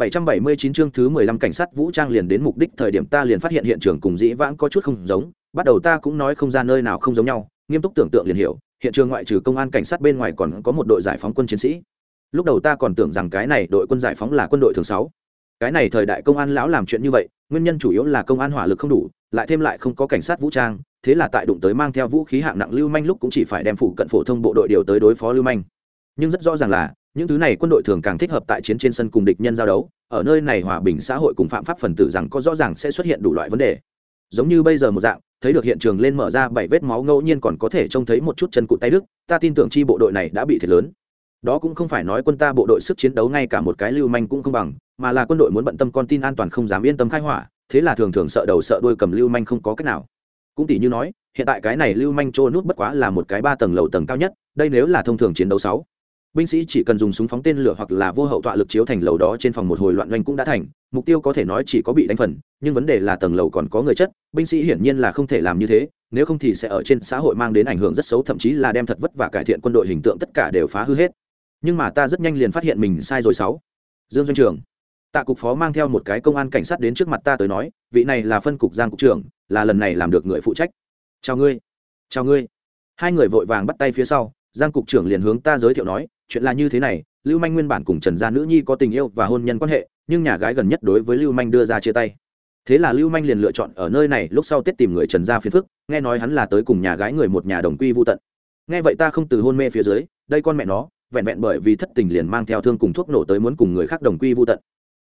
779 chương thứ 15 cảnh sát vũ trang liền đến mục đích thời điểm ta liền phát hiện hiện trường cùng dĩ vãng có chút không giống, bắt đầu ta cũng nói không ra nơi nào không giống nhau, nghiêm túc tưởng tượng liền hiểu, hiện trường ngoại trừ công an cảnh sát bên ngoài còn có một đội giải phóng quân chiến sĩ. Lúc đầu ta còn tưởng rằng cái này đội quân giải phóng là quân đội thường 6. Cái này thời đại công an lão làm chuyện như vậy, nguyên nhân chủ yếu là công an hỏa lực không đủ, lại thêm lại không có cảnh sát vũ trang, thế là tại đụng tới mang theo vũ khí hạng nặng lưu manh lúc cũng chỉ phải đem phụ cận phổ thông bộ đội điều tới đối phó lưu manh. Nhưng rất rõ ràng là những thứ này quân đội thường càng thích hợp tại chiến trên sân cùng địch nhân giao đấu, ở nơi này hòa bình xã hội cùng phạm pháp phần tử rằng có rõ ràng sẽ xuất hiện đủ loại vấn đề. Giống như bây giờ một dạng, thấy được hiện trường lên mở ra bảy vết máu ngẫu nhiên còn có thể trông thấy một chút chân cụt tay đức, ta tin tưởng chi bộ đội này đã bị thiệt lớn. Đó cũng không phải nói quân ta bộ đội sức chiến đấu ngay cả một cái lưu manh cũng không bằng, mà là quân đội muốn bận tâm con tin an toàn không dám yên tâm khai hỏa, thế là thường thường sợ đầu sợ đuôi cầm lưu manh không có cách nào. Cũng tỷ như nói, hiện tại cái này lưu manh trô nút bất quá là một cái ba tầng lầu tầng cao nhất, đây nếu là thông thường chiến đấu sáu binh sĩ chỉ cần dùng súng phóng tên lửa hoặc là vô hậu tọa lực chiếu thành lầu đó trên phòng một hồi loạn doanh cũng đã thành. Mục tiêu có thể nói chỉ có bị đánh phần, nhưng vấn đề là tầng lầu còn có người chất, binh sĩ hiển nhiên là không thể làm như thế, nếu không thì sẽ ở trên xã hội mang đến ảnh hưởng rất xấu, thậm chí là đem thật vất và cải thiện quân đội hình tượng tất cả đều phá hư hết. Nhưng mà ta rất nhanh liền phát hiện mình sai rồi sáu. Dương doanh trường. Tạ cục phó mang theo một cái công an cảnh sát đến trước mặt ta tới nói, vị này là phân cục giang cục trưởng, là lần này làm được người phụ trách. Chào ngươi. Chào ngươi. Hai người vội vàng bắt tay phía sau giang cục trưởng liền hướng ta giới thiệu nói, chuyện là như thế này, lưu manh nguyên bản cùng trần gia nữ nhi có tình yêu và hôn nhân quan hệ, nhưng nhà gái gần nhất đối với lưu manh đưa ra chia tay. Thế là lưu manh liền lựa chọn ở nơi này lúc sau tết tìm người trần gia phiền phức, nghe nói hắn là tới cùng nhà gái người một nhà đồng quy vô tận. Nghe vậy ta không từ hôn mê phía dưới, đây con mẹ nó, vẹn vẹn bởi vì thất tình liền mang theo thương cùng thuốc nổ tới muốn cùng người khác đồng quy vô tận.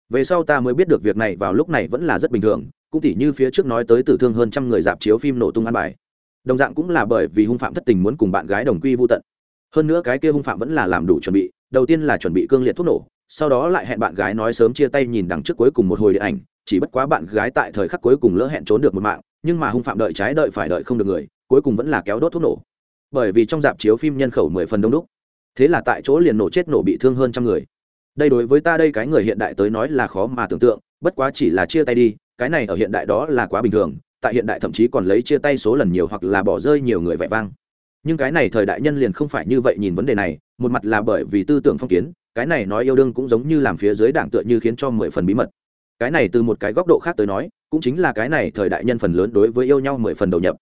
Về sau ta mới biết được việc này vào lúc này vẫn là rất bình thường, cũng tỉ như phía trước nói tới tử thương hơn trăm người dạp chiếu phim nổ tung ăn bài. Đồng dạng cũng là bởi vì hung phạm thất tình muốn cùng bạn gái đồng quy vô tận hơn nữa cái kia hung phạm vẫn là làm đủ chuẩn bị, đầu tiên là chuẩn bị cương liệt thuốc nổ, sau đó lại hẹn bạn gái nói sớm chia tay nhìn đằng trước cuối cùng một hồi điện ảnh, chỉ bất quá bạn gái tại thời khắc cuối cùng lỡ hẹn trốn được một mạng, nhưng mà hung phạm đợi trái đợi phải đợi không được người, cuối cùng vẫn là kéo đốt thuốc nổ. Bởi vì trong dạp chiếu phim nhân khẩu mười phần đông đúc. Thế là tại chỗ liền nổ chết nổ bị thương hơn trăm người. Đây đối với ta đây cái người hiện đại tới nói là khó mà tưởng tượng, bất quá chỉ là chia tay đi, cái này ở hiện đại đó là quá bình thường, tại hiện đại thậm chí còn lấy chia tay số lần nhiều hoặc là bỏ rơi nhiều người vẻ vang nhưng cái này thời đại nhân liền không phải như vậy nhìn vấn đề này, một mặt là bởi vì tư tưởng phong kiến, cái này nói yêu đương cũng giống như làm phía dưới đảng tựa như khiến cho mười phần bí mật. Cái này từ một cái góc độ khác tới nói, cũng chính là cái này thời đại nhân phần lớn đối với yêu nhau mười phần đầu nhập.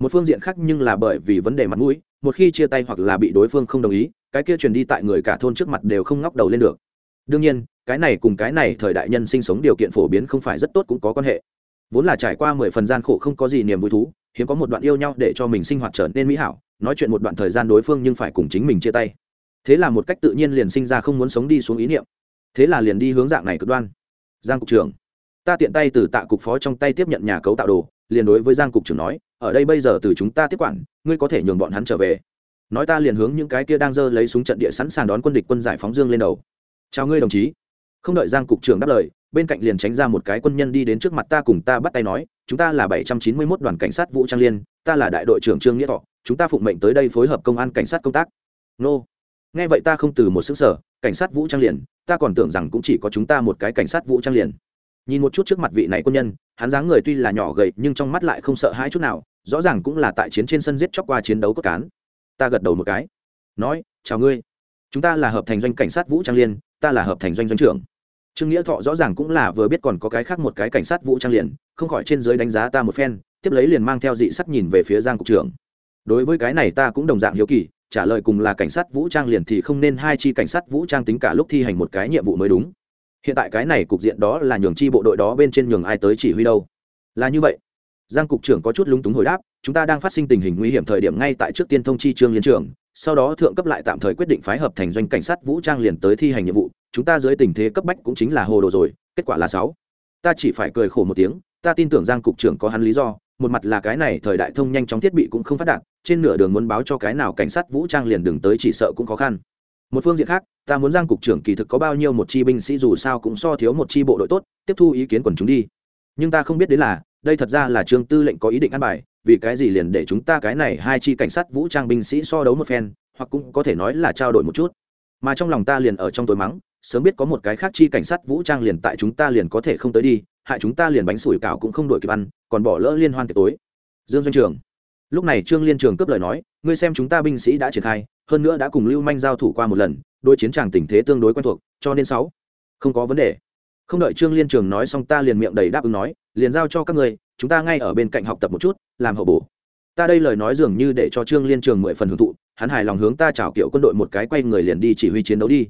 Một phương diện khác nhưng là bởi vì vấn đề mặt mũi, một khi chia tay hoặc là bị đối phương không đồng ý, cái kia truyền đi tại người cả thôn trước mặt đều không ngóc đầu lên được. Đương nhiên, cái này cùng cái này thời đại nhân sinh sống điều kiện phổ biến không phải rất tốt cũng có quan hệ. Vốn là trải qua mười phần gian khổ không có gì niềm vui thú, hiếm có một đoạn yêu nhau để cho mình sinh hoạt trở nên mỹ hảo nói chuyện một đoạn thời gian đối phương nhưng phải cùng chính mình chia tay. Thế là một cách tự nhiên liền sinh ra không muốn sống đi xuống ý niệm. Thế là liền đi hướng dạng này cực đoan. Giang cục trưởng, ta tiện tay từ tạ cục phó trong tay tiếp nhận nhà cấu tạo đồ, liền đối với giang cục trưởng nói, ở đây bây giờ từ chúng ta tiếp quản, ngươi có thể nhường bọn hắn trở về. Nói ta liền hướng những cái kia đang dơ lấy súng trận địa sẵn sàng đón quân địch quân giải phóng dương lên đầu. Chào ngươi đồng chí. Không đợi giang cục trưởng đáp lời, bên cạnh liền tránh ra một cái quân nhân đi đến trước mặt ta cùng ta bắt tay nói chúng ta là bảy trăm chín mươi 791 đoàn cảnh sát vũ trang liên, ta là đại đội trưởng trương nghĩa thọ, chúng ta phụng mệnh tới đây phối hợp công an cảnh sát công tác. Nô. Nghe vậy ta không từ một sức sở cảnh sát vũ trang liền ta còn tưởng rằng cũng chỉ có chúng ta một cái cảnh sát vũ trang liền nhìn một chút trước mặt vị này quân nhân, hắn dáng người tuy là nhỏ gầy nhưng trong mắt lại không sợ hãi chút nào, rõ ràng cũng là tại chiến trên sân giết chóc qua chiến đấu cốt cán. Ta gật đầu một cái, nói, chào ngươi. Chúng ta là hợp thành doanh cảnh sát vũ trang liên, ta là hợp thành doanh doanh trưởng trương nghĩa thọ rõ ràng cũng là vừa biết còn có cái khác một cái cảnh sát vũ trang liền, không khỏi trên dưới đánh giá ta một phen, tiếp lấy liền mang theo dị sắc nhìn về phía giang cục trưởng. Đối với cái này ta cũng đồng dạng hiếu kỳ, trả lời cùng là cảnh sát vũ trang liền thì không nên hai chi cảnh sát vũ trang tính cả lúc thi hành một cái nhiệm vụ mới đúng. Hiện tại cái này cục diện đó là nhường chi bộ đội đó bên trên nhường ai tới chỉ huy đâu. Là như vậy. Giang cục trưởng có chút lúng túng hồi đáp, chúng ta đang phát sinh tình hình nguy hiểm thời điểm ngay tại trước tiên thông chi trương liên trưởng sau đó thượng cấp lại tạm thời quyết định phái hợp thành doanh cảnh sát vũ trang liền tới thi hành nhiệm vụ, chúng ta dưới tình thế cấp bách cũng chính là hồ đồ rồi, kết quả là sáu. Ta chỉ phải cười khổ một tiếng, ta tin tưởng giang cục trưởng có hắn lý do, một mặt là cái này thời đại thông nhanh chóng thiết bị cũng không phát đạt, trên nửa đường muốn báo cho cái nào cảnh sát vũ trang liền đừng tới chỉ sợ cũng khó khăn. Một phương diện khác, ta muốn giang cục trưởng kỳ thực có bao nhiêu một chi binh sĩ dù sao cũng so thiếu một chi bộ đội tốt, tiếp thu ý kiến quần chúng đi. Nhưng ta không biết đến là, đây thật ra là trương tư lệnh có ý định ăn bài vì cái gì liền để chúng ta cái này hai chi cảnh sát vũ trang binh sĩ so đấu một phen, hoặc cũng có thể nói là trao đổi một chút. Mà trong lòng ta liền ở trong tối mắng, sớm biết có một cái khác chi cảnh sát vũ trang liền tại chúng ta liền có thể không tới đi, hại chúng ta liền bánh sủi cảo cũng không đổi kịp ăn, còn bỏ lỡ liên hoan tiệc tối. Dương doanh trường. Lúc này trương liên trường cướp lời nói, ngươi xem chúng ta binh sĩ đã triển khai, hơn nữa đã cùng lưu manh giao thủ qua một lần đôi chiến tràng tình thế tương đối quen thuộc, cho nên sáu. Không có vấn đề. Không đợi trương liên trường nói xong ta liền miệng đầy đáp ứng nói, liền giao cho các ngươi chúng ta ngay ở bên cạnh học tập một chút, làm hậu bổ. Ta đây lời nói dường như để cho trương liên trường mười phần hưởng thụ, hắn hài lòng hướng ta chào kiểu quân đội một cái quay người liền đi chỉ huy chiến đấu đi.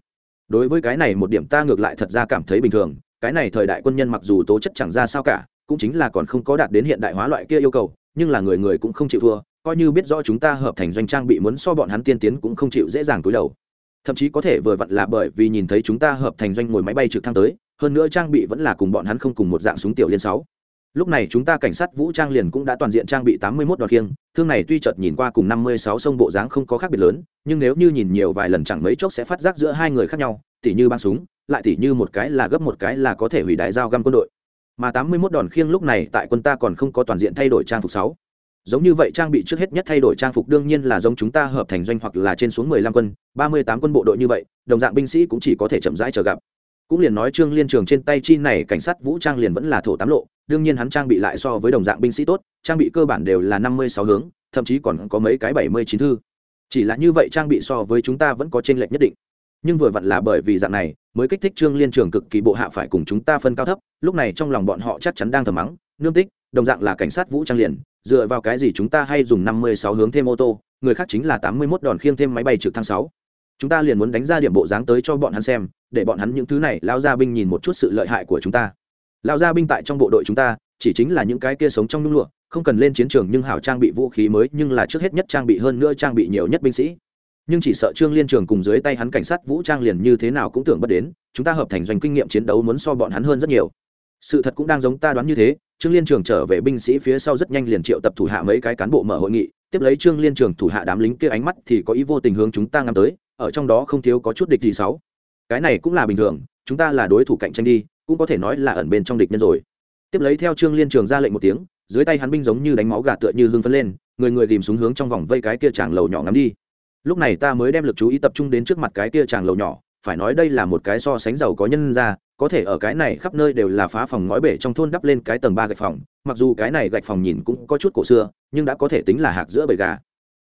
Đối với cái này một điểm ta ngược lại thật ra cảm thấy bình thường, cái này thời đại quân nhân mặc dù tố chất chẳng ra sao cả, cũng chính là còn không có đạt đến hiện đại hóa loại kia yêu cầu, nhưng là người người cũng không chịu thua, coi như biết rõ chúng ta hợp thành doanh trang bị muốn so bọn hắn tiên tiến cũng không chịu dễ dàng túi đầu. Thậm chí có thể vừa vặn là bởi vì nhìn thấy chúng ta hợp thành doanh ngồi máy bay trực thăng tới, hơn nữa trang bị vẫn là cùng bọn hắn không cùng một dạng súng tiểu liên sáu lúc này chúng ta cảnh sát vũ trang liền cũng đã toàn diện trang bị tám mươi 81 đòn kiêng thương này tuy chợt nhìn qua cùng năm mươi sáu sông bộ dáng không có khác biệt lớn, nhưng nếu như nhìn nhiều vài lần chẳng mấy chốc sẽ phát giác giữa hai người khác nhau, tỉ như băng súng, lại tỉ như một cái là gấp một cái là có thể hủy đại dao găm quân đội. Mà tám mươi 81 đòn khiêng lúc này tại quân ta còn không có toàn diện thay đổi trang phục sáu. Giống như vậy trang bị trước hết nhất thay đổi trang phục đương nhiên là giống chúng ta hợp thành doanh hoặc là trên xuống mười lăm quân, ba mươi tám quân bộ đội như vậy, đồng dạng binh sĩ cũng chỉ có thể chậm rãi chờ gặp cũng liền nói trương liên trường trên tay chi này cảnh sát vũ trang liền vẫn là thổ tám lộ, đương nhiên hắn trang bị lại so với đồng dạng binh sĩ tốt, trang bị cơ bản đều là năm mươi sáu hướng, thậm chí còn có mấy cái bảy mươi chín thư. Chỉ là như vậy trang bị so với chúng ta vẫn có t r ê n lệch nhất định. Nhưng vừa vặn là bởi vì dạng này, mới kích thích trương liên trường cực kỳ bộ hạ phải cùng chúng ta phân cao thấp, lúc này trong lòng bọn họ chắc chắn đang thầm mắng, nương tích, đồng dạng là cảnh sát vũ trang liền, dựa vào cái gì chúng ta hay dùng năm mươi sáu hướng thêm ô tô, người khác chính là tám mươi mốt đòn khiêng thêm máy bay trực thăng sáu chúng ta liền muốn đánh ra điểm bộ dáng tới cho bọn hắn xem, để bọn hắn những thứ này lao gia binh nhìn một chút sự lợi hại của chúng ta. Lao gia binh tại trong bộ đội chúng ta, chỉ chính là những cái kia sống trong nhung lụa, không cần lên chiến trường nhưng hảo trang bị vũ khí mới, nhưng là trước hết nhất trang bị hơn nữa trang bị nhiều nhất binh sĩ. Nhưng chỉ sợ trương liên trường cùng dưới tay hắn cảnh sát vũ trang liền như thế nào cũng tưởng bất đến, chúng ta hợp thành doanh kinh nghiệm chiến đấu muốn so bọn hắn hơn rất nhiều. Sự thật cũng đang giống ta đoán như thế, trương liên trường trở về binh sĩ phía sau rất nhanh liền triệu tập thủ hạ mấy cái cán bộ mở hội nghị, tiếp lấy trương liên trường thủ hạ đám lính kia ánh mắt thì có ý vô tình hướng chúng ta ngắm tới ở trong đó không thiếu có chút địch gì sáu. Cái này cũng là bình thường, chúng ta là đối thủ cạnh tranh đi, cũng có thể nói là ẩn bên trong địch nhân rồi. Tiếp lấy theo trương liên trường ra lệnh một tiếng, dưới tay hắn binh giống như đánh máu gà tựa như hưng phấn lên, người người tìm xuống hướng trong vòng vây cái kia chàng lầu nhỏ ngắm đi. Lúc này ta mới đem lực chú ý tập trung đến trước mặt cái kia chàng lầu nhỏ, phải nói đây là một cái so sánh giàu có nhân ra, có thể ở cái này khắp nơi đều là phá phòng ngói bể trong thôn đắp lên cái tầng ba gạch phòng, mặc dù cái này gạch phòng nhìn cũng có chút cổ xưa, nhưng đã có thể tính là hạc giữa bầy gà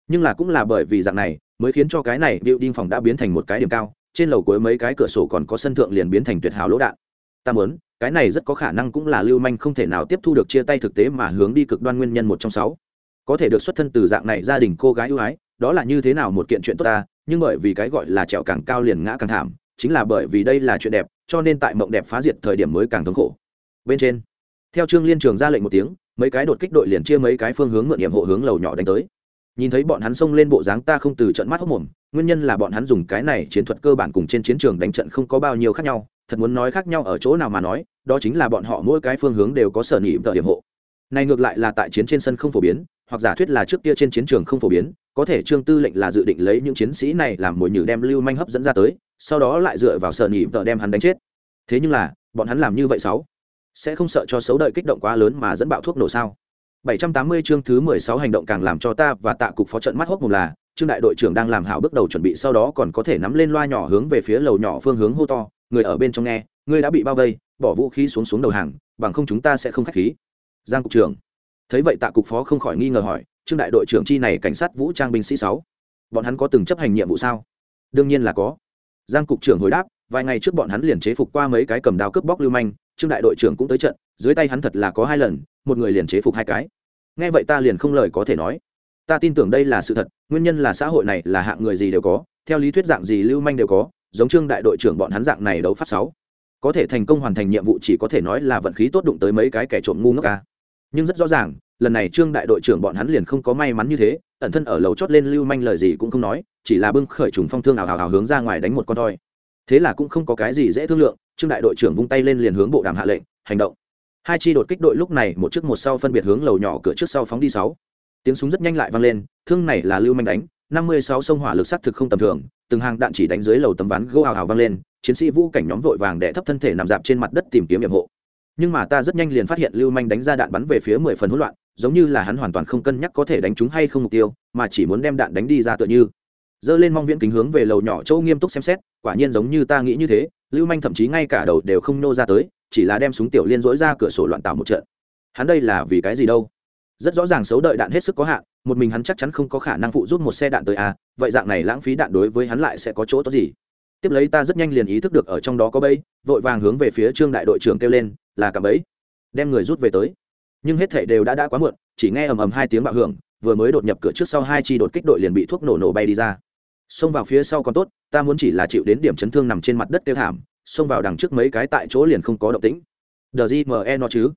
nhưng là cũng là bởi vì dạng này mới khiến cho cái này điệu đinh phòng đã biến thành một cái điểm cao, trên lầu cuối mấy cái cửa sổ còn có sân thượng liền biến thành tuyệt hào lỗ đạn. Ta muốn, cái này rất có khả năng cũng là lưu manh không thể nào tiếp thu được chia tay thực tế mà hướng đi cực đoan nguyên nhân một trong sáu. Có thể được xuất thân từ dạng này gia đình cô gái ưu ái, đó là như thế nào một kiện chuyện tốt ta, nhưng bởi vì cái gọi là trèo càng cao liền ngã càng thảm, chính là bởi vì đây là chuyện đẹp, cho nên tại mộng đẹp phá diệt thời điểm mới càng thống khổ. Bên trên, theo trương liên trường ra lệnh một tiếng, mấy cái đột kích đội liền chia mấy cái phương hướng mượn nhiệm hộ hướng lầu nhỏ đánh tới nhìn thấy bọn hắn xông lên bộ dáng ta không từ trận mắt hốc mồm, nguyên nhân là bọn hắn dùng cái này chiến thuật cơ bản cùng trên chiến trường đánh trận không có bao nhiêu khác nhau, thật muốn nói khác nhau ở chỗ nào mà nói, đó chính là bọn họ mỗi cái phương hướng đều có sở nhị tợ điểm hộ. Này ngược lại là tại chiến trên sân không phổ biến, hoặc giả thuyết là trước kia trên chiến trường không phổ biến, có thể trương tư lệnh là dự định lấy những chiến sĩ này làm mồi nhử đem lưu manh hấp dẫn ra tới, sau đó lại dựa vào sở nhị tợ đem hắn đánh chết. Thế nhưng là, bọn hắn làm như vậy sáu, sẽ không sợ cho xấu đợi kích động quá lớn mà dẫn bạo thuốc nổ sao? 780 chương thứ 16 hành động càng làm cho ta và tạ cục phó trận mắt hốc mồm là, trương đại đội trưởng đang làm hảo bước đầu chuẩn bị sau đó còn có thể nắm lên loa nhỏ hướng về phía lầu nhỏ phương hướng hô to, người ở bên trong nghe, người đã bị bao vây, bỏ vũ khí xuống xuống đầu hàng, bằng không chúng ta sẽ không khách khí. Giang cục trưởng. Thấy vậy tạ cục phó không khỏi nghi ngờ hỏi, trương đại đội trưởng chi này cảnh sát vũ trang binh sĩ sáu, bọn hắn có từng chấp hành nhiệm vụ sao? Đương nhiên là có. Giang cục trưởng hồi đáp, vài ngày trước bọn hắn liền chế phục qua mấy cái cầm đao cướp bóc lưu manh, trương đại đội trưởng cũng tới trận, dưới tay hắn thật là có hai lần, một người liền chế phục hai cái nghe vậy ta liền không lời có thể nói. Ta tin tưởng đây là sự thật, nguyên nhân là xã hội này là hạng người gì đều có, theo lý thuyết dạng gì lưu manh đều có, giống trương đại đội trưởng bọn hắn dạng này đấu phát sáu. Có thể thành công hoàn thành nhiệm vụ chỉ có thể nói là vận khí tốt đụng tới mấy cái kẻ trộm ngu ngốc ca nhưng rất rõ ràng, lần này trương đại đội trưởng bọn hắn liền không có may mắn như thế, ẩn thân ở lầu chót lên lưu manh lời gì cũng không nói, chỉ là bưng khởi trùng phong thương ảo ảo hướng ra ngoài đánh một con thoi thế là cũng không có cái gì dễ thương lượng, trương đại đội trưởng vung tay lên liền hướng bộ đàm hạ lệnh, hành động hai chi đột kích đội lúc này một trước một sau phân biệt hướng lầu nhỏ cửa trước sau phóng đi sáu. Tiếng súng rất nhanh lại vang lên, thương này là lưu manh đánh, năm mươi sáu sông hỏa lực sát thực không tầm thường, từng hàng đạn chỉ đánh dưới lầu tấm ván gỗ hào hào vang lên, chiến sĩ vũ cảnh nhóm vội vàng đẻ thấp thân thể nằm dạp trên mặt đất tìm kiếm nhiệm hộ. Nhưng mà ta rất nhanh liền phát hiện lưu manh đánh ra đạn bắn về phía mười phần hỗn loạn, giống như là hắn hoàn toàn không cân nhắc có thể đánh chúng hay không mục tiêu, mà chỉ muốn đem đạn đánh đi ra tựa như. Dơ lên mong viễn kính hướng về lầu nhỏ châu nghiêm túc xem xét, quả nhiên giống như ta nghĩ như thế, lưu manh thậm chí ngay cả đầu đều không nô ra tới chỉ là đem súng tiểu liên dỗi ra cửa sổ loạn tạo một trận. Hắn đây là vì cái gì đâu? Rất rõ ràng xấu đợi đạn hết sức có hạn một mình hắn chắc chắn không có khả năng phụ giúp một xe đạn tới a à, vậy dạng này lãng phí đạn đối với hắn lại sẽ có chỗ tốt gì? Tiếp lấy ta rất nhanh liền ý thức được ở trong đó có bẫy vội vàng hướng về phía trương đại đội trưởng kêu lên là cả bẫy. Đem người rút về tới. Nhưng hết thể đều đã đã quá muộn chỉ nghe ầm ầm hai tiếng bạo hưởng vừa mới đột nhập cửa trước sau hai chi đột kích đội liền bị thuốc nổ nổ bay đi ra. Xông vào phía sau còn tốt ta muốn chỉ là chịu đến điểm chấn thương nằm trên mặt đất tiêu thảm xông vào đằng trước mấy cái tại chỗ liền không có động tĩnh. Đờ gì mờ e nó chứ?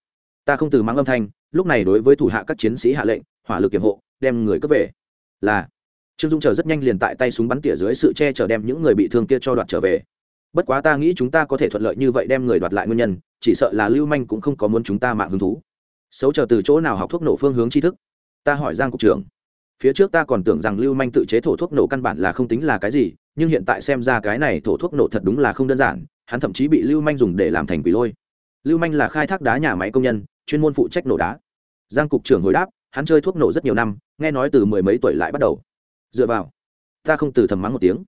Ta không từ mang âm thanh, lúc này đối với thủ hạ các chiến sĩ hạ lệnh, hỏa lực kiểm hộ, đem người cướp về. Là. Trương dung chờ rất nhanh liền tại tay súng bắn tỉa dưới sự che chở đem những người bị thương kia cho đoạt trở về. Bất quá ta nghĩ chúng ta có thể thuận lợi như vậy đem người đoạt lại nguyên nhân, chỉ sợ là lưu manh cũng không có muốn chúng ta mạng hứng thú. Xấu chờ từ chỗ nào học thuốc nổ phương hướng tri thức? Ta hỏi giang cục trưởng. Phía trước ta còn tưởng rằng lưu manh tự chế thổ thuốc nổ căn bản là không tính là cái gì, nhưng hiện tại xem ra cái này thổ thuốc nổ thật đúng là không đơn giản hắn thậm chí bị lưu manh dùng để làm thành quỷ lôi lưu manh là khai thác đá nhà máy công nhân chuyên môn phụ trách nổ đá giang cục trưởng hồi đáp hắn chơi thuốc nổ rất nhiều năm nghe nói từ mười mấy tuổi lại bắt đầu dựa vào ta không từ thầm mắng một tiếng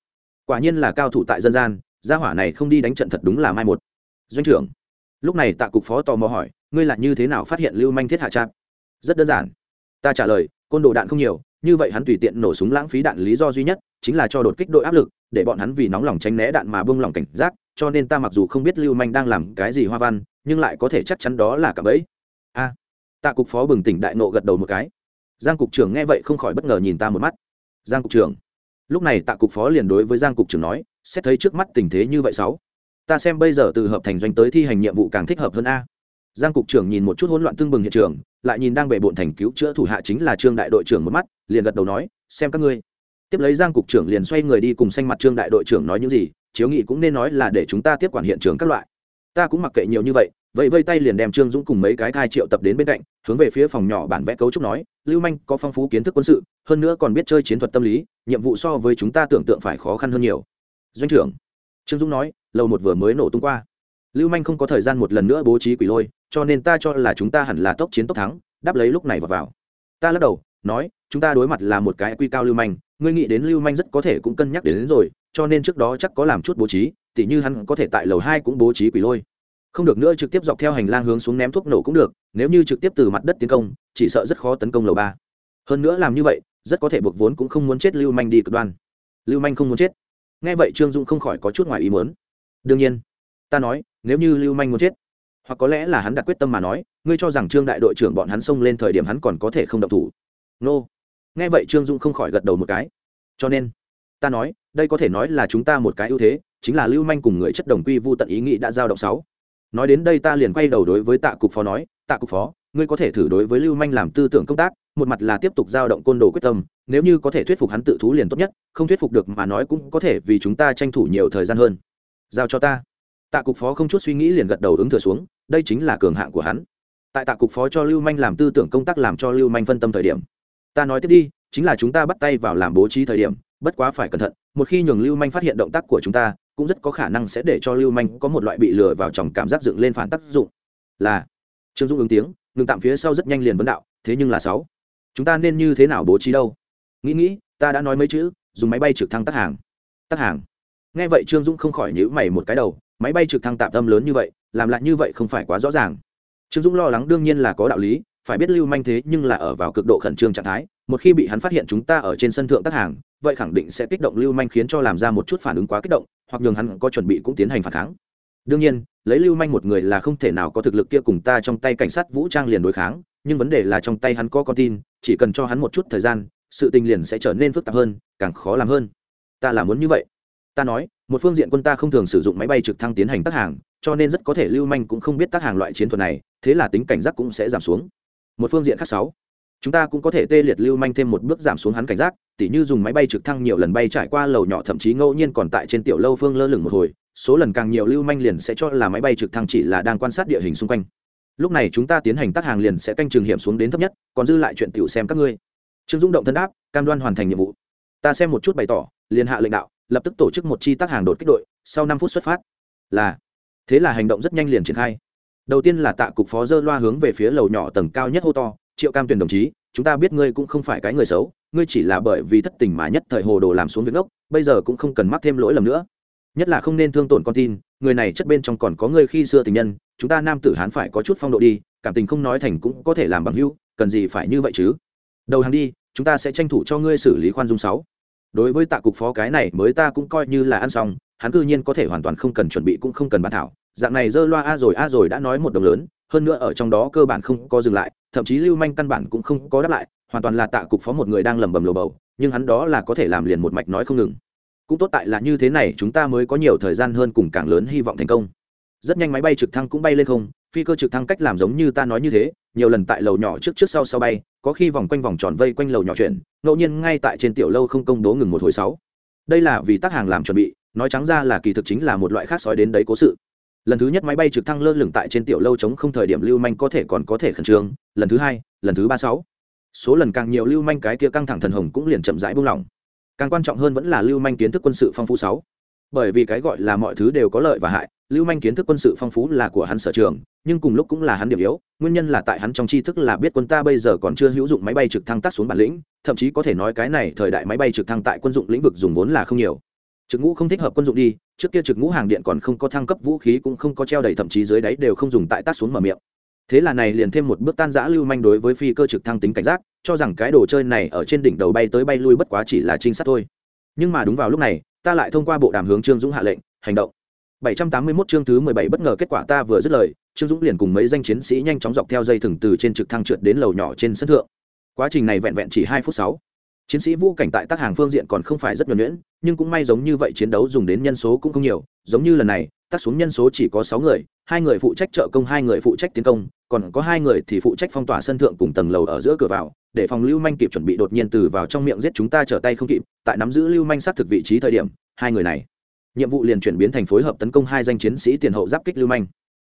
quả nhiên là cao thủ tại dân gian gia hỏa này không đi đánh trận thật đúng là mai một doanh trưởng lúc này tạ cục phó tò mò hỏi ngươi là như thế nào phát hiện lưu manh thiết hạ trạm rất đơn giản ta trả lời côn đồ đạn không nhiều như vậy hắn tùy tiện nổ súng lãng phí đạn lý do duy nhất chính là cho đột kích đội áp lực để bọn hắn vì nóng lòng tránh né đạn mà bông lòng cảnh giác cho nên ta mặc dù không biết lưu manh đang làm cái gì hoa văn, nhưng lại có thể chắc chắn đó là cả bẫy. A tạ cục phó bừng tỉnh đại nộ gật đầu một cái. Giang cục trưởng nghe vậy không khỏi bất ngờ nhìn ta một mắt. Giang cục trưởng, lúc này tạ cục phó liền đối với giang cục trưởng nói, xét thấy trước mắt tình thế như vậy sáu, ta xem bây giờ từ hợp thành doanh tới thi hành nhiệm vụ càng thích hợp hơn a. Giang cục trưởng nhìn một chút hỗn loạn tương bừng hiện trường, lại nhìn đang bề bộn thành cứu chữa thủ hạ chính là trương đại đội trưởng một mắt, liền gật đầu nói, xem các ngươi. Tiếp lấy giang cục trưởng liền xoay người đi cùng xanh mặt trương đại đội trưởng nói những gì chiếu nghị cũng nên nói là để chúng ta tiếp quản hiện trường các loại. Ta cũng mặc kệ nhiều như vậy vậy vây tay liền đem trương dũng cùng mấy cái thai triệu tập đến bên cạnh hướng về phía phòng nhỏ bản vẽ cấu trúc nói lưu manh có phong phú kiến thức quân sự hơn nữa còn biết chơi chiến thuật tâm lý nhiệm vụ so với chúng ta tưởng tượng phải khó khăn hơn nhiều. Doanh trưởng trương dũng nói lầu một vừa mới nổ tung qua. Lưu manh không có thời gian một lần nữa bố trí quỷ lôi cho nên ta cho là chúng ta hẳn là tốc chiến tốc thắng đáp lấy lúc này vào vào. Ta lắc đầu nói chúng ta đối mặt là một cái quy cao lưu manh ngươi nghĩ đến lưu manh rất có thể cũng cân nhắc đến, đến rồi cho nên trước đó chắc có làm chút bố trí, tỉ như hắn có thể tại lầu hai cũng bố trí quỷ lôi. Không được nữa trực tiếp dọc theo hành lang hướng xuống ném thuốc nổ cũng được, nếu như trực tiếp từ mặt đất tiến công, chỉ sợ rất khó tấn công lầu ba. Hơn nữa làm như vậy, rất có thể buộc vốn cũng không muốn chết lưu manh đi cực đoan. Lưu manh không muốn chết. Nghe vậy trương dung không khỏi có chút ngoài ý muốn. Đương nhiên, ta nói, nếu như lưu manh muốn chết, hoặc có lẽ là hắn đặt quyết tâm mà nói, ngươi cho rằng trương đại đội trưởng bọn hắn xông lên thời điểm hắn còn có thể không động thủ. Nô. Nghe vậy trương dung không khỏi gật đầu một cái. Cho nên, ta nói đây có thể nói là chúng ta một cái ưu thế, chính là lưu manh cùng người chất đồng quy vô tận ý nghĩ đã giao động sáu. Nói đến đây ta liền quay đầu đối với tạ cục phó nói, tạ cục phó, ngươi có thể thử đối với lưu manh làm tư tưởng công tác, một mặt là tiếp tục giao động côn đồ quyết tâm, nếu như có thể thuyết phục hắn tự thú liền tốt nhất, không thuyết phục được mà nói cũng có thể vì chúng ta tranh thủ nhiều thời gian hơn. Giao cho ta. Tạ cục phó không chút suy nghĩ liền gật đầu ứng thừa xuống, đây chính là cường hạng của hắn. Tại tạ cục phó cho lưu manh làm tư tưởng công tác làm cho lưu manh phân tâm thời điểm, ta nói tiếp đi, chính là chúng ta bắt tay vào làm bố trí thời điểm bất quá phải cẩn thận, một khi nhường lưu manh phát hiện động tác của chúng ta, cũng rất có khả năng sẽ để cho lưu manh có một loại bị lừa vào trong cảm giác dựng lên phản tác dụng. Là, trương dũng ứng tiếng, ngừng tạm phía sau rất nhanh liền vấn đạo, thế nhưng là sáu. Chúng ta nên như thế nào bố trí đâu? Nghĩ nghĩ, ta đã nói mấy chữ, dùng máy bay trực thăng tác hàng. Tác hàng. Nghe vậy trương dũng không khỏi nhữ mày một cái đầu, máy bay trực thăng tạm tâm lớn như vậy, làm lại như vậy không phải quá rõ ràng. Trương dũng lo lắng đương nhiên là có đạo lý, phải biết lưu manh thế nhưng là ở vào cực độ khẩn trương trạng thái, một khi bị hắn phát hiện chúng ta ở trên sân thượng tác hàng vậy khẳng định sẽ kích động lưu manh khiến cho làm ra một chút phản ứng quá kích động, hoặc nhường hắn có chuẩn bị cũng tiến hành phản kháng. Đương nhiên, lấy lưu manh một người là không thể nào có thực lực kia cùng ta trong tay cảnh sát vũ trang liền đối kháng, nhưng vấn đề là trong tay hắn có con tin, chỉ cần cho hắn một chút thời gian, sự tình liền sẽ trở nên phức tạp hơn, càng khó làm hơn. Ta là muốn như vậy. Ta nói, một phương diện quân ta không thường sử dụng máy bay trực thăng tiến hành tác hàng, cho nên rất có thể lưu manh cũng không biết tác hàng loại chiến thuật này, thế là tính cảnh giác cũng sẽ giảm xuống. Một phương diện khác sáu chúng ta cũng có thể tê liệt lưu manh thêm một bước giảm xuống hắn cảnh giác, tỉ như dùng máy bay trực thăng nhiều lần bay trải qua lầu nhỏ thậm chí ngẫu nhiên còn tại trên tiểu lâu phương lơ lửng một hồi, số lần càng nhiều lưu manh liền sẽ cho là máy bay trực thăng chỉ là đang quan sát địa hình xung quanh. Lúc này chúng ta tiến hành tác hàng liền sẽ canh trường hiểm xuống đến thấp nhất, còn dư lại chuyện tiểu xem các ngươi. Trương dũng động thân đáp, cam đoan hoàn thành nhiệm vụ. Ta xem một chút bày tỏ, liền hạ lệnh đạo, lập tức tổ chức một chi tác hàng đột kích đội, sau năm phút xuất phát. Là. Thế là hành động rất nhanh liền triển khai. Đầu tiên là tạ cục phó dơ loa hướng về phía lầu nhỏ tầng cao nhất hô to triệu cam Tuyền đồng chí, chúng ta biết ngươi cũng không phải cái người xấu, ngươi chỉ là bởi vì thất tình mà nhất thời hồ đồ làm xuống việc ngốc, bây giờ cũng không cần mắc thêm lỗi lầm nữa. Nhất là không nên thương tổn con tin, người này chất bên trong còn có người khi xưa tình nhân, chúng ta nam tử hán phải có chút phong độ đi, cảm tình không nói thành cũng có thể làm bằng hữu, cần gì phải như vậy chứ? Đầu hàng đi, chúng ta sẽ tranh thủ cho ngươi xử lý khoan dung sáu. Đối với tạ cục phó cái này mới ta cũng coi như là ăn xong, hắn cư nhiên có thể hoàn toàn không cần chuẩn bị cũng không cần bàn thảo. Dạng này dơ loa a rồi a rồi đã nói một đồng lớn, hơn nữa ở trong đó cơ bản không có dừng lại thậm chí lưu manh căn bản cũng không có đáp lại, hoàn toàn là tạ cục phó một người đang lẩm bẩm lầu bầu, nhưng hắn đó là có thể làm liền một mạch nói không ngừng. Cũng tốt tại là như thế này, chúng ta mới có nhiều thời gian hơn cùng càng lớn hy vọng thành công. Rất nhanh máy bay trực thăng cũng bay lên không, phi cơ trực thăng cách làm giống như ta nói như thế, nhiều lần tại lầu nhỏ trước trước sau sau bay, có khi vòng quanh vòng tròn vây quanh lầu nhỏ chuyển, ngẫu nhiên ngay tại trên tiểu lâu không công bố ngừng một hồi sáu. Đây là vì tác hàng làm chuẩn bị, nói trắng ra là kỳ thực chính là một loại khác sói đến đấy cố sự lần thứ nhất máy bay trực thăng lơ lửng tại trên tiểu lâu chống không thời điểm lưu manh có thể còn có thể khẩn trương, lần thứ hai, lần thứ ba sáu. Số lần càng nhiều lưu manh cái kia căng thẳng thần hồng cũng liền chậm rãi buông lỏng. Càng quan trọng hơn vẫn là lưu manh kiến thức quân sự phong phú sáu. Bởi vì cái gọi là mọi thứ đều có lợi và hại, lưu manh kiến thức quân sự phong phú là của hắn sở trường, nhưng cùng lúc cũng là hắn điểm yếu, nguyên nhân là tại hắn trong tri thức là biết quân ta bây giờ còn chưa hữu dụng máy bay trực thăng tác xuống bản lĩnh, thậm chí có thể nói cái này thời đại máy bay trực thăng tại quân dụng lĩnh vực dùng vốn là không nhiều. Trực ngũ không thích hợp quân dụng đi trước kia trực ngũ hàng điện còn không có thăng cấp vũ khí cũng không có treo đầy, thậm chí dưới đáy đều không dùng tại tác xuống mở miệng. Thế là này liền thêm một bước tan giã lưu manh đối với phi cơ trực thăng tính cảnh giác, cho rằng cái đồ chơi này ở trên đỉnh đầu bay tới bay lui bất quá chỉ là trinh sát thôi. Nhưng mà đúng vào lúc này, ta lại thông qua bộ đàm hướng trương dũng hạ lệnh, hành động. 781 chương thứ 17 bất ngờ kết quả ta vừa dứt lời, trương dũng liền cùng mấy danh chiến sĩ nhanh chóng dọc theo dây thừng từ trên trực thăng trượt đến lầu nhỏ trên sân thượng. Quá trình này vẹn vẹn chỉ hai phút sáu chiến sĩ vũ cảnh tại tác hàng phương diện còn không phải rất nhuẩn nhuyễn, nhưng cũng may giống như vậy chiến đấu dùng đến nhân số cũng không nhiều, giống như lần này tác xuống nhân số chỉ có sáu người, hai người phụ trách trợ công, hai người phụ trách tiến công, còn có hai người thì phụ trách phong tỏa sân thượng cùng tầng lầu ở giữa cửa vào, để phòng lưu manh kịp chuẩn bị đột nhiên từ vào trong miệng giết chúng ta trở tay không kịp, tại nắm giữ lưu manh xác thực vị trí thời điểm, hai người này, nhiệm vụ liền chuyển biến thành phối hợp tấn công hai danh chiến sĩ tiền hậu giáp kích lưu manh.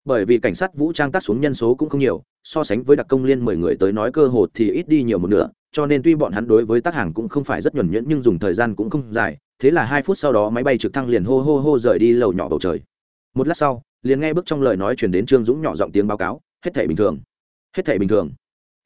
Bởi vì cảnh sát vũ trang tác xuống nhân số cũng không nhiều, so sánh với đặc công liên mười người tới nói cơ hồ thì ít đi nhiều một nửa cho nên tuy bọn hắn đối với tác hàng cũng không phải rất nhuẩn nhuyễn nhưng dùng thời gian cũng không dài, thế là hai phút sau đó máy bay trực thăng liền hô hô hô rời đi lầu nhỏ bầu trời. Một lát sau, liền nghe bước trong lời nói chuyển đến trương dũng nhỏ giọng tiếng báo cáo, hết thể bình thường. Hết thể bình thường.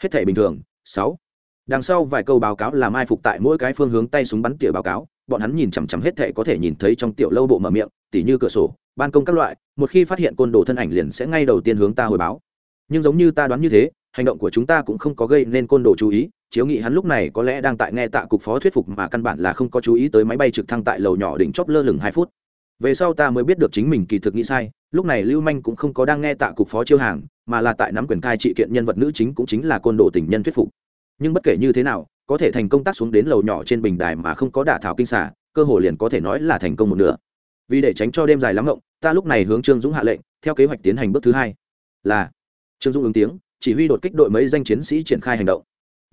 Hết thể bình thường. Sáu. Đằng sau vài câu báo cáo là mai phục tại mỗi cái phương hướng tay súng bắn tỉa báo cáo, bọn hắn nhìn chằm chằm hết thể có thể nhìn thấy trong tiểu lâu bộ mở miệng, tỉ như cửa sổ, ban công các loại, một khi phát hiện côn đồ thân ảnh liền sẽ ngay đầu tiên hướng ta hồi báo. Nhưng giống như ta đoán như thế hành động của chúng ta cũng không có gây nên côn đồ chú ý, chiếu nghị hắn lúc này có lẽ đang tại nghe tạ cục phó thuyết phục mà căn bản là không có chú ý tới máy bay trực thăng tại lầu nhỏ đỉnh chóp lơ lửng hai phút. Về sau ta mới biết được chính mình kỳ thực nghĩ sai, lúc này lưu manh cũng không có đang nghe tạ cục phó chiêu hàng, mà là tại nắm quyền cai trị kiện nhân vật nữ chính cũng chính là côn đồ tình nhân thuyết phục. Nhưng bất kể như thế nào, có thể thành công tác xuống đến lầu nhỏ trên bình đài mà không có đả thảo kinh xả, cơ hồ liền có thể nói là thành công một nửa. Vì để tránh cho đêm dài lắm rộng ta lúc này hướng trương dũng hạ lệnh, theo kế hoạch tiến hành bước thứ hai. Là, trương dũng ứng tiếng chỉ huy đột kích đội mấy danh chiến sĩ triển khai hành động.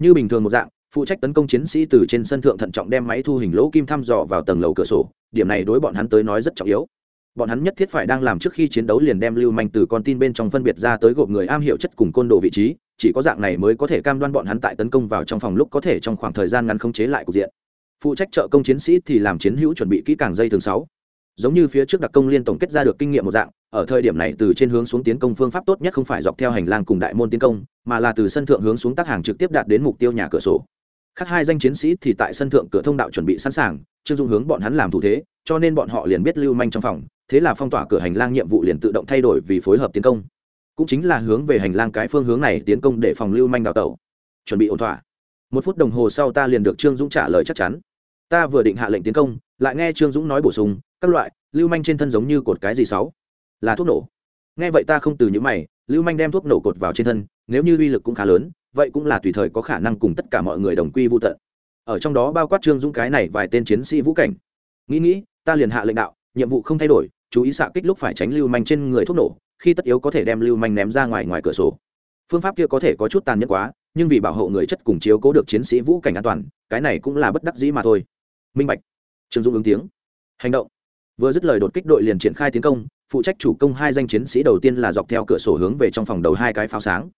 Như bình thường một dạng, phụ trách tấn công chiến sĩ từ trên sân thượng thận trọng đem máy thu hình lỗ kim thăm dò vào tầng lầu cửa sổ, điểm này đối bọn hắn tới nói rất trọng yếu. Bọn hắn nhất thiết phải đang làm trước khi chiến đấu liền đem lưu manh từ con tin bên trong phân biệt ra tới gộp người am hiểu chất cùng côn đồ vị trí, chỉ có dạng này mới có thể cam đoan bọn hắn tại tấn công vào trong phòng lúc có thể trong khoảng thời gian ngắn không chế lại cục diện. Phụ trách trợ công chiến sĩ thì làm chiến hữu chuẩn bị kỹ càng dây thường sáu. Giống như phía trước đặc công liên tổng kết ra được kinh nghiệm một dạng ở thời điểm này từ trên hướng xuống tiến công phương pháp tốt nhất không phải dọc theo hành lang cùng đại môn tiến công, mà là từ sân thượng hướng xuống tác hàng trực tiếp đạt đến mục tiêu nhà cửa sổ. Khác hai danh chiến sĩ thì tại sân thượng cửa thông đạo chuẩn bị sẵn sàng, trương dung hướng bọn hắn làm thủ thế, cho nên bọn họ liền biết lưu manh trong phòng, thế là phong tỏa cửa hành lang nhiệm vụ liền tự động thay đổi vì phối hợp tiến công. Cũng chính là hướng về hành lang cái phương hướng này tiến công để phòng lưu manh đào tẩu. Chuẩn bị ổn thỏa. Một phút đồng hồ sau ta liền được trương dũng trả lời chắc chắn. Ta vừa định hạ lệnh tiến công, lại nghe trương dũng nói bổ sung, các loại, lưu manh trên thân giống như cột cái gì sáu là thuốc nổ. Nghe vậy ta không từ những mày, lưu manh đem thuốc nổ cột vào trên thân, nếu như uy lực cũng khá lớn, vậy cũng là tùy thời có khả năng cùng tất cả mọi người đồng quy vô tận. Ở trong đó bao quát trương dũng cái này vài tên chiến sĩ vũ cảnh. Nghĩ nghĩ, ta liền hạ lệnh đạo, nhiệm vụ không thay đổi, chú ý xạ kích lúc phải tránh lưu manh trên người thuốc nổ, khi tất yếu có thể đem lưu manh ném ra ngoài ngoài cửa sổ. Phương pháp kia có thể có chút tàn nhẫn quá, nhưng vì bảo hộ người chất cùng chiếu cố được chiến sĩ vũ cảnh an toàn, cái này cũng là bất đắc dĩ mà thôi. Minh bạch. Trương dũng ứng tiếng. Hành động. Vừa dứt lời đột kích đội liền triển khai tiến công phụ trách chủ công hai danh chiến sĩ đầu tiên là dọc theo cửa sổ hướng về trong phòng đầu hai cái pháo sáng.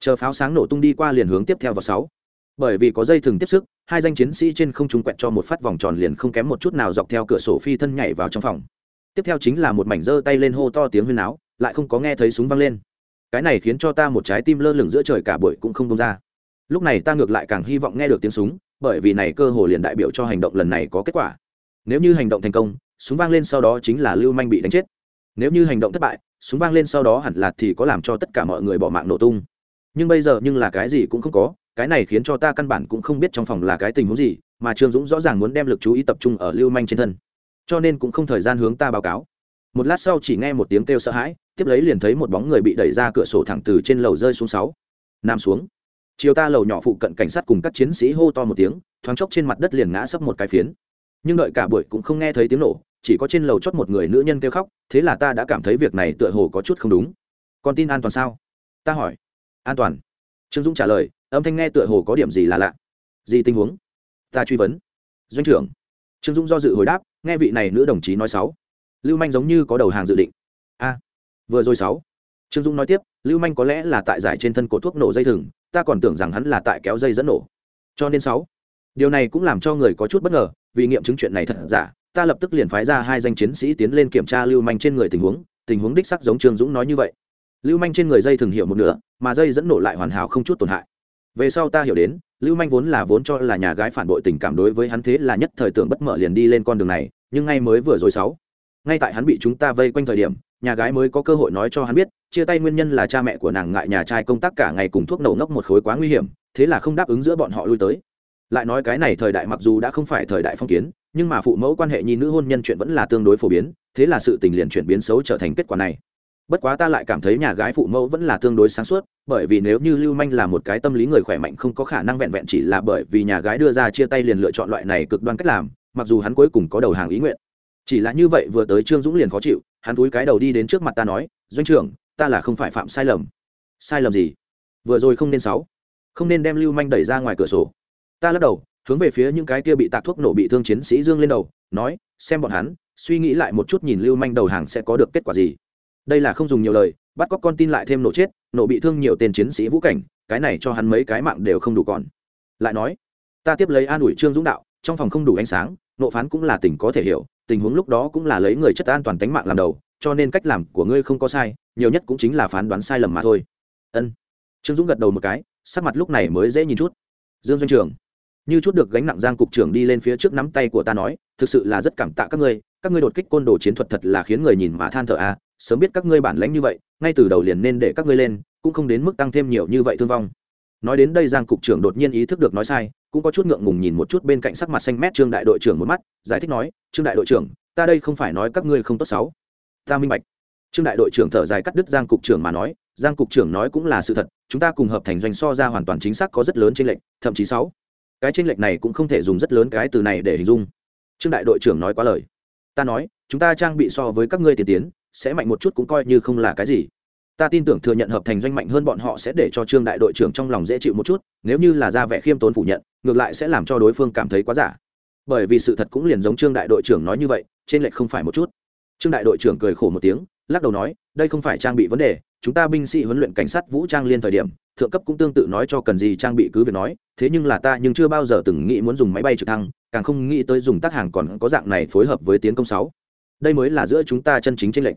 Chờ pháo sáng nổ tung đi qua liền hướng tiếp theo vào sáu. Bởi vì có dây thừng tiếp sức, hai danh chiến sĩ trên không trung quẹt cho một phát vòng tròn liền không kém một chút nào dọc theo cửa sổ phi thân nhảy vào trong phòng. Tiếp theo chính là một mảnh giơ tay lên hô to tiếng huyên áo lại không có nghe thấy súng vang lên. Cái này khiến cho ta một trái tim lơ lửng giữa trời cả buổi cũng không đông ra. Lúc này ta ngược lại càng hy vọng nghe được tiếng súng, bởi vì này cơ hồ liền đại biểu cho hành động lần này có kết quả. Nếu như hành động thành công, súng vang lên sau đó chính là lưu manh bị đánh chết nếu như hành động thất bại, súng vang lên sau đó hẳn là thì có làm cho tất cả mọi người bỏ mạng nổ tung. Nhưng bây giờ nhưng là cái gì cũng không có, cái này khiến cho ta căn bản cũng không biết trong phòng là cái tình huống gì, mà trương dũng rõ ràng muốn đem lực chú ý tập trung ở lưu manh trên thân. Cho nên cũng không thời gian hướng ta báo cáo. Một lát sau chỉ nghe một tiếng kêu sợ hãi, tiếp lấy liền thấy một bóng người bị đẩy ra cửa sổ thẳng từ trên lầu rơi xuống sáu. Nằm xuống. Chiều ta lầu nhỏ phụ cận cảnh sát cùng các chiến sĩ hô to một tiếng, thoáng chốc trên mặt đất liền ngã sấp một cái phiến. Nhưng đợi cả buổi cũng không nghe thấy tiếng nổ chỉ có trên lầu chót một người nữ nhân kêu khóc, thế là ta đã cảm thấy việc này tựa hồ có chút không đúng. Con tin an toàn sao? Ta hỏi. An toàn. Trương dũng trả lời, âm thanh nghe tựa hồ có điểm gì là lạ. Gì tình huống? Ta truy vấn. Doanh trưởng. Trương dũng do dự hồi đáp, nghe vị này nữ đồng chí nói sáu. Lưu manh giống như có đầu hàng dự định. A, vừa rồi sáu. Trương dũng nói tiếp, lưu manh có lẽ là tại giải trên thân cột thuốc nổ dây thừng, ta còn tưởng rằng hắn là tại kéo dây dẫn nổ. Cho nên sáu. Điều này cũng làm cho người có chút bất ngờ, vì nghiệm chứng chuyện này thật giả ta lập tức liền phái ra hai danh chiến sĩ tiến lên kiểm tra lưu manh trên người tình huống tình huống đích sắc giống trương dũng nói như vậy. Lưu manh trên người dây thường hiểu một nửa, mà dây dẫn nổ lại hoàn hảo không chút tổn hại. Về sau ta hiểu đến, lưu manh vốn là vốn cho là nhà gái phản bội tình cảm đối với hắn thế là nhất thời tưởng bất mở liền đi lên con đường này, nhưng ngay mới vừa rồi sáu, ngay tại hắn bị chúng ta vây quanh thời điểm, nhà gái mới có cơ hội nói cho hắn biết, chia tay nguyên nhân là cha mẹ của nàng ngại nhà trai công tác cả ngày cùng thuốc nổ ngốc một khối quá nguy hiểm, thế là không đáp ứng giữa bọn họ lui tới. Lại nói cái này thời đại mặc dù đã không phải thời đại phong kiến nhưng mà phụ mẫu quan hệ nhi nữ hôn nhân chuyện vẫn là tương đối phổ biến, thế là sự tình liền chuyển biến xấu trở thành kết quả này. Bất quá ta lại cảm thấy nhà gái phụ mẫu vẫn là tương đối sáng suốt, bởi vì nếu như lưu manh là một cái tâm lý người khỏe mạnh không có khả năng vẹn vẹn chỉ là bởi vì nhà gái đưa ra chia tay liền lựa chọn loại này cực đoan cách làm, mặc dù hắn cuối cùng có đầu hàng ý nguyện. Chỉ là như vậy vừa tới trương dũng liền khó chịu, hắn túi cái đầu đi đến trước mặt ta nói, doanh trưởng, ta là không phải phạm sai lầm. Sai lầm gì? Vừa rồi không nên sáu không nên đem lưu manh đẩy ra ngoài cửa sổ. Ta lắc đầu hướng về phía những cái kia bị tạc thuốc nổ bị thương chiến sĩ dương lên đầu, nói, xem bọn hắn, suy nghĩ lại một chút nhìn lưu manh đầu hàng sẽ có được kết quả gì. Đây là không dùng nhiều lời, bắt cóc con tin lại thêm nổ chết, nổ bị thương nhiều tên chiến sĩ vũ cảnh, cái này cho hắn mấy cái mạng đều không đủ còn. Lại nói, ta tiếp lấy an ủi trương dũng đạo, trong phòng không đủ ánh sáng, nộ phán cũng là tình có thể hiểu, tình huống lúc đó cũng là lấy người chất an toàn tính mạng làm đầu, cho nên cách làm của ngươi không có sai, nhiều nhất cũng chính là phán đoán sai lầm mà thôi. Ân. Trương dũng gật đầu một cái, sắc mặt lúc này mới dễ nhìn chút. Dương doanh trường như chút được gánh nặng giang cục trưởng đi lên phía trước nắm tay của ta nói, thực sự là rất cảm tạ các ngươi các ngươi đột kích côn đồ chiến thuật thật là khiến người nhìn mà than thở à sớm biết các ngươi bản lãnh như vậy, ngay từ đầu liền nên để các ngươi lên, cũng không đến mức tăng thêm nhiều như vậy thương vong. Nói đến đây giang cục trưởng đột nhiên ý thức được nói sai, cũng có chút ngượng ngùng nhìn một chút bên cạnh sắc mặt xanh mét trương đại đội trưởng một mắt, giải thích nói, trương đại đội trưởng, ta đây không phải nói các ngươi không tốt xấu. Ta minh bạch. Trương đại đội trưởng thở dài cắt đứt giang cục trưởng mà nói, giang cục trưởng nói cũng là sự thật, chúng ta cùng hợp thành doanh so ra hoàn toàn chính xác có rất lớn trên lệnh thậm chí sáu cái tranh lệch này cũng không thể dùng rất lớn cái từ này để hình dung. Trương đại đội trưởng nói quá lời. Ta nói, chúng ta trang bị so với các ngươi tiên tiến, sẽ mạnh một chút cũng coi như không là cái gì. Ta tin tưởng thừa nhận hợp thành doanh mạnh hơn bọn họ sẽ để cho trương đại đội trưởng trong lòng dễ chịu một chút, nếu như là ra vẻ khiêm tốn phủ nhận, ngược lại sẽ làm cho đối phương cảm thấy quá giả. Bởi vì sự thật cũng liền giống trương đại đội trưởng nói như vậy trên lệch không phải một chút. Trương đại đội trưởng cười khổ một tiếng, lắc đầu nói, đây không phải trang bị vấn đề, chúng ta binh sĩ huấn luyện cảnh sát vũ trang liên thời điểm thượng cấp cũng tương tự nói cho cần gì trang bị cứ việc nói, thế nhưng là ta nhưng chưa bao giờ từng nghĩ muốn dùng máy bay trực thăng, càng không nghĩ tới dùng tác hàng còn có dạng này phối hợp với tiến công sáu. Đây mới là giữa chúng ta chân chính tranh lệch.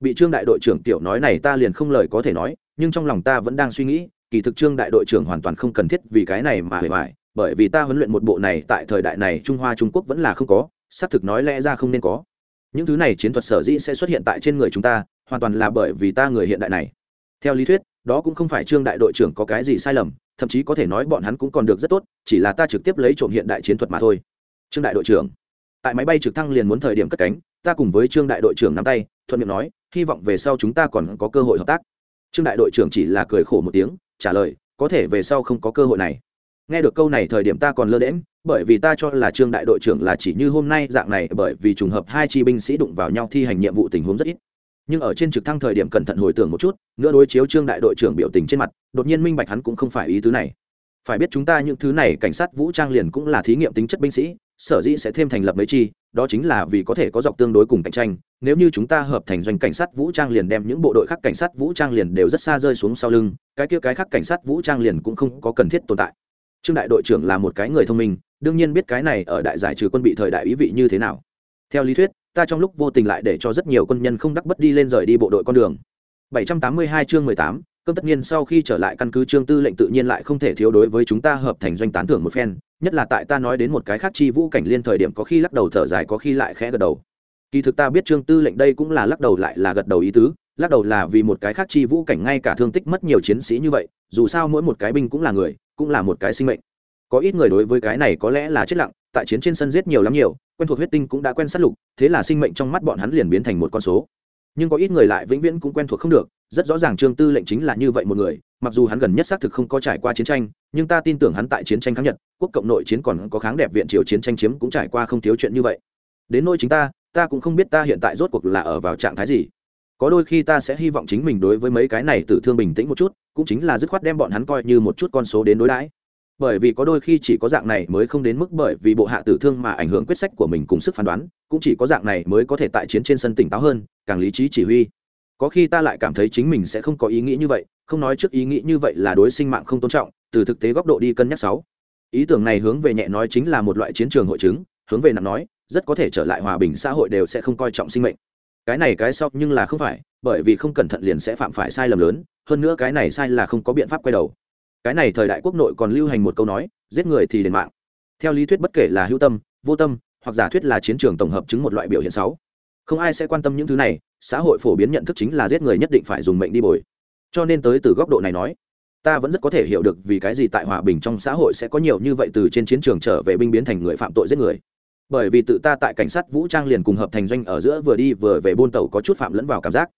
Bị trương đại đội trưởng tiểu nói này ta liền không lời có thể nói, nhưng trong lòng ta vẫn đang suy nghĩ, kỳ thực trương đại đội trưởng hoàn toàn không cần thiết vì cái này mà hề hoài, bởi vì ta huấn luyện một bộ này tại thời đại này trung hoa, trung quốc vẫn là không có, xác thực nói lẽ ra không nên có. Những thứ này chiến thuật sở dĩ sẽ xuất hiện tại trên người chúng ta, hoàn toàn là bởi vì ta người hiện đại này. Theo lý thuyết đó cũng không phải trương đại đội trưởng có cái gì sai lầm, thậm chí có thể nói bọn hắn cũng còn được rất tốt, chỉ là ta trực tiếp lấy trộm hiện đại chiến thuật mà thôi. Trương đại đội trưởng, tại máy bay trực thăng liền muốn thời điểm cất cánh, ta cùng với trương đại đội trưởng nắm tay, thuận miệng nói, hy vọng về sau chúng ta còn có cơ hội hợp tác. Trương đại đội trưởng chỉ là cười khổ một tiếng, trả lời, có thể về sau không có cơ hội này. Nghe được câu này thời điểm ta còn lơ đễm bởi vì ta cho là trương đại đội trưởng là chỉ như hôm nay dạng này, bởi vì trùng hợp hai chi binh sĩ đụng vào nhau thi hành nhiệm vụ tình huống rất ít nhưng ở trên trực thăng thời điểm cẩn thận hồi tưởng một chút, nữa đối chiếu trương đại đội trưởng biểu tình trên mặt, đột nhiên minh bạch hắn cũng không phải ý tứ này. Phải biết chúng ta những thứ này cảnh sát vũ trang liền cũng là thí nghiệm tính chất binh sĩ, sở dĩ sẽ thêm thành lập mấy chi, đó chính là vì có thể có dọc tương đối cùng cạnh tranh. Nếu như chúng ta hợp thành doanh cảnh sát vũ trang liền đem những bộ đội khác cảnh sát vũ trang liền đều rất xa rơi xuống sau lưng, cái kia cái khác cảnh sát vũ trang liền cũng không có cần thiết tồn tại. Trương đại đội trưởng là một cái người thông minh, đương nhiên biết cái này ở đại giải trừ quân bị thời đại ý vị như thế nào. Theo lý thuyết ta trong lúc vô tình lại để cho rất nhiều quân nhân không đắc bất đi lên rời đi bộ đội con đường. 782 chương 18, cơm tất nhiên sau khi trở lại căn cứ trương tư lệnh tự nhiên lại không thể thiếu đối với chúng ta hợp thành doanh tán thưởng một phen nhất là tại ta nói đến một cái khác chi vũ cảnh liên thời điểm có khi lắc đầu thở dài có khi lại khẽ gật đầu. Kỳ thực ta biết trương tư lệnh đây cũng là lắc đầu lại là gật đầu ý tứ lắc đầu là vì một cái khác chi vũ cảnh ngay cả thương tích mất nhiều chiến sĩ như vậy dù sao mỗi một cái binh cũng là người cũng là một cái sinh mệnh. Có ít người đối với cái này có lẽ là chết lặng tại chiến trên sân giết nhiều lắm nhiều, quen thuộc huyết tinh cũng đã quen sát lục, thế là sinh mệnh trong mắt bọn hắn liền biến thành một con số. Nhưng có ít người lại vĩnh viễn cũng quen thuộc không được, rất rõ ràng trương tư lệnh chính là như vậy một người, mặc dù hắn gần nhất xác thực không có trải qua chiến tranh, nhưng ta tin tưởng hắn tại chiến tranh kháng nhật, quốc cộng nội chiến còn có kháng đẹp viện triều chiến tranh chiếm cũng trải qua không thiếu chuyện như vậy. Đến nỗi chính ta ta cũng không biết ta hiện tại rốt cuộc là ở vào trạng thái gì. Có đôi khi ta sẽ hy vọng chính mình đối với mấy cái này tử thương bình tĩnh một chút, cũng chính là dứt khoát đem bọn hắn coi như một chút con số đến đối đãi bởi vì có đôi khi chỉ có dạng này mới không đến mức bởi vì bộ hạ tử thương mà ảnh hưởng quyết sách của mình cùng sức phán đoán, cũng chỉ có dạng này mới có thể tại chiến trên sân tỉnh táo hơn, càng lý trí chỉ huy. Có khi ta lại cảm thấy chính mình sẽ không có ý nghĩ như vậy, không nói trước ý nghĩ như vậy là đối sinh mạng không tôn trọng, từ thực tế góc độ đi cân nhắc sáu. Ý tưởng này hướng về nhẹ nói chính là một loại chiến trường hội chứng, hướng về nặng nói, rất có thể trở lại hòa bình xã hội đều sẽ không coi trọng sinh mệnh. Cái này cái sau nhưng là không phải, bởi vì không cẩn thận liền sẽ phạm phải sai lầm lớn, hơn nữa cái này sai là không có biện pháp quay đầu cái này thời đại quốc nội còn lưu hành một câu nói, giết người thì đền mạng. Theo lý thuyết bất kể là hữu tâm, vô tâm, hoặc giả thuyết là chiến trường tổng hợp chứng một loại biểu hiện xấu. Không ai sẽ quan tâm những thứ này, xã hội phổ biến nhận thức chính là giết người nhất định phải dùng mệnh đi bồi. Cho nên tới từ góc độ này nói, ta vẫn rất có thể hiểu được vì cái gì tại hòa bình trong xã hội sẽ có nhiều như vậy từ trên chiến trường trở về binh biến thành người phạm tội giết người. Bởi vì tự ta tại cảnh sát vũ trang liền cùng hợp thành doanh ở giữa vừa đi vừa về buôn tàu có chút phạm lẫn vào cảm giác.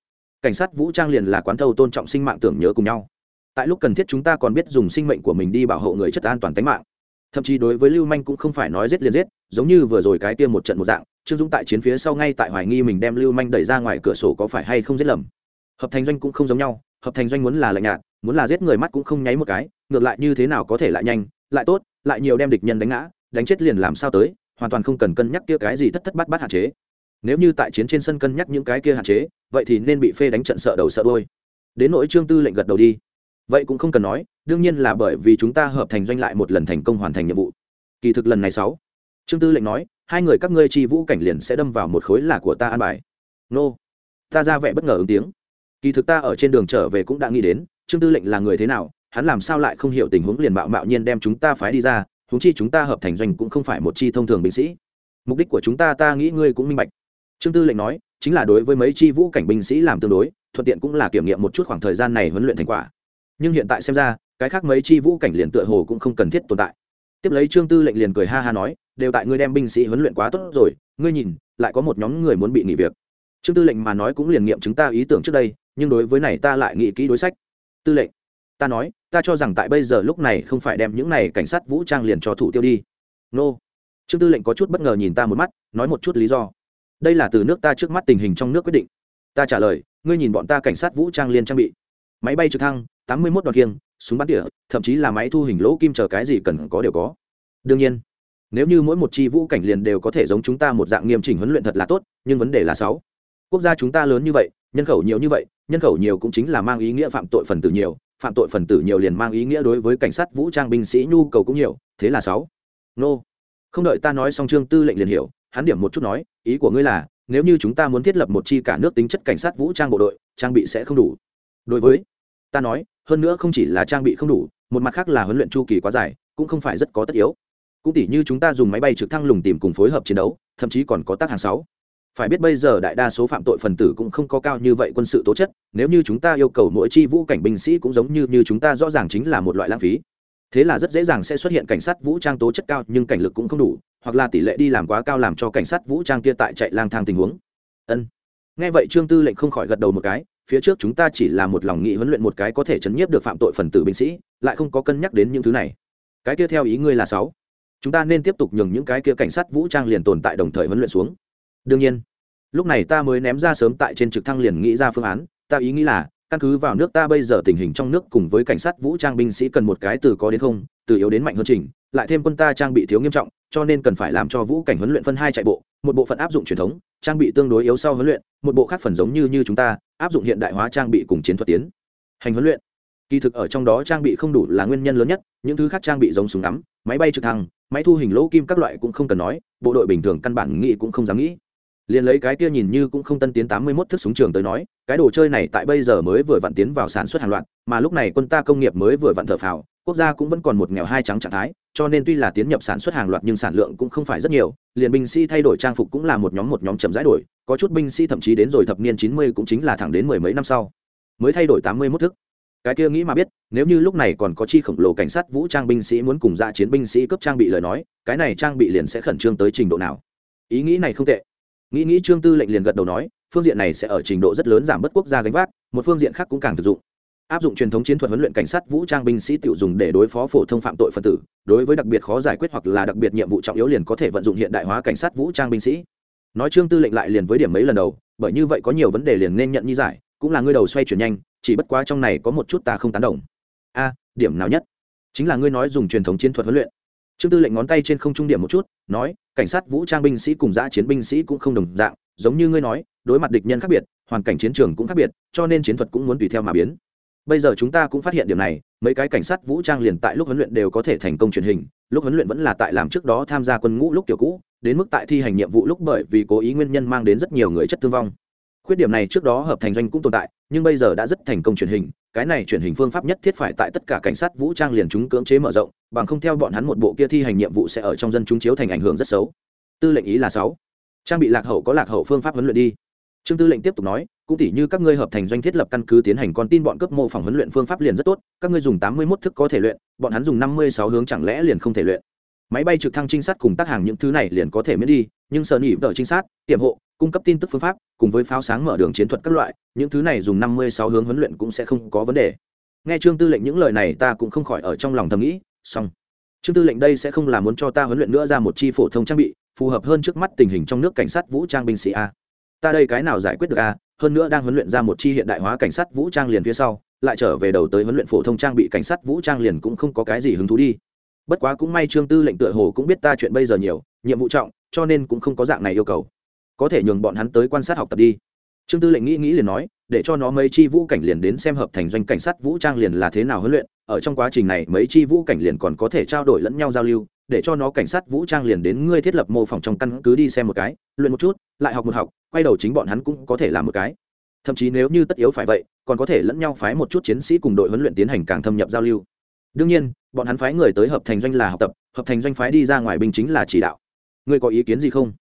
Cảnh sát vũ trang liền là quán thâu tôn trọng sinh mạng tưởng nhớ cùng nhau tại lúc cần thiết chúng ta còn biết dùng sinh mệnh của mình đi bảo hộ người chất an toàn tính mạng. Thậm chí đối với lưu manh cũng không phải nói giết liền giết, giống như vừa rồi cái tiêm một trận một dạng, trương dũng tại chiến phía sau ngay tại hoài nghi mình đem lưu manh đẩy ra ngoài cửa sổ có phải hay không giết lầm. Hợp thành doanh cũng không giống nhau, hợp thành doanh muốn là lạnh nhạt, muốn là giết người mắt cũng không nháy một cái, ngược lại như thế nào có thể lại nhanh, lại tốt, lại nhiều đem địch nhân đánh ngã, đánh chết liền làm sao tới, hoàn toàn không cần cân nhắc kia cái gì thất thất bát bát hạn chế. Nếu như tại chiến trên sân cân nhắc những cái kia hạn chế, vậy thì nên bị phê đánh trận sợ đầu sợ đôi đến nỗi trương tư lệnh gật đầu đi vậy cũng không cần nói, đương nhiên là bởi vì chúng ta hợp thành doanh lại một lần thành công hoàn thành nhiệm vụ. Kỳ thực lần này sáu, trương tư lệnh nói, hai người các ngươi chi vũ cảnh liền sẽ đâm vào một khối là của ta an bài. Nô, ta ra vẻ bất ngờ ứng tiếng. Kỳ thực ta ở trên đường trở về cũng đã nghĩ đến, trương tư lệnh là người thế nào, hắn làm sao lại không hiểu tình huống liền bạo mạo nhiên đem chúng ta phái đi ra, huống chi chúng ta hợp thành doanh cũng không phải một chi thông thường binh sĩ. Mục đích của chúng ta ta nghĩ ngươi cũng minh bạch. Trương tư lệnh nói, chính là đối với mấy chi vũ cảnh binh sĩ làm tương đối, thuận tiện cũng là kiểm nghiệm một chút khoảng thời gian này huấn luyện thành quả nhưng hiện tại xem ra, cái khác mấy chi vũ cảnh liền tựa hồ cũng không cần thiết tồn tại. Tiếp lấy trương tư lệnh liền cười ha ha nói, đều tại ngươi đem binh sĩ huấn luyện quá tốt rồi, ngươi nhìn, lại có một nhóm người muốn bị nghỉ việc. Trương tư lệnh mà nói cũng liền nghiệm chúng ta ý tưởng trước đây, nhưng đối với này ta lại nghĩ kỹ đối sách. Tư lệnh, ta nói, ta cho rằng tại bây giờ lúc này không phải đem những này cảnh sát vũ trang liền cho thủ tiêu đi. Nô. Trương tư lệnh có chút bất ngờ nhìn ta một mắt, nói một chút lý do. Đây là từ nước ta trước mắt tình hình trong nước quyết định. Ta trả lời, ngươi nhìn bọn ta cảnh sát vũ trang liên trang bị. Máy bay trực thăng tám mươi mốt đòn kiêng, súng bắn tỉa, thậm chí là máy thu hình lỗ kim chờ cái gì cần có đều có. Đương nhiên, nếu như mỗi một chi vũ cảnh liền đều có thể giống chúng ta một dạng nghiêm chỉnh huấn luyện thật là tốt, nhưng vấn đề là sáu. Quốc gia chúng ta lớn như vậy, nhân khẩu nhiều như vậy, nhân khẩu nhiều cũng chính là mang ý nghĩa phạm tội phần tử nhiều, phạm tội phần tử nhiều liền mang ý nghĩa đối với cảnh sát vũ trang binh sĩ nhu cầu cũng nhiều, thế là sáu. Nô. Không đợi ta nói xong trương tư lệnh liền hiểu, hắn điểm một chút nói, ý của ngươi là, nếu như chúng ta muốn thiết lập một chi cả nước tính chất cảnh sát vũ trang bộ đội, trang bị sẽ không đủ. Đối với ta nói hơn nữa không chỉ là trang bị không đủ, một mặt khác là huấn luyện chu kỳ quá dài, cũng không phải rất có tất yếu. Cũng tỉ như chúng ta dùng máy bay trực thăng lùng tìm cùng phối hợp chiến đấu, thậm chí còn có tác hàng sáu. Phải biết bây giờ đại đa số phạm tội phần tử cũng không có cao như vậy quân sự tố chất, nếu như chúng ta yêu cầu mỗi chi vũ cảnh binh sĩ cũng giống như như chúng ta rõ ràng chính là một loại lãng phí. Thế là rất dễ dàng sẽ xuất hiện cảnh sát vũ trang tố chất cao nhưng cảnh lực cũng không đủ, hoặc là tỷ lệ đi làm quá cao làm cho cảnh sát vũ trang kia tại chạy lang thang tình huống. Ân. Nghe vậy trương tư lệnh không khỏi gật đầu một cái phía trước chúng ta chỉ là một lòng nghị huấn luyện một cái có thể chấn nhiếp được phạm tội phần tử binh sĩ, lại không có cân nhắc đến những thứ này. Cái kia theo ý ngươi là sáu. Chúng ta nên tiếp tục nhường những cái kia cảnh sát vũ trang liền tồn tại đồng thời huấn luyện xuống. Đương nhiên, lúc này ta mới ném ra sớm tại trên trực thăng liền nghĩ ra phương án, ta ý nghĩ là, căn cứ vào nước ta bây giờ tình hình trong nước cùng với cảnh sát vũ trang binh sĩ cần một cái từ có đến không, từ yếu đến mạnh hơn trình, lại thêm quân ta trang bị thiếu nghiêm trọng, cho nên cần phải làm cho vũ cảnh huấn luyện phân hai chạy bộ một bộ phận áp dụng truyền thống, trang bị tương đối yếu sau huấn luyện, một bộ khác phần giống như như chúng ta, áp dụng hiện đại hóa trang bị cùng chiến thuật tiến hành huấn luyện. Kỳ thực ở trong đó trang bị không đủ là nguyên nhân lớn nhất, những thứ khác trang bị giống súng ngắm, máy bay trực thăng, máy thu hình lỗ kim các loại cũng không cần nói, bộ đội bình thường căn bản nghĩ cũng không dám nghĩ. Liền lấy cái kia nhìn như cũng không tân tiến tám mươi 81 thức súng trường tới nói, cái đồ chơi này tại bây giờ mới vừa vặn tiến vào sản xuất hàng loạt, mà lúc này quân ta công nghiệp mới vừa vặn thở phào, quốc gia cũng vẫn còn một nghèo hai trắng trạng thái cho nên tuy là tiến nhập sản xuất hàng loạt nhưng sản lượng cũng không phải rất nhiều, liền binh sĩ thay đổi trang phục cũng là một nhóm một nhóm chậm rãi đổi, có chút binh sĩ thậm chí đến rồi thập niên chín mươi cũng chính là thẳng đến mười mấy năm sau, mới thay đổi tám mươi 81 thức. Cái kia nghĩ mà biết, nếu như lúc này còn có chi khổng lồ cảnh sát vũ trang binh sĩ muốn cùng dạ chiến binh sĩ cấp trang bị lời nói, cái này trang bị liền sẽ khẩn trương tới trình độ nào? Ý nghĩ này không tệ. Nghĩ nghĩ trương tư lệnh liền gật đầu nói, phương diện này sẽ ở trình độ rất lớn giảm bớt quốc gia gánh vác, một phương diện khác cũng càng thực dụng áp dụng truyền thống chiến thuật huấn luyện cảnh sát vũ trang binh sĩ tự dùng để đối phó phổ thông phạm tội phân tử, đối với đặc biệt khó giải quyết hoặc là đặc biệt nhiệm vụ trọng yếu liền có thể vận dụng hiện đại hóa cảnh sát vũ trang binh sĩ. Nói trương tư lệnh lại liền với điểm mấy lần đầu, bởi như vậy có nhiều vấn đề liền nên nhận như giải, cũng là ngươi đầu xoay chuyển nhanh, chỉ bất quá trong này có một chút ta không tán đồng. A, điểm nào nhất? Chính là ngươi nói dùng truyền thống chiến thuật huấn luyện. Trương tư lệnh ngón tay trên không trung điểm một chút, nói, cảnh sát vũ trang binh sĩ cùng giã chiến binh sĩ cũng không đồng dạng, giống như ngươi nói, đối mặt địch nhân khác biệt, hoàn cảnh chiến trường cũng khác biệt, cho nên chiến thuật cũng muốn tùy theo mà biến bây giờ chúng ta cũng phát hiện điểm này, mấy cái cảnh sát vũ trang liền tại lúc huấn luyện đều có thể thành công truyền hình, lúc huấn luyện vẫn là tại làm trước đó tham gia quân ngũ lúc kiểu cũ, đến mức tại thi hành nhiệm vụ lúc bởi vì cố ý nguyên nhân mang đến rất nhiều người chất thương vong. Khuyết điểm này trước đó hợp thành doanh cũng tồn tại, nhưng bây giờ đã rất thành công truyền hình, cái này truyền hình phương pháp nhất thiết phải tại tất cả cảnh sát vũ trang liền chúng cưỡng chế mở rộng, bằng không theo bọn hắn một bộ kia thi hành nhiệm vụ sẽ ở trong dân chúng chiếu thành ảnh hưởng rất xấu. Tư lệnh ý là sáu. Trang bị lạc hậu có lạc hậu phương pháp huấn luyện đi trương tư lệnh tiếp tục nói, cũng tỉ như các ngươi hợp thành doanh thiết lập căn cứ tiến hành con tin bọn cấp mô phỏng huấn luyện phương pháp liền rất tốt, các ngươi dùng tám mươi 81 thức có thể luyện, bọn hắn dùng năm mươi sáu hướng chẳng lẽ liền không thể luyện. Máy bay trực thăng trinh sát cùng tác hàng những thứ này liền có thể miễn đi, nhưng sợ nhĩ vợ trinh sát, tiệm hộ, cung cấp tin tức phương pháp, cùng với pháo sáng mở đường chiến thuật các loại, những thứ này dùng năm mươi sáu hướng huấn luyện cũng sẽ không có vấn đề. Nghe trương tư lệnh những lời này ta cũng không khỏi ở trong lòng thầm nghĩ song trương tư lệnh đây sẽ không là muốn cho ta huấn luyện nữa ra một chi phổ thông trang bị, phù hợp hơn trước mắt tình hình trong nước cảnh sát vũ trang binh sĩ a ta đây cái nào giải quyết được a hơn nữa đang huấn luyện ra một chi hiện đại hóa cảnh sát vũ trang liền phía sau, lại trở về đầu tới huấn luyện phổ thông trang bị cảnh sát vũ trang liền cũng không có cái gì hứng thú đi. Bất quá cũng may trương tư lệnh tựa hồ cũng biết ta chuyện bây giờ nhiều, nhiệm vụ trọng, cho nên cũng không có dạng này yêu cầu. Có thể nhường bọn hắn tới quan sát học tập đi. Trương tư lệnh nghĩ nghĩ liền nói, để cho nó mấy chi vũ cảnh liền đến xem hợp thành doanh cảnh sát vũ trang liền là thế nào huấn luyện ở trong quá trình này mấy chi vũ cảnh liền còn có thể trao đổi lẫn nhau giao lưu để cho nó cảnh sát vũ trang liền đến ngươi thiết lập mô phỏng trong căn cứ đi xem một cái luyện một chút lại học một học quay đầu chính bọn hắn cũng có thể làm một cái. Thậm chí nếu như tất yếu phải vậy còn có thể lẫn nhau phái một chút chiến sĩ cùng đội huấn luyện tiến hành càng thâm nhập giao lưu. Đương nhiên bọn hắn phái người tới hợp thành doanh là học tập hợp thành doanh phái đi ra ngoài binh chính là chỉ đạo. Ngươi có ý kiến gì không?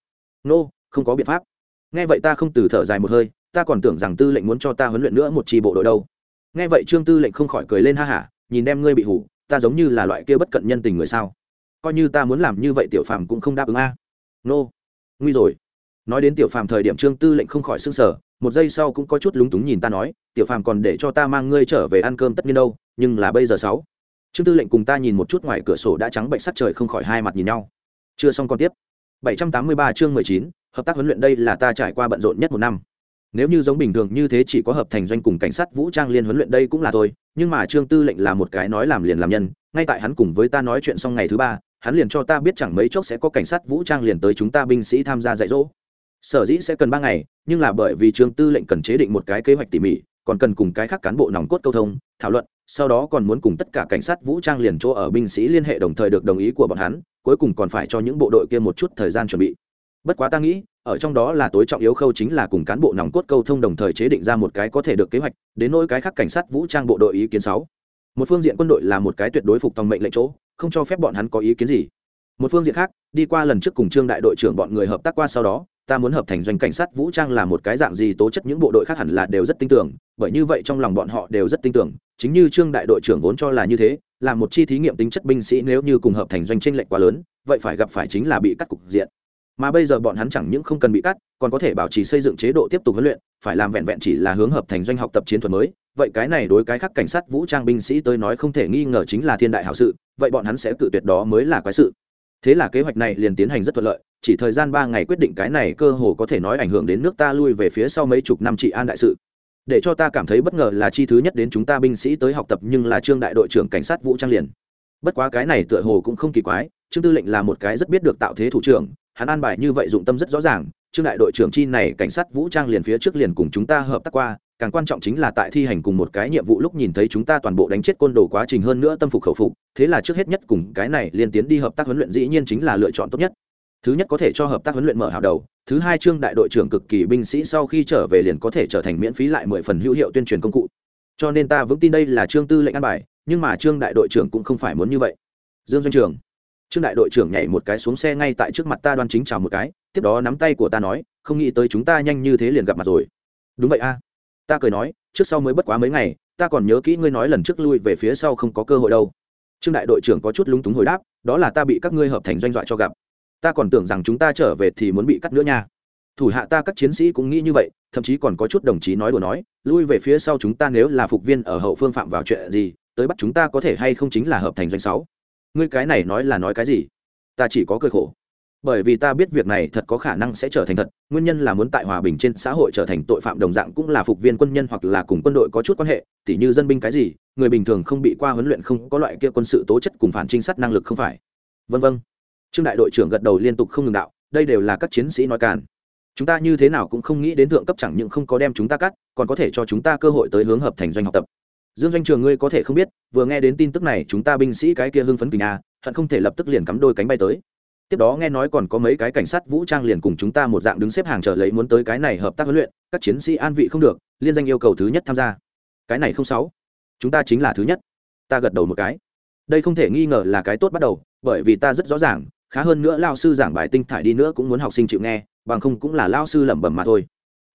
Nô、no, không có biện pháp. Nghe vậy ta không từ thở dài một hơi ta còn tưởng rằng tư lệnh muốn cho ta huấn luyện nữa một tri bộ đội đâu. Nghe vậy trương tư lệnh không khỏi cười lên ha hả nhìn đem ngươi bị hủ ta giống như là loại kia bất cận nhân tình người sao? Coi như ta muốn làm như vậy tiểu phàm cũng không đáp ứng a. Nô nguy rồi. Nói đến tiểu phàm thời điểm trương tư lệnh không khỏi s ư n g sở một giây sau cũng có chút lúng túng nhìn ta nói tiểu phàm còn để cho ta mang ngươi trở về ăn cơm tất nhiên đâu nhưng là bây giờ sáu. Trương tư lệnh cùng ta nhìn một chút ngoài cửa sổ đã trắng bệnh sắc trời không khỏi hai mặt nhìn nhau. Chưa xong còn tiếp. 783 chương 19, hợp tác huấn luyện đây là ta trải qua bận rộn nhất một năm. Nếu như giống bình thường như thế chỉ có hợp thành doanh cùng cảnh sát vũ trang liên huấn luyện đây cũng là thôi nhưng mà trương tư lệnh là một cái nói làm liền làm nhân, ngay tại hắn cùng với ta nói chuyện xong ngày thứ ba, hắn liền cho ta biết chẳng mấy chốc sẽ có cảnh sát vũ trang liền tới chúng ta binh sĩ tham gia dạy dỗ. Sở dĩ sẽ cần ba ngày, nhưng là bởi vì trương tư lệnh cần chế định một cái kế hoạch tỉ mỉ, còn cần cùng cái khác cán bộ nòng cốt câu thông, thảo luận, sau đó còn muốn cùng tất cả cảnh sát vũ trang liền chỗ ở binh sĩ liên hệ đồng thời được đồng ý của bọn hắn, cuối cùng còn phải cho những bộ đội kia một chút thời gian chuẩn bị bất quá ta nghĩ, ở trong đó là tối trọng yếu khâu chính là cùng cán bộ nòng cốt câu thông đồng thời chế định ra một cái có thể được kế hoạch, đến nỗi cái khác cảnh sát vũ trang bộ đội ý kiến sáu. Một phương diện quân đội là một cái tuyệt đối phục tòng mệnh lệnh chỗ, không cho phép bọn hắn có ý kiến gì. Một phương diện khác, đi qua lần trước cùng trương đại đội trưởng bọn người hợp tác qua sau đó, ta muốn hợp thành doanh cảnh sát vũ trang là một cái dạng gì tố chất những bộ đội khác hẳn là đều rất tin tưởng, bởi như vậy trong lòng bọn họ đều rất tin tưởng, chính như trương đại đội trưởng vốn cho là như thế, là một chi thí nghiệm tính chất binh sĩ nếu như cùng hợp thành doanh tranh lệch quá lớn, vậy phải gặp phải chính là bị cắt cục diện mà bây giờ bọn hắn chẳng những không cần bị cắt, còn có thể bảo trì xây dựng chế độ tiếp tục huấn luyện, phải làm vẹn vẹn chỉ là hướng hợp thành doanh học tập chiến thuật mới. Vậy cái này đối cái khác cảnh sát vũ trang binh sĩ tới nói không thể nghi ngờ chính là thiên đại hảo sự, vậy bọn hắn sẽ cự tuyệt đó mới là quái sự. Thế là kế hoạch này liền tiến hành rất thuận lợi, chỉ thời gian ba ngày quyết định cái này cơ hồ có thể nói ảnh hưởng đến nước ta lui về phía sau mấy chục năm trị an đại sự. Để cho ta cảm thấy bất ngờ là chi thứ nhất đến chúng ta binh sĩ tới học tập nhưng là trương đại đội trưởng cảnh sát vũ trang liền. Bất quá cái này tựa hồ cũng không kỳ quái trương tư lệnh là một cái rất biết được tạo thế thủ trưởng, hắn an bài như vậy dụng tâm rất rõ ràng, trương đại đội trưởng chi này cảnh sát vũ trang liền phía trước liền cùng chúng ta hợp tác qua, càng quan trọng chính là tại thi hành cùng một cái nhiệm vụ lúc nhìn thấy chúng ta toàn bộ đánh chết côn đồ quá trình hơn nữa tâm phục khẩu phục, thế là trước hết nhất cùng cái này liên tiến đi hợp tác huấn luyện dĩ nhiên chính là lựa chọn tốt nhất. Thứ nhất có thể cho hợp tác huấn luyện mở hào đầu, thứ hai trương đại đội trưởng cực kỳ binh sĩ sau khi trở về liền có thể trở thành miễn phí lại mười phần hữu hiệu tuyên truyền công cụ. Cho nên ta vững tin đây là trương tư lệnh an bài, nhưng mà trương đại đội trưởng cũng không phải muốn như vậy. Dương doanh trường trương đại đội trưởng nhảy một cái xuống xe ngay tại trước mặt ta đoan chính chào một cái, tiếp đó nắm tay của ta nói, không nghĩ tới chúng ta nhanh như thế liền gặp mặt rồi. Đúng vậy a. Ta cười nói, trước sau mới bất quá mấy ngày, ta còn nhớ kỹ ngươi nói lần trước lui về phía sau không có cơ hội đâu. Trương đại đội trưởng có chút lúng túng hồi đáp, đó là ta bị các ngươi hợp thành doanh dọa cho gặp. Ta còn tưởng rằng chúng ta trở về thì muốn bị cắt nữa nha. Thủ hạ ta các chiến sĩ cũng nghĩ như vậy, thậm chí còn có chút đồng chí nói đùa nói, lui về phía sau chúng ta nếu là phục viên ở hậu phương phạm vào chuyện gì, tới bắt chúng ta có thể hay không chính là hợp thành doanh sáu? Ngươi cái này nói là nói cái gì? Ta chỉ có cười khổ. Bởi vì ta biết việc này thật có khả năng sẽ trở thành thật, nguyên nhân là muốn tại hòa bình trên xã hội trở thành tội phạm đồng dạng cũng là phục viên quân nhân hoặc là cùng quân đội có chút quan hệ, tỉ như dân binh cái gì, người bình thường không bị qua huấn luyện không có loại kia quân sự tố chất cùng phản trinh sát năng lực không phải. Vân vân. Trương đại đội trưởng gật đầu liên tục không ngừng đạo, đây đều là các chiến sĩ nói càn. Chúng ta như thế nào cũng không nghĩ đến thượng cấp chẳng những không có đem chúng ta cắt, còn có thể cho chúng ta cơ hội tới hướng hợp thành doanh học tập dương doanh trường ngươi có thể không biết, vừa nghe đến tin tức này, chúng ta binh sĩ cái kia hưng phấn kình a hận không thể lập tức liền cắm đôi cánh bay tới. Tiếp đó nghe nói còn có mấy cái cảnh sát vũ trang liền cùng chúng ta một dạng đứng xếp hàng chờ lấy muốn tới cái này hợp tác huấn luyện, các chiến sĩ an vị không được, liên danh yêu cầu thứ nhất tham gia. Cái này không sáu. Chúng ta chính là thứ nhất. Ta gật đầu một cái. Đây không thể nghi ngờ là cái tốt bắt đầu, bởi vì ta rất rõ ràng, khá hơn nữa lao sư giảng bài tinh thải đi nữa cũng muốn học sinh chịu nghe, bằng không cũng là lao sư lẩm bẩm mà thôi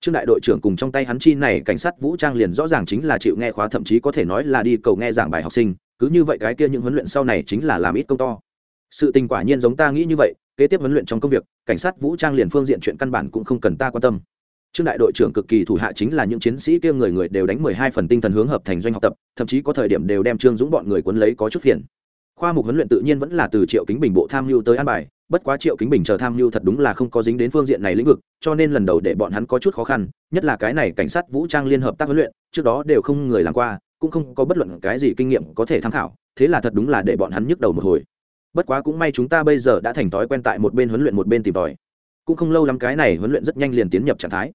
trương đại đội trưởng cùng trong tay hắn chi này cảnh sát vũ trang liền rõ ràng chính là chịu nghe khóa, thậm chí có thể nói là đi cầu nghe giảng bài học sinh. Cứ như vậy cái kia những huấn luyện sau này chính là làm ít công to. Sự tình quả nhiên giống ta nghĩ như vậy, kế tiếp huấn luyện trong công việc, cảnh sát vũ trang liền phương diện chuyện căn bản cũng không cần ta quan tâm. Trương đại đội trưởng cực kỳ thủ hạ chính là những chiến sĩ kia người người đều đánh mười hai phần tinh thần hướng hợp thành doanh học tập, thậm chí có thời điểm đều đem trương dũng bọn người cuốn lấy có chút phiền. Khoa mục huấn luyện tự nhiên vẫn là từ triệu kính bình bộ tham mưu tới an bài bất quá triệu kính bình chờ tham mưu thật đúng là không có dính đến phương diện này lĩnh vực, cho nên lần đầu để bọn hắn có chút khó khăn, nhất là cái này cảnh sát vũ trang liên hợp tác huấn luyện, trước đó đều không người làm qua, cũng không có bất luận cái gì kinh nghiệm có thể tham khảo, thế là thật đúng là để bọn hắn nhức đầu một hồi. Bất quá cũng may chúng ta bây giờ đã thành thói quen tại một bên huấn luyện một bên tìm tòi. Cũng không lâu lắm cái này huấn luyện rất nhanh liền tiến nhập trạng thái.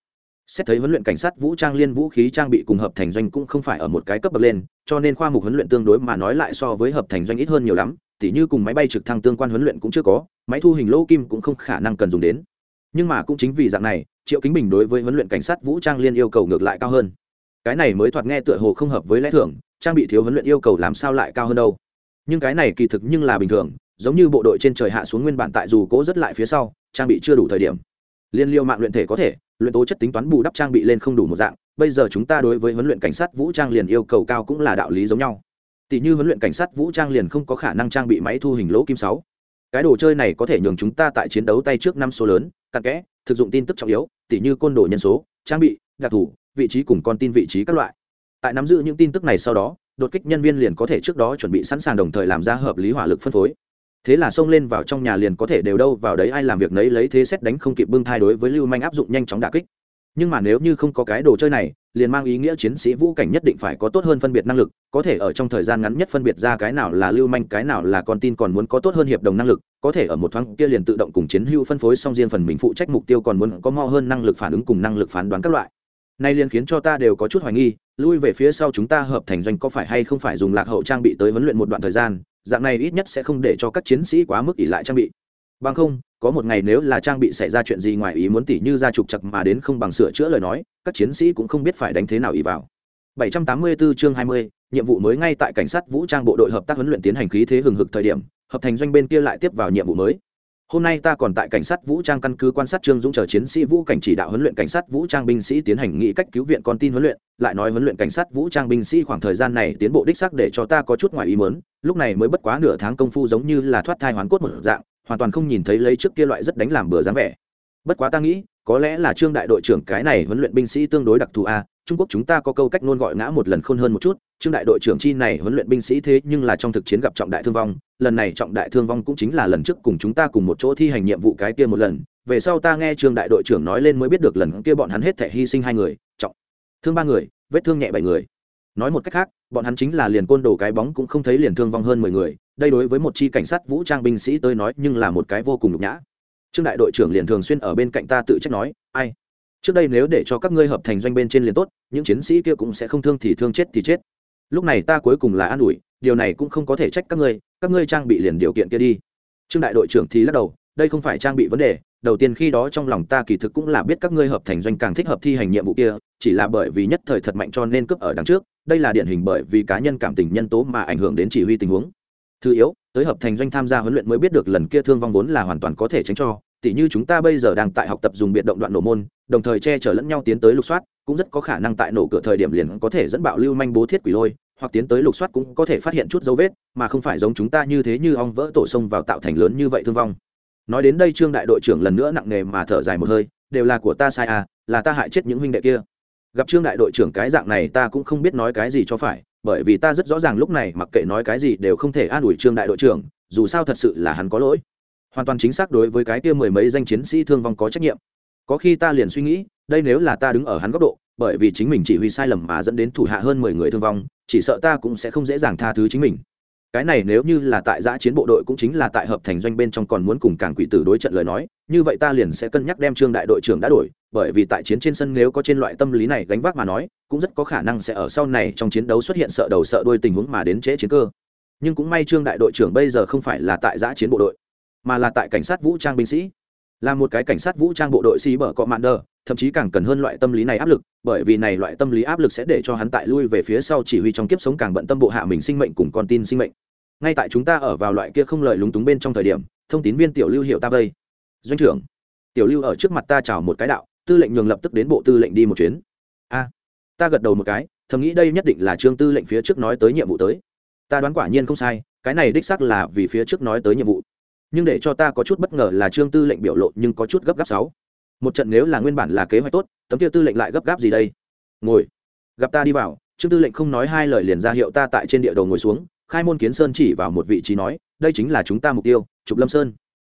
Xét thấy huấn luyện cảnh sát vũ trang liên vũ khí trang bị cùng hợp thành doanh cũng không phải ở một cái cấp bậc lên, cho nên khoa mục huấn luyện tương đối mà nói lại so với hợp thành doanh ít hơn nhiều lắm tỉ như cùng máy bay trực thăng tương quan huấn luyện cũng chưa có, máy thu hình lỗ kim cũng không khả năng cần dùng đến. Nhưng mà cũng chính vì dạng này, triệu kính bình đối với huấn luyện cảnh sát vũ trang liên yêu cầu ngược lại cao hơn. Cái này mới thoạt nghe tựa hồ không hợp với lẽ thường, trang bị thiếu huấn luyện yêu cầu làm sao lại cao hơn đâu. Nhưng cái này kỳ thực nhưng là bình thường, giống như bộ đội trên trời hạ xuống nguyên bản tại dù cố rất lại phía sau, trang bị chưa đủ thời điểm. Liên liêu mạng luyện thể có thể, luyện tố chất tính toán bù đắp trang bị lên không đủ một dạng, bây giờ chúng ta đối với huấn luyện cảnh sát vũ trang liền yêu cầu cao cũng là đạo lý giống nhau tỷ như huấn luyện cảnh sát vũ trang liền không có khả năng trang bị máy thu hình lỗ kim sáu. Cái đồ chơi này có thể nhường chúng ta tại chiến đấu tay trước năm số lớn, cặn kẽ, thực dụng tin tức trọng yếu tỷ như côn đồ nhân số, trang bị, đặc thù, vị trí cùng con tin vị trí các loại. Tại nắm giữ những tin tức này sau đó, đột kích nhân viên liền có thể trước đó chuẩn bị sẵn sàng đồng thời làm ra hợp lý hỏa lực phân phối. Thế là xông lên vào trong nhà liền có thể đều đâu vào đấy ai làm việc nấy lấy thế xét đánh không kịp bưng thai đối với lưu manh áp dụng nhanh chóng đà kích nhưng mà nếu như không có cái đồ chơi này, liền mang ý nghĩa chiến sĩ vũ cảnh nhất định phải có tốt hơn phân biệt năng lực, có thể ở trong thời gian ngắn nhất phân biệt ra cái nào là lưu manh, cái nào là con tin còn muốn có tốt hơn hiệp đồng năng lực, có thể ở một thoáng kia liền tự động cùng chiến hữu phân phối xong riêng phần mình phụ trách mục tiêu còn muốn có mo hơn năng lực phản ứng cùng năng lực phán đoán các loại. Nay liền khiến cho ta đều có chút hoài nghi, lui về phía sau chúng ta hợp thành doanh có phải hay không phải dùng lạc hậu trang bị tới huấn luyện một đoạn thời gian, dạng này ít nhất sẽ không để cho các chiến sĩ quá mức ỉ lại trang bị. Bằng không có một ngày nếu là trang bị xảy ra chuyện gì ngoài ý muốn tỉ như ra trục chặt mà đến không bằng sửa chữa lời nói các chiến sĩ cũng không biết phải đánh thế nào ý vào. 784 chương 20, nhiệm vụ mới ngay tại cảnh sát vũ trang bộ đội hợp tác huấn luyện tiến hành khí thế hừng hực thời điểm hợp thành doanh bên kia lại tiếp vào nhiệm vụ mới. Hôm nay ta còn tại cảnh sát vũ trang căn cứ quan sát trương dũng chờ chiến sĩ vũ cảnh chỉ đạo huấn luyện cảnh sát vũ trang binh sĩ tiến hành nghị cách cứu viện con tin huấn luyện lại nói huấn luyện cảnh sát vũ trang binh sĩ khoảng thời gian này tiến bộ đích sắc để cho ta có chút ngoài ý mớn lúc này mới bất quá nửa tháng công phu giống như là thoát thai hoán cốt một dạng hoàn toàn không nhìn thấy lấy trước kia loại rất đánh làm bừa dáng vẻ. Bất quá ta nghĩ, có lẽ là trương đại đội trưởng cái này huấn luyện binh sĩ tương đối đặc thù a, trung quốc chúng ta có câu cách nôn gọi ngã một lần khôn hơn một chút, trương đại đội trưởng chi này huấn luyện binh sĩ thế nhưng là trong thực chiến gặp trọng đại thương vong, lần này trọng đại thương vong cũng chính là lần trước cùng chúng ta cùng một chỗ thi hành nhiệm vụ cái kia một lần, về sau ta nghe trương đại đội trưởng nói lên mới biết được lần kia bọn hắn hết thể hy sinh hai người, trọng thương ba người, vết thương nhẹ bảy người nói một cách khác, bọn hắn chính là liền côn đồ cái bóng cũng không thấy liền thương vong hơn mười người, đây đối với một chi cảnh sát vũ trang binh sĩ tới nói nhưng là một cái vô cùng nhục nhã. Trương đại đội trưởng liền thường xuyên ở bên cạnh ta tự trách nói, ai? Trước đây nếu để cho các ngươi hợp thành doanh bên trên liền tốt, những chiến sĩ kia cũng sẽ không thương thì thương chết thì chết. Lúc này ta cuối cùng là an ủi, điều này cũng không có thể trách các ngươi các ngươi trang bị liền điều kiện kia đi. Trương đại đội trưởng thì lắc đầu, đây không phải trang bị vấn đề đầu tiên khi đó trong lòng ta kỳ thực cũng là biết các ngươi hợp thành doanh càng thích hợp thi hành nhiệm vụ kia, chỉ là bởi vì nhất thời thật mạnh cho nên cướp ở đằng trước, đây là điển hình bởi vì cá nhân cảm tình nhân tố mà ảnh hưởng đến chỉ huy tình huống. Thứ yếu, tới hợp thành doanh tham gia huấn luyện mới biết được lần kia thương vong vốn là hoàn toàn có thể tránh cho, tỉ như chúng ta bây giờ đang tại học tập dùng biệt động đoạn nổ môn, đồng thời che chở lẫn nhau tiến tới lục soát, cũng rất có khả năng tại nổ cửa thời điểm liền có thể dẫn bạo lưu manh bố thiết quỷ lôi, hoặc tiến tới lục soát cũng có thể phát hiện chút dấu vết, mà không phải giống chúng ta như thế như ong vỡ tổ sông vào tạo thành lớn như vậy thương vong nói đến đây trương đại đội trưởng lần nữa nặng nề mà thở dài một hơi, đều là của ta sai à là ta hại chết những huynh đệ kia. Gặp trương đại đội trưởng cái dạng này ta cũng không biết nói cái gì cho phải, bởi vì ta rất rõ ràng lúc này mặc kệ nói cái gì đều không thể an ủi trương đại đội trưởng, dù sao thật sự là hắn có lỗi. Hoàn toàn chính xác đối với cái kia mười mấy danh chiến sĩ thương vong có trách nhiệm. Có khi ta liền suy nghĩ, đây nếu là ta đứng ở hắn góc độ, bởi vì chính mình chỉ huy sai lầm mà dẫn đến thủ hạ hơn mười người thương vong, chỉ sợ ta cũng sẽ không dễ dàng tha thứ chính mình cái này nếu như là tại giã chiến bộ đội cũng chính là tại hợp thành doanh bên trong còn muốn cùng cảng quỷ tử đối trận lời nói, như vậy ta liền sẽ cân nhắc đem trương đại đội trưởng đã đổi, bởi vì tại chiến trên sân nếu có trên loại tâm lý này gánh vác mà nói, cũng rất có khả năng sẽ ở sau này trong chiến đấu xuất hiện sợ đầu sợ đuôi tình huống mà đến trễ chiến cơ. Nhưng cũng may trương đại đội trưởng bây giờ không phải là tại giã chiến bộ đội, mà là tại cảnh sát vũ trang binh sĩ là một cái cảnh sát vũ trang bộ đội xí bở cọ mạn đờ, thậm chí càng cần hơn loại tâm lý này áp lực, bởi vì này loại tâm lý áp lực sẽ để cho hắn tại lui về phía sau chỉ huy trong kiếp sống càng bận tâm bộ hạ mình sinh mệnh cùng con tin sinh mệnh. Ngay tại chúng ta ở vào loại kia không lợi lúng túng bên trong thời điểm, thông tín viên tiểu lưu hiệu ta vây. Doanh trưởng, tiểu lưu ở trước mặt ta chào một cái đạo, tư lệnh nhường lập tức đến bộ tư lệnh đi một chuyến. A, ta gật đầu một cái, thầm nghĩ đây nhất định là trương tư lệnh phía trước nói tới nhiệm vụ tới. Ta đoán quả nhiên không sai, cái này đích xác là vì phía trước nói tới nhiệm vụ nhưng để cho ta có chút bất ngờ là trương tư lệnh biểu lộ nhưng có chút gấp gáp sáu. Một trận nếu là nguyên bản là kế hoạch tốt, tấm tiêu tư lệnh lại gấp gáp gì đây? Ngồi. Gặp ta đi vào, trương tư lệnh không nói hai lời liền ra hiệu ta tại trên địa đồ ngồi xuống, khai môn kiến sơn chỉ vào một vị trí nói, đây chính là chúng ta mục tiêu, trục lâm sơn.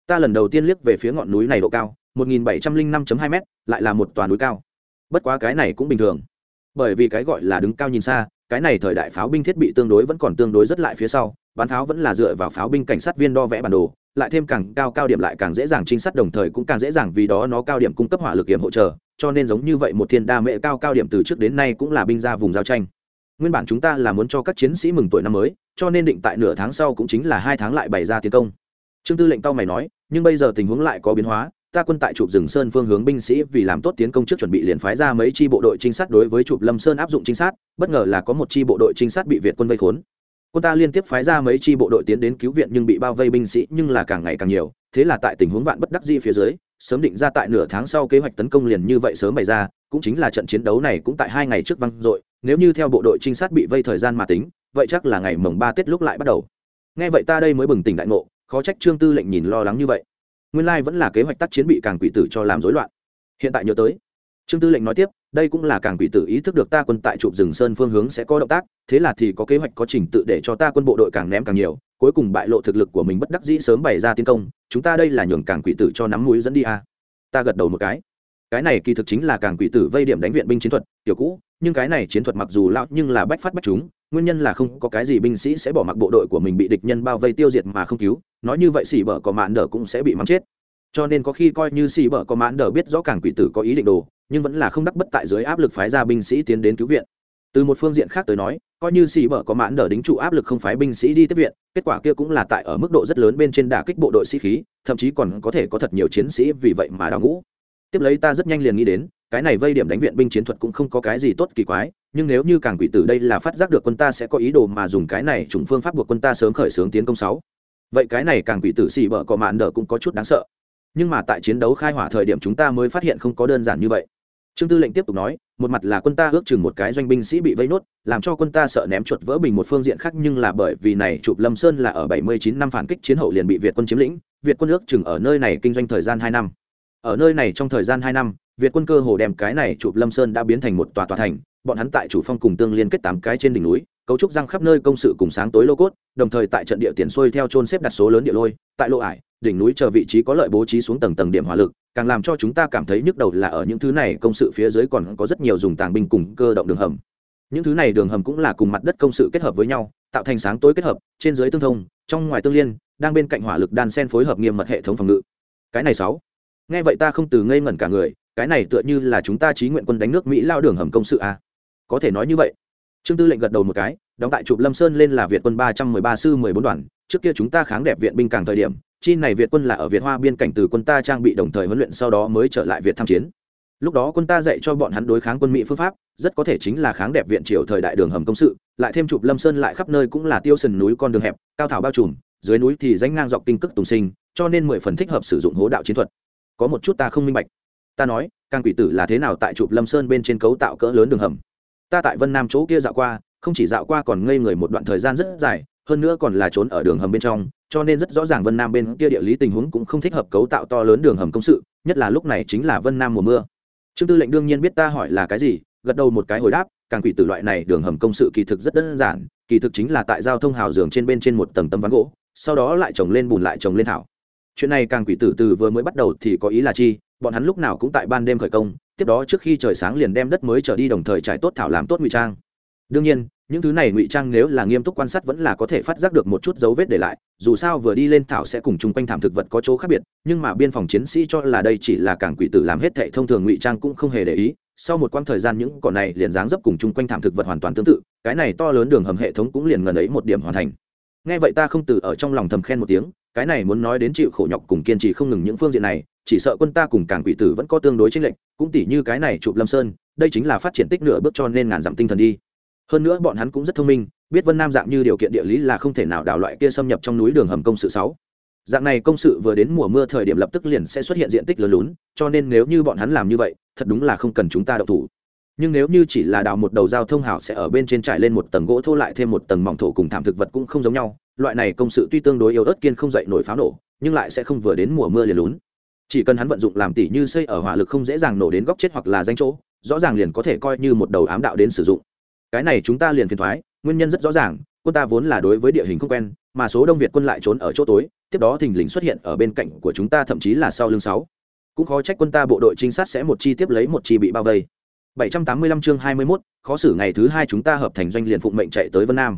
Ta lần đầu tiên liếc về phía ngọn núi này độ cao 1705.2 m lại là một toàn núi cao. Bất quá cái này cũng bình thường. Bởi vì cái gọi là đứng cao nhìn xa, cái này thời đại pháo binh thiết bị tương đối vẫn còn tương đối rất lại phía sau bắn pháo vẫn là dựa vào pháo binh cảnh sát viên đo vẽ bản đồ lại thêm càng cao cao điểm lại càng dễ dàng trinh sát, đồng thời cũng càng dễ dàng vì đó nó cao điểm cung cấp hỏa lực điểm hỗ trợ cho nên giống như vậy một thiên đa mệ cao cao điểm từ trước đến nay cũng là binh ra vùng giao tranh. Nguyên bản chúng ta là muốn cho các chiến sĩ mừng tuổi năm mới, cho nên định tại nửa tháng sau cũng chính là hai tháng lại bày ra tiến công. Trương tư lệnh tao mày nói, nhưng bây giờ tình huống lại có biến hóa, ta quân tại chụp rừng sơn phương hướng binh sĩ vì làm tốt tiến công trước chuẩn bị liền phái ra mấy chi bộ đội trinh sát đối với chụp lâm sơn áp dụng trinh sát, bất ngờ là có một chi bộ đội trinh sát bị việt quân vây khốn quân ta liên tiếp phái ra mấy chi bộ đội tiến đến cứu viện nhưng bị bao vây binh sĩ nhưng là càng ngày càng nhiều. Thế là tại tình huống vạn bất đắc di phía dưới, sớm định ra tại nửa tháng sau kế hoạch tấn công liền như vậy sớm bày ra, cũng chính là trận chiến đấu này cũng tại hai ngày trước văng dội. Nếu như theo bộ đội trinh sát bị vây thời gian mà tính, vậy chắc là ngày mồng ba tết lúc lại bắt đầu. Nghe vậy ta đây mới bừng tỉnh đại ngộ, khó trách trương tư lệnh nhìn lo lắng như vậy. Nguyên lai vẫn là kế hoạch tác chiến bị càng quỷ tử cho làm rối loạn. Hiện tại nhớ tới. Trương tư lệnh nói tiếp đây cũng là càng quỷ tử ý thức được ta quân tại chụp rừng sơn phương hướng sẽ có động tác, thế là thì có kế hoạch có trình tự để cho ta quân bộ đội càng ném càng nhiều, cuối cùng bại lộ thực lực của mình bất đắc dĩ sớm bày ra tiến công, chúng ta đây là nhường càng quỷ tử cho nắm mũi dẫn đi à. ta gật đầu một cái cái này kỳ thực chính là càng quỷ tử vây điểm đánh viện binh chiến thuật, tiểu cũ, nhưng cái này chiến thuật mặc dù lão nhưng là bách phát bách chúng, nguyên nhân là không có cái gì binh sĩ sẽ bỏ mặc bộ đội của mình bị địch nhân bao vây tiêu diệt mà không cứu, nói như vậy xỉ bở có mạn đờ cũng sẽ bị mắng chết cho nên có khi coi như xỉ bở có mạn đờ biết rõ càng quỷ tử có ý định đồ nhưng vẫn là không đắc bất tại dưới áp lực phái ra binh sĩ tiến đến cứu viện. Từ một phương diện khác tới nói, coi như xì bở có mãn đỡ đính trụ áp lực không phái binh sĩ đi tiếp viện, kết quả kia cũng là tại ở mức độ rất lớn bên trên đả kích bộ đội sĩ khí, thậm chí còn có thể có thật nhiều chiến sĩ vì vậy mà đào ngũ. Tiếp lấy ta rất nhanh liền nghĩ đến, cái này vây điểm đánh viện binh chiến thuật cũng không có cái gì tốt kỳ quái, nhưng nếu như càng quỷ tử đây là phát giác được quân ta sẽ có ý đồ mà dùng cái này trùng phương pháp buộc quân ta sớm khởi xướng tiến công sáu. Vậy cái này càng quỷ tử xì bở có mạn đỡ cũng có chút đáng sợ. Nhưng mà tại chiến đấu khai hỏa thời điểm chúng ta mới phát hiện không có đơn giản như vậy trương tư lệnh tiếp tục nói, một mặt là quân ta ước chừng một cái doanh binh sĩ bị vây nốt, làm cho quân ta sợ ném chuột vỡ bình một phương diện khác nhưng là bởi vì này chụp lâm sơn là ở 79 năm phản kích chiến hậu liền bị việt quân chiếm lĩnh, việt quân ước chừng ở nơi này kinh doanh thời gian hai năm. Ở nơi này trong thời gian hai năm, việt quân cơ hồ đem cái này chụp lâm sơn đã biến thành một tòa tòa thành, bọn hắn tại chủ phong cùng tương liên kết tám cái trên đỉnh núi, cấu trúc răng khắp nơi công sự cùng sáng tối lô cốt, đồng thời tại trận địa tiền xuôi theo trôn xếp đặt số lớn địa lôi, tại lộ ải, đỉnh núi chờ vị trí có lợi bố trí xuống tầng tầng điểm hỏa lực càng làm cho chúng ta cảm thấy nhức đầu là ở những thứ này công sự phía dưới còn có rất nhiều dùng tàng binh cùng cơ động đường hầm. Những thứ này đường hầm cũng là cùng mặt đất công sự kết hợp với nhau, tạo thành sáng tối kết hợp, trên dưới tương thông, trong ngoài tương liên, đang bên cạnh hỏa lực đan sen phối hợp nghiêm mật hệ thống phòng ngự. Cái này sáu. Nghe vậy ta không từ ngây ngẩn cả người, cái này tựa như là chúng ta trí nguyện quân đánh nước mỹ lao đường hầm công sự à. có thể nói như vậy. Trương tư lệnh gật đầu một cái, đóng tại chụp lâm sơn lên là việt quân ba trăm mười ba sư mười bốn đoàn, trước kia chúng ta kháng đẹp viện binh càng thời điểm chi này việt quân là ở việt hoa biên cảnh từ quân ta trang bị đồng thời huấn luyện sau đó mới trở lại việt tham chiến. Lúc đó quân ta dạy cho bọn hắn đối kháng quân mỹ phương pháp, rất có thể chính là kháng đẹp viện triều thời đại đường hầm công sự, lại thêm chụp lâm sơn lại khắp nơi cũng là tiêu sần núi con đường hẹp, cao thảo bao trùm, dưới núi thì danh ngang dọc kinh cức tùng sinh, cho nên mười phần thích hợp sử dụng hố đạo chiến thuật. Có một chút ta không minh bạch. Ta nói, càng quỷ tử là thế nào tại chụp lâm sơn bên trên cấu tạo cỡ lớn đường hầm? Ta tại vân nam chỗ kia dạo qua, không chỉ dạo qua còn ngây người một đoạn thời gian rất dài hơn nữa còn là trốn ở đường hầm bên trong, cho nên rất rõ ràng vân nam bên kia địa lý tình huống cũng không thích hợp cấu tạo to lớn đường hầm công sự, nhất là lúc này chính là vân nam mùa mưa. Trương tư lệnh đương nhiên biết ta hỏi là cái gì, gật đầu một cái hồi đáp, càng quỷ tử loại này đường hầm công sự kỳ thực rất đơn giản, kỳ thực chính là tại giao thông hào giường trên bên trên một tầng tấm ván gỗ, sau đó lại trồng lên bùn lại trồng lên thảo. Chuyện này càng quỷ tử từ vừa mới bắt đầu thì có ý là chi, bọn hắn lúc nào cũng tại ban đêm khởi công, tiếp đó trước khi trời sáng liền đem đất mới trở đi đồng thời trải tốt thảo làm tốt ngụy trang. Đương nhiên những thứ này ngụy trang nếu là nghiêm túc quan sát vẫn là có thể phát giác được một chút dấu vết để lại, dù sao vừa đi lên thảo sẽ cùng chung quanh thảm thực vật có chỗ khác biệt, nhưng mà biên phòng chiến sĩ cho là đây chỉ là cảng quỷ tử làm hết thệ thông thường ngụy trang cũng không hề để ý, sau một quãng thời gian những cỏ này liền dáng dấp cùng chung quanh thảm thực vật hoàn toàn tương tự, cái này to lớn đường hầm hệ thống cũng liền ngần ấy một điểm hoàn thành. Nghe vậy ta không từ ở trong lòng thầm khen một tiếng, cái này muốn nói đến chịu khổ nhọc cùng kiên trì không ngừng những phương diện này, chỉ sợ quân ta cùng cảng quỷ tử vẫn có tương đối chênh lệch, cũng tỉ như cái này chụp lâm sơn, đây chính là phát triển tích nửa bước cho nên ngàn dặm tinh thần đi hơn nữa bọn hắn cũng rất thông minh, biết vân nam dạng như điều kiện địa lý là không thể nào đảo loại kia xâm nhập trong núi đường hầm công sự sáu. Dạng này công sự vừa đến mùa mưa thời điểm lập tức liền sẽ xuất hiện diện tích lớn lún, cho nên nếu như bọn hắn làm như vậy, thật đúng là không cần chúng ta đậu thủ. Nhưng nếu như chỉ là đào một đầu giao thông hảo sẽ ở bên trên trải lên một tầng gỗ thô lại thêm một tầng mỏng thổ cùng thảm thực vật cũng không giống nhau, loại này công sự tuy tương đối yếu ớt kiên không dậy nổi pháo nổ, nhưng lại sẽ không vừa đến mùa mưa liền lún. Chỉ cần hắn vận dụng làm tỉ như xây ở hỏa lực không dễ dàng nổ đến góc chết hoặc là danh chỗ, rõ ràng liền có thể coi như một đầu ám đạo đến sử dụng cái này chúng ta liền phiền thoái nguyên nhân rất rõ ràng quân ta vốn là đối với địa hình không quen mà số đông việt quân lại trốn ở chỗ tối tiếp đó thình lình xuất hiện ở bên cạnh của chúng ta thậm chí là sau lưng sáu cũng khó trách quân ta bộ đội trinh sát sẽ một chi tiếp lấy một chi bị bao vây 785 chương 21, khó xử ngày thứ hai chúng ta hợp thành doanh liền phụng mệnh chạy tới Vân Nam.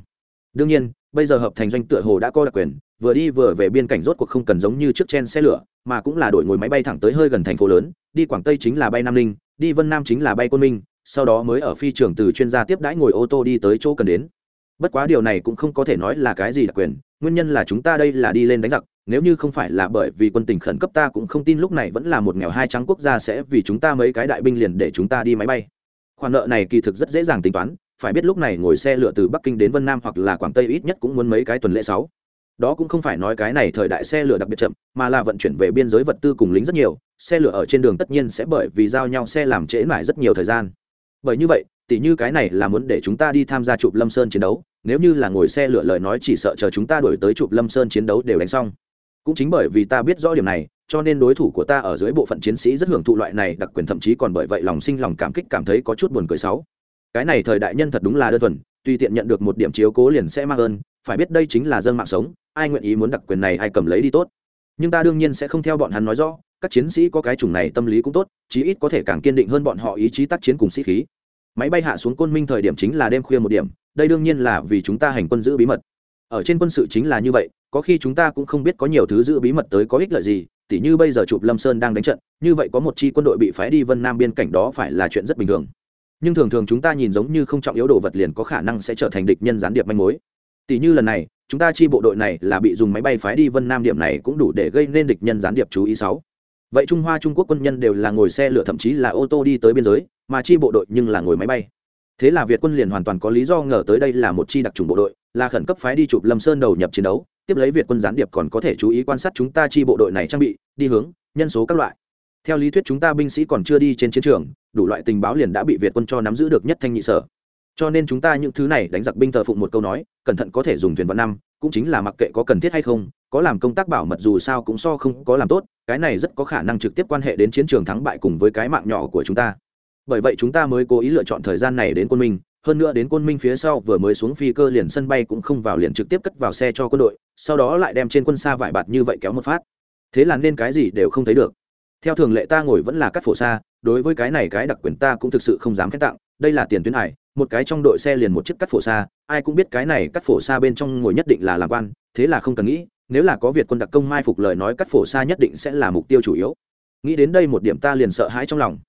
Đương nhiên, bây giờ hợp thành doanh tựa hồ đã có đặc quyền, vừa đi vừa về biên cảnh rốt cuộc không cần giống như trước chen xe lửa, mà cũng là đổi ngồi máy bay thẳng tới hơi gần thành phố lớn, đi Quảng Tây chính là bay Nam Ninh, đi Vân Nam chính là bay Côn Minh, sau đó mới ở phi trường từ chuyên gia tiếp đãi ngồi ô tô đi tới chỗ cần đến. Bất quá điều này cũng không có thể nói là cái gì đặc quyền, nguyên nhân là chúng ta đây là đi lên đánh giặc, nếu như không phải là bởi vì quân tình khẩn cấp ta cũng không tin lúc này vẫn là một nghèo hai trắng quốc gia sẽ vì chúng ta mấy cái đại binh liền để chúng ta đi máy bay. Khoản nợ này kỳ thực rất dễ dàng tính toán, phải biết lúc này ngồi xe lửa từ bắc kinh đến vân nam hoặc là quảng tây ít nhất cũng muốn mấy cái tuần lễ sáu. Đó cũng không phải nói cái này thời đại xe lửa đặc biệt chậm, mà là vận chuyển về biên giới vật tư cùng lính rất nhiều, xe lửa ở trên đường tất nhiên sẽ bởi vì giao nhau xe làm trễ mãi rất nhiều thời gian bởi như vậy, tỉ như cái này là muốn để chúng ta đi tham gia chụp lâm sơn chiến đấu, nếu như là ngồi xe lựa lời nói chỉ sợ chờ chúng ta đổi tới chụp lâm sơn chiến đấu đều đánh xong. Cũng chính bởi vì ta biết rõ điểm này, cho nên đối thủ của ta ở dưới bộ phận chiến sĩ rất hưởng thụ loại này đặc quyền, thậm chí còn bởi vậy lòng sinh lòng cảm kích cảm thấy có chút buồn cười sáu cái này thời đại nhân thật đúng là đơn thuần, tùy tiện nhận được một điểm chiếu cố liền sẽ mang ơn, phải biết đây chính là dân mạng sống, ai nguyện ý muốn đặc quyền này ai cầm lấy đi tốt. Nhưng ta đương nhiên sẽ không theo bọn hắn nói rõ, các chiến sĩ có cái chủng này tâm lý cũng tốt, chí ít có thể càng kiên định hơn bọn họ ý chí tác chiến cùng sĩ khí máy bay hạ xuống côn minh thời điểm chính là đêm khuya một điểm, đây đương nhiên là vì chúng ta hành quân giữ bí mật. Ở trên quân sự chính là như vậy, có khi chúng ta cũng không biết có nhiều thứ giữ bí mật tới có ích lợi gì, tỉ như bây giờ chụp lâm sơn đang đánh trận, như vậy có một chi quân đội bị phái đi vân nam biên cảnh đó phải là chuyện rất bình thường. Nhưng thường thường chúng ta nhìn giống như không trọng yếu đồ vật liền có khả năng sẽ trở thành địch nhân gián điệp manh mối. Tỷ như lần này, chúng ta chi bộ đội này là bị dùng máy bay phái đi vân nam điểm này cũng đủ để gây nên địch nhân gián điệp chú ý sáu vậy trung hoa trung quốc quân nhân đều là ngồi xe lửa thậm chí là ô tô đi tới biên giới mà chi bộ đội nhưng là ngồi máy bay thế là việt quân liền hoàn toàn có lý do ngờ tới đây là một chi đặc trùng bộ đội là khẩn cấp phái đi chụp lâm sơn đầu nhập chiến đấu tiếp lấy việt quân gián điệp còn có thể chú ý quan sát chúng ta chi bộ đội này trang bị đi hướng nhân số các loại theo lý thuyết chúng ta binh sĩ còn chưa đi trên chiến trường đủ loại tình báo liền đã bị việt quân cho nắm giữ được nhất thanh nhị sở cho nên chúng ta những thứ này đánh giặc binh thờ phụng một câu nói cẩn thận có thể dùng thuyền vận năm cũng chính là mặc kệ có cần thiết hay không, có làm công tác bảo mật dù sao cũng so không có làm tốt, cái này rất có khả năng trực tiếp quan hệ đến chiến trường thắng bại cùng với cái mạng nhỏ của chúng ta. Bởi vậy chúng ta mới cố ý lựa chọn thời gian này đến quân minh, hơn nữa đến quân minh phía sau vừa mới xuống phi cơ liền sân bay cũng không vào liền trực tiếp cất vào xe cho quân đội, sau đó lại đem trên quân xa vải bạt như vậy kéo một phát. Thế là nên cái gì đều không thấy được. Theo thường lệ ta ngồi vẫn là cắt phổ xa, đối với cái này cái đặc quyền ta cũng thực sự không dám khen tặng, đây là tiền tuyến hải một cái trong đội xe liền một chiếc cắt phổ xa, ai cũng biết cái này cắt phổ xa bên trong ngồi nhất định là làm quan, thế là không cần nghĩ, nếu là có việt quân đặc công mai phục lời nói cắt phổ xa nhất định sẽ là mục tiêu chủ yếu. Nghĩ đến đây một điểm ta liền sợ hãi trong lòng.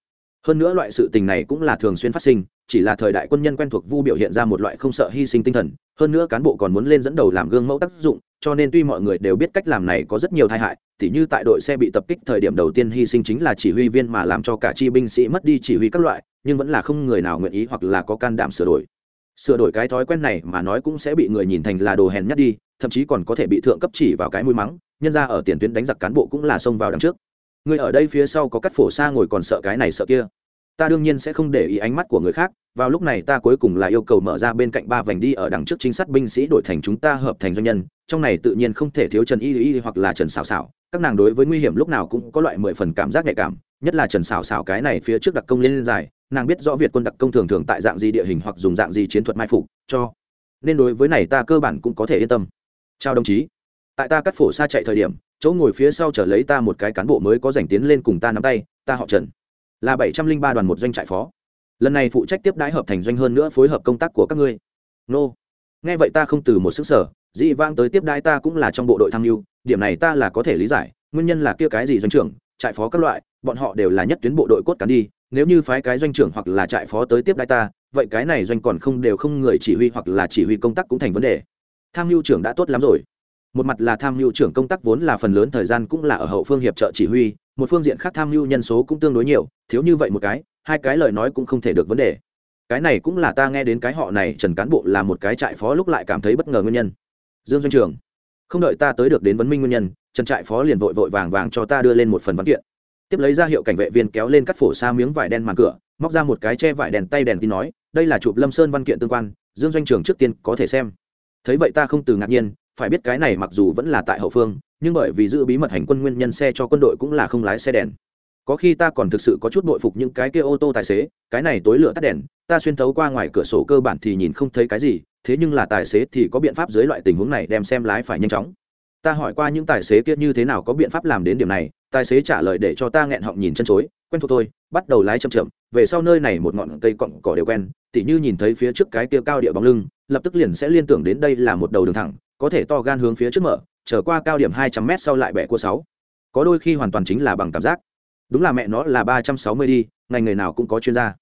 Hơn nữa loại sự tình này cũng là thường xuyên phát sinh, chỉ là thời đại quân nhân quen thuộc vu biểu hiện ra một loại không sợ hy sinh tinh thần, hơn nữa cán bộ còn muốn lên dẫn đầu làm gương mẫu tác dụng cho nên tuy mọi người đều biết cách làm này có rất nhiều tai hại, tỉ như tại đội xe bị tập kích thời điểm đầu tiên hy sinh chính là chỉ huy viên mà làm cho cả chi binh sĩ mất đi chỉ huy các loại, nhưng vẫn là không người nào nguyện ý hoặc là có can đảm sửa đổi. Sửa đổi cái thói quen này mà nói cũng sẽ bị người nhìn thành là đồ hèn nhát đi, thậm chí còn có thể bị thượng cấp chỉ vào cái mũi mắng, nhân ra ở tiền tuyến đánh giặc cán bộ cũng là xông vào đằng trước. Người ở đây phía sau có cắt phổ xa ngồi còn sợ cái này sợ kia ta đương nhiên sẽ không để ý ánh mắt của người khác, vào lúc này ta cuối cùng là yêu cầu mở ra bên cạnh ba vành đi ở đằng trước chính sát binh sĩ đổi thành chúng ta hợp thành doanh nhân, trong này tự nhiên không thể thiếu trần y y hoặc là trần xào xào các nàng đối với nguy hiểm lúc nào cũng có loại mười phần cảm giác nhạy cảm, nhất là trần xào xào cái này phía trước đặc công lên dài nàng biết rõ việt quân đặc công thường thường tại dạng gì địa hình hoặc dùng dạng gì chiến thuật mai phục, cho nên đối với này ta cơ bản cũng có thể yên tâm. Chào đồng chí. Tại ta cắt phổ xa chạy thời điểm, chỗ ngồi phía sau trở lấy ta một cái cán bộ mới có giành tiến lên cùng ta nắm tay, ta họ trần là bảy trăm linh ba đoàn một doanh trại phó. Lần này phụ trách tiếp đãi hợp thành doanh hơn nữa phối hợp công tác của các ngươi. Nô. Nghe vậy ta không từ một sức sở dị vang tới tiếp đãi ta cũng là trong bộ đội tham mưu, điểm này ta là có thể lý giải, nguyên nhân là kia cái gì doanh trưởng, trại phó các loại, bọn họ đều là nhất tuyến bộ đội cốt cán đi, nếu như phái cái doanh trưởng hoặc là trại phó tới tiếp đãi ta, vậy cái này doanh còn không đều không người chỉ huy hoặc là chỉ huy công tác cũng thành vấn đề. Tham mưu trưởng đã tốt lắm rồi một mặt là tham mưu trưởng công tác vốn là phần lớn thời gian cũng là ở hậu phương hiệp trợ chỉ huy, một phương diện khác tham mưu nhân số cũng tương đối nhiều, thiếu như vậy một cái, hai cái lời nói cũng không thể được vấn đề. Cái này cũng là ta nghe đến cái họ này trần cán bộ là một cái trại phó lúc lại cảm thấy bất ngờ nguyên nhân. Dương doanh trường, không đợi ta tới được đến vấn minh nguyên nhân, trần trại phó liền vội vội vàng vàng cho ta đưa lên một phần văn kiện. Tiếp lấy ra hiệu cảnh vệ viên kéo lên cắt phổ xa miếng vải đen màn cửa, móc ra một cái che vải đèn tay đèn tin nói, đây là chụp lâm sơn văn kiện tương quan, dương doanh trường trước tiên có thể xem. Thấy vậy ta không từ ngạc nhiên phải biết cái này mặc dù vẫn là tại hậu phương nhưng bởi vì giữ bí mật hành quân nguyên nhân xe cho quân đội cũng là không lái xe đèn. Có khi ta còn thực sự có chút bội phục những cái kia ô tô tài xế cái này tối lửa tắt đèn ta xuyên thấu qua ngoài cửa sổ cơ bản thì nhìn không thấy cái gì thế nhưng là tài xế thì có biện pháp dưới loại tình huống này đem xem lái phải nhanh chóng. Ta hỏi qua những tài xế kia như thế nào có biện pháp làm đến điểm này tài xế trả lời để cho ta nghẹn họng nhìn chân chối quen thuộc thôi, bắt đầu lái chậm chậm về sau nơi này một ngọn cây cọng cỏ đều quen tỉ như nhìn thấy phía trước cái kia cao địa bóng lưng lập tức liền sẽ liên tưởng đến đây là một đầu đường thẳng có thể to gan hướng phía trước mở, trở qua cao điểm hai trăm m sau lại bẻ cua sáu. Có đôi khi hoàn toàn chính là bằng cảm giác. Đúng là mẹ nó là ba trăm sáu mươi đi, ngành nghề nào cũng có chuyên gia.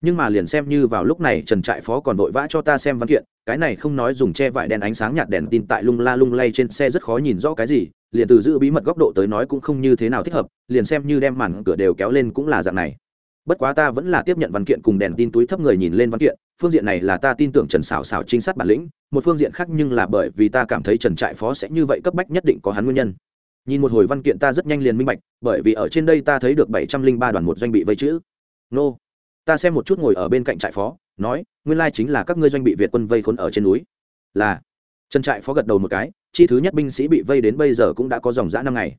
Nhưng mà liền xem như vào lúc này trần trại phó còn vội vã cho ta xem văn kiện, cái này không nói dùng che vải đèn ánh sáng nhạt đèn tin tại lung la lung lay trên xe rất khó nhìn rõ cái gì, liền từ giữ bí mật góc độ tới nói cũng không như thế nào thích hợp, liền xem như đem màn cửa đều kéo lên cũng là dạng này bất quá ta vẫn là tiếp nhận văn kiện cùng đèn tin túi thấp người nhìn lên văn kiện, phương diện này là ta tin tưởng trần xảo xảo trinh sát bản lĩnh, một phương diện khác nhưng là bởi vì ta cảm thấy trần trại phó sẽ như vậy cấp bách nhất định có hắn nguyên nhân. Nhìn một hồi văn kiện ta rất nhanh liền minh bạch, bởi vì ở trên đây ta thấy được bảy trăm linh ba đoàn một doanh bị vây chữ. Nô, ta xem một chút ngồi ở bên cạnh trại phó, nói, nguyên lai chính là các ngươi doanh bị việt quân vây khốn ở trên núi. Là, trần trại phó gật đầu một cái, chi thứ nhất binh sĩ bị vây đến bây giờ cũng đã có dòng giã năm ngày.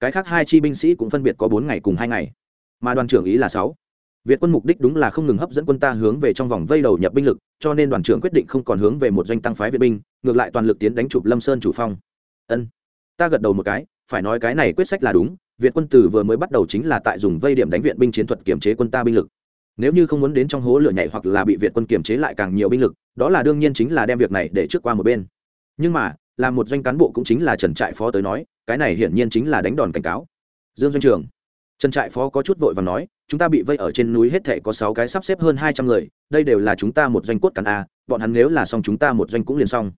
Cái khác hai chi binh sĩ cũng phân biệt có bốn ngày cùng hai ngày. Mà đoàn trưởng ý là sáu việt quân mục đích đúng là không ngừng hấp dẫn quân ta hướng về trong vòng vây đầu nhập binh lực cho nên đoàn trưởng quyết định không còn hướng về một doanh tăng phái viện binh ngược lại toàn lực tiến đánh chụp lâm sơn chủ phong. Ân. Ta gật đầu một cái phải nói cái này quyết sách là đúng việt quân từ vừa mới bắt đầu chính là tại dùng vây điểm đánh viện binh chiến thuật kiểm chế quân ta binh lực. Nếu như không muốn đến trong hố lửa nhảy hoặc là bị việt quân kiểm chế lại càng nhiều binh lực đó là đương nhiên chính là đem việc này để trước qua một bên. Nhưng mà làm một doanh cán bộ cũng chính là trần trại phó tới nói cái này hiển nhiên chính là đánh đòn cảnh cáo. Dương doanh trưởng, trần trại phó có chút vội và nói chúng ta bị vây ở trên núi hết thể có sáu cái sắp xếp hơn hai trăm người, đây đều là chúng ta một doanh cốt cán a, bọn hắn nếu là xong chúng ta một doanh cũng liền xong.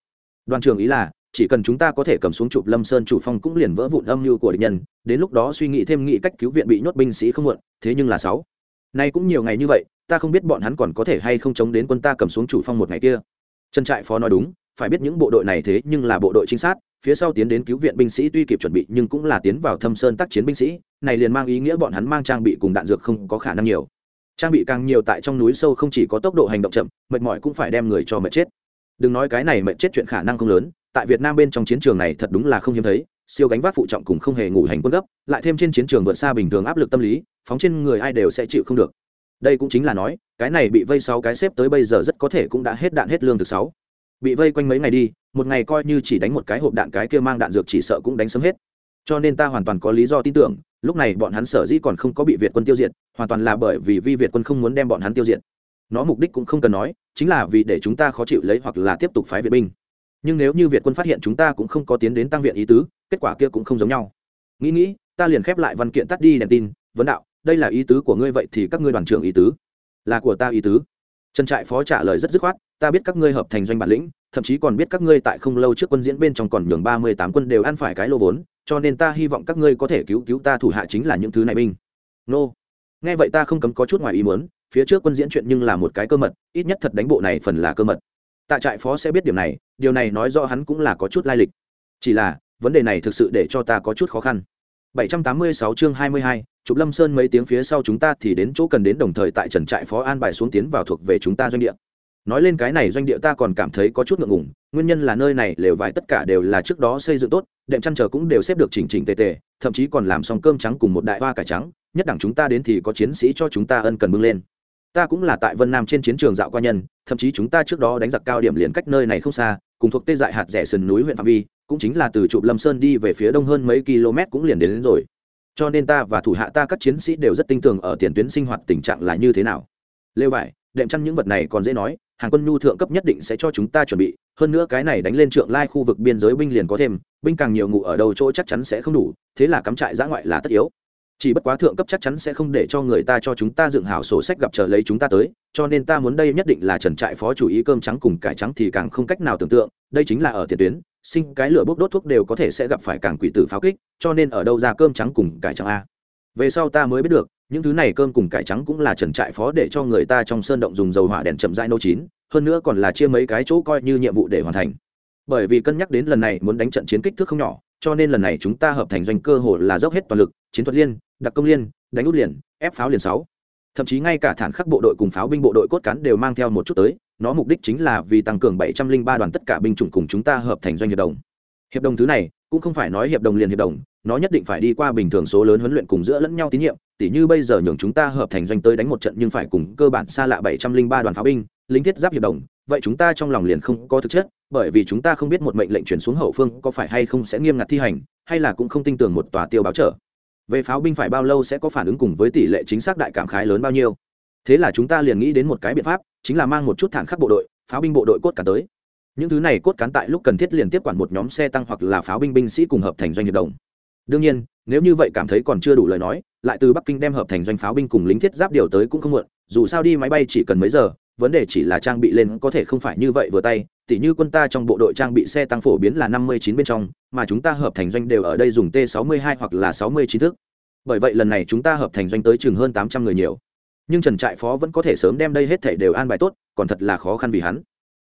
Đoàn trưởng ý là, chỉ cần chúng ta có thể cầm xuống chụp lâm sơn chủ phong cũng liền vỡ vụn âm mưu của địch nhân, đến lúc đó suy nghĩ thêm nghĩ cách cứu viện bị nhốt binh sĩ không muộn, thế nhưng là sáu. Nay cũng nhiều ngày như vậy, ta không biết bọn hắn còn có thể hay không chống đến quân ta cầm xuống chủ phong một ngày kia. Trần trại phó nói đúng, phải biết những bộ đội này thế nhưng là bộ đội trinh sát phía sau tiến đến cứu viện binh sĩ tuy kịp chuẩn bị nhưng cũng là tiến vào thâm sơn tác chiến binh sĩ, này liền mang ý nghĩa bọn hắn mang trang bị cùng đạn dược không có khả năng nhiều. Trang bị càng nhiều tại trong núi sâu không chỉ có tốc độ hành động chậm, mệt mỏi cũng phải đem người cho mệt chết. Đừng nói cái này mệt chết chuyện khả năng không lớn, tại việt nam bên trong chiến trường này thật đúng là không hiếm thấy, siêu gánh vác phụ trọng cùng không hề ngủ hành quân gấp, lại thêm trên chiến trường vượt xa bình thường áp lực tâm lý, phóng trên người ai đều sẽ chịu không được. Đây cũng chính là nói, cái này bị vây sáu cái xếp tới bây giờ rất có thể cũng đã hết đạn hết lương thực sáu. Bị vây quanh mấy ngày đi một ngày coi như chỉ đánh một cái hộp đạn cái kia mang đạn dược chỉ sợ cũng đánh sớm hết. Cho nên ta hoàn toàn có lý do tin tưởng, lúc này bọn hắn sở dĩ còn không có bị việt quân tiêu diệt, hoàn toàn là bởi vì vi việt quân không muốn đem bọn hắn tiêu diệt. Nó mục đích cũng không cần nói, chính là vì để chúng ta khó chịu lấy hoặc là tiếp tục phái viện binh. Nhưng nếu như việt quân phát hiện chúng ta cũng không có tiến đến tăng viện ý tứ, kết quả kia cũng không giống nhau. Nghĩ nghĩ, ta liền khép lại văn kiện tắt đi đèn tin, vấn đạo, đây là ý tứ của ngươi vậy thì các ngươi đoàn trưởng ý tứ. Là của ta ý tứ. Trần trại phó trả lời rất dứt khoát, ta biết các ngươi hợp thành doanh bản lĩnh thậm chí còn biết các ngươi tại không lâu trước quân diễn bên trong còn nhường ba mươi tám quân đều ăn phải cái lô vốn cho nên ta hy vọng các ngươi có thể cứu cứu ta thủ hạ chính là những thứ này binh. Nô. Nghe vậy ta không cấm có chút ngoài ý muốn phía trước quân diễn chuyện nhưng là một cái cơ mật ít nhất thật đánh bộ này phần là cơ mật. Tại trại phó sẽ biết điểm này điều này nói do hắn cũng là có chút lai lịch. Chỉ là vấn đề này thực sự để cho ta có chút khó khăn. 786 chương 22, Trục Lâm Sơn mấy tiếng phía sau chúng ta thì đến chỗ cần đến đồng thời tại Trần trại phó an bài xuống tiến vào thuộc về chúng ta doanh địa. Nói lên cái này doanh địa ta còn cảm thấy có chút ngượng ngùng, nguyên nhân là nơi này lều vải tất cả đều là trước đó xây dựng tốt, đệm chăn trở cũng đều xếp được chỉnh chỉnh tề tề, thậm chí còn làm xong cơm trắng cùng một đại hoa cải trắng, nhất đẳng chúng ta đến thì có chiến sĩ cho chúng ta ân cần bưng lên. Ta cũng là tại Vân Nam trên chiến trường dạo qua nhân, thậm chí chúng ta trước đó đánh giặc cao điểm liền cách nơi này không xa, cùng thuộc tê dại hạt rẻ sườn núi huyện phạm vi, cũng chính là từ trụ Lâm Sơn đi về phía đông hơn mấy km cũng liền đến, đến rồi cho nên ta và thủ hạ ta các chiến sĩ đều rất tin tưởng ở tiền tuyến sinh hoạt tình trạng là như thế nào lêu vải đệm chăn những vật này còn dễ nói hàng quân nhu thượng cấp nhất định sẽ cho chúng ta chuẩn bị, hơn nữa cái này đánh lên trượng lai khu vực biên giới binh liền có thêm, binh càng nhiều ngủ ở đầu chỗ chắc chắn sẽ không đủ, thế là cắm trại giã ngoại là tất yếu. Chỉ bất quá thượng cấp chắc chắn sẽ không để cho người ta cho chúng ta dựng hảo sổ sách gặp chờ lấy chúng ta tới, cho nên ta muốn đây nhất định là trần trại phó chủ ý cơm trắng cùng cải trắng thì càng không cách nào tưởng tượng, đây chính là ở tiền tuyến, sinh cái lửa bốc đốt thuốc đều có thể sẽ gặp phải càng quỷ tử pháo kích, cho nên ở đâu ra cơm trắng cùng cải trắng a. Về sau ta mới biết được những thứ này cơm cùng cải trắng cũng là trần trại phó để cho người ta trong sơn động dùng dầu hỏa đèn chậm rãi nấu chín, hơn nữa còn là chia mấy cái chỗ coi như nhiệm vụ để hoàn thành. Bởi vì cân nhắc đến lần này muốn đánh trận chiến kích thước không nhỏ, cho nên lần này chúng ta hợp thành doanh cơ hội là dốc hết toàn lực, chiến thuật liên, đặc công liên, đánh út liền, ép pháo liền sáu. Thậm chí ngay cả thản khắc bộ đội cùng pháo binh bộ đội cốt cán đều mang theo một chút tới, nó mục đích chính là vì tăng cường 703 đoàn tất cả binh chủng cùng chúng ta hợp thành doanh hiệp đồng. Hiệp đồng thứ này cũng không phải nói hiệp đồng liền hiệp đồng, nó nhất định phải đi qua bình thường số lớn huấn luyện cùng giữa lẫn nhau tín nhiệm, tỉ như bây giờ nhường chúng ta hợp thành doanh tới đánh một trận nhưng phải cùng cơ bản xa lạ 703 đoàn pháo binh, lính thiết giáp hiệp đồng, vậy chúng ta trong lòng liền không có thực chất, bởi vì chúng ta không biết một mệnh lệnh chuyển xuống hậu phương có phải hay không sẽ nghiêm ngặt thi hành, hay là cũng không tin tưởng một tòa tiêu báo trở về pháo binh phải bao lâu sẽ có phản ứng cùng với tỷ lệ chính xác đại cảm khái lớn bao nhiêu. Thế là chúng ta liền nghĩ đến một cái biện pháp, chính là mang một chút thản khắc bộ đội, pháo binh bộ đội cốt cả tới những thứ này cốt cán tại lúc cần thiết liền tiếp quản một nhóm xe tăng hoặc là pháo binh binh sĩ cùng hợp thành doanh hiệp đồng. Đương nhiên, nếu như vậy cảm thấy còn chưa đủ lời nói, lại từ bắc kinh đem hợp thành doanh pháo binh cùng lính thiết giáp điều tới cũng không muộn, dù sao đi máy bay chỉ cần mấy giờ, vấn đề chỉ là trang bị lên có thể không phải như vậy vừa tay, tỉ như quân ta trong bộ đội trang bị xe tăng phổ biến là năm mươi chín bên trong, mà chúng ta hợp thành doanh đều ở đây dùng t 62 hoặc là sáu mươi chín thước bởi vậy lần này chúng ta hợp thành doanh tới chừng hơn tám trăm người nhiều. Nhưng trần trại phó vẫn có thể sớm đem đây hết thảy đều an bài tốt, còn thật là khó khăn vì hắn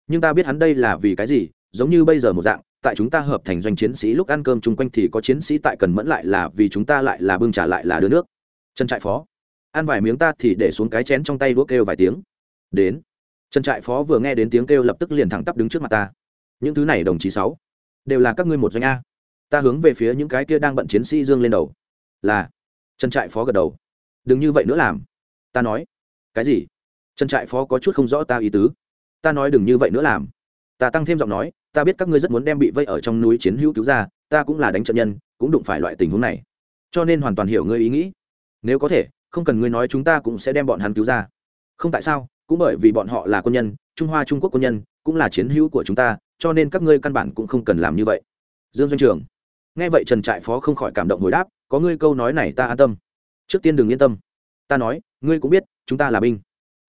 nhưng ta biết hắn đây là vì cái gì, giống như bây giờ một dạng, tại chúng ta hợp thành doanh chiến sĩ lúc ăn cơm chung quanh thì có chiến sĩ tại cần mẫn lại là vì chúng ta lại là bưng trả lại là đưa nước. Trần trại phó, ăn vài miếng ta thì để xuống cái chén trong tay đũa kêu vài tiếng. Đến. Trần trại phó vừa nghe đến tiếng kêu lập tức liền thẳng tắp đứng trước mặt ta. Những thứ này đồng chí sáu, đều là các ngươi một doanh a. Ta hướng về phía những cái kia đang bận chiến sĩ dương lên đầu. Là. Trần trại phó gật đầu. Đừng như vậy nữa làm. Ta nói. Cái gì? Trần trại phó có chút không rõ ta ý tứ ta nói đừng như vậy nữa làm. Ta tăng thêm giọng nói, ta biết các ngươi rất muốn đem bị vây ở trong núi chiến hữu cứu ra, ta cũng là đánh trận nhân, cũng đụng phải loại tình huống này. Cho nên hoàn toàn hiểu ngươi ý nghĩ. Nếu có thể, không cần ngươi nói chúng ta cũng sẽ đem bọn hắn cứu ra. Không tại sao, cũng bởi vì bọn họ là quân nhân, trung hoa trung quốc quân nhân, cũng là chiến hữu của chúng ta, cho nên các ngươi căn bản cũng không cần làm như vậy. Dương doanh trường. Nghe vậy trần trại phó không khỏi cảm động hồi đáp, có ngươi câu nói này ta an tâm. Trước tiên đừng yên tâm. Ta nói, ngươi cũng biết, chúng ta là binh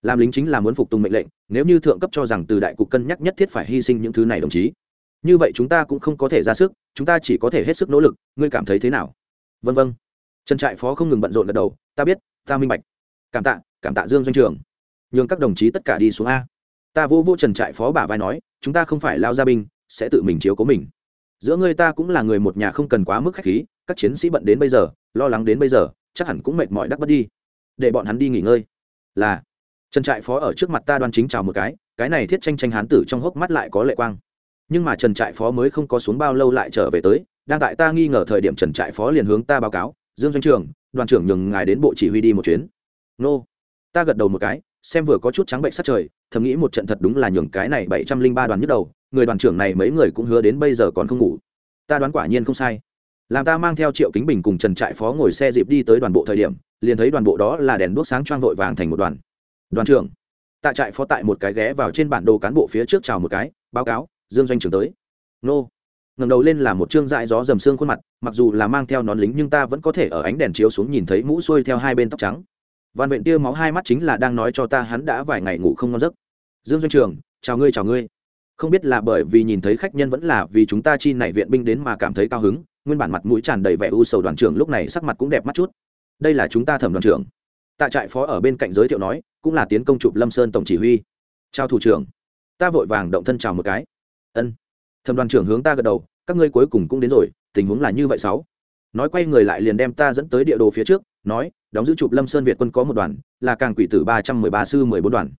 làm lính chính là muốn phục tùng mệnh lệnh, nếu như thượng cấp cho rằng từ đại cục cân nhắc nhất thiết phải hy sinh những thứ này, đồng chí. Như vậy chúng ta cũng không có thể ra sức, chúng ta chỉ có thể hết sức nỗ lực, ngươi cảm thấy thế nào? Vân vân. Trần trại phó không ngừng bận rộn gật đầu, ta biết, ta minh bạch. Cảm tạ cảm tạ dương doanh trường. Nhường các đồng chí tất cả đi xuống a. Ta vô vô trần trại phó bà vai nói, chúng ta không phải lao gia binh, sẽ tự mình chiếu cố mình. Giữa ngươi ta cũng là người một nhà không cần quá mức khách khí, các chiến sĩ bận đến bây giờ, lo lắng đến bây giờ, chắc hẳn cũng mệt mỏi đắc bất đi. Để bọn hắn đi nghỉ ngơi. Là trần trại phó ở trước mặt ta đoan chính chào một cái cái này thiết tranh tranh hán tử trong hốc mắt lại có lệ quang. Nhưng mà trần trại phó mới không có xuống bao lâu lại trở về tới, đang tại ta nghi ngờ thời điểm trần trại phó liền hướng ta báo cáo, dương doanh trường đoàn trưởng nhường ngài đến bộ chỉ huy đi một chuyến. Nô. Ta gật đầu một cái, xem vừa có chút trắng bệnh sát trời, thầm nghĩ một trận thật đúng là nhường cái này bảy trăm linh ba đoàn nhức đầu, người đoàn trưởng này mấy người cũng hứa đến bây giờ còn không ngủ. Ta đoán quả nhiên không sai. Làm ta mang theo triệu kính bình cùng trần trại phó ngồi xe dịp đi tới đoàn bộ thời điểm, liền thấy đoàn bộ đó là đèn đuốc sáng choang vội vàng thành một đoàn đoàn trưởng. Tạ trại phó tại một cái ghé vào trên bản đồ cán bộ phía trước chào một cái, báo cáo, dương doanh trưởng tới. Nô. Ngầm đầu lên là một chương dại gió dầm xương khuôn mặt, mặc dù là mang theo nón lính nhưng ta vẫn có thể ở ánh đèn chiếu xuống nhìn thấy mũ xuôi theo hai bên tóc trắng. Văn vện tia máu hai mắt chính là đang nói cho ta hắn đã vài ngày ngủ không ngon giấc. Dương doanh trường chào ngươi chào ngươi. Không biết là bởi vì nhìn thấy khách nhân vẫn là vì chúng ta chi nảy viện binh đến mà cảm thấy cao hứng, nguyên bản mặt mũi tràn đầy vẻ u sầu đoàn trưởng lúc này sắc mặt cũng đẹp mắt chút. Đây là chúng ta thẩm đoàn trưởng. Tạ trại phó ở bên cạnh giới thiệu nói cũng là tiến công chụp lâm sơn tổng chỉ huy. Chào thủ trưởng. Ta vội vàng động thân chào một cái. Ân. Thẩm đoàn trưởng hướng ta gật đầu, các ngươi cuối cùng cũng đến rồi, tình huống là như vậy sáu. Nói quay người lại liền đem ta dẫn tới địa đồ phía trước, nói, đóng giữ chụp lâm sơn việt quân có một đoàn, là càng quỷ tử ba trăm mười ba sư mười bốn đoàn.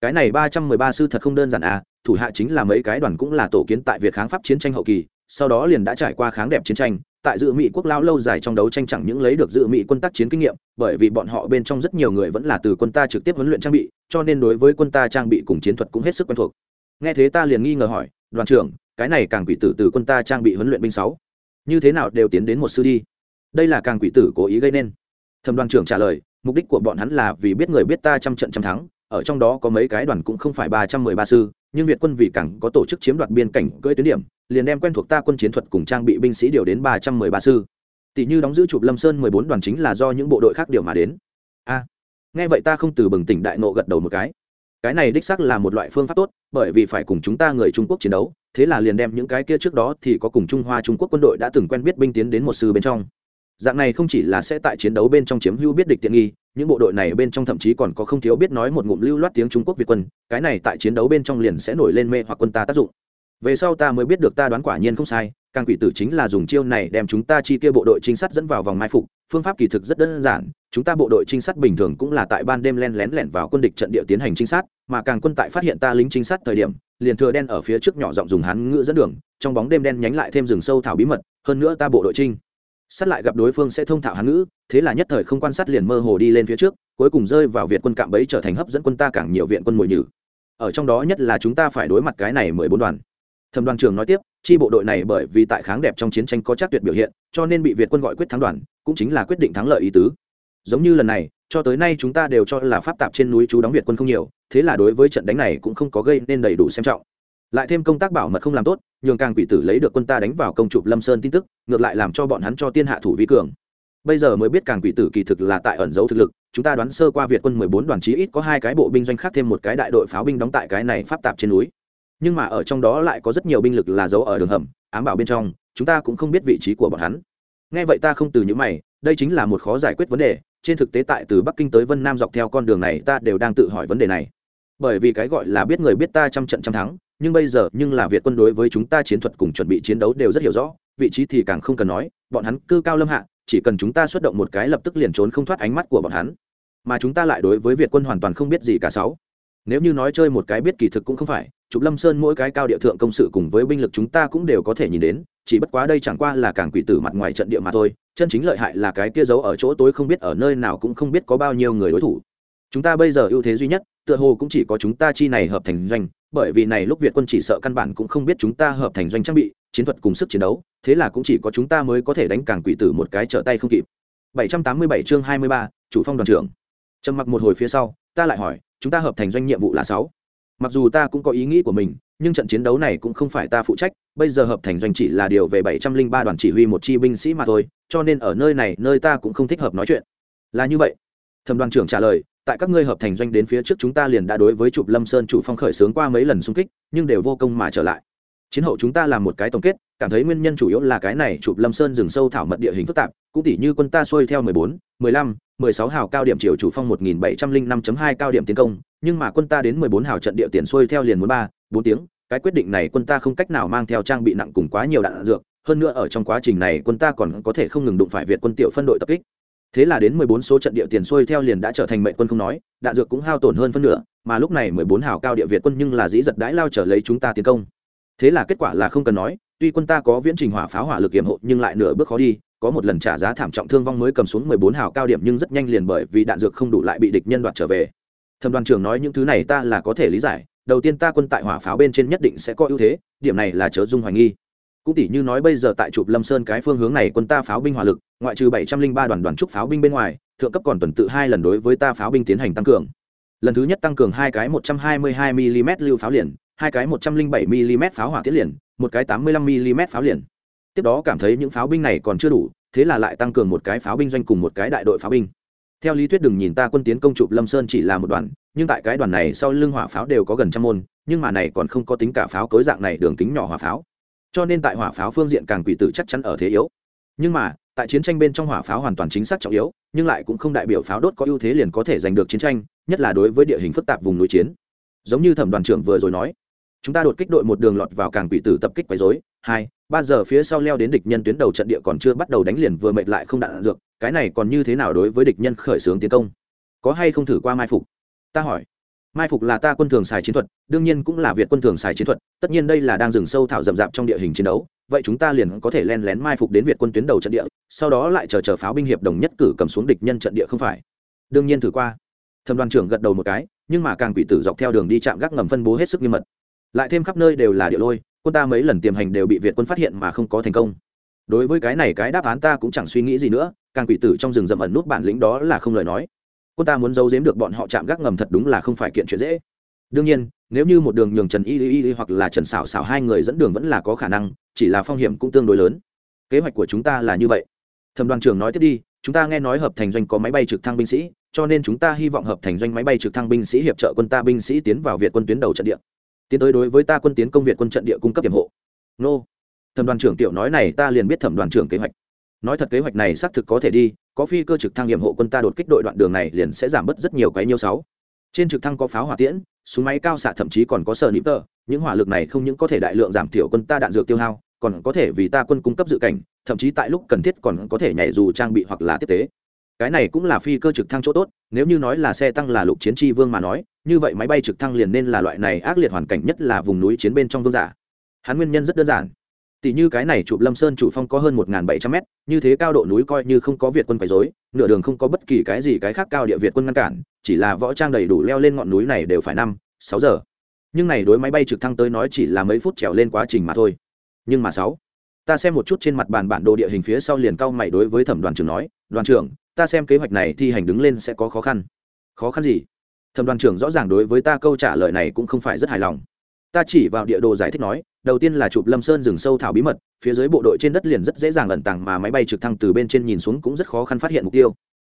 Cái này ba trăm mười ba sư thật không đơn giản à thủ hạ chính là mấy cái đoàn cũng là tổ kiến tại việt kháng pháp chiến tranh hậu kỳ, sau đó liền đã trải qua kháng đẹp chiến tranh tại dự mỹ quốc lao lâu dài trong đấu tranh chẳng những lấy được dự mỹ quân tác chiến kinh nghiệm, bởi vì bọn họ bên trong rất nhiều người vẫn là từ quân ta trực tiếp huấn luyện trang bị, cho nên đối với quân ta trang bị cùng chiến thuật cũng hết sức quen thuộc. Nghe thế ta liền nghi ngờ hỏi, đoàn trưởng, cái này càng quỷ tử từ quân ta trang bị huấn luyện binh sáu, như thế nào đều tiến đến một sư đi? Đây là càng quỷ tử cố ý gây nên. Thẩm đoàn trưởng trả lời, mục đích của bọn hắn là vì biết người biết ta trăm trận trăm thắng, ở trong đó có mấy cái đoàn cũng không phải ba trăm mười ba sư nhưng việt quân vì càng có tổ chức chiếm đoạt biên cảnh cưỡi tuyến điểm, liền đem quen thuộc ta quân chiến thuật cùng trang bị binh sĩ điều đến ba trăm mười ba sư. Tỷ như đóng giữ chụp lâm sơn mười bốn đoàn chính là do những bộ đội khác điều mà đến. A, nghe vậy ta không từ bừng tỉnh đại nộ gật đầu một cái. Cái này đích xác là một loại phương pháp tốt, bởi vì phải cùng chúng ta người trung quốc chiến đấu, thế là liền đem những cái kia trước đó thì có cùng trung hoa trung quốc quân đội đã từng quen biết binh tiến đến một sư bên trong dạng này không chỉ là sẽ tại chiến đấu bên trong chiếm hữu biết địch tiện nghi, những bộ đội này bên trong thậm chí còn có không thiếu biết nói một ngụm lưu loát tiếng trung quốc việt quân, cái này tại chiến đấu bên trong liền sẽ nổi lên mê hoặc quân ta tác dụng. Về sau ta mới biết được ta đoán quả nhiên không sai, càng quỷ tử chính là dùng chiêu này đem chúng ta chi kia bộ đội trinh sát dẫn vào vòng mai phục, phương pháp kỳ thực rất đơn giản, chúng ta bộ đội trinh sát bình thường cũng là tại ban đêm len lén lẻn vào quân địch trận địa tiến hành trinh sát, mà càng quân tại phát hiện ta lính trinh sát thời điểm, liền thừa đen ở phía trước nhỏ giọng dùng hán ngữ dẫn đường, trong bóng đêm đen nhánh lại thêm rừng sâu thảo bí mật, hơn nữa ta bộ đội trinh sát lại gặp đối phương sẽ thông thạo hán ngữ, thế là nhất thời không quan sát liền mơ hồ đi lên phía trước, cuối cùng rơi vào việt quân cạm bẫy trở thành hấp dẫn quân ta càng nhiều viện quân mùi nhử. Ở trong đó nhất là chúng ta phải đối mặt cái này mười bốn đoàn. Thẩm đoàn trưởng nói tiếp, chi bộ đội này bởi vì tại kháng đẹp trong chiến tranh có chắc tuyệt biểu hiện, cho nên bị việt quân gọi quyết thắng đoàn, cũng chính là quyết định thắng lợi ý tứ. Giống như lần này, cho tới nay chúng ta đều cho là pháp tạp trên núi chú đóng việt quân không nhiều, thế là đối với trận đánh này cũng không có gây nên đầy đủ xem trọng lại thêm công tác bảo mật không làm tốt, nhường càng quỷ tử lấy được quân ta đánh vào công chụp lâm sơn tin tức, ngược lại làm cho bọn hắn cho tiên hạ thủ vi cường. Bây giờ mới biết càng quỷ tử kỳ thực là tại ẩn dấu thực lực, chúng ta đoán sơ qua việt quân mười bốn đoàn chí ít có hai cái bộ binh doanh khác thêm một cái đại đội pháo binh đóng tại cái này pháp tạp trên núi. Nhưng mà ở trong đó lại có rất nhiều binh lực là giấu ở đường hầm, ám bảo bên trong, chúng ta cũng không biết vị trí của bọn hắn. Nghe vậy ta không từ những mày, đây chính là một khó giải quyết vấn đề, trên thực tế tại từ bắc kinh tới vân nam dọc theo con đường này ta đều đang tự hỏi vấn đề này. Bởi vì cái gọi là biết người biết ta trăm trận trăm thắng nhưng bây giờ nhưng là việt quân đối với chúng ta chiến thuật cùng chuẩn bị chiến đấu đều rất hiểu rõ, vị trí thì càng không cần nói, bọn hắn cư cao lâm hạ, chỉ cần chúng ta xuất động một cái lập tức liền trốn không thoát ánh mắt của bọn hắn. Mà chúng ta lại đối với việt quân hoàn toàn không biết gì cả sáu. Nếu như nói chơi một cái biết kỳ thực cũng không phải, trục lâm sơn mỗi cái cao địa thượng công sự cùng với binh lực chúng ta cũng đều có thể nhìn đến, chỉ bất quá đây chẳng qua là càng quỷ tử mặt ngoài trận địa mà thôi, chân chính lợi hại là cái kia giấu ở chỗ tối không biết ở nơi nào cũng không biết có bao nhiêu người đối thủ. Chúng ta bây giờ ưu thế duy nhất, tựa hồ cũng chỉ có chúng ta chi này hợp thành doanh bởi vì này lúc việt quân chỉ sợ căn bản cũng không biết chúng ta hợp thành doanh trang bị chiến thuật cùng sức chiến đấu thế là cũng chỉ có chúng ta mới có thể đánh càng quỷ tử một cái trở tay không kịp. 787 chương 23, chủ phong đoàn trưởng. Trầm mặc một hồi phía sau ta lại hỏi chúng ta hợp thành doanh nhiệm vụ là sáu? Mặc dù ta cũng có ý nghĩ của mình nhưng trận chiến đấu này cũng không phải ta phụ trách bây giờ hợp thành doanh chỉ là điều về 703 đoàn chỉ huy một chi binh sĩ mà thôi cho nên ở nơi này nơi ta cũng không thích hợp nói chuyện. Là như vậy. Thẩm đoàn trưởng trả lời tại các ngươi hợp thành doanh đến phía trước chúng ta liền đã đối với chụp lâm sơn chủ phong khởi sướng qua mấy lần xung kích nhưng đều vô công mà trở lại. Chiến hậu chúng ta làm một cái tổng kết cảm thấy nguyên nhân chủ yếu là cái này chụp lâm sơn rừng sâu thảo mật địa hình phức tạp cũng tỉ như quân ta xuôi theo 14, 15, 16 hào cao điểm chiều chủ phong 1705.2 cao điểm tiến công nhưng mà quân ta đến 14 hào trận địa tiền xuôi theo liền muốn ba bốn tiếng cái quyết định này quân ta không cách nào mang theo trang bị nặng cùng quá nhiều đạn dược hơn nữa ở trong quá trình này quân ta còn có thể không ngừng đụng phải việt quân tiểu phân đội tập kích thế là đến 14 số trận địa tiền xuôi theo liền đã trở thành mệnh quân không nói, đạn dược cũng hao tổn hơn phân nửa, mà lúc này 14 hào cao địa việt quân nhưng là dĩ giật đãi lao trở lấy chúng ta tiến công. Thế là kết quả là không cần nói, tuy quân ta có viễn trình hỏa pháo hỏa lực hiểm hộ nhưng lại nửa bước khó đi, có một lần trả giá thảm trọng thương vong mới cầm xuống 14 hào cao điểm nhưng rất nhanh liền bởi vì đạn dược không đủ lại bị địch nhân đoạt trở về. Thẩm đoàn trưởng nói những thứ này ta là có thể lý giải, đầu tiên ta quân tại hỏa pháo bên trên nhất định sẽ có ưu thế, điểm này là chớ dung hoài nghi cũng tỷ như nói bây giờ tại chụp lâm sơn cái phương hướng này quân ta pháo binh hỏa lực, ngoại trừ 703 đoàn đoàn trúc pháo binh bên ngoài, thượng cấp còn tuần tự hai lần đối với ta pháo binh tiến hành tăng cường. Lần thứ nhất tăng cường hai cái 122 mm lưu pháo liền, hai cái 107 mm pháo hỏa tiết liền, một cái 85 mm pháo liền. Tiếp đó cảm thấy những pháo binh này còn chưa đủ, thế là lại tăng cường một cái pháo binh doanh cùng một cái đại đội pháo binh. Theo lý thuyết đừng nhìn ta quân tiến công chụp lâm sơn chỉ là một đoàn, nhưng tại cái đoàn này sau lưng hỏa pháo đều có gần trăm môn, nhưng mà này còn không có tính cả pháo cối dạng này đường kính nhỏ hỏa pháo cho nên tại hỏa pháo phương diện càng quỷ tử chắc chắn ở thế yếu. Nhưng mà, tại chiến tranh bên trong hỏa pháo hoàn toàn chính xác trọng yếu, nhưng lại cũng không đại biểu pháo đốt có ưu thế liền có thể giành được chiến tranh, nhất là đối với địa hình phức tạp vùng núi chiến. Giống như thẩm đoàn trưởng vừa rồi nói, chúng ta đột kích đội một đường lọt vào càng quỷ tử tập kích quấy dối hai, ba giờ phía sau leo đến địch nhân tuyến đầu trận địa còn chưa bắt đầu đánh liền vừa mệt lại không đạn dược, cái này còn như thế nào đối với địch nhân khởi xướng tiến công? Có hay không thử qua mai phục? Ta hỏi mai phục là ta quân thường xài chiến thuật, đương nhiên cũng là việt quân thường xài chiến thuật, tất nhiên đây là đang rừng sâu thảo rậm rạp trong địa hình chiến đấu, vậy chúng ta liền có thể len lén mai phục đến việt quân tuyến đầu trận địa, sau đó lại chờ chờ pháo binh hiệp đồng nhất cử cầm xuống địch nhân trận địa không phải. Đương nhiên thử qua. Thẩm đoàn trưởng gật đầu một cái, nhưng mà càng quỷ tử dọc theo đường đi chạm gác ngầm phân bố hết sức nghiêm mật. Lại thêm khắp nơi đều là địa lôi, quân ta mấy lần tiềm hành đều bị việt quân phát hiện mà không có thành công. Đối với cái này cái đáp án ta cũng chẳng suy nghĩ gì nữa, càng quỷ tử trong rừng rậm ẩn nút bản lĩnh đó là không lời nói cô ta muốn giấu giếm được bọn họ chạm gác ngầm thật đúng là không phải kiện chuyện dễ. Đương nhiên, nếu như một đường nhường trần y y y hoặc là trần xảo xảo hai người dẫn đường vẫn là có khả năng, chỉ là phong hiểm cũng tương đối lớn. Kế hoạch của chúng ta là như vậy. Thẩm đoàn trưởng nói tiếp đi, chúng ta nghe nói hợp thành doanh có máy bay trực thăng binh sĩ, cho nên chúng ta hy vọng hợp thành doanh máy bay trực thăng binh sĩ hiệp trợ quân ta binh sĩ tiến vào việt quân tuyến đầu trận địa. Tiến tới đối với ta quân tiến công việt quân trận địa cung cấp hiểm hộ. Nô. Thẩm đoàn trưởng tiểu nói này ta liền biết thẩm đoàn trưởng kế hoạch. Nói thật kế hoạch này xác thực có thể đi có phi cơ trực thăng điểm hộ quân ta đột kích đội đoạn đường này liền sẽ giảm bớt rất nhiều cái nhiêu sáu. Trên trực thăng có pháo hỏa tiễn, súng máy cao xạ thậm chí còn có sờ nịp tơ những hỏa lực này không những có thể đại lượng giảm thiểu quân ta đạn dược tiêu hao, còn có thể vì ta quân cung cấp dự cảnh, thậm chí tại lúc cần thiết còn có thể nhảy dù trang bị hoặc là tiếp tế. Cái này cũng là phi cơ trực thăng chỗ tốt, nếu như nói là xe tăng là lục chiến tri vương mà nói, như vậy máy bay trực thăng liền nên là loại này ác liệt hoàn cảnh nhất là vùng núi chiến bên trong vương giả. Hắn nguyên nhân rất đơn giản tỷ như cái này chụp lâm sơn chủ phong có hơn một bảy trăm mét, như thế cao độ núi coi như không có việt quân quấy dối nửa đường không có bất kỳ cái gì cái khác cao địa việt quân ngăn cản, chỉ là võ trang đầy đủ leo lên ngọn núi này đều phải năm, sáu giờ. Nhưng này đối máy bay trực thăng tới nói chỉ là mấy phút trèo lên quá trình mà thôi. Nhưng mà sáu, ta xem một chút trên mặt bàn bản đồ địa hình phía sau liền cao mày đối với thẩm đoàn trưởng nói, đoàn trưởng, ta xem kế hoạch này thi hành đứng lên sẽ có khó khăn. Khó khăn gì? Thẩm đoàn trưởng rõ ràng đối với ta câu trả lời này cũng không phải rất hài lòng ta chỉ vào địa đồ giải thích nói, đầu tiên là chụp lâm sơn rừng sâu thảo bí mật, phía dưới bộ đội trên đất liền rất dễ dàng ẩn tàng mà máy bay trực thăng từ bên trên nhìn xuống cũng rất khó khăn phát hiện mục tiêu.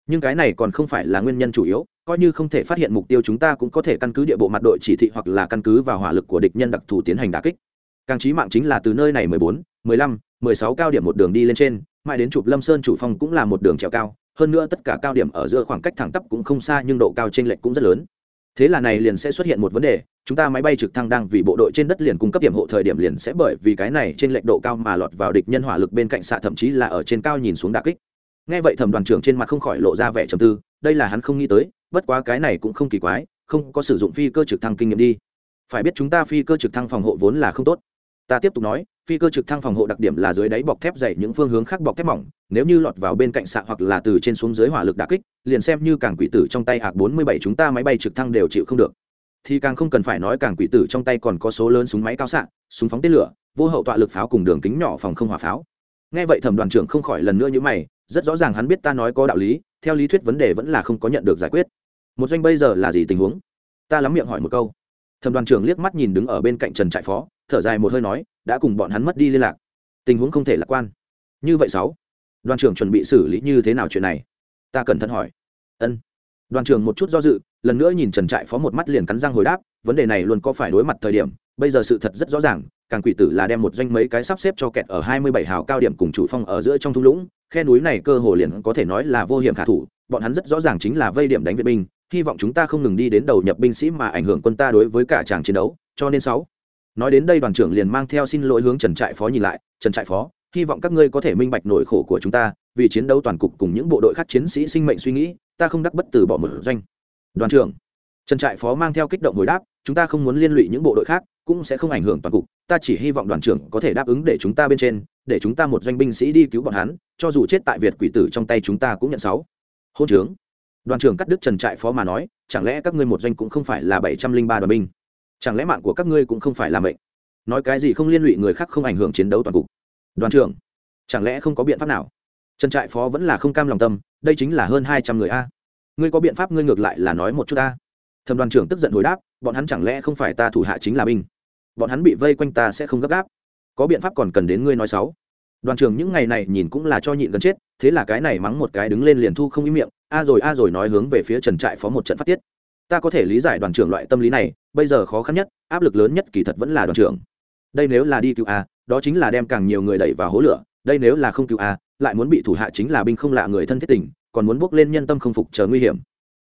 Nhưng cái này còn không phải là nguyên nhân chủ yếu, coi như không thể phát hiện mục tiêu chúng ta cũng có thể căn cứ địa bộ mặt đội chỉ thị hoặc là căn cứ vào hỏa lực của địch nhân đặc thù tiến hành đà kích. Càng trí mạng chính là từ nơi này mười bốn, mười lăm, mười sáu cao điểm một đường đi lên trên, mãi đến chụp lâm sơn chủ phong cũng là một đường trèo cao, hơn nữa tất cả cao điểm ở giữa khoảng cách thẳng tắp cũng không xa nhưng độ cao trên lệch cũng rất lớn thế là này liền sẽ xuất hiện một vấn đề, chúng ta máy bay trực thăng đang vì bộ đội trên đất liền cung cấp điểm hộ thời điểm liền sẽ bởi vì cái này trên lệch độ cao mà lọt vào địch nhân hỏa lực bên cạnh xạ thậm chí là ở trên cao nhìn xuống đà kích. Nghe vậy thẩm đoàn trưởng trên mặt không khỏi lộ ra vẻ trầm tư, đây là hắn không nghĩ tới, bất quá cái này cũng không kỳ quái, không có sử dụng phi cơ trực thăng kinh nghiệm đi. Phải biết chúng ta phi cơ trực thăng phòng hộ vốn là không tốt. Ta tiếp tục nói phi cơ trực thăng phòng hộ đặc điểm là dưới đáy bọc thép dày những phương hướng khác bọc thép mỏng, nếu như lọt vào bên cạnh xạ hoặc là từ trên xuống dưới hỏa lực đà kích, liền xem như càng quỷ tử trong tay hạc bốn mươi bảy chúng ta máy bay trực thăng đều chịu không được. Thì càng không cần phải nói càng quỷ tử trong tay còn có số lớn súng máy cao xạ, súng phóng tên lửa, vô hậu tọa lực pháo cùng đường kính nhỏ phòng không hỏa pháo. Nghe vậy thẩm đoàn trưởng không khỏi lần nữa như mày, rất rõ ràng hắn biết ta nói có đạo lý, theo lý thuyết vấn đề vẫn là không có nhận được giải quyết. Một doanh bây giờ là gì tình huống? Ta lắm miệng hỏi một câu. Thẩm đoàn trưởng liếc mắt nhìn đứng ở bên cạnh trần trại phó thở dài một hơi nói, đã cùng bọn hắn mất đi liên lạc. Tình huống không thể lạc quan. Như vậy sáu, đoàn trưởng chuẩn bị xử lý như thế nào chuyện này? Ta cẩn thận hỏi. Ân. Đoàn trưởng một chút do dự, lần nữa nhìn trần trại phó một mắt liền cắn răng hồi đáp, vấn đề này luôn có phải đối mặt thời điểm, bây giờ sự thật rất rõ ràng, càng quỷ tử là đem một doanh mấy cái sắp xếp cho kẹt ở hai mươi bảy hào cao điểm cùng chủ phong ở giữa trong thung lũng, khe núi này cơ hồ liền có thể nói là vô hiểm khả thủ, bọn hắn rất rõ ràng chính là vây điểm đánh viện binh, hy vọng chúng ta không ngừng đi đến đầu nhập binh sĩ mà ảnh hưởng quân ta đối với cả tràng chiến đấu, cho nên sáu nói đến đây đoàn trưởng liền mang theo xin lỗi hướng trần trại phó nhìn lại, trần trại phó, hy vọng các ngươi có thể minh bạch nỗi khổ của chúng ta, vì chiến đấu toàn cục cùng những bộ đội khác chiến sĩ sinh mệnh suy nghĩ, ta không đắc bất từ bỏ một doanh. Đoàn trưởng, trần trại phó mang theo kích động hồi đáp, chúng ta không muốn liên lụy những bộ đội khác, cũng sẽ không ảnh hưởng toàn cục, ta chỉ hy vọng đoàn trưởng có thể đáp ứng để chúng ta bên trên, để chúng ta một doanh binh sĩ đi cứu bọn hắn, cho dù chết tại việt quỷ tử trong tay chúng ta cũng nhận sáu. Hôn trướng đoàn trưởng cắt đứt trần trại phó mà nói, chẳng lẽ các ngươi một doanh cũng không phải là bảy trăm linh ba đoàn binh? Chẳng lẽ mạng của các ngươi cũng không phải là mệnh? Nói cái gì không liên lụy người khác không ảnh hưởng chiến đấu toàn cục? Đoàn trưởng, chẳng lẽ không có biện pháp nào? Trần trại phó vẫn là không cam lòng tâm, đây chính là hơn hai trăm người a. Ngươi có biện pháp, ngươi ngược lại là nói một chút ta thẩm đoàn trưởng tức giận hồi đáp, bọn hắn chẳng lẽ không phải ta thủ hạ chính là binh? Bọn hắn bị vây quanh ta sẽ không gấp gáp. Có biện pháp còn cần đến ngươi nói sáu đoàn trưởng những ngày này nhìn cũng là cho nhịn gần chết, thế là cái này mắng một cái đứng lên liền thu không ý miệng. A rồi a rồi nói hướng về phía trần trại phó một trận phát tiết ta có thể lý giải đoàn trưởng loại tâm lý này, bây giờ khó khăn nhất, áp lực lớn nhất kỳ thật vẫn là đoàn trưởng. Đây nếu là đi cứu a, đó chính là đem càng nhiều người đẩy vào hố lửa, đây nếu là không cứu a, lại muốn bị thủ hạ chính là binh không lạ người thân thiết tình, còn muốn bước lên nhân tâm không phục chờ nguy hiểm.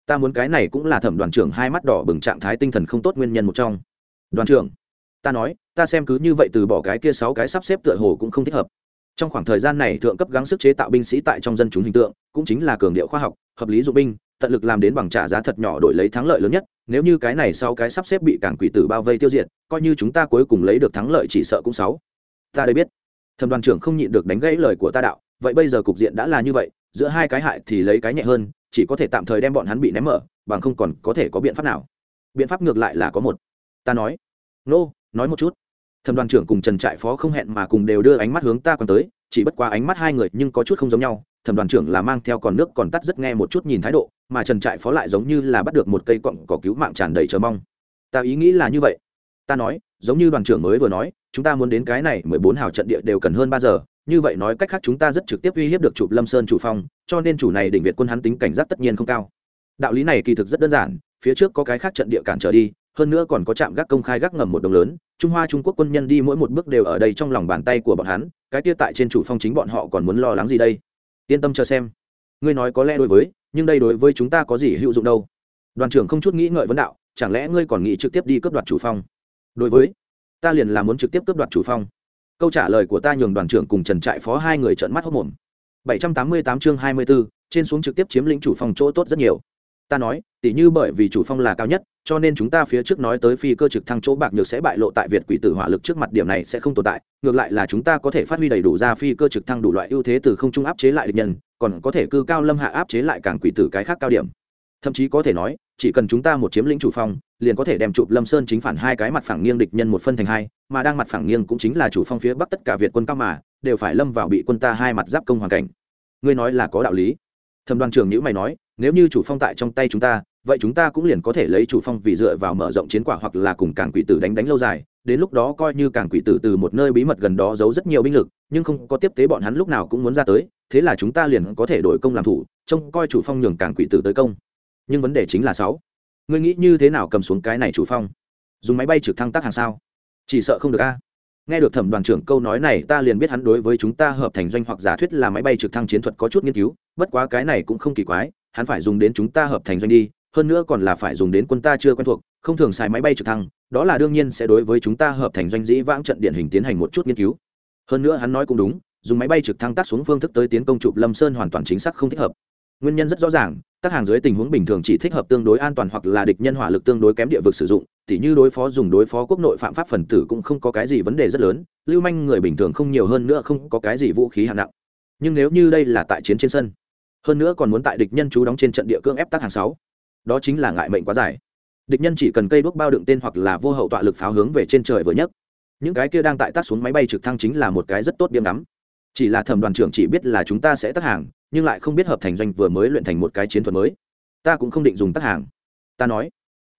Ta muốn cái này cũng là thẩm đoàn trưởng hai mắt đỏ bừng trạng thái tinh thần không tốt nguyên nhân một trong. Đoàn trưởng, ta nói, ta xem cứ như vậy từ bỏ cái kia sáu cái sắp xếp tựa hồ cũng không thích hợp. Trong khoảng thời gian này thượng cấp gắng sức chế tạo binh sĩ tại trong dân chúng hình tượng, cũng chính là cường điệu khoa học, hợp lý dụng binh tận lực làm đến bằng trả giá thật nhỏ đổi lấy thắng lợi lớn nhất nếu như cái này sau cái sắp xếp bị cảng quỷ tử bao vây tiêu diệt coi như chúng ta cuối cùng lấy được thắng lợi chỉ sợ cũng sáu. Ta đây biết. Thẩm đoàn trưởng không nhịn được đánh gãy lời của ta đạo vậy bây giờ cục diện đã là như vậy giữa hai cái hại thì lấy cái nhẹ hơn chỉ có thể tạm thời đem bọn hắn bị ném mở bằng không còn có thể có biện pháp nào. Biện pháp ngược lại là có một. Ta nói. Nô、no, nói một chút. Thẩm đoàn trưởng cùng trần trại phó không hẹn mà cùng đều đưa ánh mắt hướng ta còn tới chỉ bất qua ánh mắt hai người nhưng có chút không giống nhau thẩm đoàn trưởng là mang theo còn nước còn tắt rất nghe một chút nhìn thái độ, mà trần trại phó lại giống như là bắt được một cây cọng cỏ cứu mạng tràn đầy chờ mong. Ta ý nghĩ là như vậy. Ta nói, giống như đoàn trưởng mới vừa nói, chúng ta muốn đến cái này mười bốn hào trận địa đều cần hơn ba giờ, như vậy nói cách khác chúng ta rất trực tiếp uy hiếp được chụp lâm sơn chủ phong, cho nên chủ này đỉnh việt quân hắn tính cảnh giác tất nhiên không cao. Đạo lý này kỳ thực rất đơn giản, phía trước có cái khác trận địa cản trở đi, hơn nữa còn có trạm gác công khai gác ngầm một đồng lớn, trung hoa trung quốc quân nhân đi mỗi một bước đều ở đây trong lòng bàn tay của bọn hắn, cái kia tại trên chủ phong chính bọn họ còn muốn lo lắng gì đây? Yên tâm chờ xem. Ngươi nói có lẽ đối với nhưng đây đối với chúng ta có gì hữu dụng đâu? Đoàn trưởng không chút nghĩ ngợi vấn đạo chẳng lẽ ngươi còn nghĩ trực tiếp đi cướp đoạt chủ phong? Đối với ta liền là muốn trực tiếp cướp đoạt chủ phong. Câu trả lời của ta nhường đoàn trưởng cùng trần trại phó hai người trợn mắt hốc mồm. 788 chương 24, trên xuống trực tiếp chiếm lĩnh chủ phòng chỗ tốt rất nhiều ta nói, tỉ như bởi vì chủ phong là cao nhất, cho nên chúng ta phía trước nói tới phi cơ trực thăng chỗ bạc nhược sẽ bại lộ tại việt quỷ tử hỏa lực trước mặt, điểm này sẽ không tồn tại, ngược lại là chúng ta có thể phát huy đầy đủ ra phi cơ trực thăng đủ loại ưu thế từ không trung áp chế lại địch nhân, còn có thể cư cao lâm hạ áp chế lại cảng quỷ tử cái khác cao điểm. Thậm chí có thể nói, chỉ cần chúng ta một chiếm lĩnh chủ phong, liền có thể đem chụp lâm sơn chính phản hai cái mặt phẳng nghiêng địch nhân một phân thành hai, mà đang mặt phẳng nghiêng cũng chính là chủ phong phía bắc tất cả việt quân cao mà, đều phải lâm vào bị quân ta hai mặt giáp công hoàn cảnh. Ngươi nói là có đạo lý. Thẩm đoàn trưởng nhữ mày nói nếu như chủ phong tại trong tay chúng ta, vậy chúng ta cũng liền có thể lấy chủ phong vì dựa vào mở rộng chiến quả hoặc là cùng cảng quỷ tử đánh đánh lâu dài. Đến lúc đó coi như cảng quỷ tử từ một nơi bí mật gần đó giấu rất nhiều binh lực, nhưng không có tiếp tế bọn hắn lúc nào cũng muốn ra tới, thế là chúng ta liền có thể đổi công làm thủ, trông coi chủ phong nhường cảng quỷ tử tới công. Nhưng vấn đề chính là sáu. Ngươi nghĩ như thế nào cầm xuống cái này chủ phong? Dùng máy bay trực thăng tác hàng sao? Chỉ sợ không được a. Nghe được thẩm đoàn trưởng câu nói này, ta liền biết hắn đối với chúng ta hợp thành doanh hoặc giả thuyết là máy bay trực thăng chiến thuật có chút nghiên cứu, bất quá cái này cũng không kỳ quái hắn phải dùng đến chúng ta hợp thành doanh đi, hơn nữa còn là phải dùng đến quân ta chưa quen thuộc, không thường xài máy bay trực thăng, đó là đương nhiên sẽ đối với chúng ta hợp thành doanh dĩ vãng trận điển hình tiến hành một chút nghiên cứu. Hơn nữa hắn nói cũng đúng, dùng máy bay trực thăng tác xuống phương thức tới tiến công chụp lâm sơn hoàn toàn chính xác không thích hợp. Nguyên nhân rất rõ ràng, tác hàng dưới tình huống bình thường chỉ thích hợp tương đối an toàn hoặc là địch nhân hỏa lực tương đối kém địa vực sử dụng, tỉ như đối phó dùng đối phó quốc nội phạm pháp phần tử cũng không có cái gì vấn đề rất lớn, lưu manh người bình thường không nhiều hơn nữa không có cái gì vũ khí hạng nặng. Nhưng nếu như đây là tại chiến trên sân hơn nữa còn muốn tại địch nhân chú đóng trên trận địa cưỡng ép tác hàng sáu. Đó chính là ngại mệnh quá dài. Địch nhân chỉ cần cây đuốc bao đựng tên hoặc là vô hậu tọa lực pháo hướng về trên trời vừa nhất những cái kia đang tại tác xuống máy bay trực thăng chính là một cái rất tốt điểm ngắm. Chỉ là thẩm đoàn trưởng chỉ biết là chúng ta sẽ tác hàng, nhưng lại không biết hợp thành doanh vừa mới luyện thành một cái chiến thuật mới. Ta cũng không định dùng tác hàng. Ta nói,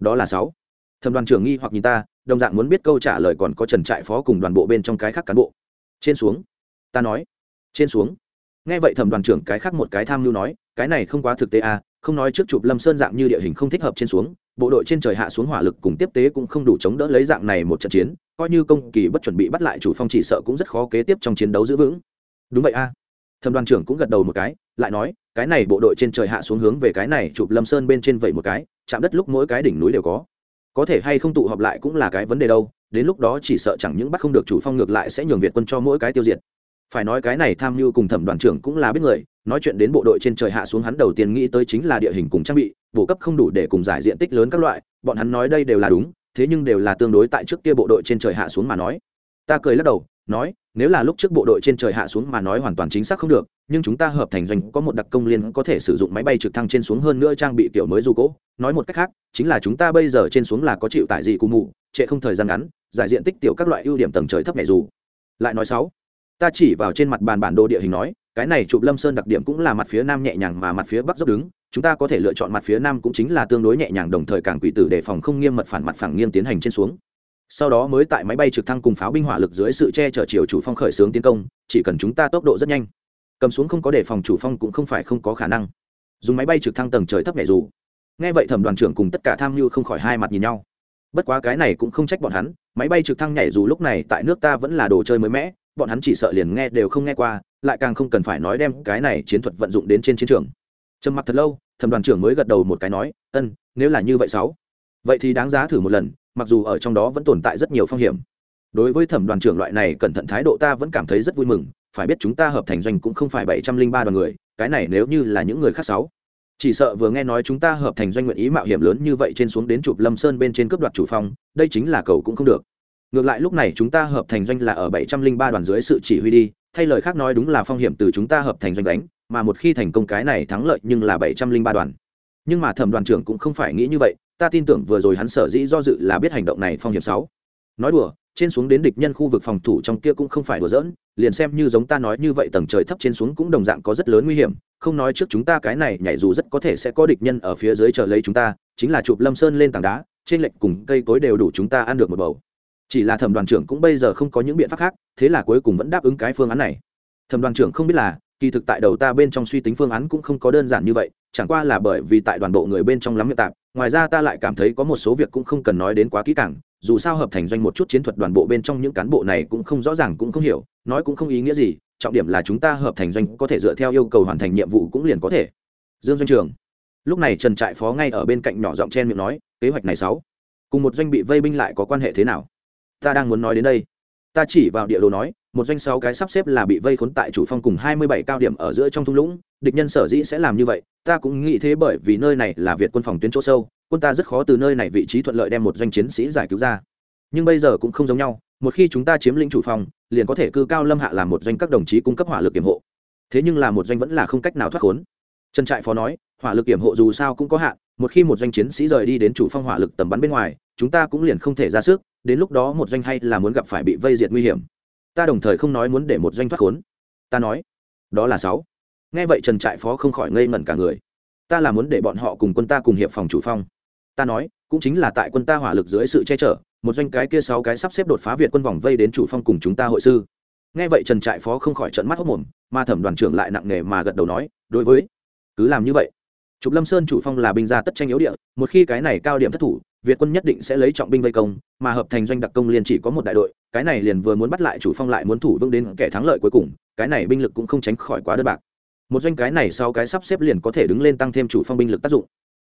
đó là sáu. Thẩm đoàn trưởng nghi hoặc nhìn ta, đồng dạng muốn biết câu trả lời còn có trần trại phó cùng đoàn bộ bên trong cái khác cán bộ. Trên xuống. Ta nói, trên xuống nghe vậy thẩm đoàn trưởng cái khác một cái tham mưu nói, cái này không quá thực tế à không nói trước chụp lâm sơn dạng như địa hình không thích hợp trên xuống, bộ đội trên trời hạ xuống hỏa lực cùng tiếp tế cũng không đủ chống đỡ lấy dạng này một trận chiến, coi như công kỳ bất chuẩn bị bắt lại chủ phong chỉ sợ cũng rất khó kế tiếp trong chiến đấu giữ vững. Đúng vậy a à. thẩm đoàn trưởng cũng gật đầu một cái, lại nói, cái này bộ đội trên trời hạ xuống hướng về cái này chụp lâm sơn bên trên vậy một cái, chạm đất lúc mỗi cái đỉnh núi đều có. Có thể hay không tụ họp lại cũng là cái vấn đề đâu, đến lúc đó chỉ sợ chẳng những bắt không được chủ phong ngược lại sẽ nhường việt quân cho mỗi cái tiêu diệt phải nói cái này tham mưu cùng thẩm đoàn trưởng cũng là biết người, nói chuyện đến bộ đội trên trời hạ xuống hắn đầu tiên nghĩ tới chính là địa hình cùng trang bị, bổ cấp không đủ để cùng giải diện tích lớn các loại, bọn hắn nói đây đều là đúng, thế nhưng đều là tương đối tại trước kia bộ đội trên trời hạ xuống mà nói. Ta cười lắc đầu, nói, nếu là lúc trước bộ đội trên trời hạ xuống mà nói hoàn toàn chính xác không được, nhưng chúng ta hợp thành doanh có một đặc công liên có thể sử dụng máy bay trực thăng trên xuống hơn nữa trang bị kiểu mới du cỗ nói một cách khác, chính là chúng ta bây giờ trên xuống là có chịu tại gì cù mụ trệ không thời gian ngắn, giải diện tích tiểu các loại ưu điểm tầng trời thấp nhẹ dù. Lại nói sáu ta chỉ vào trên mặt bàn bản đồ địa hình nói, cái này chụp lâm sơn đặc điểm cũng là mặt phía nam nhẹ nhàng mà mặt phía bắc dốc đứng, chúng ta có thể lựa chọn mặt phía nam cũng chính là tương đối nhẹ nhàng, đồng thời càng quỷ tử đề phòng không nghiêm mật phản mặt phẳng nghiêng tiến hành trên xuống. Sau đó mới tại máy bay trực thăng cùng pháo binh hỏa lực dưới sự che chở chiều chủ phong khởi xướng tiến công, chỉ cần chúng ta tốc độ rất nhanh. Cầm xuống không có đề phòng chủ phong cũng không phải không có khả năng. Dùng máy bay trực thăng tầng trời thấp nhẹ dù. Nghe vậy thẩm đoàn trưởng cùng tất cả tham mưu không khỏi hai mặt nhìn nhau. Bất quá cái này cũng không trách bọn hắn, máy bay trực thăng nhảy dù lúc này tại nước ta vẫn là đồ chơi mới mẻ bọn hắn chỉ sợ liền nghe đều không nghe qua, lại càng không cần phải nói đem cái này chiến thuật vận dụng đến trên chiến trường. Trầm mặc thật lâu, thẩm đoàn trưởng mới gật đầu một cái nói, ân, nếu là như vậy sáu, vậy thì đáng giá thử một lần, mặc dù ở trong đó vẫn tồn tại rất nhiều phong hiểm. Đối với thẩm đoàn trưởng loại này cẩn thận thái độ ta vẫn cảm thấy rất vui mừng, phải biết chúng ta hợp thành doanh cũng không phải bảy trăm linh ba đoàn người, cái này nếu như là những người khác sáu, chỉ sợ vừa nghe nói chúng ta hợp thành doanh nguyện ý mạo hiểm lớn như vậy trên xuống đến chụp lâm sơn bên trên cướp đoạt chủ phong, đây chính là cầu cũng không được ngược lại lúc này chúng ta hợp thành doanh là ở bảy trăm linh ba đoàn dưới sự chỉ huy đi, thay lời khác nói đúng là phong hiểm từ chúng ta hợp thành doanh đánh, mà một khi thành công cái này thắng lợi nhưng là bảy trăm linh ba đoàn. Nhưng mà thẩm đoàn trưởng cũng không phải nghĩ như vậy, ta tin tưởng vừa rồi hắn sở dĩ do dự là biết hành động này phong hiểm sáu. Nói đùa, trên xuống đến địch nhân khu vực phòng thủ trong kia cũng không phải đùa giỡn, liền xem như giống ta nói như vậy tầng trời thấp trên xuống cũng đồng dạng có rất lớn nguy hiểm, không nói trước chúng ta cái này nhảy dù rất có thể sẽ có địch nhân ở phía dưới chờ lấy chúng ta, chính là chụp lâm sơn lên tảng đá, trên lệnh cùng cây cối đều đủ chúng ta ăn được một bầu chỉ là thẩm đoàn trưởng cũng bây giờ không có những biện pháp khác, thế là cuối cùng vẫn đáp ứng cái phương án này. Thẩm đoàn trưởng không biết là, kỳ thực tại đầu ta bên trong suy tính phương án cũng không có đơn giản như vậy, chẳng qua là bởi vì tại đoàn bộ người bên trong lắm miệng tạp, ngoài ra ta lại cảm thấy có một số việc cũng không cần nói đến quá kỹ càng, dù sao hợp thành doanh một chút chiến thuật đoàn bộ bên trong những cán bộ này cũng không rõ ràng cũng không hiểu, nói cũng không ý nghĩa gì, trọng điểm là chúng ta hợp thành doanh có thể dựa theo yêu cầu hoàn thành nhiệm vụ cũng liền có thể. Dương doanh trường. Lúc này trần trại phó ngay ở bên cạnh nhỏ giọng chen miệng nói, kế hoạch này sáu, cùng một doanh bị vây binh lại có quan hệ thế nào? Ta đang muốn nói đến đây. Ta chỉ vào địa đồ nói, một doanh sáu cái sắp xếp là bị vây khốn tại chủ phong cùng hai mươi bảy cao điểm ở giữa trong thung lũng. Địch nhân sở dĩ sẽ làm như vậy, ta cũng nghĩ thế bởi vì nơi này là việt quân phòng tuyến chỗ sâu, quân ta rất khó từ nơi này vị trí thuận lợi đem một doanh chiến sĩ giải cứu ra. Nhưng bây giờ cũng không giống nhau, một khi chúng ta chiếm lĩnh chủ phòng, liền có thể cư cao lâm hạ làm một doanh các đồng chí cung cấp hỏa lực kiểm hộ. Thế nhưng là một doanh vẫn là không cách nào thoát khốn. Trần trại phó nói, hỏa lực kiểm hộ dù sao cũng có hạn, một khi một doanh chiến sĩ rời đi đến chủ phong hỏa lực tầm bắn bên ngoài chúng ta cũng liền không thể ra sức, đến lúc đó một doanh hay là muốn gặp phải bị vây diệt nguy hiểm. Ta đồng thời không nói muốn để một doanh thoát khốn. Ta nói, đó là sáu. Nghe vậy trần trại phó không khỏi ngây ngẩn cả người. Ta là muốn để bọn họ cùng quân ta cùng hiệp phòng chủ phong. Ta nói, cũng chính là tại quân ta hỏa lực dưới sự che chở, một doanh cái kia sáu cái sắp xếp đột phá việt quân vòng vây đến chủ phong cùng chúng ta hội sư. Nghe vậy trần trại phó không khỏi trận mắt hốc mồm mà thẩm đoàn trưởng lại nặng nề mà gật đầu nói, đối với, cứ làm như vậy. Trục lâm sơn chủ phong là binh gia tất tranh yếu địa, một khi cái này cao điểm thất thủ việt quân nhất định sẽ lấy trọng binh vây công, mà hợp thành doanh đặc công liền chỉ có một đại đội, cái này liền vừa muốn bắt lại chủ phong lại muốn thủ vững đến kẻ thắng lợi cuối cùng, cái này binh lực cũng không tránh khỏi quá đơn bạc. Một doanh cái này sau cái sắp xếp liền có thể đứng lên tăng thêm chủ phong binh lực tác dụng.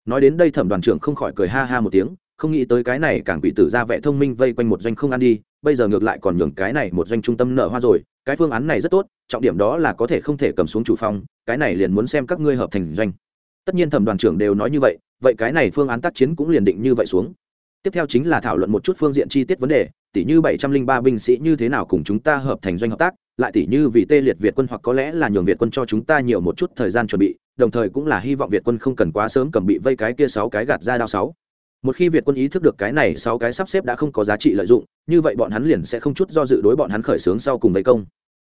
Nói đến đây thẩm đoàn trưởng không khỏi cười ha ha một tiếng, không nghĩ tới cái này càng bị tử ra vẻ thông minh vây quanh một doanh không ăn đi, bây giờ ngược lại còn nhường cái này một doanh trung tâm nợ hoa rồi, cái phương án này rất tốt, trọng điểm đó là có thể không thể cầm xuống chủ phong, cái này liền muốn xem các ngươi hợp thành doanh. Tất nhiên thẩm đoàn trưởng đều nói như vậy vậy cái này phương án tác chiến cũng liền định như vậy xuống. Tiếp theo chính là thảo luận một chút phương diện chi tiết vấn đề tỷ như bảy trăm linh ba binh sĩ như thế nào cùng chúng ta hợp thành doanh hợp tác, lại tỷ như vì tê liệt việt quân hoặc có lẽ là nhường việt quân cho chúng ta nhiều một chút thời gian chuẩn bị, đồng thời cũng là hy vọng việt quân không cần quá sớm cầm bị vây cái kia sáu cái gạt ra đao sáu. Một khi việt quân ý thức được cái này sáu cái sắp xếp đã không có giá trị lợi dụng, như vậy bọn hắn liền sẽ không chút do dự đối bọn hắn khởi xướng sau cùng vây công.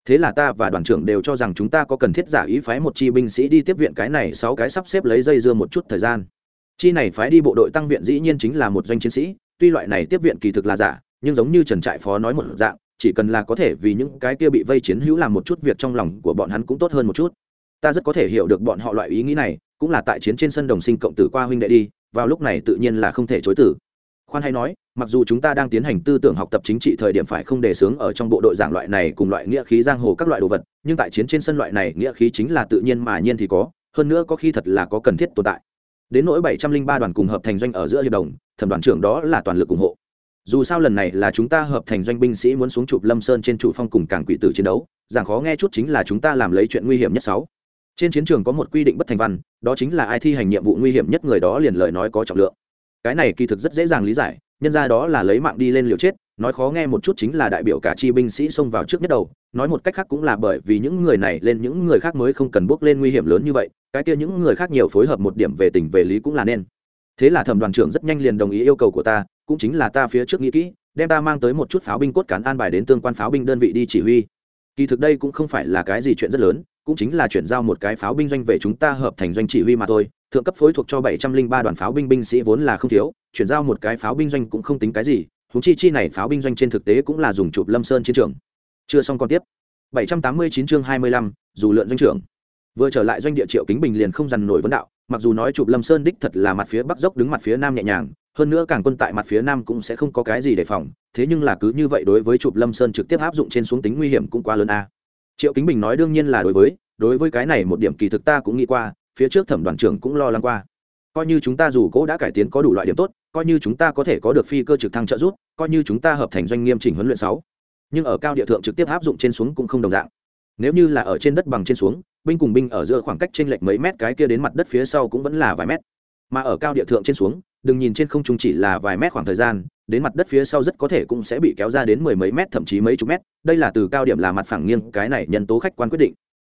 Thế là ta và đoàn trưởng đều cho rằng chúng ta có cần thiết giả ý phái một chi binh sĩ đi tiếp viện cái này sáu cái sắp xếp lấy dây dưa một chút thời gian chi này phái đi bộ đội tăng viện dĩ nhiên chính là một doanh chiến sĩ, tuy loại này tiếp viện kỳ thực là giả, nhưng giống như trần trại phó nói một dạng, chỉ cần là có thể vì những cái kia bị vây chiến hữu làm một chút việc trong lòng của bọn hắn cũng tốt hơn một chút. Ta rất có thể hiểu được bọn họ loại ý nghĩ này, cũng là tại chiến trên sân đồng sinh cộng tử qua huynh đệ đi, vào lúc này tự nhiên là không thể chối tử. Khoan hay nói, mặc dù chúng ta đang tiến hành tư tưởng học tập chính trị thời điểm phải không đề xướng ở trong bộ đội giảng loại này cùng loại nghĩa khí giang hồ các loại đồ vật, nhưng tại chiến trên sân loại này nghĩa khí chính là tự nhiên mà nhiên thì có, hơn nữa có khi thật là có cần thiết tồn tại đến nỗi bảy trăm linh ba đoàn cùng hợp thành doanh ở giữa hiệp đồng, thẩm đoàn trưởng đó là toàn lực ủng hộ. Dù sao lần này là chúng ta hợp thành doanh binh sĩ muốn xuống chụp lâm sơn trên trụ phong cùng cảng quỷ tử chiến đấu, giảng khó nghe chút chính là chúng ta làm lấy chuyện nguy hiểm nhất sáu. Trên chiến trường có một quy định bất thành văn, đó chính là ai thi hành nhiệm vụ nguy hiểm nhất người đó liền lời nói có trọng lượng. Cái này kỳ thực rất dễ dàng lý giải, nhân ra đó là lấy mạng đi lên liều chết, nói khó nghe một chút chính là đại biểu cả chi binh sĩ xông vào trước nhất đầu, nói một cách khác cũng là bởi vì những người này lên những người khác mới không cần bước lên nguy hiểm lớn như vậy cái kia những người khác nhiều phối hợp một điểm về tình về lý cũng là nên. Thế là thẩm đoàn trưởng rất nhanh liền đồng ý yêu cầu của ta, cũng chính là ta phía trước nghĩ kỹ, đem ta mang tới một chút pháo binh cốt cán an bài đến tương quan pháo binh đơn vị đi chỉ huy. Kỳ thực đây cũng không phải là cái gì chuyện rất lớn, cũng chính là chuyển giao một cái pháo binh doanh về chúng ta hợp thành doanh chỉ huy mà thôi. Thượng cấp phối thuộc cho bảy trăm linh ba đoàn pháo binh binh sĩ vốn là không thiếu, chuyển giao một cái pháo binh doanh cũng không tính cái gì húng chi chi này pháo binh doanh trên thực tế cũng là dùng chụp lâm sơn chiến trường. Chưa xong còn tiếp. bảy trăm tám mươi chín chương hai mươi lăm, dù lượn doanh trưởng vừa trở lại doanh địa triệu kính bình liền không dằn nổi vấn đạo, mặc dù nói chụp lâm sơn đích thật là mặt phía bắc dốc đứng mặt phía nam nhẹ nhàng, hơn nữa càng quân tại mặt phía nam cũng sẽ không có cái gì đề phòng, thế nhưng là cứ như vậy đối với chụp lâm sơn trực tiếp áp dụng trên xuống tính nguy hiểm cũng quá lớn a. Triệu kính bình nói đương nhiên là đối với đối với cái này một điểm kỳ thực ta cũng nghĩ qua, phía trước thẩm đoàn trưởng cũng lo lắng qua. Coi như chúng ta dù cỗ đã cải tiến có đủ loại điểm tốt, coi như chúng ta có thể có được phi cơ trực thăng trợ giúp, coi như chúng ta hợp thành doanh nghiêm chỉnh huấn luyện sáu. Nhưng ở cao địa thượng trực tiếp áp dụng trên xuống cũng không đồng dạng. Nếu như là ở trên đất bằng trên xuống binh cùng binh ở giữa khoảng cách trên lệch mấy mét, cái kia đến mặt đất phía sau cũng vẫn là vài mét. Mà ở cao địa thượng trên xuống, đừng nhìn trên không trung chỉ là vài mét khoảng thời gian, đến mặt đất phía sau rất có thể cũng sẽ bị kéo ra đến mười mấy mét, thậm chí mấy chục mét. Đây là từ cao điểm là mặt phẳng nghiêng, cái này nhân tố khách quan quyết định.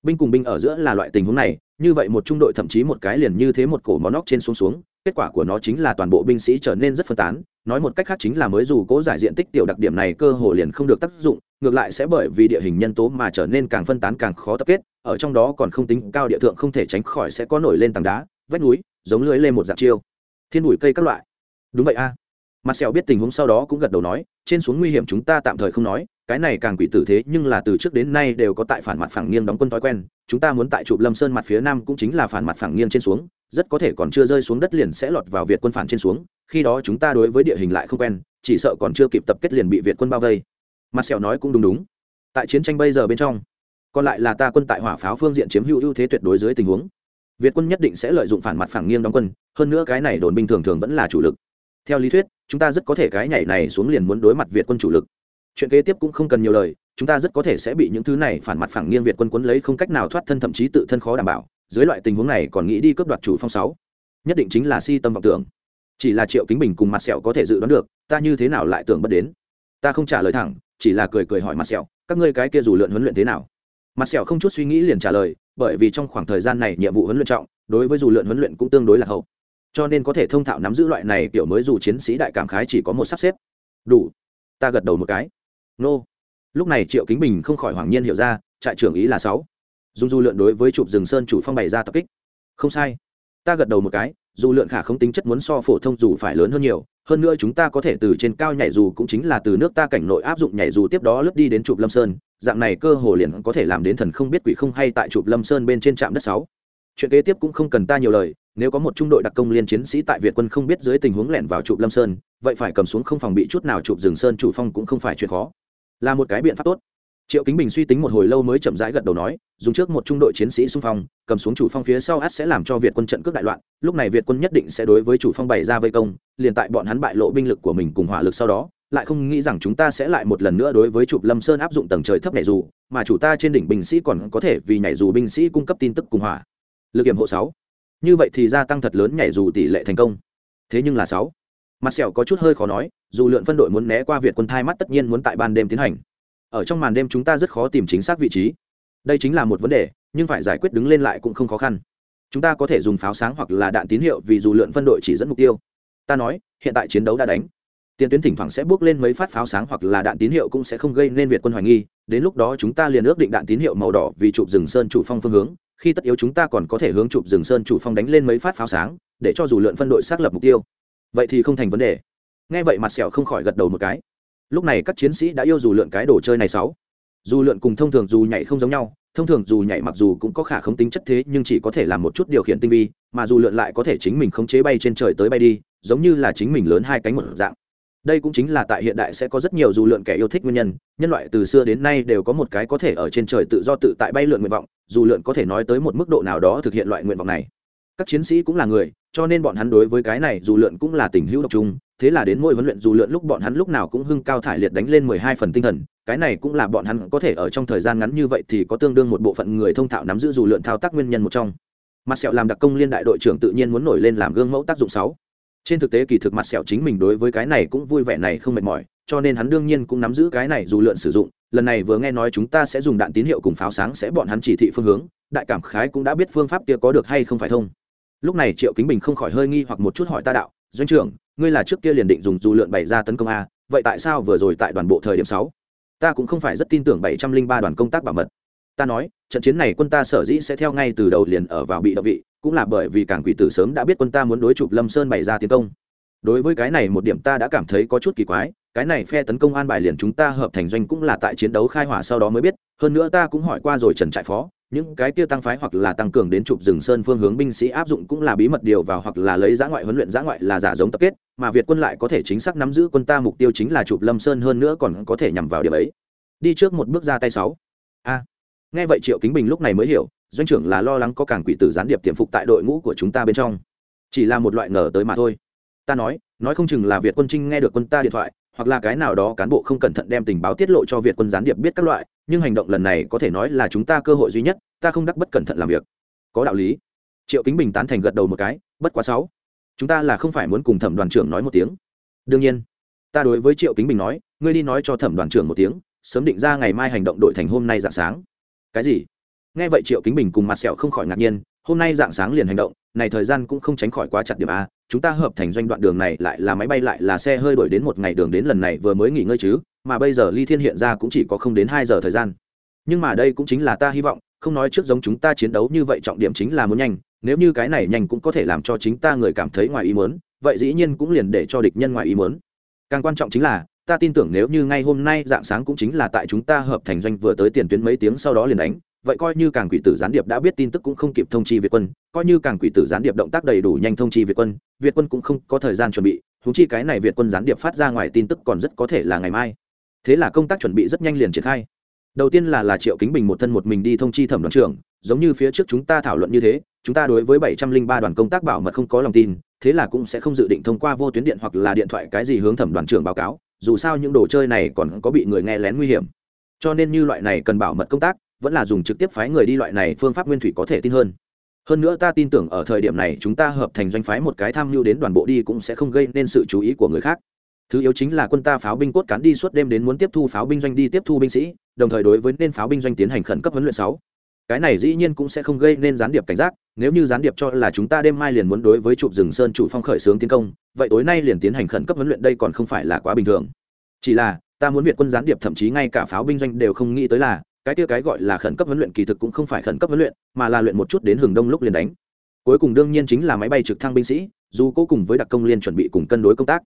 Binh cùng binh ở giữa là loại tình huống này, như vậy một trung đội thậm chí một cái liền như thế một cổ món nóc trên xuống xuống, kết quả của nó chính là toàn bộ binh sĩ trở nên rất phân tán. Nói một cách khác chính là mới dù cố giải diện tích tiểu đặc điểm này cơ hồ liền không được tác dụng, ngược lại sẽ bởi vì địa hình nhân tố mà trở nên càng phân tán càng khó tập kết ở trong đó còn không tính cao địa thượng không thể tránh khỏi sẽ có nổi lên tảng đá, vách núi, giống lưới lên một dạng chiêu. Thiên đùi cây các loại. Đúng vậy a. Mặt sẹo biết tình huống sau đó cũng gật đầu nói, trên xuống nguy hiểm chúng ta tạm thời không nói, cái này càng quỷ tử thế nhưng là từ trước đến nay đều có tại phản mặt phẳng nghiêng đóng quân thói quen, chúng ta muốn tại trụ lâm sơn mặt phía nam cũng chính là phản mặt phẳng nghiêng trên xuống, rất có thể còn chưa rơi xuống đất liền sẽ lọt vào việt quân phản trên xuống, khi đó chúng ta đối với địa hình lại không quen, chỉ sợ còn chưa kịp tập kết liền bị việt quân bao vây. Mặt sẹo nói cũng đúng đúng. Tại chiến tranh bây giờ bên trong còn lại là ta quân tại hỏa pháo phương diện chiếm hữu ưu thế tuyệt đối dưới tình huống. Việt quân nhất định sẽ lợi dụng phản mặt phẳng nghiêng đóng quân, hơn nữa cái này đồn binh thường thường vẫn là chủ lực. Theo lý thuyết, chúng ta rất có thể cái nhảy này xuống liền muốn đối mặt việt quân chủ lực. Chuyện kế tiếp cũng không cần nhiều lời, chúng ta rất có thể sẽ bị những thứ này phản mặt phẳng nghiêng việt quân quấn lấy không cách nào thoát thân thậm chí tự thân khó đảm bảo, dưới loại tình huống này còn nghĩ đi cướp đoạt chủ phong sáu. Nhất định chính là si tâm vọng tưởng. Chỉ là triệu kính bình cùng mặt sẹo có thể dự đoán được, ta như thế nào lại tưởng bất đến? Ta không trả lời thẳng, chỉ là cười cười hỏi mặt sẹo, các ngươi cái kia dù lượn huấn luyện thế nào? Mặt sẹo không chút suy nghĩ liền trả lời, bởi vì trong khoảng thời gian này nhiệm vụ huấn luyện trọng, đối với dù lượn huấn luyện cũng tương đối là hậu. Cho nên có thể thông thạo nắm giữ loại này kiểu mới dù chiến sĩ đại cảm khái chỉ có một sắp xếp. Đủ. Ta gật đầu một cái. Nô. Lúc này triệu kính bình không khỏi hoàng nhiên hiểu ra, trại trưởng ý là sáu. Dùng du lượn đối với chụp rừng sơn chủ phong bày ra tập kích. Không sai. Ta gật đầu một cái, dù lượn khả không tính chất muốn so phổ thông dù phải lớn hơn nhiều, hơn nữa chúng ta có thể từ trên cao nhảy dù cũng chính là từ nước ta cảnh nội áp dụng nhảy dù tiếp đó lướt đi đến chụp lâm sơn dạng này cơ hồ liền có thể làm đến thần không biết quỷ không hay tại chụp lâm sơn bên trên trạm đất sáu. Chuyện kế tiếp cũng không cần ta nhiều lời, nếu có một trung đội đặc công liên chiến sĩ tại việt quân không biết dưới tình huống lẻn vào chụp lâm sơn, vậy phải cầm xuống không phòng bị chút nào chụp rừng sơn chủ phong cũng không phải chuyện khó. Là một cái biện pháp tốt. Triệu kính bình suy tính một hồi lâu mới chậm rãi gật đầu nói, dùng trước một trung đội chiến sĩ xung phong, cầm xuống chủ phong phía sau át sẽ làm cho việt quân trận cướp đại loạn, lúc này việt quân nhất định sẽ đối với chủ phong bày ra vây công, liền tại bọn hắn bại lộ binh lực của mình cùng hỏa lực sau đó lại không nghĩ rằng chúng ta sẽ lại một lần nữa đối với chụp lâm sơn áp dụng tầng trời thấp nhảy dù, mà chủ ta trên đỉnh binh sĩ còn có thể vì nhảy dù binh sĩ cung cấp tin tức cùng hỏa. Lực kiểm hộ sáu. Như vậy thì gia tăng thật lớn nhảy dù tỷ lệ thành công. Thế nhưng là sáu. Mặt sẹo có chút hơi khó nói, dù lượn phân đội muốn né qua việt quân thai mắt tất nhiên muốn tại ban đêm tiến hành. Ở trong màn đêm chúng ta rất khó tìm chính xác vị trí. Đây chính là một vấn đề, nhưng phải giải quyết đứng lên lại cũng không khó khăn. Chúng ta có thể dùng pháo sáng hoặc là đạn tín hiệu vì dù lượn phân đội chỉ dẫn mục tiêu. Ta nói, hiện tại chiến đấu đã đánh tiền tuyến thỉnh thoảng sẽ bước lên mấy phát pháo sáng hoặc là đạn tín hiệu cũng sẽ không gây nên việt quân hoài nghi, đến lúc đó chúng ta liền ước định đạn tín hiệu màu đỏ vì chụp rừng sơn chủ phong phương hướng, khi tất yếu chúng ta còn có thể hướng chụp rừng sơn chủ phong đánh lên mấy phát pháo sáng, để cho dù lượn phân đội xác lập mục tiêu. Vậy thì không thành vấn đề. Nghe vậy mặt sẹo không khỏi gật đầu một cái. Lúc này các chiến sĩ đã yêu dù lượn cái đồ chơi này sáu. Dù lượn cùng thông thường dù nhảy không giống nhau, thông thường dù nhảy mặc dù cũng có khả không tính chất thế nhưng chỉ có thể làm một chút điều khiển tinh vi, mà dù lượn lại có thể chính mình khống chế bay trên trời tới bay đi, giống như là chính mình lớn hai cánh một dạng đây cũng chính là tại hiện đại sẽ có rất nhiều dù lượn kẻ yêu thích nguyên nhân nhân loại từ xưa đến nay đều có một cái có thể ở trên trời tự do tự tại bay lượn nguyện vọng, dù lượn có thể nói tới một mức độ nào đó thực hiện loại nguyện vọng này. Các chiến sĩ cũng là người, cho nên bọn hắn đối với cái này dù lượn cũng là tình hữu độc trung thế là đến mỗi huấn luyện dù lượn lúc bọn hắn lúc nào cũng hưng cao thải liệt đánh lên mười hai phần tinh thần, cái này cũng là bọn hắn có thể ở trong thời gian ngắn như vậy thì có tương đương một bộ phận người thông thạo nắm giữ dù lượn thao tác nguyên nhân một trong. Mặt sẹo làm đặc công liên đại đội trưởng tự nhiên muốn nổi lên làm gương mẫu tác dụng sáu trên thực tế kỳ thực mặt sẹo chính mình đối với cái này cũng vui vẻ này không mệt mỏi, cho nên hắn đương nhiên cũng nắm giữ cái này dù lượn sử dụng. Lần này vừa nghe nói chúng ta sẽ dùng đạn tín hiệu cùng pháo sáng sẽ bọn hắn chỉ thị phương hướng, đại cảm khái cũng đã biết phương pháp kia có được hay không phải thông. Lúc này triệu kính bình không khỏi hơi nghi hoặc một chút hỏi ta đạo, doanh trưởng, ngươi là trước kia liền định dùng dù lượn bày ra tấn công a, vậy tại sao vừa rồi tại đoàn bộ thời điểm sáu? Ta cũng không phải rất tin tưởng bảy trăm linh ba đoàn công tác bảo mật. Ta nói, trận chiến này quân ta sở dĩ sẽ theo ngay từ đầu liền ở vào bị động vị cũng là bởi vì cảng quỷ tử sớm đã biết quân ta muốn đối chụp lâm sơn bày ra tiến công. Đối với cái này một điểm ta đã cảm thấy có chút kỳ quái, cái này phe tấn công an bài liền chúng ta hợp thành doanh cũng là tại chiến đấu khai hỏa sau đó mới biết, hơn nữa ta cũng hỏi qua rồi trần trại phó, những cái kia tăng phái hoặc là tăng cường đến chụp rừng sơn phương hướng binh sĩ áp dụng cũng là bí mật điều vào hoặc là lấy giã ngoại huấn luyện giã ngoại là giả giống tập kết, mà việt quân lại có thể chính xác nắm giữ quân ta mục tiêu chính là chụp lâm sơn hơn nữa còn có thể nhằm vào điểm ấy. Đi trước một bước ra tay sáu. A nghe vậy triệu kính bình lúc này mới hiểu, doanh trưởng là lo lắng có cảng quỷ tử gián điệp tiềm phục tại đội ngũ của chúng ta bên trong. Chỉ là một loại ngờ tới mà thôi. Ta nói nói không chừng là việt quân trinh nghe được quân ta điện thoại, hoặc là cái nào đó cán bộ không cẩn thận đem tình báo tiết lộ cho việt quân gián điệp biết các loại, nhưng hành động lần này có thể nói là chúng ta cơ hội duy nhất, ta không đắc bất cẩn thận làm việc. Có đạo lý. Triệu kính bình tán thành gật đầu một cái, bất quá sáu. Chúng ta là không phải muốn cùng thẩm đoàn trưởng nói một tiếng. Đương nhiên, ta đối với triệu kính bình nói, ngươi đi nói cho thẩm đoàn trưởng một tiếng, sớm định ra ngày mai hành động đội thành hôm nay dạng sáng cái gì? Nghe vậy triệu kính bình cùng mặt sẹo không khỏi ngạc nhiên, hôm nay dạng sáng liền hành động, này thời gian cũng không tránh khỏi quá chặt điểm a, chúng ta hợp thành doanh đoạn đường này lại là máy bay lại là xe hơi đổi đến một ngày đường đến lần này vừa mới nghỉ ngơi chứ, mà bây giờ ly thiên hiện ra cũng chỉ có không đến hai giờ thời gian. Nhưng mà đây cũng chính là ta hy vọng, không nói trước giống chúng ta chiến đấu như vậy trọng điểm chính là muốn nhanh, nếu như cái này nhanh cũng có thể làm cho chính ta người cảm thấy ngoài ý muốn, vậy dĩ nhiên cũng liền để cho địch nhân ngoài ý muốn. Càng quan trọng chính là ta tin tưởng nếu như ngay hôm nay dạng sáng cũng chính là tại chúng ta hợp thành doanh vừa tới tiền tuyến mấy tiếng sau đó liền đánh, vậy coi như càng quỷ tử gián điệp đã biết tin tức cũng không kịp thông chi việt quân, coi như càng quỷ tử gián điệp động tác đầy đủ nhanh thông chi việt quân việt quân cũng không có thời gian chuẩn bị thú chi cái này việt quân gián điệp phát ra ngoài tin tức còn rất có thể là ngày mai. Thế là công tác chuẩn bị rất nhanh liền triển khai. Đầu tiên là là triệu kính bình một thân một mình đi thông chi thẩm đoàn trưởng, giống như phía trước chúng ta thảo luận như thế, chúng ta đối với bảy trăm linh ba đoàn công tác bảo mật không có lòng tin, thế là cũng sẽ không dự định thông qua vô tuyến điện hoặc là điện thoại cái gì hướng thẩm đoàn trưởng báo cáo dù sao những đồ chơi này còn có bị người nghe lén nguy hiểm. Cho nên như loại này cần bảo mật công tác, vẫn là dùng trực tiếp phái người đi loại này phương pháp nguyên thủy có thể tin hơn. Hơn nữa ta tin tưởng ở thời điểm này chúng ta hợp thành doanh phái một cái tham mưu đến đoàn bộ đi cũng sẽ không gây nên sự chú ý của người khác. Thứ yếu chính là quân ta pháo binh cốt cán đi suốt đêm đến muốn tiếp thu pháo binh doanh đi tiếp thu binh sĩ, đồng thời đối với nên pháo binh doanh tiến hành khẩn cấp huấn luyện sáu. Cái này dĩ nhiên cũng sẽ không gây nên gián điệp cảnh giác nếu như gián điệp cho là chúng ta đêm mai liền muốn đối với trục rừng sơn chủ phong khởi xướng tiến công, vậy tối nay liền tiến hành khẩn cấp huấn luyện đây còn không phải là quá bình thường. Chỉ là, ta muốn việt quân gián điệp thậm chí ngay cả pháo binh doanh đều không nghĩ tới là, cái kia cái gọi là khẩn cấp huấn luyện kỳ thực cũng không phải khẩn cấp huấn luyện, mà là luyện một chút đến hừng đông lúc liền đánh. Cuối cùng đương nhiên chính là máy bay trực thăng binh sĩ, dù cố cùng với đặc công liên chuẩn bị cùng cân đối công tác.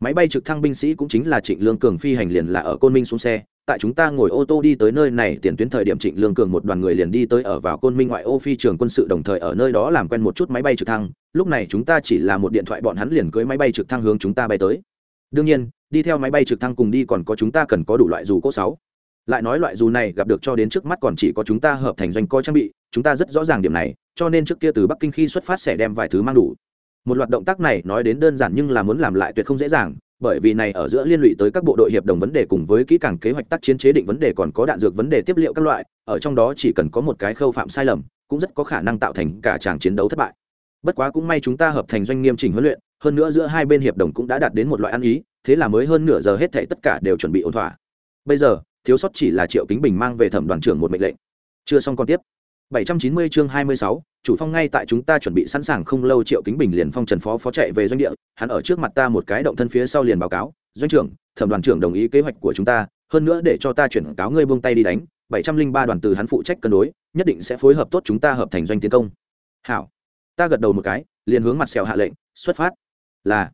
Máy bay trực thăng binh sĩ cũng chính là trịnh lương cường phi hành liền là ở côn minh xuống xe tại chúng ta ngồi ô tô đi tới nơi này, tiền tuyến thời điểm trịnh lương cường một đoàn người liền đi tới ở vào côn minh ngoại ô phi trường quân sự đồng thời ở nơi đó làm quen một chút máy bay trực thăng. Lúc này chúng ta chỉ là một điện thoại, bọn hắn liền cưới máy bay trực thăng hướng chúng ta bay tới. Đương nhiên, đi theo máy bay trực thăng cùng đi còn có chúng ta cần có đủ loại dù cỗ sáu. Lại nói loại dù này gặp được cho đến trước mắt còn chỉ có chúng ta hợp thành doanh coi trang bị, chúng ta rất rõ ràng điểm này, cho nên trước kia từ bắc kinh khi xuất phát sẽ đem vài thứ mang đủ. Một loạt động tác này nói đến đơn giản nhưng là muốn làm lại tuyệt không dễ dàng bởi vì này ở giữa liên lụy tới các bộ đội hiệp đồng vấn đề cùng với kỹ càng kế hoạch tác chiến chế định vấn đề còn có đạn dược vấn đề tiếp liệu các loại ở trong đó chỉ cần có một cái khâu phạm sai lầm cũng rất có khả năng tạo thành cả tràng chiến đấu thất bại. Bất quá cũng may chúng ta hợp thành doanh nghiêm chỉnh huấn luyện hơn nữa giữa hai bên hiệp đồng cũng đã đạt đến một loại ăn ý thế là mới hơn nửa giờ hết thảy tất cả đều chuẩn bị ổn thỏa. Bây giờ thiếu sót chỉ là triệu kính bình mang về thẩm đoàn trưởng một mệnh lệnh. Chưa xong còn tiếp. 790 chương 26, chủ phong ngay tại chúng ta chuẩn bị sẵn sàng không lâu triệu kính bình liền phong trần phó phó chạy về doanh địa, hắn ở trước mặt ta một cái động thân phía sau liền báo cáo, doanh trưởng, thẩm đoàn trưởng đồng ý kế hoạch của chúng ta, hơn nữa để cho ta chuyển cáo ngươi buông tay đi đánh 703 đoàn từ hắn phụ trách cân đối, nhất định sẽ phối hợp tốt chúng ta hợp thành doanh tiến công. Hảo. Ta gật đầu một cái, liền hướng mặt sẹo hạ lệnh, xuất phát. Là.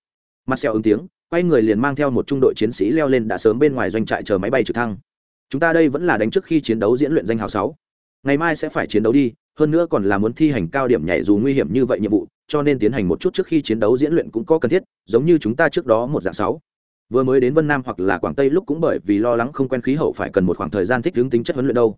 Mặt sẹo ứng tiếng, quay người liền mang theo một trung đội chiến sĩ leo lên đã sớm bên ngoài doanh trại chờ máy bay trực thăng. Chúng ta đây vẫn là đánh trước khi chiến đấu diễn luyện danh hào sáu. Ngày mai sẽ phải chiến đấu đi hơn nữa còn là muốn thi hành cao điểm nhảy dù nguy hiểm như vậy nhiệm vụ, cho nên tiến hành một chút trước khi chiến đấu diễn luyện cũng có cần thiết, giống như chúng ta trước đó một dạng sáu. Vừa mới đến vân nam hoặc là quảng tây lúc cũng bởi vì lo lắng không quen khí hậu phải cần một khoảng thời gian thích ứng tính chất huấn luyện đâu.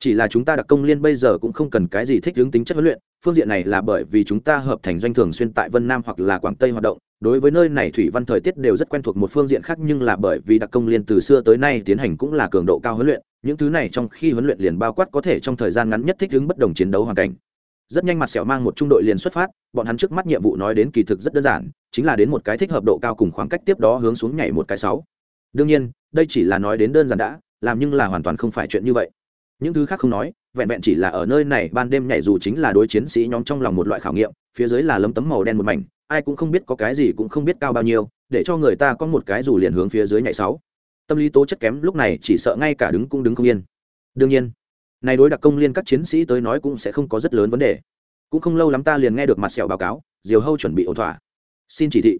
Chỉ là chúng ta đặc công liên bây giờ cũng không cần cái gì thích ứng tính chất huấn luyện, phương diện này là bởi vì chúng ta hợp thành doanh thường xuyên tại vân nam hoặc là quảng tây hoạt động, đối với nơi này thủy văn thời tiết đều rất quen thuộc một phương diện khác nhưng là bởi vì đặc công liên từ xưa tới nay tiến hành cũng là cường độ cao huấn luyện những thứ này trong khi huấn luyện liền bao quát có thể trong thời gian ngắn nhất thích ứng bất đồng chiến đấu hoàn cảnh. Rất nhanh mặt sẹo mang một trung đội liền xuất phát, bọn hắn trước mắt nhiệm vụ nói đến kỳ thực rất đơn giản, chính là đến một cái thích hợp độ cao cùng khoảng cách tiếp đó hướng xuống nhảy một cái sáu. Đương nhiên, đây chỉ là nói đến đơn giản đã, làm nhưng là hoàn toàn không phải chuyện như vậy. Những thứ khác không nói, vẹn vẹn chỉ là ở nơi này ban đêm nhảy dù chính là đối chiến sĩ nhóm trong lòng một loại khảo nghiệm, phía dưới là lấm tấm màu đen một mảnh, ai cũng không biết có cái gì cũng không biết cao bao nhiêu, để cho người ta có một cái dù liền hướng phía dưới nhảy sáu tâm lý tố chất kém lúc này chỉ sợ ngay cả đứng cũng đứng không yên. Đương nhiên, này đối đặc công liên các chiến sĩ tới nói cũng sẽ không có rất lớn vấn đề. Cũng không lâu lắm ta liền nghe được mặt sẹo báo cáo, diều hâu chuẩn bị ổn thỏa. Xin chỉ thị.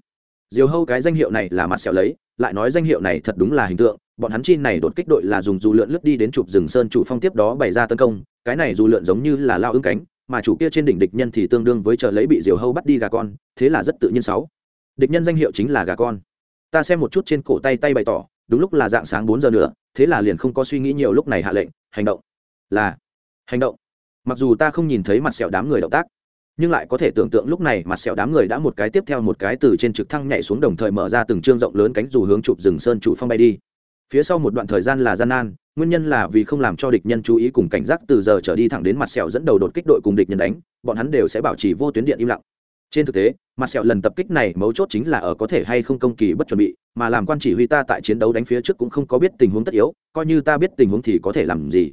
Diều hâu cái danh hiệu này là mặt sẹo lấy, lại nói danh hiệu này thật đúng là hình tượng, bọn hắn chi này đột kích đội là dùng dù lượn lướt đi đến chụp rừng sơn chủ phong tiếp đó bày ra tấn công, cái này dù lượn giống như là lao ứng cánh, mà chủ kia trên đỉnh địch nhân thì tương đương với chờ lấy bị diều hâu bắt đi gà con, thế là rất tự nhiên sáu. Địch nhân danh hiệu chính là gà con. Ta xem một chút trên cổ tay tay bày tỏ đúng lúc là dạng sáng bốn giờ nữa, thế là liền không có suy nghĩ nhiều lúc này hạ lệnh, hành động. Là, hành động. Mặc dù ta không nhìn thấy mặt sẹo đám người động tác, nhưng lại có thể tưởng tượng lúc này mặt sẹo đám người đã một cái tiếp theo một cái từ trên trực thăng nhảy xuống đồng thời mở ra từng trương rộng lớn cánh dù hướng chụp rừng sơn trụ phong bay đi. Phía sau một đoạn thời gian là gian nan, nguyên nhân là vì không làm cho địch nhân chú ý cùng cảnh giác từ giờ trở đi thẳng đến mặt sẹo dẫn đầu đột kích đội cùng địch nhân đánh, bọn hắn đều sẽ bảo trì vô tuyến điện im lặng trên thực tế mặt sẹo lần tập kích này mấu chốt chính là ở có thể hay không công kỳ bất chuẩn bị, mà làm quan chỉ huy ta tại chiến đấu đánh phía trước cũng không có biết tình huống tất yếu, coi như ta biết tình huống thì có thể làm gì.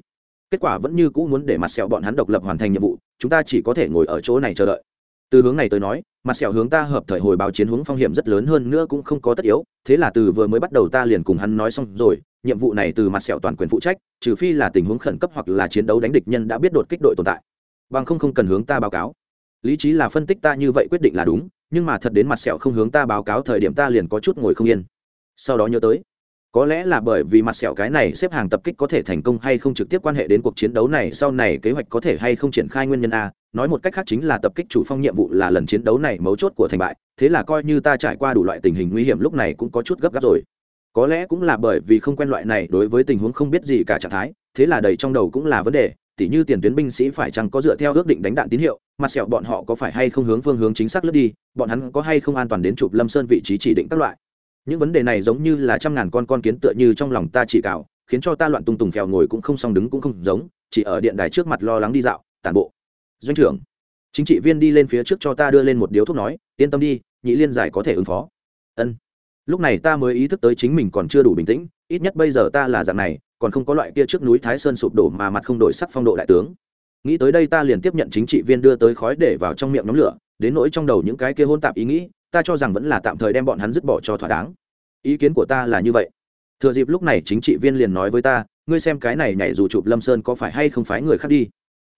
Kết quả vẫn như cũ muốn để mặt sẹo bọn hắn độc lập hoàn thành nhiệm vụ, chúng ta chỉ có thể ngồi ở chỗ này chờ đợi. Từ hướng này tới nói, mặt sẹo hướng ta hợp thời hồi báo chiến hướng phong hiểm rất lớn hơn nữa cũng không có tất yếu, thế là từ vừa mới bắt đầu ta liền cùng hắn nói xong rồi, nhiệm vụ này từ mặt sẹo toàn quyền phụ trách, trừ phi là tình huống khẩn cấp hoặc là chiến đấu đánh địch nhân đã biết đột kích đội tồn tại. Bằng không không cần hướng ta báo cáo lý trí là phân tích ta như vậy quyết định là đúng, nhưng mà thật đến mặt sẹo không hướng ta báo cáo thời điểm ta liền có chút ngồi không yên. Sau đó nhớ tới, có lẽ là bởi vì mặt sẹo cái này xếp hàng tập kích có thể thành công hay không trực tiếp quan hệ đến cuộc chiến đấu này, sau này kế hoạch có thể hay không triển khai nguyên nhân a, nói một cách khác chính là tập kích chủ phong nhiệm vụ là lần chiến đấu này mấu chốt của thành bại, thế là coi như ta trải qua đủ loại tình hình nguy hiểm lúc này cũng có chút gấp gáp rồi. Có lẽ cũng là bởi vì không quen loại này đối với tình huống không biết gì cả trạng thái, thế là đầy trong đầu cũng là vấn đề, tỉ như tiền tuyến binh sĩ phải chăng có dựa theo ước định đánh đạn tín hiệu mặt sẹo bọn họ có phải hay không hướng phương hướng chính xác lướt đi, bọn hắn có hay không an toàn đến chụp lâm sơn vị trí chỉ định các loại. Những vấn đề này giống như là trăm ngàn con con kiến tựa như trong lòng ta chỉ cào, khiến cho ta loạn tung tùng phèo ngồi cũng không song đứng cũng không giống, chỉ ở điện đài trước mặt lo lắng đi dạo, tản bộ. Doanh trưởng, chính trị viên đi lên phía trước cho ta đưa lên một điếu thuốc nói, yên tâm đi, nhị liên giải có thể ứng phó. Ân. Lúc này ta mới ý thức tới chính mình còn chưa đủ bình tĩnh, ít nhất bây giờ ta là dạng này, còn không có loại kia trước núi thái sơn sụp đổ mà mặt không đổi sắc phong độ đại tướng nghĩ tới đây ta liền tiếp nhận chính trị viên đưa tới khói để vào trong miệng nhóm lửa, đến nỗi trong đầu những cái kia hôn tạp ý nghĩ, ta cho rằng vẫn là tạm thời đem bọn hắn dứt bỏ cho thỏa đáng. Ý kiến của ta là như vậy. Thừa dịp lúc này chính trị viên liền nói với ta, ngươi xem cái này nhảy dù chụp lâm sơn có phải hay không phái người khác đi?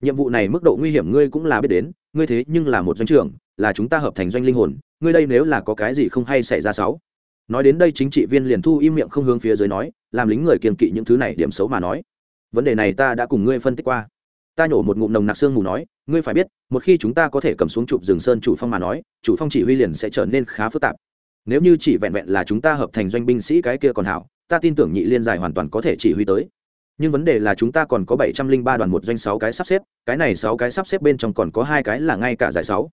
Nhiệm vụ này mức độ nguy hiểm ngươi cũng là biết đến, ngươi thế nhưng là một doanh trưởng, là chúng ta hợp thành doanh linh hồn, ngươi đây nếu là có cái gì không hay xảy ra sáu. Nói đến đây chính trị viên liền thu im miệng không hướng phía dưới nói, làm lính người kiềm kỵ những thứ này điểm xấu mà nói. Vấn đề này ta đã cùng ngươi phân tích qua ta nhổ một ngụm nồng nặc xương mù nói, ngươi phải biết, một khi chúng ta có thể cầm xuống chụp rừng sơn chủ phong mà nói, chủ phong chỉ huy liền sẽ trở nên khá phức tạp. Nếu như chỉ vẹn vẹn là chúng ta hợp thành doanh binh sĩ cái kia còn hảo, ta tin tưởng nhị liên giải hoàn toàn có thể chỉ huy tới. Nhưng vấn đề là chúng ta còn có bảy trăm linh ba đoàn một doanh sáu cái sắp xếp, cái này sáu cái sắp xếp bên trong còn có hai cái là ngay cả giải sáu.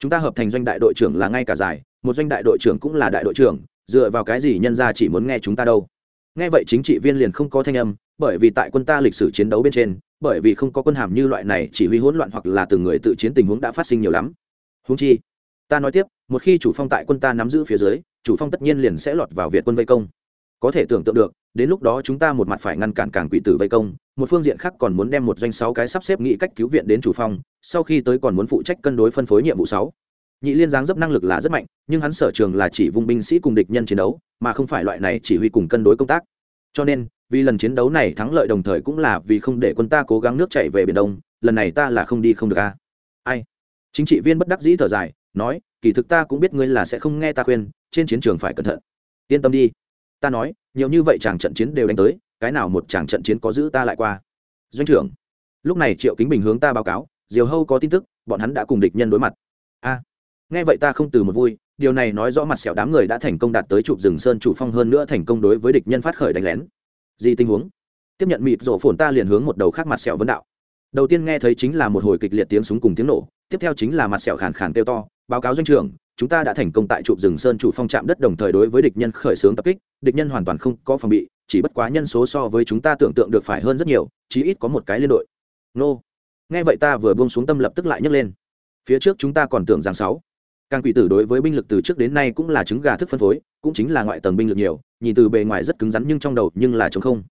Chúng ta hợp thành doanh đại đội trưởng là ngay cả giải, một doanh đại đội trưởng cũng là đại đội trưởng, dựa vào cái gì nhân ra chỉ muốn nghe chúng ta đâu? Nghe vậy chính trị viên liền không có thanh âm bởi vì tại quân ta lịch sử chiến đấu bên trên, bởi vì không có quân hàm như loại này chỉ huy hỗn loạn hoặc là từng người tự chiến tình huống đã phát sinh nhiều lắm. Húng chi, ta nói tiếp, một khi chủ phong tại quân ta nắm giữ phía dưới, chủ phong tất nhiên liền sẽ lọt vào việt quân vây công. Có thể tưởng tượng được, đến lúc đó chúng ta một mặt phải ngăn cản cảng quỷ tử vây công, một phương diện khác còn muốn đem một doanh sáu cái sắp xếp nghị cách cứu viện đến chủ phong, sau khi tới còn muốn phụ trách cân đối phân phối nhiệm vụ sáu. Nhị liên giáng dấp năng lực là rất mạnh, nhưng hắn sở trường là chỉ vùng binh sĩ cùng địch nhân chiến đấu, mà không phải loại này chỉ huy cùng cân đối công tác. Cho nên vì lần chiến đấu này thắng lợi đồng thời cũng là vì không để quân ta cố gắng nước chạy về biển đông, lần này ta là không đi không được a ai? Chính trị viên bất đắc dĩ thở dài, nói, kỳ thực ta cũng biết ngươi là sẽ không nghe ta khuyên, trên chiến trường phải cẩn thận. Yên tâm đi. Ta nói, nhiều như vậy chàng trận chiến đều đánh tới, cái nào một chàng trận chiến có giữ ta lại qua? Doanh trưởng. Lúc này triệu kính bình hướng ta báo cáo, diều hâu có tin tức, bọn hắn đã cùng địch nhân đối mặt. A. Nghe vậy ta không từ một vui, điều này nói rõ mặt sẹo đám người đã thành công đạt tới chụp rừng sơn chủ phong hơn nữa thành công đối với địch nhân phát khởi đánh lén gì tình huống? Tiếp nhận mịt rổ phồn ta liền hướng một đầu khác mặt sẹo vấn đạo. Đầu tiên nghe thấy chính là một hồi kịch liệt tiếng súng cùng tiếng nổ, tiếp theo chính là mặt sẹo khàn khàn kêu to, báo cáo doanh trưởng, chúng ta đã thành công tại chụp rừng sơn chủ phong trạm đất đồng thời đối với địch nhân khởi xướng tập kích, địch nhân hoàn toàn không có phòng bị, chỉ bất quá nhân số so với chúng ta tưởng tượng được phải hơn rất nhiều, chí ít có một cái liên đội. Nô. Nghe vậy ta vừa buông xuống tâm lập tức lại nhấc lên. Phía trước chúng ta còn tưởng rằng sáu càng quỷ tử đối với binh lực từ trước đến nay cũng là trứng gà thức phân phối, cũng chính là ngoại tầng binh lực nhiều, nhìn từ bề ngoài rất cứng rắn nhưng trong đầu nhưng là chống không.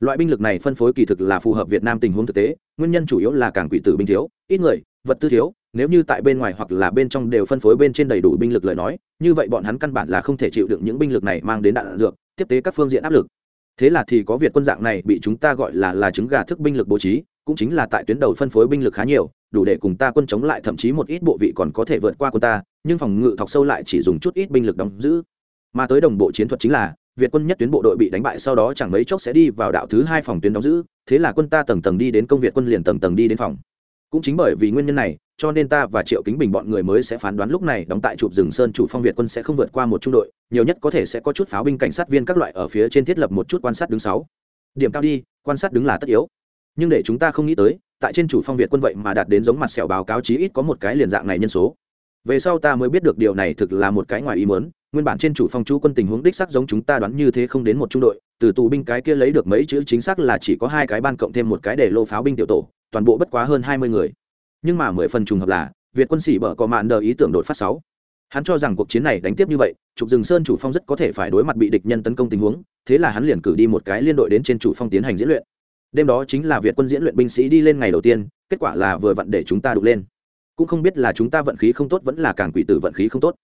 Loại binh lực này phân phối kỳ thực là phù hợp việt nam tình huống thực tế, nguyên nhân chủ yếu là càng quỷ tử binh thiếu, ít người, vật tư thiếu, nếu như tại bên ngoài hoặc là bên trong đều phân phối bên trên đầy đủ binh lực lời nói, như vậy bọn hắn căn bản là không thể chịu đựng những binh lực này mang đến đạn dược, tiếp tế các phương diện áp lực. Thế là thì có việt quân dạng này bị chúng ta gọi là là trứng gà thức binh lực bố trí, cũng chính là tại tuyến đầu phân phối binh lực khá nhiều, đủ để cùng ta quân chống lại thậm chí một ít bộ vị còn có thể vượt qua quân ta nhưng phòng ngự thọc sâu lại chỉ dùng chút ít binh lực đóng giữ. Mà tới đồng bộ chiến thuật chính là, việt quân nhất tuyến bộ đội bị đánh bại sau đó chẳng mấy chốc sẽ đi vào đạo thứ hai phòng tuyến đóng giữ, thế là quân ta tầng tầng đi đến công việt quân liền tầng tầng đi đến phòng. Cũng chính bởi vì nguyên nhân này, cho nên ta và triệu kính bình bọn người mới sẽ phán đoán lúc này đóng tại chụp rừng sơn chủ phong việt quân sẽ không vượt qua một trung đội, nhiều nhất có thể sẽ có chút pháo binh cảnh sát viên các loại ở phía trên thiết lập một chút quan sát đứng sáu. Điểm cao đi, quan sát đứng là tất yếu. Nhưng để chúng ta không nghĩ tới, tại trên chủ phong việt quân vậy mà đạt đến giống mặt sẹo báo cáo chí ít có một cái liền dạng này nhân số về sau ta mới biết được điều này thực là một cái ngoài ý mớn nguyên bản trên chủ phong chú quân tình huống đích sắc giống chúng ta đoán như thế không đến một trung đội, từ tù binh cái kia lấy được mấy chữ chính xác là chỉ có hai cái ban cộng thêm một cái để lô pháo binh tiểu tổ, toàn bộ bất quá hơn hai mươi người. Nhưng mà mười phần trùng hợp là, việt quân sĩ bở có mạn đờ ý tưởng đột phát sáu. Hắn cho rằng cuộc chiến này đánh tiếp như vậy, trục rừng sơn chủ phong rất có thể phải đối mặt bị địch nhân tấn công tình huống, thế là hắn liền cử đi một cái liên đội đến trên chủ phong tiến hành diễn luyện. Đêm đó chính là việt quân diễn luyện binh sĩ đi lên ngày đầu tiên, kết quả là vừa vặn để chúng ta đục lên cũng không biết là chúng ta vận khí không tốt vẫn là càng quỷ tử vận khí không tốt.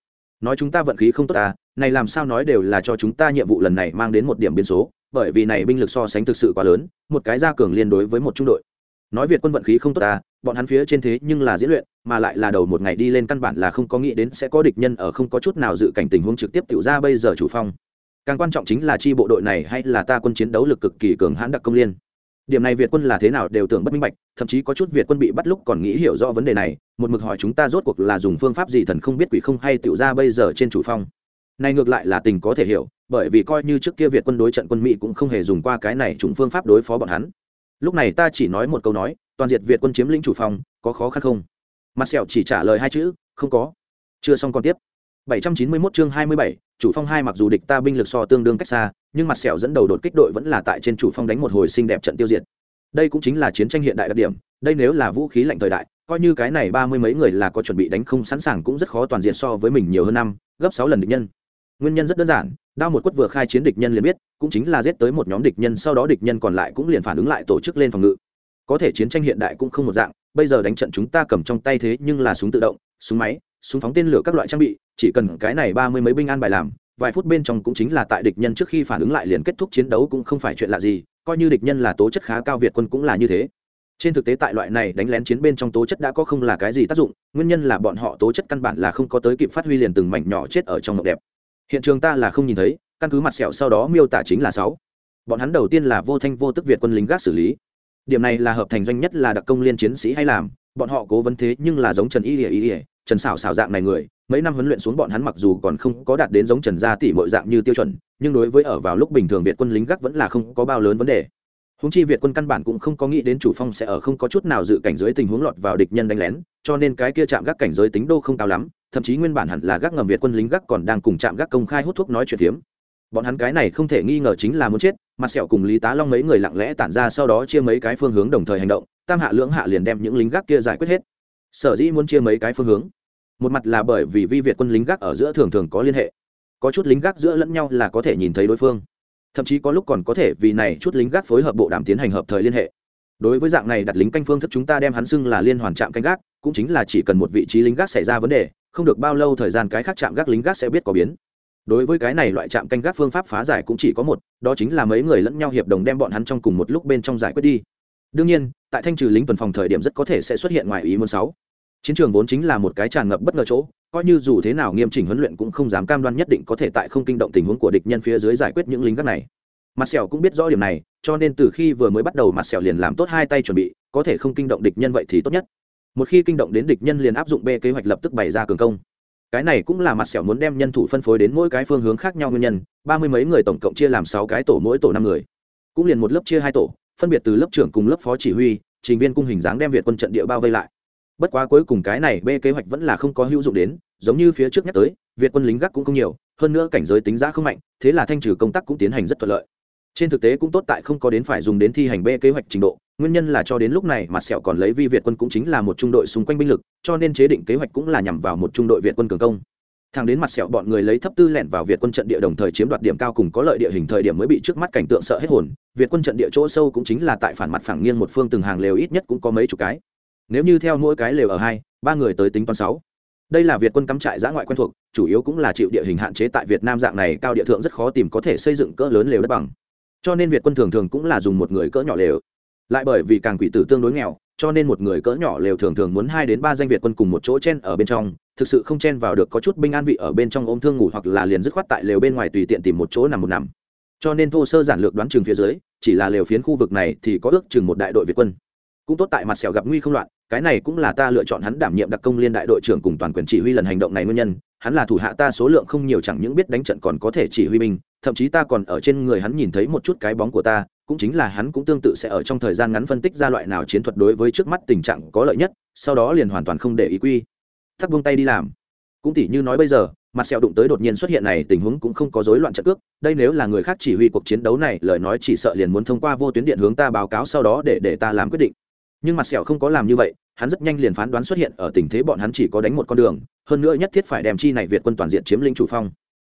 Nói chúng ta vận khí không tốt à này làm sao nói đều là cho chúng ta nhiệm vụ lần này mang đến một điểm biến số, bởi vì này binh lực so sánh thực sự quá lớn, một cái gia cường liên đối với một trung đội. Nói việt quân vận khí không tốt à bọn hắn phía trên thế nhưng là diễn luyện, mà lại là đầu một ngày đi lên căn bản là không có nghĩ đến sẽ có địch nhân ở không có chút nào dự cảnh tình huống trực tiếp tiểu ra bây giờ chủ phong. Càng quan trọng chính là chi bộ đội này hay là ta quân chiến đấu lực cực kỳ cường hãn đặc công liên điểm này việt quân là thế nào đều tưởng bất minh bạch thậm chí có chút việt quân bị bắt lúc còn nghĩ hiểu rõ vấn đề này một mực hỏi chúng ta rốt cuộc là dùng phương pháp gì thần không biết quỷ không hay tiểu ra bây giờ trên chủ phong. Này ngược lại là tình có thể hiểu bởi vì coi như trước kia việt quân đối trận quân mỹ cũng không hề dùng qua cái này chủng phương pháp đối phó bọn hắn. Lúc này ta chỉ nói một câu nói toàn diệt việt quân chiếm lĩnh chủ phong có khó khăn không? Mặt sẹo chỉ trả lời hai chữ không có. Chưa xong còn tiếp. 791 chương 27, chủ phong hai mặc dù địch ta binh lực so tương đương cách xa nhưng mặt sẹo dẫn đầu đột kích đội vẫn là tại trên chủ phong đánh một hồi xinh đẹp trận tiêu diệt. Đây cũng chính là chiến tranh hiện đại đặc điểm, đây nếu là vũ khí lạnh thời đại, coi như cái này ba mươi mấy người là có chuẩn bị đánh không sẵn sàng cũng rất khó toàn diện so với mình nhiều hơn năm, gấp sáu lần địch nhân. Nguyên nhân rất đơn giản, đao một quất vừa khai chiến địch nhân liền biết, cũng chính là giết tới một nhóm địch nhân, sau đó địch nhân còn lại cũng liền phản ứng lại tổ chức lên phòng ngự. Có thể chiến tranh hiện đại cũng không một dạng, bây giờ đánh trận chúng ta cầm trong tay thế nhưng là súng tự động, súng máy, súng phóng tên lửa các loại trang bị, chỉ cần cái này ba mươi mấy binh an bài làm vài phút bên trong cũng chính là tại địch nhân trước khi phản ứng lại liền kết thúc chiến đấu cũng không phải chuyện lạ gì, coi như địch nhân là tố chất khá cao việt quân cũng là như thế. Trên thực tế tại loại này đánh lén chiến bên trong tố chất đã có không là cái gì tác dụng, nguyên nhân là bọn họ tố chất căn bản là không có tới kịp phát huy liền từng mảnh nhỏ chết ở trong mộng đẹp. Hiện trường ta là không nhìn thấy, căn cứ mặt sẹo sau đó miêu tả chính là sáu. Bọn hắn đầu tiên là vô thanh vô tức việt quân lính gác xử lý. Điểm này là hợp thành doanh nhất là đặc công liên chiến sĩ hay làm, bọn họ cố vấn thế nhưng là giống trần y ỉa y ỉa trần xảo xảo dạng này người, mấy năm huấn luyện xuống bọn hắn mặc dù còn không có đạt đến giống trần gia tỷ mọi dạng như tiêu chuẩn, nhưng đối với ở vào lúc bình thường việt quân lính gác vẫn là không có bao lớn vấn đề. Húng chi việt quân căn bản cũng không có nghĩ đến chủ phong sẽ ở không có chút nào dự cảnh giới tình huống lọt vào địch nhân đánh lén, cho nên cái kia chạm gác cảnh giới tính đô không cao lắm, thậm chí nguyên bản hẳn là gác ngầm việt quân lính gác còn đang cùng chạm gác công khai hút thuốc nói chuyện phiếm. Bọn hắn cái này không thể nghi ngờ chính là muốn chết, mặt sẹo cùng lý tá long mấy người lặng lẽ tản ra sau đó chia mấy cái phương hướng đồng thời hành động, tam hạ lưỡng hạ liền đem những lính gác kia giải quyết hết sở dĩ muốn chia mấy cái phương hướng. Một mặt là bởi vì vi việt quân lính gác ở giữa thường thường có liên hệ. Có chút lính gác giữa lẫn nhau là có thể nhìn thấy đối phương. Thậm chí có lúc còn có thể vì này chút lính gác phối hợp bộ đàm tiến hành hợp thời liên hệ. Đối với dạng này đặt lính canh phương thức chúng ta đem hắn xưng là liên hoàn trạm canh gác, cũng chính là chỉ cần một vị trí lính gác xảy ra vấn đề, không được bao lâu thời gian cái khác trạm gác lính gác sẽ biết có biến. Đối với cái này loại trạm canh gác phương pháp phá giải cũng chỉ có một, đó chính là mấy người lẫn nhau hiệp đồng đem bọn hắn trong cùng một lúc bên trong giải quyết đi. Đương nhiên, tại thanh trừ lính tuần phòng thời điểm rất có thể sẽ xuất hiện ngoài ý muốn sáu chiến trường vốn chính là một cái tràn ngập bất ngờ chỗ, coi như dù thế nào nghiêm chỉnh huấn luyện cũng không dám cam đoan nhất định có thể tại không kinh động tình huống của địch nhân phía dưới giải quyết những lính gác này. Mặt sẹo cũng biết rõ điểm này, cho nên từ khi vừa mới bắt đầu mặt sẹo liền làm tốt hai tay chuẩn bị, có thể không kinh động địch nhân vậy thì tốt nhất. Một khi kinh động đến địch nhân liền áp dụng b kế hoạch lập tức bày ra cường công. Cái này cũng là mặt sẹo muốn đem nhân thủ phân phối đến mỗi cái phương hướng khác nhau nguyên nhân, ba mươi mấy người tổng cộng chia làm sáu cái tổ mỗi tổ năm người. Cũng liền một lớp chia hai tổ, phân biệt từ lớp trưởng cùng lớp phó chỉ huy, trình viên cung hình dáng đem việt quân trận địa bao vây lại bất quá cuối cùng cái này b kế hoạch vẫn là không có hữu dụng đến, giống như phía trước nhắc tới, việt quân lính gác cũng không nhiều, hơn nữa cảnh giới tính giá không mạnh, thế là thanh trừ công tác cũng tiến hành rất thuận lợi. Trên thực tế cũng tốt tại không có đến phải dùng đến thi hành b kế hoạch trình độ, nguyên nhân là cho đến lúc này mặt sẹo còn lấy vi việt quân cũng chính là một trung đội xung quanh binh lực, cho nên chế định kế hoạch cũng là nhằm vào một trung đội việt quân cường công. Thang đến mặt sẹo bọn người lấy thấp tư lẻn vào việt quân trận địa đồng thời chiếm đoạt điểm cao cùng có lợi địa hình thời điểm mới bị trước mắt cảnh tượng sợ hết hồn, việt quân trận địa chỗ sâu cũng chính là tại phản mặt phẳng nghiêng một phương từng hàng lều ít nhất cũng có mấy chục cái nếu như theo mỗi cái lều ở hai, ba người tới tính toán sáu. Đây là việt quân cắm trại giã ngoại quen thuộc, chủ yếu cũng là chịu địa hình hạn chế tại việt nam dạng này cao địa thượng rất khó tìm có thể xây dựng cỡ lớn lều đất bằng. Cho nên việt quân thường thường cũng là dùng một người cỡ nhỏ lều. Lại bởi vì càng quỷ tử tương đối nghèo, cho nên một người cỡ nhỏ lều thường thường muốn hai đến ba danh việt quân cùng một chỗ chen ở bên trong, thực sự không chen vào được có chút binh an vị ở bên trong ôm thương ngủ hoặc là liền dứt khoát tại lều bên ngoài tùy tiện tìm một chỗ nằm một nằm. Cho nên thô sơ giản lược đoán chừng phía dưới, chỉ là lều phiến khu vực này thì có ước chừng một đại đội việt quân cũng tốt tại mặt sẹo gặp nguy không loạn, cái này cũng là ta lựa chọn hắn đảm nhiệm đặc công liên đại đội trưởng cùng toàn quyền chỉ huy lần hành động này nguyên nhân, hắn là thủ hạ ta số lượng không nhiều chẳng những biết đánh trận còn có thể chỉ huy binh, thậm chí ta còn ở trên người hắn nhìn thấy một chút cái bóng của ta, cũng chính là hắn cũng tương tự sẽ ở trong thời gian ngắn phân tích ra loại nào chiến thuật đối với trước mắt tình trạng có lợi nhất, sau đó liền hoàn toàn không để ý quy. Thắt buông tay đi làm. Cũng tỉ như nói bây giờ, mặt sẹo đụng tới đột nhiên xuất hiện này tình huống cũng không có rối loạn trận cước, đây nếu là người khác chỉ huy cuộc chiến đấu này, lời nói chỉ sợ liền muốn thông qua vô tuyến điện hướng ta báo cáo sau đó để để ta làm quyết định nhưng mặt sẹo không có làm như vậy, hắn rất nhanh liền phán đoán xuất hiện ở tình thế bọn hắn chỉ có đánh một con đường, hơn nữa nhất thiết phải đem chi này việt quân toàn diện chiếm lĩnh chủ phong.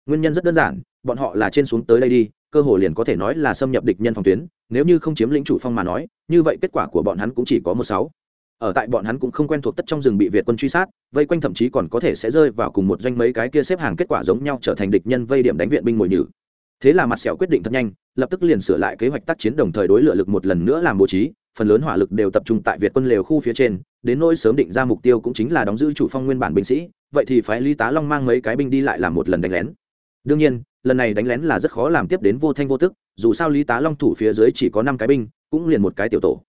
Nguyên nhân rất đơn giản, bọn họ là trên xuống tới đây đi, cơ hồ liền có thể nói là xâm nhập địch nhân phòng tuyến, nếu như không chiếm lĩnh chủ phong mà nói, như vậy kết quả của bọn hắn cũng chỉ có một sáu. Ở tại bọn hắn cũng không quen thuộc tất trong rừng bị việt quân truy sát, vây quanh thậm chí còn có thể sẽ rơi vào cùng một doanh mấy cái kia xếp hàng kết quả giống nhau trở thành địch nhân vây điểm đánh viện binh mồi nhử. Thế là mặt sẹo quyết định thật nhanh, lập tức liền sửa lại kế hoạch tác chiến đồng thời đối lựa lực một lần nữa làm bố trí phần lớn hỏa lực đều tập trung tại việt quân lều khu phía trên, đến nỗi sớm định ra mục tiêu cũng chính là đóng giữ chủ phong nguyên bản binh sĩ, vậy thì phái lý tá long mang mấy cái binh đi lại làm một lần đánh lén. Đương nhiên, lần này đánh lén là rất khó làm tiếp đến vô thanh vô tức, dù sao lý tá long thủ phía dưới chỉ có năm cái binh, cũng liền một cái tiểu tổ.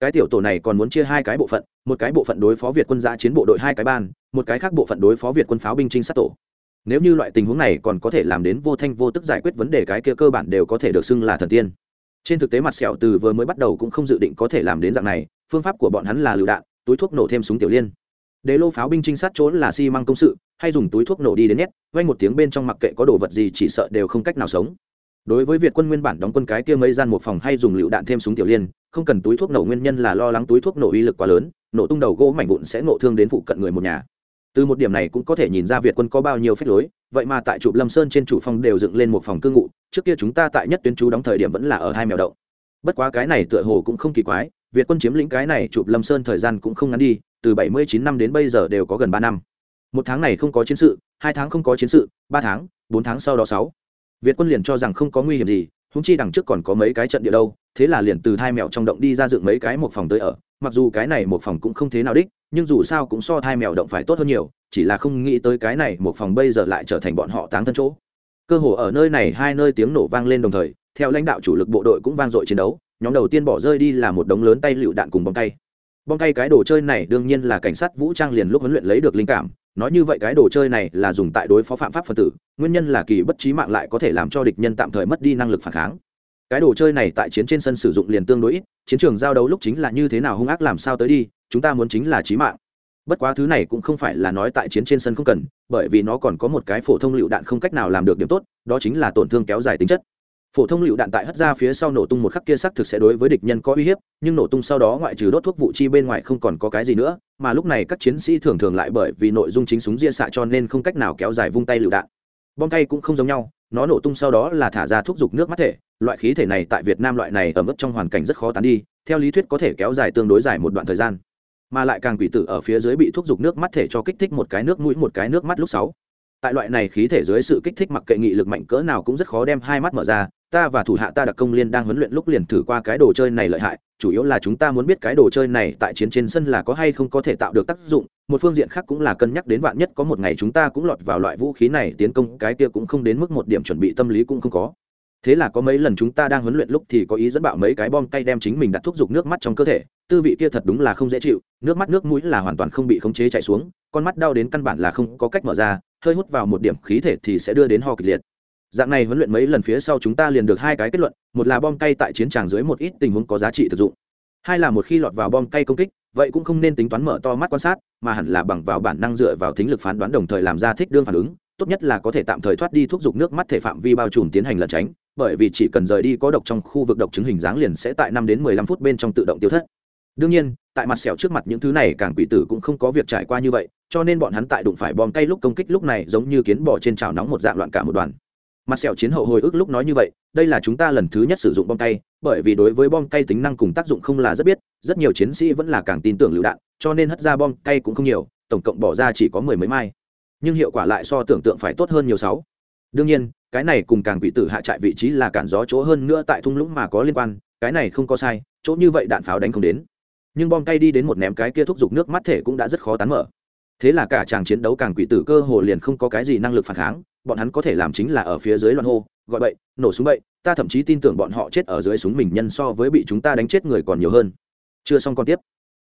Cái tiểu tổ này còn muốn chia hai cái bộ phận, một cái bộ phận đối phó việt quân giã chiến bộ đội hai cái ban, một cái khác bộ phận đối phó việt quân pháo binh trinh sát tổ. Nếu như loại tình huống này còn có thể làm đến vô thanh vô tức giải quyết vấn đề cái kia cơ bản đều có thể được xưng là thần tiên trên thực tế mặt sẹo từ vừa mới bắt đầu cũng không dự định có thể làm đến dạng này, phương pháp của bọn hắn là lựu đạn, túi thuốc nổ thêm súng tiểu liên. Đế lô pháo binh trinh sát trốn là xi công sự, hay dùng túi thuốc nổ đi đến nhét, vang một tiếng bên trong mặc kệ có đồ vật gì chỉ sợ đều không cách nào sống. Đối với việt quân nguyên bản đóng quân cái kia mấy gian một phòng hay dùng lựu đạn thêm súng tiểu liên, không cần túi thuốc nổ nguyên nhân là lo lắng túi thuốc nổ uy lực quá lớn, nổ tung đầu gỗ mảnh vụn sẽ nổ thương đến phụ cận người một nhà từ một điểm này cũng có thể nhìn ra việt quân có bao nhiêu phép lối, vậy mà tại trụ lâm sơn trên chủ phong đều dựng lên một phòng cư ngụ, trước kia chúng ta tại nhất tuyến chú đóng thời điểm vẫn là ở hai mèo đậu bất quá cái này tựa hồ cũng không kỳ quái, việt quân chiếm lĩnh cái này chụp lâm sơn thời gian cũng không ngắn đi, từ bảy mươi chín năm đến bây giờ đều có gần ba năm. Một tháng này không có chiến sự, hai tháng không có chiến sự, ba tháng, bốn tháng sau đó sáu. Việt quân liền cho rằng không có nguy hiểm gì húng chi đằng trước còn có mấy cái trận địa đâu, thế là liền từ hai mèo trong động đi ra dựng mấy cái một phòng tới ở mặc dù cái này một phòng cũng không thế nào đích, nhưng dù sao cũng so thai mèo động phải tốt hơn nhiều, chỉ là không nghĩ tới cái này một phòng bây giờ lại trở thành bọn họ táng thân chỗ. Cơ hồ ở nơi này hai nơi tiếng nổ vang lên đồng thời, theo lãnh đạo chủ lực bộ đội cũng vang dội chiến đấu, nhóm đầu tiên bỏ rơi đi là một đống lớn tay lựu đạn cùng bóng tay. Bong tay cái đồ chơi này đương nhiên là cảnh sát vũ trang liền lúc huấn luyện lấy được linh cảm, nói như vậy cái đồ chơi này là dùng tại đối phó phạm pháp phân tử, nguyên nhân là kỳ bất trí mạng lại có thể làm cho địch nhân tạm thời mất đi năng lực phản kháng cái đồ chơi này tại chiến trên sân sử dụng liền tương đối ít, chiến trường giao đấu lúc chính là như thế nào hung ác làm sao tới đi, chúng ta muốn chính là trí mạng. Bất quá thứ này cũng không phải là nói tại chiến trên sân không cần, bởi vì nó còn có một cái phổ thông lựu đạn không cách nào làm được điểm tốt, đó chính là tổn thương kéo dài tính chất. Phổ thông lựu đạn tại hất ra phía sau nổ tung một khắc kia sắc thực sẽ đối với địch nhân có uy hiếp, nhưng nổ tung sau đó ngoại trừ đốt thuốc vụ chi bên ngoài không còn có cái gì nữa, mà lúc này các chiến sĩ thường thường lại bởi vì nội dung chính súng ria xạ cho nên không cách nào kéo dài vung tay lựu đạn. Bom tay cũng không giống nhau, nó nổ tung sau đó là thả ra thuốc dục nước mắt thể loại khí thể này tại việt nam loại này ở mức trong hoàn cảnh rất khó tán đi, theo lý thuyết có thể kéo dài tương đối dài một đoạn thời gian. Mà lại càng quỷ tử ở phía dưới bị thuốc dục nước mắt thể cho kích thích một cái nước mũi một cái nước mắt lúc sáu. Tại loại này khí thể dưới sự kích thích mặc kệ nghị lực mạnh cỡ nào cũng rất khó đem hai mắt mở ra, ta và thủ hạ ta đặc công liên đang huấn luyện lúc liền thử qua cái đồ chơi này lợi hại, chủ yếu là chúng ta muốn biết cái đồ chơi này tại chiến trên sân là có hay không có thể tạo được tác dụng, một phương diện khác cũng là cân nhắc đến vạn nhất có một ngày chúng ta cũng lọt vào loại vũ khí này tiến công, cái kia cũng không đến mức một điểm chuẩn bị tâm lý cũng không có thế là có mấy lần chúng ta đang huấn luyện lúc thì có ý dẫn bạo mấy cái bom cay đem chính mình đặt thuốc dục nước mắt trong cơ thể. Tư vị kia thật đúng là không dễ chịu, nước mắt nước mũi là hoàn toàn không bị khống chế chạy xuống, con mắt đau đến căn bản là không có cách mở ra, hơi hút vào một điểm khí thể thì sẽ đưa đến ho kịch liệt. Dạng này huấn luyện mấy lần phía sau chúng ta liền được hai cái kết luận, một là bom cay tại chiến tràng dưới một ít tình huống có giá trị thực dụng, hai là một khi lọt vào bom cay công kích, vậy cũng không nên tính toán mở to mắt quan sát, mà hẳn là bằng vào bản năng dựa vào thính lực phán đoán đồng thời làm ra thích đương phản ứng, tốt nhất là có thể tạm thời thoát đi thúc giục nước mắt thể phạm vi bao trùm tiến hành lẩn tránh bởi vì chỉ cần rời đi có độc trong khu vực độc chứng hình dáng liền sẽ tại năm đến mười lăm phút bên trong tự động tiêu thất. Đương nhiên, tại mặt sẹo trước mặt những thứ này càng quỷ tử cũng không có việc trải qua như vậy, cho nên bọn hắn tại đụng phải bom cay lúc công kích lúc này giống như kiến bò trên chảo nóng một dạng loạn cả một đoàn. Mặt sẹo chiến hậu hồi ức lúc nói như vậy, đây là chúng ta lần thứ nhất sử dụng bom cay bởi vì đối với bom cay tính năng cùng tác dụng không là rất biết, rất nhiều chiến sĩ vẫn là càng tin tưởng lựu đạn, cho nên hất ra bom cay cũng không nhiều, tổng cộng bỏ ra chỉ có mười mấy mai. Nhưng hiệu quả lại so tưởng tượng phải tốt hơn nhiều sáu. Đương nhiên cái này cùng càng quỷ tử hạ trại vị trí là cản gió chỗ hơn nữa tại thung lũng mà có liên quan cái này không có sai chỗ như vậy đạn pháo đánh không đến. Nhưng bom cay đi đến một ném cái kia thúc giục nước mắt thể cũng đã rất khó tán mở. Thế là cả chàng chiến đấu càng quỷ tử cơ hồ liền không có cái gì năng lực phản kháng bọn hắn có thể làm chính là ở phía dưới loạn hô gọi bậy nổ súng bậy ta thậm chí tin tưởng bọn họ chết ở dưới súng mình nhân so với bị chúng ta đánh chết người còn nhiều hơn. Chưa xong còn tiếp.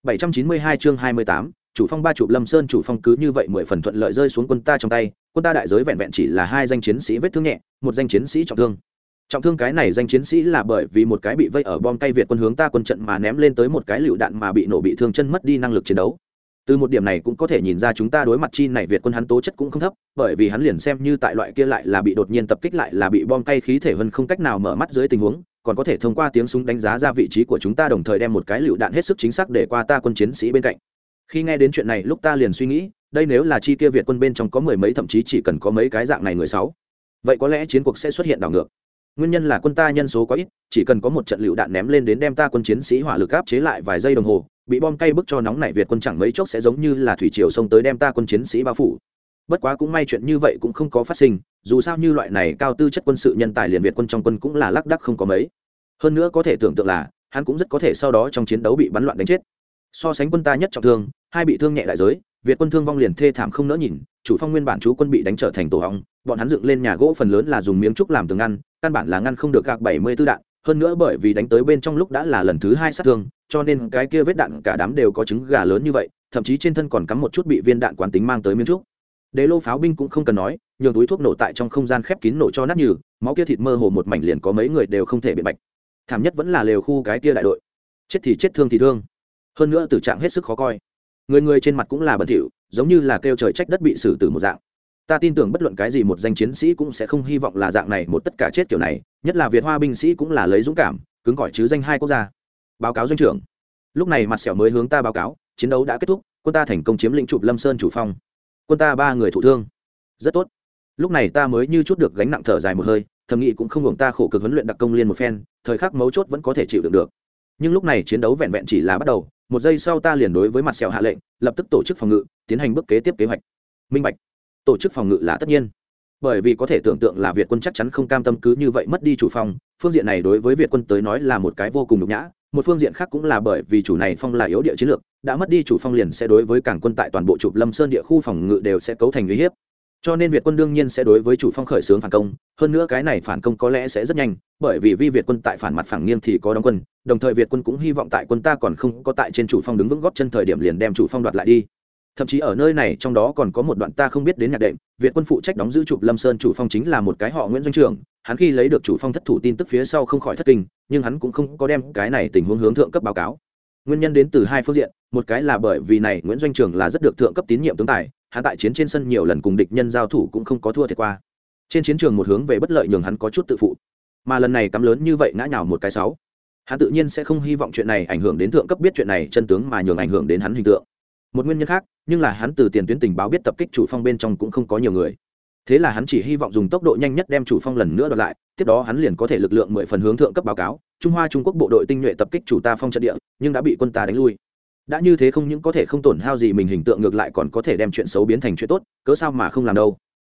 792 chương 28, chủ phong ba chụp lâm sơn chủ phong cứ như vậy mười phần thuận lợi rơi xuống quân ta trong tay, quân ta đại giới vẹn vẹn chỉ là hai danh chiến sĩ vết thương nhẹ, một danh chiến sĩ trọng thương. Trọng thương cái này danh chiến sĩ là bởi vì một cái bị vây ở bom tay việt quân hướng ta quân trận mà ném lên tới một cái lựu đạn mà bị nổ bị thương chân mất đi năng lực chiến đấu. Từ một điểm này cũng có thể nhìn ra chúng ta đối mặt chi này việt quân hắn tố chất cũng không thấp, bởi vì hắn liền xem như tại loại kia lại là bị đột nhiên tập kích lại là bị bom cay khí thể hơn không cách nào mở mắt dưới tình huống, còn có thể thông qua tiếng súng đánh giá ra vị trí của chúng ta đồng thời đem một cái lựu đạn hết sức chính xác để qua ta quân chiến sĩ bên cạnh khi nghe đến chuyện này, lúc ta liền suy nghĩ, đây nếu là chi kia việt quân bên trong có mười mấy, thậm chí chỉ cần có mấy cái dạng này người sáu. Vậy có lẽ chiến cuộc sẽ xuất hiện đảo ngược. Nguyên nhân là quân ta nhân số quá ít, chỉ cần có một trận lựu đạn ném lên đến đem ta quân chiến sĩ hỏa lực áp chế lại vài giây đồng hồ, bị bom cay bức cho nóng này việt quân chẳng mấy chốc sẽ giống như là thủy triều xông tới đem ta quân chiến sĩ bao phủ. Bất quá cũng may chuyện như vậy cũng không có phát sinh, dù sao như loại này cao tư chất quân sự nhân tài liền việt quân trong quân cũng là lác đắc không có mấy. Hơn nữa có thể tưởng tượng là, hắn cũng rất có thể sau đó trong chiến đấu bị bắn loạn đánh chết so sánh quân ta nhất trọng thương, hai bị thương nhẹ đại giới, việt quân thương vong liền thê thảm không nỡ nhìn, chủ phong nguyên bản chú quân bị đánh trở thành tổ hóng bọn hắn dựng lên nhà gỗ phần lớn là dùng miếng trúc làm tường ngăn, căn bản là ngăn không được gạc bảy mươi tư đạn, hơn nữa bởi vì đánh tới bên trong lúc đã là lần thứ hai sát thương, cho nên cái kia vết đạn cả đám đều có trứng gà lớn như vậy, thậm chí trên thân còn cắm một chút bị viên đạn quán tính mang tới miếng trúc. Đế lô pháo binh cũng không cần nói, nhường túi thuốc nổ tại trong không gian khép kín nổ cho nát nhừ, máu kia thịt mơ hồ một mảnh liền có mấy người đều không thể bị bạch. Thảm nhất vẫn là lều khu cái kia đại đội. Chết thì chết, thương thì thương hơn nữa tử trạng hết sức khó coi. Người người trên mặt cũng là bẩn thỉu, giống như là kêu trời trách đất bị xử tử một dạng. Ta tin tưởng bất luận cái gì một danh chiến sĩ cũng sẽ không hy vọng là dạng này một tất cả chết kiểu này, nhất là việt hoa binh sĩ cũng là lấy dũng cảm, cứng gọi chứ danh hai quốc gia. Báo cáo doanh trưởng. Lúc này mặt sẹo mới hướng ta báo cáo, chiến đấu đã kết thúc, quân ta thành công chiếm lĩnh chụp lâm sơn chủ phong. Quân ta ba người thụ thương. Rất tốt. Lúc này ta mới như chút được gánh nặng thở dài một hơi, thầm nghĩ cũng không hưởng ta khổ cực huấn luyện đặc công liên một phen, thời khắc mấu chốt vẫn có thể chịu đựng được nhưng lúc này chiến đấu vẹn vẹn chỉ là bắt đầu, một giây sau ta liền đối với mặt sẹo hạ lệnh, lập tức tổ chức phòng ngự, tiến hành bước kế tiếp kế hoạch. Minh bạch. Tổ chức phòng ngự là tất nhiên. Bởi vì có thể tưởng tượng là việt quân chắc chắn không cam tâm cứ như vậy mất đi chủ phong, phương diện này đối với việt quân tới nói là một cái vô cùng nhục nhã, một phương diện khác cũng là bởi vì chủ này phong là yếu địa chiến lược, đã mất đi chủ phong liền sẽ đối với cảng quân tại toàn bộ trục lâm sơn địa khu phòng ngự đều sẽ cấu thành uy hiếp cho nên việt quân đương nhiên sẽ đối với chủ phong khởi xướng phản công, hơn nữa cái này phản công có lẽ sẽ rất nhanh, bởi vì vi việt quân tại phản mặt phản nghiêng thì có đóng quân, đồng thời việt quân cũng hy vọng tại quân ta còn không có tại trên chủ phong đứng vững góp chân thời điểm liền đem chủ phong đoạt lại đi. Thậm chí ở nơi này trong đó còn có một đoạn ta không biết đến nhạc đệm, việt quân phụ trách đóng giữ chụp lâm sơn chủ phong chính là một cái họ nguyễn doanh trường hắn khi lấy được chủ phong thất thủ tin tức phía sau không khỏi thất kinh, nhưng hắn cũng không có đem cái này tình huống hướng thượng cấp báo cáo nguyên nhân đến từ hai phương diện, một cái là bởi vì này nguyễn doanh trường là rất được thượng cấp tín nhiệm tướng tài, hắn tại chiến trên sân nhiều lần cùng địch nhân giao thủ cũng không có thua thiệt qua. Trên chiến trường một hướng về bất lợi nhường hắn có chút tự phụ, mà lần này cắm lớn như vậy ngã nhào một cái sáu, hắn tự nhiên sẽ không hy vọng chuyện này ảnh hưởng đến thượng cấp biết chuyện này chân tướng mà nhường ảnh hưởng đến hắn hình tượng. Một nguyên nhân khác, nhưng là hắn từ tiền tuyến tình báo biết tập kích chủ phong bên trong cũng không có nhiều người. Thế là hắn chỉ hy vọng dùng tốc độ nhanh nhất đem chủ phong lần nữa đoạt lại, tiếp đó hắn liền có thể lực lượng mười phần hướng thượng cấp báo cáo trung hoa trung quốc bộ đội tinh nhuệ tập kích chủ ta phong trận địa, nhưng đã bị quân ta đánh lui. Đã như thế không những có thể không tổn hao gì mình, hình tượng ngược lại còn có thể đem chuyện xấu biến thành chuyện tốt, cớ sao mà không làm đâu.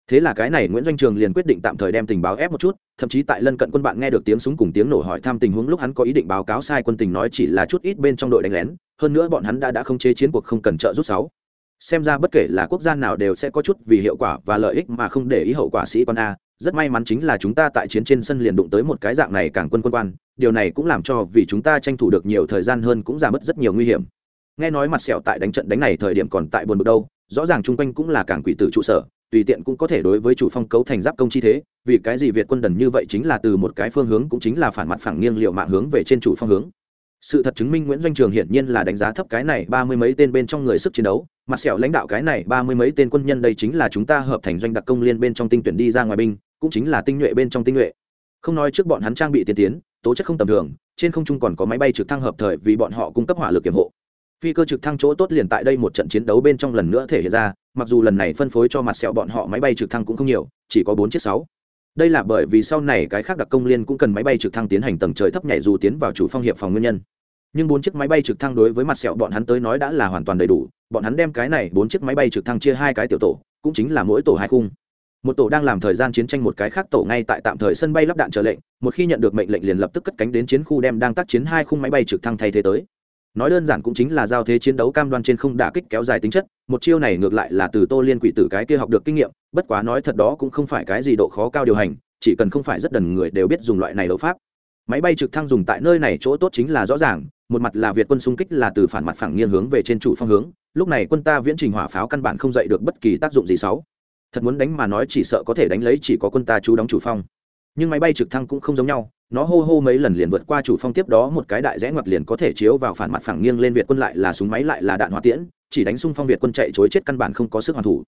Thế là cái này nguyễn doanh trường liền quyết định tạm thời đem tình báo ép một chút, thậm chí tại lân cận quân bạn nghe được tiếng súng cùng tiếng nổ hỏi thăm tình huống lúc hắn có ý định báo cáo sai quân tình nói chỉ là chút ít bên trong đội đánh lén, hơn nữa bọn hắn đã đã không chế chiến cuộc không cần trợ giúp sáu. Xem ra bất kể là quốc gia nào đều sẽ có chút vì hiệu quả và lợi ích mà không để ý hậu quả sĩ quan a rất may mắn chính là chúng ta tại chiến trên sân liền đụng tới một cái dạng này càng quân quân quan, điều này cũng làm cho vì chúng ta tranh thủ được nhiều thời gian hơn cũng giảm bớt rất nhiều nguy hiểm. Nghe nói mặt sẹo tại đánh trận đánh này thời điểm còn tại buồn bực đâu, rõ ràng chung quanh cũng là cảng quỷ tử trụ sở, tùy tiện cũng có thể đối với chủ phong cấu thành giáp công chi thế, vì cái gì việt quân đần như vậy chính là từ một cái phương hướng cũng chính là phản mặt phẳng nghiêng liệu mạng hướng về trên chủ phong hướng. Sự thật chứng minh nguyễn doanh trường hiển nhiên là đánh giá thấp cái này ba mươi mấy tên bên trong người sức chiến đấu, mặt sẹo lãnh đạo cái này ba mươi mấy tên quân nhân đây chính là chúng ta hợp thành doanh đặc công liên bên trong tinh tuyển đi ra ngoài binh cũng chính là tinh nhuệ bên trong tinh nhuệ. Không nói trước bọn hắn trang bị tiên tiến, tố chất không tầm thường, trên không trung còn có máy bay trực thăng hợp thời vì bọn họ cung cấp hỏa lực kiểm hộ. Phi cơ trực thăng chỗ tốt liền tại đây một trận chiến đấu bên trong lần nữa thể hiện ra, mặc dù lần này phân phối cho mặt sẹo bọn họ máy bay trực thăng cũng không nhiều, chỉ có bốn chiếc sáu. Đây là bởi vì sau này cái khác đặc công liên cũng cần máy bay trực thăng tiến hành tầng trời thấp nhảy dù tiến vào chủ phong hiệp phòng nguyên nhân. Nhưng bốn chiếc máy bay trực thăng đối với mặt sẹo bọn hắn tới nói đã là hoàn toàn đầy đủ, bọn hắn đem cái này bốn chiếc máy bay trực thăng chia hai cái tiểu tổ, cũng chính là mỗi tổ hai khung một tổ đang làm thời gian chiến tranh một cái khác tổ ngay tại tạm thời sân bay lắp đạn chờ lệnh, một khi nhận được mệnh lệnh liền lập tức cất cánh đến chiến khu đem đang tác chiến hai khung máy bay trực thăng thay thế tới. Nói đơn giản cũng chính là giao thế chiến đấu cam đoan trên không đả kích kéo dài tính chất, một chiêu này ngược lại là từ tô liên quỷ tử cái kia học được kinh nghiệm, bất quá nói thật đó cũng không phải cái gì độ khó cao điều hành, chỉ cần không phải rất đần người đều biết dùng loại này đấu pháp. Máy bay trực thăng dùng tại nơi này chỗ tốt chính là rõ ràng, một mặt là việt quân xung kích là từ phản mặt phẳng nghiêng hướng về trên chủ phong hướng, lúc này quân ta viễn trình hỏa pháo căn bản không dậy được bất kỳ tác dụng gì xấu thật muốn đánh mà nói chỉ sợ có thể đánh lấy chỉ có quân ta chú đóng chủ phong. Nhưng máy bay trực thăng cũng không giống nhau, nó hô hô mấy lần liền vượt qua chủ phong tiếp đó một cái đại rẽ ngoặt liền có thể chiếu vào phản mặt phẳng nghiêng lên việt quân lại là súng máy lại là đạn hỏa tiễn, chỉ đánh xung phong việt quân chạy chối chết căn bản không có sức hoàn thủ.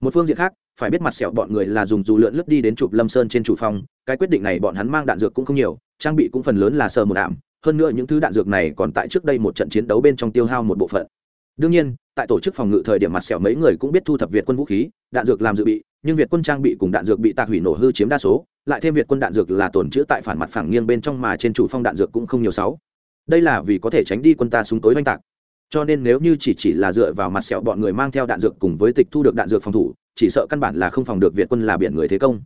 Một phương diện khác, phải biết mặt sẹo bọn người là dùng dù lượn lướt đi đến chụp lâm sơn trên chủ phong, cái quyết định này bọn hắn mang đạn dược cũng không nhiều, trang bị cũng phần lớn là sờ một ảm, hơn nữa những thứ đạn dược này còn tại trước đây một trận chiến đấu bên trong tiêu hao một bộ phận đương nhiên, tại tổ chức phòng ngự thời điểm mặt sẹo mấy người cũng biết thu thập việt quân vũ khí, đạn dược làm dự bị, nhưng việt quân trang bị cùng đạn dược bị tạc hủy nổ hư chiếm đa số, lại thêm việt quân đạn dược là tổn chữ tại phản mặt phẳng nghiêng bên trong mà trên chủ phong đạn dược cũng không nhiều sáu. Đây là vì có thể tránh đi quân ta súng tối oanh tạc. Cho nên nếu như chỉ chỉ là dựa vào mặt sẹo bọn người mang theo đạn dược cùng với tịch thu được đạn dược phòng thủ, chỉ sợ căn bản là không phòng được việt quân là biển người thế công.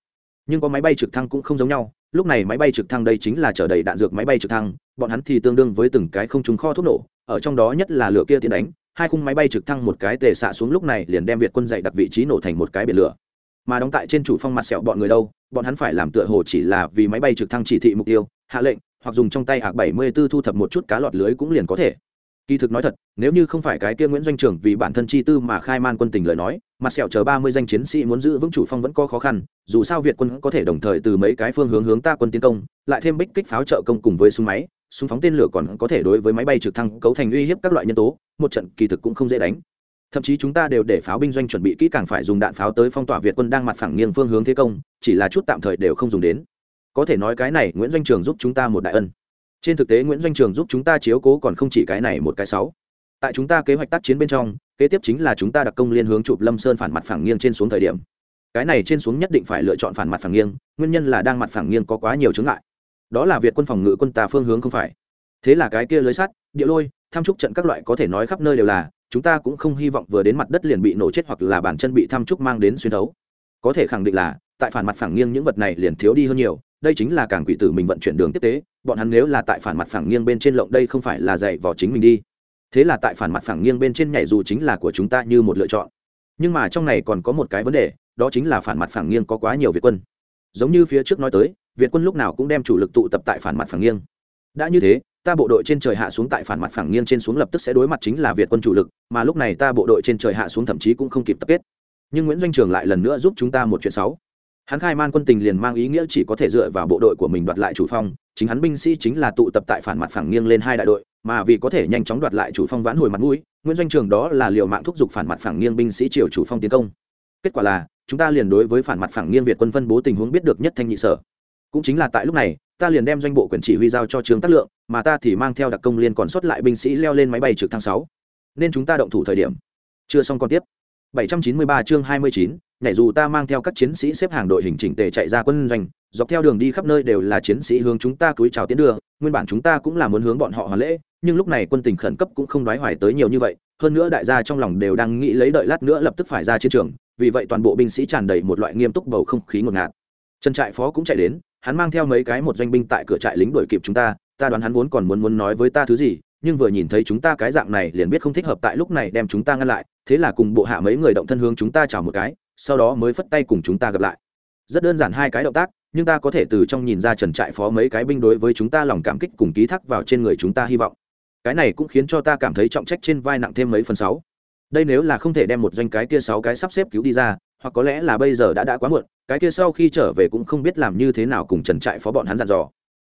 Nhưng có máy bay trực thăng cũng không giống nhau, lúc này máy bay trực thăng đây chính là chở đầy đạn dược máy bay trực thăng, bọn hắn thì tương đương với từng cái không trúng kho thuốc nổ, ở trong đó nhất là lửa kia tiến đánh hai khung máy bay trực thăng một cái tề xạ xuống lúc này liền đem việt quân dậy đặt vị trí nổ thành một cái biển lửa. Mà đóng tại trên chủ phong mặt sẹo bọn người đâu, bọn hắn phải làm tựa hồ chỉ là vì máy bay trực thăng chỉ thị mục tiêu, hạ lệnh, hoặc dùng trong tay hạc bảy mươi 74 thu thập một chút cá lọt lưới cũng liền có thể. Kỳ thực nói thật, nếu như không phải cái kia nguyễn doanh trưởng vì bản thân chi tư mà khai man quân tình lời nói, mặt sẹo chờ ba mươi danh chiến sĩ muốn giữ vững chủ phong vẫn có khó khăn, dù sao việt quân có thể đồng thời từ mấy cái phương hướng hướng ta quân tiến công, lại thêm bích kích pháo trợ công cùng với súng máy súng phóng tên lửa còn có thể đối với máy bay trực thăng cấu thành uy hiếp các loại nhân tố, một trận kỳ thực cũng không dễ đánh. Thậm chí chúng ta đều để pháo binh doanh chuẩn bị kỹ càng phải dùng đạn pháo tới phong tỏa việt quân đang mặt phẳng nghiêng phương hướng thế công, chỉ là chút tạm thời đều không dùng đến. Có thể nói cái này, nguyễn doanh trường giúp chúng ta một đại ân. Trên thực tế, nguyễn doanh trường giúp chúng ta chiếu cố còn không chỉ cái này một cái sáu. Tại chúng ta kế hoạch tác chiến bên trong, kế tiếp chính là chúng ta đặc công liên hướng chụp lâm sơn phản mặt phẳng nghiêng trên xuống thời điểm. Cái này trên xuống nhất định phải lựa chọn phản mặt phẳng nghiêng, nguyên nhân là đang mặt phẳng nghiêng có quá nhiều chướng ngại đó là việt quân phòng ngự quân ta phương hướng không phải. Thế là cái kia lưới sắt, địa lôi, tham trúc trận các loại có thể nói khắp nơi đều là, chúng ta cũng không hy vọng vừa đến mặt đất liền bị nổ chết hoặc là bản chân bị tham trúc mang đến xuyên thấu. Có thể khẳng định là, tại phản mặt phẳng nghiêng những vật này liền thiếu đi hơn nhiều, đây chính là càng quỷ tử mình vận chuyển đường tiếp tế, bọn hắn nếu là tại phản mặt phẳng nghiêng bên trên lộng đây không phải là dạy vỏ chính mình đi. Thế là tại phản mặt phẳng nghiêng bên trên nhảy dù chính là của chúng ta như một lựa chọn. Nhưng mà trong này còn có một cái vấn đề, đó chính là phản mặt phẳng nghiêng có quá nhiều việt quân. Giống như phía trước nói tới việt quân lúc nào cũng đem chủ lực tụ tập tại phản mặt phẳng nghiêng. Đã như thế, ta bộ đội trên trời hạ xuống tại phản mặt phẳng nghiêng trên xuống lập tức sẽ đối mặt chính là việt quân chủ lực, mà lúc này ta bộ đội trên trời hạ xuống thậm chí cũng không kịp tập kết. Nhưng nguyễn doanh trường lại lần nữa giúp chúng ta một chuyện xấu. Hắn khai man quân tình liền mang ý nghĩa chỉ có thể dựa vào bộ đội của mình đoạt lại chủ phong, chính hắn binh sĩ chính là tụ tập tại phản mặt phẳng nghiêng lên hai đại đội, mà vì có thể nhanh chóng đoạt lại chủ phong vãn hồi mặt mũi, nguyễn doanh trường đó là liều mạng thúc giục phản mặt phẳng nghiêng binh sĩ triều chủ phong tiến công. Kết quả là, chúng ta liền đối với phản mặt phẳng nghiêng việt quân phân bố tình huống biết được nhất thanh nhị sở cũng chính là tại lúc này ta liền đem doanh bộ quyền chỉ huy giao cho trường tác lượng mà ta thì mang theo đặc công liên còn sót lại binh sĩ leo lên máy bay trực thăng sáu. Nên chúng ta động thủ thời điểm. Chưa xong còn tiếp. 793 chương 29, nhảy dù ta mang theo các chiến sĩ xếp hàng đội hình chỉnh tề chạy ra quân doanh dọc theo đường đi khắp nơi đều là chiến sĩ hướng chúng ta cúi chào tiến đường nguyên bản chúng ta cũng là muốn hướng bọn họ hoàn lễ nhưng lúc này quân tình khẩn cấp cũng không đoái hoài tới nhiều như vậy hơn nữa đại gia trong lòng đều đang nghĩ lấy đợi lát nữa lập tức phải ra chiến trường vì vậy toàn bộ binh sĩ tràn đầy một loại nghiêm túc bầu không khí ngột ngạt. Trần trại phó cũng chạy đến hắn mang theo mấy cái một doanh binh tại cửa trại lính đuổi kịp chúng ta ta đoán hắn vốn còn muốn muốn nói với ta thứ gì, nhưng vừa nhìn thấy chúng ta cái dạng này liền biết không thích hợp tại lúc này đem chúng ta ngăn lại, thế là cùng bộ hạ mấy người động thân hướng chúng ta chào một cái, sau đó mới phất tay cùng chúng ta gặp lại. Rất đơn giản hai cái động tác, nhưng ta có thể từ trong nhìn ra trần trại phó mấy cái binh đối với chúng ta lòng cảm kích cùng ký thác vào trên người chúng ta hy vọng. Cái này cũng khiến cho ta cảm thấy trọng trách trên vai nặng thêm mấy phần sáu. Đây nếu là không thể đem một doanh cái kia sáu cái sắp xếp cứu đi ra hoặc có lẽ là bây giờ đã đã quá muộn, cái kia sau khi trở về cũng không biết làm như thế nào cùng trần trại phó bọn hắn dặn dò.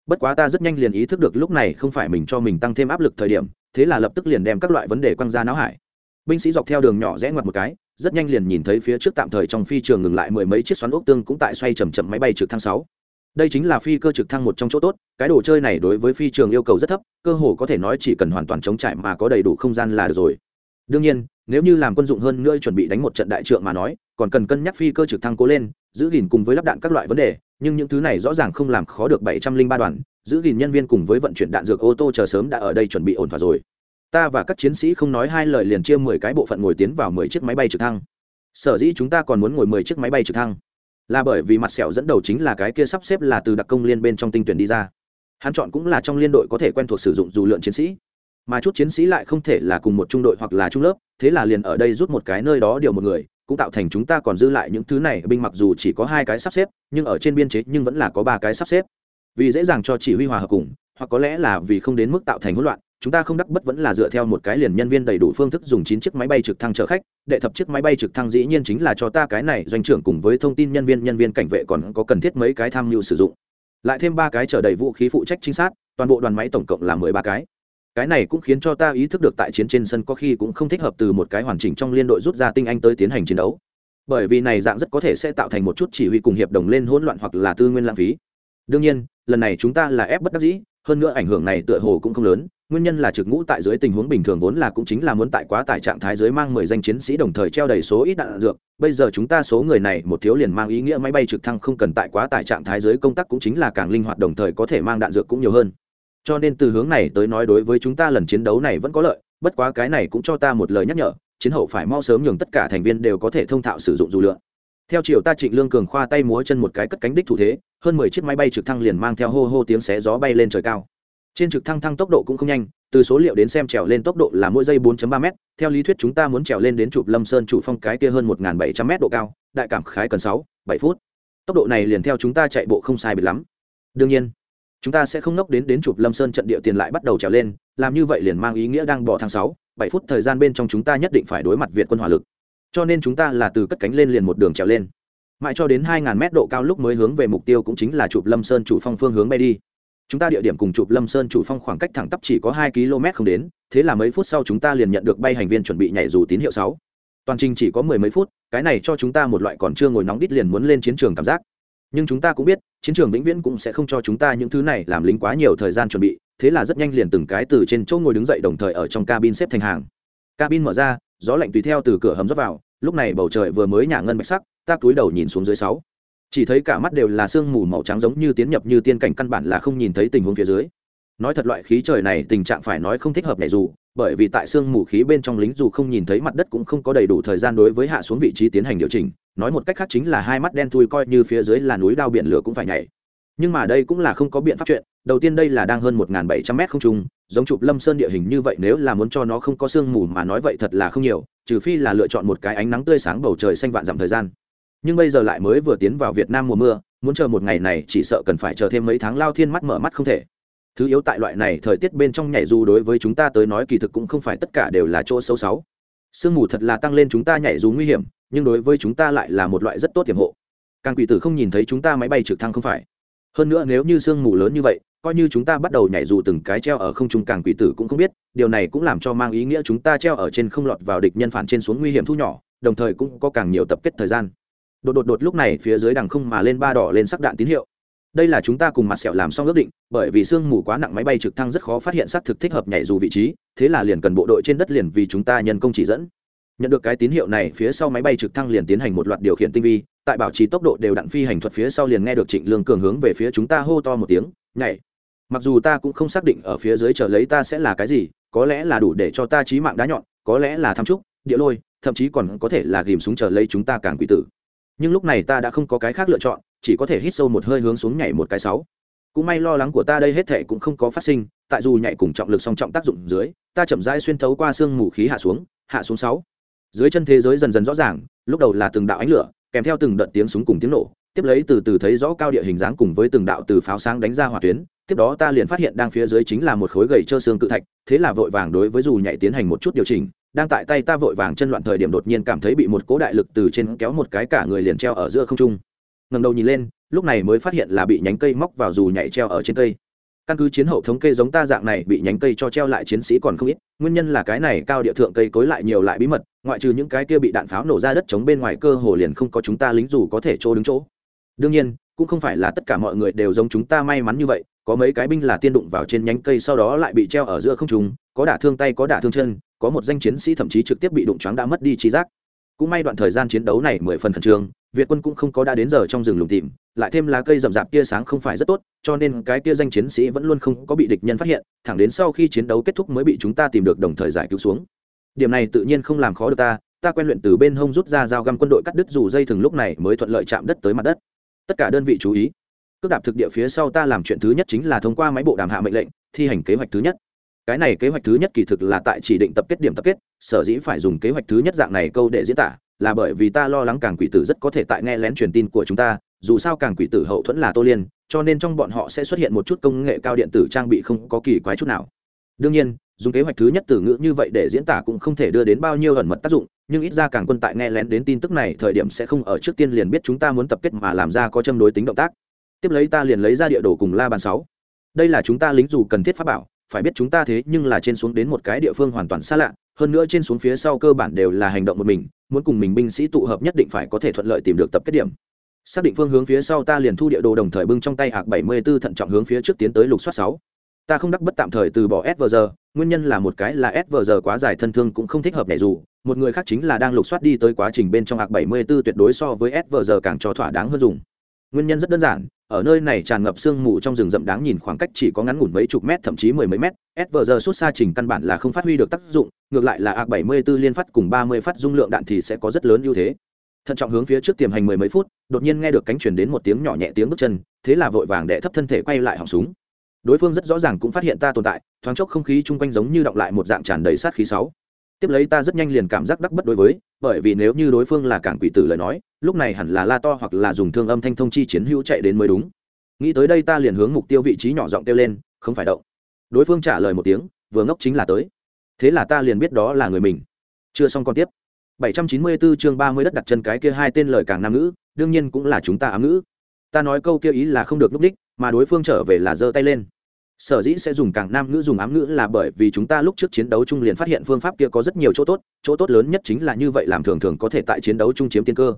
Bất quá ta rất nhanh liền ý thức được lúc này không phải mình cho mình tăng thêm áp lực thời điểm, thế là lập tức liền đem các loại vấn đề quăng ra não hải. Binh sĩ dọc theo đường nhỏ rẽ ngoặt một cái, rất nhanh liền nhìn thấy phía trước tạm thời trong phi trường ngừng lại mười mấy chiếc xoắn ốc tương cũng tại xoay chầm chậm máy bay trực thăng sáu. Đây chính là phi cơ trực thăng một trong chỗ tốt, cái đồ chơi này đối với phi trường yêu cầu rất thấp, cơ hồ có thể nói chỉ cần hoàn toàn chống trải mà có đầy đủ không gian là được rồi. Đương nhiên, nếu như làm quân dụng hơn nữa chuẩn bị đánh một trận đại trượng mà nói còn cần cân nhắc phi cơ trực thăng cố lên, giữ gìn cùng với lắp đạn các loại vấn đề, nhưng những thứ này rõ ràng không làm khó được bảy trăm linh ba đoàn, giữ gìn nhân viên cùng với vận chuyển đạn dược ô tô chờ sớm đã ở đây chuẩn bị ổn thỏa rồi. Ta và các chiến sĩ không nói hai lời liền chia mười cái bộ phận ngồi tiến vào mười chiếc máy bay trực thăng. Sở dĩ chúng ta còn muốn ngồi mười chiếc máy bay trực thăng, là bởi vì mặt sẹo dẫn đầu chính là cái kia sắp xếp là từ đặc công liên bên trong tinh tuyển đi ra. Hắn chọn cũng là trong liên đội có thể quen thuộc sử dụng dù lượn chiến sĩ, mà chút chiến sĩ lại không thể là cùng một trung đội hoặc là trung lớp, thế là liền ở đây rút một cái nơi đó điều một người cũng tạo thành chúng ta còn dư lại những thứ này. Binh mặc dù chỉ có hai cái sắp xếp, nhưng ở trên biên chế nhưng vẫn là có ba cái sắp xếp. Vì dễ dàng cho chỉ huy hòa hợp cùng, hoặc có lẽ là vì không đến mức tạo thành hỗn loạn, chúng ta không đắc bất vẫn là dựa theo một cái liền nhân viên đầy đủ phương thức dùng chín chiếc máy bay trực thăng chở khách. Đệ thập chiếc máy bay trực thăng dĩ nhiên chính là cho ta cái này, doanh trưởng cùng với thông tin nhân viên nhân viên cảnh vệ còn có cần thiết mấy cái tham mưu sử dụng. Lại thêm ba cái chở đầy vũ khí phụ trách trinh sát, toàn bộ đoàn máy tổng cộng là mười ba cái cái này cũng khiến cho ta ý thức được tại chiến trên sân có khi cũng không thích hợp từ một cái hoàn chỉnh trong liên đội rút ra tinh anh tới tiến hành chiến đấu. Bởi vì này dạng rất có thể sẽ tạo thành một chút chỉ huy cùng hiệp đồng lên hỗn loạn hoặc là tư nguyên lãng phí. Đương nhiên, lần này chúng ta là ép bất đắc dĩ, hơn nữa ảnh hưởng này tựa hồ cũng không lớn, nguyên nhân là trực ngũ tại dưới tình huống bình thường vốn là cũng chính là muốn tại quá tải trạng thái dưới mang mười danh chiến sĩ đồng thời treo đầy số ít đạn dược, bây giờ chúng ta số người này một thiếu liền mang ý nghĩa máy bay trực thăng không cần tại quá tải trạng thái dưới công tác cũng chính là càng linh hoạt đồng thời có thể mang đạn dược cũng nhiều hơn cho nên từ hướng này tới nói đối với chúng ta lần chiến đấu này vẫn có lợi bất quá cái này cũng cho ta một lời nhắc nhở chiến hậu phải mau sớm nhường tất cả thành viên đều có thể thông thạo sử dụng dù lượn. theo chiều ta trịnh lương cường khoa tay múa chân một cái cất cánh đích thủ thế hơn mười chiếc máy bay trực thăng liền mang theo hô hô tiếng xé gió bay lên trời cao. Trên trực thăng thăng tốc độ cũng không nhanh từ số liệu đến xem trèo lên tốc độ là mỗi giây 4.3 m theo lý thuyết chúng ta muốn trèo lên đến chụp lâm sơn chủ phong cái kia hơn 1.700 m độ cao đại cảm khái cần 6, 7 phút. Tốc độ này liền theo chúng ta chạy bộ không sai biệt lắm. Đương nhiên chúng ta sẽ không nốc đến đến chụp lâm sơn trận địa tiền lại bắt đầu trèo lên làm như vậy liền mang ý nghĩa đang bỏ tháng 6, 7 phút thời gian bên trong chúng ta nhất định phải đối mặt việt quân hỏa lực. Cho nên chúng ta là từ cất cánh lên liền một đường trèo lên. Mãi cho đến 2.000 mét độ cao lúc mới hướng về mục tiêu cũng chính là chụp lâm sơn chủ phong phương hướng bay đi. Chúng ta địa điểm cùng chụp lâm sơn chủ phong khoảng cách thẳng tắp chỉ có hai km không đến thế là mấy phút sau chúng ta liền nhận được bay hành viên chuẩn bị nhảy dù tín hiệu sáu. Toàn trình chỉ có mười mấy phút cái này cho chúng ta một loại còn chưa ngồi nóng đít liền muốn lên chiến trường cảm giác nhưng chúng ta cũng biết, chiến trường vĩnh viễn cũng sẽ không cho chúng ta những thứ này làm lính quá nhiều thời gian chuẩn bị, thế là rất nhanh liền từng cái từ trên chỗ ngồi đứng dậy đồng thời ở trong cabin xếp thành hàng. Cabin mở ra, gió lạnh tùy theo từ cửa hầm rót vào, lúc này bầu trời vừa mới nhả ngân bạch sắc, ta túi đầu nhìn xuống dưới sáu. Chỉ thấy cả mắt đều là sương mù màu trắng giống như tiến nhập như tiên cảnh căn bản là không nhìn thấy tình huống phía dưới. Nói thật loại khí trời này tình trạng phải nói không thích hợp này dù, bởi vì tại sương mù khí bên trong lính dù không nhìn thấy mặt đất cũng không có đầy đủ thời gian đối với hạ xuống vị trí tiến hành điều chỉnh nói một cách khác chính là hai mắt đen thui coi như phía dưới là núi đao biển lửa cũng phải nhảy. Nhưng mà đây cũng là không có biện pháp chuyện, đầu tiên đây là đang hơn một bảy trăm mét không trung, giống chụp lâm sơn địa hình như vậy nếu là muốn cho nó không có sương mù mà nói vậy thật là không nhiều, trừ phi là lựa chọn một cái ánh nắng tươi sáng bầu trời xanh vạn dặm thời gian. Nhưng bây giờ lại mới vừa tiến vào việt nam mùa mưa, muốn chờ một ngày này chỉ sợ cần phải chờ thêm mấy tháng lao thiên mắt mở mắt không thể. Thứ yếu tại loại này thời tiết bên trong nhảy dù đối với chúng ta tới nói kỳ thực cũng không phải tất cả đều là chỗ xấu xấu. Sương mù thật là tăng lên chúng ta nhảy dù nguy hiểm nhưng đối với chúng ta lại là một loại rất tốt tiềm hộ. Càng quỷ tử không nhìn thấy chúng ta máy bay trực thăng không phải. Hơn nữa nếu như sương mù lớn như vậy, coi như chúng ta bắt đầu nhảy dù từng cái treo ở không trung càng quỷ tử cũng không biết, điều này cũng làm cho mang ý nghĩa chúng ta treo ở trên không lọt vào địch nhân phản trên xuống nguy hiểm thu nhỏ, đồng thời cũng có càng nhiều tập kết thời gian. Đột đột đột lúc này phía dưới đằng không mà lên ba đỏ lên sắc đạn tín hiệu. Đây là chúng ta cùng mặt sẹo làm xong ước định, bởi vì sương mù quá nặng máy bay trực thăng rất khó phát hiện xác thực thích hợp nhảy dù vị trí, thế là liền cần bộ đội trên đất liền vì chúng ta nhân công chỉ dẫn nhận được cái tín hiệu này, phía sau máy bay trực thăng liền tiến hành một loạt điều khiển tinh vi, tại bảo trì tốc độ đều đặn phi hành thuật phía sau liền nghe được trịnh lương cường hướng về phía chúng ta hô to một tiếng, nhảy! Mặc dù ta cũng không xác định ở phía dưới chờ lấy ta sẽ là cái gì, có lẽ là đủ để cho ta trí mạng đá nhọn, có lẽ là tham trúc, địa lôi, thậm chí còn có thể là ghìm súng chờ lấy chúng ta càng quỷ tử. Nhưng lúc này ta đã không có cái khác lựa chọn, chỉ có thể hít sâu một hơi hướng xuống nhảy một cái sáu. Cũng may lo lắng của ta đây hết thể cũng không có phát sinh, tại dù nhảy cùng trọng lực song trọng tác dụng dưới, ta chậm rãi xuyên thấu qua xương mù khí hạ xuống hạ xuống sáu dưới chân thế giới dần dần rõ ràng, lúc đầu là từng đạo ánh lửa, kèm theo từng đợt tiếng súng cùng tiếng nổ, tiếp lấy từ từ thấy rõ cao địa hình dáng cùng với từng đạo từ pháo sáng đánh ra hỏa tuyến, tiếp đó ta liền phát hiện đang phía dưới chính là một khối gầy trơ xương cự thạch, thế là vội vàng đối với dù nhảy tiến hành một chút điều chỉnh, đang tại tay ta vội vàng chân loạn thời điểm đột nhiên cảm thấy bị một cố đại lực từ trên kéo một cái cả người liền treo ở giữa không trung. Ngầm đầu nhìn lên, lúc này mới phát hiện là bị nhánh cây móc vào dù nhảy treo ở trên cây. Căn cứ chiến hậu thống kê giống ta dạng này bị nhánh cây cho treo lại chiến sĩ còn không ít, nguyên nhân là cái này cao địa thượng cây cối lại nhiều lại bí mật ngoại trừ những cái kia bị đạn pháo nổ ra đất chống bên ngoài cơ hồ liền không có chúng ta lính dù có thể chỗ đứng chỗ. Đương nhiên, cũng không phải là tất cả mọi người đều giống chúng ta may mắn như vậy, có mấy cái binh là tiên đụng vào trên nhánh cây sau đó lại bị treo ở giữa không trùng có đả thương tay, có đả thương chân, có một danh chiến sĩ thậm chí trực tiếp bị đụng choáng đã mất đi trí giác. Cũng may đoạn thời gian chiến đấu này mười phần khẩn trương, việt quân cũng không có đã đến giờ trong rừng lùng tìm, lại thêm lá cây rậm rạp tia sáng không phải rất tốt, cho nên cái tia danh chiến sĩ vẫn luôn không có bị địch nhân phát hiện, thẳng đến sau khi chiến đấu kết thúc mới bị chúng ta tìm được đồng thời giải cứu xuống điểm này tự nhiên không làm khó được ta ta quen luyện từ bên hông rút ra dao găm quân đội cắt đứt dù dây thừng lúc này mới thuận lợi chạm đất tới mặt đất. Tất cả đơn vị chú ý. Cước đạp thực địa phía sau ta làm chuyện thứ nhất chính là thông qua máy bộ đàm hạ mệnh lệnh, thi hành kế hoạch thứ nhất. Cái này kế hoạch thứ nhất kỳ thực là tại chỉ định tập kết điểm tập kết, sở dĩ phải dùng kế hoạch thứ nhất dạng này câu để diễn tả, là bởi vì ta lo lắng càng quỷ tử rất có thể tại nghe lén truyền tin của chúng ta, dù sao càng quỷ tử hậu thuẫn là tô liên, cho nên trong bọn họ sẽ xuất hiện một chút công nghệ cao điện tử trang bị không có kỳ quái chút nào. Đương nhiên dùng kế hoạch thứ nhất từ ngữ như vậy để diễn tả cũng không thể đưa đến bao nhiêu ẩn mật tác dụng, nhưng ít ra càng quân tại nghe lén đến tin tức này, thời điểm sẽ không ở trước tiên liền biết chúng ta muốn tập kết mà làm ra có châm đối tính động tác. Tiếp lấy ta liền lấy ra địa đồ cùng la bàn sáu. Đây là chúng ta lính dù cần thiết pháp bảo, phải biết chúng ta thế nhưng là trên xuống đến một cái địa phương hoàn toàn xa lạ, hơn nữa trên xuống phía sau cơ bản đều là hành động một mình, muốn cùng mình binh sĩ tụ hợp nhất định phải có thể thuận lợi tìm được tập kết điểm. Xác định phương hướng phía sau ta liền thu địa đồ đồng thời bưng trong tay hạc bảy mươi 74 thận trọng hướng phía trước tiến tới lục soát sáu. Ta không đắc bất tạm thời từ bỏ svg nguyên nhân là một cái là svg quá dài thân thương cũng không thích hợp nhảy dù, một người khác chính là đang lục soát đi tới quá trình bên trong hạc 74 tuyệt đối so với svg càng cho thỏa đáng hơn dùng. Nguyên nhân rất đơn giản, ở nơi này tràn ngập sương mù trong rừng rậm đáng nhìn khoảng cách chỉ có ngắn ngủn mấy chục mét, thậm chí mười mấy mét svg suốt xa trình căn bản là không phát huy được tác dụng, ngược lại là ạc 74 liên phát cùng 30 phát dung lượng đạn thì sẽ có rất lớn ưu thế. Thận trọng hướng phía trước tiềm hành mười mấy phút, đột nhiên nghe được cánh chuyển đến một tiếng nhỏ nhẹ tiếng bước chân, thế là vội vàng đệ thấp thân thể quay lại họng súng. Đối phương rất rõ ràng cũng phát hiện ta tồn tại thoáng chốc không khí chung quanh giống như động lại một dạng tràn đầy sát khí sáu. Tiếp lấy ta rất nhanh liền cảm giác đắc bất đối với, bởi vì nếu như đối phương là cảng quỷ tử lời nói, lúc này hẳn là la to hoặc là dùng thương âm thanh thông chi chiến hữu chạy đến mới đúng. Nghĩ tới đây ta liền hướng mục tiêu vị trí nhỏ giọng kêu lên, không phải động. Đối phương trả lời một tiếng, vừa ngốc chính là tới. Thế là ta liền biết đó là người mình. Chưa xong còn tiếp. 794 chương 30 đất đặt chân cái kia hai tên lời càng nam ngữ, đương nhiên cũng là chúng ta ám ngữ. Ta nói câu kia ý là không được lúc đích, mà đối phương trở về là giơ tay lên sở dĩ sẽ dùng càng nam ngữ dùng ám ngữ là bởi vì chúng ta lúc trước chiến đấu chung liền phát hiện phương pháp kia có rất nhiều chỗ tốt chỗ tốt lớn nhất chính là như vậy làm thường thường có thể tại chiến đấu chung chiếm tiên cơ.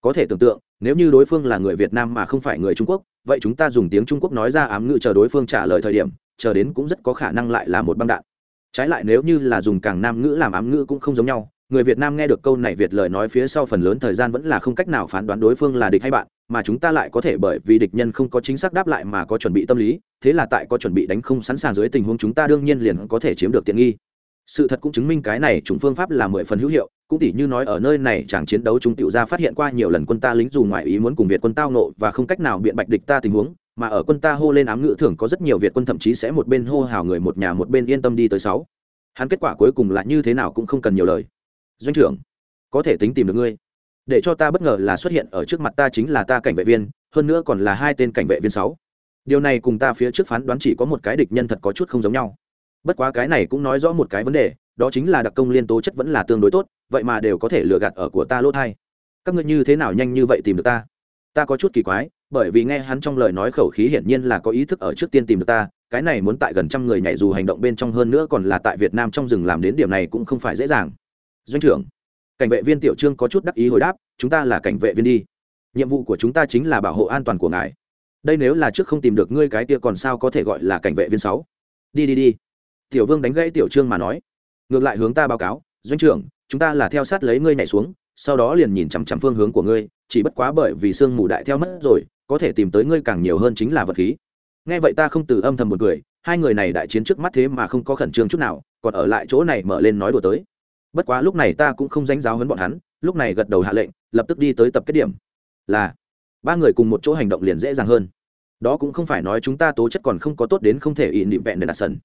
Có thể tưởng tượng, nếu như đối phương là người việt nam mà không phải người trung quốc, vậy chúng ta dùng tiếng trung quốc nói ra ám ngữ chờ đối phương trả lời thời điểm, chờ đến cũng rất có khả năng lại là một băng đạn. Trái lại nếu như là dùng càng nam ngữ làm ám ngữ cũng không giống nhau người việt nam nghe được câu này việt lời nói phía sau phần lớn thời gian vẫn là không cách nào phán đoán đối phương là địch hay bạn, mà chúng ta lại có thể bởi vì địch nhân không có chính xác đáp lại mà có chuẩn bị tâm lý, thế là tại có chuẩn bị đánh không sẵn sàng dưới tình huống chúng ta đương nhiên liền có thể chiếm được tiện nghi. Sự thật cũng chứng minh cái này chủng phương pháp là mười phần hữu hiệu, cũng tỉ như nói ở nơi này chẳng chiến đấu chúng tiểu ra phát hiện qua nhiều lần quân ta lính dù ngoại ý muốn cùng việt quân tao nộ và không cách nào biện bạch địch ta tình huống, mà ở quân ta hô lên ám ngữ thường có rất nhiều việt quân thậm chí sẽ một bên hô hào người một nhà một bên yên tâm đi tới sáu. Hắn kết quả cuối cùng là như thế nào cũng không cần nhiều lời doanh trưởng, có thể tính tìm được ngươi. Để cho ta bất ngờ là xuất hiện ở trước mặt ta chính là ta cảnh vệ viên, hơn nữa còn là hai tên cảnh vệ viên sáu. Điều này cùng ta phía trước phán đoán chỉ có một cái địch nhân thật có chút không giống nhau. Bất quá cái này cũng nói rõ một cái vấn đề, đó chính là đặc công liên tố chất vẫn là tương đối tốt, vậy mà đều có thể lừa gạt ở của ta lốt hai các ngươi như thế nào nhanh như vậy tìm được ta? Ta có chút kỳ quái, bởi vì nghe hắn trong lời nói khẩu khí hiển nhiên là có ý thức ở trước tiên tìm được ta, cái này muốn tại gần trăm người nhảy dù hành động bên trong hơn nữa còn là tại việt nam trong rừng làm đến điểm này cũng không phải dễ dàng doanh trưởng cảnh vệ viên tiểu trương có chút đắc ý hồi đáp chúng ta là cảnh vệ viên đi. Nhiệm vụ của chúng ta chính là bảo hộ an toàn của ngài. Đây nếu là trước không tìm được ngươi cái kia còn sao có thể gọi là cảnh vệ viên sáu? Đi đi đi. Tiểu vương đánh gãy tiểu trương mà nói. Ngược lại hướng ta báo cáo doanh trưởng chúng ta là theo sát lấy ngươi nhảy xuống sau đó liền nhìn chằm chằm phương hướng của ngươi chỉ bất quá bởi vì sương mù đại theo mất rồi có thể tìm tới ngươi càng nhiều hơn chính là vật khí. Nghe vậy ta không từ âm thầm một người, hai người này đại chiến trước mắt thế mà không có khẩn trương chút nào còn ở lại chỗ này mở lên nói đùa tới bất quá lúc này ta cũng không danh giáo hấn bọn hắn, lúc này gật đầu hạ lệnh, lập tức đi tới tập kết điểm. Là, ba người cùng một chỗ hành động liền dễ dàng hơn. Đó cũng không phải nói chúng ta tố chất còn không có tốt đến không thể ỉn định vẹn đèn đạt sần,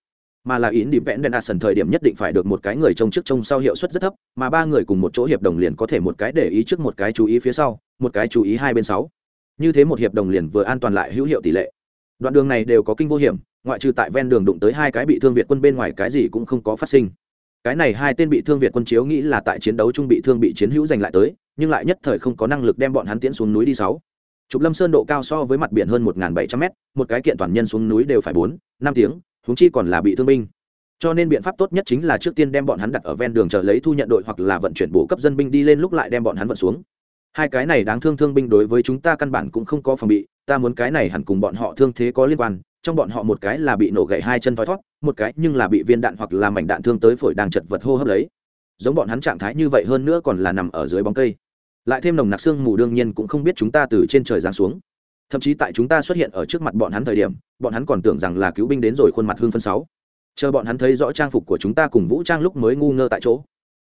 mà là ỉn định vẹn đèn đạt sần thời điểm nhất định phải được một cái người trông trước trông sau hiệu suất rất thấp, mà ba người cùng một chỗ hiệp đồng liền có thể một cái để ý trước một cái chú ý phía sau, một cái chú ý hai bên sáu. Như thế một hiệp đồng liền vừa an toàn lại hữu hiệu tỷ lệ. Đoạn đường này đều có kinh vô hiểm, ngoại trừ tại ven đường đụng tới hai cái bị thương việt quân bên ngoài cái gì cũng không có phát sinh cái này hai tên bị thương việt quân chiếu nghĩ là tại chiến đấu trung bị thương bị chiến hữu giành lại tới, nhưng lại nhất thời không có năng lực đem bọn hắn tiễn xuống núi đi sáu. Trục lâm sơn độ cao so với mặt biển hơn một bảy trăm mét, một cái kiện toàn nhân xuống núi đều phải bốn, năm tiếng húng chi còn là bị thương binh. Cho nên biện pháp tốt nhất chính là trước tiên đem bọn hắn đặt ở ven đường chờ lấy thu nhận đội hoặc là vận chuyển bổ cấp dân binh đi lên lúc lại đem bọn hắn vận xuống. Hai cái này đáng thương thương binh đối với chúng ta căn bản cũng không có phòng bị, ta muốn cái này hẳn cùng bọn họ thương thế có liên quan trong bọn họ một cái là bị nổ gãy hai chân thoi thót, một cái nhưng là bị viên đạn hoặc là mảnh đạn thương tới phổi đang chật vật hô hấp lấy. Giống bọn hắn trạng thái như vậy hơn nữa còn là nằm ở dưới bóng cây. Lại thêm nồng nặc xương mù đương nhiên cũng không biết chúng ta từ trên trời giáng xuống. Thậm chí tại chúng ta xuất hiện ở trước mặt bọn hắn thời điểm, bọn hắn còn tưởng rằng là cứu binh đến rồi khuôn mặt hương phân sáu. Chờ bọn hắn thấy rõ trang phục của chúng ta cùng vũ trang lúc mới ngu ngơ tại chỗ.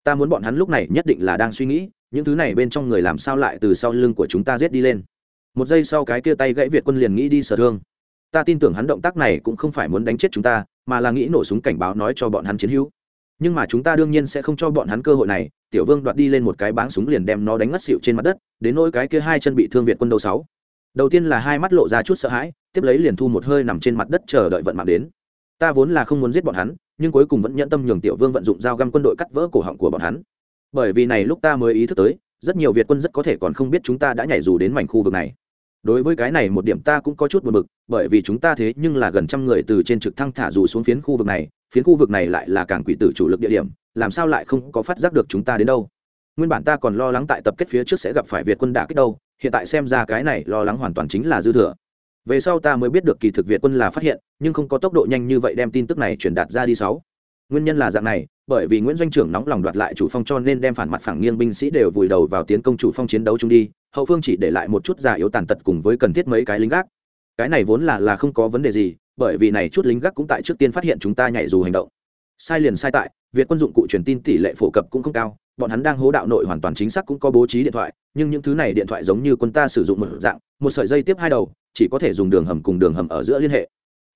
Ta muốn bọn hắn lúc này nhất định là đang suy nghĩ, những thứ này bên trong người làm sao lại từ sau lưng của chúng ta giết đi lên. Một giây sau cái kia tay gãy việt quân liền nghĩ đi sở thương ta tin tưởng hắn động tác này cũng không phải muốn đánh chết chúng ta, mà là nghĩ nổ súng cảnh báo nói cho bọn hắn chiến hữu. Nhưng mà chúng ta đương nhiên sẽ không cho bọn hắn cơ hội này, tiểu vương đoạt đi lên một cái báng súng liền đem nó đánh ngất xịu trên mặt đất, đến nỗi cái kia hai chân bị thương việt quân đầu sáu. Đầu tiên là hai mắt lộ ra chút sợ hãi, tiếp lấy liền thu một hơi nằm trên mặt đất chờ đợi vận mạng đến. Ta vốn là không muốn giết bọn hắn, nhưng cuối cùng vẫn nhẫn tâm nhường tiểu vương vận dụng dao găm quân đội cắt vỡ cổ họng của bọn hắn. Bởi vì này lúc ta mới ý thức tới, rất nhiều việt quân rất có thể còn không biết chúng ta đã nhảy dù đến mảnh khu vực này đối với cái này một điểm ta cũng có chút buồn bực, bởi vì chúng ta thế nhưng là gần trăm người từ trên trực thăng thả dù xuống phiến khu vực này, phiến khu vực này lại là cảng quỷ tử chủ lực địa điểm, làm sao lại không có phát giác được chúng ta đến đâu? Nguyên bản ta còn lo lắng tại tập kết phía trước sẽ gặp phải việt quân đả kích đâu, hiện tại xem ra cái này lo lắng hoàn toàn chính là dư thừa. Về sau ta mới biết được kỳ thực việt quân là phát hiện, nhưng không có tốc độ nhanh như vậy đem tin tức này truyền đạt ra đi sáu. Nguyên nhân là dạng này bởi vì nguyễn doanh trưởng nóng lòng đoạt lại chủ phong cho nên đem phản mặt phẳng nghiêng binh sĩ đều vùi đầu vào tiến công chủ phong chiến đấu chung đi, hậu phương chỉ để lại một chút già yếu tàn tật cùng với cần thiết mấy cái lính gác. Cái này vốn là là không có vấn đề gì, bởi vì này chút lính gác cũng tại trước tiên phát hiện chúng ta nhảy dù hành động. Sai liền sai tại, việt quân dụng cụ truyền tin tỷ lệ phổ cập cũng không cao, bọn hắn đang hố đạo nội hoàn toàn chính xác cũng có bố trí điện thoại, nhưng những thứ này điện thoại giống như quân ta sử dụng một dạng, một sợi dây tiếp hai đầu, chỉ có thể dùng đường hầm cùng đường hầm ở giữa liên hệ.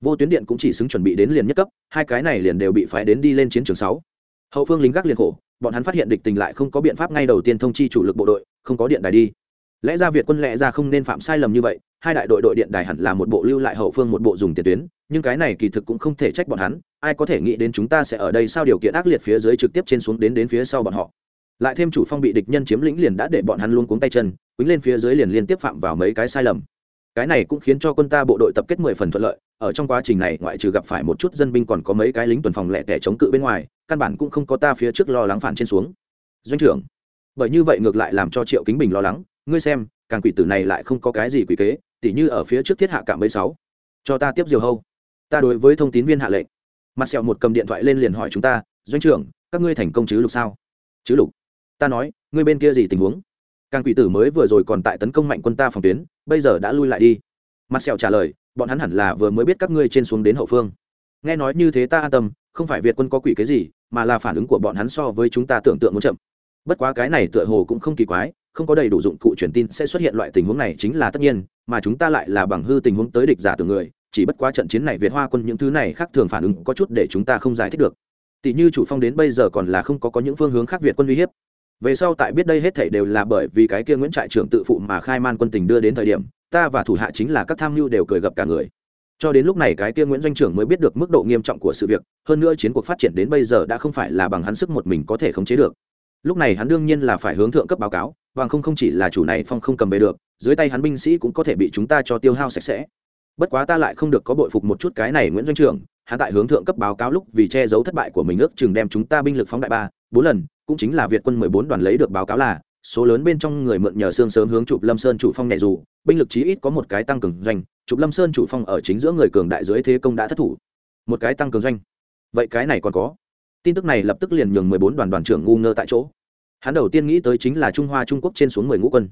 Vô tuyến điện cũng chỉ xứng chuẩn bị đến liền nhất cấp, hai cái này liền đều bị phái đến đi lên chiến trường sáu hậu phương lính gác liền khổ, bọn hắn phát hiện địch tình lại không có biện pháp ngay đầu tiên thông chi chủ lực bộ đội, không có điện đài đi. Lẽ ra việt quân lẽ ra không nên phạm sai lầm như vậy, hai đại đội đội điện đài hẳn là một bộ lưu lại hậu phương một bộ dùng tiền tuyến, nhưng cái này kỳ thực cũng không thể trách bọn hắn, ai có thể nghĩ đến chúng ta sẽ ở đây sao điều kiện ác liệt phía dưới trực tiếp trên xuống đến đến phía sau bọn họ. Lại thêm chủ phong bị địch nhân chiếm lĩnh liền đã để bọn hắn luôn cuống tay chân, quýnh lên phía dưới liền liên tiếp phạm vào mấy cái sai lầm. Cái này cũng khiến cho quân ta bộ đội tập kết mười phần thuận lợi ở trong quá trình này, ngoại trừ gặp phải một chút dân binh còn có mấy cái lính tuần phòng lẻ tẻ chống cự bên ngoài, căn bản cũng không có ta phía trước lo lắng phản trên xuống. Doanh trưởng, bởi như vậy ngược lại làm cho triệu kính bình lo lắng, ngươi xem, càng quỷ tử này lại không có cái gì quỷ kế, tỉ như ở phía trước thiết hạ cạm mấy sáu. Cho ta tiếp diều hâu. Ta đối với thông tín viên hạ lệnh. Mặt sẹo một cầm điện thoại lên liền hỏi chúng ta, doanh trưởng, các ngươi thành công chứ lục sao? Chứ lục. Ta nói, ngươi bên kia gì tình huống? Càng quỷ tử mới vừa rồi còn tại tấn công mạnh quân ta phòng tuyến, bây giờ đã lui lại đi. Mặt sẹo trả lời bọn hắn hẳn là vừa mới biết các ngươi trên xuống đến hậu phương. Nghe nói như thế ta an tâm, không phải việt quân có quỷ cái gì, mà là phản ứng của bọn hắn so với chúng ta tưởng tượng muốn chậm. Bất quá cái này tựa hồ cũng không kỳ quái, không có đầy đủ dụng cụ truyền tin sẽ xuất hiện loại tình huống này chính là tất nhiên, mà chúng ta lại là bằng hư tình huống tới địch giả từ người, chỉ bất quá trận chiến này việt hoa quân những thứ này khác thường phản ứng có chút để chúng ta không giải thích được. Tỷ như chủ phong đến bây giờ còn là không có có những phương hướng khác việt quân uy hiếp. Về sau tại biết đây hết thảy đều là bởi vì cái kia nguyễn trại trưởng tự phụ mà khai man quân tình đưa đến thời điểm ta và thủ hạ chính là các tham mưu đều cười gặp cả người. Cho đến lúc này cái kia nguyễn doanh trưởng mới biết được mức độ nghiêm trọng của sự việc, hơn nữa chiến cuộc phát triển đến bây giờ đã không phải là bằng hắn sức một mình có thể khống chế được. Lúc này hắn đương nhiên là phải hướng thượng cấp báo cáo, bằng không không chỉ là chủ này phong không cầm về được, dưới tay hắn binh sĩ cũng có thể bị chúng ta cho tiêu hao sạch sẽ. Bất quá ta lại không được có bội phục một chút cái này nguyễn doanh trưởng, hắn tại hướng thượng cấp báo cáo lúc vì che giấu thất bại của mình ước chừng đem chúng ta binh lực phóng đại ba, bốn lần, cũng chính là việt quân mười bốn đoàn lấy được báo cáo là số lớn bên trong người mượn nhờ xương sớm hướng chụp lâm sơn chủ phong nhẹ dù, binh lực chí ít có một cái tăng cường doanh, chụp lâm sơn chủ phong ở chính giữa người cường đại dưới thế công đã thất thủ. Một cái tăng cường doanh. Vậy cái này còn có? Tin tức này lập tức liền nhường mười bốn đoàn đoàn trưởng ngu ngơ tại chỗ. Hắn đầu tiên nghĩ tới chính là trung hoa trung quốc trên xuống mười ngũ quân.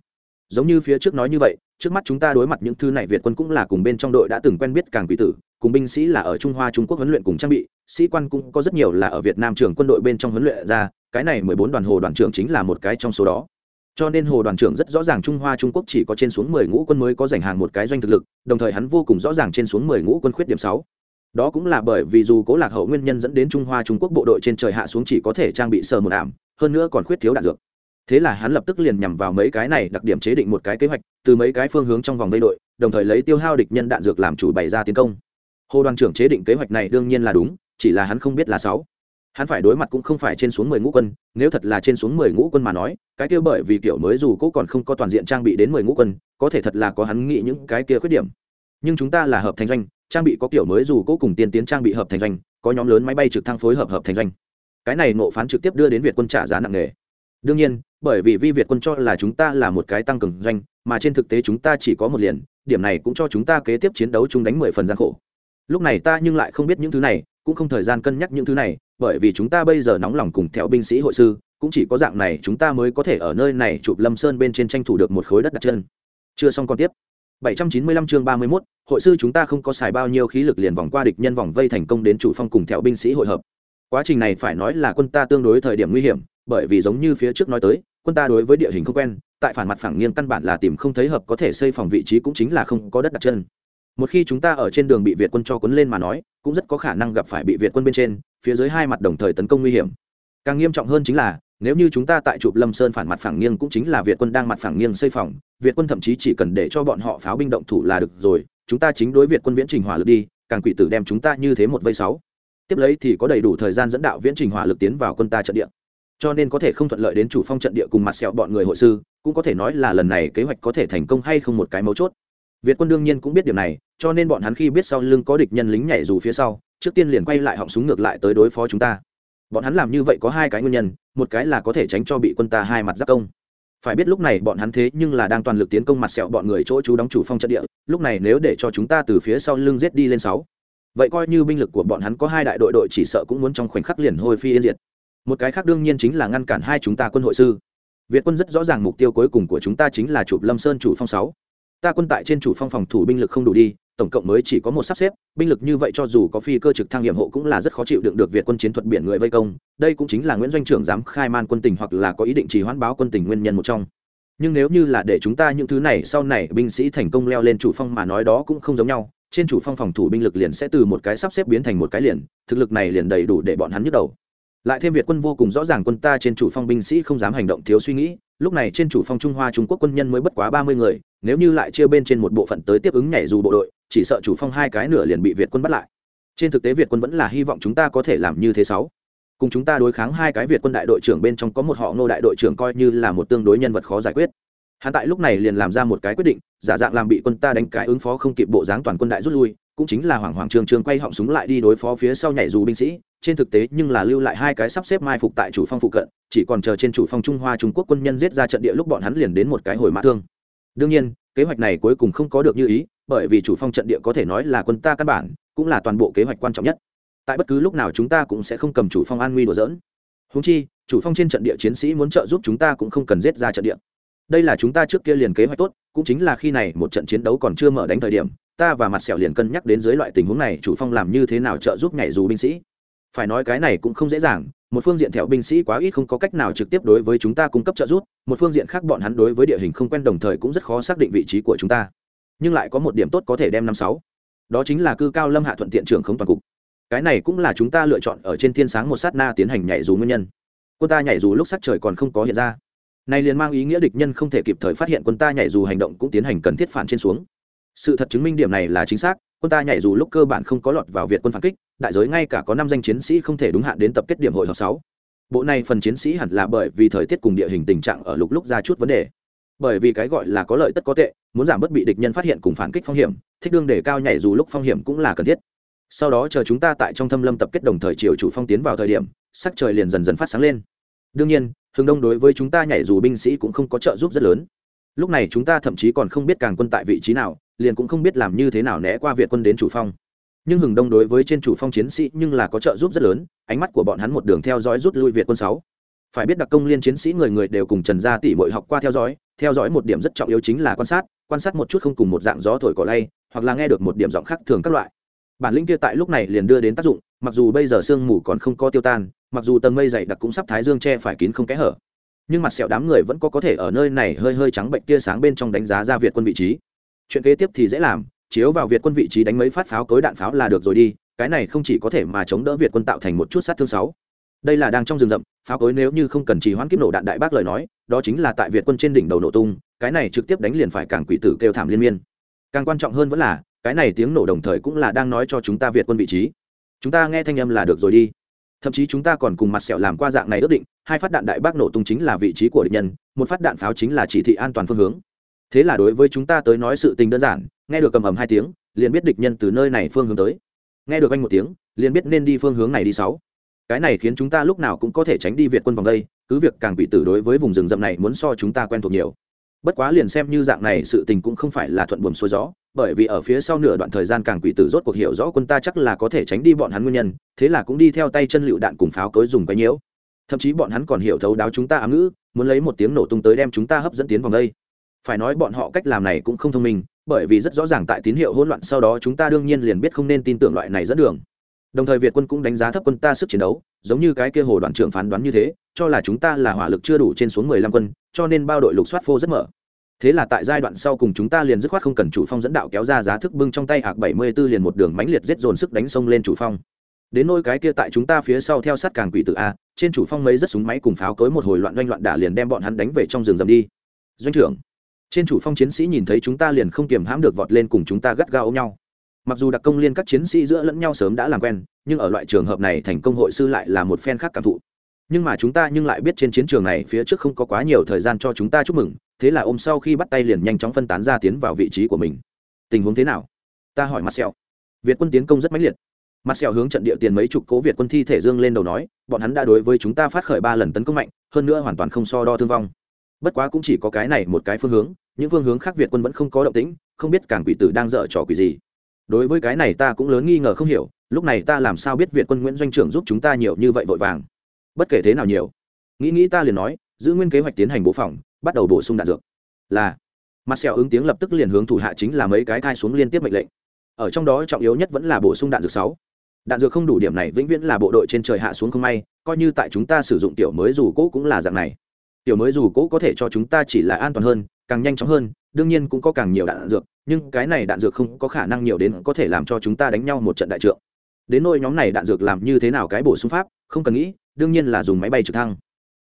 Giống như phía trước nói như vậy, trước mắt chúng ta đối mặt những thứ này việt quân cũng là cùng bên trong đội đã từng quen biết càng quỷ tử, cùng binh sĩ là ở trung hoa trung quốc huấn luyện cùng trang bị, sĩ quan cũng có rất nhiều là ở việt nam trường quân đội bên trong huấn luyện ra, cái này mười bốn đoàn hồ đoàn trưởng chính là một cái trong số đó cho nên hồ đoàn trưởng rất rõ ràng trung hoa trung quốc chỉ có trên xuống mười ngũ quân mới có giành hàng một cái doanh thực lực, đồng thời hắn vô cùng rõ ràng trên xuống mười ngũ quân khuyết điểm sáu. Đó cũng là bởi vì dù cố lạc hậu nguyên nhân dẫn đến trung hoa trung quốc bộ đội trên trời hạ xuống chỉ có thể trang bị sờ một ảm, hơn nữa còn khuyết thiếu đạn dược. Thế là hắn lập tức liền nhằm vào mấy cái này đặc điểm chế định một cái kế hoạch, từ mấy cái phương hướng trong vòng vây đội, đồng thời lấy tiêu hao địch nhân đạn dược làm chủ bày ra tiến công. Hồ đoàn trưởng chế định kế hoạch này đương nhiên là đúng, chỉ là hắn không biết là sáu hắn phải đối mặt cũng không phải trên xuống mười ngũ quân, nếu thật là trên xuống mười ngũ quân mà nói, cái kia bởi vì kiểu mới dù cố còn không có toàn diện trang bị đến mười ngũ quân, có thể thật là có hắn nghĩ những cái kia khuyết điểm. Nhưng chúng ta là hợp thành doanh, trang bị có kiểu mới dù cố cùng tiên tiến trang bị hợp thành doanh, có nhóm lớn máy bay trực thăng phối hợp hợp thành doanh. Cái này nộ phán trực tiếp đưa đến việt quân trả giá nặng nề. Đương nhiên, bởi vì vi việt quân cho là chúng ta là một cái tăng cường doanh, mà trên thực tế chúng ta chỉ có một liền, điểm này cũng cho chúng ta kế tiếp chiến đấu chung đánh mười phần gian khổ. Lúc này ta nhưng lại không biết những thứ này cũng không thời gian cân nhắc những thứ này bởi vì chúng ta bây giờ nóng lòng cùng theo binh sĩ hội sư cũng chỉ có dạng này chúng ta mới có thể ở nơi này chụp lâm sơn bên trên tranh thủ được một khối đất đặt chân. Chưa xong còn tiếp. 795 chương 31, hội sư chúng ta không có xài bao nhiêu khí lực liền vòng qua địch nhân vòng vây thành công đến chủ phong cùng theo binh sĩ hội hợp. Quá trình này phải nói là quân ta tương đối thời điểm nguy hiểm bởi vì giống như phía trước nói tới quân ta đối với địa hình không quen tại phản mặt phẳng nghiêng căn bản là tìm không thấy hợp có thể xây phòng vị trí cũng chính là không có đất đặt chân một khi chúng ta ở trên đường bị việt quân cho cuốn lên mà nói, cũng rất có khả năng gặp phải bị việt quân bên trên, phía dưới hai mặt đồng thời tấn công nguy hiểm. Càng nghiêm trọng hơn chính là, nếu như chúng ta tại chụp lâm sơn phản mặt phẳng nghiêng cũng chính là việt quân đang mặt phẳng nghiêng xây phòng, việt quân thậm chí chỉ cần để cho bọn họ pháo binh động thủ là được rồi, chúng ta chính đối việt quân viễn trình hỏa lực đi, càng quỷ tử đem chúng ta như thế một vây sáu. Tiếp lấy thì có đầy đủ thời gian dẫn đạo viễn trình hỏa lực tiến vào quân ta trận địa. Cho nên có thể không thuận lợi đến chủ phong trận địa cùng mặt sẹo bọn người hội sư, cũng có thể nói là lần này kế hoạch có thể thành công hay không một cái mấu chốt việt quân đương nhiên cũng biết điểm này, cho nên bọn hắn khi biết sau lưng có địch nhân lính nhảy dù phía sau, trước tiên liền quay lại họng súng ngược lại tới đối phó chúng ta. Bọn hắn làm như vậy có hai cái nguyên nhân, một cái là có thể tránh cho bị quân ta hai mặt giáp công. Phải biết lúc này bọn hắn thế nhưng là đang toàn lực tiến công mặt sẹo bọn người chỗ chú đóng chủ phong trận địa, lúc này nếu để cho chúng ta từ phía sau lưng giết đi lên sáu. Vậy coi như binh lực của bọn hắn có hai đại đội đội chỉ sợ cũng muốn trong khoảnh khắc liền hôi phi yên diệt. Một cái khác đương nhiên chính là ngăn cản hai chúng ta quân hội sư. Việt quân rất rõ ràng mục tiêu cuối cùng của chúng ta chính là chụp lâm sơn chủ phong sáu ta quân tại trên chủ phong phòng thủ binh lực không đủ đi, tổng cộng mới chỉ có một sắp xếp, binh lực như vậy cho dù có phi cơ trực thăng nhiệm hộ cũng là rất khó chịu đựng được việt quân chiến thuật biển người vây công, đây cũng chính là nguyễn doanh trưởng dám khai man quân tình hoặc là có ý định trì hoãn báo quân tình nguyên nhân một trong. Nhưng nếu như là để chúng ta những thứ này, sau này binh sĩ thành công leo lên chủ phong mà nói đó cũng không giống nhau, trên chủ phong phòng thủ binh lực liền sẽ từ một cái sắp xếp biến thành một cái liền, thực lực này liền đầy đủ để bọn hắn nhức đầu. Lại thêm việt quân vô cùng rõ ràng quân ta trên chủ phong binh sĩ không dám hành động thiếu suy nghĩ, lúc này trên chủ phong trung hoa trung quốc quân nhân mới bất quá ba mươi người nếu như lại chia bên trên một bộ phận tới tiếp ứng nhảy dù bộ đội, chỉ sợ chủ phong hai cái nửa liền bị việt quân bắt lại. Trên thực tế việt quân vẫn là hy vọng chúng ta có thể làm như thế sáu. Cùng chúng ta đối kháng hai cái việt quân đại đội trưởng bên trong có một họ ngô đại đội trưởng coi như là một tương đối nhân vật khó giải quyết. Hắn tại lúc này liền làm ra một cái quyết định, giả dạng làm bị quân ta đánh cái ứng phó không kịp bộ dáng toàn quân đại rút lui, cũng chính là hoàng hoàng trường trường quay họng súng lại đi đối phó phía sau nhảy dù binh sĩ. Trên thực tế nhưng là lưu lại hai cái sắp xếp mai phục tại chủ phong phụ cận, chỉ còn chờ trên chủ phong trung hoa trung quốc quân nhân giết ra trận địa lúc bọn hắn liền đến một cái hồi mã thương đương nhiên, kế hoạch này cuối cùng không có được như ý, bởi vì chủ phong trận địa có thể nói là quân ta căn bản, cũng là toàn bộ kế hoạch quan trọng nhất. Tại bất cứ lúc nào chúng ta cũng sẽ không cầm chủ phong an nguy đùa dỡn húng chi, chủ phong trên trận địa chiến sĩ muốn trợ giúp chúng ta cũng không cần giết ra trận địa. Đây là chúng ta trước kia liền kế hoạch tốt, cũng chính là khi này một trận chiến đấu còn chưa mở đánh thời điểm, ta và mặt sẹo liền cân nhắc đến dưới loại tình huống này chủ phong làm như thế nào trợ giúp nhảy dù binh sĩ phải nói cái này cũng không dễ dàng, một phương diện theo binh sĩ quá ít không có cách nào trực tiếp đối với chúng ta cung cấp trợ giúp, một phương diện khác bọn hắn đối với địa hình không quen đồng thời cũng rất khó xác định vị trí của chúng ta. Nhưng lại có một điểm tốt có thể đem năm sáu. Đó chính là cư cao lâm hạ thuận tiện trưởng không toàn cục. Cái này cũng là chúng ta lựa chọn ở trên thiên sáng một sát na tiến hành nhảy dù nguyên nhân. Quân ta nhảy dù lúc sắc trời còn không có hiện ra. Này liền mang ý nghĩa địch nhân không thể kịp thời phát hiện quân ta nhảy dù hành động cũng tiến hành cần thiết phản trên xuống. Sự thật chứng minh điểm này là chính xác, quân ta nhảy dù lúc cơ bản không có lọt vào việt quân phản kích đại giới ngay cả có năm danh chiến sĩ không thể đúng hạn đến tập kết điểm hội họp sáu. Bộ này phần chiến sĩ hẳn là bởi vì thời tiết cùng địa hình tình trạng ở lục lúc ra chút vấn đề. Bởi vì cái gọi là có lợi tất có tệ, muốn giảm bớt bị địch nhân phát hiện cùng phản kích phong hiểm, thích đương để cao nhảy dù lúc phong hiểm cũng là cần thiết. Sau đó chờ chúng ta tại trong thâm lâm tập kết đồng thời chiều chủ phong tiến vào thời điểm, sắc trời liền dần dần phát sáng lên. Đương nhiên hướng đông đối với chúng ta nhảy dù binh sĩ cũng không có trợ giúp rất lớn. Lúc này chúng ta thậm chí còn không biết càng quân tại vị trí nào, liền cũng không biết làm như thế nào né qua việt quân đến chủ phong nhưng hừng đông đối với trên chủ phong chiến sĩ nhưng là có trợ giúp rất lớn, ánh mắt của bọn hắn một đường theo dõi rút lui việt quân sáu. Phải biết đặc công liên chiến sĩ người người đều cùng trần gia tỷ bội học qua theo dõi theo dõi một điểm rất trọng yếu chính là quan sát quan sát một chút không cùng một dạng gió thổi cỏ lay, hoặc là nghe được một điểm giọng khác thường các loại. Bản lĩnh kia tại lúc này liền đưa đến tác dụng, mặc dù bây giờ sương mù còn không có tiêu tan, mặc dù tầng mây dày đặc cũng sắp thái dương che phải kín không kẽ hở. Nhưng mặt sẹo đám người vẫn có có thể ở nơi này hơi hơi trắng bệnh tia sáng bên trong đánh giá ra việt quân vị trí. Chuyện kế tiếp thì dễ làm chiếu vào việt quân vị trí đánh mấy phát pháo cối đạn pháo là được rồi đi, cái này không chỉ có thể mà chống đỡ việt quân tạo thành một chút sát thương sáu. Đây là đang trong rừng rậm, pháo cối nếu như không cần trì hoãn kiếp nổ đạn đại bác lời nói, đó chính là tại việt quân trên đỉnh đầu nổ tung, cái này trực tiếp đánh liền phải càng quỷ tử kêu thảm liên miên. Càng quan trọng hơn vẫn là, cái này tiếng nổ đồng thời cũng là đang nói cho chúng ta việt quân vị trí. Chúng ta nghe thanh âm là được rồi đi. Thậm chí chúng ta còn cùng mặt sẹo làm qua dạng này ước định, hai phát đạn đại bác nổ tung chính là vị trí của địch nhân, một phát đạn pháo chính là chỉ thị an toàn phương hướng. Thế là đối với chúng ta tới nói sự tình đơn giản nghe được cầm ầm hai tiếng, liền biết địch nhân từ nơi này phương hướng tới. Nghe được anh một tiếng, liền biết nên đi phương hướng này đi sáu. Cái này khiến chúng ta lúc nào cũng có thể tránh đi việt quân vòng đây, cứ việc càng bị tử đối với vùng rừng rậm này muốn so chúng ta quen thuộc nhiều. Bất quá liền xem như dạng này sự tình cũng không phải là thuận buồm xuôi gió, bởi vì ở phía sau nửa đoạn thời gian càng quỷ tử rốt cuộc hiểu rõ quân ta chắc là có thể tránh đi bọn hắn nguyên nhân, thế là cũng đi theo tay chân lựu đạn cùng pháo cối dùng cái nhiễu. Thậm chí bọn hắn còn hiểu thấu đáo chúng ta ám ngữ, muốn lấy một tiếng nổ tung tới đem chúng ta hấp dẫn tiến vòng đây. Phải nói bọn họ cách làm này cũng không thông minh bởi vì rất rõ ràng tại tín hiệu hỗn loạn sau đó chúng ta đương nhiên liền biết không nên tin tưởng loại này dẫn đường. Đồng thời việt quân cũng đánh giá thấp quân ta sức chiến đấu, giống như cái kia hồ đoàn trưởng phán đoán như thế, cho là chúng ta là hỏa lực chưa đủ trên xuống mười lăm quân, cho nên bao đội lục soát phô rất mở. Thế là tại giai đoạn sau cùng chúng ta liền dứt khoát không cần chủ phong dẫn đạo kéo ra giá thức bưng trong tay hạc bảy mươi 74 liền một đường mãnh liệt giết dồn sức đánh sông lên chủ phong. Đến nôi cái kia tại chúng ta phía sau theo sát càng quỷ tự a, trên chủ phong mấy rất súng máy cùng pháo cối một hồi loạn doanh loạn đả liền đem bọn hắn đánh về trong rừng rầm đi. Doanh trưởng trên chủ phong chiến sĩ nhìn thấy chúng ta liền không kiềm hãm được vọt lên cùng chúng ta gắt gao ôm nhau. Mặc dù đặc công liên các chiến sĩ giữa lẫn nhau sớm đã làm quen, nhưng ở loại trường hợp này thành công hội sư lại là một phen khác cảm thụ. Nhưng mà chúng ta nhưng lại biết trên chiến trường này phía trước không có quá nhiều thời gian cho chúng ta chúc mừng, thế là ôm sau khi bắt tay liền nhanh chóng phân tán ra tiến vào vị trí của mình. Tình huống thế nào? Ta hỏi mặt sẹo việt quân tiến công rất mãnh liệt. Mặt sẹo hướng trận địa tiền mấy chục cố việt quân thi thể dương lên đầu nói, bọn hắn đã đối với chúng ta phát khởi ba lần tấn công mạnh, hơn nữa hoàn toàn không so đo thương vong bất quá cũng chỉ có cái này một cái phương hướng, những phương hướng khác việt quân vẫn không có động tĩnh, không biết cảng quỷ tử đang dở trò quỷ gì. Đối với cái này ta cũng lớn nghi ngờ không hiểu, lúc này ta làm sao biết việt quân nguyễn doanh trưởng giúp chúng ta nhiều như vậy vội vàng? Bất kể thế nào nhiều, nghĩ nghĩ ta liền nói, giữ nguyên kế hoạch tiến hành bố phòng, bắt đầu bổ sung đạn dược. Là. Mặt sẹo ứng tiếng lập tức liền hướng thủ hạ chính là mấy cái thai xuống liên tiếp mệnh lệnh. Ở trong đó trọng yếu nhất vẫn là bổ sung đạn dược sáu. Đạn dược không đủ điểm này vĩnh viễn là bộ đội trên trời hạ xuống không may, coi như tại chúng ta sử dụng tiểu mới dù cũ cũng là dạng này tiểu mới dù cũ có thể cho chúng ta chỉ là an toàn hơn càng nhanh chóng hơn đương nhiên cũng có càng nhiều đạn, đạn dược nhưng cái này đạn dược không có khả năng nhiều đến có thể làm cho chúng ta đánh nhau một trận đại trượng. Đến nôi nhóm này đạn dược làm như thế nào cái bổ sung pháp không cần nghĩ đương nhiên là dùng máy bay trực thăng.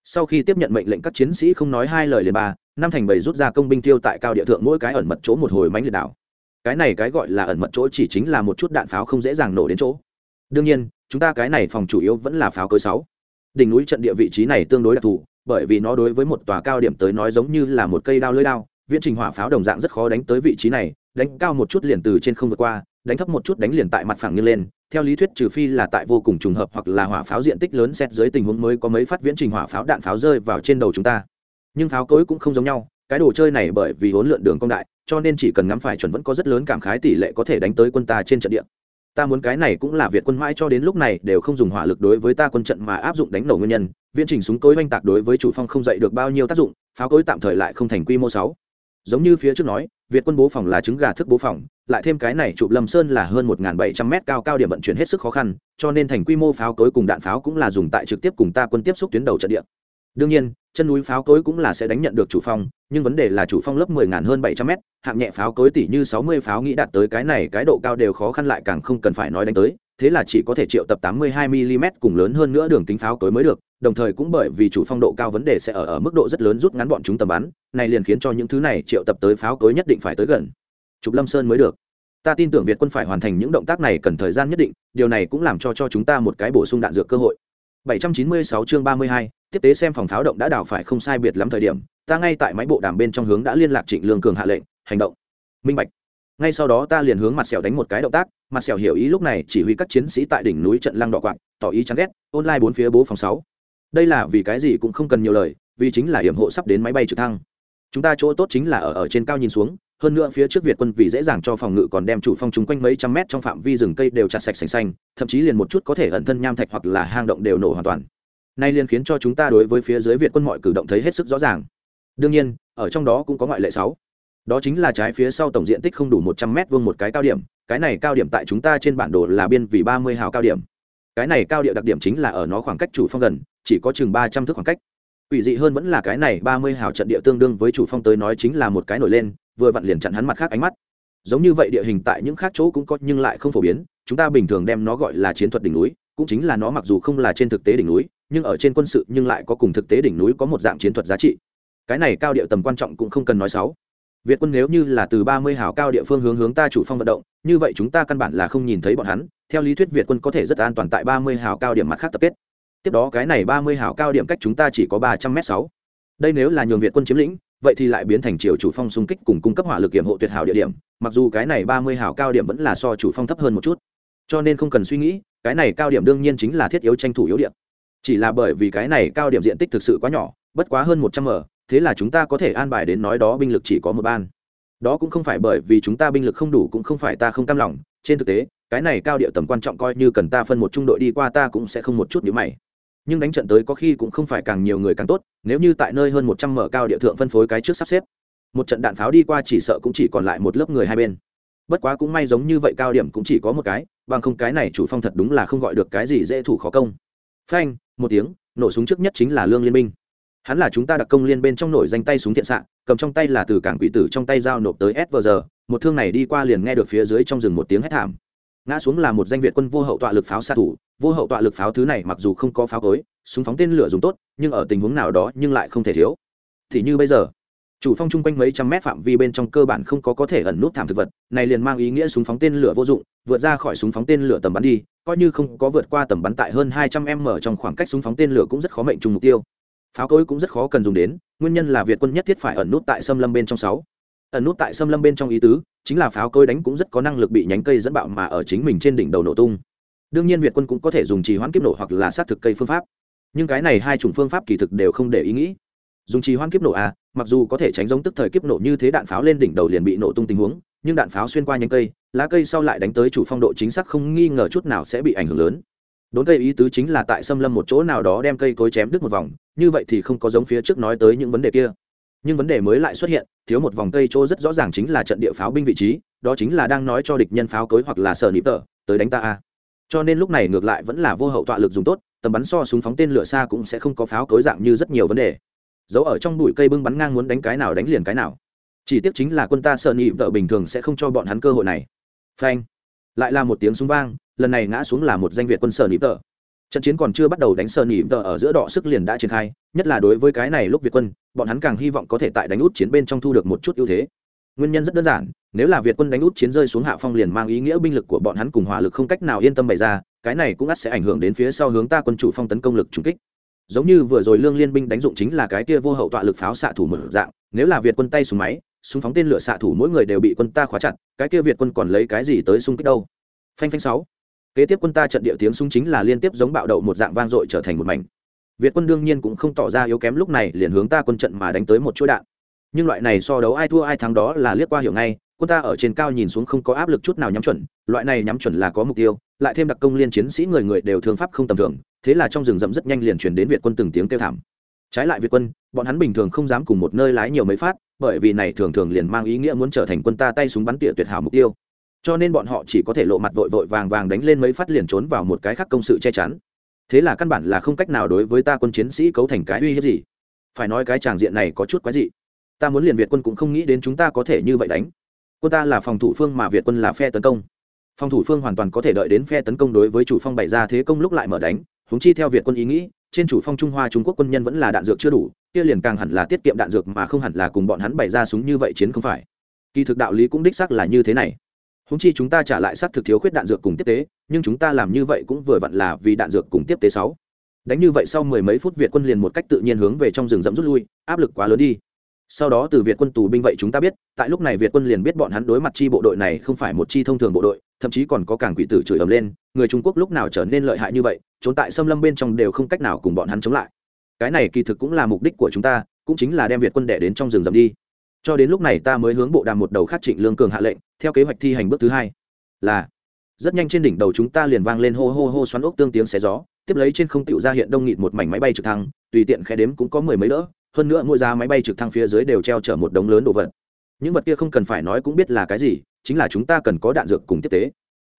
Sau khi tiếp nhận mệnh lệnh các chiến sĩ không nói hai lời liền ba năm thành bảy rút ra công binh tiêu tại cao địa thượng mỗi cái ẩn mật chỗ một hồi mánh liệt đảo. Cái này cái gọi là ẩn mật chỗ chỉ chính là một chút đạn pháo không dễ dàng nổ đến chỗ. Đương nhiên chúng ta cái này phòng chủ yếu vẫn là pháo cơ sáu. Đỉnh núi trận địa vị trí này tương đối đặc thù bởi vì nó đối với một tòa cao điểm tới nói giống như là một cây đao lưỡi đao, viễn trình hỏa pháo đồng dạng rất khó đánh tới vị trí này, đánh cao một chút liền từ trên không vượt qua, đánh thấp một chút đánh liền tại mặt phẳng như lên. Theo lý thuyết, trừ phi là tại vô cùng trùng hợp hoặc là hỏa pháo diện tích lớn xét dưới tình huống mới có mấy phát viễn trình hỏa pháo đạn pháo rơi vào trên đầu chúng ta. Nhưng pháo cối cũng không giống nhau, cái đồ chơi này bởi vì hỗn lượn đường công đại, cho nên chỉ cần ngắm phải chuẩn vẫn có rất lớn cảm khái tỷ lệ có thể đánh tới quân ta trên trận địa ta muốn cái này cũng là việt quân mãi cho đến lúc này đều không dùng hỏa lực đối với ta quân trận mà áp dụng đánh nổ nguyên nhân. Viễn trình súng cối oanh tạc đối với chủ phong không dậy được bao nhiêu tác dụng, pháo cối tạm thời lại không thành quy mô sáu. Giống như phía trước nói, việt quân bố phòng là trứng gà thức bố phòng, lại thêm cái này chụp lâm sơn là hơn một bảy trăm m cao cao điểm vận chuyển hết sức khó khăn, cho nên thành quy mô pháo cối cùng đạn pháo cũng là dùng tại trực tiếp cùng ta quân tiếp xúc tuyến đầu trận địa đương nhiên, chân núi pháo cối cũng là sẽ đánh nhận được chủ phong, nhưng vấn đề là chủ phong lớp mười ngàn hơn bảy trăm mét, hạng nhẹ pháo cối tỷ như sáu mươi pháo nghĩ đạt tới cái này, cái độ cao đều khó khăn lại càng không cần phải nói đánh tới, thế là chỉ có thể triệu tập tám mươi hai mm cùng lớn hơn nữa đường kính pháo cối mới được, đồng thời cũng bởi vì chủ phong độ cao vấn đề sẽ ở ở mức độ rất lớn rút ngắn bọn chúng tầm bắn, này liền khiến cho những thứ này triệu tập tới pháo cối nhất định phải tới gần. Trục lâm sơn mới được. Ta tin tưởng việt quân phải hoàn thành những động tác này cần thời gian nhất định, điều này cũng làm cho cho chúng ta một cái bổ sung đạn dược cơ hội. 796 chương 32, tiếp tế xem phòng pháo động đã đào phải không sai biệt lắm thời điểm ta ngay tại máy bộ đàm bên trong hướng đã liên lạc trịnh lương cường hạ lệnh hành động. Minh bạch. Ngay sau đó ta liền hướng mặt sẹo đánh một cái động tác mặt sẹo hiểu ý lúc này chỉ huy các chiến sĩ tại đỉnh núi trận lăng đỏ quạng tỏ ý chán ghét online bốn phía bố phòng sáu. Đây là vì cái gì cũng không cần nhiều lời vì chính là hiểm hộ sắp đến máy bay trực thăng. Chúng ta chỗ tốt chính là ở ở trên cao nhìn xuống hơn nữa phía trước việt quân vì dễ dàng cho phòng ngự còn đem chủ phong chúng quanh mấy trăm mét trong phạm vi rừng cây đều chặt sạch sành xanh, thậm chí liền một chút có thể ẩn thân nham thạch hoặc là hang động đều nổ hoàn toàn. Nay liền khiến cho chúng ta đối với phía dưới việt quân mọi cử động thấy hết sức rõ ràng. Đương nhiên, ở trong đó cũng có ngoại lệ sáu. Đó chính là trái phía sau tổng diện tích không đủ một trăm mét vuông một cái cao điểm, cái này cao điểm tại chúng ta trên bản đồ là biên vì ba mươi hào cao điểm. Cái này cao địa đặc điểm chính là ở nó khoảng cách chủ phong gần, chỉ có chừng ba trăm thước khoảng cách. Ủy dị hơn vẫn là cái này ba mươi hào trận địa tương đương với chủ phong tới nói chính là một cái nổi lên vừa vặn liền chặn hắn mặt khác ánh mắt. Giống như vậy địa hình tại những khác chỗ cũng có nhưng lại không phổ biến, chúng ta bình thường đem nó gọi là chiến thuật đỉnh núi, cũng chính là nó mặc dù không là trên thực tế đỉnh núi, nhưng ở trên quân sự nhưng lại có cùng thực tế đỉnh núi có một dạng chiến thuật giá trị. Cái này cao địa tầm quan trọng cũng không cần nói sáu việt quân nếu như là từ ba mươi hào cao địa phương hướng hướng ta chủ phong vận động, như vậy chúng ta căn bản là không nhìn thấy bọn hắn, theo lý thuyết việt quân có thể rất an toàn tại ba mươi hào cao điểm mặt khác tập kết. Tiếp đó cái này ba mươi hào cao điểm cách chúng ta chỉ có ba trăm m sáu. Đây nếu là nhường việt quân chiếm lĩnh vậy thì lại biến thành triều chủ phong xung kích cùng cung cấp hỏa lực kiểm hộ tuyệt hảo địa điểm, mặc dù cái này ba mươi hào cao điểm vẫn là so chủ phong thấp hơn một chút. Cho nên không cần suy nghĩ, cái này cao điểm đương nhiên chính là thiết yếu tranh thủ yếu điểm. Chỉ là bởi vì cái này cao điểm diện tích thực sự quá nhỏ, bất quá hơn một trăm m, thế là chúng ta có thể an bài đến nói đó binh lực chỉ có một ban. Đó cũng không phải bởi vì chúng ta binh lực không đủ cũng không phải ta không cam lòng, trên thực tế, cái này cao địa tầm quan trọng coi như cần ta phân một trung đội đi qua ta cũng sẽ không một chút nhữ mày nhưng đánh trận tới có khi cũng không phải càng nhiều người càng tốt, nếu như tại nơi hơn một trăm mở cao địa thượng phân phối cái trước sắp xếp. Một trận đạn pháo đi qua chỉ sợ cũng chỉ còn lại một lớp người hai bên. Bất quá cũng may giống như vậy cao điểm cũng chỉ có một cái, bằng không cái này chủ phong thật đúng là không gọi được cái gì dễ thủ khó công. Phanh, một tiếng, nổ súng trước nhất chính là lương liên minh. Hắn là chúng ta đặc công liên bên trong nổi danh tay súng thiện xạ, cầm trong tay là từ cảng quỷ tử trong tay dao nộp tới s giờ một thương này đi qua liền nghe được phía dưới trong rừng một tiếng hét thảm. Ngã xuống là một danh việt quân vô hậu tọa lực pháo xạ thủ vô hậu tọa lực pháo thứ này mặc dù không có pháo cối, súng phóng tên lửa dùng tốt, nhưng ở tình huống nào đó nhưng lại không thể thiếu. Thì như bây giờ, chủ phong chung quanh mấy trăm mét phạm vi bên trong cơ bản không có có thể ẩn nút thảm thực vật, này liền mang ý nghĩa súng phóng tên lửa vô dụng, vượt ra khỏi súng phóng tên lửa tầm bắn đi, coi như không có vượt qua tầm bắn tại hơn hai trăm m trong khoảng cách súng phóng tên lửa cũng rất khó mệnh trùng mục tiêu. Pháo cối cũng rất khó cần dùng đến, nguyên nhân là việt quân nhất thiết phải ẩn nút tại xâm lâm bên trong sáu. Ẩn nút tại xâm lâm bên trong ý tứ, chính là pháo cối đánh cũng rất có năng lực bị nhánh cây dẫn bạo mà ở chính mình trên đỉnh đầu nổ tung đương nhiên việt quân cũng có thể dùng trì hoãn kiếp nổ hoặc là sát thực cây phương pháp nhưng cái này hai chủng phương pháp kỳ thực đều không để ý nghĩ dùng trì hoãn kiếp nổ à mặc dù có thể tránh giống tức thời kiếp nổ như thế đạn pháo lên đỉnh đầu liền bị nổ tung tình huống, nhưng đạn pháo xuyên qua nhánh cây, lá cây sau lại đánh tới chủ phong độ chính xác không nghi ngờ chút nào sẽ bị ảnh hưởng lớn. Đốn cây ý tứ chính là tại xâm lâm một chỗ nào đó đem cây cối chém đứt một vòng, như vậy thì không có giống phía trước nói tới những vấn đề kia. Nhưng vấn đề mới lại xuất hiện, thiếu một vòng cây chỗ rất rõ ràng chính là trận địa pháo binh vị trí, đó chính là đang nói cho địch nhân pháo cối hoặc là sở nịp tờ, tới đánh ta a cho nên lúc này ngược lại vẫn là vô hậu tọa lực dùng tốt, tầm bắn so súng phóng tên lửa xa cũng sẽ không có pháo cối dạng như rất nhiều vấn đề. Giấu ở trong bụi cây bưng bắn ngang muốn đánh cái nào đánh liền cái nào. Chỉ tiếc chính là quân ta sợ nhị vợ bình thường sẽ không cho bọn hắn cơ hội này. Phanh. Lại là một tiếng súng vang, lần này ngã xuống là một danh việt quân sợ nhị vợ. Trận chiến còn chưa bắt đầu đánh sợ nhị vợ ở giữa đọ sức liền đã triển khai, nhất là đối với cái này lúc việt quân, bọn hắn càng hy vọng có thể tại đánh út chiến bên trong thu được một chút ưu thế nguyên nhân rất đơn giản, nếu là việt quân đánh út chiến rơi xuống hạ phong liền mang ý nghĩa binh lực của bọn hắn cùng hỏa lực không cách nào yên tâm bày ra, cái này cũng ắt sẽ ảnh hưởng đến phía sau hướng ta quân chủ phong tấn công lực trùng kích. Giống như vừa rồi lương liên binh đánh dụng chính là cái kia vô hậu tọa lực pháo xạ thủ mở dạng, nếu là việt quân tay súng máy, súng phóng tên lửa xạ thủ mỗi người đều bị quân ta khóa chặt, cái kia việt quân còn lấy cái gì tới xung kích đâu? Phanh phanh sáu. Kế tiếp quân ta trận địa tiếng súng chính là liên tiếp giống bạo đậu một dạng vang dội trở thành một mảnh. Việt quân đương nhiên cũng không tỏ ra yếu kém lúc này liền hướng ta quân trận mà đánh tới một chuỗi đạn nhưng loại này so đấu ai thua ai thắng đó là liếc qua hiểu ngay, quân ta ở trên cao nhìn xuống không có áp lực chút nào nhắm chuẩn, loại này nhắm chuẩn là có mục tiêu, lại thêm đặc công liên chiến sĩ người người đều thương pháp không tầm thường, thế là trong rừng rậm rất nhanh liền truyền đến việt quân từng tiếng kêu thảm. Trái lại việt quân, bọn hắn bình thường không dám cùng một nơi lái nhiều mấy phát, bởi vì này thường thường liền mang ý nghĩa muốn trở thành quân ta tay súng bắn tỉa tuyệt hảo mục tiêu. Cho nên bọn họ chỉ có thể lộ mặt vội vội vàng vàng đánh lên mấy phát liền trốn vào một cái khác công sự che chắn. Thế là căn bản là không cách nào đối với ta quân chiến sĩ cấu thành cái uy hiếp gì. Phải nói cái tràng diện này có chút quái dị ta muốn liền việt quân cũng không nghĩ đến chúng ta có thể như vậy đánh. Quân ta là phòng thủ phương mà việt quân là phe tấn công. Phòng thủ phương hoàn toàn có thể đợi đến phe tấn công đối với chủ phong bày ra thế công lúc lại mở đánh húng chi theo việt quân ý nghĩ, trên chủ phong trung hoa trung quốc quân nhân vẫn là đạn dược chưa đủ, kia liền càng hẳn là tiết kiệm đạn dược mà không hẳn là cùng bọn hắn bày ra súng như vậy chiến không phải. Kỳ thực đạo lý cũng đích xác là như thế này. Húng chi chúng ta trả lại xác thực thiếu khuyết đạn dược cùng tiếp tế, nhưng chúng ta làm như vậy cũng vừa vặn là vì đạn dược cùng tiếp tế sáu. Đánh như vậy sau mười mấy phút việt quân liền một cách tự nhiên hướng về trong rừng rậm rút lui, áp lực quá lớn đi sau đó từ việt quân tù binh vậy chúng ta biết, tại lúc này việt quân liền biết bọn hắn đối mặt chi bộ đội này không phải một chi thông thường bộ đội, thậm chí còn có cảng quỷ tử chửi ầm lên, người trung quốc lúc nào trở nên lợi hại như vậy, trốn tại xâm lâm bên trong đều không cách nào cùng bọn hắn chống lại. Cái này kỳ thực cũng là mục đích của chúng ta, cũng chính là đem việt quân đẻ đến trong rừng rậm đi. Cho đến lúc này ta mới hướng bộ đàm một đầu khác trịnh lương cường hạ lệnh, theo kế hoạch thi hành bước thứ hai. Là, rất nhanh trên đỉnh đầu chúng ta liền vang lên hô hô hô xoắn ốc tương tiếng xé gió, tiếp lấy trên không tựu ra hiện đông nghịt một mảnh máy bay trực thăng, tùy tiện khe đếm cũng có mười mấy đỡ hơn nữa mỗi giá máy bay trực thăng phía dưới đều treo chở một đống lớn đồ vật. Những vật kia không cần phải nói cũng biết là cái gì, chính là chúng ta cần có đạn dược cùng tiếp tế.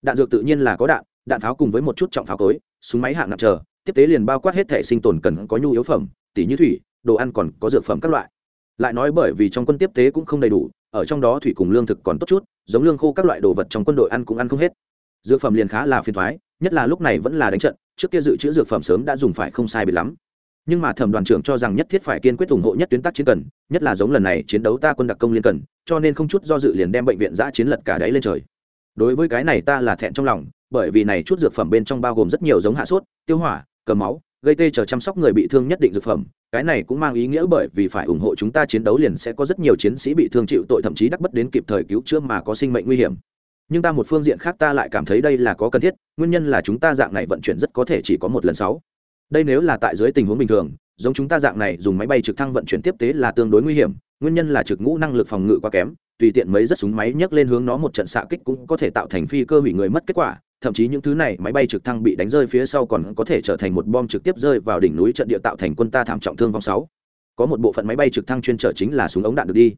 Đạn dược tự nhiên là có đạn đạn pháo cùng với một chút trọng pháo cối, súng máy hạng nặng chờ, tiếp tế liền bao quát hết thể sinh tồn cần có nhu yếu phẩm, tỉ như thủy, đồ ăn còn có dược phẩm các loại. Lại nói bởi vì trong quân tiếp tế cũng không đầy đủ, ở trong đó thủy cùng lương thực còn tốt chút, giống lương khô các loại đồ vật trong quân đội ăn cũng ăn không hết. Dược phẩm liền khá là phiền thoái, nhất là lúc này vẫn là đánh trận, trước kia dự trữ dược phẩm sớm đã dùng phải không sai bị lắm nhưng mà thẩm đoàn trưởng cho rằng nhất thiết phải kiên quyết ủng hộ nhất tuyến tác chiến cần, nhất là giống lần này chiến đấu ta quân đặc công liên cần, cho nên không chút do dự liền đem bệnh viện giã chiến lật cả đáy lên trời. Đối với cái này ta là thẹn trong lòng, bởi vì này chút dược phẩm bên trong bao gồm rất nhiều giống hạ sốt, tiêu hỏa, cầm máu, gây tê chờ chăm sóc người bị thương nhất định dược phẩm. Cái này cũng mang ý nghĩa bởi vì phải ủng hộ chúng ta chiến đấu liền sẽ có rất nhiều chiến sĩ bị thương chịu tội thậm chí đắc bất đến kịp thời cứu chữa mà có sinh mệnh nguy hiểm. Nhưng ta một phương diện khác ta lại cảm thấy đây là có cần thiết, nguyên nhân là chúng ta dạng này vận chuyển rất có thể chỉ có một lần sáu đây nếu là tại dưới tình huống bình thường, giống chúng ta dạng này dùng máy bay trực thăng vận chuyển tiếp tế là tương đối nguy hiểm, nguyên nhân là trực ngũ năng lực phòng ngự quá kém, tùy tiện mấy rất súng máy nhấc lên hướng nó một trận xạ kích cũng có thể tạo thành phi cơ hủy người mất kết quả, thậm chí những thứ này máy bay trực thăng bị đánh rơi phía sau còn có thể trở thành một bom trực tiếp rơi vào đỉnh núi trận địa tạo thành quân ta thảm trọng thương vong sáu. Có một bộ phận máy bay trực thăng chuyên trở chính là súng ống đạn được đi.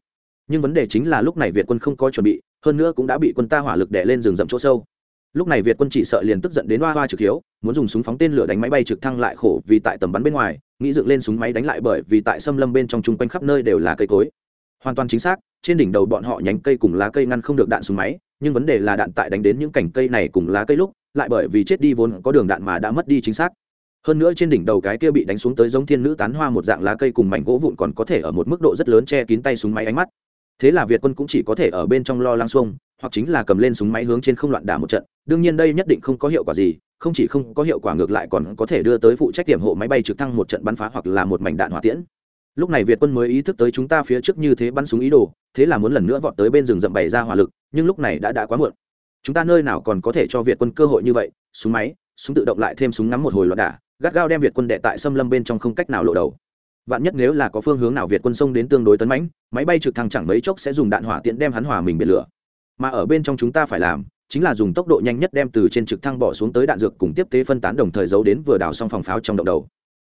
Nhưng vấn đề chính là lúc này việt quân không có chuẩn bị, hơn nữa cũng đã bị quân ta hỏa lực đè lên rừng rậm chỗ sâu lúc này việt quân chỉ sợ liền tức giận đến hoa hoa trực hiếu, muốn dùng súng phóng tên lửa đánh máy bay trực thăng lại khổ vì tại tầm bắn bên ngoài, nghĩ dựng lên súng máy đánh lại bởi vì tại xâm lâm bên trong chung quanh khắp nơi đều là cây cối. Hoàn toàn chính xác, trên đỉnh đầu bọn họ nhánh cây cùng lá cây ngăn không được đạn súng máy, nhưng vấn đề là đạn tại đánh đến những cành cây này cùng lá cây lúc, lại bởi vì chết đi vốn có đường đạn mà đã mất đi chính xác. Hơn nữa trên đỉnh đầu cái kia bị đánh xuống tới giống thiên nữ tán hoa một dạng lá cây cùng mảnh gỗ vụn còn có thể ở một mức độ rất lớn che kín tay súng máy ánh mắt. Thế là việt quân cũng chỉ có thể ở bên trong lo lăng xuông hoặc chính là cầm lên súng máy hướng trên không loạn đả một trận, đương nhiên đây nhất định không có hiệu quả gì, không chỉ không có hiệu quả ngược lại còn có thể đưa tới phụ trách điểm hộ máy bay trực thăng một trận bắn phá hoặc là một mảnh đạn hỏa tiễn. Lúc này việt quân mới ý thức tới chúng ta phía trước như thế bắn súng ý đồ, thế là muốn lần nữa vọt tới bên rừng rậm bày ra hỏa lực, nhưng lúc này đã đã quá muộn. Chúng ta nơi nào còn có thể cho việt quân cơ hội như vậy, súng máy, súng tự động lại thêm súng ngắm một hồi loạn đả, gắt gao đem việt quân đệ tại xâm lâm bên trong không cách nào lộ đầu. Vạn nhất nếu là có phương hướng nào việt quân sông đến tương đối tấn mãnh, máy bay trực thăng chẳng mấy chốc sẽ dùng đạn hỏa tiễn đem hắn hỏa mình biệt lửa mà ở bên trong chúng ta phải làm chính là dùng tốc độ nhanh nhất đem từ trên trực thăng bỏ xuống tới đạn dược cùng tiếp tế phân tán đồng thời giấu đến vừa đào xong phòng pháo trong động đầu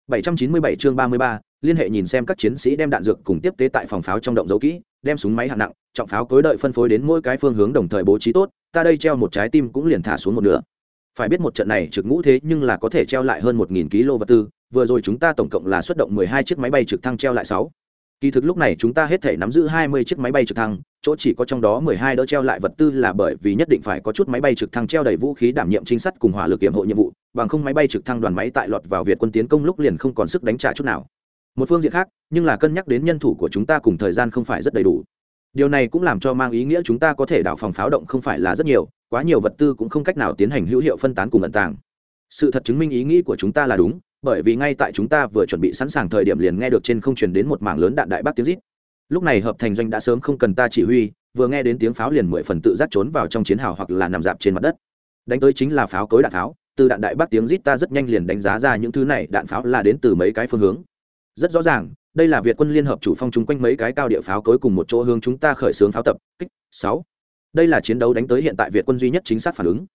797 chương 33, liên hệ nhìn xem các chiến sĩ đem đạn dược cùng tiếp tế tại phòng pháo trong động giấu kỹ đem súng máy hạng nặng trọng pháo cối đợi phân phối đến mỗi cái phương hướng đồng thời bố trí tốt ta đây treo một trái tim cũng liền thả xuống một nửa phải biết một trận này trực ngũ thế nhưng là có thể treo lại hơn một nghìn kg vật tư vừa rồi chúng ta tổng cộng là xuất động 12 chiếc máy bay trực thăng treo lại 6. Kỳ thực lúc này chúng ta hết thể nắm giữ 20 chiếc máy bay trực thăng, chỗ chỉ có trong đó 12 đỡ treo lại vật tư là bởi vì nhất định phải có chút máy bay trực thăng treo đầy vũ khí đảm nhiệm trinh sát cùng hỏa lực kiểm hộ nhiệm vụ, bằng không máy bay trực thăng đoàn máy tại lọt vào Việt quân tiến công lúc liền không còn sức đánh trả chút nào. Một phương diện khác, nhưng là cân nhắc đến nhân thủ của chúng ta cùng thời gian không phải rất đầy đủ. Điều này cũng làm cho mang ý nghĩa chúng ta có thể đảo phòng pháo động không phải là rất nhiều, quá nhiều vật tư cũng không cách nào tiến hành hữu hiệu phân tán cùng ẩn tàng. Sự thật chứng minh ý nghĩ của chúng ta là đúng, bởi vì ngay tại chúng ta vừa chuẩn bị sẵn sàng thời điểm liền nghe được trên không truyền đến một mảng lớn đạn đại bác tiếng rít. Lúc này hợp thành doanh đã sớm không cần ta chỉ huy, vừa nghe đến tiếng pháo liền mười phần tự giác trốn vào trong chiến hào hoặc là nằm dạp trên mặt đất. Đánh tới chính là pháo cối đạn pháo, từ đạn đại bác tiếng rít ta rất nhanh liền đánh giá ra những thứ này, đạn pháo là đến từ mấy cái phương hướng. Rất rõ ràng, đây là việt quân liên hợp chủ phong chung quanh mấy cái cao địa pháo cối cùng một chỗ hướng chúng ta khởi xướng pháo tập, kích, sáu. Đây là chiến đấu đánh tới hiện tại việt quân duy nhất chính xác phản ứng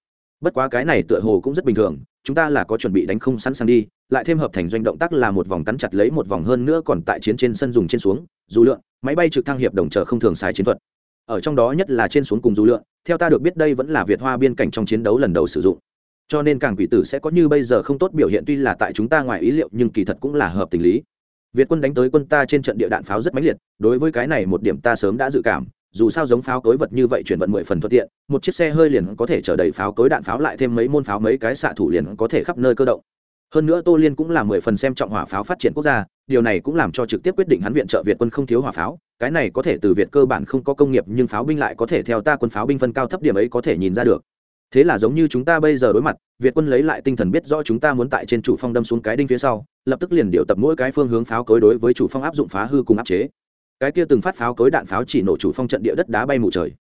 bất quá cái này tựa hồ cũng rất bình thường, chúng ta là có chuẩn bị đánh không sẵn sàng đi, lại thêm hợp thành doanh động tác là một vòng cắn chặt lấy một vòng hơn nữa còn tại chiến trên sân dùng trên xuống, dù lượn, máy bay trực thăng hiệp đồng chờ không thường xài chiến thuật. Ở trong đó nhất là trên xuống cùng dù lượn, theo ta được biết đây vẫn là việt hoa biên cảnh trong chiến đấu lần đầu sử dụng. Cho nên càng quỷ tử sẽ có như bây giờ không tốt biểu hiện tuy là tại chúng ta ngoài ý liệu nhưng kỳ thật cũng là hợp tình lý. Việt quân đánh tới quân ta trên trận địa đạn pháo rất mãnh liệt, đối với cái này một điểm ta sớm đã dự cảm dù sao giống pháo cối vật như vậy chuyển vận mười phần thuận tiện, một chiếc xe hơi liền có thể chở đầy pháo cối đạn pháo lại thêm mấy môn pháo mấy cái xạ thủ liền có thể khắp nơi cơ động. Hơn nữa tô liên cũng là mười phần xem trọng hỏa pháo phát triển quốc gia, điều này cũng làm cho trực tiếp quyết định hắn viện trợ việt quân không thiếu hỏa pháo, cái này có thể từ việt cơ bản không có công nghiệp nhưng pháo binh lại có thể theo ta quân pháo binh phân cao thấp điểm ấy có thể nhìn ra được. Thế là giống như chúng ta bây giờ đối mặt, việt quân lấy lại tinh thần biết rõ chúng ta muốn tại trên chủ phong đâm xuống cái đinh phía sau, lập tức liền điều tập mỗi cái phương hướng pháo cối đối với chủ phong áp dụng phá hư cùng áp chế cái kia từng phát pháo cối đạn pháo chỉ nổ chủ phong trận địa đất đá bay mù trời.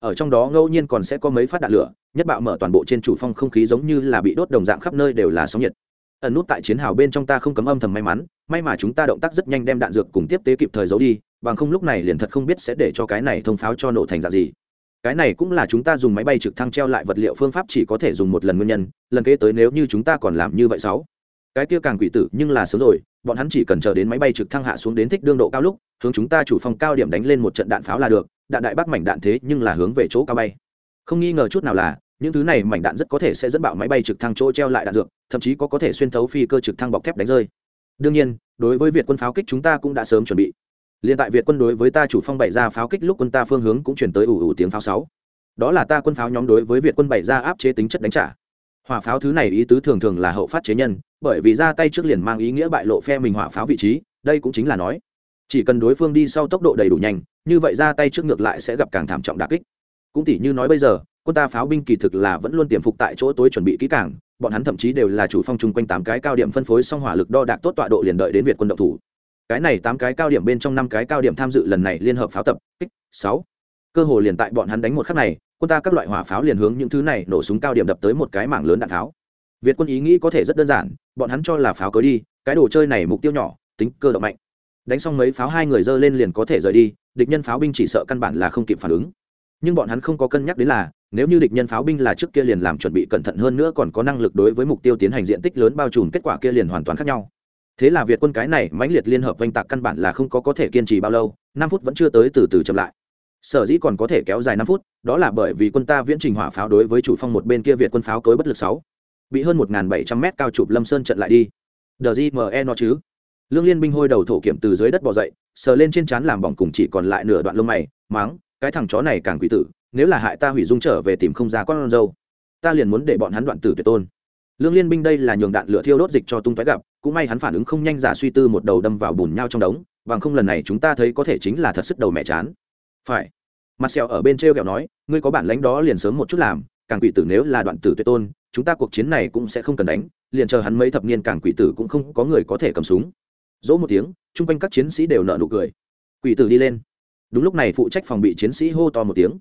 Ở trong đó ngẫu nhiên còn sẽ có mấy phát đạn lửa, nhất bạo mở toàn bộ trên chủ phong không khí giống như là bị đốt đồng dạng khắp nơi đều là sóng nhiệt. Ẩn nút tại chiến hào bên trong ta không cấm âm thầm may mắn, may mà chúng ta động tác rất nhanh đem đạn dược cùng tiếp tế kịp thời giấu đi, bằng không lúc này liền thật không biết sẽ để cho cái này thông pháo cho nổ thành dạng gì. Cái này cũng là chúng ta dùng máy bay trực thăng treo lại vật liệu phương pháp chỉ có thể dùng một lần nguyên nhân, lần kế tới nếu như chúng ta còn làm như vậy sáu. Cái kia càng quỷ tử nhưng là sớm rồi bọn hắn chỉ cần chờ đến máy bay trực thăng hạ xuống đến thích đương độ cao lúc, hướng chúng ta chủ phong cao điểm đánh lên một trận đạn pháo là được, đạn đại bác mảnh đạn thế nhưng là hướng về chỗ cao bay. Không nghi ngờ chút nào là, những thứ này mảnh đạn rất có thể sẽ dẫn bạo máy bay trực thăng chỗ treo lại đạn dược, thậm chí có có thể xuyên thấu phi cơ trực thăng bọc thép đánh rơi. Đương nhiên, đối với việt quân pháo kích chúng ta cũng đã sớm chuẩn bị. Liền tại việt quân đối với ta chủ phong bày ra pháo kích lúc quân ta phương hướng cũng chuyển tới ủ ủ tiếng pháo sáu. Đó là ta quân pháo nhóm đối với việt quân bày ra áp chế tính chất đánh trả. Hỏa pháo thứ này ý tứ thường thường là hậu phát chế nhân bởi vì ra tay trước liền mang ý nghĩa bại lộ phe mình hỏa pháo vị trí, đây cũng chính là nói. Chỉ cần đối phương đi sau tốc độ đầy đủ nhanh, như vậy ra tay trước ngược lại sẽ gặp càng thảm trọng đà kích. Cũng tỉ như nói bây giờ, quân ta pháo binh kỳ thực là vẫn luôn tiềm phục tại chỗ tối chuẩn bị kỹ càng, bọn hắn thậm chí đều là chủ phong chung quanh tám cái cao điểm phân phối xong hỏa lực đo đạc tốt tọa độ liền đợi đến việt quân động thủ. Cái này tám cái cao điểm bên trong năm cái cao điểm tham dự lần này liên hợp pháo tập, kích, sáu. Cơ hồ liền tại bọn hắn đánh một khắc này, quân ta các loại hỏa pháo liền hướng những thứ này nổ súng cao điểm đập tới một cái mảng lớn đạn tháo việt quân ý nghĩ có thể rất đơn giản bọn hắn cho là pháo cối đi, cái đồ chơi này mục tiêu nhỏ, tính cơ động mạnh. Đánh xong mấy pháo hai người dơ lên liền có thể rời đi, địch nhân pháo binh chỉ sợ căn bản là không kịp phản ứng. Nhưng bọn hắn không có cân nhắc đến là, nếu như địch nhân pháo binh là trước kia liền làm chuẩn bị cẩn thận hơn nữa còn có năng lực đối với mục tiêu tiến hành diện tích lớn bao trùm, kết quả kia liền hoàn toàn khác nhau. Thế là việt quân cái này mãnh liệt liên hợp oanh tạc căn bản là không có có thể kiên trì bao lâu, năm phút vẫn chưa tới từ từ chậm lại. Sở dĩ còn có thể kéo dài năm phút, đó là bởi vì quân ta viễn trình hỏa pháo đối với chủ phong một bên kia việt quân pháo cối bất lực sáu bị hơn một bảy trăm m cao chụp lâm sơn trận lại đi. Đờ me nó chứ? Lương liên binh hôi đầu thổ kiểm từ dưới đất bò dậy, sờ lên trên trán làm bỏng cùng chỉ còn lại nửa đoạn lông mày máng cái thằng chó này càng quỷ tử, nếu là hại ta hủy dung trở về tìm không ra con dâu, ta liền muốn để bọn hắn đoạn tử tuyệt tôn. Lương liên binh đây là nhường đạn lửa thiêu đốt dịch cho tung tói gặp, cũng may hắn phản ứng không nhanh giả suy tư một đầu đâm vào bùn nhau trong đống, bằng không lần này chúng ta thấy có thể chính là thật sức đầu mẹ chán. Phải. Mặt sẹo ở bên t r e o kẹo nói, ngươi có bản lãnh đó liền sớm một chút làm càng quỷ tử nếu là đoạn tử tuyệt tôn, chúng ta cuộc chiến này cũng sẽ không cần đánh, liền chờ hắn mấy thập niên càng quỷ tử cũng không có người có thể cầm súng. Dỗ một tiếng, chung quanh các chiến sĩ đều nợ nụ cười. Quỷ tử đi lên. Đúng lúc này phụ trách phòng bị chiến sĩ hô to một tiếng.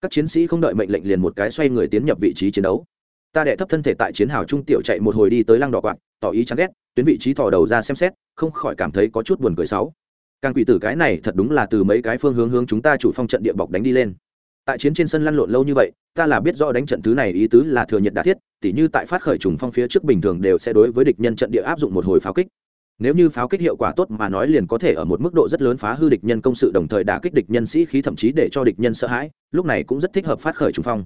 Các chiến sĩ không đợi mệnh lệnh liền một cái xoay người tiến nhập vị trí chiến đấu. Ta đệ thấp thân thể tại chiến hào trung tiểu chạy một hồi đi tới lăng đỏ quạt, tỏ ý chán ghét, tuyến vị trí thò đầu ra xem xét, không khỏi cảm thấy có chút buồn cười sáu càng quỷ tử cái này thật đúng là từ mấy cái phương hướng hướng chúng ta chủ phong trận địa bọc đánh đi lên tại chiến trên sân lăn lộn lâu như vậy, ta là biết rõ đánh trận thứ này ý tứ là thừa nhiệt đà thiết, tỉ như tại phát khởi trùng phong phía trước bình thường đều sẽ đối với địch nhân trận địa áp dụng một hồi pháo kích. Nếu như pháo kích hiệu quả tốt mà nói liền có thể ở một mức độ rất lớn phá hư địch nhân công sự đồng thời đả kích địch nhân sĩ khí thậm chí để cho địch nhân sợ hãi, lúc này cũng rất thích hợp phát khởi trùng phong.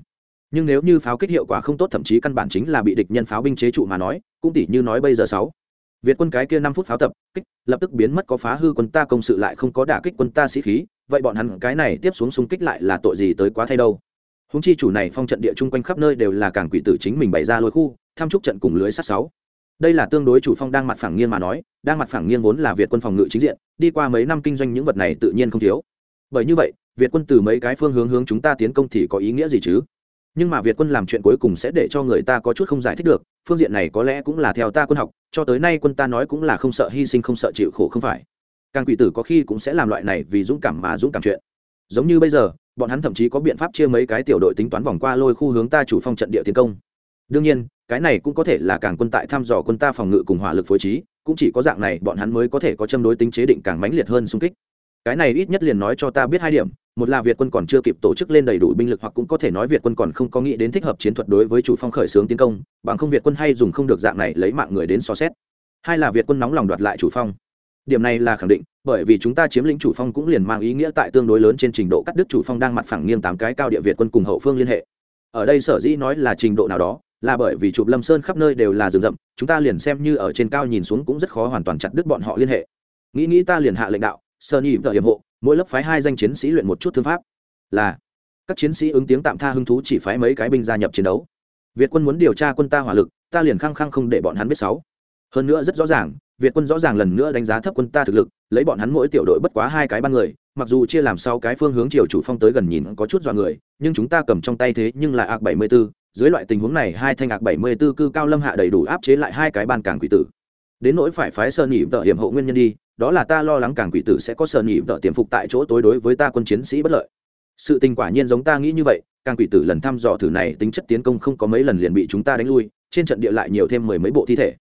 Nhưng nếu như pháo kích hiệu quả không tốt thậm chí căn bản chính là bị địch nhân pháo binh chế trụ mà nói, cũng tỉ như nói bây giờ sáu, việt quân cái kia năm phút pháo tập, kích, lập tức biến mất có phá hư quân ta công sự lại không có đả kích quân ta sĩ khí vậy bọn hắn cái này tiếp xuống xung kích lại là tội gì tới quá thay đâu? Húng chi chủ này phong trận địa chung quanh khắp nơi đều là cảng quỷ tử chính mình bày ra lối khu, tham trúc trận cùng lưới sắt sáu. Đây là tương đối chủ phong đang mặt phẳng nghiêng mà nói, đang mặt phẳng nghiêng vốn là việt quân phòng ngự chính diện, đi qua mấy năm kinh doanh những vật này tự nhiên không thiếu. Bởi như vậy, việt quân từ mấy cái phương hướng hướng chúng ta tiến công thì có ý nghĩa gì chứ? Nhưng mà việt quân làm chuyện cuối cùng sẽ để cho người ta có chút không giải thích được, phương diện này có lẽ cũng là theo ta quân học, cho tới nay quân ta nói cũng là không sợ hy sinh không sợ chịu khổ không phải càng quỷ tử có khi cũng sẽ làm loại này vì dũng cảm mà dũng cảm chuyện. Giống như bây giờ, bọn hắn thậm chí có biện pháp chia mấy cái tiểu đội tính toán vòng qua lôi khu hướng ta chủ phong trận địa tiến công. Đương nhiên, cái này cũng có thể là càng quân tại thăm dò quân ta phòng ngự cùng hỏa lực phối trí, cũng chỉ có dạng này bọn hắn mới có thể có châm đối tính chế định càng mãnh liệt hơn xung kích. Cái này ít nhất liền nói cho ta biết hai điểm, một là việt quân còn chưa kịp tổ chức lên đầy đủ binh lực hoặc cũng có thể nói việt quân còn không có nghĩ đến thích hợp chiến thuật đối với chủ phong khởi xướng tiến công, bằng không việt quân hay dùng không được dạng này lấy mạng người đến so xét. Hai là việt quân nóng lòng đoạt lại chủ phong điểm này là khẳng định, bởi vì chúng ta chiếm lĩnh chủ phong cũng liền mang ý nghĩa tại tương đối lớn trên trình độ cắt đứt chủ phong đang mặt phẳng nghiêng tám cái cao địa việt quân cùng hậu phương liên hệ. Ở đây sở dĩ nói là trình độ nào đó, là bởi vì chụp lâm sơn khắp nơi đều là rừng rậm, chúng ta liền xem như ở trên cao nhìn xuống cũng rất khó hoàn toàn chặt đứt bọn họ liên hệ. Nghĩ nghĩ ta liền hạ lệnh đạo sơ y vợ hiệp hộ, mỗi lớp phái hai danh chiến sĩ luyện một chút thương pháp. Là, các chiến sĩ ứng tiếng tạm tha hứng thú chỉ phái mấy cái binh gia nhập chiến đấu. Việt quân muốn điều tra quân ta hỏa lực, ta liền khăng khăng không để bọn hắn biết sáu hơn nữa rất rõ ràng việt quân rõ ràng lần nữa đánh giá thấp quân ta thực lực lấy bọn hắn mỗi tiểu đội bất quá hai cái ban người mặc dù chia làm sau cái phương hướng chiều chủ phong tới gần nhìn có chút dọa người nhưng chúng ta cầm trong tay thế nhưng là ạc bảy mươi 74, dưới loại tình huống này hai thanh ạc bảy mươi 74 cư cao lâm hạ đầy đủ áp chế lại hai cái ban cảng quỷ tử. Đến nỗi phải phái sơn nhị vợ hiểm hộ nguyên nhân đi đó là ta lo lắng cảng quỷ tử sẽ có sơn nhị vợ tiềm phục tại chỗ tối đối với ta quân chiến sĩ bất lợi. Sự tình quả nhiên giống ta nghĩ như vậy càng quỷ tử lần thăm dò thử này tính chất tiến công không có mấy lần liền bị chúng ta đánh lui trên trận địa lại nhiều thêm mười mấy bộ thi thể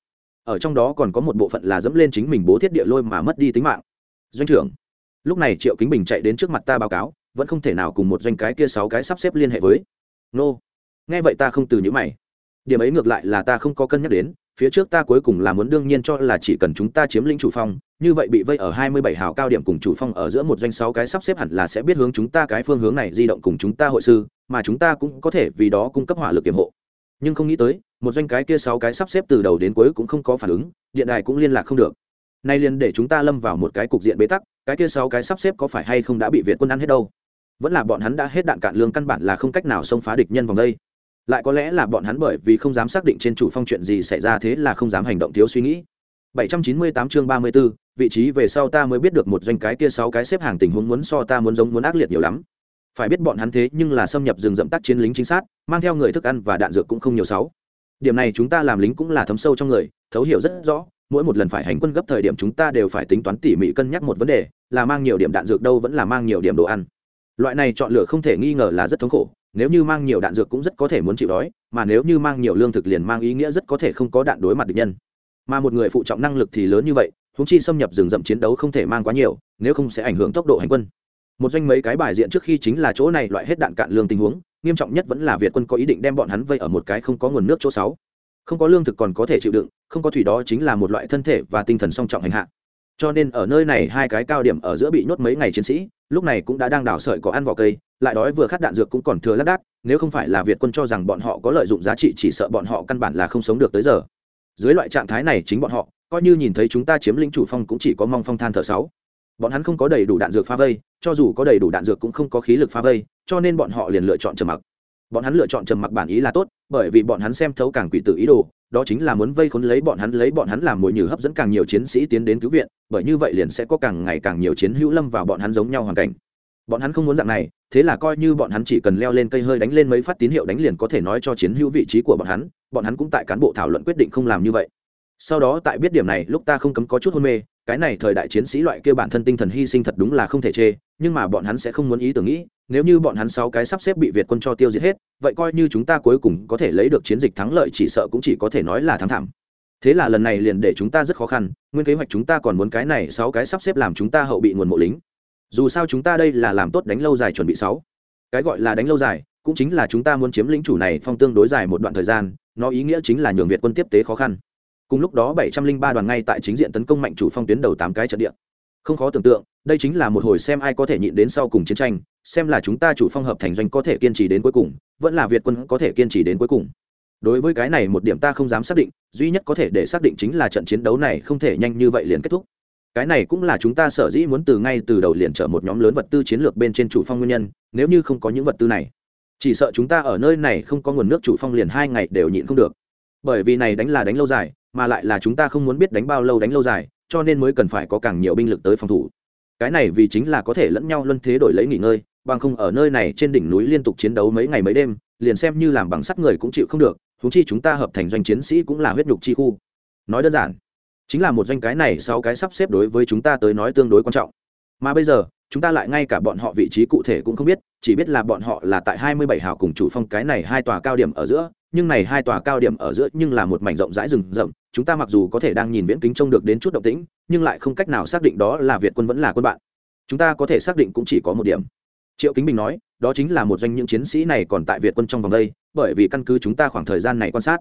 ở trong đó còn có một bộ phận là dẫm lên chính mình bố thiết địa lôi mà mất đi tính mạng. Doanh trưởng, lúc này triệu kính bình chạy đến trước mặt ta báo cáo, vẫn không thể nào cùng một doanh cái kia sáu cái sắp xếp liên hệ với. Nô, nghe vậy ta không từ những mày. Điểm ấy ngược lại là ta không có cân nhắc đến, phía trước ta cuối cùng là muốn đương nhiên cho là chỉ cần chúng ta chiếm lĩnh chủ phong, như vậy bị vây ở hai mươi bảy hào cao điểm cùng chủ phong ở giữa một doanh sáu cái sắp xếp hẳn là sẽ biết hướng chúng ta cái phương hướng này di động cùng chúng ta hội sư, mà chúng ta cũng có thể vì đó cung cấp hỏa lực kiểm hộ nhưng không nghĩ tới một doanh cái kia sáu cái sắp xếp từ đầu đến cuối cũng không có phản ứng điện đài cũng liên lạc không được. Nay liền để chúng ta lâm vào một cái cục diện bế tắc cái kia sáu cái sắp xếp có phải hay không đã bị việt quân ăn hết đâu? Vẫn là bọn hắn đã hết đạn cạn lương căn bản là không cách nào xông phá địch nhân vòng đây. Lại có lẽ là bọn hắn bởi vì không dám xác định trên chủ phong chuyện gì xảy ra thế là không dám hành động thiếu suy nghĩ. 798 chương 34, vị trí về sau ta mới biết được một doanh cái kia sáu cái xếp hàng tình huống muốn so ta muốn giống muốn ác liệt nhiều lắm phải biết bọn hắn thế nhưng là xâm nhập rừng rậm tác chiến lính chính xác, mang theo người thức ăn và đạn dược cũng không nhiều sáu. Điểm này chúng ta làm lính cũng là thấm sâu trong người, thấu hiểu rất rõ, mỗi một lần phải hành quân gấp thời điểm chúng ta đều phải tính toán tỉ mỉ cân nhắc một vấn đề, là mang nhiều điểm đạn dược đâu vẫn là mang nhiều điểm đồ ăn. Loại này chọn lựa không thể nghi ngờ là rất thống khổ, nếu như mang nhiều đạn dược cũng rất có thể muốn chịu đói, mà nếu như mang nhiều lương thực liền mang ý nghĩa rất có thể không có đạn đối mặt địch nhân. Mà một người phụ trọng năng lực thì lớn như vậy húng chi xâm nhập rừng rậm chiến đấu không thể mang quá nhiều, nếu không sẽ ảnh hưởng tốc độ hành quân một doanh mấy cái bài diện trước khi chính là chỗ này, loại hết đạn cạn lương tình huống, nghiêm trọng nhất vẫn là việt quân có ý định đem bọn hắn vây ở một cái không có nguồn nước chỗ sáu. Không có lương thực còn có thể chịu đựng, không có thủy đó chính là một loại thân thể và tinh thần song trọng hành hạ. Cho nên ở nơi này hai cái cao điểm ở giữa bị nhốt mấy ngày chiến sĩ, lúc này cũng đã đang đào sợi có ăn vỏ cây, lại đói vừa khát đạn dược cũng còn thừa lác đác, nếu không phải là việt quân cho rằng bọn họ có lợi dụng giá trị chỉ sợ bọn họ căn bản là không sống được tới giờ. Dưới loại trạng thái này chính bọn họ, coi như nhìn thấy chúng ta chiếm lĩnh chủ phong cũng chỉ có mong phong than thở sáu bọn hắn không có đầy đủ đạn dược phá vây, cho dù có đầy đủ đạn dược cũng không có khí lực phá vây, cho nên bọn họ liền lựa chọn trầm mặc. Bọn hắn lựa chọn trầm mặc bản ý là tốt, bởi vì bọn hắn xem thấu càng quỷ tử ý đồ, đó chính là muốn vây khốn lấy bọn hắn, lấy bọn hắn làm mồi nhử hấp dẫn càng nhiều chiến sĩ tiến đến cứu viện, bởi như vậy liền sẽ có càng ngày càng nhiều chiến hữu lâm vào bọn hắn giống nhau hoàn cảnh. Bọn hắn không muốn dạng này, thế là coi như bọn hắn chỉ cần leo lên cây hơi đánh lên mấy phát tín hiệu đánh liền có thể nói cho chiến hữu vị trí của bọn hắn bọn hắn cũng tại cán bộ thảo luận quyết định không làm như vậy. Sau đó tại biết điểm này, lúc ta không cấm có chút hôn mê cái này thời đại chiến sĩ loại kia bản thân tinh thần hy sinh thật đúng là không thể chê, nhưng mà bọn hắn sẽ không muốn ý tưởng nghĩ, nếu như bọn hắn sáu cái sắp xếp bị việt quân cho tiêu diệt hết, vậy coi như chúng ta cuối cùng có thể lấy được chiến dịch thắng lợi chỉ sợ cũng chỉ có thể nói là thắng thảm. Thế là lần này liền để chúng ta rất khó khăn, nguyên kế hoạch chúng ta còn muốn cái này sáu cái sắp xếp làm chúng ta hậu bị nguồn mộ lính. Dù sao chúng ta đây là làm tốt đánh lâu dài chuẩn bị sáu. Cái gọi là đánh lâu dài, cũng chính là chúng ta muốn chiếm lĩnh chủ này phong tương đối dài một đoạn thời gian, nó ý nghĩa chính là nhường việt quân tiếp tế khó khăn cùng lúc đó bảy trăm linh ba đoàn ngay tại chính diện tấn công mạnh chủ phong tuyến đầu tám cái trận địa. Không khó tưởng tượng, đây chính là một hồi xem ai có thể nhịn đến sau cùng chiến tranh, xem là chúng ta chủ phong hợp thành doanh có thể kiên trì đến cuối cùng, vẫn là việt quân có thể kiên trì đến cuối cùng. Đối với cái này một điểm ta không dám xác định, duy nhất có thể để xác định chính là trận chiến đấu này không thể nhanh như vậy liền kết thúc. Cái này cũng là chúng ta sở dĩ muốn từ ngay từ đầu liền chở một nhóm lớn vật tư chiến lược bên trên chủ phong nguyên nhân, nếu như không có những vật tư này. Chỉ sợ chúng ta ở nơi này không có nguồn nước chủ phong liền hai ngày đều nhịn không được. Bởi vì này đánh là đánh lâu dài mà lại là chúng ta không muốn biết đánh bao lâu đánh lâu dài, cho nên mới cần phải có càng nhiều binh lực tới phòng thủ. Cái này vì chính là có thể lẫn nhau luân thế đổi lấy nghỉ ngơi, bằng không ở nơi này trên đỉnh núi liên tục chiến đấu mấy ngày mấy đêm, liền xem như làm bằng sắt người cũng chịu không được thú chi chúng ta hợp thành doanh chiến sĩ cũng là huyết nhục chi khu. Nói đơn giản, chính là một doanh cái này sau cái sắp xếp đối với chúng ta tới nói tương đối quan trọng. Mà bây giờ, chúng ta lại ngay cả bọn họ vị trí cụ thể cũng không biết, chỉ biết là bọn họ là tại hai mươi bảy hào cùng chủ phong cái này hai tòa cao điểm ở giữa, nhưng này hai tòa cao điểm ở giữa nhưng là một mảnh rộng rãi rừng rậm chúng ta mặc dù có thể đang nhìn viễn kính trông được đến chút động tĩnh, nhưng lại không cách nào xác định đó là việt quân vẫn là quân bạn. Chúng ta có thể xác định cũng chỉ có một điểm. Triệu kính bình nói, đó chính là một doanh những chiến sĩ này còn tại việt quân trong vòng đây, bởi vì căn cứ chúng ta khoảng thời gian này quan sát,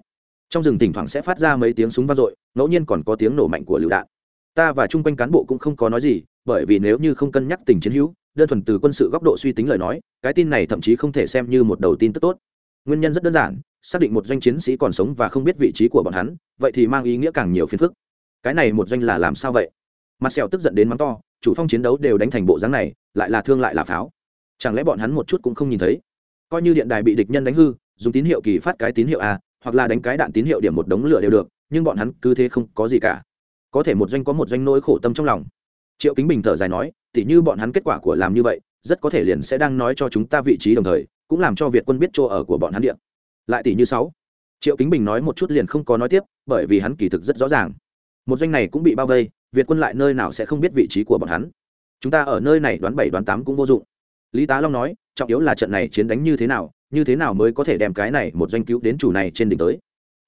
trong rừng thỉnh thoảng sẽ phát ra mấy tiếng súng vang dội, ngẫu nhiên còn có tiếng nổ mạnh của lựu đạn. Ta và chung quanh cán bộ cũng không có nói gì, bởi vì nếu như không cân nhắc tình chiến hữu, đơn thuần từ quân sự góc độ suy tính lời nói, cái tin này thậm chí không thể xem như một đầu tin tức tốt nguyên nhân rất đơn giản, xác định một doanh chiến sĩ còn sống và không biết vị trí của bọn hắn, vậy thì mang ý nghĩa càng nhiều phiền phức. Cái này một doanh là làm sao vậy? Mặt sẹo tức giận đến mắng to, chủ phong chiến đấu đều đánh thành bộ dáng này, lại là thương lại là pháo. Chẳng lẽ bọn hắn một chút cũng không nhìn thấy? Coi như điện đài bị địch nhân đánh hư, dùng tín hiệu kỳ phát cái tín hiệu a, hoặc là đánh cái đạn tín hiệu điểm một đống lửa đều được, nhưng bọn hắn cứ thế không có gì cả. Có thể một doanh có một doanh nỗi khổ tâm trong lòng. Triệu kính bình thở dài nói, tỉ như bọn hắn kết quả của làm như vậy, rất có thể liền sẽ đang nói cho chúng ta vị trí đồng thời cũng làm cho việt quân biết chỗ ở của bọn hắn địa, lại tỷ như sáu. Triệu kính bình nói một chút liền không có nói tiếp bởi vì hắn kỳ thực rất rõ ràng. Một doanh này cũng bị bao vây việt quân lại nơi nào sẽ không biết vị trí của bọn hắn. Chúng ta ở nơi này đoán bảy đoán tám cũng vô dụng. Lý tá long nói trọng yếu là trận này chiến đánh như thế nào như thế nào mới có thể đem cái này một doanh cứu đến chủ này trên đỉnh tới.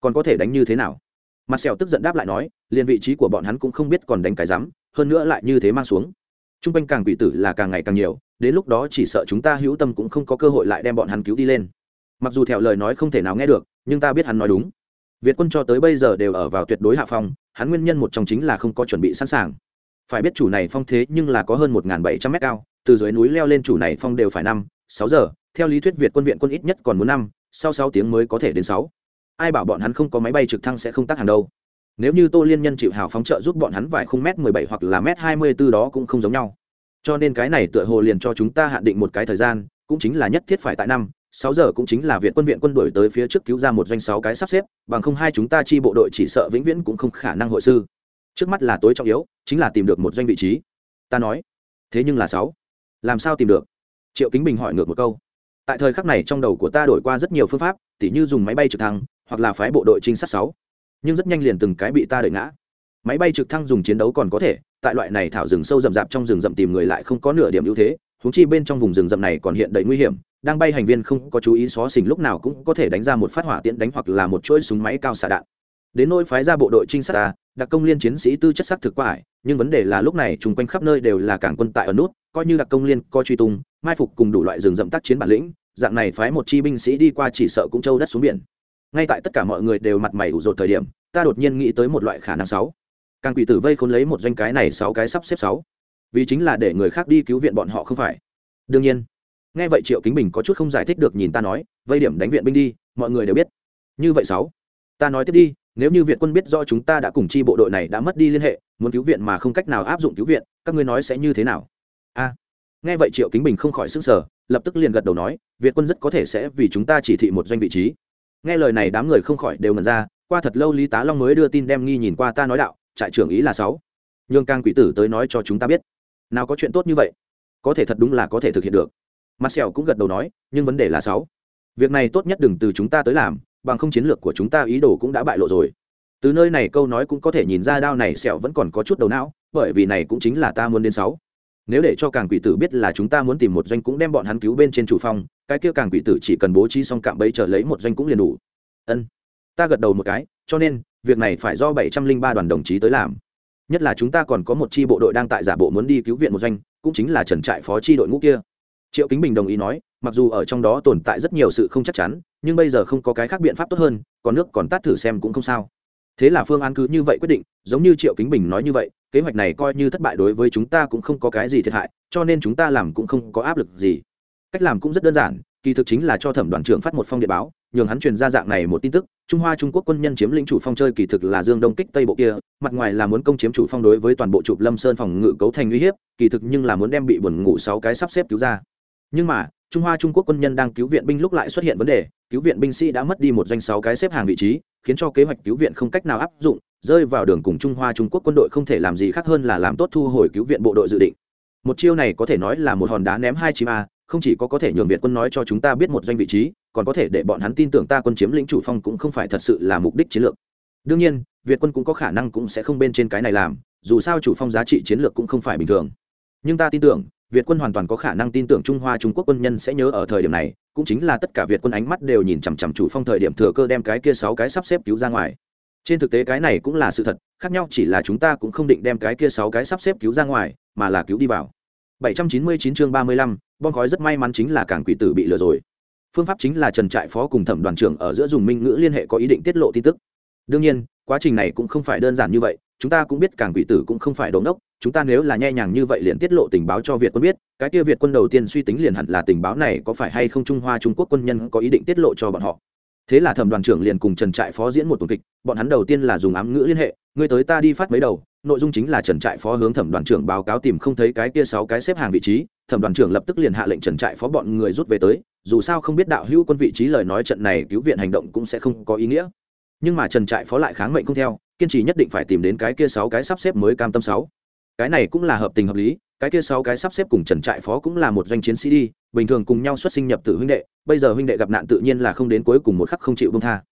Còn có thể đánh như thế nào? Mặt sẹo tức giận đáp lại nói liền vị trí của bọn hắn cũng không biết còn đánh cái rắm hơn nữa lại như thế mang xuống t r u n g quanh càng quỷ tử là càng ngày càng nhiều, đến lúc đó chỉ sợ chúng ta hữu tâm cũng không có cơ hội lại đem bọn hắn cứu đi lên. Mặc dù theo lời nói không thể nào nghe được, nhưng ta biết hắn nói đúng. Việt quân cho tới bây giờ đều ở vào tuyệt đối hạ phong, hắn nguyên nhân một trong chính là không có chuẩn bị sẵn sàng. Phải biết chủ này phong thế nhưng là có hơn một bảy trăm mét cao, từ dưới núi leo lên chủ này phong đều phải năm, sáu giờ, theo lý thuyết việt quân viện quân ít nhất còn muốn năm, sau sáu tiếng mới có thể đến sáu. Ai bảo bọn hắn không có máy bay trực thăng sẽ không tác hàng đâu nếu như tô liên nhân chịu hào phóng trợ giúp bọn hắn vài khung mét mười bảy hoặc là mét hai mươi b đó cũng không giống nhau. Cho nên cái này tựa hồ liền cho chúng ta hạn định một cái thời gian, cũng chính là nhất thiết phải tại năm, sáu giờ cũng chính là viện quân viện quân đổi tới phía trước cứu ra một doanh sáu cái sắp xếp, bằng không hai chúng ta chi bộ đội chỉ sợ vĩnh viễn cũng không khả năng hội sư. Trước mắt là tối trọng yếu, chính là tìm được một doanh vị trí. Ta nói, thế nhưng là sáu. Làm sao tìm được? Triệu kính bình hỏi ngược một câu. Tại thời khắc này trong đầu của ta đổi qua rất nhiều phương pháp, tỉ như dùng máy bay trực thăng, hoặc là phái bộ đội trinh sát sáu nhưng rất nhanh liền từng cái bị ta đợi ngã. Máy bay trực thăng dùng chiến đấu còn có thể tại loại này thảo rừng sâu rậm rạp trong rừng rậm tìm người lại không có nửa điểm ưu thế húng chi bên trong vùng rừng rậm này còn hiện đầy nguy hiểm đang bay hành viên không có chú ý xó xỉnh lúc nào cũng có thể đánh ra một phát hỏa tiễn đánh hoặc là một chuỗi súng máy cao xạ đạn. Đến nỗi phái ra bộ đội trinh sát ta đặc công liên chiến sĩ tư chất sắc thực quả, nhưng vấn đề là lúc này chung quanh khắp nơi đều là cảng quân tại ở nút coi như đặc công liên coi truy tung mai phục cùng đủ loại rừng rậm tác chiến bản lĩnh dạng này phái một chi binh sĩ đi qua chỉ sợ cũng châu đất xuống biển ngay tại tất cả mọi người đều mặt mày ủ rột thời điểm, ta đột nhiên nghĩ tới một loại khả năng sáu. Càng quỷ tử vây khốn lấy một doanh cái này sáu cái sắp xếp sáu. Vì chính là để người khác đi cứu viện bọn họ không phải. Đương nhiên, nghe vậy triệu kính bình có chút không giải thích được nhìn ta nói, vây điểm đánh viện binh đi, mọi người đều biết. Như vậy sáu, ta nói tiếp đi, nếu như viện quân biết do chúng ta đã cùng chi bộ đội này đã mất đi liên hệ, muốn cứu viện mà không cách nào áp dụng cứu viện, các ngươi nói sẽ như thế nào? A. Nghe vậy triệu kính bình không khỏi sức sở lập tức liền gật đầu nói, việt quân rất có thể sẽ vì chúng ta chỉ thị một doanh vị trí nghe lời này đám người không khỏi đều ngần ra, qua thật lâu lý tá long mới đưa tin đem nghi nhìn qua ta nói đạo, trại trưởng ý là sáu. Nhường càng quỷ tử tới nói cho chúng ta biết. Nào có chuyện tốt như vậy? Có thể thật đúng là có thể thực hiện được. Mặt sẹo cũng gật đầu nói, nhưng vấn đề là sáu. Việc này tốt nhất đừng từ chúng ta tới làm, bằng không chiến lược của chúng ta ý đồ cũng đã bại lộ rồi. Từ nơi này câu nói cũng có thể nhìn ra đao này sẹo vẫn còn có chút đầu não, bởi vì này cũng chính là ta muốn đến sáu. Nếu để cho càng quỷ tử biết là chúng ta muốn tìm một doanh cũng đem bọn hắn cứu bên trên chủ phong cái kia càng quỷ tử chỉ cần bố trí xong cạm bẫy chờ lấy một doanh cũng liền đủ. Ân, ta gật đầu một cái, cho nên, việc này phải do bảy trăm linh ba đoàn đồng chí tới làm. Nhất là chúng ta còn có một chi bộ đội đang tại giả bộ muốn đi cứu viện một doanh, cũng chính là trần trại phó chi đội ngũ kia. Triệu kính bình đồng ý nói, mặc dù ở trong đó tồn tại rất nhiều sự không chắc chắn, nhưng bây giờ không có cái khác biện pháp tốt hơn, còn nước còn tát thử xem cũng không sao. Thế là phương án cứ như vậy quyết định, giống như triệu kính bình nói như vậy, kế hoạch này coi như thất bại đối với chúng ta cũng không có cái gì thiệt hại, cho nên chúng ta làm cũng không có áp lực gì cách làm cũng rất đơn giản, kỳ thực chính là cho thẩm đoàn trưởng phát một phong điện báo, nhường hắn truyền ra dạng này một tin tức, trung hoa trung quốc quân nhân chiếm lĩnh chủ phong chơi kỳ thực là dương đông kích tây bộ kia, mặt ngoài là muốn công chiếm chủ phong đối với toàn bộ trục lâm sơn phòng ngự cấu thành uy hiếp, kỳ thực nhưng là muốn đem bị buồn ngủ sáu cái sắp xếp cứu ra. Nhưng mà, trung hoa trung quốc quân nhân đang cứu viện binh lúc lại xuất hiện vấn đề, cứu viện binh sĩ đã mất đi một doanh sáu cái xếp hàng vị trí, khiến cho kế hoạch cứu viện không cách nào áp dụng, rơi vào đường cùng trung hoa trung quốc quân đội không thể làm gì khác hơn là làm tốt thu hồi cứu viện bộ đội dự định. Một chiêu này có thể nói là một hòn đá ném hai chim a không chỉ có có thể nhường việt quân nói cho chúng ta biết một doanh vị trí còn có thể để bọn hắn tin tưởng ta quân chiếm lĩnh chủ phong cũng không phải thật sự là mục đích chiến lược. Đương nhiên việt quân cũng có khả năng cũng sẽ không bên trên cái này làm dù sao chủ phong giá trị chiến lược cũng không phải bình thường. Nhưng ta tin tưởng việt quân hoàn toàn có khả năng tin tưởng trung hoa trung quốc quân nhân sẽ nhớ ở thời điểm này cũng chính là tất cả việt quân ánh mắt đều nhìn chằm chằm chủ phong thời điểm thừa cơ đem cái kia sáu cái sắp xếp cứu ra ngoài. Trên thực tế cái này cũng là sự thật khác nhau chỉ là chúng ta cũng không định đem cái kia sáu cái sắp xếp cứu ra ngoài mà là cứu đi vào. 799 chương 35, bom khói rất may mắn chính là cảng quỷ tử bị lừa rồi. Phương pháp chính là trần trại phó cùng thẩm đoàn trưởng ở giữa dùng minh ngữ liên hệ có ý định tiết lộ tin tức. Đương nhiên, quá trình này cũng không phải đơn giản như vậy, chúng ta cũng biết cảng quỷ tử cũng không phải đống đốc, chúng ta nếu là nhẹ nhàng như vậy liền tiết lộ tình báo cho việt quân biết, cái kia việt quân đầu tiên suy tính liền hẳn là tình báo này có phải hay không trung hoa trung quốc quân nhân có ý định tiết lộ cho bọn họ. Thế là thẩm đoàn trưởng liền cùng trần trại phó diễn một tuần kịch, bọn hắn đầu tiên là dùng ám ngữ liên hệ ngươi tới ta đi phát mấy đầu, nội dung chính là trần trại phó hướng thẩm đoàn trưởng báo cáo tìm không thấy cái kia sáu cái xếp hàng vị trí thẩm đoàn trưởng lập tức liền hạ lệnh trần trại phó bọn người rút về tới, dù sao không biết đạo hữu quân vị trí lời nói trận này cứu viện hành động cũng sẽ không có ý nghĩa. Nhưng mà trần trại phó lại kháng mệnh không theo, kiên trì nhất định phải tìm đến cái kia sáu cái sắp xếp mới cam tâm sáu. Cái này cũng là hợp tình hợp lý, cái kia sáu cái sắp xếp cùng trần trại phó cũng là một doanh chiến sĩ đi, bình thường cùng nhau xuất sinh nhập tử huynh đệ, bây giờ huynh đệ gặp nạn tự nhiên là không đến cuối cùng một khắc không chịu bông tha.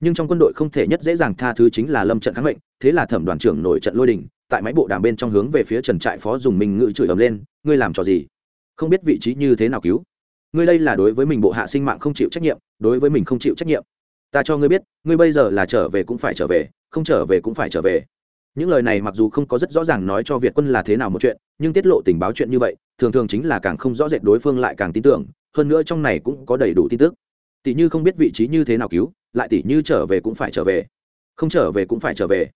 Nhưng trong quân đội không thể nhất dễ dàng tha thứ chính là lâm trận kháng mệnh, thế là thẩm đoàn trưởng nổi trận lôi đình, tại máy bộ đàm bên trong hướng về phía trần trại phó dùng mình ngự chửi ầm lên, ngươi làm trò gì? Không biết vị trí như thế nào cứu. Ngươi đây là đối với mình bộ hạ sinh mạng không chịu trách nhiệm, đối với mình không chịu trách nhiệm. Ta cho ngươi biết, ngươi bây giờ là trở về cũng phải trở về, không trở về cũng phải trở về. Những lời này mặc dù không có rất rõ ràng nói cho việt quân là thế nào một chuyện, nhưng tiết lộ tình báo chuyện như vậy, thường thường chính là càng không rõ rệt đối phương lại càng tin tưởng, hơn nữa trong này cũng có đầy đủ tin tức. Tỷ như không biết vị trí như thế nào cứu, lại tỷ như trở về cũng phải trở về. Không trở về cũng phải trở về.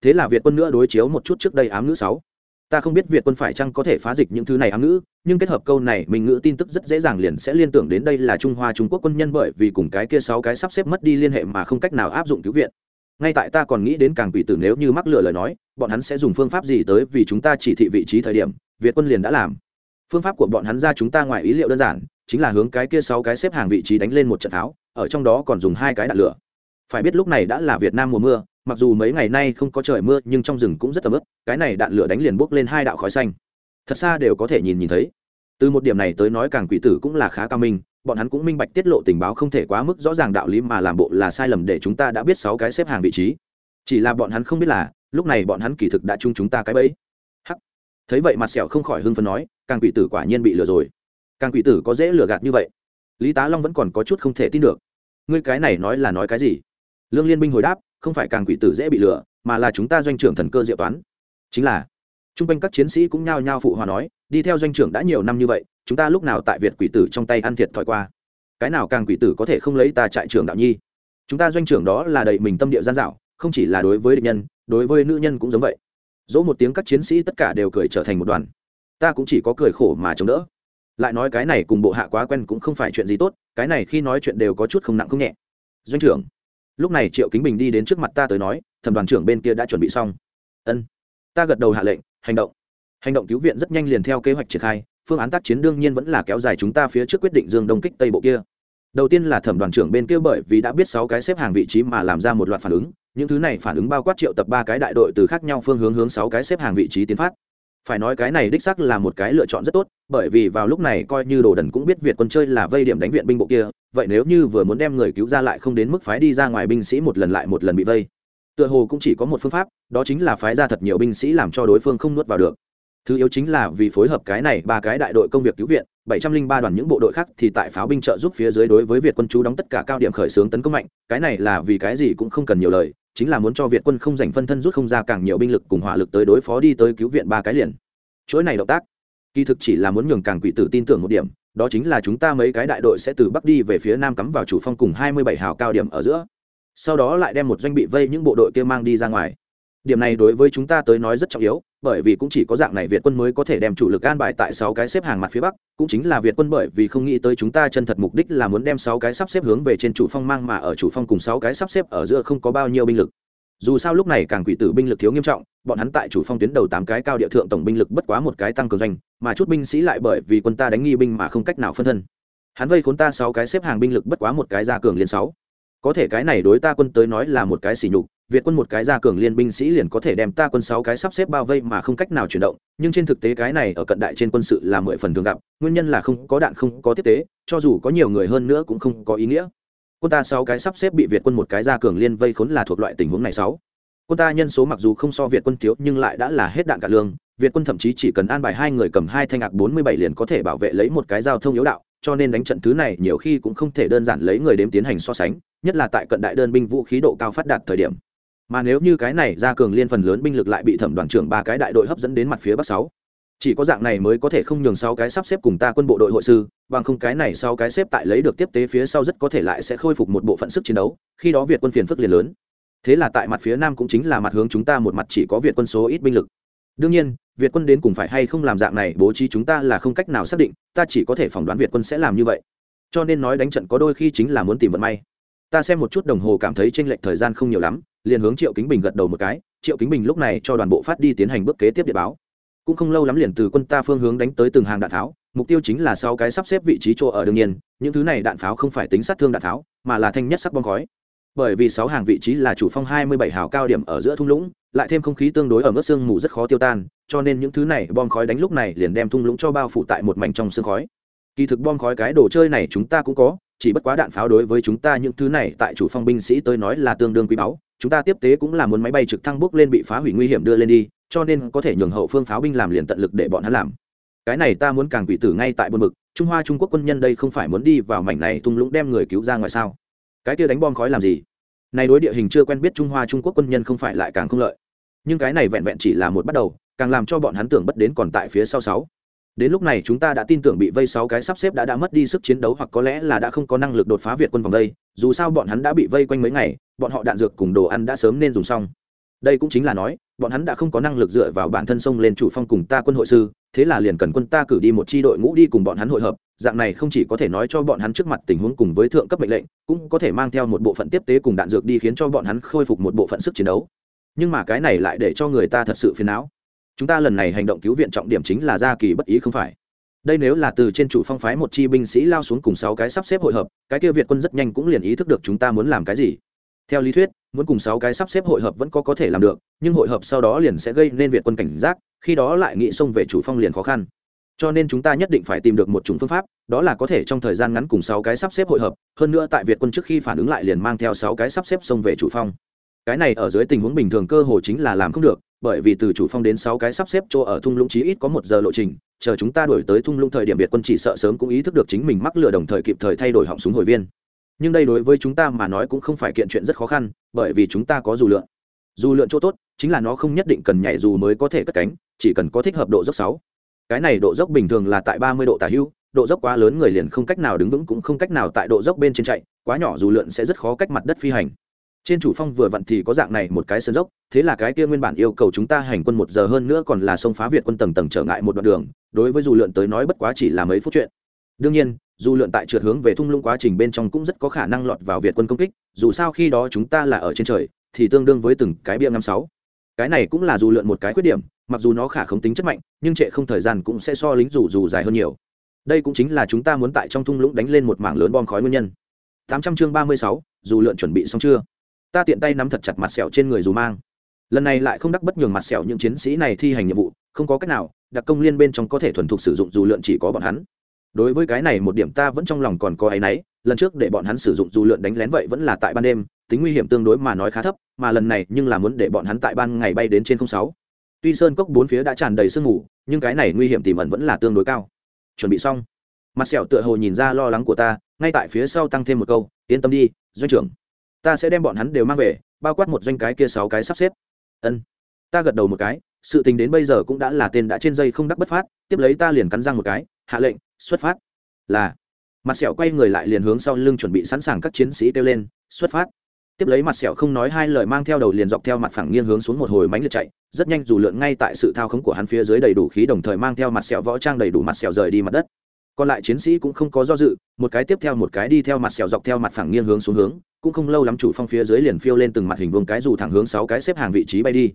Thế là việt quân nữa đối chiếu một chút trước đây ám ngữ sáu ta không biết việt quân phải chăng có thể phá dịch những thứ này ám ngữ, nhưng kết hợp câu này, mình ngữ tin tức rất dễ dàng liền sẽ liên tưởng đến đây là trung hoa trung quốc quân nhân bởi vì cùng cái kia sáu cái sắp xếp mất đi liên hệ mà không cách nào áp dụng cứu viện. Ngay tại ta còn nghĩ đến càng quỷ tử nếu như mắc lừa lời nói, bọn hắn sẽ dùng phương pháp gì tới vì chúng ta chỉ thị vị trí thời điểm, việt quân liền đã làm. Phương pháp của bọn hắn ra chúng ta ngoài ý liệu đơn giản, chính là hướng cái kia sáu cái xếp hàng vị trí đánh lên một trận tháo, ở trong đó còn dùng hai cái đạn lửa phải biết lúc này đã là việt nam mùa mưa, mặc dù mấy ngày nay không có trời mưa, nhưng trong rừng cũng rất tầm ướp cái này đạn lửa đánh liền bốc lên hai đạo khói xanh. Thật xa đều có thể nhìn nhìn thấy. Từ một điểm này tới nói càng quỷ tử cũng là khá cao minh, bọn hắn cũng minh bạch tiết lộ tình báo không thể quá mức rõ ràng đạo lý mà làm bộ là sai lầm để chúng ta đã biết sáu cái xếp hàng vị trí. Chỉ là bọn hắn không biết là, lúc này bọn hắn kỳ thực đã chung chúng ta cái bẫy. Hắc. Thấy vậy mặt sẹo không khỏi hưng phấn nói, càng quỷ tử quả nhiên bị lừa rồi. Càng quỷ tử có dễ lừa gạt như vậy. Lý tá long vẫn còn có chút không thể tin được. Ngươi cái này nói là nói cái gì? Lương liên Minh hồi đáp, không phải càng quỷ tử dễ bị lừa, mà là chúng ta doanh trưởng thần cơ diệu toán. Chính là t r u n g quanh các chiến sĩ cũng nhao nhao phụ hòa nói, đi theo doanh trưởng đã nhiều năm như vậy, chúng ta lúc nào tại việt quỷ tử trong tay ăn thiệt thòi qua? Cái nào càng quỷ tử có thể không lấy ta trại trưởng đạo nhi? Chúng ta doanh trưởng đó là đầy mình tâm địa gian dạo không chỉ là đối với địch nhân, đối với nữ nhân cũng giống vậy. Dỗ một tiếng các chiến sĩ tất cả đều cười trở thành một đoàn. Ta cũng chỉ có cười khổ mà chống đỡ. Lại nói cái này cùng bộ hạ quá quen cũng không phải chuyện gì tốt, cái này khi nói chuyện đều có chút không nặng không nhẹ. Doanh trưởng lúc này triệu kính bình đi đến trước mặt ta tới nói, thẩm đoàn trưởng bên kia đã chuẩn bị xong. Ân. Ta gật đầu hạ lệnh, hành động. Hành động cứu viện rất nhanh liền theo kế hoạch triển khai, phương án tác chiến đương nhiên vẫn là kéo dài chúng ta phía trước quyết định dương đông kích tây bộ kia. Đầu tiên là thẩm đoàn trưởng bên kia bởi vì đã biết sáu cái xếp hàng vị trí mà làm ra một loạt phản ứng, những thứ này phản ứng bao quát triệu tập ba cái đại đội từ khác nhau phương hướng hướng sáu cái xếp hàng vị trí tiến phát phải nói cái này đích sắc là một cái lựa chọn rất tốt, bởi vì vào lúc này coi như đồ đần cũng biết việt quân chơi là vây điểm đánh viện binh bộ kia, vậy nếu như vừa muốn đem người cứu ra lại không đến mức phái đi ra ngoài binh sĩ một lần lại một lần bị vây, tựa hồ cũng chỉ có một phương pháp, đó chính là phái ra thật nhiều binh sĩ làm cho đối phương không nuốt vào được. Thứ yếu chính là vì phối hợp cái này ba cái đại đội công việc cứu viện, bảy trăm linh ba đoàn những bộ đội khác thì tại pháo binh trợ giúp phía dưới đối với việt quân chú đóng tất cả cao điểm khởi xướng tấn công mạnh, cái này là vì cái gì cũng không cần nhiều lời chính là muốn cho việt quân không giành phân thân rút không ra càng nhiều binh lực cùng hỏa lực tới đối phó đi tới cứu viện ba cái liền. Chuỗi này động tác, kỳ thực chỉ là muốn nhường càng quỷ tử tin tưởng một điểm, đó chính là chúng ta mấy cái đại đội sẽ từ bắc đi về phía nam cắm vào chủ phong cùng hai mươi bảy hào cao điểm ở giữa. Sau đó lại đem một doanh bị vây những bộ đội kia mang đi ra ngoài điểm này đối với chúng ta tới nói rất trọng yếu, bởi vì cũng chỉ có dạng này việt quân mới có thể đem chủ lực an bài tại sáu cái xếp hàng mặt phía bắc, cũng chính là việt quân bởi vì không nghĩ tới chúng ta chân thật mục đích là muốn đem sáu cái sắp xếp hướng về trên chủ phong mang mà ở chủ phong cùng sáu cái sắp xếp ở giữa không có bao nhiêu binh lực. Dù sao lúc này càng quỷ tử binh lực thiếu nghiêm trọng, bọn hắn tại chủ phong tuyến đầu tám cái cao địa thượng tổng binh lực bất quá một cái tăng cường doanh, mà chút binh sĩ lại bởi vì quân ta đánh nghi binh mà không cách nào phân thân. Hắn vây khốn ta sáu cái xếp hàng binh lực bất quá một cái ra cường liên sáu có thể cái này đối ta quân tới nói là một cái sỉ nhục, việt quân một cái ra cường liên binh sĩ liền có thể đem ta quân sáu cái sắp xếp bao vây mà không cách nào chuyển động, nhưng trên thực tế cái này ở cận đại trên quân sự là mười phần thường gặp, nguyên nhân là không có đạn, không có tiếp tế, cho dù có nhiều người hơn nữa cũng không có ý nghĩa. Quân ta sáu cái sắp xếp bị việt quân một cái ra cường liên vây khốn là thuộc loại tình huống này sáu. Quân ta nhân số mặc dù không so việt quân thiếu, nhưng lại đã là hết đạn cả lương, việt quân thậm chí chỉ cần an bài hai người cầm hai thanh ngạc bốn mươi bảy liền có thể bảo vệ lấy một cái giao thông yếu đạo cho nên đánh trận thứ này nhiều khi cũng không thể đơn giản lấy người đếm tiến hành so sánh, nhất là tại cận đại đơn binh vũ khí độ cao phát đạt thời điểm. Mà nếu như cái này ra cường liên phần lớn binh lực lại bị thẩm đoàn trưởng ba cái đại đội hấp dẫn đến mặt phía bắc sáu, chỉ có dạng này mới có thể không nhường sáu cái sắp xếp cùng ta quân bộ đội hội sư, bằng không cái này sau cái xếp tại lấy được tiếp tế phía sau rất có thể lại sẽ khôi phục một bộ phận sức chiến đấu, khi đó việt quân phiền phức liền lớn. Thế là tại mặt phía nam cũng chính là mặt hướng chúng ta một mặt chỉ có việt quân số ít binh lực đương nhiên, việt quân đến cùng phải hay không làm dạng này, bố trí chúng ta là không cách nào xác định, ta chỉ có thể phỏng đoán việt quân sẽ làm như vậy. Cho nên nói đánh trận có đôi khi chính là muốn tìm vận may. Ta xem một chút đồng hồ cảm thấy tranh lệch thời gian không nhiều lắm, liền hướng triệu kính bình gật đầu một cái. Triệu kính bình lúc này cho đoàn bộ phát đi tiến hành bước kế tiếp địa báo. Cũng không lâu lắm liền từ quân ta phương hướng đánh tới từng hàng đạn pháo mục tiêu chính là sau cái sắp xếp vị trí chỗ ở đương nhiên, những thứ này đạn pháo không phải tính sát thương đạn pháo mà là thanh nhất sắc bom khói bởi vì sáu hàng vị trí là chủ phong hai mươi bảy hào cao điểm ở giữa thung lũng, lại thêm không khí tương đối ở mức sương mù rất khó tiêu tan, cho nên những thứ này bom khói đánh lúc này liền đem thung lũng cho bao phủ tại một mảnh trong sương khói. Kỳ thực bom khói cái đồ chơi này chúng ta cũng có, chỉ bất quá đạn pháo đối với chúng ta những thứ này tại chủ phong binh sĩ tới nói là tương đương quý báu, chúng ta tiếp tế cũng là muốn máy bay trực thăng bước lên bị phá hủy nguy hiểm đưa lên đi, cho nên có thể nhường hậu phương pháo binh làm liền tận lực để bọn hắn làm. Cái này ta muốn càng quỷ tử ngay tại buôn mực trung hoa trung quốc quân nhân đây không phải muốn đi vào mảnh này tung lũng đem người cứu ra ngoài sao? Cái kia đánh bom khói làm gì? Này đối địa hình chưa quen biết trung hoa trung quốc quân nhân không phải lại càng không lợi. Nhưng cái này vẹn vẹn chỉ là một bắt đầu, càng làm cho bọn hắn tưởng bất đến còn tại phía sau sáu. Đến lúc này chúng ta đã tin tưởng bị vây sáu cái sắp xếp đã đã mất đi sức chiến đấu hoặc có lẽ là đã không có năng lực đột phá việt quân vòng vây dù sao bọn hắn đã bị vây quanh mấy ngày, bọn họ đạn dược cùng đồ ăn đã sớm nên dùng xong. Đây cũng chính là nói, bọn hắn đã không có năng lực dựa vào bản thân sông lên chủ phong cùng ta quân hội sư, thế là liền cần quân ta cử đi một chi đội ngũ đi cùng bọn hắn hội hợp dạng này không chỉ có thể nói cho bọn hắn trước mặt tình huống cùng với thượng cấp mệnh lệnh, cũng có thể mang theo một bộ phận tiếp tế cùng đạn dược đi khiến cho bọn hắn khôi phục một bộ phận sức chiến đấu. Nhưng mà cái này lại để cho người ta thật sự phiền não. Chúng ta lần này hành động cứu viện trọng điểm chính là gia kỳ bất ý không phải. Đây nếu là từ trên chủ phong phái một chi binh sĩ lao xuống cùng sáu cái sắp xếp hội hợp, cái kia việt quân rất nhanh cũng liền ý thức được chúng ta muốn làm cái gì. Theo lý thuyết, muốn cùng sáu cái sắp xếp hội hợp vẫn có có thể làm được, nhưng hội hợp sau đó liền sẽ gây nên việt quân cảnh giác, khi đó lại nghĩ xông về chủ phong liền khó khăn cho nên chúng ta nhất định phải tìm được một chủng phương pháp, đó là có thể trong thời gian ngắn cùng sáu cái sắp xếp hội hợp, hơn nữa tại việt quân trước khi phản ứng lại liền mang theo sáu cái sắp xếp xông về chủ phong. Cái này ở dưới tình huống bình thường cơ hồ chính là làm không được, bởi vì từ chủ phong đến sáu cái sắp xếp chỗ ở thung lũng chí ít có một giờ lộ trình, chờ chúng ta đổi tới thung lũng thời điểm việt quân chỉ sợ sớm cũng ý thức được chính mình mắc lừa đồng thời kịp thời thay đổi họng súng hồi viên. Nhưng đây đối với chúng ta mà nói cũng không phải kiện chuyện rất khó khăn, bởi vì chúng ta có dù lượn. Dù lượn chỗ tốt, chính là nó không nhất định cần nhảy dù mới có thể cất cánh, chỉ cần có thích hợp độ dốc sáu cái này độ dốc bình thường là tại ba mươi độ tả hưu, độ dốc quá lớn người liền không cách nào đứng vững cũng không cách nào tại độ dốc bên trên chạy, quá nhỏ dù lượn sẽ rất khó cách mặt đất phi hành. Trên chủ phong vừa vặn thì có dạng này một cái sân dốc, thế là cái kia nguyên bản yêu cầu chúng ta hành quân một giờ hơn nữa còn là sông phá việt quân tầng tầng trở ngại một đoạn đường, đối với dù lượn tới nói bất quá chỉ là mấy phút chuyện. Đương nhiên, dù lượn tại trượt hướng về thung lũng quá trình bên trong cũng rất có khả năng lọt vào việt quân công kích, dù sao khi đó chúng ta là ở trên trời, thì tương đương với từng cái bia năm sáu. Cái này cũng là dù lượn một cái khuyết điểm mặc dù nó khả không tính chất mạnh nhưng trệ không thời gian cũng sẽ so lính dù dù dài hơn nhiều. Đây cũng chính là chúng ta muốn tại trong thung lũng đánh lên một mảng lớn bom khói nguyên nhân. 800 chương 36, dù lượn chuẩn bị xong chưa? Ta tiện tay nắm thật chặt mặt sẹo trên người dù mang. Lần này lại không đắc bất nhường mặt sẹo những chiến sĩ này thi hành nhiệm vụ không có cách nào đặc công liên bên trong có thể thuần thục sử dụng dù lượn chỉ có bọn hắn. Đối với cái này một điểm ta vẫn trong lòng còn có áy náy lần trước để bọn hắn sử dụng dù lượn đánh lén vậy vẫn là tại ban đêm tính nguy hiểm tương đối mà nói khá thấp mà lần này nhưng là muốn để bọn hắn tại ban ngày bay đến trên không sáu tuy sơn cốc bốn phía đã tràn đầy sương mù, nhưng cái này nguy hiểm tiềm ẩn vẫn là tương đối cao. Chuẩn bị xong. Mặt sẹo tựa hồ nhìn ra lo lắng của ta, ngay tại phía sau tăng thêm một câu, yên tâm đi, doanh trưởng. Ta sẽ đem bọn hắn đều mang về, bao quát một doanh cái kia sáu cái sắp xếp. Ân. Ta gật đầu một cái, sự tình đến bây giờ cũng đã là tên đã trên dây không đắc bất phát, tiếp lấy ta liền cắn răng một cái, hạ lệnh, xuất phát. Là. Mặt sẹo quay người lại liền hướng sau lưng chuẩn bị sẵn sàng các chiến sĩ kêu lên, xuất phát tiếp lấy mặt sẹo không nói hai lời mang theo đầu liền dọc theo mặt phẳng nghiêng hướng xuống một hồi mánh liệt chạy, rất nhanh dù lượn ngay tại sự thao khống của hắn phía dưới đầy đủ khí đồng thời mang theo mặt sẹo võ trang đầy đủ mặt sẹo rời đi mặt đất. Còn lại chiến sĩ cũng không có do dự, một cái tiếp theo một cái đi theo mặt sẹo dọc theo mặt phẳng nghiêng hướng xuống hướng, cũng không lâu lắm chủ phong phía dưới liền phiêu lên từng mặt hình vuông cái dù thẳng hướng sáu cái xếp hàng vị trí bay đi.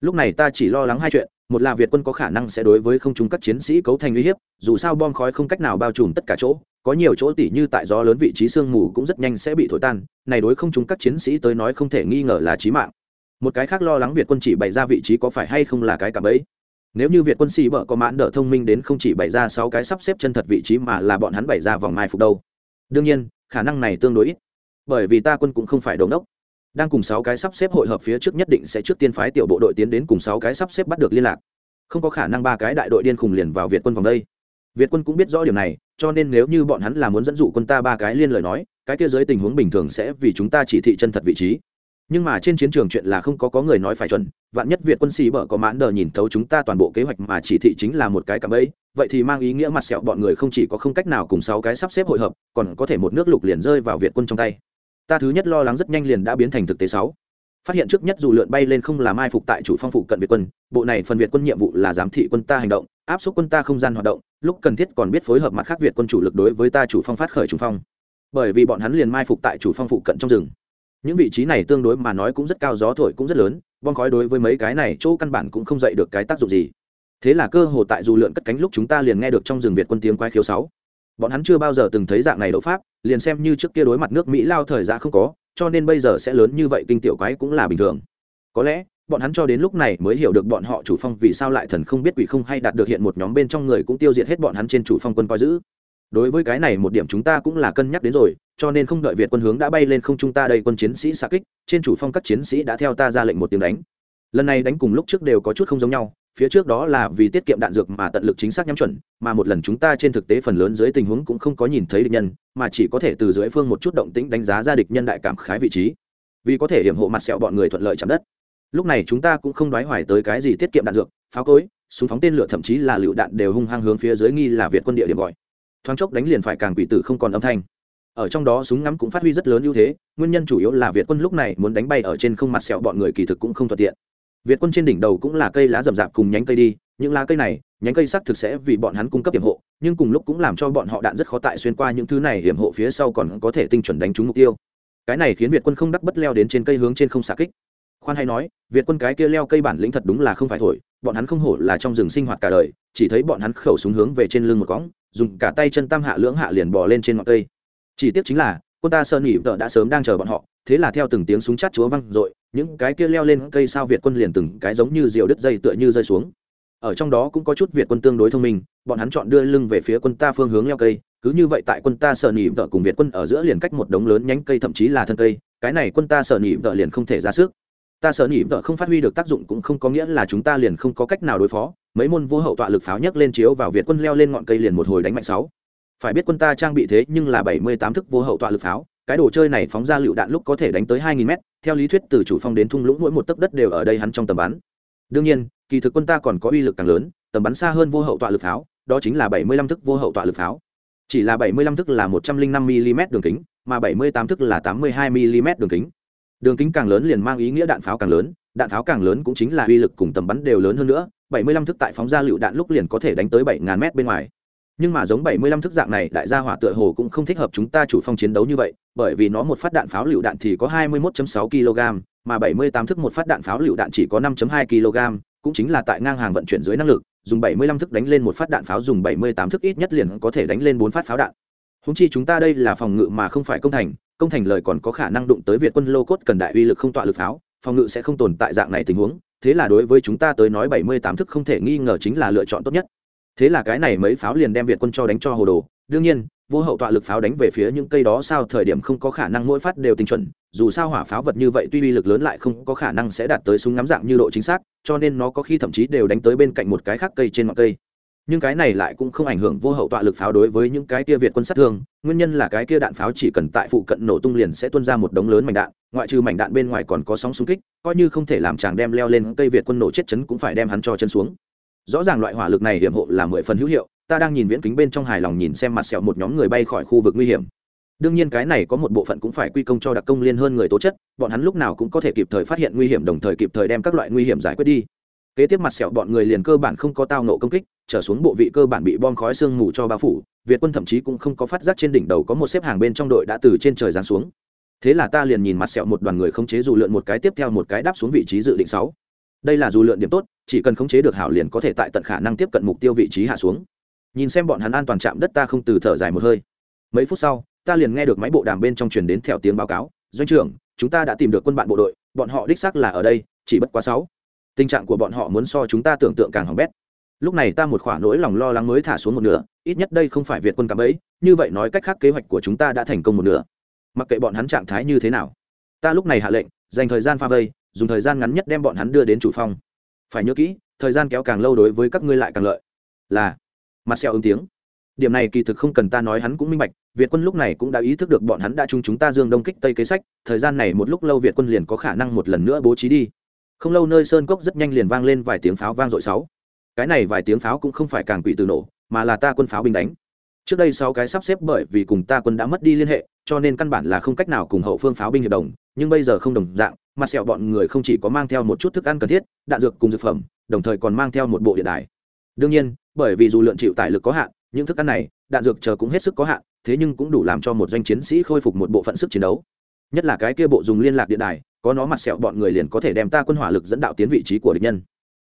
Lúc này ta chỉ lo lắng hai chuyện, một là việt quân có khả năng sẽ đối với không trung các chiến sĩ cấu thành uy hiếp, dù sao bom khói không cách nào bao trùm tất cả chỗ có nhiều chỗ tỉ như tại gió lớn vị trí sương mù cũng rất nhanh sẽ bị thổi tan, này đối không chúng các chiến sĩ tới nói không thể nghi ngờ là chí mạng. Một cái khác lo lắng việt quân chỉ bày ra vị trí có phải hay không là cái cả ấy nếu như việt quân sĩ bợ có mãn đỡ thông minh đến không chỉ bày ra sáu cái sắp xếp chân thật vị trí mà là bọn hắn bày ra vòng mai phục đâu. Đương nhiên, khả năng này tương đối ít, bởi vì ta quân cũng không phải đồn đốc. Đang cùng sáu cái sắp xếp hội hợp phía trước nhất định sẽ trước tiên phái tiểu bộ đội tiến đến cùng sáu cái sắp xếp bắt được liên lạc. Không có khả năng ba cái đại đội điên khùng liền vào việt quân vòng đây việt quân cũng biết rõ điều này cho nên nếu như bọn hắn là muốn dẫn dụ quân ta ba cái liên lời nói cái kia dưới tình huống bình thường sẽ vì chúng ta chỉ thị chân thật vị trí. Nhưng mà trên chiến trường chuyện là không có có người nói phải chuẩn vạn nhất việt quân xì bở có mãn đờ nhìn thấu chúng ta toàn bộ kế hoạch mà chỉ thị chính là một cái cạm bẫy, vậy thì mang ý nghĩa mặt sẹo bọn người không chỉ có không cách nào cùng sáu cái sắp xếp hội hợp còn có thể một nước lục liền rơi vào việt quân trong tay. Ta thứ nhất lo lắng rất nhanh liền đã biến thành thực tế sáu. Phát hiện trước nhất dù lượn bay lên không là mai phục tại chủ phong phụ cận việt quân bộ này phần việt quân nhiệm vụ là giám thị quân ta hành động áp suất quân ta không gian hoạt động, lúc cần thiết còn biết phối hợp mặt khác việt quân chủ lực đối với ta chủ phong phát khởi trung phong. Bởi vì bọn hắn liền mai phục tại chủ phong phụ cận trong rừng. Những vị trí này tương đối mà nói cũng rất cao, gió thổi cũng rất lớn, bom khói đối với mấy cái này chỗ căn bản cũng không dậy được cái tác dụng gì. Thế là cơ hồ tại dù lượn cất cánh lúc chúng ta liền nghe được trong rừng việt quân tiếng quái khiếu sáu. Bọn hắn chưa bao giờ từng thấy dạng này đấu pháp, liền xem như trước kia đối mặt nước mỹ lao thời gian không có, cho nên bây giờ sẽ lớn như vậy kinh tiểu quái cũng là bình thường. Có lẽ bọn hắn cho đến lúc này mới hiểu được bọn họ chủ phong vì sao lại thần không biết quỷ không hay đạt được hiện một nhóm bên trong người cũng tiêu diệt hết bọn hắn trên chủ phong quân coi giữ. Đối với cái này một điểm chúng ta cũng là cân nhắc đến rồi, cho nên không đợi việt quân hướng đã bay lên không chúng ta đây quân chiến sĩ xa kích, trên chủ phong các chiến sĩ đã theo ta ra lệnh một tiếng đánh. Lần này đánh cùng lúc trước đều có chút không giống nhau, phía trước đó là vì tiết kiệm đạn dược mà tận lực chính xác nhắm chuẩn, mà một lần chúng ta trên thực tế phần lớn dưới tình huống cũng không có nhìn thấy địch nhân, mà chỉ có thể từ dưới phương một chút động tĩnh đánh giá ra địch nhân đại cảm khái vị trí. Vì có thể hiểm hộ mặt sẹo bọn người thuận lợi chạm đất lúc này chúng ta cũng không đoái hoài tới cái gì tiết kiệm đạn dược, pháo cối, súng phóng tên lửa, thậm chí là lựu đạn đều hung hăng hướng phía dưới nghi là việt quân địa điểm gọi. Thoáng chốc đánh liền phải càng quỷ tử không còn âm thanh. Ở trong đó súng ngắm cũng phát huy rất lớn ưu thế, nguyên nhân chủ yếu là việt quân lúc này muốn đánh bay ở trên không mặt sẹo bọn người kỳ thực cũng không thuận tiện. Việt quân trên đỉnh đầu cũng là cây lá rậm rạp cùng nhánh cây đi, những lá cây này, nhánh cây sắc thực sẽ vì bọn hắn cung cấp hiểm hộ, nhưng cùng lúc cũng làm cho bọn họ đạn rất khó tại xuyên qua những thứ này hiểm hộ phía sau còn có thể tinh chuẩn đánh trúng mục tiêu. Cái này khiến việt quân không đắc bất leo đến trên cây hướng trên không xạ kích khoan hay nói, việt quân cái kia leo cây bản lĩnh thật đúng là không phải thổi, bọn hắn không hổ là trong rừng sinh hoạt cả đời, chỉ thấy bọn hắn khẩu súng hướng về trên lưng một cõng, dùng cả tay chân tam hạ lưỡng hạ liền bò lên trên ngọn cây. Chỉ tiếc chính là, quân ta sơn nghỉ vợ đã sớm đang chờ bọn họ, thế là theo từng tiếng súng chát chúa văng dội, những cái kia leo lên cây sao việt quân liền từng cái giống như diều đứt dây tựa như rơi xuống. Ở trong đó cũng có chút việt quân tương đối thông minh, bọn hắn chọn đưa lưng về phía quân ta phương hướng leo cây, cứ như vậy tại quân ta sợ nỉ vợ cùng việt quân ở giữa liền cách một đống lớn nhánh cây, thậm chí là thân cây, cái này quân ta sợ nỉ vợ liền không thể ra sức ta sợ nỉ vợ không phát huy được tác dụng cũng không có nghĩa là chúng ta liền không có cách nào đối phó. Mấy môn vô hậu tọa lực pháo nhấc lên chiếu vào việt quân leo lên ngọn cây liền một hồi đánh mạnh sáu. Phải biết quân ta trang bị thế nhưng là bảy mươi tám thức vô hậu tọa lực pháo, cái đồ chơi này phóng ra lựu đạn lúc có thể đánh tới hai nghìn mét, theo lý thuyết từ chủ phong đến thung lũng mỗi một tấc đất đều ở đây hắn trong tầm bắn. Đương nhiên, kỳ thực quân ta còn có uy lực càng lớn, tầm bắn xa hơn vô hậu tọa lực pháo, đó chính là bảy mươi lăm thức vô hậu tọa lực pháo. Chỉ là bảy mươi lăm thức là một trăm linh năm mm đường kính, mà bảy mươi tám thức là tám mươi hai mm đường kính đường kính càng lớn liền mang ý nghĩa đạn pháo càng lớn, đạn pháo càng lớn cũng chính là uy lực cùng tầm bắn đều lớn hơn nữa, bảy mươi lăm thức tại phóng ra lựu đạn lúc liền có thể đánh tới 7.000 mét bên ngoài. Nhưng mà giống 75 thức dạng này, đại gia hỏa tựa hồ cũng không thích hợp chúng ta chủ phong chiến đấu như vậy, bởi vì nó một phát đạn pháo lựu đạn thì có 21.6 kg, mà 78 thức một phát đạn pháo lựu đạn chỉ có 5.2 kg, cũng chính là tại ngang hàng vận chuyển dưới năng lực, dùng 75 thức đánh lên một phát đạn pháo dùng 78 thức ít nhất liền có thể đánh lên bốn phát pháo đạn. Húng chi chúng ta đây là phòng ngự mà không phải công thành công thành lời còn có khả năng đụng tới việt quân lô cốt cần đại uy lực không tọa lực pháo, phòng ngự sẽ không tồn tại dạng này tình huống, thế là đối với chúng ta tới nói 78 thức không thể nghi ngờ chính là lựa chọn tốt nhất. Thế là cái này mấy pháo liền đem việt quân cho đánh cho hồ đồ, đương nhiên, vô hậu tọa lực pháo đánh về phía những cây đó sao thời điểm không có khả năng mỗi phát đều tinh chuẩn, dù sao hỏa pháo vật như vậy tuy uy lực lớn lại không có khả năng sẽ đạt tới súng ngắm dạng như độ chính xác, cho nên nó có khi thậm chí đều đánh tới bên cạnh một cái khác cây trên mặt cây nhưng cái này lại cũng không ảnh hưởng vô hậu tọa lực pháo đối với những cái kia việt quân sát thương, nguyên nhân là cái kia đạn pháo chỉ cần tại phụ cận nổ tung liền sẽ tuôn ra một đống lớn mảnh đạn, ngoại trừ mảnh đạn bên ngoài còn có sóng xung kích, coi như không thể làm chàng đem leo lên cây việt quân nổ chết chấn cũng phải đem hắn cho chân xuống. Rõ ràng loại hỏa lực này hiểm hộ là mười phần hữu hiệu, ta đang nhìn viễn kính bên trong hài lòng nhìn xem mặt sẹo một nhóm người bay khỏi khu vực nguy hiểm. Đương nhiên cái này có một bộ phận cũng phải quy công cho đặc công liên hơn người tố chất, bọn hắn lúc nào cũng có thể kịp thời phát hiện nguy hiểm đồng thời kịp thời đem các loại nguy hiểm giải quyết đi kế tiếp mặt sẹo bọn người liền cơ bản không có tao nộ công kích, trở xuống bộ vị cơ bản bị bom khói sương mù cho bao phủ, việt quân thậm chí cũng không có phát giác trên đỉnh đầu có một xếp hàng bên trong đội đã từ trên trời giáng xuống. Thế là ta liền nhìn mặt sẹo một đoàn người khống chế dù lượn một cái tiếp theo một cái đáp xuống vị trí dự định sáu. Đây là dù lượn điểm tốt, chỉ cần khống chế được hảo liền có thể tại tận khả năng tiếp cận mục tiêu vị trí hạ xuống. Nhìn xem bọn hắn an toàn chạm đất ta không từ thở dài một hơi. Mấy phút sau, ta liền nghe được máy bộ đàm bên trong truyền đến theo tiếng báo cáo. Doanh trưởng, chúng ta đã tìm được quân bạn bộ đội, bọn họ đích xác là ở đây, chỉ bất quá sáu tình trạng của bọn họ muốn so chúng ta tưởng tượng càng hỏng bét. Lúc này ta một khoả nỗi lòng lo lắng mới thả xuống một nửa, ít nhất đây không phải việt quân cạm ấy như vậy nói cách khác kế hoạch của chúng ta đã thành công một nửa. Mặc kệ bọn hắn trạng thái như thế nào, ta lúc này hạ lệnh, dành thời gian pha vây, dùng thời gian ngắn nhất đem bọn hắn đưa đến chủ phong phải nhớ kỹ, thời gian kéo càng lâu đối với các ngươi lại càng lợi. Là, mặt xeo ứng tiếng. Điểm này kỳ thực không cần ta nói hắn cũng minh bạch, việt quân lúc này cũng đã ý thức được bọn hắn đã chung chúng ta dương đông kích tây kế sách, thời gian này một lúc lâu việt quân liền có khả năng một lần nữa bố trí đi không lâu nơi sơn cốc rất nhanh liền vang lên vài tiếng pháo vang dội sáu. Cái này vài tiếng pháo cũng không phải càng quỷ từ nổ, mà là ta quân pháo binh đánh. Trước đây sáu cái sắp xếp bởi vì cùng ta quân đã mất đi liên hệ, cho nên căn bản là không cách nào cùng hậu phương pháo binh hiệp đồng, nhưng bây giờ không đồng dạng, mặt sẹo bọn người không chỉ có mang theo một chút thức ăn cần thiết, đạn dược cùng dược phẩm, đồng thời còn mang theo một bộ điện đài. Đương nhiên, bởi vì dù lượn chịu tải lực có hạn, những thức ăn này, đạn dược chờ cũng hết sức có hạn, thế nhưng cũng đủ làm cho một doanh chiến sĩ khôi phục một bộ phận sức chiến đấu nhất là cái kia bộ dùng liên lạc điện đài, có nó mặt sẹo bọn người liền có thể đem ta quân hỏa lực dẫn đạo tiến vị trí của địch nhân.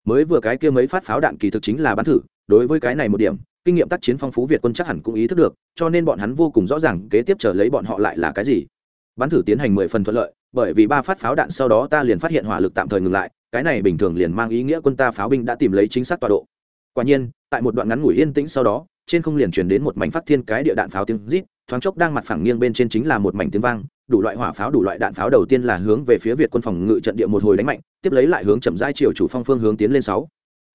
Mới vừa cái kia mấy phát pháo đạn kỳ thực chính là bắn thử, đối với cái này một điểm, kinh nghiệm tác chiến phong phú việt quân chắc hẳn cũng ý thức được, cho nên bọn hắn vô cùng rõ ràng kế tiếp trở lấy bọn họ lại là cái gì. Bắn thử tiến hành mười phần thuận lợi, bởi vì ba phát pháo đạn sau đó ta liền phát hiện hỏa lực tạm thời ngừng lại, cái này bình thường liền mang ý nghĩa quân ta pháo binh đã tìm lấy chính xác tọa độ. Quả nhiên, tại một đoạn ngắn ngủi yên tĩnh sau đó, trên không liền truyền đến một mảnh phát thiên cái địa đạn pháo tiếng rít thoáng chốc đang mặt phẳng nghiêng bên trên chính là một mảnh tiếng vang, đủ loại hỏa pháo, đủ loại đạn pháo đầu tiên là hướng về phía việt quân phòng ngự trận địa một hồi đánh mạnh, tiếp lấy lại hướng chậm rãi chiều chủ phong phương hướng tiến lên sáu.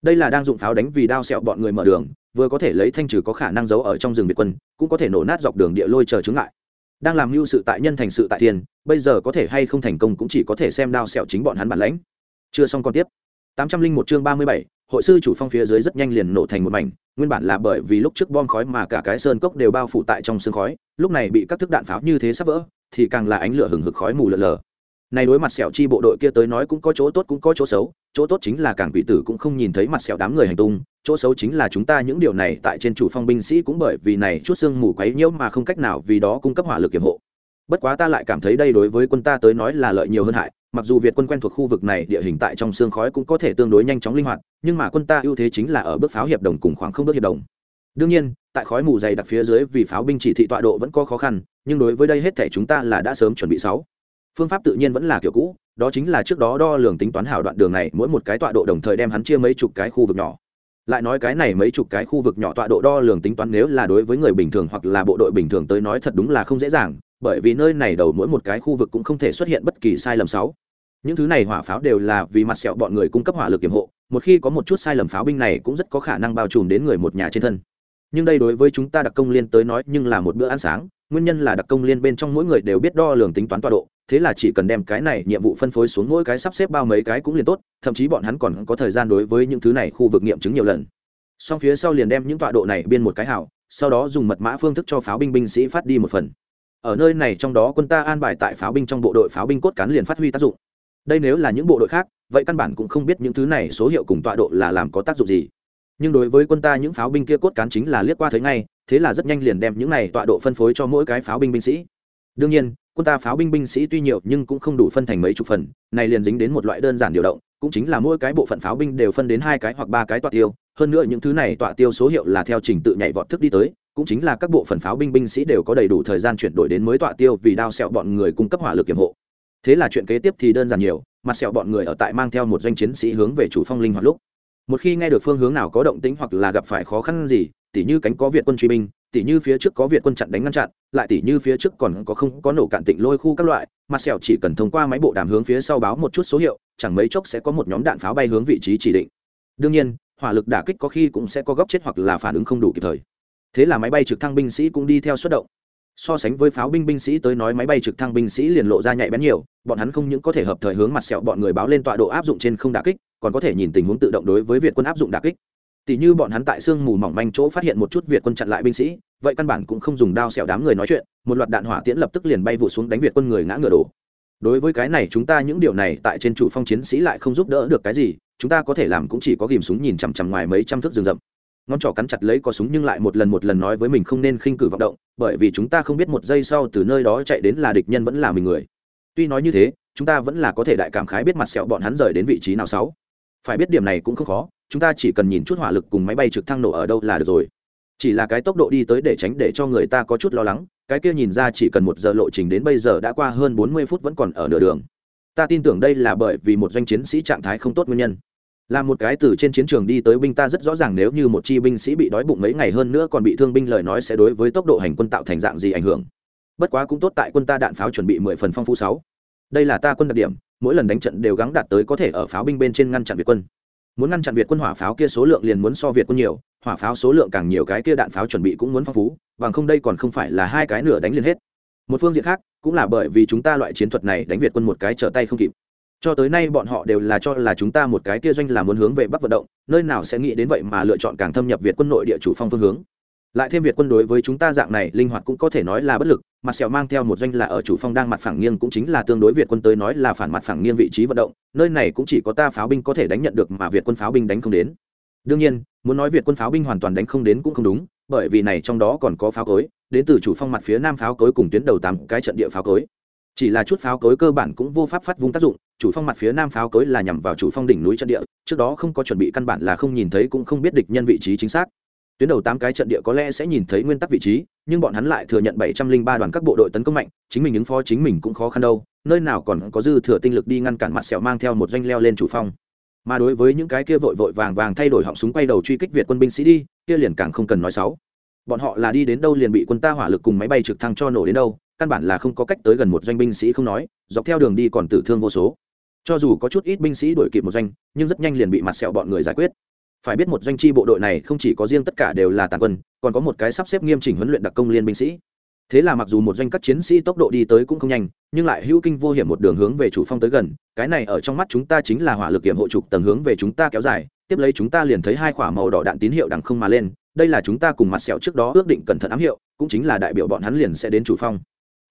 Đây là đang dụng pháo đánh vì đao sẹo bọn người mở đường, vừa có thể lấy thanh trừ có khả năng giấu ở trong rừng việt quân, cũng có thể nổ nát dọc đường địa lôi chờ chứng ngại. Đang làm mưu sự tại nhân thành sự tại tiền, bây giờ có thể hay không thành công cũng chỉ có thể xem đao sẹo chính bọn hắn bản lãnh. Chưa xong còn tiếp. Tám trăm linh một chương ba mươi bảy hội sư chủ phong phía dưới rất nhanh liền nổ thành một mảnh, nguyên bản là bởi vì lúc trước bom khói mà cả cái sơn cốc đều bao phủ tại trong sương khói, lúc này bị các thức đạn pháo như thế sắp vỡ, thì càng là ánh lửa hừng hực khói mù lờ lờ này đối mặt sẹo chi bộ đội kia tới nói cũng có chỗ tốt cũng có chỗ xấu, chỗ tốt chính là càng quỷ tử cũng không nhìn thấy mặt sẹo đám người hành tung, chỗ xấu chính là chúng ta những điều này tại trên chủ phong binh sĩ cũng bởi vì này chút xương mù quấy nhiễu mà không cách nào vì đó cung cấp hỏa lực kiểm hộ bất quá ta lại cảm thấy đây đối với quân ta tới nói là lợi nhiều hơn hại, mặc dù việt quân quen thuộc khu vực này địa hình tại trong xương khói cũng có thể tương đối nhanh chóng linh hoạt, nhưng mà quân ta ưu thế chính là ở bước pháo hiệp đồng cùng khoảng không bước hiệp đồng. Đương nhiên, tại khói mù dày đặc phía dưới vì pháo binh chỉ thị tọa độ vẫn có khó khăn, nhưng đối với đây hết thể chúng ta là đã sớm chuẩn bị sáu. Phương pháp tự nhiên vẫn là kiểu cũ, đó chính là trước đó đo lường tính toán hảo đoạn đường này, mỗi một cái tọa độ đồng thời đem hắn chia mấy chục cái khu vực nhỏ. Lại nói cái này mấy chục cái khu vực nhỏ tọa độ đo lường tính toán nếu là đối với người bình thường hoặc là bộ đội bình thường tới nói thật đúng là không dễ dàng bởi vì nơi này đầu mỗi một cái khu vực cũng không thể xuất hiện bất kỳ sai lầm sáu. Những thứ này hỏa pháo đều là vì mặt sẹo bọn người cung cấp hỏa lực kiểm hộ, một khi có một chút sai lầm pháo binh này cũng rất có khả năng bao trùm đến người một nhà trên thân. Nhưng đây đối với chúng ta đặc công liên tới nói nhưng là một bữa ăn sáng, nguyên nhân là đặc công liên bên trong mỗi người đều biết đo lường tính toán tọa độ, thế là chỉ cần đem cái này nhiệm vụ phân phối xuống mỗi cái sắp xếp bao mấy cái cũng liền tốt, thậm chí bọn hắn còn có thời gian đối với những thứ này khu vực nghiệm chứng nhiều lần. Song phía sau liền đem những tọa độ này biên một cái hảo, sau đó dùng mật mã phương thức cho pháo binh binh sĩ phát đi một phần ở nơi này trong đó quân ta an bài tại pháo binh trong bộ đội pháo binh cốt cán liền phát huy tác dụng. Đây nếu là những bộ đội khác, vậy căn bản cũng không biết những thứ này số hiệu cùng tọa độ là làm có tác dụng gì. Nhưng đối với quân ta những pháo binh kia cốt cán chính là liếc qua thấy ngay, thế là rất nhanh liền đem những này tọa độ phân phối cho mỗi cái pháo binh binh sĩ. Đương nhiên, quân ta pháo binh binh sĩ tuy nhiều nhưng cũng không đủ phân thành mấy chục phần, này liền dính đến một loại đơn giản điều động, cũng chính là mỗi cái bộ phận pháo binh đều phân đến hai cái hoặc ba cái tọa tiêu. Hơn nữa những thứ này tọa tiêu số hiệu là theo trình tự nhảy vọt thức đi tới cũng chính là các bộ phận pháo binh binh sĩ đều có đầy đủ thời gian chuyển đổi đến mới tọa tiêu vì đao sẹo bọn người cung cấp hỏa lực kiểm hộ. Thế là chuyện kế tiếp thì đơn giản nhiều, mặt sẹo bọn người ở tại mang theo một doanh chiến sĩ hướng về chủ phong linh hoạt lúc. Một khi nghe được phương hướng nào có động tĩnh hoặc là gặp phải khó khăn gì, tỉ như cánh có việt quân truy binh, tỉ như phía trước có việt quân chặn đánh ngăn chặn, lại tỉ như phía trước còn có không có nổ cạn tịnh lôi khu các loại, mặt sẹo chỉ cần thông qua máy bộ đàm hướng phía sau báo một chút số hiệu, chẳng mấy chốc sẽ có một nhóm đạn pháo bay hướng vị trí chỉ định. Đương nhiên, hỏa lực đả kích có khi cũng sẽ có góc chết hoặc là phản ứng không đủ kịp thời thế là máy bay trực thăng binh sĩ cũng đi theo xuất động. So sánh với pháo binh binh sĩ tới nói máy bay trực thăng binh sĩ liền lộ ra nhạy bén nhiều, bọn hắn không những có thể hợp thời hướng mặt sẹo bọn người báo lên tọa độ áp dụng trên không đả kích, còn có thể nhìn tình huống tự động đối với việt quân áp dụng đả kích. Tỉ như bọn hắn tại sương mù mỏng manh chỗ phát hiện một chút việt quân chặn lại binh sĩ, vậy căn bản cũng không dùng đao xẻo đám người nói chuyện, một loạt đạn hỏa tiễn lập tức liền bay vụ xuống đánh việt quân người ngã ngựa đổ. Đối với cái này chúng ta những điều này tại trên chủ phong chiến sĩ lại không giúp đỡ được cái gì, chúng ta có thể làm cũng chỉ có ghìm súng nhìn chằm chằm ngoài mấy trăm thước rừng rậm ngón trỏ cắn chặt lấy có súng nhưng lại một lần một lần nói với mình không nên khinh cử vọng động, bởi vì chúng ta không biết một giây sau từ nơi đó chạy đến là địch nhân vẫn là mình người. Tuy nói như thế, chúng ta vẫn là có thể đại cảm khái biết mặt sẹo bọn hắn rời đến vị trí nào sáu. Phải biết điểm này cũng không khó, chúng ta chỉ cần nhìn chút hỏa lực cùng máy bay trực thăng nổ ở đâu là được rồi. Chỉ là cái tốc độ đi tới để tránh để cho người ta có chút lo lắng, cái kia nhìn ra chỉ cần một giờ lộ trình đến bây giờ đã qua hơn bốn mươi phút vẫn còn ở nửa đường. Ta tin tưởng đây là bởi vì một doanh chiến sĩ trạng thái không tốt nguyên nhân là một cái từ trên chiến trường đi tới binh ta rất rõ ràng nếu như một chi binh sĩ bị đói bụng mấy ngày hơn nữa còn bị thương binh lời nói sẽ đối với tốc độ hành quân tạo thành dạng gì ảnh hưởng. Bất quá cũng tốt tại quân ta đạn pháo chuẩn bị mười phần phong phú sáu. Đây là ta quân đặc điểm, mỗi lần đánh trận đều gắng đạt tới có thể ở pháo binh bên trên ngăn chặn việt quân. Muốn ngăn chặn việt quân hỏa pháo kia số lượng liền muốn so việt quân nhiều, hỏa pháo số lượng càng nhiều cái kia đạn pháo chuẩn bị cũng muốn phong phú, bằng không đây còn không phải là hai cái nửa đánh liền hết. Một phương diện khác, cũng là bởi vì chúng ta loại chiến thuật này đánh việt quân một cái trở tay không kịp cho tới nay bọn họ đều là cho là chúng ta một cái kia doanh là muốn hướng về bắc vận động, nơi nào sẽ nghĩ đến vậy mà lựa chọn càng thâm nhập việt quân nội địa chủ phong phương hướng. Lại thêm việt quân đối với chúng ta dạng này, linh hoạt cũng có thể nói là bất lực mặt sẹo mang theo một doanh là ở chủ phong đang mặt phẳng nghiêng cũng chính là tương đối việt quân tới nói là phản mặt phẳng nghiêng vị trí vận động, nơi này cũng chỉ có ta pháo binh có thể đánh nhận được mà việt quân pháo binh đánh không đến. Đương nhiên, muốn nói việt quân pháo binh hoàn toàn đánh không đến cũng không đúng, bởi vì này trong đó còn có pháo cối, đến từ chủ phong mặt phía nam pháo cối cùng tuyến đầu tám cái trận địa pháo cối. Chỉ là chút pháo cối cơ bản cũng vô pháp phát vung tác dụng chủ phong mặt phía nam pháo cối là nhằm vào chủ phong đỉnh núi trận địa, trước đó không có chuẩn bị căn bản là không nhìn thấy cũng không biết địch nhân vị trí chính xác. Tuyến đầu tám cái trận địa có lẽ sẽ nhìn thấy nguyên tắc vị trí, nhưng bọn hắn lại thừa nhận bảy trăm linh ba đoàn các bộ đội tấn công mạnh, chính mình ứng phó chính mình cũng khó khăn đâu, nơi nào còn có dư thừa tinh lực đi ngăn cản mặt sẹo mang theo một doanh leo lên chủ phong. Mà đối với những cái kia vội vội vàng vàng thay đổi họng súng quay đầu truy kích việt quân binh sĩ đi, kia liền càng không cần nói xấu. Bọn họ là đi đến đâu liền bị quân ta hỏa lực cùng máy bay trực thăng cho nổ đến đâu, căn bản là không có cách tới gần một doanh binh sĩ không nói, dọc theo đường đi còn tử thương vô số cho dù có chút ít binh sĩ đuổi kịp một doanh, nhưng rất nhanh liền bị mặt sẹo bọn người giải quyết. Phải biết một doanh chi bộ đội này không chỉ có riêng tất cả đều là tàn quân, còn có một cái sắp xếp nghiêm chỉnh huấn luyện đặc công liên binh sĩ. Thế là mặc dù một doanh các chiến sĩ tốc độ đi tới cũng không nhanh, nhưng lại hữu kinh vô hiểm một đường hướng về chủ phong tới gần, cái này ở trong mắt chúng ta chính là hỏa lực hiểm hộ trục tầng hướng về chúng ta kéo dài, tiếp lấy chúng ta liền thấy hai quả màu đỏ đạn tín hiệu đằng không mà lên, đây là chúng ta cùng mặt sẹo trước đó ước định cẩn thận ám hiệu, cũng chính là đại biểu bọn hắn liền sẽ đến chủ phong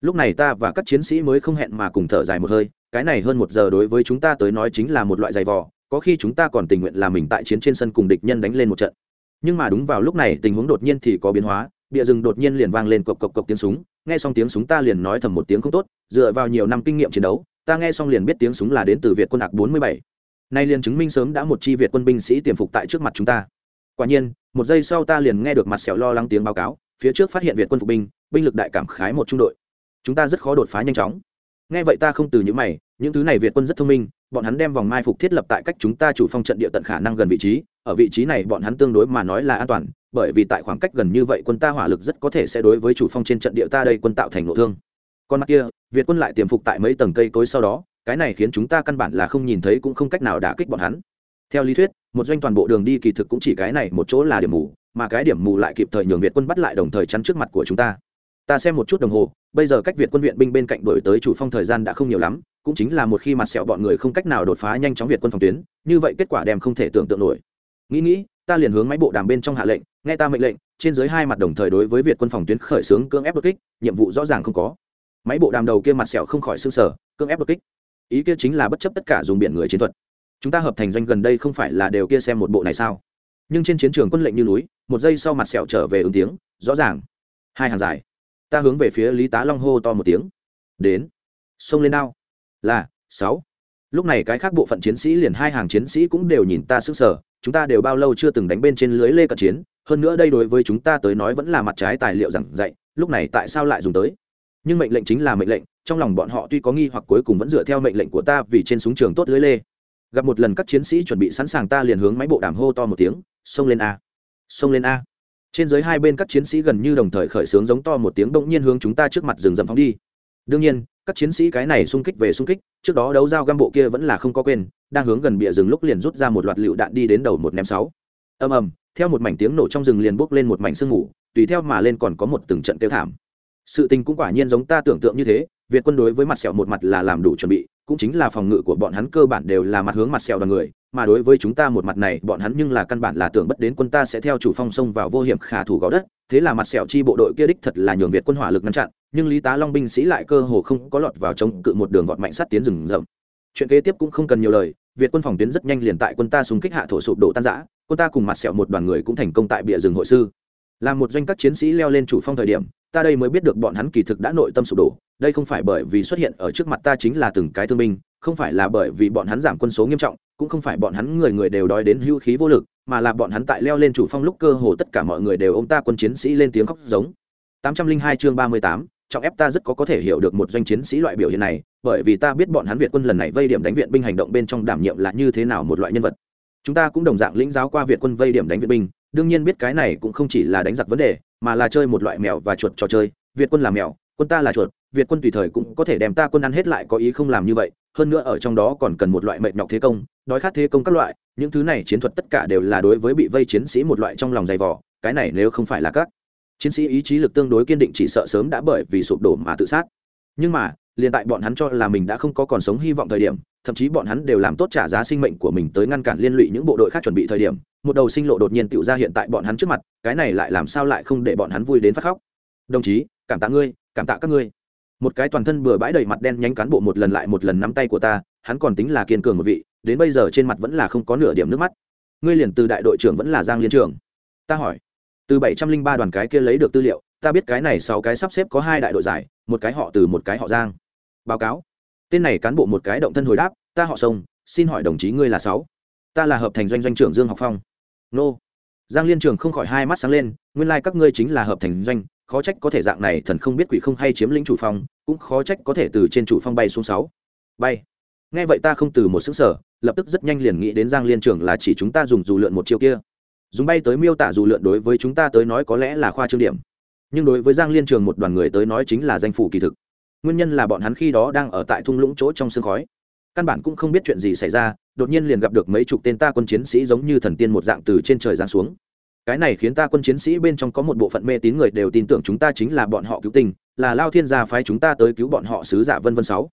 lúc này ta và các chiến sĩ mới không hẹn mà cùng thở dài một hơi, cái này hơn một giờ đối với chúng ta tới nói chính là một loại giày vò, có khi chúng ta còn tình nguyện làm mình tại chiến trên sân cùng địch nhân đánh lên một trận. Nhưng mà đúng vào lúc này tình huống đột nhiên thì có biến hóa bịa rừng đột nhiên liền vang lên cộc cộc cộc tiếng súng, nghe xong tiếng súng ta liền nói thầm một tiếng không tốt, dựa vào nhiều năm kinh nghiệm chiến đấu, ta nghe xong liền biết tiếng súng là đến từ việt quân hạc bốn mươi bảy. Nay liền chứng minh sớm đã một chi việt quân binh sĩ tiềm phục tại trước mặt chúng ta. Quả nhiên, một giây sau ta liền nghe được mặt sẹo lo lắng tiếng báo cáo, phía trước phát hiện việt quân phục binh binh lực đại cảm khái một trung đội chúng ta rất khó đột phá nhanh chóng. Nghe vậy ta không từ những mày, những thứ này việt quân rất thông minh, bọn hắn đem vòng mai phục thiết lập tại cách chúng ta chủ phong trận địa tận khả năng gần vị trí, ở vị trí này bọn hắn tương đối mà nói là an toàn, bởi vì tại khoảng cách gần như vậy quân ta hỏa lực rất có thể sẽ đối với chủ phong trên trận địa ta đây quân tạo thành nội thương. Còn mặt kia, việt quân lại tiềm phục tại mấy tầng cây cối sau đó, cái này khiến chúng ta căn bản là không nhìn thấy cũng không cách nào đả kích bọn hắn. Theo lý thuyết, một doanh toàn bộ đường đi kỳ thực cũng chỉ cái này một chỗ là điểm mù, mà cái điểm mù lại kịp thời nhường việt quân bắt lại đồng thời chắn trước mặt của chúng ta ta xem một chút đồng hồ, bây giờ cách việt quân viện binh bên cạnh đổi tới chủ phong thời gian đã không nhiều lắm, cũng chính là một khi mặt sẹo bọn người không cách nào đột phá nhanh chóng việt quân phòng tuyến, như vậy kết quả đem không thể tưởng tượng nổi. Nghĩ nghĩ, ta liền hướng máy bộ đàm bên trong hạ lệnh, nghe ta mệnh lệnh, trên dưới hai mặt đồng thời đối với việt quân phòng tuyến khởi xướng cưỡng ép đột kích, nhiệm vụ rõ ràng không có. Máy bộ đàm đầu kia mặt sẹo không khỏi xương sở cưỡng ép đột kích. Ý kia chính là bất chấp tất cả dùng biển người chiến thuật. Chúng ta hợp thành doanh gần đây không phải là đều kia xem một bộ này sao? Nhưng trên chiến trường quân lệnh như núi, một giây sau mặt sẹo trở về ứng tiếng, rõ ràng. Hai hàng dài ta hướng về phía lý tá long hô to một tiếng. Đến. Xông lên đao. Là, sáu. Lúc này cái khác bộ phận chiến sĩ liền hai hàng chiến sĩ cũng đều nhìn ta sức sở chúng ta đều bao lâu chưa từng đánh bên trên lưới lê cận chiến. Hơn nữa đây đối với chúng ta tới nói vẫn là mặt trái tài liệu giảng dạy. Lúc này tại sao lại dùng tới? Nhưng mệnh lệnh chính là mệnh lệnh. Trong lòng bọn họ tuy có nghi hoặc cuối cùng vẫn dựa theo mệnh lệnh của ta vì trên súng trường tốt lưới lê. Gặp một lần các chiến sĩ chuẩn bị sẵn sàng ta liền hướng máy bộ đàm hô to một tiếng. Xông lên a. Xông lên a trên dưới hai bên các chiến sĩ gần như đồng thời khởi xướng giống to một tiếng bỗng nhiên hướng chúng ta trước mặt rừng rậm phóng đi. Đương nhiên, các chiến sĩ cái này xung kích về xung kích, trước đó đấu dao găm bộ kia vẫn là không có quên, đang hướng gần bìa rừng lúc liền rút ra một loạt lựu đạn đi đến đầu một ném sáu. Ầm ầm, theo một mảnh tiếng nổ trong rừng liền bốc lên một mảnh sương mù, tùy theo mà lên còn có một từng trận tiêu thảm. Sự tình cũng quả nhiên giống ta tưởng tượng như thế, việt quân đối với mặt sẹo một mặt là làm đủ chuẩn bị cũng chính là phòng ngự của bọn hắn cơ bản đều là mặt hướng mặt sẹo đoàn người, mà đối với chúng ta một mặt này, bọn hắn nhưng là căn bản là tưởng bất đến quân ta sẽ theo chủ phong sông vào vô hiểm khả thủ gò đất, thế là mặt sẹo chi bộ đội kia đích thật là nhường việt quân hỏa lực ngăn chặn, nhưng lý tá long binh sĩ lại cơ hồ không có lọt vào chống cự một đường vọt mạnh sát tiến rừng rậm. Chuyện kế tiếp cũng không cần nhiều lời, việt quân phòng tuyến rất nhanh liền tại quân ta xung kích hạ thổ sụp đổ tan giã quân ta cùng mặt sẹo một đoàn người cũng thành công tại bìa rừng hội sư. Làm một doanh các chiến sĩ leo lên chủ phong thời điểm ta đây mới biết được bọn hắn kỳ thực đã nội tâm sụp đổ đây không phải bởi vì xuất hiện ở trước mặt ta chính là từng cái thương binh không phải là bởi vì bọn hắn giảm quân số nghiêm trọng cũng không phải bọn hắn người người đều đói đến hưu khí vô lực mà là bọn hắn tại leo lên chủ phong lúc cơ hồ tất cả mọi người đều ôm ta quân chiến sĩ lên tiếng khóc giống. 802 chương 38, trọng ép ta rất có có thể hiểu được một doanh chiến sĩ loại biểu hiện này bởi vì ta biết bọn hắn việt quân lần này vây điểm đánh viện binh hành động bên trong đảm nhiệm là như thế nào một loại nhân vật. Chúng ta cũng đồng dạng lĩnh giáo qua việt quân vây điểm đánh viện binh đương nhiên biết cái này cũng không chỉ là đánh giặc vấn đề mà là chơi một loại mèo và chuột trò chơi, việt quân là mèo, quân ta là chuột, việt quân tùy thời cũng có thể đem ta quân ăn hết lại có ý không làm như vậy, hơn nữa ở trong đó còn cần một loại mệt nhọc thế công, đói khát thế công các loại, những thứ này chiến thuật tất cả đều là đối với bị vây chiến sĩ một loại trong lòng dày vỏ cái này nếu không phải là các chiến sĩ ý chí lực tương đối kiên định chỉ sợ sớm đã bởi vì sụp đổ mà tự sát. Nhưng mà, liền tại bọn hắn cho là mình đã không có còn sống hy vọng thời điểm, thậm chí bọn hắn đều làm tốt trả giá sinh mệnh của mình tới ngăn cản liên lụy những bộ đội khác chuẩn bị thời điểm một đầu sinh lộ đột nhiên tựu ra hiện tại bọn hắn trước mặt, cái này lại làm sao lại không để bọn hắn vui đến phát khóc? Đồng chí, cảm tạ ngươi, cảm tạ các ngươi. Một cái toàn thân bừa bãi đầy mặt đen nhánh cán bộ một lần lại một lần nắm tay của ta, hắn còn tính là kiên cường một vị, đến bây giờ trên mặt vẫn là không có nửa điểm nước mắt. Ngươi liền từ đại đội trưởng vẫn là giang liên trưởng ta hỏi. Từ bảy trăm linh ba đoàn cái kia lấy được tư liệu, ta biết cái này sáu cái sắp xếp có hai đại đội giải, một cái họ từ, một cái họ giang. Báo cáo. Tên này cán bộ một cái động thân hồi đáp, ta họ sông, xin hỏi đồng chí ngươi là sáu. Ta là hợp thành doanh doanh trưởng dương học phong nô. Giang liên trường không khỏi hai mắt sáng lên, nguyên lai、like、các ngươi chính là hợp thành doanh, khó trách có thể dạng này thần không biết quỷ không hay chiếm lĩnh chủ phong, cũng khó trách có thể từ trên chủ phong bay xuống sáu. Bay. Nghe vậy ta không từ một xứng sở lập tức rất nhanh liền nghĩ đến giang liên trường là chỉ chúng ta dùng dù lượn một chiêu kia. Dùng bay tới miêu tả dù lượn đối với chúng ta tới nói có lẽ là khoa trương điểm. Nhưng đối với giang liên trường một đoàn người tới nói chính là danh phủ kỳ thực. Nguyên nhân là bọn hắn khi đó đang ở tại thung lũng chỗ trong sương khói. Căn bản cũng không biết chuyện gì xảy ra đột nhiên liền gặp được mấy chục tên ta quân chiến sĩ giống như thần tiên một dạng từ trên trời giáng xuống. Cái này khiến ta quân chiến sĩ bên trong có một bộ phận mê tín người đều tin tưởng chúng ta chính là bọn họ cứu tình là lao thiên gia phái chúng ta tới cứu bọn họ sứ giả vân vân sáu.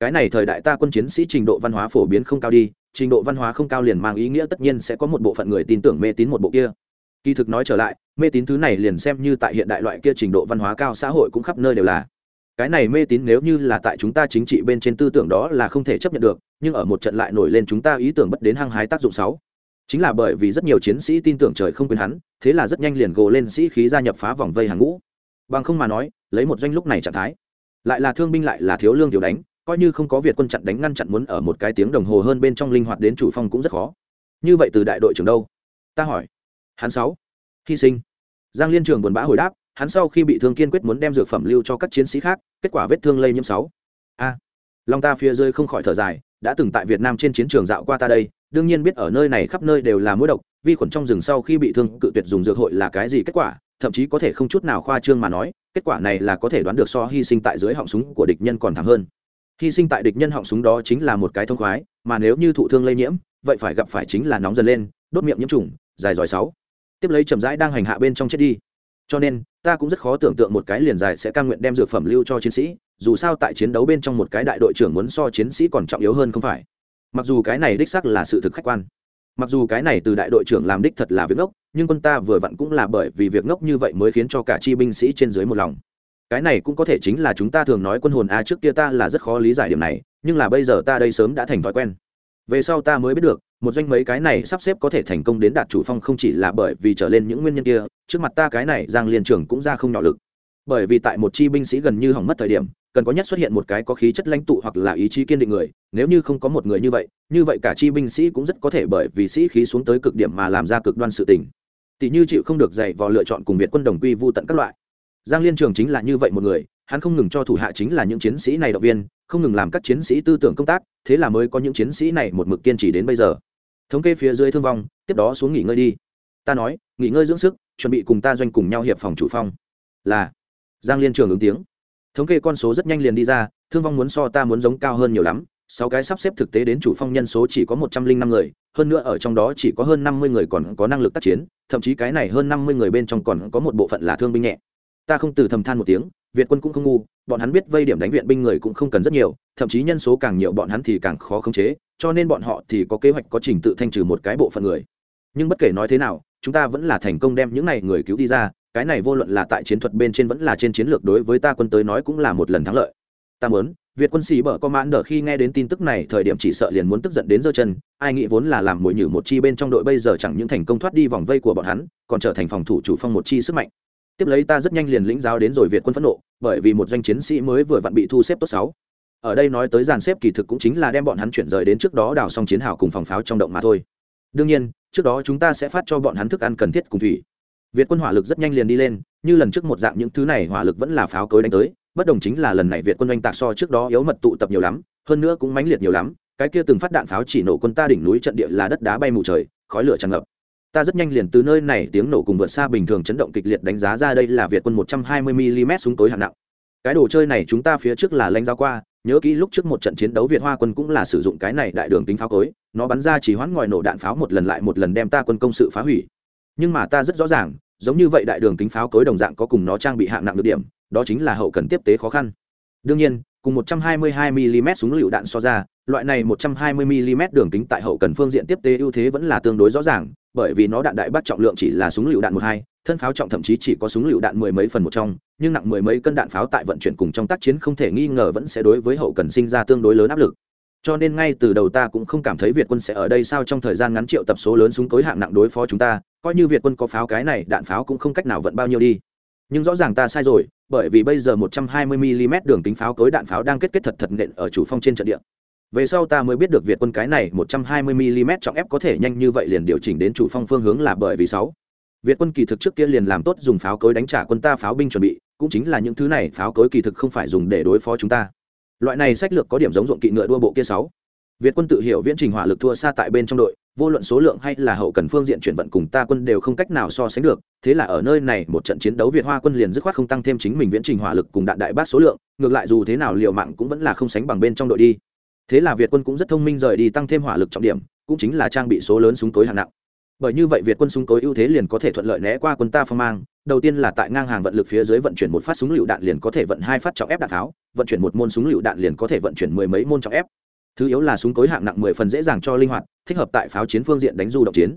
Cái này thời đại ta quân chiến sĩ trình độ văn hóa phổ biến không cao đi, trình độ văn hóa không cao liền mang ý nghĩa tất nhiên sẽ có một bộ phận người tin tưởng mê tín một bộ kia. Kỳ thực nói trở lại, mê tín thứ này liền xem như tại hiện đại loại kia trình độ văn hóa cao xã hội cũng khắp nơi đều là cái này mê tín nếu như là tại chúng ta chính trị bên trên tư tưởng đó là không thể chấp nhận được, nhưng ở một trận lại nổi lên chúng ta ý tưởng bất đến hăng hái tác dụng sáu chính là bởi vì rất nhiều chiến sĩ tin tưởng trời không quên hắn, thế là rất nhanh liền gồ lên sĩ khí gia nhập phá vòng vây hàng ngũ. Bằng không mà nói, lấy một doanh lúc này trạng thái, lại là thương binh lại là thiếu lương thiếu đánh, coi như không có việt quân chặn đánh ngăn chặn muốn ở một cái tiếng đồng hồ hơn bên trong linh hoạt đến chủ phong cũng rất khó. Như vậy từ đại đội trưởng đâu? Ta hỏi. Hắn sáu. Hy sinh. Giang liên trường buồn bã hồi đáp hắn sau khi bị thương kiên quyết muốn đem dược phẩm lưu cho các chiến sĩ khác, kết quả vết thương lây nhiễm sáu. A, long ta phía rơi không khỏi thở dài, đã từng tại việt nam trên chiến trường dạo qua ta đây, đương nhiên biết ở nơi này khắp nơi đều là mũi độc, vi khuẩn trong rừng sau khi bị thương, cự tuyệt dùng dược hội là cái gì kết quả, thậm chí có thể không chút nào khoa trương mà nói, kết quả này là có thể đoán được so hy sinh tại dưới họng súng của địch nhân còn thảm hơn. Hy sinh tại địch nhân họng súng đó chính là một cái thông khoái, mà nếu như thụ thương lây nhiễm, vậy phải gặp phải chính là nóng dần lên, đốt miệng nhiễm trùng, dài dòi sáu. Tiếp lấy chậm rãi đang hành hạ bên trong chết đi cho nên, ta cũng rất khó tưởng tượng một cái liền dài sẽ cam nguyện đem dược phẩm lưu cho chiến sĩ, dù sao tại chiến đấu bên trong một cái đại đội trưởng muốn so chiến sĩ còn trọng yếu hơn không phải. Mặc dù cái này đích sắc là sự thực khách quan, mặc dù cái này từ đại đội trưởng làm đích thật là việc ngốc, nhưng quân ta vừa vặn cũng là bởi vì việc ngốc như vậy mới khiến cho cả chi binh sĩ trên dưới một lòng. Cái này cũng có thể chính là chúng ta thường nói quân hồn a trước kia ta là rất khó lý giải điểm này, nhưng là bây giờ ta đây sớm đã thành thói quen. Về sau ta mới biết được một doanh mấy cái này sắp xếp có thể thành công đến đạt chủ phong không chỉ là bởi vì trở lên những nguyên nhân kia, trước mặt ta cái này giang liên trưởng cũng ra không nhỏ lực. Bởi vì tại một chi binh sĩ gần như hỏng mất thời điểm, cần có nhất xuất hiện một cái có khí chất lãnh tụ hoặc là ý chí kiên định người, nếu như không có một người như vậy như vậy cả chi binh sĩ cũng rất có thể bởi vì sĩ khí xuống tới cực điểm mà làm ra cực đoan sự tình. Tỷ như chịu không được dạy vào lựa chọn cùng việt quân đồng quy vu tận các loại. Giang liên trường chính là như vậy một người, hắn không ngừng cho thủ hạ chính là những chiến sĩ này động viên, không ngừng làm các chiến sĩ tư tưởng công tác, thế là mới có những chiến sĩ này một mực kiên trì đến bây giờ thống kê phía dưới thương vong, tiếp đó xuống nghỉ ngơi đi. Ta nói, nghỉ ngơi dưỡng sức, chuẩn bị cùng ta doanh cùng nhau hiệp phòng chủ phong. Là. Giang liên trường ứng tiếng. Thống kê con số rất nhanh liền đi ra, thương vong muốn so ta muốn giống cao hơn nhiều lắm. Sáu cái sắp xếp thực tế đến chủ phong nhân số chỉ có một trăm linh năm người, hơn nữa ở trong đó chỉ có hơn năm mươi người còn có năng lực tác chiến, thậm chí cái này hơn năm mươi người bên trong còn có một bộ phận là thương binh nhẹ ta không từ thầm than một tiếng, việt quân cũng không ngu, bọn hắn biết vây điểm đánh viện binh người cũng không cần rất nhiều, thậm chí nhân số càng nhiều bọn hắn thì càng khó khống chế, cho nên bọn họ thì có kế hoạch có trình tự thanh trừ một cái bộ phận người. Nhưng bất kể nói thế nào, chúng ta vẫn là thành công đem những này người cứu đi ra, cái này vô luận là tại chiến thuật bên trên vẫn là trên chiến lược đối với ta quân tới nói cũng là một lần thắng lợi. Ta muốn, việt quân sĩ bở có mãn đỡ khi nghe đến tin tức này, thời điểm chỉ sợ liền muốn tức giận đến giơ chân, ai nghĩ vốn là làm mồi nhử một chi bên trong đội bây giờ chẳng những thành công thoát đi vòng vây của bọn hắn, còn trở thành phòng thủ chủ phong một chi sức mạnh tiếp lấy ta rất nhanh liền lĩnh giáo đến rồi việt quân phẫn nộ, bởi vì một doanh chiến sĩ mới vừa vặn bị thu xếp tốt sáu. Ở đây nói tới dàn xếp kỳ thực cũng chính là đem bọn hắn chuyển rời đến trước đó đào xong chiến hào cùng phòng pháo trong động mà thôi. Đương nhiên, trước đó chúng ta sẽ phát cho bọn hắn thức ăn cần thiết cùng thủy. Việt quân hỏa lực rất nhanh liền đi lên, như lần trước một dạng những thứ này hỏa lực vẫn là pháo cối đánh tới, bất đồng chính là lần này việt quân oanh tạc so trước đó yếu mật tụ tập nhiều lắm, hơn nữa cũng mãnh liệt nhiều lắm, cái kia từng phát đạn pháo chỉ nổ quân ta đỉnh núi trận địa là đất đá bay mù trời, khói lửa tràn ngập ta rất nhanh liền từ nơi này tiếng nổ cùng vượt xa bình thường chấn động kịch liệt đánh giá ra đây là việt quân một trăm hai mươi mm súng tối hạng nặng. Cái đồ chơi này chúng ta phía trước là lanh giao qua, nhớ kỹ lúc trước một trận chiến đấu việt hoa quân cũng là sử dụng cái này đại đường tính pháo cối, nó bắn ra chỉ hoãn ngòi nổ đạn pháo một lần lại một lần đem ta quân công sự phá hủy. Nhưng mà ta rất rõ ràng, giống như vậy đại đường tính pháo cối đồng dạng có cùng nó trang bị hạng nặng được điểm, đó chính là hậu cần tiếp tế khó khăn. Đương nhiên, cùng 122 mm súng lựu đạn so ra, loại này 120 mm đường kính tại hậu cần phương diện tiếp tế ưu thế vẫn là tương đối rõ ràng bởi vì nó đạn đại bác trọng lượng chỉ là súng lựu đạn một hai, thân pháo trọng thậm chí chỉ có súng lựu đạn mười mấy phần một trong, nhưng nặng mười mấy cân đạn pháo tại vận chuyển cùng trong tác chiến không thể nghi ngờ vẫn sẽ đối với hậu cần sinh ra tương đối lớn áp lực. Cho nên ngay từ đầu ta cũng không cảm thấy việt quân sẽ ở đây sao trong thời gian ngắn triệu tập số lớn súng cối hạng nặng đối phó chúng ta, coi như việt quân có pháo cái này, đạn pháo cũng không cách nào vận bao nhiêu đi. Nhưng rõ ràng ta sai rồi, bởi vì bây giờ 120 mm đường kính pháo cối đạn pháo đang kết kết thật thật nện ở chủ phong trên trận địa về sau ta mới biết được việt quân cái này 120 mm trọng ép có thể nhanh như vậy liền điều chỉnh đến chủ phong phương hướng là bởi vì sáu. Việt quân kỳ thực trước kia liền làm tốt dùng pháo cối đánh trả quân ta pháo binh chuẩn bị, cũng chính là những thứ này pháo cối kỳ thực không phải dùng để đối phó chúng ta. Loại này sách lược có điểm giống ruộng kỵ ngựa đua bộ kia sáu. Việt quân tự hiểu viễn trình hỏa lực thua xa tại bên trong đội, vô luận số lượng hay là hậu cần phương diện chuyển vận cùng ta quân đều không cách nào so sánh được, thế là ở nơi này một trận chiến đấu việt hoa quân liền dứt khoát không tăng thêm chính mình viễn trình hỏa lực cùng đạn đại bác số lượng, ngược lại dù thế nào liều mạng cũng vẫn là không sánh bằng bên trong đội đi thế là việt quân cũng rất thông minh rời đi tăng thêm hỏa lực trọng điểm, cũng chính là trang bị số lớn súng tối hạng nặng. Bởi như vậy việt quân súng tối ưu thế liền có thể thuận lợi né qua quân ta phong mang, đầu tiên là tại ngang hàng vận lực phía dưới vận chuyển một phát súng lựu đạn liền có thể vận hai phát trọng ép đạn tháo, vận chuyển một môn súng lựu đạn liền có thể vận chuyển mười mấy môn trọng ép. Thứ yếu là súng tối hạng nặng mười phần dễ dàng cho linh hoạt, thích hợp tại pháo chiến phương diện đánh du động chiến.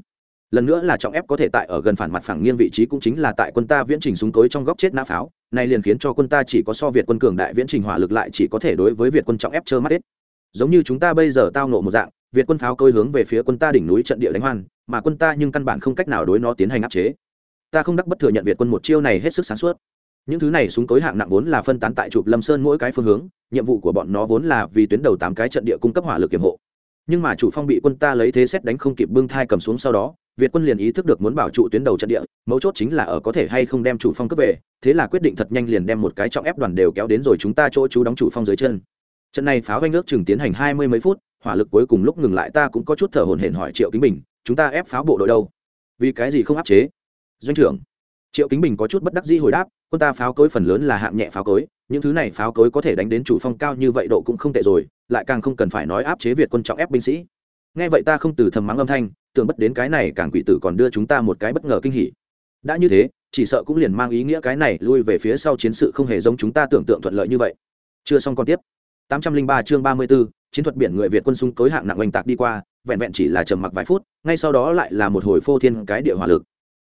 Lần nữa là trọng ép có thể tại ở gần phản mặt phẳng nghiêng vị trí cũng chính là tại quân ta viễn trình súng tối trong góc chết nã pháo này liền khiến cho quân ta chỉ có so việt quân cường đại viễn trình hỏa lực lại chỉ có thể đối với việt quân trọng ép trơ mắt hết giống như chúng ta bây giờ tao nộ một dạng, việt quân pháo cối hướng về phía quân ta đỉnh núi trận địa đánh hoan, mà quân ta nhưng căn bản không cách nào đối nó tiến hành áp chế. Ta không đắc bất thừa nhận việt quân một chiêu này hết sức sáng suốt. Những thứ này súng cối hạng nặng vốn là phân tán tại chụp lâm sơn mỗi cái phương hướng, nhiệm vụ của bọn nó vốn là vì tuyến đầu tám cái trận địa cung cấp hỏa lực kiểm hộ. Nhưng mà chủ phong bị quân ta lấy thế xét đánh không kịp bưng thai cầm xuống sau đó, việt quân liền ý thức được muốn bảo trụ tuyến đầu trận địa, mấu chốt chính là ở có thể hay không đem chủ phong cấp về, thế là quyết định thật nhanh liền đem một cái trọng ép đoàn đều kéo đến rồi chúng ta chỗ chú đóng chủ phong dưới chân trận này pháo vanh nước chừng tiến hành hai mươi mấy phút, hỏa lực cuối cùng lúc ngừng lại ta cũng có chút thở hổn hển hỏi triệu kính bình, chúng ta ép pháo bộ đội đâu? Vì cái gì không áp chế? Doanh trưởng. Triệu kính bình có chút bất đắc dĩ hồi đáp, quân ta pháo cối phần lớn là hạng nhẹ pháo cối, những thứ này pháo cối có thể đánh đến chủ phong cao như vậy độ cũng không tệ rồi, lại càng không cần phải nói áp chế việt quân trọng ép binh sĩ. Nghe vậy ta không từ thầm mắng âm thanh, tưởng bất đến cái này càng quỷ tử còn đưa chúng ta một cái bất ngờ kinh hỉ. Đã như thế, chỉ sợ cũng liền mang ý nghĩa cái này lui về phía sau chiến sự không hề giống chúng ta tưởng tượng thuận lợi như vậy. Chưa xong còn tiếp. 803 chương 34, chiến thuật biển người Việt quân súng tối hạng nặng oanh tạc đi qua, vẹn vẹn chỉ là trầm mặc vài phút, ngay sau đó lại là một hồi phô thiên cái địa hỏa lực.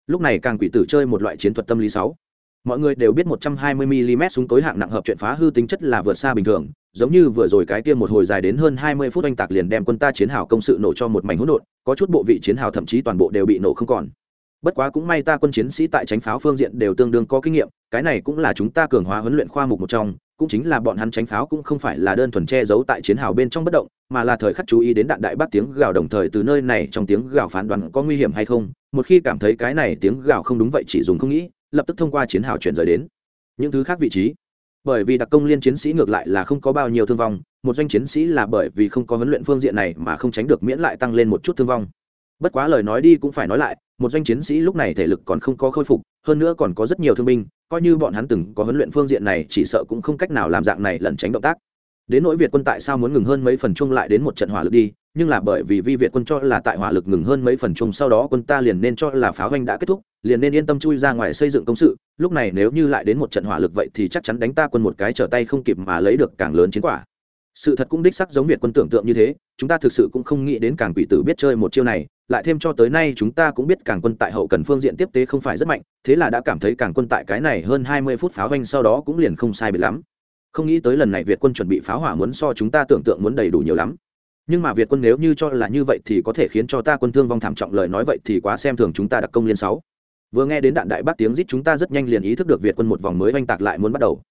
Lúc này càng quỷ tử chơi một loại chiến thuật tâm lý 6 mọi người đều biết 120 mm súng tối hạng nặng hợp chuyện phá hư tính chất là vượt xa bình thường giống như vừa rồi cái kia một hồi dài đến hơn 20 phút oanh tạc liền đem quân ta chiến hào công sự nổ cho một mảnh hỗn độn có chút bộ vị chiến hào thậm chí toàn bộ đều bị nổ không còn bất quá cũng may ta quân chiến sĩ tại tránh pháo phương diện đều tương đương có kinh nghiệm cái này cũng là chúng ta cường hóa huấn luyện khoa mục một trong cũng chính là bọn hắn tránh pháo cũng không phải là đơn thuần che giấu tại chiến hào bên trong bất động, mà là thời khắc chú ý đến đạn đại bác tiếng gào đồng thời từ nơi này trong tiếng gào phán đoán có nguy hiểm hay không, một khi cảm thấy cái này tiếng gào không đúng vậy chỉ dùng không nghĩ, lập tức thông qua chiến hào chuyển rời đến những thứ khác vị trí. Bởi vì đặc công liên chiến sĩ ngược lại là không có bao nhiêu thương vong, một doanh chiến sĩ là bởi vì không có huấn luyện phương diện này mà không tránh được miễn lại tăng lên một chút thương vong bất quá lời nói đi cũng phải nói lại, một doanh chiến sĩ lúc này thể lực còn không có khôi phục, hơn nữa còn có rất nhiều thương binh, coi như bọn hắn từng có huấn luyện phương diện này chỉ sợ cũng không cách nào làm dạng này lẩn tránh động tác. Đến nỗi việt quân tại sao muốn ngừng hơn mấy phần chung lại đến một trận hỏa lực đi, nhưng là bởi vì vi việt quân cho là tại hỏa lực ngừng hơn mấy phần chung sau đó quân ta liền nên cho là pháo hoanh đã kết thúc, liền nên yên tâm chui ra ngoài xây dựng công sự, lúc này nếu như lại đến một trận hỏa lực vậy thì chắc chắn đánh ta quân một cái trở tay không kịp mà lấy được càng lớn chiến quả sự thật cũng đích sắc giống việt quân tưởng tượng như thế, chúng ta thực sự cũng không nghĩ đến càng quỷ tử biết chơi một chiêu này, lại thêm cho tới nay chúng ta cũng biết càng quân tại hậu cần phương diện tiếp tế không phải rất mạnh, thế là đã cảm thấy càng quân tại cái này hơn hai mươi phút pháo vanh sau đó cũng liền không sai biệt lắm. Không nghĩ tới lần này việt quân chuẩn bị pháo hỏa muốn so chúng ta tưởng tượng muốn đầy đủ nhiều lắm. Nhưng mà việt quân nếu như cho là như vậy thì có thể khiến cho ta quân thương vong thảm trọng lời nói vậy thì quá xem thường chúng ta đặc công liên sáu. Vừa nghe đến đạn đại bác tiếng rít chúng ta rất nhanh liền ý thức được việt quân một vòng mới oanh tạc lại muốn bắt đầu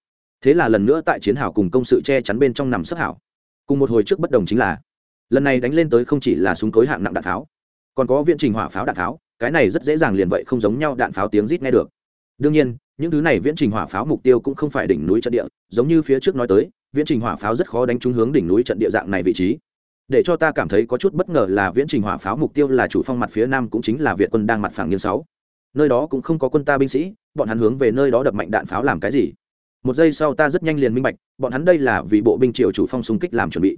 thế là lần nữa tại chiến hào cùng công sự che chắn bên trong nằm sấp hảo. Cùng một hồi trước bất đồng chính là, lần này đánh lên tới không chỉ là súng cối hạng nặng đạn pháo, còn có viễn trình hỏa pháo đạn pháo, cái này rất dễ dàng liền vậy không giống nhau đạn pháo tiếng rít nghe được. Đương nhiên, những thứ này viễn trình hỏa pháo mục tiêu cũng không phải đỉnh núi trận địa, giống như phía trước nói tới, viễn trình hỏa pháo rất khó đánh trúng hướng đỉnh núi trận địa dạng này vị trí. Để cho ta cảm thấy có chút bất ngờ là viễn trình hỏa pháo mục tiêu là chủ phong mặt phía nam cũng chính là việt quân đang mặt phẳng nghiêng sáu. Nơi đó cũng không có quân ta binh sĩ, bọn hắn hướng về nơi đó đập mạnh đạn pháo làm cái gì? Một giây sau ta rất nhanh liền minh bạch, bọn hắn đây là vì bộ binh triều chủ phong xung kích làm chuẩn bị.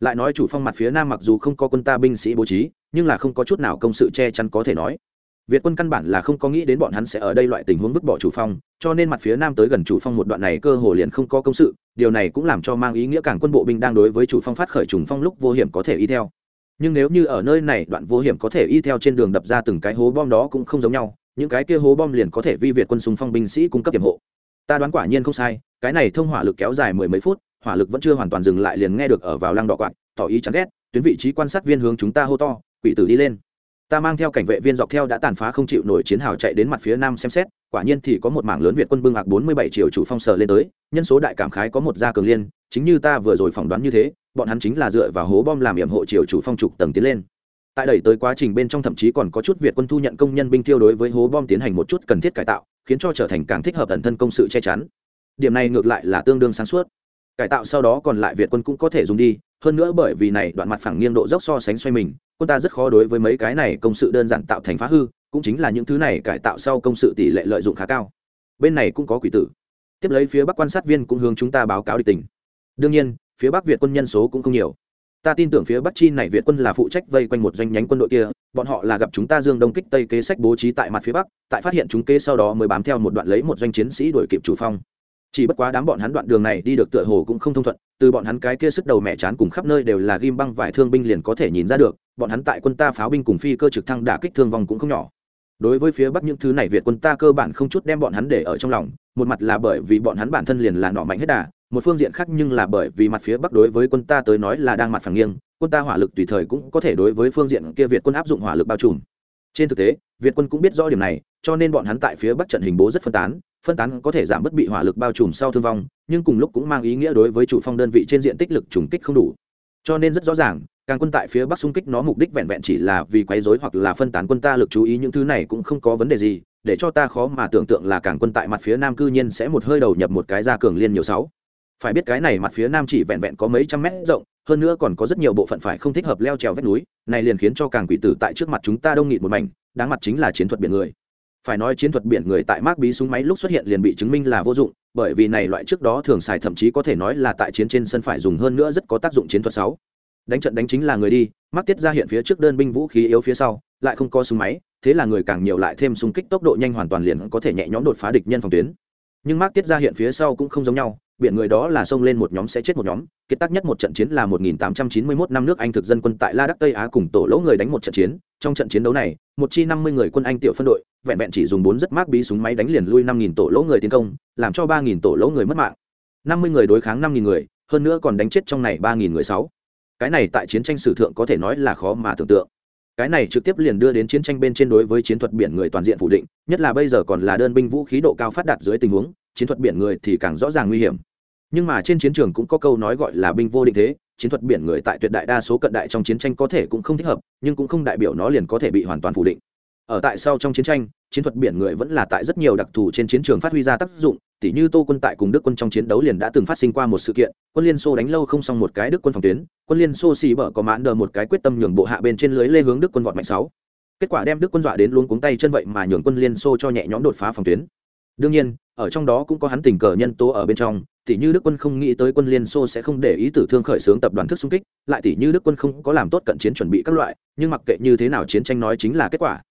Lại nói chủ phong mặt phía nam mặc dù không có quân ta binh sĩ bố trí, nhưng là không có chút nào công sự che chắn có thể nói. Việt quân căn bản là không có nghĩ đến bọn hắn sẽ ở đây loại tình huống vứt bỏ chủ phong, cho nên mặt phía nam tới gần chủ phong một đoạn này cơ hồ liền không có công sự, điều này cũng làm cho mang ý nghĩa càng quân bộ binh đang đối với chủ phong phát khởi trùng phong lúc vô hiểm có thể y theo. Nhưng nếu như ở nơi này đoạn vô hiểm có thể y theo trên đường đập ra từng cái hố bom đó cũng không giống nhau, những cái kia hố bom liền có thể vi việt quân súng phong binh sĩ cung cấp hiểm hộ ta đoán quả nhiên không sai, cái này thông hỏa lực kéo dài mười mấy phút, hỏa lực vẫn chưa hoàn toàn dừng lại liền nghe được ở vào lăng đỏ quạt, tỏ ý chán ghét, tuyến vị trí quan sát viên hướng chúng ta hô to, quỷ tử đi lên. Ta mang theo cảnh vệ viên dọc theo đã tàn phá không chịu nổi chiến hào chạy đến mặt phía nam xem xét, quả nhiên thì có một mảng lớn việt quân bưng hạc bốn mươi bảy triệu chủ phong sở lên tới, nhân số đại cảm khái có một gia cường liên, chính như ta vừa rồi phỏng đoán như thế, bọn hắn chính là dựa vào hố bom làm hiểm hộ triều chủ phong trục tầng tiến lên tại đẩy tới quá trình bên trong thậm chí còn có chút việt quân thu nhận công nhân binh tiêu đối với hố bom tiến hành một chút cần thiết cải tạo, khiến cho trở thành càng thích hợp ẩn thân công sự che chắn. Điểm này ngược lại là tương đương sáng suốt. Cải tạo sau đó còn lại việt quân cũng có thể dùng đi, hơn nữa bởi vì này đoạn mặt phẳng nghiêng độ dốc so sánh xoay mình, quân ta rất khó đối với mấy cái này công sự đơn giản tạo thành phá hư, cũng chính là những thứ này cải tạo sau công sự tỷ lệ lợi dụng khá cao. Bên này cũng có quỷ tử. Tiếp lấy phía bắc quan sát viên cũng hướng chúng ta báo cáo địch tình. Đương nhiên, phía bắc việt quân nhân số cũng không nhiều ta tin tưởng phía bắc chi này việt quân là phụ trách vây quanh một doanh nhánh quân đội kia, bọn họ là gặp chúng ta dương đông kích tây kế sách bố trí tại mặt phía bắc, tại phát hiện chúng kế sau đó mới bám theo một đoạn lấy một doanh chiến sĩ đuổi kịp chủ phong. Chỉ bất quá đám bọn hắn đoạn đường này đi được tựa hồ cũng không thông thuận, từ bọn hắn cái kia sức đầu mẹ chán cùng khắp nơi đều là ghim băng vải thương binh liền có thể nhìn ra được, bọn hắn tại quân ta pháo binh cùng phi cơ trực thăng đả kích thương vong cũng không nhỏ. Đối với phía bắc những thứ này việt quân ta cơ bản không chút đem bọn hắn để ở trong lòng, một mặt là bởi vì bọn hắn bản thân liền là nọ mạnh hết đà một phương diện khác nhưng là bởi vì mặt phía bắc đối với quân ta tới nói là đang mặt phẳng nghiêng, quân ta hỏa lực tùy thời cũng có thể đối với phương diện kia việt quân áp dụng hỏa lực bao trùm. Trên thực tế, việt quân cũng biết rõ điểm này, cho nên bọn hắn tại phía bắc trận hình bố rất phân tán phân tán có thể giảm bất bị hỏa lực bao trùm sau thương vong, nhưng cùng lúc cũng mang ý nghĩa đối với chủ phong đơn vị trên diện tích lực trùng kích không đủ. Cho nên rất rõ ràng, càng quân tại phía bắc xung kích nó mục đích vẹn vẹn chỉ là vì quấy rối hoặc là phân tán quân ta lực chú ý những thứ này cũng không có vấn đề gì, để cho ta khó mà tưởng tượng là càng quân tại mặt phía nam cư nhiên sẽ một hơi đầu nhập một cái ra cường liên nhiều sáu phải biết cái này mặt phía nam chỉ vẹn vẹn có mấy trăm mét rộng, hơn nữa còn có rất nhiều bộ phận phải không thích hợp leo trèo vách núi, này liền khiến cho càng quỷ tử tại trước mặt chúng ta đông nghịt một mảnh, đáng mặt chính là chiến thuật biển người. Phải nói chiến thuật biển người tại mác bí súng máy lúc xuất hiện liền bị chứng minh là vô dụng, bởi vì này loại trước đó thường xài thậm chí có thể nói là tại chiến trên sân phải dùng hơn nữa rất có tác dụng chiến thuật sáu. Đánh trận đánh chính là người đi, mark tiết ra hiện phía trước đơn binh vũ khí yếu phía sau, lại không có súng máy, thế là người càng nhiều lại thêm súng kích tốc độ nhanh hoàn toàn liền có thể nhẹ nhõm đột phá địch nhân phòng tuyến. Nhưng mark tiết ra hiện phía sau cũng không giống nhau biển người đó là xông lên một nhóm sẽ chết một nhóm. Kết tác nhất một trận chiến là 1891 năm nước anh thực dân quân tại la đắc tây á cùng tổ lỗ người đánh một trận chiến. Trong trận chiến đấu này, một chi 50 người quân anh tiểu phân đội, vẹn vẹn chỉ dùng bốn rất mác bí súng máy đánh liền lui 5.000 tổ lỗ người tiến công, làm cho 3.000 tổ lỗ người mất mạng. 50 người đối kháng 5.000 người, hơn nữa còn đánh chết trong này 3.000 người sáu. Cái này tại chiến tranh sử thượng có thể nói là khó mà tưởng tượng. Cái này trực tiếp liền đưa đến chiến tranh bên trên đối với chiến thuật biển người toàn diện phủ định, nhất là bây giờ còn là đơn binh vũ khí độ cao phát đạt dưới tình huống, chiến thuật biển người thì càng rõ ràng nguy hiểm nhưng mà trên chiến trường cũng có câu nói gọi là binh vô định thế, chiến thuật biển người tại tuyệt đại đa số cận đại trong chiến tranh có thể cũng không thích hợp, nhưng cũng không đại biểu nó liền có thể bị hoàn toàn phủ định. Ở tại sau trong chiến tranh, chiến thuật biển người vẫn là tại rất nhiều đặc thù trên chiến trường phát huy ra tác dụng, tỉ như tô quân tại cùng đức quân trong chiến đấu liền đã từng phát sinh qua một sự kiện, quân liên xô đánh lâu không xong một cái đức quân phòng tuyến, quân liên xô xì bở có mãn đờ một cái quyết tâm nhường bộ hạ bên trên lưới lê hướng đức quân vọt mạnh sáu. Kết quả đem đức quân dọa đến luôn cuống tay chân vậy mà nhường quân liên xô cho nhẹ nhõm đột phá phòng tuyến đương nhiên, ở trong đó cũng có hắn tình cờ nhân tố ở bên trong, tỷ như đức quân không nghĩ tới quân liên xô sẽ không để ý tử thương khởi xướng tập đoàn thức xung kích, lại tỷ như đức quân không có làm tốt cận chiến chuẩn bị các loại, nhưng mặc kệ như thế nào chiến tranh nói chính là kết quả.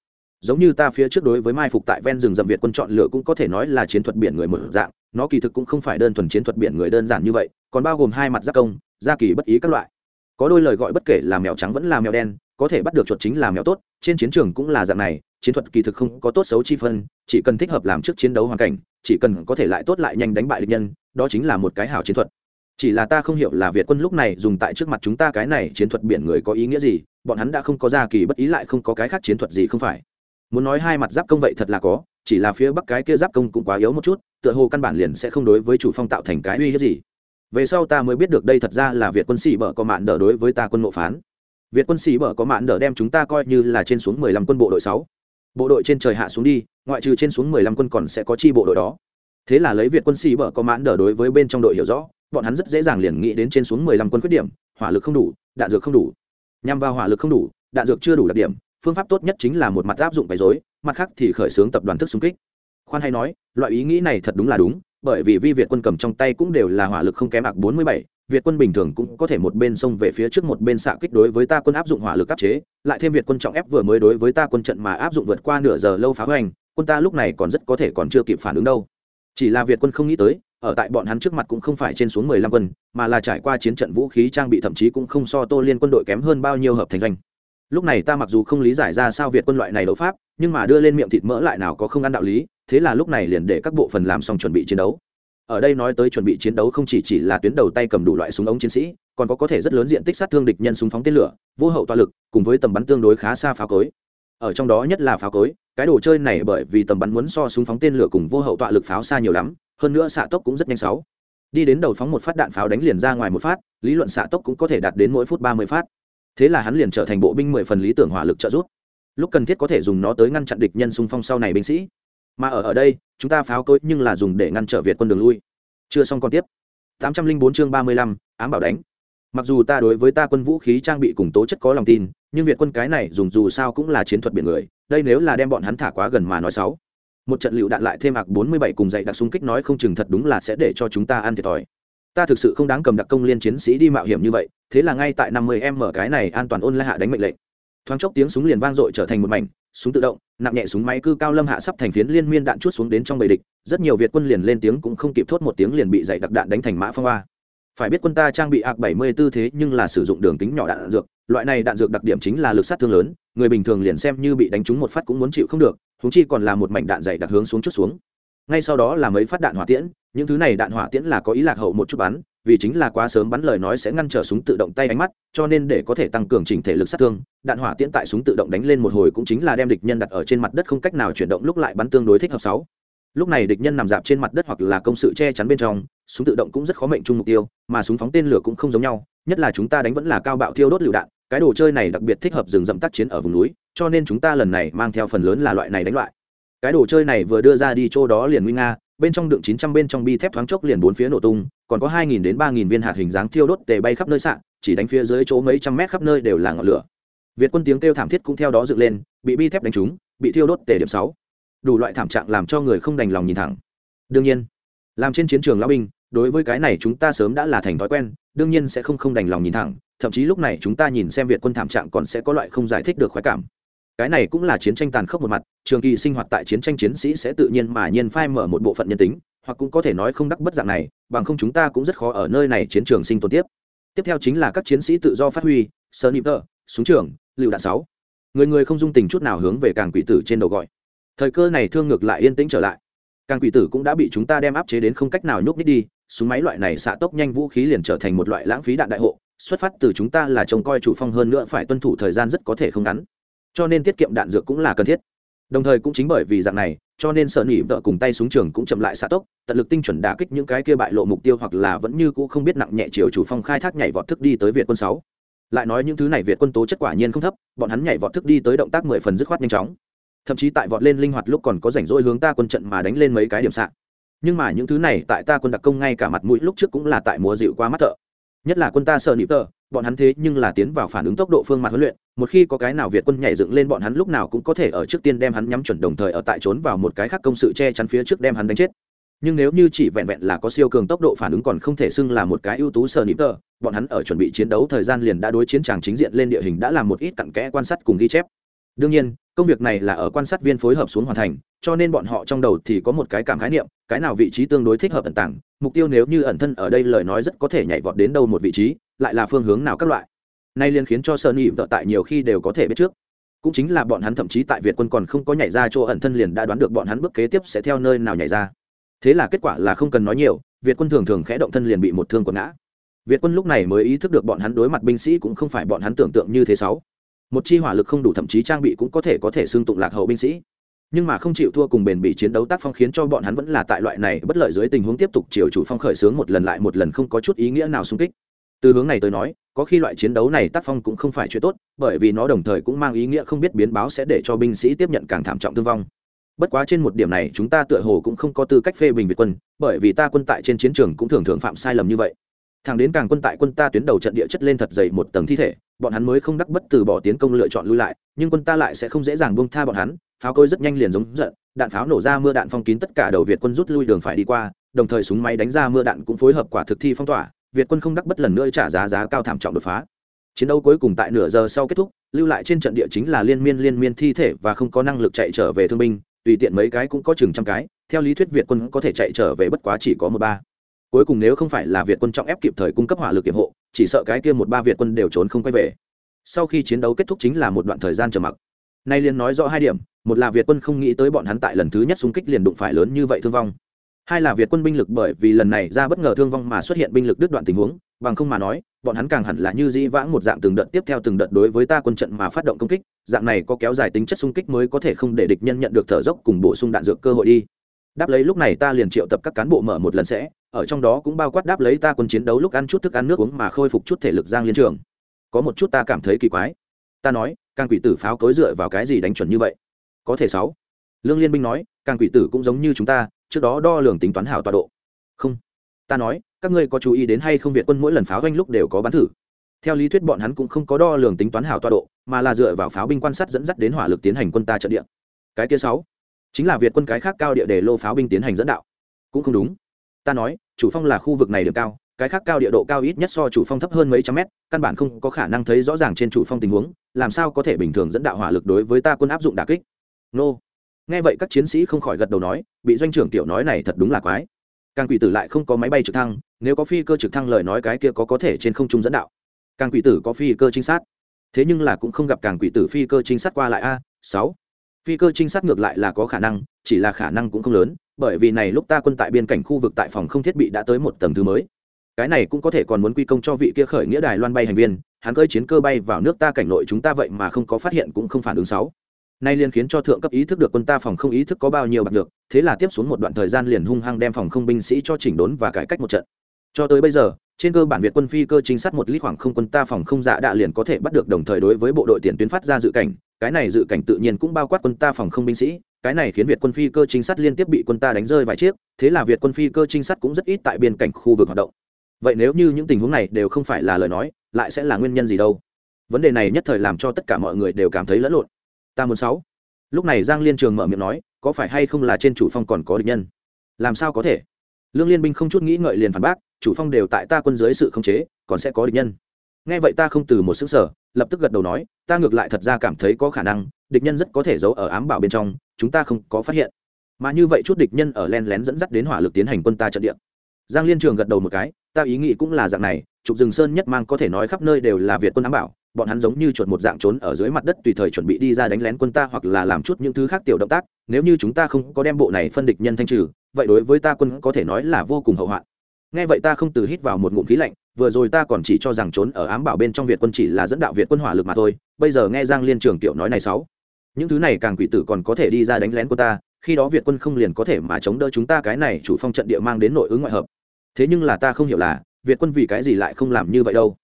Giống như ta phía trước đối với mai phục tại ven rừng dầm việt quân chọn lựa cũng có thể nói là chiến thuật biển người một dạng, nó kỳ thực cũng không phải đơn thuần chiến thuật biển người đơn giản như vậy, còn bao gồm hai mặt giác công, gia kỳ bất ý các loại. Có đôi lời gọi bất kể là mèo trắng vẫn là mèo đen, có thể bắt được chuột chính là mèo tốt, trên chiến trường cũng là dạng này chiến thuật kỳ thực không có tốt xấu chi phân, chỉ cần thích hợp làm trước chiến đấu hoàn cảnh, chỉ cần có thể lại tốt lại nhanh đánh bại địch nhân, đó chính là một cái hảo chiến thuật. Chỉ là ta không hiểu là việt quân lúc này dùng tại trước mặt chúng ta cái này chiến thuật biển người có ý nghĩa gì, bọn hắn đã không có ra kỳ bất ý lại không có cái khác chiến thuật gì không phải. Muốn nói hai mặt giáp công vậy thật là có, chỉ là phía bắc cái kia giáp công cũng quá yếu một chút, tựa hồ căn bản liền sẽ không đối với chủ phong tạo thành cái uy hiếp gì. Về sau ta mới biết được đây thật ra là việt quân sĩ bở có mạn đỡ đối với ta quân mộ phán. Việt quân sĩ bở có mạn đỡ đem chúng ta coi như là trên xuống mười lăm quân bộ đội sáu bộ đội trên trời hạ xuống đi, ngoại trừ trên xuống mười lăm quân còn sẽ có chi bộ đội đó. Thế là lấy việt quân sĩ bở có mạn đỡ đối với bên trong đội hiểu rõ, bọn hắn rất dễ dàng liền nghĩ đến trên xuống mười lăm quân khuyết điểm, hỏa lực không đủ, đạn dược không đủ. Nhằm vào hỏa lực không đủ, đạn dược chưa đủ đặc điểm, phương pháp tốt nhất chính là một mặt áp dụng bày dối mặt khác thì khởi xướng tập đoàn thức xung kích. Khoan hay nói, loại ý nghĩ này thật đúng là đúng, bởi vì vi việt quân cầm trong tay cũng đều là hỏa lực không kém ạc bốn mươi bảy việt quân bình thường cũng có thể một bên xông về phía trước một bên xạ kích đối với ta quân áp dụng hỏa lực áp chế, lại thêm việt quân trọng ép vừa mới đối với ta quân trận mà áp dụng vượt qua nửa giờ lâu phá hoành, quân ta lúc này còn rất có thể còn chưa kịp phản ứng đâu. Chỉ là việt quân không nghĩ tới, ở tại bọn hắn trước mặt cũng không phải trên xuống mười lăm quân, mà là trải qua chiến trận vũ khí trang bị thậm chí cũng không so tô liên quân đội kém hơn bao nhiêu hợp thành doanh. Lúc này ta mặc dù không lý giải ra sao việt quân loại này đấu pháp, nhưng mà đưa lên miệng thịt mỡ lại nào có không ăn đạo lý, thế là lúc này liền để các bộ phần làm xong chuẩn bị chiến đấu ở đây nói tới chuẩn bị chiến đấu không chỉ chỉ là tuyến đầu tay cầm đủ loại súng ống chiến sĩ, còn có có thể rất lớn diện tích sát thương địch nhân súng phóng tên lửa, vô hậu toa lực, cùng với tầm bắn tương đối khá xa pháo cối. Ở trong đó nhất là pháo cối, cái đồ chơi này bởi vì tầm bắn muốn so súng phóng tên lửa cùng vô hậu tọa lực pháo xa nhiều lắm, hơn nữa xạ tốc cũng rất nhanh sáu. Đi đến đầu phóng một phát đạn pháo đánh liền ra ngoài một phát, lý luận xạ tốc cũng có thể đạt đến mỗi phút ba mươi phát. Thế là hắn liền trở thành bộ binh mười phần lý tưởng hỏa lực trợ giúp. Lúc cần thiết có thể dùng nó tới ngăn chặn địch nhân xung phong sau này binh sĩ mà ở ở đây, chúng ta pháo cối nhưng là dùng để ngăn trở việt quân đường lui. Chưa xong còn tiếp. Tám trăm linh bốn chương ba mươi lăm, ám bảo đánh. Mặc dù ta đối với ta quân vũ khí trang bị cùng tố chất có lòng tin, nhưng việt quân cái này dùng dù sao cũng là chiến thuật biển người, đây nếu là đem bọn hắn thả quá gần mà nói sáu một trận lựu đạn lại thêm ạc bốn mươi bảy cùng dạy đặc xung kích nói không chừng thật đúng là sẽ để cho chúng ta ăn thiệt thòi. Ta thực sự không đáng cầm đặc công liên chiến sĩ đi mạo hiểm như vậy, thế là ngay tại năm mươi em mở cái này an toàn ôn lại hạ đánh mệnh lệnh. Thoáng chốc tiếng súng liền vang dội trở thành một mảnh súng tự động nặng nhẹ súng máy cư cao lâm hạ sắp thành phiến liên miên đạn chút xuống đến trong bầy địch rất nhiều việt quân liền lên tiếng cũng không kịp thốt một tiếng liền bị dày đặc đạn đánh thành mã phong hoa. Phải biết quân ta trang bị ạc bảy mươi tư thế nhưng là sử dụng đường kính nhỏ đạn, đạn dược loại này đạn dược đặc điểm chính là lực sát thương lớn người bình thường liền xem như bị đánh trúng một phát cũng muốn chịu không được húng chi còn là một mảnh đạn dày đặc hướng xuống chút xuống. Ngay sau đó là mấy phát đạn hỏa tiễn những thứ này đạn hỏa tiễn là có ý lạc hậu một chút bắn vì chính là quá sớm bắn lời nói sẽ ngăn trở súng tự động tay ánh mắt, cho nên để có thể tăng cường chỉnh thể lực sát thương, đạn hỏa tiễn tại súng tự động đánh lên một hồi cũng chính là đem địch nhân đặt ở trên mặt đất không cách nào chuyển động lúc lại bắn tương đối thích hợp sáu. Lúc này địch nhân nằm dạp trên mặt đất hoặc là công sự che chắn bên trong, súng tự động cũng rất khó mệnh chung mục tiêu, mà súng phóng tên lửa cũng không giống nhau, nhất là chúng ta đánh vẫn là cao bạo thiêu đốt lựu đạn, cái đồ chơi này đặc biệt thích hợp rừng rậm tác chiến ở vùng núi, cho nên chúng ta lần này mang theo phần lớn là loại này đánh loại. Cái đồ chơi này vừa đưa ra đi chỗ đó liền nguy nga bên trong đựng 900 bên trong bi thép thoáng chốc liền bốn phía nổ tung còn có 2.000 đến 3000 viên hạt hình dáng thiêu đốt tề bay khắp nơi sạ, chỉ đánh phía dưới chỗ mấy trăm mét khắp nơi đều là ngọn lửa. Việt quân tiếng kêu thảm thiết cũng theo đó dựng lên bị bi thép đánh trúng bị thiêu đốt tề điểm sáu. Đủ loại thảm trạng làm cho người không đành lòng nhìn thẳng. Đương nhiên làm trên chiến trường lão binh đối với cái này chúng ta sớm đã là thành thói quen đương nhiên sẽ không không đành lòng nhìn thẳng thậm chí lúc này chúng ta nhìn xem việt quân thảm trạng còn sẽ có loại không giải thích được khoái cảm cái này cũng là chiến tranh tàn khốc một mặt, trường kỳ sinh hoạt tại chiến tranh chiến sĩ sẽ tự nhiên mà nhiên phai mở một bộ phận nhân tính, hoặc cũng có thể nói không đắc bất dạng này, bằng không chúng ta cũng rất khó ở nơi này chiến trường sinh tồn tiếp. Tiếp theo chính là các chiến sĩ tự do phát huy sơ nịp tơ, súng trường, lựu đạn sáu. Người người không dung tình chút nào hướng về càng quỷ tử trên đầu gọi. Thời cơ này thương ngược lại yên tĩnh trở lại. Càng quỷ tử cũng đã bị chúng ta đem áp chế đến không cách nào nhúc nít đi, súng máy loại này xạ tốc nhanh vũ khí liền trở thành một loại lãng phí đạn đại hộ, xuất phát từ chúng ta là trông coi chủ phong hơn nữa phải tuân thủ thời gian rất có thể không ngắn cho nên tiết kiệm đạn dược cũng là cần thiết. Đồng thời cũng chính bởi vì dạng này, cho nên sợ nỉ vợ cùng tay súng trường cũng chậm lại xạ tốc, tận lực tinh chuẩn đả kích những cái kia bại lộ mục tiêu hoặc là vẫn như cũ không biết nặng nhẹ chiều chủ phong khai thác nhảy vọt thức đi tới việt quân sáu. Lại nói những thứ này việt quân tố chất quả nhiên không thấp, bọn hắn nhảy vọt thức đi tới động tác mười phần dứt khoát nhanh chóng. Thậm chí tại vọt lên linh hoạt lúc còn có rảnh rỗi hướng ta quân trận mà đánh lên mấy cái điểm sạn nhưng mà những thứ này tại ta quân đặc công ngay cả mặt mũi lúc trước cũng là tại mùa dịu qua mắt thợ nhất là quân ta sợ nịp tờ, bọn hắn thế nhưng là tiến vào phản ứng tốc độ phương mặt huấn luyện, một khi có cái nào việt quân nhảy dựng lên bọn hắn lúc nào cũng có thể ở trước tiên đem hắn nhắm chuẩn đồng thời ở tại trốn vào một cái khác công sự che chắn phía trước đem hắn đánh chết. Nhưng nếu như chỉ vẹn vẹn là có siêu cường tốc độ phản ứng còn không thể xưng là một cái ưu tú sờ nịp tờ, bọn hắn ở chuẩn bị chiến đấu thời gian liền đã đối chiến tràng chính diện lên địa hình đã làm một ít cặn kẽ quan sát cùng ghi chép. Đương nhiên công việc này là ở quan sát viên phối hợp xuống hoàn thành, cho nên bọn họ trong đầu thì có một cái cảm khái niệm, cái nào vị trí tương đối thích hợp ẩn tàng, mục tiêu nếu như ẩn thân ở đây lời nói rất có thể nhảy vọt đến đâu một vị trí, lại là phương hướng nào các loại. Nay liên khiến cho sơn nhị vợ tại nhiều khi đều có thể biết trước. Cũng chính là bọn hắn thậm chí tại việt quân còn không có nhảy ra chỗ ẩn thân liền đã đoán được bọn hắn bước kế tiếp sẽ theo nơi nào nhảy ra. Thế là kết quả là không cần nói nhiều, việt quân thường thường khẽ động thân liền bị một thương quần ngã. Việt quân lúc này mới ý thức được bọn hắn đối mặt binh sĩ cũng không phải bọn hắn tưởng tượng như thế sáu một chi hỏa lực không đủ thậm chí trang bị cũng có thể có thể xương tụng lạc hậu binh sĩ. Nhưng mà không chịu thua cùng bền bỉ chiến đấu tác phong khiến cho bọn hắn vẫn là tại loại này bất lợi dưới tình huống tiếp tục chiều chủ phong khởi xướng một lần lại một lần không có chút ý nghĩa nào xung kích. Từ hướng này tôi nói, có khi loại chiến đấu này tác phong cũng không phải chuyện tốt, bởi vì nó đồng thời cũng mang ý nghĩa không biết biến báo sẽ để cho binh sĩ tiếp nhận càng thảm trọng thương vong. Bất quá trên một điểm này, chúng ta tựa hồ cũng không có tư cách phê bình việt quân, bởi vì ta quân tại trên chiến trường cũng thường thường phạm sai lầm như vậy thẳng đến càng quân tại quân ta tuyến đầu trận địa chất lên thật dày một tầng thi thể, bọn hắn mới không đắc bất từ bỏ tiến công lựa chọn lui lại, nhưng quân ta lại sẽ không dễ dàng buông tha bọn hắn, pháo cối rất nhanh liền giống giận, đạn pháo nổ ra mưa đạn phong kín tất cả đầu việt quân rút lui đường phải đi qua, đồng thời súng máy đánh ra mưa đạn cũng phối hợp quả thực thi phong tỏa, việt quân không đắc bất lần nữa trả giá giá cao thảm trọng đột phá. Chiến đấu cuối cùng tại nửa giờ sau kết thúc, lưu lại trên trận địa chính là liên miên liên miên thi thể và không có năng lực chạy trở về thương binh, tùy tiện mấy cái cũng có chừng trăm cái, theo lý thuyết việt quân có thể chạy trở về bất quá chỉ có một ba cuối cùng nếu không phải là việt quân trọng ép kịp thời cung cấp hỏa lực kiểm hộ, chỉ sợ cái kia một ba việt quân đều trốn không quay về. Sau khi chiến đấu kết thúc chính là một đoạn thời gian trầm mặc. Nay liền nói rõ hai điểm, một là việt quân không nghĩ tới bọn hắn tại lần thứ nhất xung kích liền đụng phải lớn như vậy thương vong. Hai là việt quân binh lực bởi vì lần này ra bất ngờ thương vong mà xuất hiện binh lực đứt đoạn tình huống, bằng không mà nói, bọn hắn càng hẳn là như dĩ vãng một dạng từng đợt tiếp theo từng đợt đối với ta quân trận mà phát động công kích, dạng này có kéo dài tính chất xung kích mới có thể không để địch nhân nhận được thở dốc cùng bổ sung đạn dược cơ hội đi. Đáp lấy lúc này ta liền triệu tập các cán bộ mở một lần sẽ ở trong đó cũng bao quát đáp lấy ta quân chiến đấu lúc ăn chút thức ăn nước uống mà khôi phục chút thể lực giang liên trường. Có một chút ta cảm thấy kỳ quái. Ta nói, càng quỷ tử pháo cối dựa vào cái gì đánh chuẩn như vậy? Có thể sáu. Lương liên binh nói, càng quỷ tử cũng giống như chúng ta, trước đó đo lường tính toán hảo tọa độ. Không. Ta nói, các ngươi có chú ý đến hay không việt quân mỗi lần pháo doanh lúc đều có bắn thử? Theo lý thuyết bọn hắn cũng không có đo lường tính toán hảo tọa độ, mà là dựa vào pháo binh quan sát dẫn dắt đến hỏa lực tiến hành quân ta trận địa. Cái kia sáu. Chính là việt quân cái khác cao địa để lô pháo binh tiến hành dẫn đạo. Cũng không đúng ta nói, chủ phong là khu vực này điểm cao, cái khác cao địa độ cao ít nhất so chủ phong thấp hơn mấy trăm mét, căn bản không có khả năng thấy rõ ràng trên chủ phong tình huống, làm sao có thể bình thường dẫn đạo hỏa lực đối với ta quân áp dụng đà kích? Nô. Nghe vậy các chiến sĩ không khỏi gật đầu nói, bị doanh trưởng tiểu nói này thật đúng là quái. Càng quỷ tử lại không có máy bay trực thăng, nếu có phi cơ trực thăng lời nói cái kia có có thể trên không trung dẫn đạo. Càng quỷ tử có phi cơ trinh sát. Thế nhưng là cũng không gặp càng quỷ tử phi cơ trinh sát qua lại a, sáu. Phi cơ trinh sát ngược lại là có khả năng, chỉ là khả năng cũng không lớn bởi vì này lúc ta quân tại biên cảnh khu vực tại phòng không thiết bị đã tới một tầng thứ mới. Cái này cũng có thể còn muốn quy công cho vị kia khởi nghĩa đài loan bay hành viên, hắn cơi chiến cơ bay vào nước ta cảnh nội chúng ta vậy mà không có phát hiện cũng không phản ứng sáu. Nay liền khiến cho thượng cấp ý thức được quân ta phòng không ý thức có bao nhiêu bạc được, thế là tiếp xuống một đoạn thời gian liền hung hăng đem phòng không binh sĩ cho chỉnh đốn và cải cách một trận. Cho tới bây giờ, trên cơ bản việt quân phi cơ chính sát một lít khoảng không quân ta phòng không dạ đạ liền có thể bắt được đồng thời đối với bộ đội tiền tuyến phát ra dự cảnh, cái này dự cảnh tự nhiên cũng bao quát quân ta phòng không binh sĩ cái này khiến việt quân phi cơ trinh sát liên tiếp bị quân ta đánh rơi vài chiếc, thế là việt quân phi cơ trinh sát cũng rất ít tại biên cảnh khu vực hoạt động. Vậy nếu như những tình huống này đều không phải là lời nói, lại sẽ là nguyên nhân gì đâu? Vấn đề này nhất thời làm cho tất cả mọi người đều cảm thấy lẫn lộn. Ta muốn sáu. Lúc này giang liên trường mở miệng nói, có phải hay không là trên chủ phong còn có địch nhân? Làm sao có thể? Lương liên binh không chút nghĩ ngợi liền phản bác, chủ phong đều tại ta quân dưới sự khống chế, còn sẽ có địch nhân? Nghe vậy ta không từ một xứ sở lập tức gật đầu nói, ta ngược lại thật ra cảm thấy có khả năng, địch nhân rất có thể giấu ở ám bảo bên trong, chúng ta không có phát hiện. Mà như vậy chút địch nhân ở len lén dẫn dắt đến hỏa lực tiến hành quân ta trận địa. Giang liên trường gật đầu một cái, ta ý nghĩ cũng là dạng này, trục rừng sơn nhất mang có thể nói khắp nơi đều là việt quân ám bảo, bọn hắn giống như chuột một dạng trốn ở dưới mặt đất tùy thời chuẩn bị đi ra đánh lén quân ta hoặc là làm chút những thứ khác tiểu động tác, nếu như chúng ta không có đem bộ này phân địch nhân thanh trừ, vậy đối với ta quân có thể nói là vô cùng hậu hoạn. Nghe vậy ta không từ hít vào một ngụm khí lạnh vừa rồi ta còn chỉ cho rằng trốn ở ám bảo bên trong việt quân chỉ là dẫn đạo việt quân hỏa lực mà thôi, bây giờ nghe giang liên trường tiểu nói này sáu. Những thứ này càng quỷ tử còn có thể đi ra đánh lén của ta, khi đó việt quân không liền có thể mà chống đỡ chúng ta cái này chủ phong trận địa mang đến nội ứng ngoại hợp. Thế nhưng là ta không hiểu là, việt quân vì cái gì lại không làm như vậy đâu?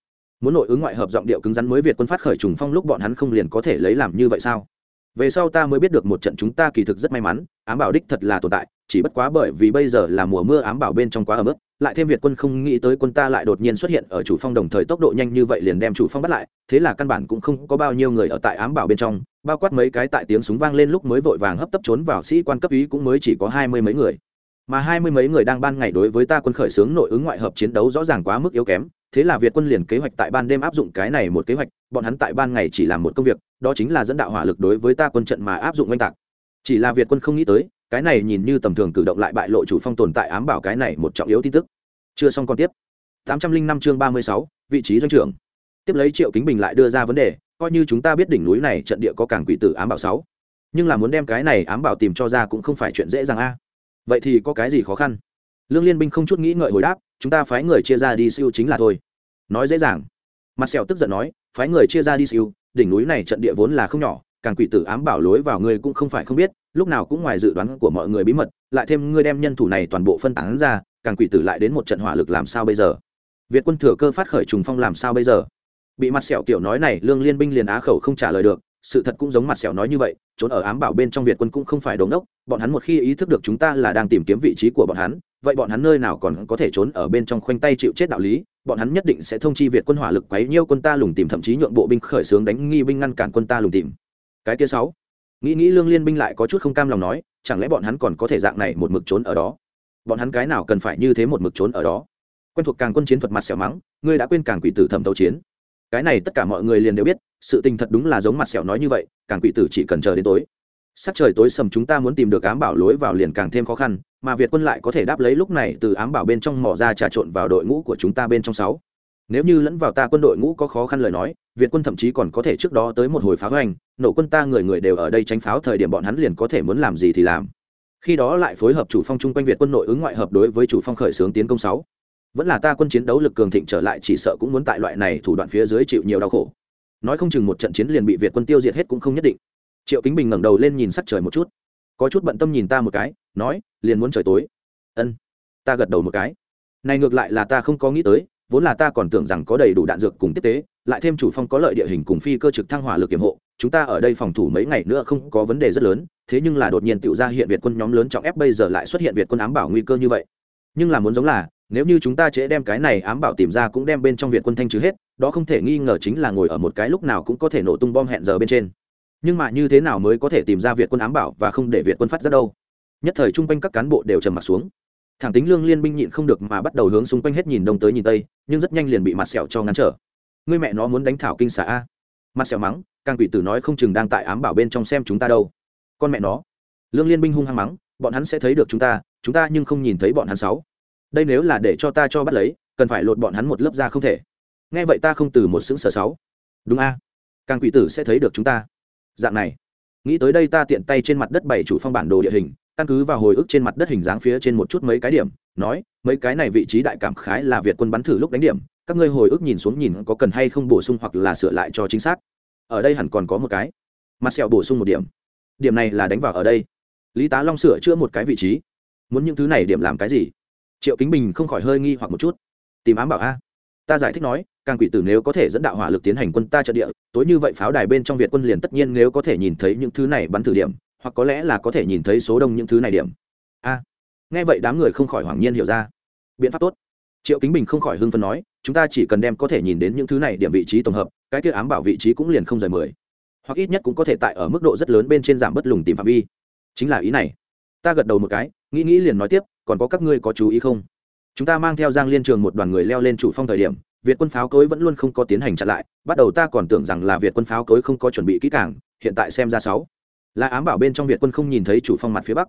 Muốn nội ứng ngoại hợp giọng điệu cứng rắn mới việt quân phát khởi trùng phong lúc bọn hắn không liền có thể lấy làm như vậy sao? Về sau ta mới biết được một trận chúng ta kỳ thực rất may mắn, ám bảo đích thật là tồn tại, chỉ bất quá bởi vì bây giờ là mùa mưa ám bảo bên trong quá ấm ức, lại thêm việt quân không nghĩ tới quân ta lại đột nhiên xuất hiện ở chủ phong đồng thời tốc độ nhanh như vậy liền đem chủ phong bắt lại, thế là căn bản cũng không có bao nhiêu người ở tại ám bảo bên trong, bao quát mấy cái tại tiếng súng vang lên lúc mới vội vàng hấp tấp trốn vào sĩ quan cấp ý cũng mới chỉ có hai mươi mấy người. Mà hai mươi mấy người đang ban ngày đối với ta quân khởi xướng nội ứng ngoại hợp chiến đấu rõ ràng quá mức yếu kém thế là việt quân liền kế hoạch tại ban đêm áp dụng cái này một kế hoạch, bọn hắn tại ban ngày chỉ làm một công việc, đó chính là dẫn đạo hỏa lực đối với ta quân trận mà áp dụng oanh tạc. Chỉ là việt quân không nghĩ tới, cái này nhìn như tầm thường cử động lại bại lộ chủ phong tồn tại ám bảo cái này một trọng yếu tin tức. Chưa xong còn tiếp. tám trăm linh năm chương ba mươi sáu, vị trí doanh trưởng. Tiếp lấy triệu kính bình lại đưa ra vấn đề, coi như chúng ta biết đỉnh núi này trận địa có cảng quỷ tử ám bảo sáu. Nhưng là muốn đem cái này ám bảo tìm cho ra cũng không phải chuyện dễ dàng a. Vậy thì có cái gì khó khăn? Lương liên binh không chút nghĩ ngợi hồi đáp, chúng ta phái người chia ra đi siêu chính là thôi nói dễ dàng. Mặt sẹo tức giận nói, phái người chia ra đi siêu, đỉnh núi này trận địa vốn là không nhỏ, càng quỷ tử ám bảo lối vào ngươi cũng không phải không biết, lúc nào cũng ngoài dự đoán của mọi người bí mật, lại thêm ngươi đem nhân thủ này toàn bộ phân tán ra, càng quỷ tử lại đến một trận hỏa lực làm sao bây giờ? Việt quân thừa cơ phát khởi trùng phong làm sao bây giờ? Bị mặt sẹo tiểu nói này, lương liên binh liền á khẩu không trả lời được, sự thật cũng giống mặt sẹo nói như vậy, trốn ở ám bảo bên trong việt quân cũng không phải đống đốc bọn hắn một khi ý thức được chúng ta là đang tìm kiếm vị trí của bọn hắn, vậy bọn hắn nơi nào còn có thể trốn ở bên trong khoanh tay chịu chết đạo lý bọn hắn nhất định sẽ thông chi việt quân hỏa lực quấy nhiêu quân ta lùng tìm, thậm chí nhượng bộ binh khởi xướng đánh nghi binh ngăn cản quân ta lùng tìm. Cái kia sáu. Nghĩ nghĩ lương liên binh lại có chút không cam lòng nói, chẳng lẽ bọn hắn còn có thể dạng này một mực trốn ở đó? Bọn hắn cái nào cần phải như thế một mực trốn ở đó? Quen thuộc càng quân chiến thuật mặt xẻo mắng, ngươi đã quên càng quỷ tử thẩm tấu chiến. Cái này tất cả mọi người liền đều biết, sự tình thật đúng là giống mặt sẹo nói như vậy, càng quỷ tử chỉ cần chờ đến tối sắc trời tối sầm chúng ta muốn tìm được ám bảo lối vào liền càng thêm khó khăn, mà việt quân lại có thể đáp lấy lúc này từ ám bảo bên trong mỏ ra trà trộn vào đội ngũ của chúng ta bên trong sáu. Nếu như lẫn vào ta quân đội ngũ có khó khăn lời nói, việt quân thậm chí còn có thể trước đó tới một hồi pháo hoành, nổ quân ta người người đều ở đây tránh pháo thời điểm bọn hắn liền có thể muốn làm gì thì làm. Khi đó lại phối hợp chủ phong chung quanh việt quân nội ứng ngoại hợp đối với chủ phong khởi xướng tiến công sáu. Vẫn là ta quân chiến đấu lực cường thịnh trở lại chỉ sợ cũng muốn tại loại này thủ đoạn phía dưới chịu nhiều đau khổ. Nói không chừng một trận chiến liền bị việt quân tiêu diệt hết cũng không nhất định triệu kính bình ngẩng đầu lên nhìn sắc trời một chút. Có chút bận tâm nhìn ta một cái, nói, liền muốn trời tối. Ân, ta gật đầu một cái. Này ngược lại là ta không có nghĩ tới, vốn là ta còn tưởng rằng có đầy đủ đạn dược cùng tiếp tế, lại thêm chủ phong có lợi địa hình cùng phi cơ trực thăng hỏa lực kiểm hộ, chúng ta ở đây phòng thủ mấy ngày nữa không có vấn đề rất lớn, thế nhưng là đột nhiên tự ra hiện việt quân nhóm lớn trọng ép bây giờ lại xuất hiện việt quân ám bảo nguy cơ như vậy. Nhưng là muốn giống là, nếu như chúng ta chế đem cái này ám bảo tìm ra cũng đem bên trong việt quân thanh trừ hết, đó không thể nghi ngờ chính là ngồi ở một cái lúc nào cũng có thể nổ tung bom hẹn giờ bên trên nhưng mà như thế nào mới có thể tìm ra việt quân ám bảo và không để việt quân phát ra đâu? Nhất thời chung quanh các cán bộ đều trầm mặt xuống. Thẳng tính lương liên binh nhịn không được mà bắt đầu hướng xung quanh hết nhìn đông tới nhìn tây, nhưng rất nhanh liền bị mặt sẹo cho ngăn trở. Người mẹ nó muốn đánh thảo kinh xả a. Mặt sẹo mắng, càng quỷ tử nói không chừng đang tại ám bảo bên trong xem chúng ta đâu. Con mẹ nó. Lương liên binh hung hăng mắng, bọn hắn sẽ thấy được chúng ta chúng ta nhưng không nhìn thấy bọn hắn sáu. Đây nếu là để cho ta cho bắt lấy, cần phải lột bọn hắn một lớp ra không thể. Nghe vậy ta không từ một xứng sở sáu. Đúng a. Càng quỷ tử sẽ thấy được chúng ta dạng này, nghĩ tới đây ta tiện tay trên mặt đất bày chủ phong bản đồ địa hình, căn cứ vào hồi ức trên mặt đất hình dáng phía trên một chút mấy cái điểm, nói, mấy cái này vị trí đại cảm khái là việt quân bắn thử lúc đánh điểm, các ngươi hồi ức nhìn xuống nhìn có cần hay không bổ sung hoặc là sửa lại cho chính xác. Ở đây hẳn còn có một cái. Mặt sẹo bổ sung một điểm. Điểm này là đánh vào ở đây. Lý tá long sửa chữa một cái vị trí. Muốn những thứ này điểm làm cái gì? Triệu kính bình không khỏi hơi nghi hoặc một chút. Tìm ám bảo a ta giải thích nói, càng quỷ tử nếu có thể dẫn đạo hỏa lực tiến hành quân ta trận địa, tối như vậy pháo đài bên trong việt quân liền tất nhiên nếu có thể nhìn thấy những thứ này bắn thử điểm, hoặc có lẽ là có thể nhìn thấy số đông những thứ này điểm. A. Nghe vậy đám người không khỏi hoảng nhiên hiểu ra. Biện pháp tốt. Triệu kính bình không khỏi hưng phấn nói, chúng ta chỉ cần đem có thể nhìn đến những thứ này điểm vị trí tổng hợp, cái kia ám bảo vị trí cũng liền không rời mười. Hoặc ít nhất cũng có thể tại ở mức độ rất lớn bên trên giảm bất lùng tìm phạm vi. Chính là ý này. Ta gật đầu một cái, nghĩ nghĩ liền nói tiếp, còn có các ngươi có chú ý không? Chúng ta mang theo giang liên trường một đoàn người leo lên chủ phong thời điểm, việt quân pháo cối vẫn luôn không có tiến hành chặn lại, bắt đầu ta còn tưởng rằng là việt quân pháo cối không có chuẩn bị kỹ càng, hiện tại xem ra sáu. Là ám bảo bên trong việt quân không nhìn thấy chủ phong mặt phía bắc.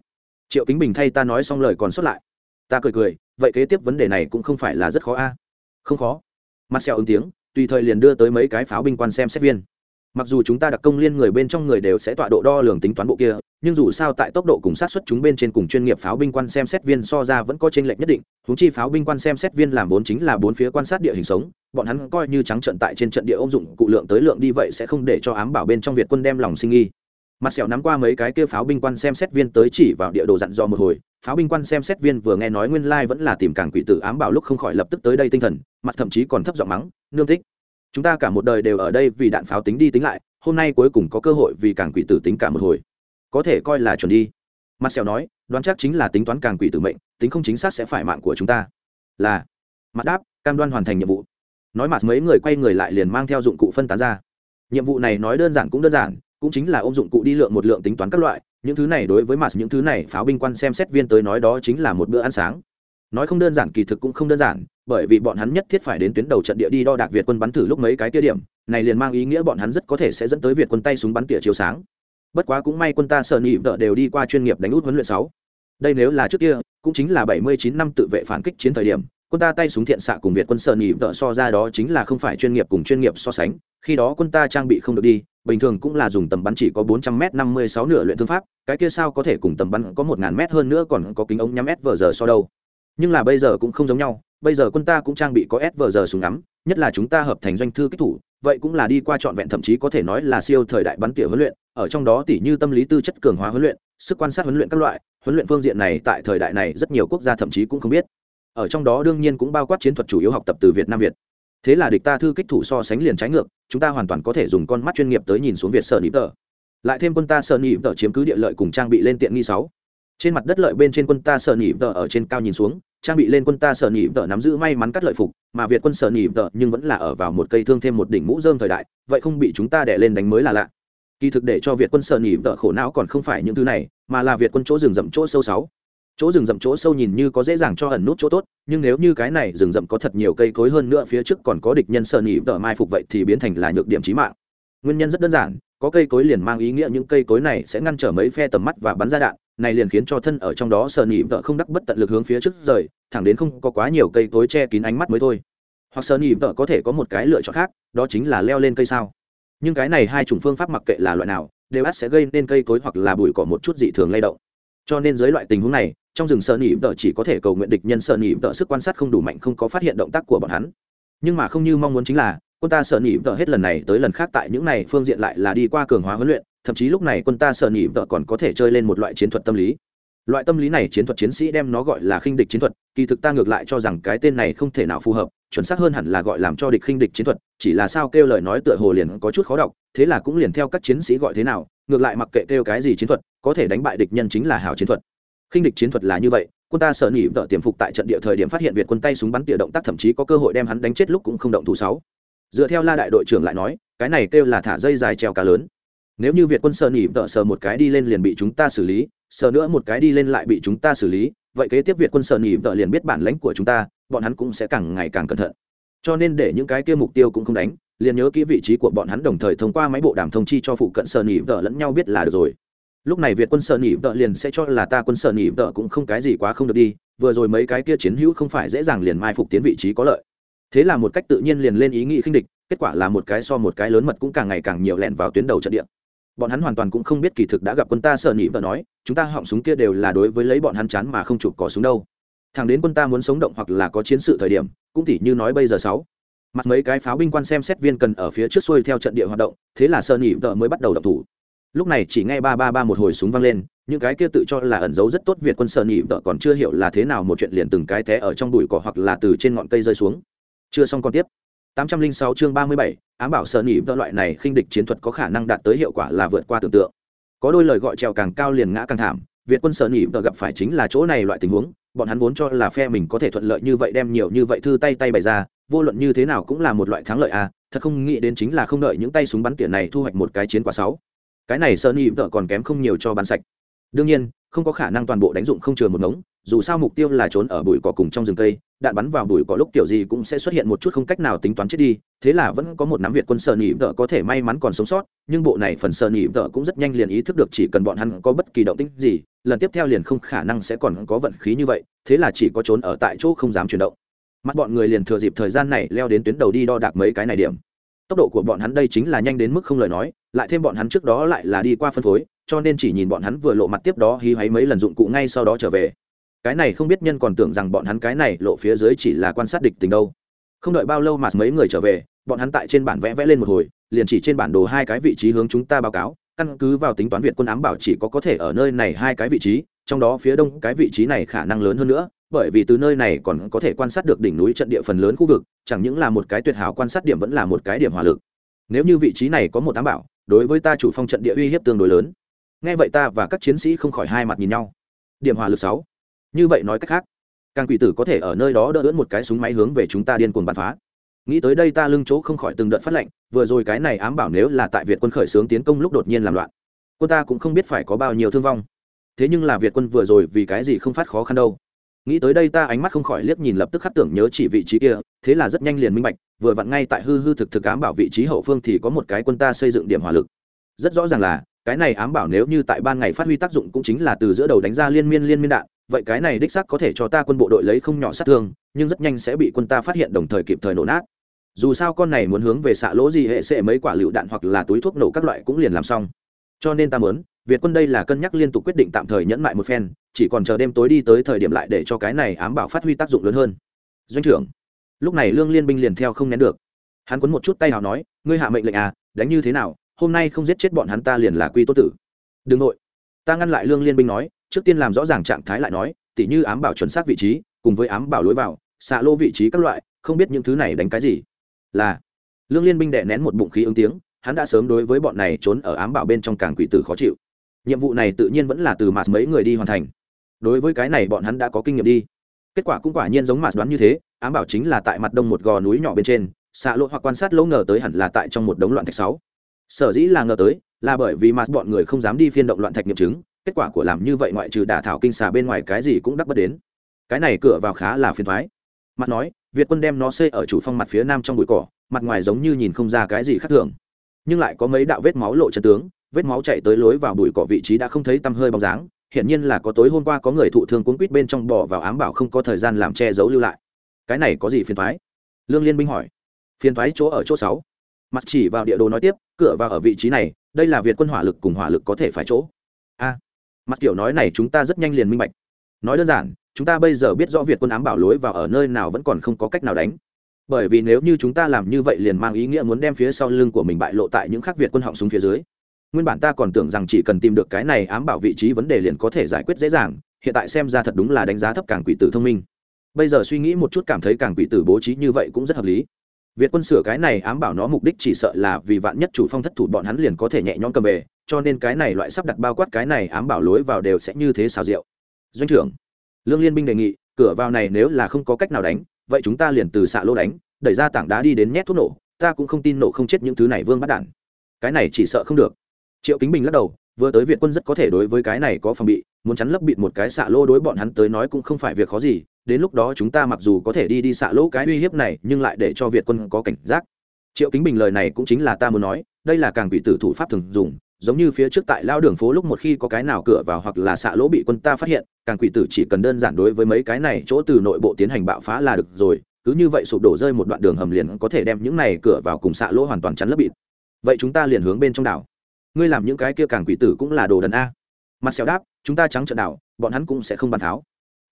Triệu kính bình thay ta nói xong lời còn xuất lại. Ta cười cười, vậy kế tiếp vấn đề này cũng không phải là rất khó a. Không khó. Mặt xẹo ứng tiếng, tùy thời liền đưa tới mấy cái pháo binh quan xem xét viên mặc dù chúng ta đặc công liên người bên trong người đều sẽ tọa độ đo lường tính toán bộ kia, nhưng dù sao tại tốc độ cùng sát xuất chúng bên trên cùng chuyên nghiệp pháo binh quan xem xét viên so ra vẫn có tranh lệch nhất định húng chi pháo binh quan xem xét viên làm vốn chính là bốn phía quan sát địa hình sống, bọn hắn coi như trắng trận tại trên trận địa ông dụng cụ lượng tới lượng đi vậy sẽ không để cho ám bảo bên trong việt quân đem lòng sinh nghi. Mặt sẹo nắm qua mấy cái kia pháo binh quan xem xét viên tới chỉ vào địa đồ dặn dò một hồi, pháo binh quan xem xét viên vừa nghe nói nguyên lai vẫn là tìm cảng quỷ tử ám bảo lúc không khỏi lập tức tới đây tinh thần, mặt thậm chí còn thấp giọng mắng, nương thích chúng ta cả một đời đều ở đây vì đạn pháo tính đi tính lại, hôm nay cuối cùng có cơ hội vì càng quỷ tử tính cả một hồi. Có thể coi là chuẩn đi. Mặt sẹo nói, đoán chắc chính là tính toán càng quỷ tử mệnh, tính không chính xác sẽ phải mạng của chúng ta. Là, mặt đáp, cam đoan hoàn thành nhiệm vụ. Nói mặt mấy người quay người lại liền mang theo dụng cụ phân tán ra. Nhiệm vụ này nói đơn giản cũng đơn giản, cũng chính là ôm dụng cụ đi lượng một lượng tính toán các loại, những thứ này đối với mặt những thứ này pháo binh quan xem xét viên tới nói đó chính là một bữa ăn sáng. Nói không đơn giản kỳ thực cũng không đơn giản bởi vì bọn hắn nhất thiết phải đến tuyến đầu trận địa đi đo đạc việt quân bắn thử lúc mấy cái tiêu điểm, này liền mang ý nghĩa bọn hắn rất có thể sẽ dẫn tới việt quân tay súng bắn tỉa chiếu sáng. Bất quá cũng may quân ta sợ nhị vợ đều đi qua chuyên nghiệp đánh út huấn luyện sáu. Đây nếu là trước kia, cũng chính là bảy mươi chín năm tự vệ phản kích chiến thời điểm, quân ta tay súng thiện xạ cùng việt quân sợ nhị vợ so ra đó chính là không phải chuyên nghiệp cùng chuyên nghiệp so sánh, khi đó quân ta trang bị không được đi, bình thường cũng là dùng tầm bắn chỉ có bốn trăm m năm mươi sáu nửa luyện thương pháp, cái kia sao có thể cùng tầm bắn có một ngàn m hơn nữa còn có kính ống nhắm s vờ giờ so đâu. Nhưng là bây giờ cũng không giống nhau bây giờ quân ta cũng trang bị có s vờ giờ súng ngắm, nhất là chúng ta hợp thành doanh thư kích thủ, vậy cũng là đi qua trọn vẹn thậm chí có thể nói là siêu thời đại bắn tỉa huấn luyện, ở trong đó tỉ như tâm lý tư chất cường hóa huấn luyện, sức quan sát huấn luyện các loại, huấn luyện phương diện này tại thời đại này rất nhiều quốc gia thậm chí cũng không biết. Ở trong đó đương nhiên cũng bao quát chiến thuật chủ yếu học tập từ việt nam việt. Thế là địch ta thư kích thủ so sánh liền trái ngược, chúng ta hoàn toàn có thể dùng con mắt chuyên nghiệp tới nhìn xuống việt sở nịp tờ. Lại thêm quân ta sợ nịp tờ chiếm cứ địa lợi cùng trang bị lên tiện nghi sáu. Trên mặt đất lợi bên trên quân ta sợ nịp tờ ở trên cao nhìn xuống trang bị lên quân ta sở nhị vợ nắm giữ may mắn cắt lợi phục, mà việt quân sở nhị vợ nhưng vẫn là ở vào một cây thương thêm một đỉnh mũ dơm thời đại, vậy không bị chúng ta đè lên đánh mới là lạ. Kỳ thực để cho việt quân sở nhị vợ khổ não còn không phải những thứ này, mà là việt quân chỗ rừng rậm chỗ sâu sáu. Chỗ rừng rậm chỗ sâu nhìn như có dễ dàng cho ẩn nút chỗ tốt, nhưng nếu như cái này rừng rậm có thật nhiều cây cối hơn nữa phía trước còn có địch nhân sợ nhị vợ mai phục vậy thì biến thành là nhược điểm chí mạng. Nguyên nhân rất đơn giản, có cây cối liền mang ý nghĩa những cây cối này sẽ ngăn trở mấy phe tầm mắt và bắn ra đạn này liền khiến cho thân ở trong đó sợ nỉ vợ không đắc bất tận lực hướng phía trước rời, thẳng đến không có quá nhiều cây cối che kín ánh mắt mới thôi. Hoặc sợ nỉ vợ có thể có một cái lựa chọn khác, đó chính là leo lên cây sao. Nhưng cái này hai chủng phương pháp mặc kệ là loại nào, đều ắt sẽ gây nên cây cối hoặc là bụi cỏ một chút dị thường lay động. Cho nên dưới loại tình huống này, trong rừng sợ nỉ vợ chỉ có thể cầu nguyện địch nhân sợ nỉ vợ sức quan sát không đủ mạnh không có phát hiện động tác của bọn hắn nhưng mà không như mong muốn chính là, quân ta sợ nỉ vợ hết lần này tới lần khác tại những này phương diện lại là đi qua cường hóa huấn luyện, thậm chí lúc này quân ta sợ nỉ vợ còn có thể chơi lên một loại chiến thuật tâm lý. Loại tâm lý này chiến thuật chiến sĩ đem nó gọi là khinh địch chiến thuật, kỳ thực ta ngược lại cho rằng cái tên này không thể nào phù hợp, chuẩn xác hơn hẳn là gọi làm cho địch khinh địch chiến thuật, chỉ là sao kêu lời nói tựa hồ liền có chút khó đọc, thế là cũng liền theo các chiến sĩ gọi thế nào, ngược lại mặc kệ kêu cái gì chiến thuật, có thể đánh bại địch nhân chính là hảo chiến thuật. Khinh địch chiến thuật là như vậy quân ta sợ nỉ vợ tiềm phục tại trận địa thời điểm phát hiện việt quân tay súng bắn tỉa động tác thậm chí có cơ hội đem hắn đánh chết lúc cũng không động thủ sáu. Dựa theo la đại đội trưởng lại nói, cái này kêu là thả dây dài treo cá lớn. Nếu như việt quân sợ nỉ vợ sờ một cái đi lên liền bị chúng ta xử lý sờ nữa một cái đi lên lại bị chúng ta xử lý, vậy kế tiếp việt quân sợ nỉ vợ liền biết bản lãnh của chúng ta, bọn hắn cũng sẽ càng ngày càng cẩn thận. Cho nên để những cái kia mục tiêu cũng không đánh, liền nhớ kỹ vị trí của bọn hắn đồng thời thông qua máy bộ đàm thông chi cho phụ cận sợ nỉ vợ lẫn nhau biết là được rồi lúc này việt quân sợ nỉ vợ liền sẽ cho là ta quân sợ nỉ vợ cũng không cái gì quá không được đi, vừa rồi mấy cái kia chiến hữu không phải dễ dàng liền mai phục tiến vị trí có lợi. Thế là một cách tự nhiên liền lên ý nghĩ khinh địch, kết quả là một cái so một cái lớn mật cũng càng ngày càng nhiều lẹn vào tuyến đầu trận địa. Bọn hắn hoàn toàn cũng không biết kỳ thực đã gặp quân ta sợ nỉ vợ nói, chúng ta họng súng kia đều là đối với lấy bọn hắn chán mà không chụp cỏ súng đâu. Thằng đến quân ta muốn sống động hoặc là có chiến sự thời điểm, cũng tỉ như nói bây giờ sáu. Mặt mấy cái pháo binh quan xem xét viên cần ở phía trước xuôi theo trận địa hoạt động, thế là sợ nỉ vợ mới bắt đầu đập thủ lúc này chỉ nghe ba ba ba một hồi súng vang lên những cái kia tự cho là ẩn giấu rất tốt việt quân sợ nhị vợ còn chưa hiểu là thế nào một chuyện liền từng cái té ở trong bụi cỏ hoặc là từ trên ngọn cây rơi xuống. Chưa xong còn tiếp. 806 chương 37, ám bảo sợ nhị vợ loại này khinh địch chiến thuật có khả năng đạt tới hiệu quả là vượt qua tưởng tượng. Có đôi lời gọi trèo càng cao liền ngã càng thảm việt quân sợ nhị vợ gặp phải chính là chỗ này loại tình huống bọn hắn vốn cho là phe mình có thể thuận lợi như vậy đem nhiều như vậy thư tay tay bày ra vô luận như thế nào cũng là một loại thắng lợi à thật không nghĩ đến chính là không đợi những tay súng bắn tỉa này thu hoạch một cái chiến quả sáu cái này sơn y vợ còn kém không nhiều cho bán sạch. Đương nhiên, không có khả năng toàn bộ đánh dụng không chừa một ngống, dù sao mục tiêu là trốn ở bụi cỏ cùng trong rừng cây, đạn bắn vào bụi cỏ lúc kiểu gì cũng sẽ xuất hiện một chút không cách nào tính toán chết đi, thế là vẫn có một nắm việt quân sơn nhị vợ có thể may mắn còn sống sót, nhưng bộ này phần sơn nhị vợ cũng rất nhanh liền ý thức được chỉ cần bọn hắn có bất kỳ động tĩnh gì, lần tiếp theo liền không khả năng sẽ còn có vận khí như vậy, thế là chỉ có trốn ở tại chỗ không dám chuyển động. Mắt bọn người liền thừa dịp thời gian này leo đến tuyến đầu đi đo đạc mấy cái này điểm tốc độ của bọn hắn đây chính là nhanh đến mức không lời nói, lại thêm bọn hắn trước đó lại là đi qua phân phối, cho nên chỉ nhìn bọn hắn vừa lộ mặt tiếp đó hí háy mấy lần dụng cụ ngay sau đó trở về. Cái này không biết nhân còn tưởng rằng bọn hắn cái này lộ phía dưới chỉ là quan sát địch tình đâu. Không đợi bao lâu mà mấy người trở về, bọn hắn tại trên bản vẽ vẽ lên một hồi, liền chỉ trên bản đồ hai cái vị trí hướng chúng ta báo cáo, căn cứ vào tính toán việt quân ám bảo chỉ có có thể ở nơi này hai cái vị trí, trong đó phía đông cái vị trí này khả năng lớn hơn nữa bởi vì từ nơi này còn có thể quan sát được đỉnh núi trận địa phần lớn khu vực, chẳng những là một cái tuyệt hảo quan sát điểm vẫn là một cái điểm hỏa lực. Nếu như vị trí này có một ám bảo, đối với ta chủ phong trận địa uy hiếp tương đối lớn. Nghe vậy ta và các chiến sĩ không khỏi hai mặt nhìn nhau. Điểm hỏa lực sáu. Như vậy nói cách khác, càng quỷ tử có thể ở nơi đó đỡ đỡ một cái súng máy hướng về chúng ta điên cuồng bắn phá. Nghĩ tới đây ta lưng chỗ không khỏi từng đợt phát lệnh, vừa rồi cái này ám bảo nếu là tại việt quân khởi xướng tiến công lúc đột nhiên làm loạn, quân ta cũng không biết phải có bao nhiêu thương vong. Thế nhưng là việt quân vừa rồi vì cái gì không phát khó khăn đâu nghĩ tới đây ta ánh mắt không khỏi liếc nhìn lập tức khắc tưởng nhớ chỉ vị trí kia, thế là rất nhanh liền minh bạch, vừa vặn ngay tại hư hư thực thực ám bảo vị trí hậu phương thì có một cái quân ta xây dựng điểm hỏa lực. Rất rõ ràng là, cái này ám bảo nếu như tại ban ngày phát huy tác dụng cũng chính là từ giữa đầu đánh ra liên miên liên miên đạn, vậy cái này đích xác có thể cho ta quân bộ đội lấy không nhỏ sát thương, nhưng rất nhanh sẽ bị quân ta phát hiện đồng thời kịp thời nổ nát. Dù sao con này muốn hướng về xạ lỗ gì hệ sẽ mấy quả lựu đạn hoặc là túi thuốc nổ các loại cũng liền làm xong cho nên ta muốn, việt quân đây là cân nhắc liên tục quyết định tạm thời nhẫn mại một phen, chỉ còn chờ đêm tối đi tới thời điểm lại để cho cái này ám bảo phát huy tác dụng lớn hơn. Doanh trưởng, lúc này lương liên binh liền theo không nén được. Hắn quấn một chút tay nào nói, ngươi hạ mệnh lệnh à đánh như thế nào, hôm nay không giết chết bọn hắn ta liền là quy tốt tử. Đừng nội. Ta ngăn lại lương liên binh nói, trước tiên làm rõ ràng trạng thái lại nói tỉ như ám bảo chuẩn xác vị trí, cùng với ám bảo lối vào, xạ lô vị trí các loại, không biết những thứ này đánh cái gì. Là, lương liên binh đệ nén một bụng khí ứng tiếng hắn đã sớm đối với bọn này trốn ở ám bảo bên trong cảng quỷ tử khó chịu. Nhiệm vụ này tự nhiên vẫn là từ mạt mấy người đi hoàn thành. Đối với cái này bọn hắn đã có kinh nghiệm đi. Kết quả cũng quả nhiên giống mạt đoán như thế, ám bảo chính là tại mặt đông một gò núi nhỏ bên trên, xạ lộ hoặc quan sát lỗ ngờ tới hẳn là tại trong một đống loạn thạch sáu. Sở dĩ là ngờ tới, là bởi vì mạt bọn người không dám đi phiên động loạn thạch nghiệm chứng, kết quả của làm như vậy ngoại trừ đả thảo kinh xà bên ngoài cái gì cũng đắc bất đến. Cái này cửa vào khá là phiền thoái. Mặt nói, việt quân đem nó xây ở chủ phong mặt phía nam trong bụi cỏ, mặt ngoài giống như nhìn không ra cái gì khác thường nhưng lại có mấy đạo vết máu lộ chân tướng, vết máu chạy tới lối vào bụi cỏ vị trí đã không thấy tăm hơi bóng dáng, hiển nhiên là có tối hôm qua có người thụ thương cuốn quýt bên trong bỏ vào ám bảo không có thời gian làm che giấu lưu lại. Cái này có gì phiền thoái lương liên binh hỏi. Phiền thoái chỗ ở chỗ sáu. Mặt chỉ vào địa đồ nói tiếp, cửa vào ở vị trí này, đây là việt quân hỏa lực cùng hỏa lực có thể phải chỗ. A. Mặt kiểu nói này chúng ta rất nhanh liền minh bạch. Nói đơn giản, chúng ta bây giờ biết rõ việt quân ám bảo lối vào ở nơi nào vẫn còn không có cách nào đánh bởi vì nếu như chúng ta làm như vậy liền mang ý nghĩa muốn đem phía sau lưng của mình bại lộ tại những khác việt quân họng súng phía dưới. Nguyên bản ta còn tưởng rằng chỉ cần tìm được cái này ám bảo vị trí vấn đề liền có thể giải quyết dễ dàng, hiện tại xem ra thật đúng là đánh giá thấp càng quỷ tử thông minh. Bây giờ suy nghĩ một chút cảm thấy càng quỷ tử bố trí như vậy cũng rất hợp lý. Việt quân sửa cái này ám bảo nó mục đích chỉ sợ là vì vạn nhất chủ phong thất thủ bọn hắn liền có thể nhẹ nhõm cầm về, cho nên cái này loại sắp đặt bao quát cái này ám bảo lối vào đều sẽ như thế xào rượu. Doanh trưởng, lương liên binh đề nghị, cửa vào này nếu là không có cách nào đánh vậy chúng ta liền từ xạ lô đánh, đẩy ra tảng đá đi đến nhét thuốc nổ, ta cũng không tin nổ không chết những thứ này vương bắt đản cái này chỉ sợ không được. Triệu kính bình lắc đầu, vừa tới việt quân rất có thể đối với cái này có phòng bị, muốn chắn lấp bịt một cái xạ lô đối bọn hắn tới nói cũng không phải việc khó gì, đến lúc đó chúng ta mặc dù có thể đi đi xạ lỗ cái uy hiếp này, nhưng lại để cho việt quân có cảnh giác. Triệu kính bình lời này cũng chính là ta muốn nói, đây là càng bị tử thủ pháp thường dùng giống như phía trước tại lao đường phố lúc một khi có cái nào cửa vào hoặc là xạ lỗ bị quân ta phát hiện, càng quỷ tử chỉ cần đơn giản đối với mấy cái này chỗ từ nội bộ tiến hành bạo phá là được rồi, cứ như vậy sụp đổ rơi một đoạn đường hầm liền có thể đem những này cửa vào cùng xạ lỗ hoàn toàn chắn lấp bịt. Vậy chúng ta liền hướng bên trong đảo. Ngươi làm những cái kia càng quỷ tử cũng là đồ đần a. Mặt xẻo đáp, chúng ta trắng trận đảo, bọn hắn cũng sẽ không bàn tháo.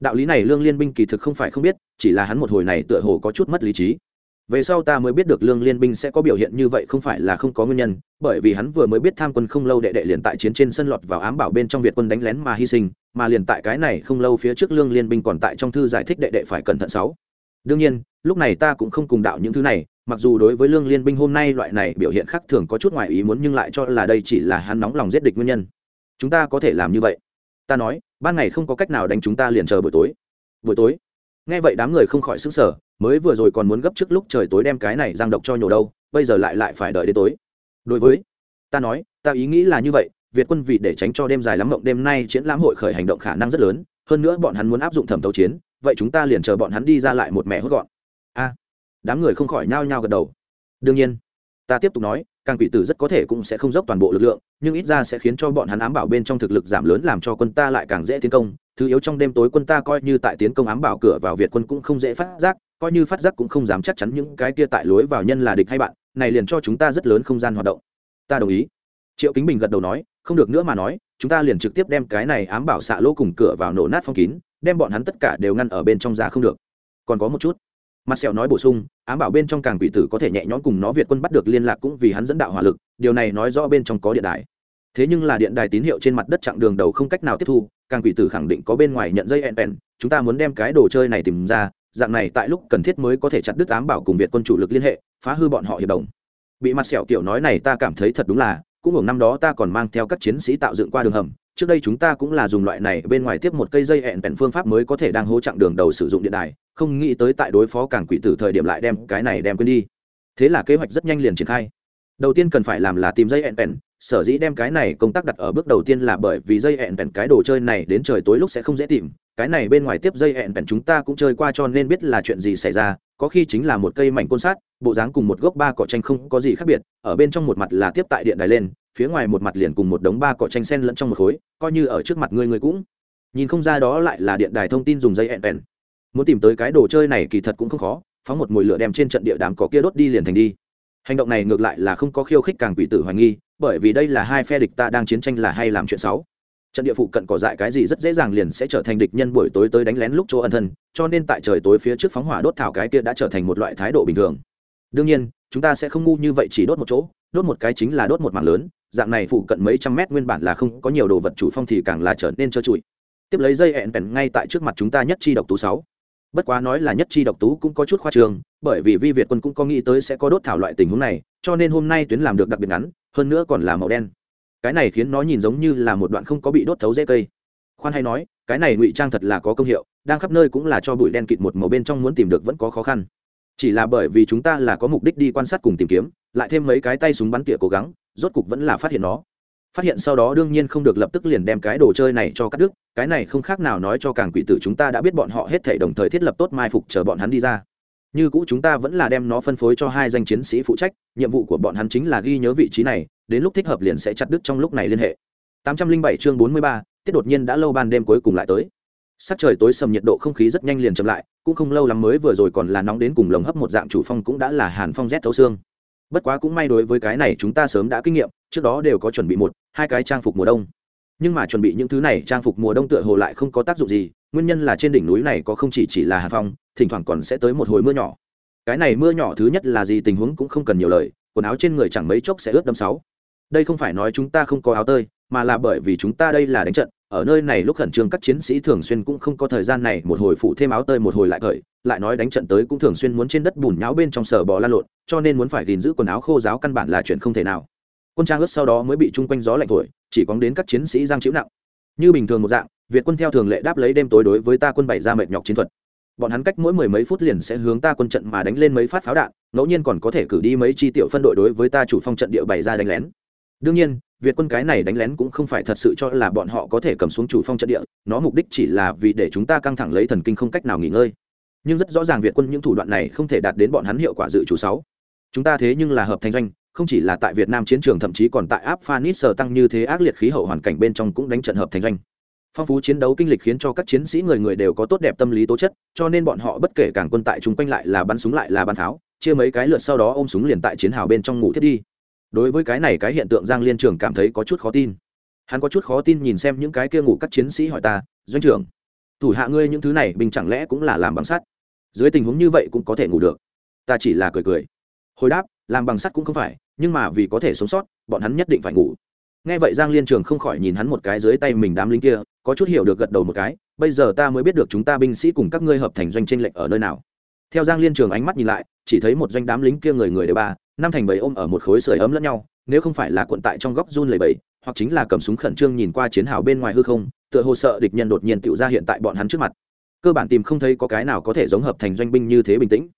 Đạo lý này lương liên binh kỳ thực không phải không biết, chỉ là hắn một hồi này tựa hồ có chút mất lý trí về sau ta mới biết được lương liên binh sẽ có biểu hiện như vậy không phải là không có nguyên nhân, bởi vì hắn vừa mới biết tham quân không lâu đệ đệ liền tại chiến trên sân lọt vào ám bảo bên trong việt quân đánh lén mà hy sinh, mà liền tại cái này không lâu phía trước lương liên binh còn tại trong thư giải thích đệ đệ phải cẩn thận sáu. Đương nhiên, lúc này ta cũng không cùng đạo những thứ này, mặc dù đối với lương liên binh hôm nay loại này biểu hiện khác thường có chút ngoài ý muốn nhưng lại cho là đây chỉ là hắn nóng lòng giết địch nguyên nhân. Chúng ta có thể làm như vậy. Ta nói, ban ngày không có cách nào đánh chúng ta liền chờ buổi tối. Buổi tối? Nghe vậy đám người không khỏi xứng sở mới vừa rồi còn muốn gấp trước lúc trời tối đem cái này giang độc cho nhổ đâu, bây giờ lại lại phải đợi đến tối. Đối với, ta nói, ta ý nghĩ là như vậy, việt quân vì để tránh cho đêm dài lắm mộng đêm nay triển lãm hội khởi hành động khả năng rất lớn, hơn nữa bọn hắn muốn áp dụng thẩm thấu chiến, vậy chúng ta liền chờ bọn hắn đi ra lại một mẹ hốt gọn. A à, đám người không khỏi nhao nhao gật đầu. Đương nhiên, ta tiếp tục nói, càng quỷ tử rất có thể cũng sẽ không dốc toàn bộ lực lượng, nhưng ít ra sẽ khiến cho bọn hắn ám bảo bên trong thực lực giảm lớn làm cho quân ta lại càng dễ tiến công. Thứ yếu trong đêm tối quân ta coi như tại tiến công ám bảo cửa vào việt quân cũng không dễ phát giác coi như phát giác cũng không dám chắc chắn những cái kia tại lối vào nhân là địch hay bạn, này liền cho chúng ta rất lớn không gian hoạt động. Ta đồng ý. Triệu kính bình gật đầu nói, không được nữa mà nói, chúng ta liền trực tiếp đem cái này ám bảo xạ lỗ cùng cửa vào nổ nát phong kín, đem bọn hắn tất cả đều ngăn ở bên trong ra không được. Còn có một chút. Mặt sẹo nói bổ sung, ám bảo bên trong càng quỷ tử có thể nhẹ nhõm cùng nó việt quân bắt được liên lạc cũng vì hắn dẫn đạo hỏa lực, điều này nói rõ bên trong có điện đài. Thế nhưng là điện đài tín hiệu trên mặt đất chặng đường đầu không cách nào tiếp thu, càng quỷ tử khẳng định có bên ngoài nhận dây en chúng ta muốn đem cái đồ chơi này tìm ra dạng này tại lúc cần thiết mới có thể chặt đứt ám bảo cùng việt quân chủ lực liên hệ, phá hư bọn họ hiệp đồng. Bị mặt sẹo tiểu nói này ta cảm thấy thật đúng là, cũng hưởng năm đó ta còn mang theo các chiến sĩ tạo dựng qua đường hầm, trước đây chúng ta cũng là dùng loại này bên ngoài tiếp một cây dây hẹn bèn phương pháp mới có thể đang hỗ chặng đường đầu sử dụng điện đài, không nghĩ tới tại đối phó cảng quỷ tử thời điểm lại đem cái này đem quên đi. Thế là kế hoạch rất nhanh liền triển khai. Đầu tiên cần phải làm là tìm dây hẹn bèn, sở dĩ đem cái này công tác đặt ở bước đầu tiên là bởi vì dây hẹn bèn cái đồ chơi này đến trời tối lúc sẽ không dễ tìm cái này bên ngoài tiếp dây hẹn bèn chúng ta cũng chơi qua cho nên biết là chuyện gì xảy ra, có khi chính là một cây mảnh côn sát bộ dáng cùng một gốc ba cỏ tranh không có gì khác biệt, ở bên trong một mặt là tiếp tại điện đài lên, phía ngoài một mặt liền cùng một đống ba cỏ tranh sen lẫn trong một khối, coi như ở trước mặt ngươi người cũng. Nhìn không ra đó lại là điện đài thông tin dùng dây hẹn bèn muốn tìm tới cái đồ chơi này kỳ thật cũng không khó, phóng một mồi lửa đem trên trận địa đám cỏ kia đốt đi liền thành đi. Hành động này ngược lại là không có khiêu khích càng quỷ tử hoài nghi, bởi vì đây là hai phe địch ta đang chiến tranh là hay làm chuyện xấu trận địa phụ cận cỏ dại cái gì rất dễ dàng liền sẽ trở thành địch nhân buổi tối tới đánh lén lúc chỗ ẩn thân, cho nên tại trời tối phía trước phóng hỏa đốt thảo cái kia đã trở thành một loại thái độ bình thường. Đương nhiên, chúng ta sẽ không ngu như vậy chỉ đốt một chỗ, đốt một cái chính là đốt một mảng lớn, dạng này phụ cận mấy trăm mét nguyên bản là không có nhiều đồ vật chủ phong thì càng là trở nên trơ trụi. Tiếp lấy dây ẹn bèn ngay tại trước mặt chúng ta nhất chi độc tú sáu. Bất quá nói là nhất chi độc tú cũng có chút khoa trường bởi vì vi việt quân cũng có nghĩ tới sẽ có đốt thảo loại tình huống này, cho nên hôm nay tuyến làm được đặc biệt ngắn, hơn nữa còn là màu đen cái này khiến nó nhìn giống như là một đoạn không có bị đốt thấu dễ cây. Khoan hay nói, cái này ngụy trang thật là có công hiệu, đang khắp nơi cũng là cho bụi đen kịt một màu bên trong muốn tìm được vẫn có khó khăn. Chỉ là bởi vì chúng ta là có mục đích đi quan sát cùng tìm kiếm, lại thêm mấy cái tay súng bắn tỉa cố gắng, rốt cục vẫn là phát hiện nó. Phát hiện sau đó đương nhiên không được lập tức liền đem cái đồ chơi này cho cắt đứt, cái này không khác nào nói cho càng quỷ tử chúng ta đã biết bọn họ hết thể đồng thời thiết lập tốt mai phục chờ bọn hắn đi ra như cũ chúng ta vẫn là đem nó phân phối cho hai danh chiến sĩ phụ trách nhiệm vụ của bọn hắn chính là ghi nhớ vị trí này đến lúc thích hợp liền sẽ chặt đứt trong lúc này liên hệ. 807 chương 43, tiết đột nhiên đã lâu ban đêm cuối cùng lại tới. Sắc trời tối sầm nhiệt độ không khí rất nhanh liền chậm lại cũng không lâu lắm mới vừa rồi còn là nóng đến cùng lồng hấp một dạng chủ phong cũng đã là hàn phong rét thấu xương. Bất quá cũng may đối với cái này chúng ta sớm đã kinh nghiệm trước đó đều có chuẩn bị một hai cái trang phục mùa đông. Nhưng mà chuẩn bị những thứ này trang phục mùa đông tựa hồ lại không có tác dụng gì nguyên nhân là trên đỉnh núi này có không chỉ chỉ là hà phong, thỉnh thoảng còn sẽ tới một hồi mưa nhỏ. Cái này mưa nhỏ thứ nhất là gì tình huống cũng không cần nhiều lời, quần áo trên người chẳng mấy chốc sẽ ướt đâm sáu. Đây không phải nói chúng ta không có áo tơi, mà là bởi vì chúng ta đây là đánh trận, ở nơi này lúc khẩn trương các chiến sĩ thường xuyên cũng không có thời gian này một hồi phụ thêm áo tơi một hồi lại cởi, lại nói đánh trận tới cũng thường xuyên muốn trên đất bùn nháo bên trong sở bò lan lộn, cho nên muốn phải gìn giữ quần áo khô giáo căn bản là chuyện không thể nào. Quân trang ướt sau đó mới bị chung quanh gió lạnh thổi, chỉ có đến các chiến sĩ giang chịu nặng. Như bình thường một dạng việt quân theo thường lệ đáp lấy đêm tối đối với ta quân bảy ra mệt nhọc chiến thuật. Bọn hắn cách mỗi mười mấy phút liền sẽ hướng ta quân trận mà đánh lên mấy phát pháo đạn, ngẫu nhiên còn có thể cử đi mấy chi tiểu phân đội đối với ta chủ phong trận địa bày ra đánh lén. Đương nhiên, việt quân cái này đánh lén cũng không phải thật sự cho là bọn họ có thể cầm xuống chủ phong trận địa, nó mục đích chỉ là vì để chúng ta căng thẳng lấy thần kinh không cách nào nghỉ ngơi. Nhưng rất rõ ràng việt quân những thủ đoạn này không thể đạt đến bọn hắn hiệu quả dự chủ sáu. Chúng ta thế nhưng là hợp thành doanh, không chỉ là tại việt nam chiến trường, thậm chí còn tại áp phanis sờ tăng như thế ác liệt khí hậu hoàn cảnh bên trong cũng đánh trận hợp thành doanh phong phú chiến đấu kinh lịch khiến cho các chiến sĩ người người đều có tốt đẹp tâm lý tố chất, cho nên bọn họ bất kể càng quân tại chúng quanh lại là bắn súng lại là bắn tháo chia mấy cái lượt sau đó ôm súng liền tại chiến hào bên trong ngủ thiết đi. Đối với cái này cái hiện tượng giang liên trường cảm thấy có chút khó tin. Hắn có chút khó tin nhìn xem những cái kia ngủ các chiến sĩ hỏi ta, doanh trưởng, thủ hạ ngươi những thứ này bình chẳng lẽ cũng là làm bằng sắt? Dưới tình huống như vậy cũng có thể ngủ được. Ta chỉ là cười cười. Hồi đáp, làm bằng sắt cũng không phải, nhưng mà vì có thể sống sót, bọn hắn nhất định phải ngủ. Nghe vậy giang liên trường không khỏi nhìn hắn một cái dưới tay mình đám lính kia có chút hiểu được gật đầu một cái, bây giờ ta mới biết được chúng ta binh sĩ cùng các ngươi hợp thành doanh tranh lệch ở nơi nào. Theo giang liên trường ánh mắt nhìn lại, chỉ thấy một doanh đám lính kia người người đều ba, năm thành bảy ôm ở một khối sưởi ấm lẫn nhau, nếu không phải là cuộn tại trong góc run lầy bầy hoặc chính là cầm súng khẩn trương nhìn qua chiến hào bên ngoài hư không, tựa hồ sợ địch nhân đột nhiên tự ra hiện tại bọn hắn trước mặt. Cơ bản tìm không thấy có cái nào có thể giống hợp thành doanh binh như thế bình tĩnh.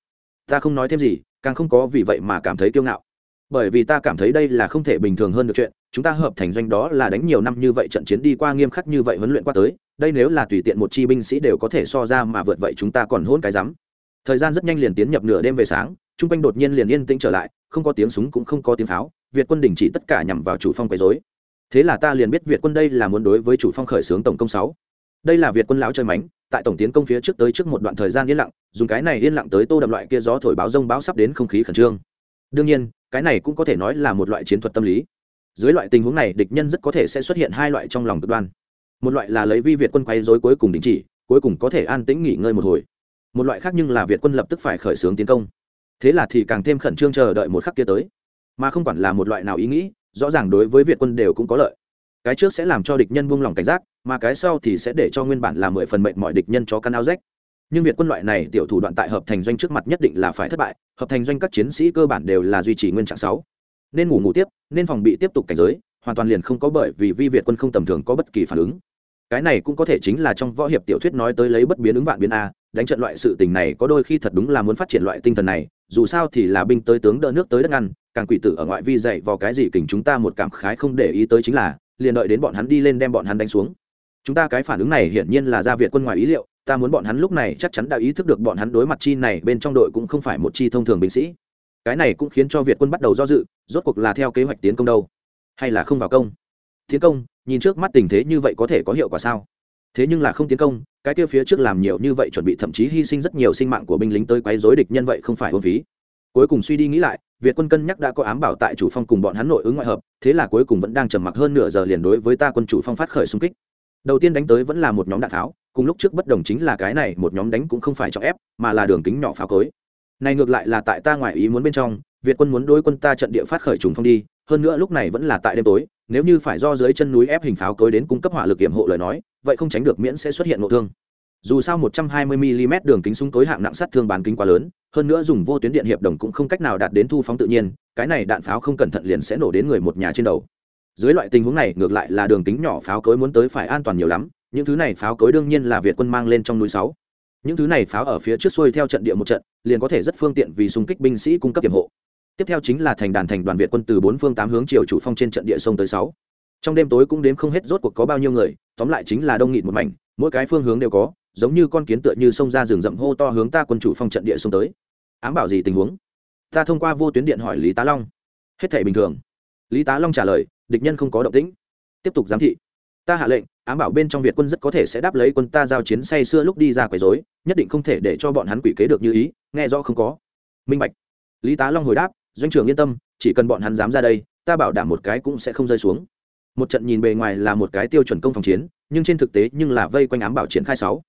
Ta không nói thêm gì, càng không có vì vậy mà cảm thấy kiêu ngạo bởi vì ta cảm thấy đây là không thể bình thường hơn được chuyện, chúng ta hợp thành doanh đó là đánh nhiều năm như vậy trận chiến đi qua nghiêm khắc như vậy huấn luyện qua tới, đây nếu là tùy tiện một chi binh sĩ đều có thể so ra mà vượt vậy chúng ta còn hôn cái rắm. Thời gian rất nhanh liền tiến nhập nửa đêm về sáng chung quanh đột nhiên liền yên tĩnh trở lại, không có tiếng súng cũng không có tiếng pháo, việt quân đình chỉ tất cả nhằm vào chủ phong quấy dối thế là ta liền biết việt quân đây là muốn đối với chủ phong khởi xướng tổng công sáu. Đây là việt quân lão chơi mánh, tại tổng tiến công phía trước tới trước một đoạn thời gian yên lặng, dùng cái này yên lặng tới tô đậm loại kia gió thổi báo rông báo sắp đến không khí khẩn trương. Đương nhiên cái này cũng có thể nói là một loại chiến thuật tâm lý. Dưới loại tình huống này, địch nhân rất có thể sẽ xuất hiện hai loại trong lòng cực đoan. Một loại là lấy vi việt quân quay dối cuối cùng đình chỉ, cuối cùng có thể an tĩnh nghỉ ngơi một hồi. Một loại khác nhưng là việt quân lập tức phải khởi xướng tiến công. Thế là thì càng thêm khẩn trương chờ đợi một khắc kia tới. Mà không quản là một loại nào ý nghĩ, rõ ràng đối với việt quân đều cũng có lợi. Cái trước sẽ làm cho địch nhân buông lỏng cảnh giác, mà cái sau thì sẽ để cho nguyên bản là mười phần mệnh mọi địch nhân cho căn áo rách nhưng việt quân loại này tiểu thủ đoạn tại hợp thành doanh trước mặt nhất định là phải thất bại, hợp thành doanh các chiến sĩ cơ bản đều là duy trì nguyên trạng sáu. Nên ngủ ngủ tiếp, nên phòng bị tiếp tục cảnh giới, hoàn toàn liền không có bởi vì vi việt quân không tầm thường có bất kỳ phản ứng. Cái này cũng có thể chính là trong võ hiệp tiểu thuyết nói tới lấy bất biến ứng vạn biến a, đánh trận loại sự tình này có đôi khi thật đúng là muốn phát triển loại tinh thần này, dù sao thì là binh tới tướng đỡ nước tới đất ngăn, càng quỷ tử ở ngoại vi dạy vào cái gì kình chúng ta một cảm khái không để ý tới chính là, liền đợi đến bọn hắn đi lên đem bọn hắn đánh xuống chúng ta cái phản ứng này hiển nhiên là ra việt quân ngoài ý liệu, ta muốn bọn hắn lúc này chắc chắn đã ý thức được bọn hắn đối mặt chi này bên trong đội cũng không phải một chi thông thường binh sĩ. Cái này cũng khiến cho việt quân bắt đầu do dự, rốt cuộc là theo kế hoạch tiến công đâu? Hay là không vào công? Tiến công, nhìn trước mắt tình thế như vậy có thể có hiệu quả sao? Thế nhưng là không tiến công, cái kia phía trước làm nhiều như vậy chuẩn bị thậm chí hy sinh rất nhiều sinh mạng của binh lính tới quấy rối địch nhân vậy không phải hôn phí. Cuối cùng suy đi nghĩ lại, việt quân cân nhắc đã có ám bảo tại chủ phong cùng bọn hắn nội ứng ngoại hợp, thế là cuối cùng vẫn đang trầm mặc hơn nửa giờ liền đối với ta quân chủ phong phát khởi xung kích đầu tiên đánh tới vẫn là một nhóm đạn tháo, cùng lúc trước bất đồng chính là cái này, một nhóm đánh cũng không phải cho ép, mà là đường kính nhỏ pháo cối. Này ngược lại là tại ta ngoài ý muốn bên trong, việt quân muốn đối quân ta trận địa phát khởi trùng phong đi, hơn nữa lúc này vẫn là tại đêm tối, nếu như phải do dưới chân núi ép hình pháo cối đến cung cấp hỏa lực kiểm hộ lời nói, vậy không tránh được miễn sẽ xuất hiện nội thương. Dù sao 120 mm đường kính súng tối hạng nặng sát thương bán kính quá lớn, hơn nữa dùng vô tuyến điện hiệp đồng cũng không cách nào đạt đến thu phóng tự nhiên, cái này đạn pháo không cẩn thận liền sẽ nổ đến người một nhà trên đầu dưới loại tình huống này, ngược lại là đường kính nhỏ pháo cối muốn tới phải an toàn nhiều lắm. Những thứ này pháo cối đương nhiên là việt quân mang lên trong núi sáu. Những thứ này pháo ở phía trước xuôi theo trận địa một trận, liền có thể rất phương tiện vì xung kích binh sĩ cung cấp hiểm hộ. Tiếp theo chính là thành đàn thành đoàn việt quân từ bốn phương tám hướng chiều chủ phong trên trận địa sông tới sáu. Trong đêm tối cũng đếm không hết rốt cuộc có bao nhiêu người, tóm lại chính là đông nghịt một mảnh, mỗi cái phương hướng đều có, giống như con kiến tựa như sông ra rừng rậm hô to hướng ta quân chủ phong trận địa sông tới. Ám bảo gì tình huống? Ta thông qua vô tuyến điện hỏi lý tá long. Hết thể bình thường. Lý tá long trả lời địch nhân không có động tĩnh. Tiếp tục giám thị. Ta hạ lệnh, ám bảo bên trong việt quân rất có thể sẽ đáp lấy quân ta giao chiến say xưa lúc đi ra quấy rối, nhất định không thể để cho bọn hắn quỷ kế được như ý, nghe rõ không có. Minh bạch. Lý tá long hồi đáp, doanh trưởng yên tâm, chỉ cần bọn hắn dám ra đây, ta bảo đảm một cái cũng sẽ không rơi xuống. Một trận nhìn bề ngoài là một cái tiêu chuẩn công phòng chiến, nhưng trên thực tế nhưng là vây quanh ám bảo triển khai sáu.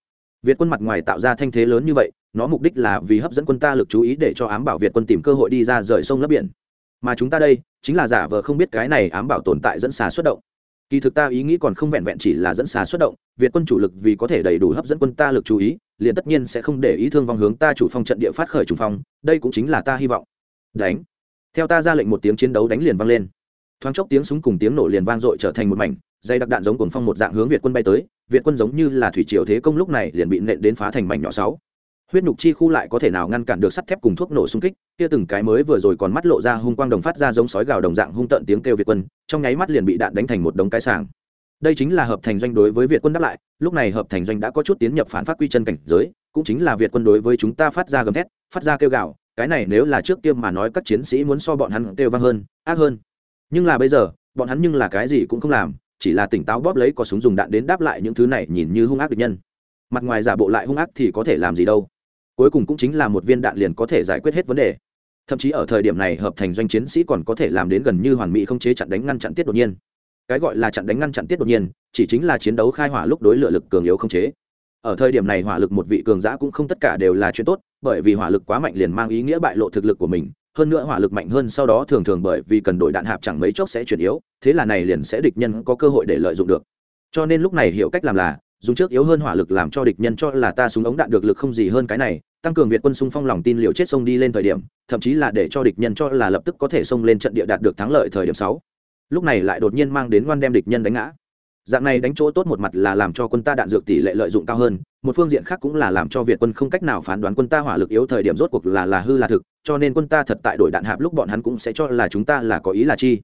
Việt quân mặt ngoài tạo ra thanh thế lớn như vậy, nó mục đích là vì hấp dẫn quân ta lực chú ý để cho ám bảo việt quân tìm cơ hội đi ra rời sông lấp biển mà chúng ta đây chính là giả vờ không biết cái này ám bảo tồn tại dẫn xà xuất động. Kỳ thực ta ý nghĩ còn không vẹn vẹn chỉ là dẫn xà xuất động, việt quân chủ lực vì có thể đầy đủ hấp dẫn quân ta lực chú ý, liền tất nhiên sẽ không để ý thương vong hướng ta chủ phong trận địa phát khởi chủ phong, đây cũng chính là ta hy vọng. Đánh. Theo ta ra lệnh một tiếng chiến đấu đánh liền vang lên. Thoáng chốc tiếng súng cùng tiếng nổ liền vang dội trở thành một mảnh, dây đặc đạn giống cuồng phong một dạng hướng việt quân bay tới, việt quân giống như là thủy triều thế công lúc này liền bị nện đến phá thành mảnh nhỏ sáu huyết nhục chi khu lại có thể nào ngăn cản được sắt thép cùng thuốc nổ xung kích? Kia từng cái mới vừa rồi còn mắt lộ ra hung quang đồng phát ra giống sói gào đồng dạng hung tận tiếng kêu việt quân, trong nháy mắt liền bị đạn đánh thành một đống cái sàng đây chính là hợp thành doanh đối với việt quân đáp lại, lúc này hợp thành doanh đã có chút tiến nhập phản phát quy chân cảnh giới, cũng chính là việt quân đối với chúng ta phát ra gầm thét, phát ra kêu gào, cái này nếu là trước kia mà nói các chiến sĩ muốn so bọn hắn kêu vang hơn, ác hơn. Nhưng là bây giờ, bọn hắn nhưng là cái gì cũng không làm, chỉ là tỉnh táo bóp lấy có súng dùng đạn đến đáp lại những thứ này nhìn như hung ác địch nhân. Mặt ngoài giả bộ lại hung ác thì có thể làm gì đâu cuối cùng cũng chính là một viên đạn liền có thể giải quyết hết vấn đề. Thậm chí ở thời điểm này hợp thành doanh chiến sĩ còn có thể làm đến gần như hoàn mỹ không chế chặn đánh ngăn chặn tiết đột nhiên. Cái gọi là chặn đánh ngăn chặn tiết đột nhiên, chỉ chính là chiến đấu khai hỏa lúc đối lửa lực cường yếu không chế. Ở thời điểm này hỏa lực một vị cường giã cũng không tất cả đều là chuyện tốt, bởi vì hỏa lực quá mạnh liền mang ý nghĩa bại lộ thực lực của mình, hơn nữa hỏa lực mạnh hơn sau đó thường thường bởi vì cần đổi đạn hạp chẳng mấy chốc sẽ chuyển yếu, thế là này liền sẽ địch nhân có cơ hội để lợi dụng được. Cho nên lúc này hiểu cách làm là, dùng trước yếu hơn hỏa lực làm cho địch nhân cho là ta súng ống đạn được lực không gì hơn cái này tăng cường việt quân xung phong lòng tin liều chết sông đi lên thời điểm, thậm chí là để cho địch nhân cho là lập tức có thể xông lên trận địa đạt được thắng lợi thời điểm sáu. Lúc này lại đột nhiên mang đến ngoan đem địch nhân đánh ngã. Dạng này đánh chỗ tốt một mặt là làm cho quân ta đạn dược tỷ lệ lợi dụng cao hơn, một phương diện khác cũng là làm cho việt quân không cách nào phán đoán quân ta hỏa lực yếu thời điểm rốt cuộc là là hư là thực, cho nên quân ta thật tại đổi đạn hạp lúc bọn hắn cũng sẽ cho là chúng ta là có ý là chi.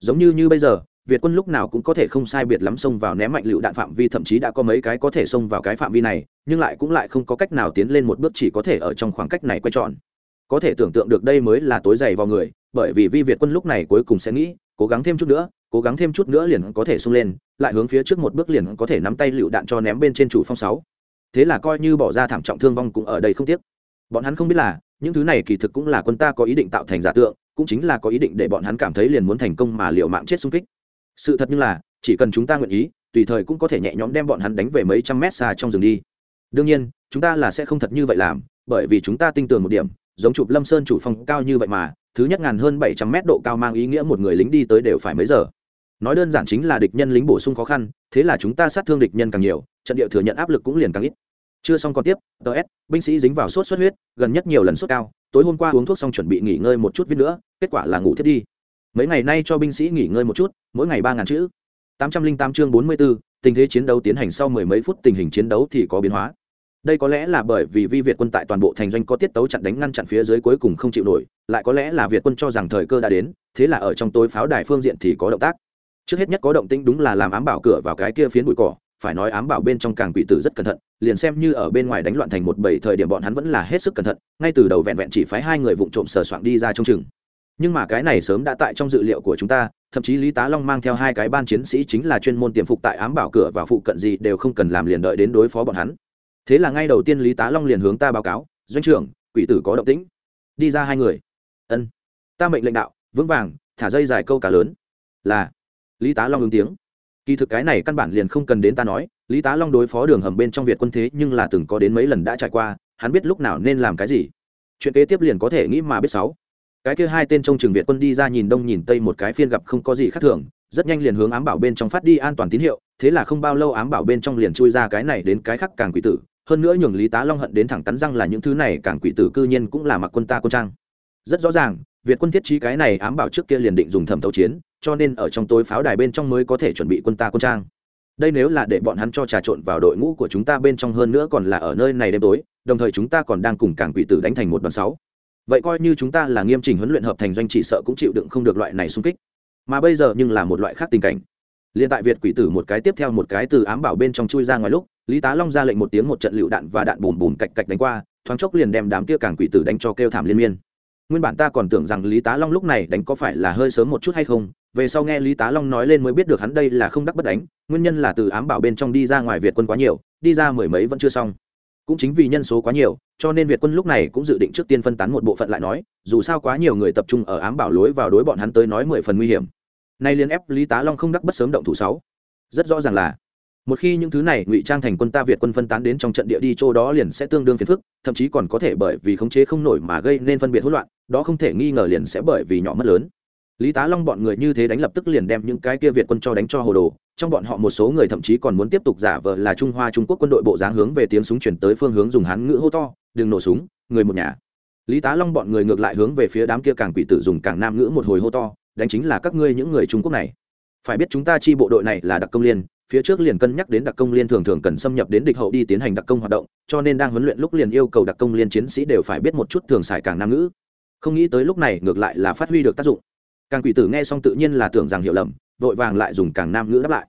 Giống như như bây giờ việt quân lúc nào cũng có thể không sai biệt lắm xông vào ném mạnh lựu đạn phạm vi, thậm chí đã có mấy cái có thể xông vào cái phạm vi này, nhưng lại cũng lại không có cách nào tiến lên một bước chỉ có thể ở trong khoảng cách này quay tròn. Có thể tưởng tượng được đây mới là tối dày vào người, bởi vì vi việt quân lúc này cuối cùng sẽ nghĩ, cố gắng thêm chút nữa, cố gắng thêm chút nữa liền có thể xông lên, lại hướng phía trước một bước liền có thể nắm tay lựu đạn cho ném bên trên chủ phong sáu. Thế là coi như bỏ ra thảm trọng thương vong cũng ở đây không tiếc. Bọn hắn không biết là, những thứ này kỳ thực cũng là quân ta có ý định tạo thành giả tượng, cũng chính là có ý định để bọn hắn cảm thấy liền muốn thành công mà liệu mạng chết xung kích sự thật như là, chỉ cần chúng ta nguyện ý, tùy thời cũng có thể nhẹ nhõm đem bọn hắn đánh về mấy trăm mét xa trong rừng đi. Đương nhiên, chúng ta là sẽ không thật như vậy làm, bởi vì chúng ta tin tưởng một điểm, giống chụp lâm sơn chủ phong cao như vậy mà, thứ nhất ngàn hơn bảy trăm mét độ cao mang ý nghĩa một người lính đi tới đều phải mấy giờ. Nói đơn giản chính là địch nhân lính bổ sung khó khăn, thế là chúng ta sát thương địch nhân càng nhiều, trận địa thừa nhận áp lực cũng liền càng ít. Chưa xong còn tiếp ts binh sĩ dính vào sốt xuất huyết, gần nhất nhiều lần sốt cao, tối hôm qua uống thuốc xong chuẩn bị nghỉ ngơi một chút viết nữa, kết quả là ngủ thiết đi mấy ngày nay cho binh sĩ nghỉ ngơi một chút, mỗi ngày ba ngàn chữ. Tám trăm linh tám chương bốn mươi b ố tình thế chiến đấu tiến hành sau mười mấy phút tình hình chiến đấu thì có biến hóa. Đây có lẽ là bởi vì vi việt quân tại toàn bộ thành doanh có tiết tấu chặn đánh ngăn chặn phía dưới cuối cùng không chịu nổi, lại có lẽ là việt quân cho rằng thời cơ đã đến, thế là ở trong tối pháo đài phương diện thì có động tác. Trước hết nhất có động tĩnh đúng là làm ám bảo cửa vào cái kia phiến bụi cỏ, phải nói ám bảo bên trong càng quỷ tử rất cẩn thận, liền xem như ở bên ngoài đánh loạn thành một bảy thời điểm bọn hắn vẫn là hết sức cẩn thận, ngay từ đầu vẹn vẹn chỉ phái hai người vụng trộm sờ soạn đi ra trong chừng nhưng mà cái này sớm đã tại trong dự liệu của chúng ta, thậm chí lý tá long mang theo hai cái ban chiến sĩ chính là chuyên môn tiềm phục tại ám bảo cửa và phụ cận gì đều không cần làm liền đợi đến đối phó bọn hắn. Thế là ngay đầu tiên lý tá long liền hướng ta báo cáo, doanh trưởng, quỷ tử có động tĩnh. Đi ra hai người. Ân, ta mệnh lệnh đạo, vững vàng, thả dây dài câu cá lớn. Là. Lý tá long ứng tiếng. Kỳ thực cái này căn bản liền không cần đến ta nói, lý tá long đối phó đường hầm bên trong việt quân thế nhưng là từng có đến mấy lần đã trải qua, hắn biết lúc nào nên làm cái gì. Chuyện kế tiếp liền có thể nghĩ mà biết sáu cái kia hai tên trong trường việt quân đi ra nhìn đông nhìn tây một cái phiên gặp không có gì khác thường, rất nhanh liền hướng ám bảo bên trong phát đi an toàn tín hiệu, thế là không bao lâu ám bảo bên trong liền chui ra cái này đến cái khác càng quỷ tử. Hơn nữa nhường lý tá long hận đến thẳng cắn răng là những thứ này càng quỷ tử cư nhiên cũng là mặc quân ta quân trang. Rất rõ ràng, việt quân thiết trí cái này ám bảo trước kia liền định dùng thẩm thấu chiến, cho nên ở trong tối pháo đài bên trong mới có thể chuẩn bị quân ta quân trang. Đây nếu là để bọn hắn cho trà trộn vào đội ngũ của chúng ta bên trong hơn nữa còn là ở nơi này đêm tối, đồng thời chúng ta còn đang cùng cảng quỷ tử đánh thành một đoàn sáu vậy coi như chúng ta là nghiêm trình huấn luyện hợp thành doanh chỉ sợ cũng chịu đựng không được loại này xung kích. Mà bây giờ nhưng là một loại khác tình cảnh. Liên tại việt quỷ tử một cái tiếp theo một cái từ ám bảo bên trong chui ra ngoài lúc, lý tá long ra lệnh một tiếng một trận lựu đạn và đạn bùm bùm cạch cạch đánh qua, thoáng chốc liền đem đám kia càng quỷ tử đánh cho kêu thảm liên miên. Nguyên bản ta còn tưởng rằng lý tá long lúc này đánh có phải là hơi sớm một chút hay không, về sau nghe lý tá long nói lên mới biết được hắn đây là không đắc bất đánh, nguyên nhân là từ ám bảo bên trong đi ra ngoài việt quân quá nhiều, đi ra mười mấy vẫn chưa xong cũng chính vì nhân số quá nhiều, cho nên việt quân lúc này cũng dự định trước tiên phân tán một bộ phận lại nói, dù sao quá nhiều người tập trung ở ám bảo lối vào đối bọn hắn tới nói mười phần nguy hiểm. Nay liên ép lý tá long không đắc bất sớm động thủ sáu. Rất rõ ràng là, một khi những thứ này ngụy trang thành quân ta việt quân phân tán đến trong trận địa đi chỗ đó liền sẽ tương đương phiền phức, thậm chí còn có thể bởi vì khống chế không nổi mà gây nên phân biệt hỗn loạn, đó không thể nghi ngờ liền sẽ bởi vì nhỏ mất lớn. Lý tá long bọn người như thế đánh lập tức liền đem những cái kia việt quân cho đánh cho hồ đồ trong bọn họ một số người thậm chí còn muốn tiếp tục giả vờ là trung hoa trung quốc quân đội bộ dáng hướng về tiếng súng chuyển tới phương hướng dùng hán ngữ hô to, đừng nổ súng, người một nhà. Lý tá long bọn người ngược lại hướng về phía đám kia càng quỷ tử dùng càng nam ngữ một hồi hô to, đánh chính là các ngươi những người trung quốc này. Phải biết chúng ta chi bộ đội này là đặc công liên, phía trước liền cân nhắc đến đặc công liên thường thường cần xâm nhập đến địch hậu đi tiến hành đặc công hoạt động, cho nên đang huấn luyện lúc liền yêu cầu đặc công liên chiến sĩ đều phải biết một chút thường xài càng nam ngữ. Không nghĩ tới lúc này ngược lại là phát huy được tác dụng. Càng quỷ tử nghe xong tự nhiên là tưởng rằng hiểu lầm vội vàng lại dùng càng nam ngữ đáp lại.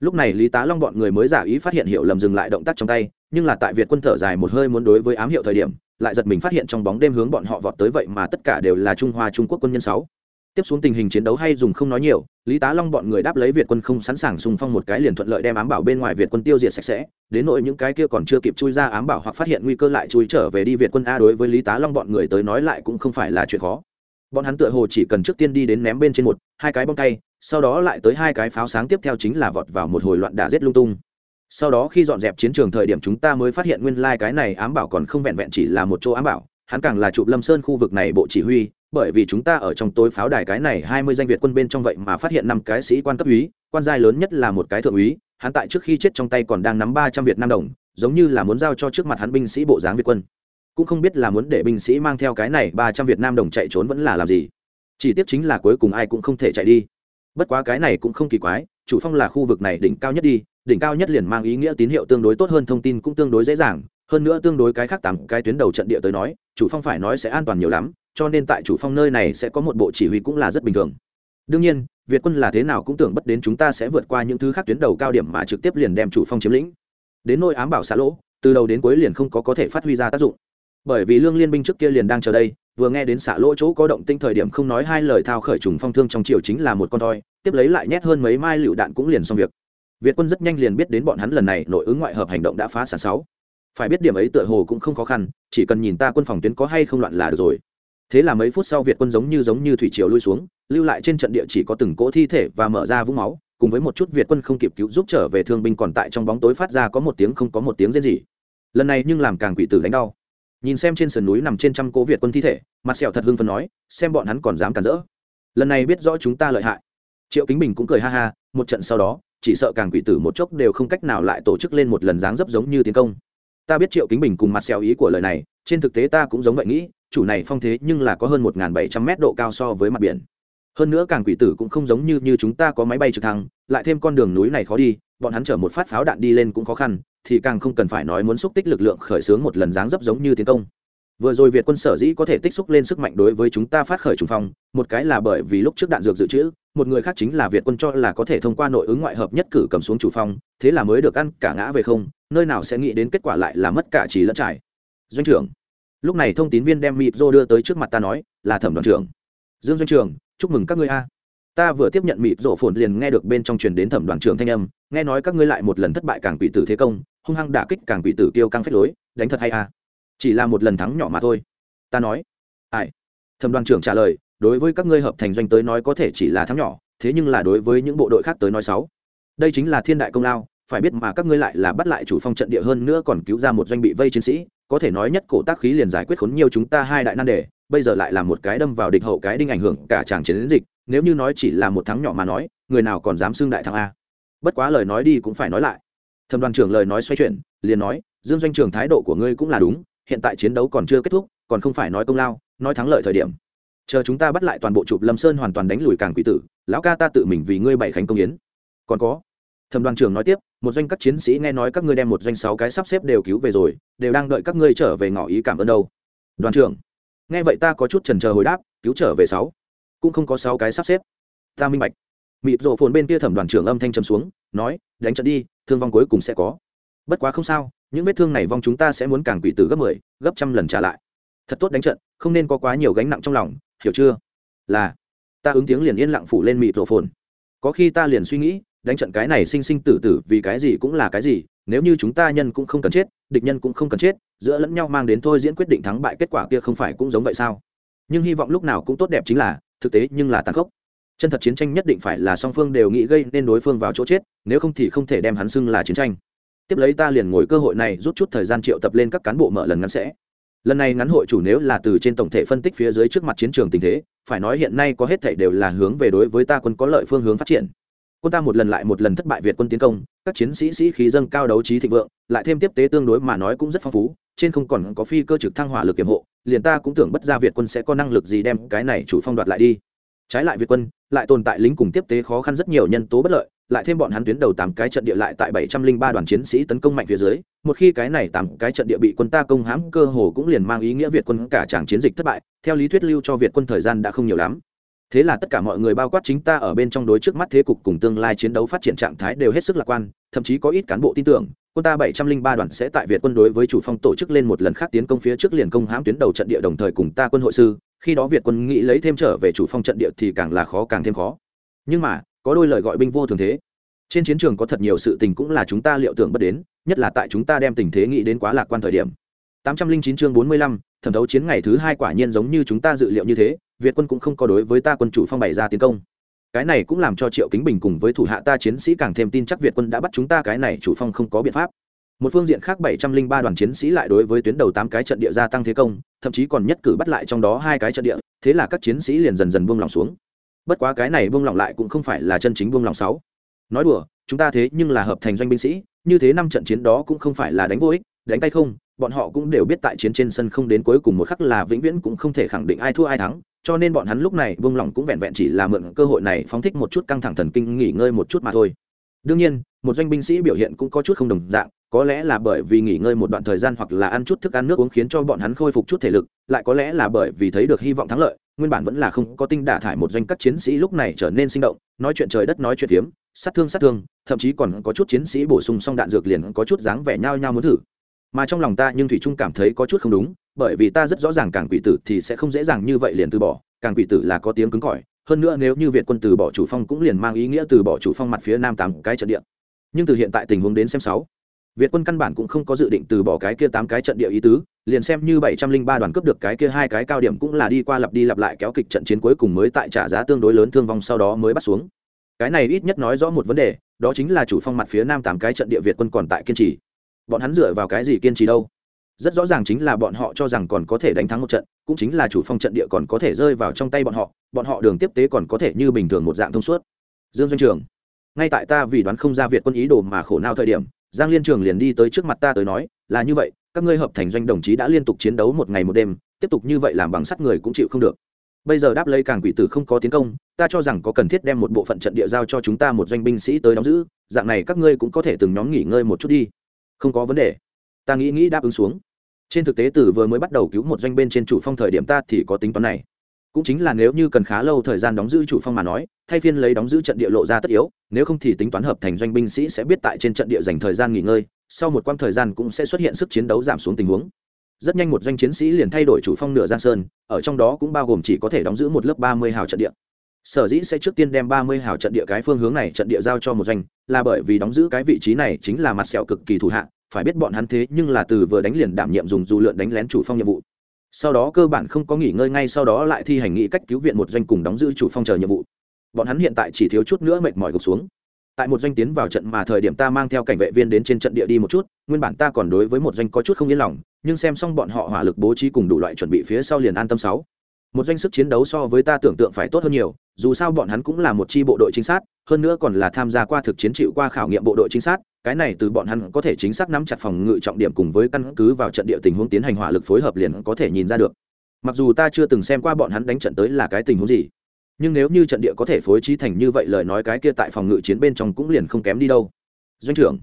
Lúc này lý tá long bọn người mới giả ý phát hiện hiệu lầm dừng lại động tác trong tay, nhưng là tại việt quân thở dài một hơi muốn đối với ám hiệu thời điểm, lại giật mình phát hiện trong bóng đêm hướng bọn họ vọt tới vậy mà tất cả đều là trung hoa trung quốc quân nhân sáu. Tiếp xuống tình hình chiến đấu hay dùng không nói nhiều, lý tá long bọn người đáp lấy việt quân không sẵn sàng xung phong một cái liền thuận lợi đem ám bảo bên ngoài việt quân tiêu diệt sạch sẽ, đến nỗi những cái kia còn chưa kịp chui ra ám bảo hoặc phát hiện nguy cơ lại chui trở về đi việt quân a đối với lý tá long bọn người tới nói lại cũng không phải là chuyện khó bọn hắn tựa hồ chỉ cần trước tiên đi đến ném bên trên một, hai cái bom tay, sau đó lại tới hai cái pháo sáng tiếp theo chính là vọt vào một hồi loạn đả giết lung tung. Sau đó khi dọn dẹp chiến trường thời điểm chúng ta mới phát hiện nguyên lai、like、cái này ám bảo còn không vẹn vẹn chỉ là một chỗ ám bảo, hắn càng là chụp lâm sơn khu vực này bộ chỉ huy, bởi vì chúng ta ở trong tối pháo đài cái này hai mươi danh việt quân bên trong vậy mà phát hiện năm cái sĩ quan cấp úy, quan giai lớn nhất là một cái thượng úy, hắn tại trước khi chết trong tay còn đang nắm ba trăm việt nam đồng, giống như là muốn giao cho trước mặt hắn binh sĩ bộ dáng việt quân cũng không biết là muốn để binh sĩ mang theo cái này ba trăm việt nam đồng chạy trốn vẫn là làm gì. Chỉ tiếc chính là cuối cùng ai cũng không thể chạy đi. Bất quá cái này cũng không kỳ quái, chủ phong là khu vực này đỉnh cao nhất đi, đỉnh cao nhất liền mang ý nghĩa tín hiệu tương đối tốt hơn thông tin cũng tương đối dễ dàng. Hơn nữa tương đối cái khác tám cái tuyến đầu trận địa tới nói, chủ phong phải nói sẽ an toàn nhiều lắm, cho nên tại chủ phong nơi này sẽ có một bộ chỉ huy cũng là rất bình thường. Đương nhiên, việt quân là thế nào cũng tưởng bất đến chúng ta sẽ vượt qua những thứ khác tuyến đầu cao điểm mà trực tiếp liền đem chủ phong chiếm lĩnh. Đến nôi ám bảo xã lỗ, từ đầu đến cuối liền không có có thể phát huy ra tác dụng bởi vì lương liên binh trước kia liền đang chờ đây, vừa nghe đến xả lỗ chỗ có động tinh thời điểm không nói hai lời thao khởi trùng phong thương trong triều chính là một con toi tiếp lấy lại nhét hơn mấy mai lựu đạn cũng liền xong việc. Việt quân rất nhanh liền biết đến bọn hắn lần này nội ứng ngoại hợp hành động đã phá sản sáu. Phải biết điểm ấy tựa hồ cũng không khó khăn, chỉ cần nhìn ta quân phòng tuyến có hay không loạn là được rồi. Thế là mấy phút sau việt quân giống như giống như thủy triều lui xuống, lưu lại trên trận địa chỉ có từng cỗ thi thể và mở ra vũng máu, cùng với một chút việt quân không kịp cứu giúp trở về thương binh còn tại trong bóng tối phát ra có một tiếng không có một tiếng rên gì lần này nhưng làm càng quỷ tử đánh đau nhìn xem trên sườn núi nằm trên trăm cố việt quân thi thể, mặt sẹo thật hưng phấn nói, xem bọn hắn còn dám cản rỡ. Lần này biết rõ chúng ta lợi hại. Triệu kính bình cũng cười ha ha, một trận sau đó, chỉ sợ càng quỷ tử một chốc đều không cách nào lại tổ chức lên một lần dáng dấp giống như tiến công. Ta biết triệu kính bình cùng mặt sẹo ý của lời này, trên thực tế ta cũng giống vậy nghĩ, chủ này phong thế nhưng là có hơn một bảy trăm mét độ cao so với mặt biển hơn nữa càng quỷ tử cũng không giống như như chúng ta có máy bay trực thăng, lại thêm con đường núi này khó đi, bọn hắn chở một phát pháo đạn đi lên cũng khó khăn, thì càng không cần phải nói muốn xúc tích lực lượng khởi xướng một lần dáng dấp giống như tiến công. Vừa rồi việt quân sở dĩ có thể tích xúc lên sức mạnh đối với chúng ta phát khởi trùng phong, một cái là bởi vì lúc trước đạn dược dự trữ, một người khác chính là việt quân cho là có thể thông qua nội ứng ngoại hợp nhất cử cầm xuống chủ phong, thế là mới được ăn cả ngã về không, nơi nào sẽ nghĩ đến kết quả lại là mất cả trí lẫn trải. Doanh trưởng, lúc này thông tín viên đem mịp rô đưa tới trước mặt ta nói, là thẩm đoàn trưởng. Dương doanh trưởng chúc mừng các ngươi a. Ta vừa tiếp nhận mịp rộ phồn liền nghe được bên trong truyền đến thẩm đoàn trưởng thanh âm, nghe nói các ngươi lại một lần thất bại càng quỷ tử thế công, hung hăng đả kích càng quỷ tử tiêu căng phách lối, đánh thật hay a. Chỉ là một lần thắng nhỏ mà thôi. Ta nói. Ai? Thẩm đoàn trưởng trả lời, đối với các ngươi hợp thành doanh tới nói có thể chỉ là thắng nhỏ, thế nhưng là đối với những bộ đội khác tới nói sáu. Đây chính là thiên đại công lao, phải biết mà các ngươi lại là bắt lại chủ phong trận địa hơn nữa còn cứu ra một doanh bị vây chiến sĩ, có thể nói nhất cổ tác khí liền giải quyết khốn nhiều chúng ta hai đại nan đề bây giờ lại là một cái đâm vào địch hậu cái đinh ảnh hưởng cả tràng chiến dịch, nếu như nói chỉ là một thắng nhỏ mà nói, người nào còn dám xưng đại thắng a? Bất quá lời nói đi cũng phải nói lại. Thẩm đoàn trưởng lời nói xoay chuyển, liền nói, dương doanh trường thái độ của ngươi cũng là đúng, hiện tại chiến đấu còn chưa kết thúc, còn không phải nói công lao, nói thắng lợi thời điểm. Chờ chúng ta bắt lại toàn bộ chụp lâm sơn hoàn toàn đánh lùi càng quỷ tử, lão ca ta tự mình vì ngươi bảy khánh công yến. Còn có. Thẩm đoàn trưởng nói tiếp, một doanh các chiến sĩ nghe nói các ngươi đem một doanh sáu cái sắp xếp đều cứu về rồi, đều đang đợi các ngươi trở về ngỏ ý cảm ơn đâu. Đoàn trưởng nghe vậy ta có chút trần chờ hồi đáp cứu trở về sáu. Cũng không có sáu cái sắp xếp. Ta minh bạch. Mịp rộ phồn bên kia thẩm đoàn trưởng âm thanh trầm xuống nói đánh trận đi thương vong cuối cùng sẽ có. Bất quá không sao những vết thương này vong chúng ta sẽ muốn càng quỷ tử gấp mười 10, gấp trăm lần trả lại. Thật tốt đánh trận không nên có quá nhiều gánh nặng trong lòng hiểu chưa? Là. Ta ứng tiếng liền yên lặng phủ lên mịp rộ phồn. Có khi ta liền suy nghĩ đánh trận cái này sinh sinh tử tử vì cái gì cũng là cái gì nếu như chúng ta nhân cũng không cần chết, địch nhân cũng không cần chết, giữa lẫn nhau mang đến thôi diễn quyết định thắng bại kết quả kia không phải cũng giống vậy sao? Nhưng hy vọng lúc nào cũng tốt đẹp chính là, thực tế nhưng là tàn khốc. Chân thật chiến tranh nhất định phải là song phương đều nghĩ gây nên đối phương vào chỗ chết, nếu không thì không thể đem hắn xưng là chiến tranh. Tiếp lấy ta liền ngồi cơ hội này rút chút thời gian triệu tập lên các cán bộ mở lần ngắn sẽ. Lần này ngắn hội chủ nếu là từ trên tổng thể phân tích phía dưới trước mặt chiến trường tình thế, phải nói hiện nay có hết thảy đều là hướng về đối với ta quân có lợi phương hướng phát triển quân ta một lần lại một lần thất bại việt quân tiến công, các chiến sĩ sĩ khí dâng cao đấu trí thịnh vượng, lại thêm tiếp tế tương đối mà nói cũng rất phong phú, trên không còn có phi cơ trực thăng hỏa lực kiểm hộ, liền ta cũng tưởng bất ra việt quân sẽ có năng lực gì đem cái này chủ phong đoạt lại đi. Trái lại việt quân, lại tồn tại lính cùng tiếp tế khó khăn rất nhiều nhân tố bất lợi, lại thêm bọn hắn tuyến đầu tám cái trận địa lại tại bảy trăm linh ba đoàn chiến sĩ tấn công mạnh phía dưới, một khi cái này tám cái trận địa bị quân ta công hãm, cơ hồ cũng liền mang ý nghĩa việt quân cả tràng chiến dịch thất bại, theo lý thuyết lưu cho việt quân thời gian đã không nhiều lắm thế là tất cả mọi người bao quát chính ta ở bên trong đối trước mắt thế cục cùng tương lai chiến đấu phát triển trạng thái đều hết sức lạc quan thậm chí có ít cán bộ tin tưởng quân ta bảy trăm linh ba đoàn sẽ tại việt quân đối với chủ phong tổ chức lên một lần khác tiến công phía trước liền công hãm tuyến đầu trận địa đồng thời cùng ta quân hội sư khi đó việt quân nghĩ lấy thêm trở về chủ phong trận địa thì càng là khó càng thêm khó. Nhưng mà có đôi lời gọi binh vô thường thế. Trên chiến trường có thật nhiều sự tình cũng là chúng ta liệu tưởng bất đến nhất là tại chúng ta đem tình thế nghĩ đến quá lạc quan thời điểm. 809 chương 45, thẩm thấu chiến ngày thứ hai quả nhiên giống như chúng ta dự liệu như thế việt quân cũng không có đối với ta quân chủ phong bày ra tiến công. Cái này cũng làm cho triệu kính bình cùng với thủ hạ ta chiến sĩ càng thêm tin chắc việt quân đã bắt chúng ta, cái này chủ phong không có biện pháp. Một phương diện khác bảy trăm linh ba đoàn chiến sĩ lại đối với tuyến đầu tám cái trận địa gia tăng thế công, thậm chí còn nhất cử bắt lại trong đó hai cái trận địa, thế là các chiến sĩ liền dần dần buông lỏng xuống. Bất quá cái này buông lỏng lại cũng không phải là chân chính buông lỏng sáu. Nói đùa, chúng ta thế nhưng là hợp thành doanh binh sĩ, như thế năm trận chiến đó cũng không phải là đánh vô ích, đánh tay không, bọn họ cũng đều biết tại chiến trên sân không đến cuối cùng một khắc là vĩnh viễn cũng không thể khẳng định ai thua ai thắng cho nên bọn hắn lúc này buông lỏng cũng vẹn vẹn chỉ là mượn cơ hội này phóng thích một chút căng thẳng thần kinh nghỉ ngơi một chút mà thôi. Đương nhiên, một doanh binh sĩ biểu hiện cũng có chút không đồng dạng, có lẽ là bởi vì nghỉ ngơi một đoạn thời gian hoặc là ăn chút thức ăn nước uống khiến cho bọn hắn khôi phục chút thể lực, lại có lẽ là bởi vì thấy được hy vọng thắng lợi, nguyên bản vẫn là không có tinh đả thải một doanh các chiến sĩ lúc này trở nên sinh động, nói chuyện trời đất nói chuyện phiếm sát thương sát thương, thậm chí còn có chút chiến sĩ bổ sung xong đạn dược liền có chút dáng vẻ nhau nhau muốn thử mà trong lòng ta nhưng thủy trung cảm thấy có chút không đúng, bởi vì ta rất rõ ràng càng quỷ tử thì sẽ không dễ dàng như vậy liền từ bỏ càng quỷ tử là có tiếng cứng cỏi, hơn nữa nếu như việt quân từ bỏ chủ phong cũng liền mang ý nghĩa từ bỏ chủ phong mặt phía nam tám cái trận địa. Nhưng từ hiện tại tình huống đến xem sáu, việt quân căn bản cũng không có dự định từ bỏ cái kia tám cái trận địa ý tứ, liền xem như bảy trăm linh ba đoàn cướp được cái kia hai cái cao điểm cũng là đi qua lặp đi lặp lại kéo kịch trận chiến cuối cùng mới tại trả giá tương đối lớn thương vong sau đó mới bắt xuống. Cái này ít nhất nói rõ một vấn đề, đó chính là chủ phong mặt phía nam tám cái trận địa việt quân còn tại kiên trì bọn hắn dựa vào cái gì kiên trì đâu? Rất rõ ràng chính là bọn họ cho rằng còn có thể đánh thắng một trận, cũng chính là chủ phong trận địa còn có thể rơi vào trong tay bọn họ bọn họ đường tiếp tế còn có thể như bình thường một dạng thông suốt. Dương doanh trường, ngay tại ta vì đoán không ra việt quân ý đồ mà khổ nào thời điểm, giang liên trường liền đi tới trước mặt ta tới nói, là như vậy, các ngươi hợp thành doanh đồng chí đã liên tục chiến đấu một ngày một đêm, tiếp tục như vậy làm bằng sắt người cũng chịu không được. Bây giờ đáp lấy càng quỷ tử không có tiến công, ta cho rằng có cần thiết đem một bộ phận trận địa giao cho chúng ta một doanh binh sĩ tới đóng giữ, dạng này các ngươi cũng có thể từng nhóm nghỉ ngơi một chút đi không có vấn đề. Ta nghĩ nghĩ đáp ứng xuống. Trên thực tế từ vừa mới bắt đầu cứu một doanh bên trên chủ phong thời điểm ta thì có tính toán này. Cũng chính là nếu như cần khá lâu thời gian đóng giữ chủ phong mà nói, thay phiên lấy đóng giữ trận địa lộ ra tất yếu, nếu không thì tính toán hợp thành doanh binh sĩ sẽ biết tại trên trận địa dành thời gian nghỉ ngơi, sau một quãng thời gian cũng sẽ xuất hiện sức chiến đấu giảm xuống tình huống. Rất nhanh một doanh chiến sĩ liền thay đổi chủ phong nửa giang sơn, ở trong đó cũng bao gồm chỉ có thể đóng giữ một lớp ba mươi hào trận địa sở dĩ sẽ trước tiên đem ba mươi hào trận địa cái phương hướng này trận địa giao cho một doanh, là bởi vì đóng giữ cái vị trí này chính là mặt sẹo cực kỳ thủ hạ, phải biết bọn hắn thế nhưng là từ vừa đánh liền đảm nhiệm dùng dù lượn đánh lén chủ phong nhiệm vụ. Sau đó cơ bản không có nghỉ ngơi ngay sau đó lại thi hành nghị cách cứu viện một doanh cùng đóng giữ chủ phong chờ nhiệm vụ. Bọn hắn hiện tại chỉ thiếu chút nữa mệt mỏi gục xuống. Tại một doanh tiến vào trận mà thời điểm ta mang theo cảnh vệ viên đến trên trận địa đi một chút, nguyên bản ta còn đối với một doanh có chút không yên lòng, nhưng xem xong bọn họ hỏa lực bố trí cùng đủ loại chuẩn bị phía sau liền an tâm sáu một doanh sức chiến đấu so với ta tưởng tượng phải tốt hơn nhiều, dù sao bọn hắn cũng là một chi bộ đội chính sát, hơn nữa còn là tham gia qua thực chiến chịu qua khảo nghiệm bộ đội chính sát, cái này từ bọn hắn có thể chính xác nắm chặt phòng ngự trọng điểm cùng với căn cứ vào trận địa tình huống tiến hành hỏa lực phối hợp liền có thể nhìn ra được. Mặc dù ta chưa từng xem qua bọn hắn đánh trận tới là cái tình huống gì, nhưng nếu như trận địa có thể phối trí thành như vậy lời nói cái kia tại phòng ngự chiến bên trong cũng liền không kém đi đâu. Doanh trưởng,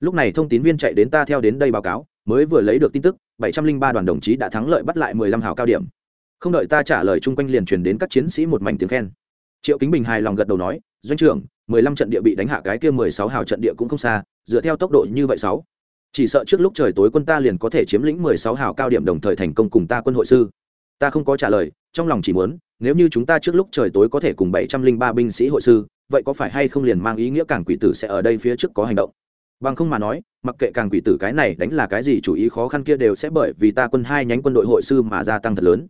lúc này thông tín viên chạy đến ta theo đến đây báo cáo, mới vừa lấy được tin tức, bảy trăm linh ba đoàn đồng chí đã thắng lợi bắt lại mười lăm hào cao điểm không đợi ta trả lời chung quanh liền truyền đến các chiến sĩ một mảnh tiếng khen. Triệu kính bình hài lòng gật đầu nói, doanh trưởng, mười lăm trận địa bị đánh hạ cái kia mười sáu hào trận địa cũng không xa, dựa theo tốc độ như vậy sáu. Chỉ sợ trước lúc trời tối quân ta liền có thể chiếm lĩnh mười sáu hào cao điểm đồng thời thành công cùng ta quân hội sư. Ta không có trả lời, trong lòng chỉ muốn, nếu như chúng ta trước lúc trời tối có thể cùng bảy trăm linh ba binh sĩ hội sư, vậy có phải hay không liền mang ý nghĩa càng quỷ tử sẽ ở đây phía trước có hành động? Bằng không mà nói, mặc kệ càng quỷ tử cái này đánh là cái gì chủ ý khó khăn kia đều sẽ bởi vì ta quân hai nhánh quân đội hội sư mà gia tăng thật lớn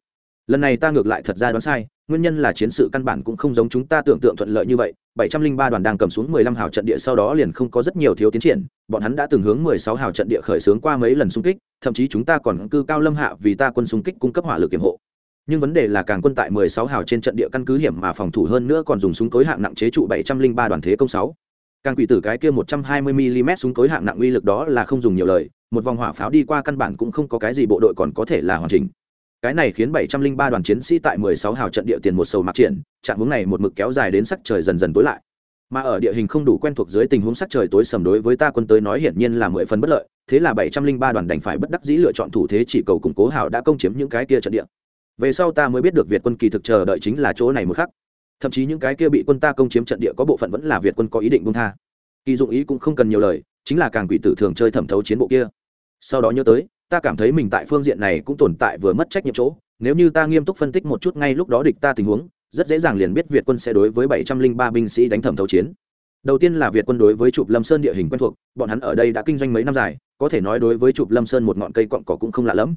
lần này ta ngược lại thật ra đoán sai nguyên nhân là chiến sự căn bản cũng không giống chúng ta tưởng tượng thuận lợi như vậy. 703 đoàn đang cầm xuống 15 hào trận địa sau đó liền không có rất nhiều thiếu tiến triển. Bọn hắn đã từng hướng 16 hào trận địa khởi xướng qua mấy lần xung kích thậm chí chúng ta còn cư cao lâm hạ vì ta quân xung kích cung cấp hỏa lực kiểm hộ. Nhưng vấn đề là càng quân tại 16 hào trên trận địa căn cứ hiểm mà phòng thủ hơn nữa còn dùng súng cối hạng nặng chế trụ 703 đoàn thế công 6. Càng quỷ tử cái kia 120 mm súng cối hạng nặng uy lực đó là không dùng nhiều lời, một vòng hỏa pháo đi qua căn bản cũng không có cái gì bộ đội còn có thể là hoàn chỉnh cái này khiến 703 đoàn chiến sĩ tại 16 hào trận địa tiền một sầu mặc triển, trạng hướng này một mực kéo dài đến sắc trời dần dần tối lại. Mà ở địa hình không đủ quen thuộc dưới tình huống sắc trời tối sầm đối với ta quân tới nói hiển nhiên là mười phần bất lợi, thế là 703 đoàn đành phải bất đắc dĩ lựa chọn thủ thế chỉ cầu củng cố hào đã công chiếm những cái kia trận địa. Về sau ta mới biết được việt quân kỳ thực chờ đợi chính là chỗ này một khắc. Thậm chí những cái kia bị quân ta công chiếm trận địa có bộ phận vẫn là việt quân có ý định buông tha. Kỳ dụng ý cũng không cần nhiều lời, chính là càng quỷ tử thường chơi thẩm thấu chiến bộ kia. Sau đó nhớ tới ta cảm thấy mình tại phương diện này cũng tồn tại vừa mất trách nhiệm chỗ, nếu như ta nghiêm túc phân tích một chút ngay lúc đó địch ta tình huống, rất dễ dàng liền biết việt quân sẽ đối với bảy trăm linh ba binh sĩ đánh thẩm thấu chiến. Đầu tiên là việt quân đối với chụp lâm sơn địa hình quen thuộc, bọn hắn ở đây đã kinh doanh mấy năm dài, có thể nói đối với chụp lâm sơn một ngọn cây cọn cỏ cũng không lạ lẫm.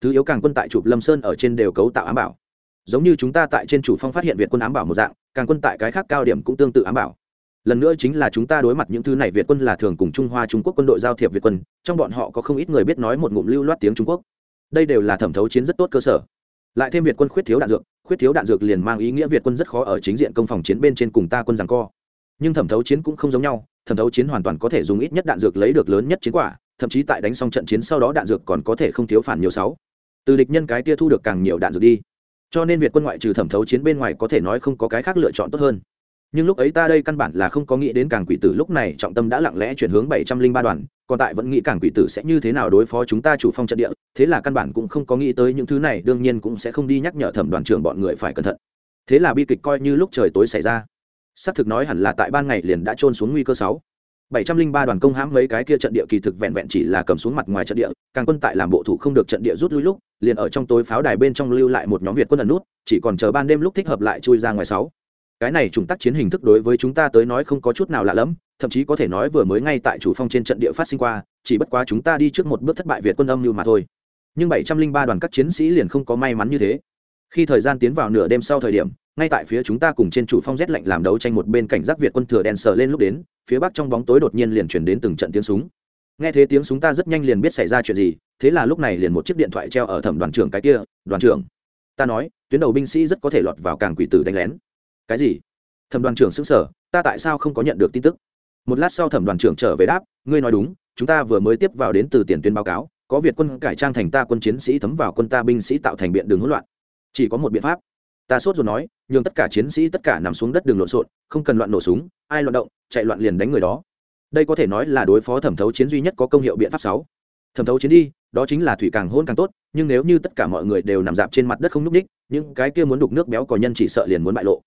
Thứ yếu càng quân tại chụp lâm sơn ở trên đều cấu tạo ám bảo. Giống như chúng ta tại trên chủ phong phát hiện việt quân ám bảo một dạng, càng quân tại cái khác cao điểm cũng tương tự ám bảo lần nữa chính là chúng ta đối mặt những thứ này, việt quân là thường cùng trung hoa, trung quốc quân đội giao thiệp việt quân, trong bọn họ có không ít người biết nói một ngụm lưu loát tiếng trung quốc. Đây đều là thẩm thấu chiến rất tốt cơ sở. Lại thêm việt quân khuyết thiếu đạn dược, khuyết thiếu đạn dược liền mang ý nghĩa việt quân rất khó ở chính diện công phòng chiến bên trên cùng ta quân rằng co. Nhưng thẩm thấu chiến cũng không giống nhau, thẩm thấu chiến hoàn toàn có thể dùng ít nhất đạn dược lấy được lớn nhất chiến quả, thậm chí tại đánh xong trận chiến sau đó đạn dược còn có thể không thiếu phản nhiều sáu. Từ địch nhân cái tia thu được càng nhiều đạn dược đi. Cho nên việt quân ngoại trừ thẩm thấu chiến bên ngoài có thể nói không có cái khác lựa chọn tốt hơn nhưng lúc ấy ta đây căn bản là không có nghĩ đến càng quỷ tử lúc này trọng tâm đã lặng lẽ chuyển hướng bảy trăm linh ba đoàn, còn tại vẫn nghĩ càng quỷ tử sẽ như thế nào đối phó chúng ta chủ phong trận địa, thế là căn bản cũng không có nghĩ tới những thứ này, đương nhiên cũng sẽ không đi nhắc nhở thẩm đoàn trưởng bọn người phải cẩn thận. Thế là bi kịch coi như lúc trời tối xảy ra. Xác thực nói hẳn là tại ban ngày liền đã trôn xuống nguy cơ sáu. bảy trăm linh ba đoàn công hãm mấy cái kia trận địa kỳ thực vẹn vẹn chỉ là cầm xuống mặt ngoài trận địa, càng quân tại làm bộ thủ không được trận địa rút lui lúc, liền ở trong tối pháo đài bên trong lưu lại một nhóm việt quân ẩn nút, chỉ còn chờ ban đêm lúc thích hợp lại chui ra ngoài sáu cái này chủng tác chiến hình thức đối với chúng ta tới nói không có chút nào lạ lẫm, thậm chí có thể nói vừa mới ngay tại chủ phong trên trận địa phát sinh qua, chỉ bất quá chúng ta đi trước một bước thất bại việt quân âm như mà thôi. Nhưng bảy trăm linh ba đoàn các chiến sĩ liền không có may mắn như thế. Khi thời gian tiến vào nửa đêm sau thời điểm, ngay tại phía chúng ta cùng trên chủ phong rét lạnh làm đấu tranh một bên cảnh giác việt quân thừa đèn sờ lên lúc đến, phía bắc trong bóng tối đột nhiên liền chuyển đến từng trận tiếng súng. Nghe thấy tiếng súng ta rất nhanh liền biết xảy ra chuyện gì, thế là lúc này liền một chiếc điện thoại treo ở thẩm đoàn trưởng cái kia, đoàn trưởng, ta nói, tuyến đầu binh sĩ rất có thể lọt vào càng quỷ tử đánh lén cái gì? Thẩm đoàn trưởng xứng sở ta tại sao không có nhận được tin tức? Một lát sau thẩm đoàn trưởng trở về đáp, ngươi nói đúng, chúng ta vừa mới tiếp vào đến từ tiền tuyến báo cáo, có việt quân cải trang thành ta quân chiến sĩ thấm vào quân ta binh sĩ tạo thành biện đường hỗn loạn. Chỉ có một biện pháp. Ta sốt rồi nói, nhường tất cả chiến sĩ tất cả nằm xuống đất đường lộn xộn, không cần loạn nổ súng, ai loạn động, chạy loạn liền đánh người đó. Đây có thể nói là đối phó thẩm thấu chiến duy nhất có công hiệu biện pháp sáu. Thẩm thấu chiến đi, đó chính là thủy càng hôn càng tốt, nhưng nếu như tất cả mọi người đều nằm dạp trên mặt đất không nhúc ních những cái kia muốn đục nước béo cò nhân chỉ sợ liền muốn bại lộ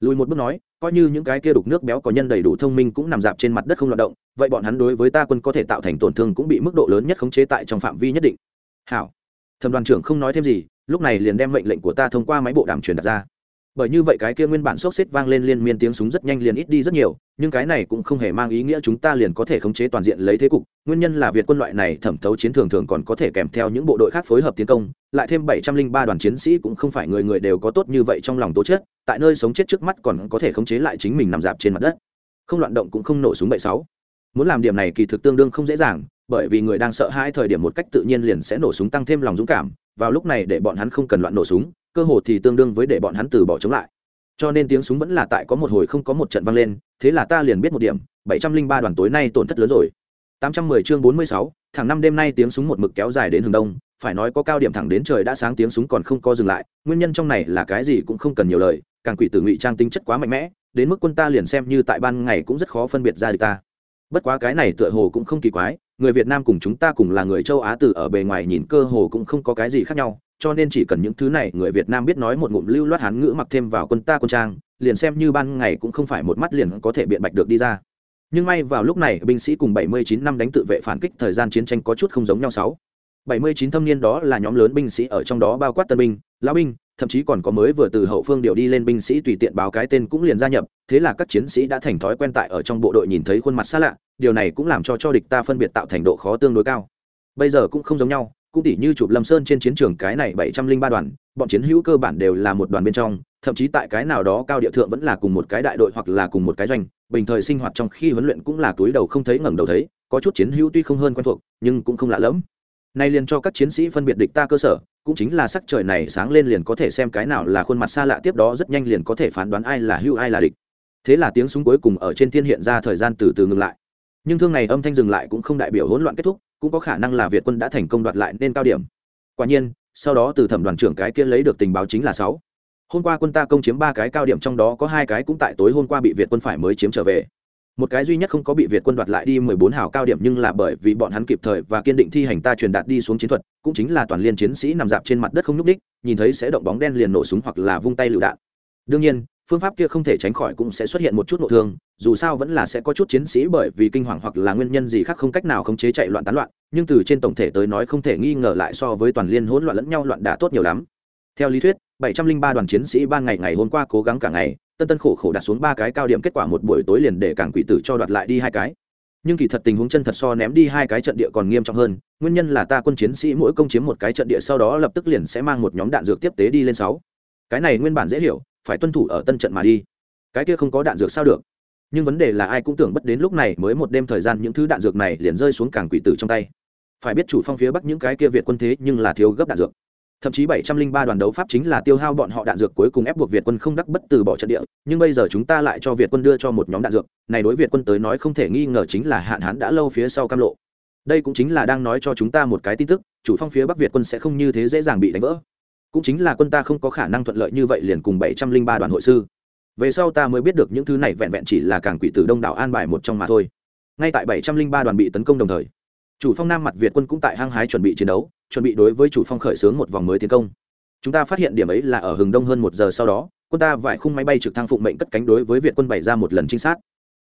lùi một bước nói, coi như những cái kia đục nước béo có nhân đầy đủ thông minh cũng nằm dạp trên mặt đất không loạt động, vậy bọn hắn đối với ta quân có thể tạo thành tổn thương cũng bị mức độ lớn nhất khống chế tại trong phạm vi nhất định. Hảo. Thẩm đoàn trưởng không nói thêm gì, lúc này liền đem mệnh lệnh của ta thông qua máy bộ đàm truyền đặt ra bởi như vậy cái kia nguyên bản sốc xếp vang lên liên miên tiếng súng rất nhanh liền ít đi rất nhiều, nhưng cái này cũng không hề mang ý nghĩa chúng ta liền có thể khống chế toàn diện lấy thế cục. Nguyên nhân là việt quân loại này thẩm thấu chiến thường thường còn có thể kèm theo những bộ đội khác phối hợp tiến công, lại thêm bảy trăm linh ba đoàn chiến sĩ cũng không phải người người đều có tốt như vậy trong lòng tố chất, tại nơi sống chết trước mắt còn có thể khống chế lại chính mình nằm dạp trên mặt đất. Không loạn động cũng không nổ súng bảy sáu. Muốn làm điểm này kỳ thực tương đương không dễ dàng, bởi vì người đang sợ hãi thời điểm một cách tự nhiên liền sẽ nổ súng tăng thêm lòng dũng cảm, vào lúc này để bọn hắn không cần loạn nổ súng cơ hồ thì tương đương với để bọn hắn từ bỏ chống lại. Cho nên tiếng súng vẫn là tại có một hồi không có một trận vang lên, thế là ta liền biết một điểm, bảy trăm linh ba đoàn tối nay tổn thất lớn rồi. Tám trăm mười chương bốn mươi sáu thẳng năm đêm nay tiếng súng một mực kéo dài đến hướng đông, phải nói có cao điểm thẳng đến trời đã sáng tiếng súng còn không có dừng lại, nguyên nhân trong này là cái gì cũng không cần nhiều lời, càng quỷ tử ngụy trang tinh chất quá mạnh mẽ, đến mức quân ta liền xem như tại ban ngày cũng rất khó phân biệt ra được ta. Bất quá cái này tựa hồ cũng không kỳ quái, người việt nam cùng chúng ta cùng là người châu á từ ở bề ngoài nhìn cơ hồ cũng không có cái gì khác nhau cho nên chỉ cần những thứ này người việt nam biết nói một ngụm lưu loát hán ngữ mặc thêm vào quân ta quân trang, liền xem như ban ngày cũng không phải một mắt liền có thể biện bạch được đi ra. Nhưng may vào lúc này, binh sĩ cùng 79 năm đánh tự vệ phản kích thời gian chiến tranh có chút không giống nhau sáu. 79 thâm niên đó là nhóm lớn binh sĩ ở trong đó bao quát tân binh, lão binh, thậm chí còn có mới vừa từ hậu phương điều đi lên binh sĩ tùy tiện báo cái tên cũng liền gia nhập, thế là các chiến sĩ đã thành thói quen tại ở trong bộ đội nhìn thấy khuôn mặt xa lạ, điều này cũng làm cho cho địch ta phân biệt tạo thành độ khó tương đối cao. Bây giờ cũng không giống nhau cũng tỉ như chụp lâm sơn trên chiến trường cái này bảy trăm linh ba đoàn, bọn chiến hữu cơ bản đều là một đoàn bên trong, thậm chí tại cái nào đó cao địa thượng vẫn là cùng một cái đại đội hoặc là cùng một cái doanh. Bình thời sinh hoạt trong khi huấn luyện cũng là túi đầu không thấy ngẩng đầu thấy, có chút chiến hữu tuy không hơn quen thuộc, nhưng cũng không lạ lẫm. Nay liền cho các chiến sĩ phân biệt địch ta cơ sở, cũng chính là sắc trời này sáng lên liền có thể xem cái nào là khuôn mặt xa lạ tiếp đó rất nhanh liền có thể phán đoán ai là hữu ai là địch. Thế là tiếng súng cuối cùng ở trên thiên hiện ra thời gian từ từ ngừng lại. Nhưng thương này âm thanh dừng lại cũng không đại biểu hỗn loạn kết thúc cũng có khả năng là việt quân đã thành công đoạt lại nên cao điểm. Quả nhiên, sau đó từ thẩm đoàn trưởng cái kia lấy được tình báo chính là sáu. Hôm qua quân ta công chiếm ba cái cao điểm trong đó có hai cái cũng tại tối hôm qua bị việt quân phải mới chiếm trở về. Một cái duy nhất không có bị việt quân đoạt lại đi mười bốn hào cao điểm nhưng là bởi vì bọn hắn kịp thời và kiên định thi hành ta truyền đạt đi xuống chiến thuật, cũng chính là toàn liên chiến sĩ nằm dạp trên mặt đất không nhúc đích nhìn thấy sẽ động bóng đen liền nổ súng hoặc là vung tay lựu đạn. Đương nhiên phương pháp kia không thể tránh khỏi cũng sẽ xuất hiện một chút nội thương, dù sao vẫn là sẽ có chút chiến sĩ bởi vì kinh hoàng hoặc là nguyên nhân gì khác không cách nào khống chế chạy loạn tán loạn, nhưng từ trên tổng thể tới nói không thể nghi ngờ lại so với toàn liên hỗn loạn lẫn nhau loạn đã tốt nhiều lắm. Theo lý thuyết 703 đoàn chiến sĩ ban ngày ngày hôm qua cố gắng cả ngày, tân tân khổ khổ đặt xuống ba cái cao điểm kết quả một buổi tối liền để cảng quỷ tử cho đoạt lại đi hai cái. Nhưng kỳ thật tình huống chân thật so ném đi hai cái trận địa còn nghiêm trọng hơn, nguyên nhân là ta quân chiến sĩ mỗi công chiếm một cái trận địa sau đó lập tức liền sẽ mang một nhóm đạn dược tiếp tế đi lên sáu. Cái này nguyên bản dễ hiểu phải tuân thủ ở tân trận mà đi. Cái kia không có đạn dược sao được? Nhưng vấn đề là ai cũng tưởng bất đến lúc này mới một đêm thời gian những thứ đạn dược này liền rơi xuống cảng quỷ tử trong tay. Phải biết chủ phong phía bắc những cái kia việt quân thế nhưng là thiếu gấp đạn dược. Thậm chí 703 đoàn đấu pháp chính là tiêu hao bọn họ đạn dược cuối cùng ép buộc Việt quân không đắc bất từ bỏ trận địa, nhưng bây giờ chúng ta lại cho Việt quân đưa cho một nhóm đạn dược, này đối Việt quân tới nói không thể nghi ngờ chính là hạn hán đã lâu phía sau cam lộ. Đây cũng chính là đang nói cho chúng ta một cái tin tức, chủ phong phía Bắc Việt quân sẽ không như thế dễ dàng bị đánh vỡ. Cũng chính là quân ta không có khả năng thuận lợi như vậy liền cùng 703 đoàn hội sư. Về sau ta mới biết được những thứ này vẹn vẹn chỉ là càng quỷ tử đông đảo an bài một trong mà thôi. Ngay tại 703 đoàn bị tấn công đồng thời, chủ phong nam mặt Việt quân cũng tại hang hái chuẩn bị chiến đấu, chuẩn bị đối với chủ phong khởi xướng một vòng mới tiến công chúng ta phát hiện điểm ấy là ở hừng đông hơn một giờ sau đó quân ta vài khung máy bay trực thăng phụng mệnh cất cánh đối với việt quân bày ra một lần trinh sát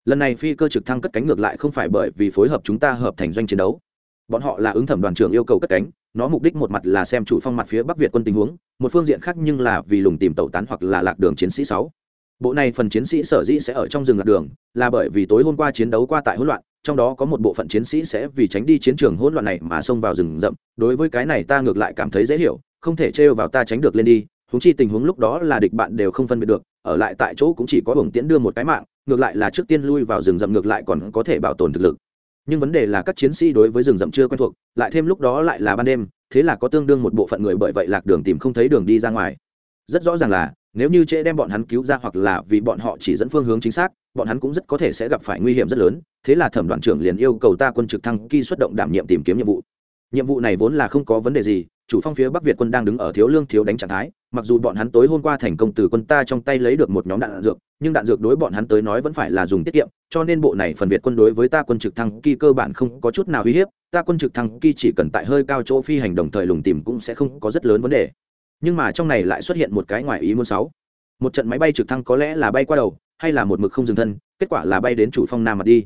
lần này phi cơ trực thăng cất cánh ngược lại không phải bởi vì phối hợp chúng ta hợp thành doanh chiến đấu bọn họ là ứng thẩm đoàn trưởng yêu cầu cất cánh nó mục đích một mặt là xem chủ phong mặt phía bắc việt quân tình huống, một phương diện khác nhưng là vì lùng tìm tẩu tán hoặc là lạc đường chiến sĩ sáu. Bộ này phần chiến sĩ sở dĩ sẽ ở trong rừng lạc đường, là bởi vì tối hôm qua chiến đấu qua tại hỗn loạn, trong đó có một bộ phận chiến sĩ sẽ vì tránh đi chiến trường hỗn loạn này mà xông vào rừng rậm. Đối với cái này ta ngược lại cảm thấy dễ hiểu, không thể trêu vào ta tránh được lên đi húng chi tình huống lúc đó là địch bạn đều không phân biệt được, ở lại tại chỗ cũng chỉ có hưởng tiễn đưa một cái mạng, ngược lại là trước tiên lui vào rừng rậm ngược lại còn có thể bảo tồn thực lực nhưng vấn đề là các chiến sĩ đối với rừng rậm chưa quen thuộc, lại thêm lúc đó lại là ban đêm, thế là có tương đương một bộ phận người bởi vậy lạc đường tìm không thấy đường đi ra ngoài. Rất rõ ràng là, nếu như trễ đem bọn hắn cứu ra hoặc là vì bọn họ chỉ dẫn phương hướng chính xác, bọn hắn cũng rất có thể sẽ gặp phải nguy hiểm rất lớn, thế là thẩm đoàn trưởng liền yêu cầu ta quân trực thăng khi xuất động đảm nhiệm tìm kiếm nhiệm vụ nhiệm vụ này vốn là không có vấn đề gì chủ phong phía bắc việt quân đang đứng ở thiếu lương thiếu đánh trạng thái mặc dù bọn hắn tối hôm qua thành công từ quân ta trong tay lấy được một nhóm đạn, đạn dược nhưng đạn dược đối bọn hắn tới nói vẫn phải là dùng tiết kiệm cho nên bộ này phần việt quân đối với ta quân trực thăng kỳ cơ bản không có chút nào uy hiếp ta quân trực thăng kỳ chỉ cần tại hơi cao chỗ phi hành đồng thời lùng tìm cũng sẽ không có rất lớn vấn đề. Nhưng mà trong này lại xuất hiện một cái ngoài ý muốn sáu một trận máy bay trực thăng có lẽ là bay qua đầu hay là một mực không dừng thân kết quả là bay đến chủ phong nam mặt đi.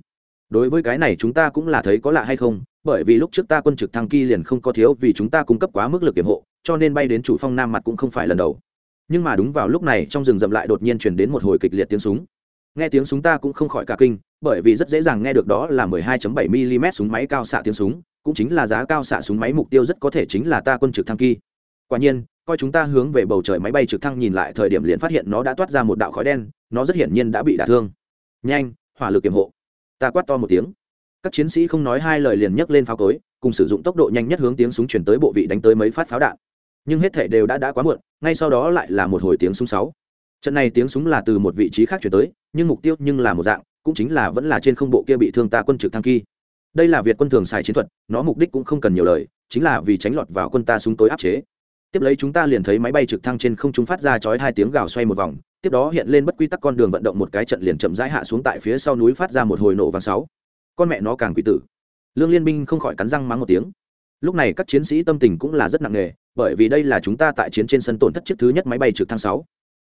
Đối với cái này chúng ta cũng là thấy có lạ hay không bởi vì lúc trước ta quân trực thăng kỳ liền không có thiếu vì chúng ta cung cấp quá mức lực kiểm hộ, cho nên bay đến chủ phong nam mặt cũng không phải lần đầu. Nhưng mà đúng vào lúc này, trong rừng rậm lại đột nhiên chuyển đến một hồi kịch liệt tiếng súng. Nghe tiếng súng ta cũng không khỏi cả kinh, bởi vì rất dễ dàng nghe được đó là 12.7 mm súng máy cao xạ tiếng súng, cũng chính là giá cao xạ súng máy mục tiêu rất có thể chính là ta quân trực thăng kỳ quả nhiên, coi chúng ta hướng về bầu trời máy bay trực thăng nhìn lại thời điểm liền phát hiện nó đã toát ra một đạo khói đen, nó rất hiển nhiên đã bị đả thương. Nhanh, hỏa lực kiểm hộ. Ta quát to một tiếng các chiến sĩ không nói hai lời liền nhấc lên pháo cối, cùng sử dụng tốc độ nhanh nhất hướng tiếng súng chuyển tới bộ vị đánh tới mấy phát pháo đạn. Nhưng hết thể đều đã đã quá muộn, ngay sau đó lại là một hồi tiếng súng sáu. Trận này tiếng súng là từ một vị trí khác chuyển tới, nhưng mục tiêu nhưng là một dạng, cũng chính là vẫn là trên không bộ kia bị thương ta quân trực thăng kỳ. Đây là việt quân thường xài chiến thuật, nó mục đích cũng không cần nhiều lời, chính là vì tránh lọt vào quân ta súng tối áp chế. Tiếp lấy chúng ta liền thấy máy bay trực thăng trên không trung phát ra chói hai tiếng gào xoay một vòng, tiếp đó hiện lên bất quy tắc con đường vận động một cái trận liền chậm rãi hạ xuống tại phía sau núi phát ra một hồi nổ vàng sáu con mẹ nó càng quỷ tử. Lương liên minh không khỏi cắn răng mắng một tiếng. Lúc này các chiến sĩ tâm tình cũng là rất nặng nề, bởi vì đây là chúng ta tại chiến trên sân tổn thất chiếc thứ nhất máy bay trực thăng sáu.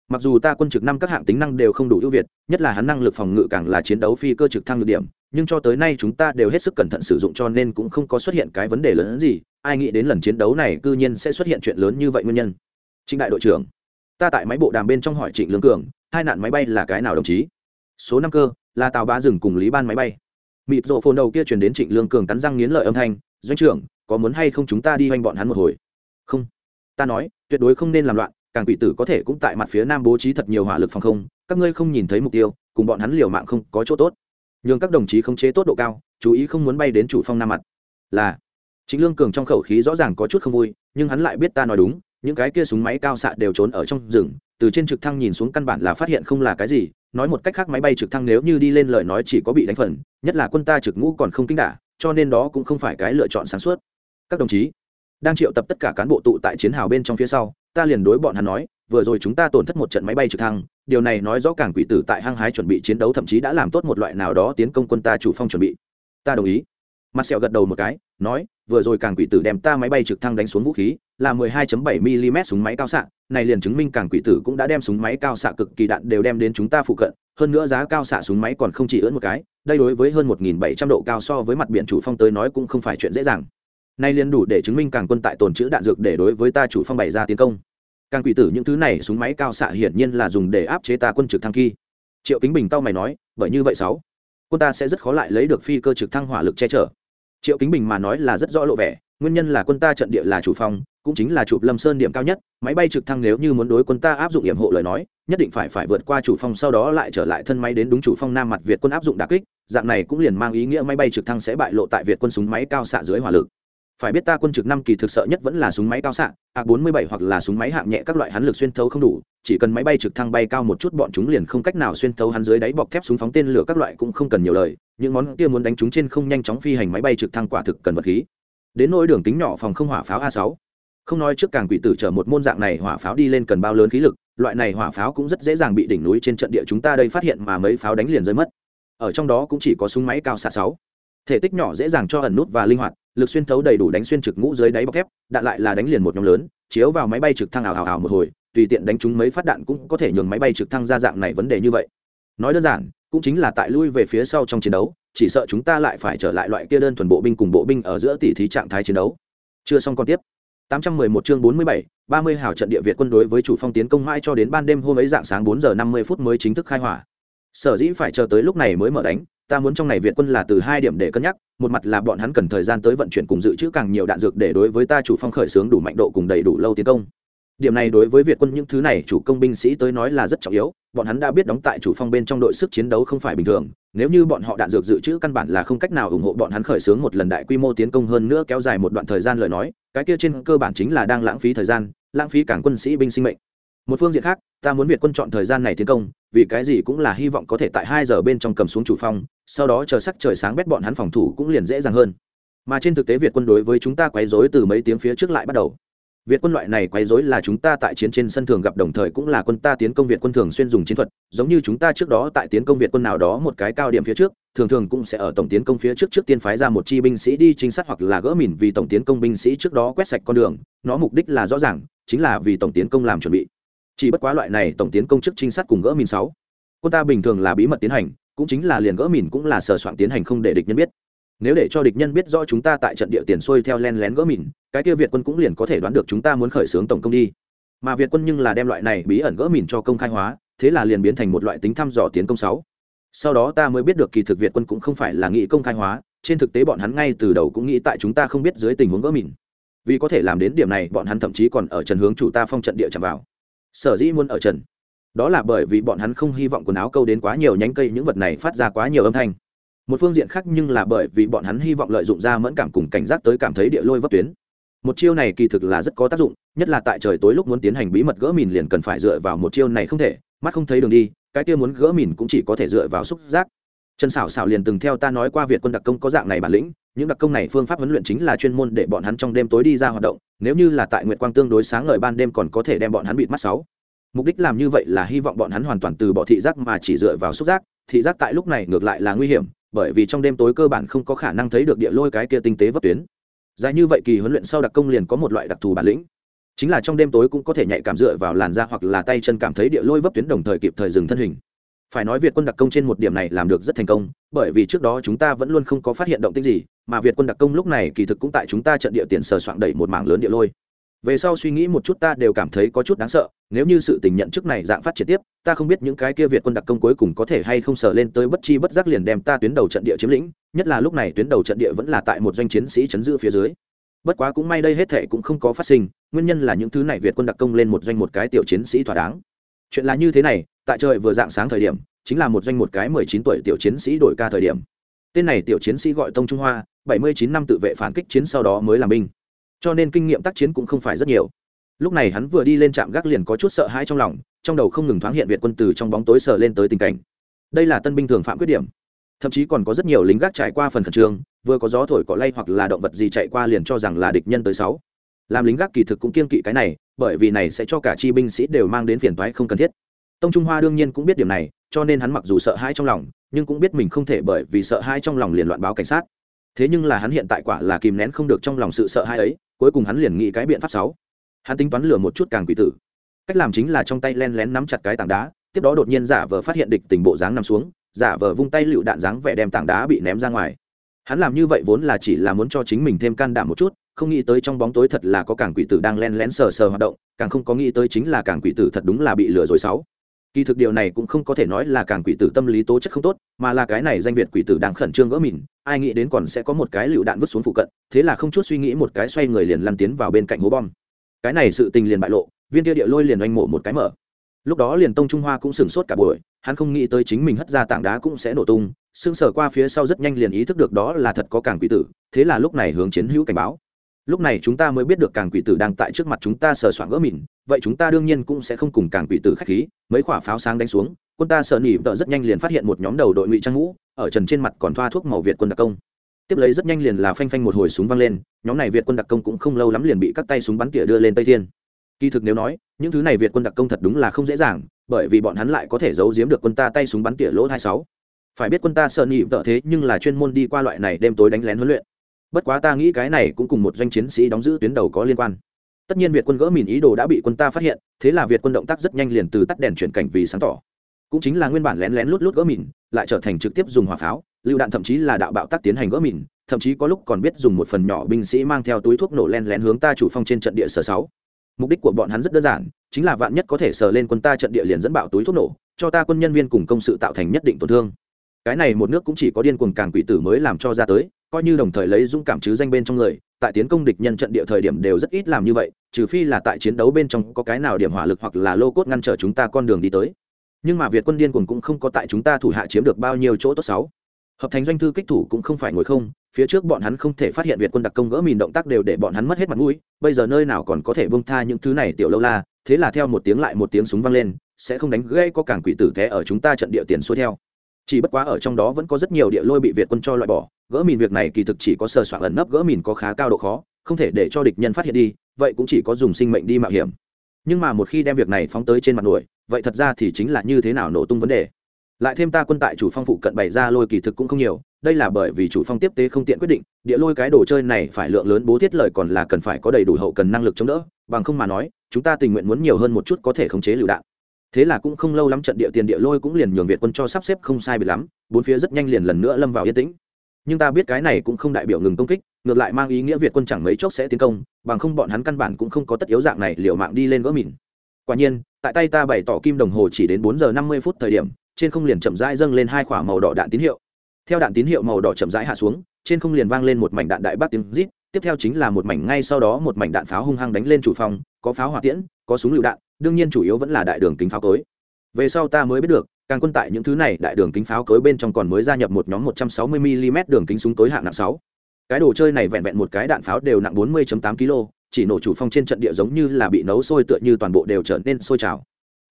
Mặc dù ta quân trực năm các hạng tính năng đều không đủ ưu việt, nhất là hắn năng lực phòng ngự càng là chiến đấu phi cơ trực thăng được điểm, nhưng cho tới nay chúng ta đều hết sức cẩn thận sử dụng cho nên cũng không có xuất hiện cái vấn đề lớn hơn gì, ai nghĩ đến lần chiến đấu này cư nhiên sẽ xuất hiện chuyện lớn như vậy nguyên nhân. Trịnh đại đội trưởng, ta tại máy bộ đàm bên trong hỏi trịnh lương cường, hai nạn máy bay là cái nào đồng chí? Số năm cơ, là tàu bá rừng cùng lý ban máy bay mịp rộ phồn đầu kia chuyển đến trịnh lương cường cắn răng nghiến lợi âm thanh, doanh trưởng, có muốn hay không chúng ta đi hoành bọn hắn một hồi? Không. Ta nói, tuyệt đối không nên làm loạn, càng quỷ tử có thể cũng tại mặt phía nam bố trí thật nhiều hỏa lực phòng không, các ngươi không nhìn thấy mục tiêu, cùng bọn hắn liều mạng không có chỗ tốt. Nhường các đồng chí không chế tốt độ cao, chú ý không muốn bay đến chủ phong nam mặt. Là chính lương cường trong khẩu khí rõ ràng có chút không vui, nhưng hắn lại biết ta nói đúng những cái kia súng máy cao xạ đều trốn ở trong rừng, từ trên trực thăng nhìn xuống căn bản là phát hiện không là cái gì, nói một cách khác máy bay trực thăng nếu như đi lên lời nói chỉ có bị đánh phần, nhất là quân ta trực ngũ còn không kinh đả, cho nên đó cũng không phải cái lựa chọn sáng suốt. Các đồng chí, đang triệu tập tất cả cán bộ tụ tại chiến hào bên trong phía sau, ta liền đối bọn hắn nói, vừa rồi chúng ta tổn thất một trận máy bay trực thăng, điều này nói rõ cảng quỷ tử tại hăng hái chuẩn bị chiến đấu thậm chí đã làm tốt một loại nào đó tiến công quân ta chủ phong chuẩn bị. Ta đồng ý. Mặt sẹo gật đầu một cái, nói vừa rồi càng quỷ tử đem ta máy bay trực thăng đánh xuống vũ khí, là 12.7 mm súng máy cao xạ, này liền chứng minh càng quỷ tử cũng đã đem súng máy cao xạ cực kỳ đạn đều đem đến chúng ta phụ cận, hơn nữa giá cao xạ súng máy còn không chỉ ưỡn một cái, đây đối với hơn 1.700 độ cao so với mặt biển chủ phong tới nói cũng không phải chuyện dễ dàng. Nay liền đủ để chứng minh càng quân tại tồn trữ đạn dược để đối với ta chủ phong bày ra tiến công. Càng quỷ tử những thứ này súng máy cao xạ hiển nhiên là dùng để áp chế ta quân trực thăng kỳ triệu kính bình tao mày nói, bởi như vậy sáu, quân ta sẽ rất khó lại lấy được phi cơ trực thăng hỏa lực che chở triệu kính bình mà nói là rất rõ lộ vẻ, nguyên nhân là quân ta trận địa là chủ phong, cũng chính là chụp lâm sơn điểm cao nhất, máy bay trực thăng nếu như muốn đối quân ta áp dụng hiểm hộ lời nói, nhất định phải phải vượt qua chủ phong sau đó lại trở lại thân máy đến đúng chủ phong nam mặt việt quân áp dụng đà kích, dạng này cũng liền mang ý nghĩa máy bay trực thăng sẽ bại lộ tại việt quân súng máy cao xạ dưới hỏa lực phải biết ta quân trực năm kỳ thực sợ nhất vẫn là súng máy cao xạ, a bốn mươi bảy hoặc là súng máy hạng nhẹ các loại hắn lực xuyên thấu không đủ, chỉ cần máy bay trực thăng bay cao một chút bọn chúng liền không cách nào xuyên thấu hắn dưới đáy bọc thép súng phóng tên lửa các loại cũng không cần nhiều lời, những món kia muốn đánh chúng trên không nhanh chóng phi hành máy bay trực thăng quả thực cần vật khí. Đến nỗi đường kính nhỏ phòng không hỏa pháo a sáu. Không nói trước càng quỷ tử chở một môn dạng này hỏa pháo đi lên cần bao lớn khí lực, loại này hỏa pháo cũng rất dễ dàng bị đỉnh núi trên trận địa chúng ta đây phát hiện mà mấy pháo đánh liền rơi mất. Ở trong đó cũng chỉ có súng máy cao xạ sáu thể tích nhỏ dễ dàng cho ẩn nút và linh hoạt lực xuyên thấu đầy đủ đánh xuyên trực ngũ dưới đáy bọc thép đạn lại là đánh liền một nhóm lớn chiếu vào máy bay trực thăng ảo ảo ảo một hồi tùy tiện đánh trúng mấy phát đạn cũng có thể nhường máy bay trực thăng ra dạng này vấn đề như vậy. Nói đơn giản cũng chính là tại lui về phía sau trong chiến đấu chỉ sợ chúng ta lại phải trở lại loại kia đơn thuần bộ binh cùng bộ binh ở giữa tỷ thí trạng thái chiến đấu. Chưa xong còn tiếp. 811 chương 47, 30 hào trận địa Việt quân đối với chủ phong tiến công mãi cho đến ban đêm hôm ấy dạng sáng 4 giờ 50 phút mới chính thức khai hỏa. Sở dĩ phải chờ tới lúc này mới mở đánh, ta muốn trong này Việt quân là từ hai điểm để cân nhắc, một mặt là bọn hắn cần thời gian tới vận chuyển cùng dự trữ càng nhiều đạn dược để đối với ta chủ phong khởi xướng đủ mạnh độ cùng đầy đủ lâu tiến công. Điểm này đối với việt quân những thứ này chủ công binh sĩ tới nói là rất trọng yếu bọn hắn đã biết đóng tại chủ phong bên trong đội sức chiến đấu không phải bình thường nếu như bọn họ đạn dược dự trữ căn bản là không cách nào ủng hộ bọn hắn khởi xướng một lần đại quy mô tiến công hơn nữa kéo dài một đoạn thời gian lời nói cái kia trên cơ bản chính là đang lãng phí thời gian lãng phí cảng quân sĩ binh sinh mệnh. Một phương diện khác ta muốn việt quân chọn thời gian này tiến công vì cái gì cũng là hy vọng có thể tại hai giờ bên trong cầm xuống chủ phong sau đó chờ sắc trời sáng bét bọn hắn phòng thủ cũng liền dễ dàng hơn mà trên thực tế việt quân đối với chúng ta quấy rối từ mấy tiếng phía trước lại bắt đầu Việt quân loại này quấy rối là chúng ta tại chiến trên sân thường gặp đồng thời cũng là quân ta tiến công Việt quân thường xuyên dùng chiến thuật, giống như chúng ta trước đó tại tiến công Việt quân nào đó một cái cao điểm phía trước, thường thường cũng sẽ ở tổng tiến công phía trước trước tiên phái ra một chi binh sĩ đi trinh sát hoặc là gỡ mìn vì tổng tiến công binh sĩ trước đó quét sạch con đường, nó mục đích là rõ ràng, chính là vì tổng tiến công làm chuẩn bị. Chỉ bất quá loại này tổng tiến công trước trinh sát cùng gỡ mìn sáu, quân ta bình thường là bí mật tiến hành, cũng chính là liền gỡ mìn cũng là sờ soạn tiến hành không để địch nhân biết. Nếu để cho địch nhân biết rõ chúng ta tại trận địa tiền xuôi theo len lén gỡ mìn cái kia việt quân cũng liền có thể đoán được chúng ta muốn khởi xướng tổng công đi. Mà việt quân nhưng là đem loại này bí ẩn gỡ mìn cho công khai hóa thế là liền biến thành một loại tính thăm dò tiến công sáu. Sau đó ta mới biết được kỳ thực việt quân cũng không phải là nghĩ công khai hóa trên thực tế bọn hắn ngay từ đầu cũng nghĩ tại chúng ta không biết dưới tình huống gỡ mìn. Vì có thể làm đến điểm này bọn hắn thậm chí còn ở trần hướng chủ ta phong trận địa chạm vào sở dĩ muốn ở trần. Đó là bởi vì bọn hắn không hy vọng quần áo câu đến quá nhiều nhánh cây những vật này phát ra quá nhiều âm thanh. Một phương diện khác nhưng là bởi vì bọn hắn hy vọng lợi dụng ra mẫn cảm cùng cảnh giác tới cảm thấy địa lôi vấp tuyến. Một chiêu này kỳ thực là rất có tác dụng, nhất là tại trời tối lúc muốn tiến hành bí mật gỡ mìn liền cần phải dựa vào một chiêu này không thể, mắt không thấy đường đi, cái kia muốn gỡ mìn cũng chỉ có thể dựa vào xúc giác trần xảo xảo liền từng theo ta nói qua việt quân đặc công có dạng này bản lĩnh, những đặc công này phương pháp huấn luyện chính là chuyên môn để bọn hắn trong đêm tối đi ra hoạt động, nếu như là tại nguyệt quang tương đối sáng ngời ban đêm còn có thể đem bọn hắn bịt mắt sáu. Mục đích làm như vậy là hy vọng bọn hắn hoàn toàn từ bỏ thị giác mà chỉ dựa vào xúc giác, thị giác tại lúc này ngược lại là nguy hiểm, bởi vì trong đêm tối cơ bản không có khả năng thấy được địa lôi cái kia tinh tế vấp tuyến. Dài như vậy kỳ huấn luyện sau đặc công liền có một loại đặc thù bản lĩnh. Chính là trong đêm tối cũng có thể nhạy cảm dựa vào làn da hoặc là tay chân cảm thấy địa lôi vấp tuyến đồng thời kịp thời dừng thân hình phải nói việt quân đặc công trên một điểm này làm được rất thành công, bởi vì trước đó chúng ta vẫn luôn không có phát hiện động tích gì, mà việt quân đặc công lúc này kỳ thực cũng tại chúng ta trận địa tiền sờ soạn đẩy một mảng lớn địa lôi. Về sau suy nghĩ một chút ta đều cảm thấy có chút đáng sợ, nếu như sự tình nhận chức này dạng phát triển tiếp, ta không biết những cái kia việt quân đặc công cuối cùng có thể hay không sờ lên tới bất chi bất giác liền đem ta tuyến đầu trận địa chiếm lĩnh, nhất là lúc này tuyến đầu trận địa vẫn là tại một doanh chiến sĩ chấn giữ phía dưới. Bất quá cũng may đây hết thệ cũng không có phát sinh, nguyên nhân là những thứ này việt quân đặc công lên một doanh một cái tiểu chiến sĩ thỏa đáng. Chuyện là như thế này tại trời vừa dạng sáng thời điểm, chính là một doanh một cái mười chín tuổi tiểu chiến sĩ đổi ca thời điểm. Tên này tiểu chiến sĩ gọi tông trung hoa, bảy mươi chín năm tự vệ phản kích chiến sau đó mới làm binh. Cho nên kinh nghiệm tác chiến cũng không phải rất nhiều. Lúc này hắn vừa đi lên trạm gác liền có chút sợ hãi trong lòng, trong đầu không ngừng thoáng hiện việt quân từ trong bóng tối sờ lên tới tình cảnh. Đây là tân binh thường phạm khuyết điểm. Thậm chí còn có rất nhiều lính gác trải qua phần khẩn trương, vừa có gió thổi cỏ lay hoặc là động vật gì chạy qua liền cho rằng là địch nhân tới sáu. Làm lính gác kỳ thực cũng kiên kỵ cái này, bởi vì này sẽ cho cả chi binh sĩ đều mang đến phiền toái không cần thiết tông trung hoa đương nhiên cũng biết điểm này, cho nên hắn mặc dù sợ hãi trong lòng, nhưng cũng biết mình không thể bởi vì sợ hãi trong lòng liền loạn báo cảnh sát. Thế nhưng là hắn hiện tại quả là kìm nén không được trong lòng sự sợ hãi ấy, cuối cùng hắn liền nghĩ cái biện pháp sáu. Hắn tính toán lừa một chút càng quỷ tử. Cách làm chính là trong tay len lén nắm chặt cái tảng đá, tiếp đó đột nhiên giả vờ phát hiện địch tình bộ dáng nằm xuống, giả vờ vung tay lựu đạn dáng vẻ đem tảng đá bị ném ra ngoài. Hắn làm như vậy vốn là chỉ là muốn cho chính mình thêm can đảm một chút, không nghĩ tới trong bóng tối thật là có càng quỷ tử đang len lén sờ sờ hoạt động, càng không có nghĩ tới chính là càng quỷ tử thật đúng là bị lừa rồi sáu kỳ thực điều này cũng không có thể nói là càng quỷ tử tâm lý tố chất không tốt, mà là cái này danh việt quỷ tử đang khẩn trương gỡ mìn, ai nghĩ đến còn sẽ có một cái lựu đạn vứt xuống phụ cận, thế là không chút suy nghĩ một cái xoay người liền lăn tiến vào bên cạnh hố bom. Cái này sự tình liền bại lộ, viên kia địa lôi liền oanh mộ một cái mở. Lúc đó liền tông trung hoa cũng sửng sốt cả buổi, hắn không nghĩ tới chính mình hất ra tảng đá cũng sẽ nổ tung xương sờ qua phía sau rất nhanh liền ý thức được đó là thật có càng quỷ tử, thế là lúc này hướng chiến hữu cảnh báo lúc này chúng ta mới biết được càng quỷ tử đang tại trước mặt chúng ta sờ soạn gỡ mìn vậy chúng ta đương nhiên cũng sẽ không cùng càng quỷ tử khách khí. Mấy quả pháo sáng đánh xuống, quân ta sợ nỉ vợ rất nhanh liền phát hiện một nhóm đầu đội ngụy trang ngũ ở trần trên mặt còn thoa thuốc màu việt quân đặc công. Tiếp lấy rất nhanh liền là phanh phanh một hồi súng văng lên, nhóm này việt quân đặc công cũng không lâu lắm liền bị các tay súng bắn tỉa đưa lên tây thiên. Kỳ thực nếu nói, những thứ này việt quân đặc công thật đúng là không dễ dàng, bởi vì bọn hắn lại có thể giấu giếm được quân ta tay súng bắn tỉa lỗ hai sáu. Phải biết quân ta sợ nỉ vợ thế nhưng là chuyên môn đi qua loại này đêm tối đánh lén huấn luyện bất quá ta nghĩ cái này cũng cùng một doanh chiến sĩ đóng giữ tuyến đầu có liên quan. Tất nhiên việt quân gỡ mìn ý đồ đã bị quân ta phát hiện, thế là việt quân động tác rất nhanh liền từ tắt đèn chuyển cảnh vì sáng tỏ. Cũng chính là nguyên bản lén lén lút lút gỡ mìn, lại trở thành trực tiếp dùng hỏa pháo, lựu đạn thậm chí là đạo bạo tác tiến hành gỡ mìn, thậm chí có lúc còn biết dùng một phần nhỏ binh sĩ mang theo túi thuốc nổ len lén hướng ta chủ phong trên trận địa sở sáu. Mục đích của bọn hắn rất đơn giản, chính là vạn nhất có thể sờ lên quân ta trận địa liền dẫn bạo túi thuốc nổ, cho ta quân nhân viên cùng công sự tạo thành nhất định tổn thương. Cái này một nước cũng chỉ có điên cuồng càng quỷ tử mới làm cho ra tới coi như đồng thời lấy dũng cảm chứ danh bên trong người, tại tiến công địch nhân trận địa thời điểm đều rất ít làm như vậy, trừ phi là tại chiến đấu bên trong có cái nào điểm hỏa lực hoặc là lô cốt ngăn trở chúng ta con đường đi tới. Nhưng mà việt quân điên cuồng cũng không có tại chúng ta thủ hạ chiếm được bao nhiêu chỗ tốt xấu. Hợp thành doanh thư kích thủ cũng không phải ngồi không, phía trước bọn hắn không thể phát hiện việt quân đặc công gỡ mìn động tác đều để bọn hắn mất hết mặt mũi, bây giờ nơi nào còn có thể bông tha những thứ này tiểu lâu la, thế là theo một tiếng lại một tiếng súng vang lên, sẽ không đánh gây có cảng quỷ tử thế ở chúng ta trận địa tiền xuôi theo chỉ bất quá ở trong đó vẫn có rất nhiều địa lôi bị việt quân cho loại bỏ. Gỡ mìn việc này kỳ thực chỉ có sờ soạn ẩn nấp gỡ mìn có khá cao độ khó, không thể để cho địch nhân phát hiện đi, vậy cũng chỉ có dùng sinh mệnh đi mạo hiểm. Nhưng mà một khi đem việc này phóng tới trên mặt nổi vậy thật ra thì chính là như thế nào nổ tung vấn đề. Lại thêm ta quân tại chủ phong phụ cận bày ra lôi kỳ thực cũng không nhiều, đây là bởi vì chủ phong tiếp tế không tiện quyết định, địa lôi cái đồ chơi này phải lượng lớn bố thiết lợi còn là cần phải có đầy đủ hậu cần năng lực chống đỡ, bằng không mà nói, chúng ta tình nguyện muốn nhiều hơn một chút có thể khống chế lựu đạn thế là cũng không lâu lắm trận địa tiền địa lôi cũng liền nhường việt quân cho sắp xếp không sai bị lắm, bốn phía rất nhanh liền lần nữa lâm vào yên tĩnh. Nhưng ta biết cái này cũng không đại biểu ngừng công kích, ngược lại mang ý nghĩa việt quân chẳng mấy chốc sẽ tiến công, bằng không bọn hắn căn bản cũng không có tất yếu dạng này liều mạng đi lên gỡ mìn. Quả nhiên, tại tay ta bày tỏ kim đồng hồ chỉ đến bốn giờ năm mươi phút thời điểm, trên không liền chậm rãi dâng lên hai quả màu đỏ đạn tín hiệu. Theo đạn tín hiệu màu đỏ chậm rãi hạ xuống, trên không liền vang lên một mảnh đạn đại bác tiếng rít, tiếp theo chính là một mảnh ngay sau đó một mảnh đạn pháo hung hăng đánh lên chủ phòng, có pháo hỏa tiễn, có súng lựu đạn đương nhiên chủ yếu vẫn là đại đường kính pháo cối. Về sau ta mới biết được, càng quân tại những thứ này, đại đường kính pháo cối bên trong còn mới gia nhập một nhóm 160 mm đường kính súng tối hạng nặng 6. cái đồ chơi này vẹn vẹn một cái đạn pháo đều nặng 40.8 kg chỉ nổ chủ phong trên trận địa giống như là bị nấu sôi tựa như toàn bộ đều trở nên sôi trào.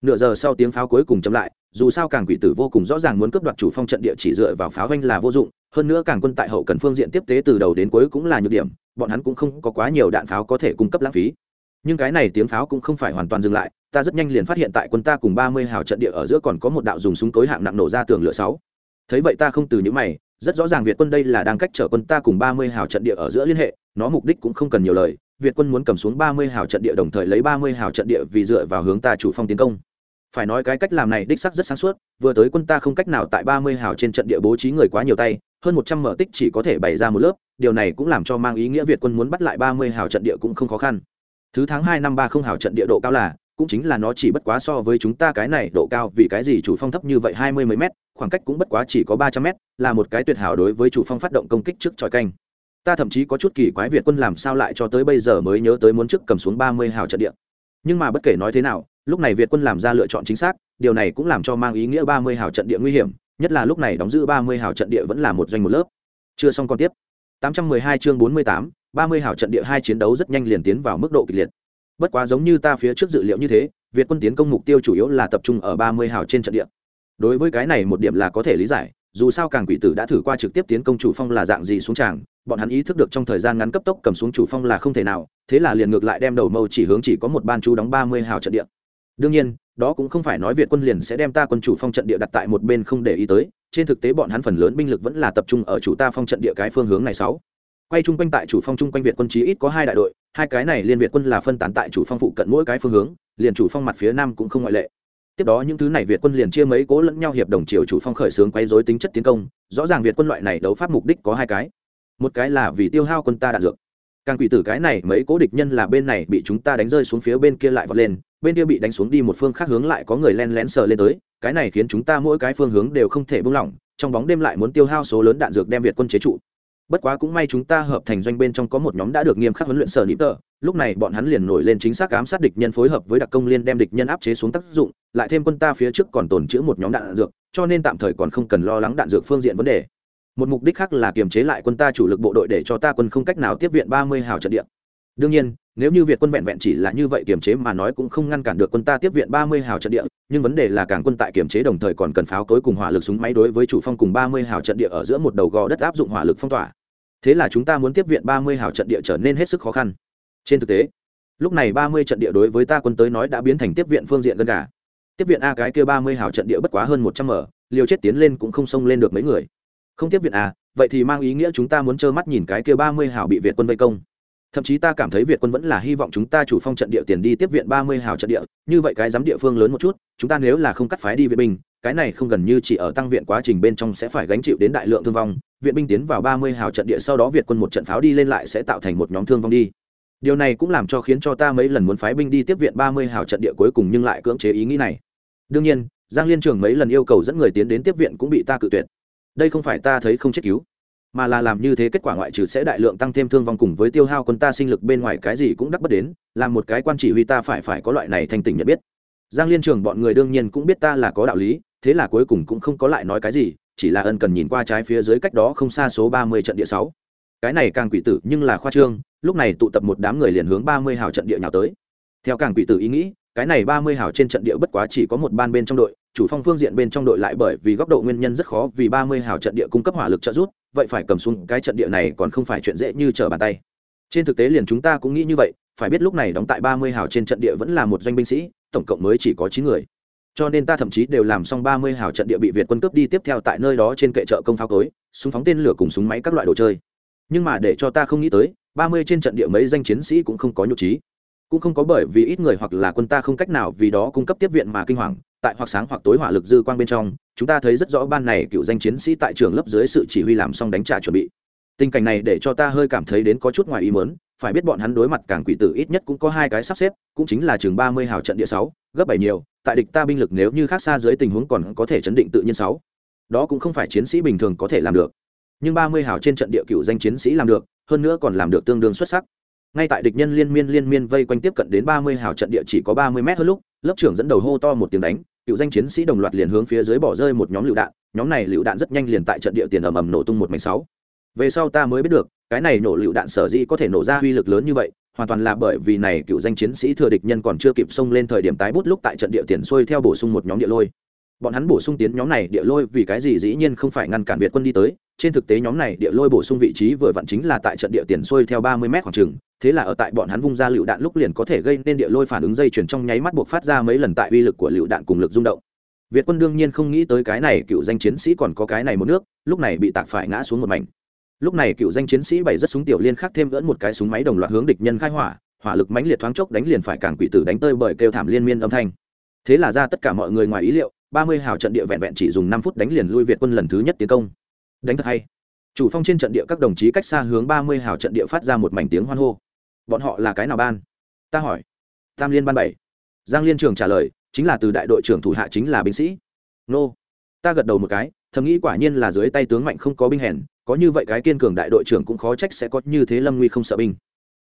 Nửa giờ sau tiếng pháo cuối cùng chậm lại, dù sao càng quỷ tử vô cùng rõ ràng muốn cướp đoạt chủ phong trận địa chỉ dựa vào pháo vanh là vô dụng, hơn nữa càng quân tại hậu cần phương diện tiếp tế từ đầu đến cuối cũng là nhược điểm, bọn hắn cũng không có quá nhiều đạn pháo có thể cung cấp lãng phí nhưng cái này tiếng pháo cũng không phải hoàn toàn dừng lại, ta rất nhanh liền phát hiện tại quân ta cùng ba mươi hào trận địa ở giữa còn có một đạo dùng súng tối hạng nặng nổ ra tường lửa sáu. Thấy vậy ta không từ những mày, rất rõ ràng việt quân đây là đang cách trở quân ta cùng ba mươi hào trận địa ở giữa liên hệ, nó mục đích cũng không cần nhiều lời, việt quân muốn cầm xuống ba mươi hào trận địa đồng thời lấy ba mươi hào trận địa vì dựa vào hướng ta chủ phong tiến công. Phải nói cái cách làm này đích sắc rất sáng suốt, vừa tới quân ta không cách nào tại ba mươi hào trên trận địa bố trí người quá nhiều tay, hơn một trăm mở tích chỉ có thể bày ra một lớp, điều này cũng làm cho mang ý nghĩa việt quân muốn bắt lại ba mươi hào trận địa cũng không khó khăn thứ tháng hai năm ba không hào trận địa độ cao là, cũng chính là nó chỉ bất quá so với chúng ta cái này độ cao vì cái gì chủ phong thấp như vậy hai mươi mấy mét, khoảng cách cũng bất quá chỉ có ba trăm mét, là một cái tuyệt hảo đối với chủ phong phát động công kích trước tròi canh. Ta thậm chí có chút kỳ quái việt quân làm sao lại cho tới bây giờ mới nhớ tới muốn trước cầm xuống ba mươi hào trận địa. Nhưng mà bất kể nói thế nào, lúc này việt quân làm ra lựa chọn chính xác, điều này cũng làm cho mang ý nghĩa ba mươi hào trận địa nguy hiểm, nhất là lúc này đóng giữ ba mươi hào trận địa vẫn là một doanh một lớp. Chưa xong còn tiếp. Tám trăm mười hai chương bốn mươi tám ba mươi hào trận địa hai chiến đấu rất nhanh liền tiến vào mức độ kịch liệt. Bất quá giống như ta phía trước dự liệu như thế, việt quân tiến công mục tiêu chủ yếu là tập trung ở ba mươi hào trên trận địa. Đối với cái này một điểm là có thể lý giải, dù sao càng quỷ tử đã thử qua trực tiếp tiến công chủ phong là dạng gì xuống tràng, bọn hắn ý thức được trong thời gian ngắn cấp tốc cầm xuống chủ phong là không thể nào, thế là liền ngược lại đem đầu mâu chỉ hướng chỉ có một ban chú đóng ba mươi hào trận địa. Đương nhiên, đó cũng không phải nói việt quân liền sẽ đem ta quân chủ phong trận địa đặt tại một bên không để ý tới, trên thực tế bọn hắn phần lớn binh lực vẫn là tập trung ở chủ ta phong trận địa cái phương hướng này sáu quay chung quanh tại chủ phong chung quanh việt quân chí ít có hai đại đội, hai cái này liên việt quân là phân tán tại chủ phong phụ cận mỗi cái phương hướng, liền chủ phong mặt phía nam cũng không ngoại lệ. Tiếp đó những thứ này việt quân liền chia mấy cố lẫn nhau hiệp đồng chiều chủ phong khởi xướng quấy dối tính chất tiến công, rõ ràng việt quân loại này đấu pháp mục đích có hai cái. Một cái là vì tiêu hao quân ta đạn dược. Càng quỷ tử cái này mấy cố địch nhân là bên này bị chúng ta đánh rơi xuống phía bên kia lại vọt lên, bên kia bị đánh xuống đi một phương khác hướng lại có người len lén sờ lên tới, cái này khiến chúng ta mỗi cái phương hướng đều không thể buông lỏng, trong bóng đêm lại muốn tiêu hao số lớn đạn dược đem việt quân chế trụ bất quá cũng may chúng ta hợp thành doanh bên trong có một nhóm đã được nghiêm khắc huấn luyện sở nịp tờ. Lúc này bọn hắn liền nổi lên chính xác ám sát địch nhân phối hợp với đặc công liên đem địch nhân áp chế xuống tác dụng, lại thêm quân ta phía trước còn tồn chữ một nhóm đạn dược, cho nên tạm thời còn không cần lo lắng đạn dược phương diện vấn đề. Một mục đích khác là kiềm chế lại quân ta chủ lực bộ đội để cho ta quân không cách nào tiếp viện ba mươi hào trận địa đương nhiên, nếu như việt quân vẹn vẹn chỉ là như vậy kiềm chế mà nói cũng không ngăn cản được quân ta tiếp viện ba mươi hào trận địa, nhưng vấn đề là càng quân tại kiềm chế đồng thời còn cần pháo cối cùng hỏa lực súng máy đối với chủ phong cùng ba mươi hào trận địa ở giữa một đầu gò đất áp dụng hỏa lực phong tỏa. Thế là chúng ta muốn tiếp viện ba mươi hào trận địa trở nên hết sức khó khăn. Trên thực tế, lúc này ba mươi trận địa đối với ta quân tới nói đã biến thành tiếp viện phương diện gần cả. Tiếp viện a cái kia ba mươi hào trận địa bất quá hơn một trăm mở liều chết tiến lên cũng không xông lên được mấy người. Không tiếp viện a, vậy thì mang ý nghĩa chúng ta muốn trơ mắt nhìn cái kia ba mươi hào bị việt quân vây công thậm chí ta cảm thấy việt quân vẫn là hy vọng chúng ta chủ phong trận địa tiền đi tiếp viện ba mươi hào trận địa, như vậy cái giám địa phương lớn một chút, chúng ta nếu là không cắt phái đi viện binh, cái này không gần như chỉ ở tăng viện quá trình bên trong sẽ phải gánh chịu đến đại lượng thương vong, viện binh tiến vào ba mươi hào trận địa sau đó việt quân một trận pháo đi lên lại sẽ tạo thành một nhóm thương vong đi. Điều này cũng làm cho khiến cho ta mấy lần muốn phái binh đi tiếp viện ba mươi hào trận địa cuối cùng nhưng lại cưỡng chế ý nghĩ này. Đương nhiên, giang liên trường mấy lần yêu cầu dẫn người tiến đến tiếp viện cũng bị ta cự tuyệt. Đây không phải ta thấy không chết cứu mà là làm như thế kết quả ngoại trừ sẽ đại lượng tăng thêm thương vong cùng với tiêu hao quân ta sinh lực bên ngoài cái gì cũng đắc bất đến, làm một cái quan chỉ huy ta phải phải có loại này thành tỉnh nhận biết. Giang liên trường bọn người đương nhiên cũng biết ta là có đạo lý, thế là cuối cùng cũng không có lại nói cái gì, chỉ là ân cần nhìn qua trái phía dưới cách đó không xa số ba mươi trận địa sáu. Cái này càng quỷ tử nhưng là khoa trương, lúc này tụ tập một đám người liền hướng ba mươi hào trận địa nhào tới. Theo càng quỷ tử ý nghĩ, cái này ba mươi hào trên trận địa bất quá chỉ có một ban bên trong đội, chủ phong phương diện bên trong đội lại bởi vì góc độ nguyên nhân rất khó vì ba mươi hào trận địa cung cấp hỏa lực trợ giúp vậy phải cầm xuống cái trận địa này còn không phải chuyện dễ như trở bàn tay. Trên thực tế liền chúng ta cũng nghĩ như vậy, phải biết lúc này đóng tại ba mươi hào trên trận địa vẫn là một doanh binh sĩ, tổng cộng mới chỉ có chín người. Cho nên ta thậm chí đều làm xong ba mươi hào trận địa bị việt quân cướp đi tiếp theo tại nơi đó trên kệ chợ công pháo cối súng phóng tên lửa cùng súng máy các loại đồ chơi. Nhưng mà để cho ta không nghĩ tới, ba mươi trên trận địa mấy danh chiến sĩ cũng không có nhục trí cũng không có bởi vì ít người hoặc là quân ta không cách nào vì đó cung cấp tiếp viện mà kinh hoàng, tại hoặc sáng hoặc tối hỏa lực dư quang bên trong chúng ta thấy rất rõ ban này cựu danh chiến sĩ tại trường lớp dưới sự chỉ huy làm xong đánh trả chuẩn bị. Tình cảnh này để cho ta hơi cảm thấy đến có chút ngoài ý mớn phải biết bọn hắn đối mặt càng quỷ tử ít nhất cũng có hai cái sắp xếp, cũng chính là chừng ba mươi hào trận địa sáu, gấp bảy nhiều, tại địch ta binh lực nếu như khác xa dưới tình huống còn có thể chấn định tự nhiên sáu. Đó cũng không phải chiến sĩ bình thường có thể làm được. Nhưng ba mươi hào trên trận địa cựu danh chiến sĩ làm được, hơn nữa còn làm được tương đương xuất sắc ngay tại địch nhân liên miên liên miên vây quanh tiếp cận đến ba mươi hào trận địa chỉ có ba mươi mét hơn lúc, lớp trưởng dẫn đầu hô to một tiếng đánh, cựu danh chiến sĩ đồng loạt liền hướng phía dưới bỏ rơi một nhóm lựu đạn, nhóm này lựu đạn rất nhanh liền tại trận địa tiền ầm ầm nổ tung một mảnh sáu. Về sau ta mới biết được, cái này nổ lựu đạn sở dĩ có thể nổ ra uy lực lớn như vậy, hoàn toàn là bởi vì này cựu danh chiến sĩ thừa địch nhân còn chưa kịp xông lên thời điểm tái bút lúc tại trận địa tiền xuôi theo bổ sung một nhóm địa lôi bọn hắn bổ sung tiến nhóm này địa lôi vì cái gì dĩ nhiên không phải ngăn cản việt quân đi tới. Trên thực tế nhóm này địa lôi bổ sung vị trí vừa vặn chính là tại trận địa tiền xuôi theo ba mươi m khoảng trừng thế là ở tại bọn hắn vung ra lựu đạn lúc liền có thể gây nên địa lôi phản ứng dây chuyển trong nháy mắt buộc phát ra mấy lần tại uy lực của lựu đạn cùng lực rung động. Việt quân đương nhiên không nghĩ tới cái này cựu danh chiến sĩ còn có cái này một nước, lúc này bị tạc phải ngã xuống một mảnh. Lúc này cựu danh chiến sĩ bảy rất súng tiểu liên khắc thêm gỡn một cái súng máy đồng loạt hướng địch nhân khai hỏa hỏa lực mãnh liệt thoáng chốc đánh liền phải càng quỷ tử đánh tơi bởi kêu thảm liên miên âm thanh. Thế là ra tất cả mọi người ngoài ý liệu ba mươi hào trận địa vẹn vẹn chỉ dùng năm phút đánh liền lui việt quân lần thứ nhất tiến công. Đánh thật hay. Chủ phong trên trận địa các đồng chí cách xa hướng ba mươi hào trận địa phát ra một mảnh tiếng hoan hô. Bọn họ là cái nào ban? Ta hỏi. Tam liên ban bảy. Giang liên trường trả lời, chính là từ đại đội trưởng thủ hạ chính là binh sĩ. Nô. Ta gật đầu một cái, thầm nghĩ quả nhiên là dưới tay tướng mạnh không có binh hèn, có như vậy cái kiên cường đại đội trưởng cũng khó trách sẽ có như thế lâm nguy không sợ binh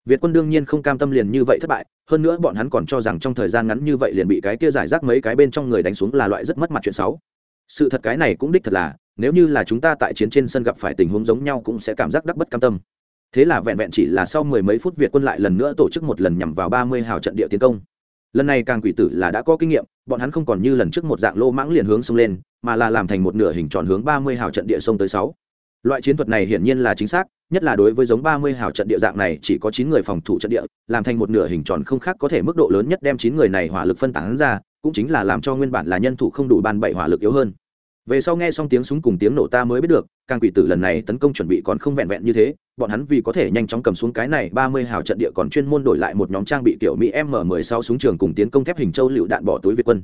việt quân đương nhiên không cam tâm liền như vậy thất bại, hơn nữa bọn hắn còn cho rằng trong thời gian ngắn như vậy liền bị cái kia giải rác mấy cái bên trong người đánh xuống là loại rất mất mặt chuyện xấu. Sự thật cái này cũng đích thật là, nếu như là chúng ta tại chiến trên sân gặp phải tình huống giống nhau cũng sẽ cảm giác đắc bất cam tâm. Thế là vẹn vẹn chỉ là sau mười mấy phút việt quân lại lần nữa tổ chức một lần nhằm vào ba mươi hào trận địa tiến công. Lần này càng quỷ tử là đã có kinh nghiệm, bọn hắn không còn như lần trước một dạng lô mãng liền hướng sông lên, mà là làm thành một nửa hình tròn hướng ba mươi hào trận địa sông tới sáu. Loại chiến thuật này hiển nhiên là chính xác nhất là đối với giống ba mươi hào trận địa dạng này, chỉ có chín người phòng thủ trận địa, làm thành một nửa hình tròn không khác có thể mức độ lớn nhất đem chín người này hỏa lực phân tán ra, cũng chính là làm cho nguyên bản là nhân thủ không đủ ban bảy hỏa lực yếu hơn. Về sau nghe xong tiếng súng cùng tiếng nổ ta mới biết được, càng quỷ tử lần này tấn công chuẩn bị còn không vẹn vẹn như thế, bọn hắn vì có thể nhanh chóng cầm xuống cái này ba mươi hào trận địa còn chuyên môn đổi lại một nhóm trang bị tiểu mỹ m 16 súng trường cùng tiến công thép hình châu lựu đạn bỏ túi việt quân.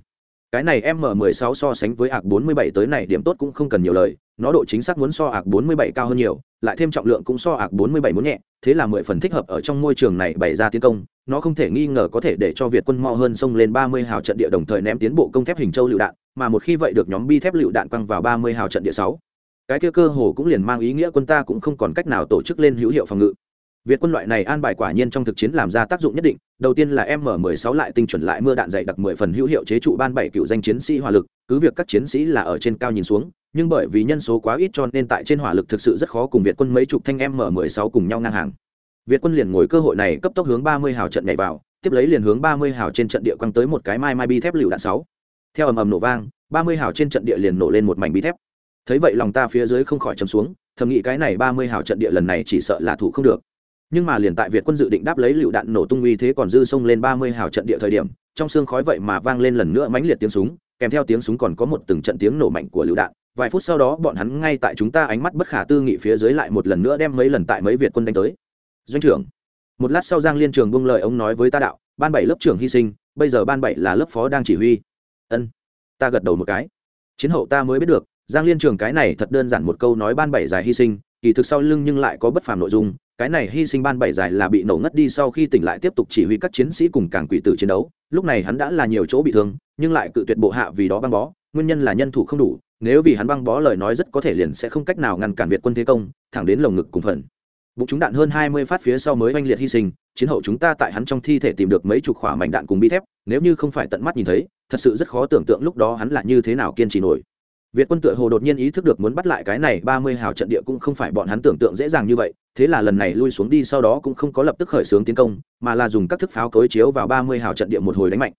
Cái này m 16 so sánh với ạc 47 tới này điểm tốt cũng không cần nhiều lời nó độ chính xác muốn so ạc 47 cao hơn nhiều lại thêm trọng lượng cũng so ạc 47 muốn nhẹ thế là mười phần thích hợp ở trong môi trường này bày ra tiến công. Nó không thể nghi ngờ có thể để cho việt quân mo hơn xông lên 30 hào trận địa đồng thời ném tiến bộ công thép hình châu lựu đạn mà một khi vậy được nhóm bi thép lựu đạn quăng vào 30 hào trận địa 6 cái kia cơ hồ cũng liền mang ý nghĩa quân ta cũng không còn cách nào tổ chức lên hữu hiệu phòng ngự. Việt quân loại này an bài quả nhiên trong thực chiến làm ra tác dụng nhất định, đầu tiên là M16 lại tinh chuẩn lại mưa đạn dày đặc 10 phần hữu hiệu chế trụ ban bảy cựu danh chiến sĩ hỏa lực, cứ việc các chiến sĩ là ở trên cao nhìn xuống, nhưng bởi vì nhân số quá ít cho nên tại trên hỏa lực thực sự rất khó cùng Việt quân mấy chục thanh M16 cùng nhau ngang hàng. Việt quân liền ngồi cơ hội này cấp tốc hướng 30 hào trận nhảy vào, tiếp lấy liền hướng 30 hào trên trận địa quăng tới một cái mai mai bi thép lựu đạn 6. Theo ầm ầm nổ vang, 30 hào trên trận địa liền nổ lên một mảnh bi thép. Thấy vậy lòng ta phía dưới không khỏi trầm xuống, thầm nghĩ cái này 30 hào trận địa lần này chỉ sợ là thủ không được nhưng mà liền tại việt quân dự định đáp lấy lựu đạn nổ tung uy thế còn dư sông lên ba mươi hào trận địa thời điểm trong xương khói vậy mà vang lên lần nữa mãnh liệt tiếng súng kèm theo tiếng súng còn có một từng trận tiếng nổ mạnh của lựu đạn vài phút sau đó bọn hắn ngay tại chúng ta ánh mắt bất khả tư nghị phía dưới lại một lần nữa đem mấy lần tại mấy việt quân đánh tới. Doanh trưởng, một lát sau giang liên trường buông lời ông nói với ta đạo, ban bảy lớp trưởng hy sinh, bây giờ ban bảy là lớp phó đang chỉ huy. Ân, ta gật đầu một cái. Chiến hậu ta mới biết được, giang liên trường cái này thật đơn giản một câu nói ban bảy dài hy sinh, kỳ thực sau lưng nhưng lại có bất phàm nội dung, cái này hy sinh ban bảy dài là bị nổ ngất đi sau khi tỉnh lại tiếp tục chỉ huy các chiến sĩ cùng càng quỷ tử chiến đấu, lúc này hắn đã là nhiều chỗ bị thương, nhưng lại cự tuyệt bộ hạ vì đó băng bó, nguyên nhân là nhân thủ không đủ nếu vì hắn băng bó lời nói rất có thể liền sẽ không cách nào ngăn cản việt quân thế công thẳng đến lồng ngực cùng phần. Bụng chúng đạn hơn hai mươi phát phía sau mới oanh liệt hy sinh chiến hậu chúng ta tại hắn trong thi thể tìm được mấy chục khỏa mảnh đạn cùng bi thép nếu như không phải tận mắt nhìn thấy thật sự rất khó tưởng tượng lúc đó hắn là như thế nào kiên trì nổi. Việt quân tựa hồ đột nhiên ý thức được muốn bắt lại cái này ba mươi hào trận địa cũng không phải bọn hắn tưởng tượng dễ dàng như vậy, thế là lần này lui xuống đi sau đó cũng không có lập tức khởi xướng tiến công, mà là dùng các thức pháo cối chiếu vào ba mươi hào trận địa một hồi đánh mạnh.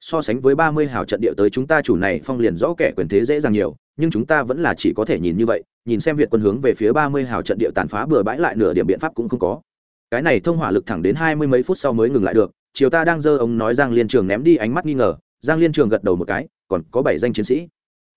so sánh với ba mươi hào trận địa tới chúng ta chủ này phong liền rõ kẻ quyền thế dễ dàng nhiều nhưng chúng ta vẫn là chỉ có thể nhìn như vậy nhìn xem việt quân hướng về phía ba mươi hào trận địa tàn phá bừa bãi lại nửa điểm biện pháp cũng không có. Cái này thông hỏa lực thẳng đến hai mươi mấy phút sau mới ngừng lại được chiều ta đang dơ ông nói giang liên trường ném đi ánh mắt nghi ngờ giang liên trường gật đầu một cái còn có bảy danh chiến sĩ.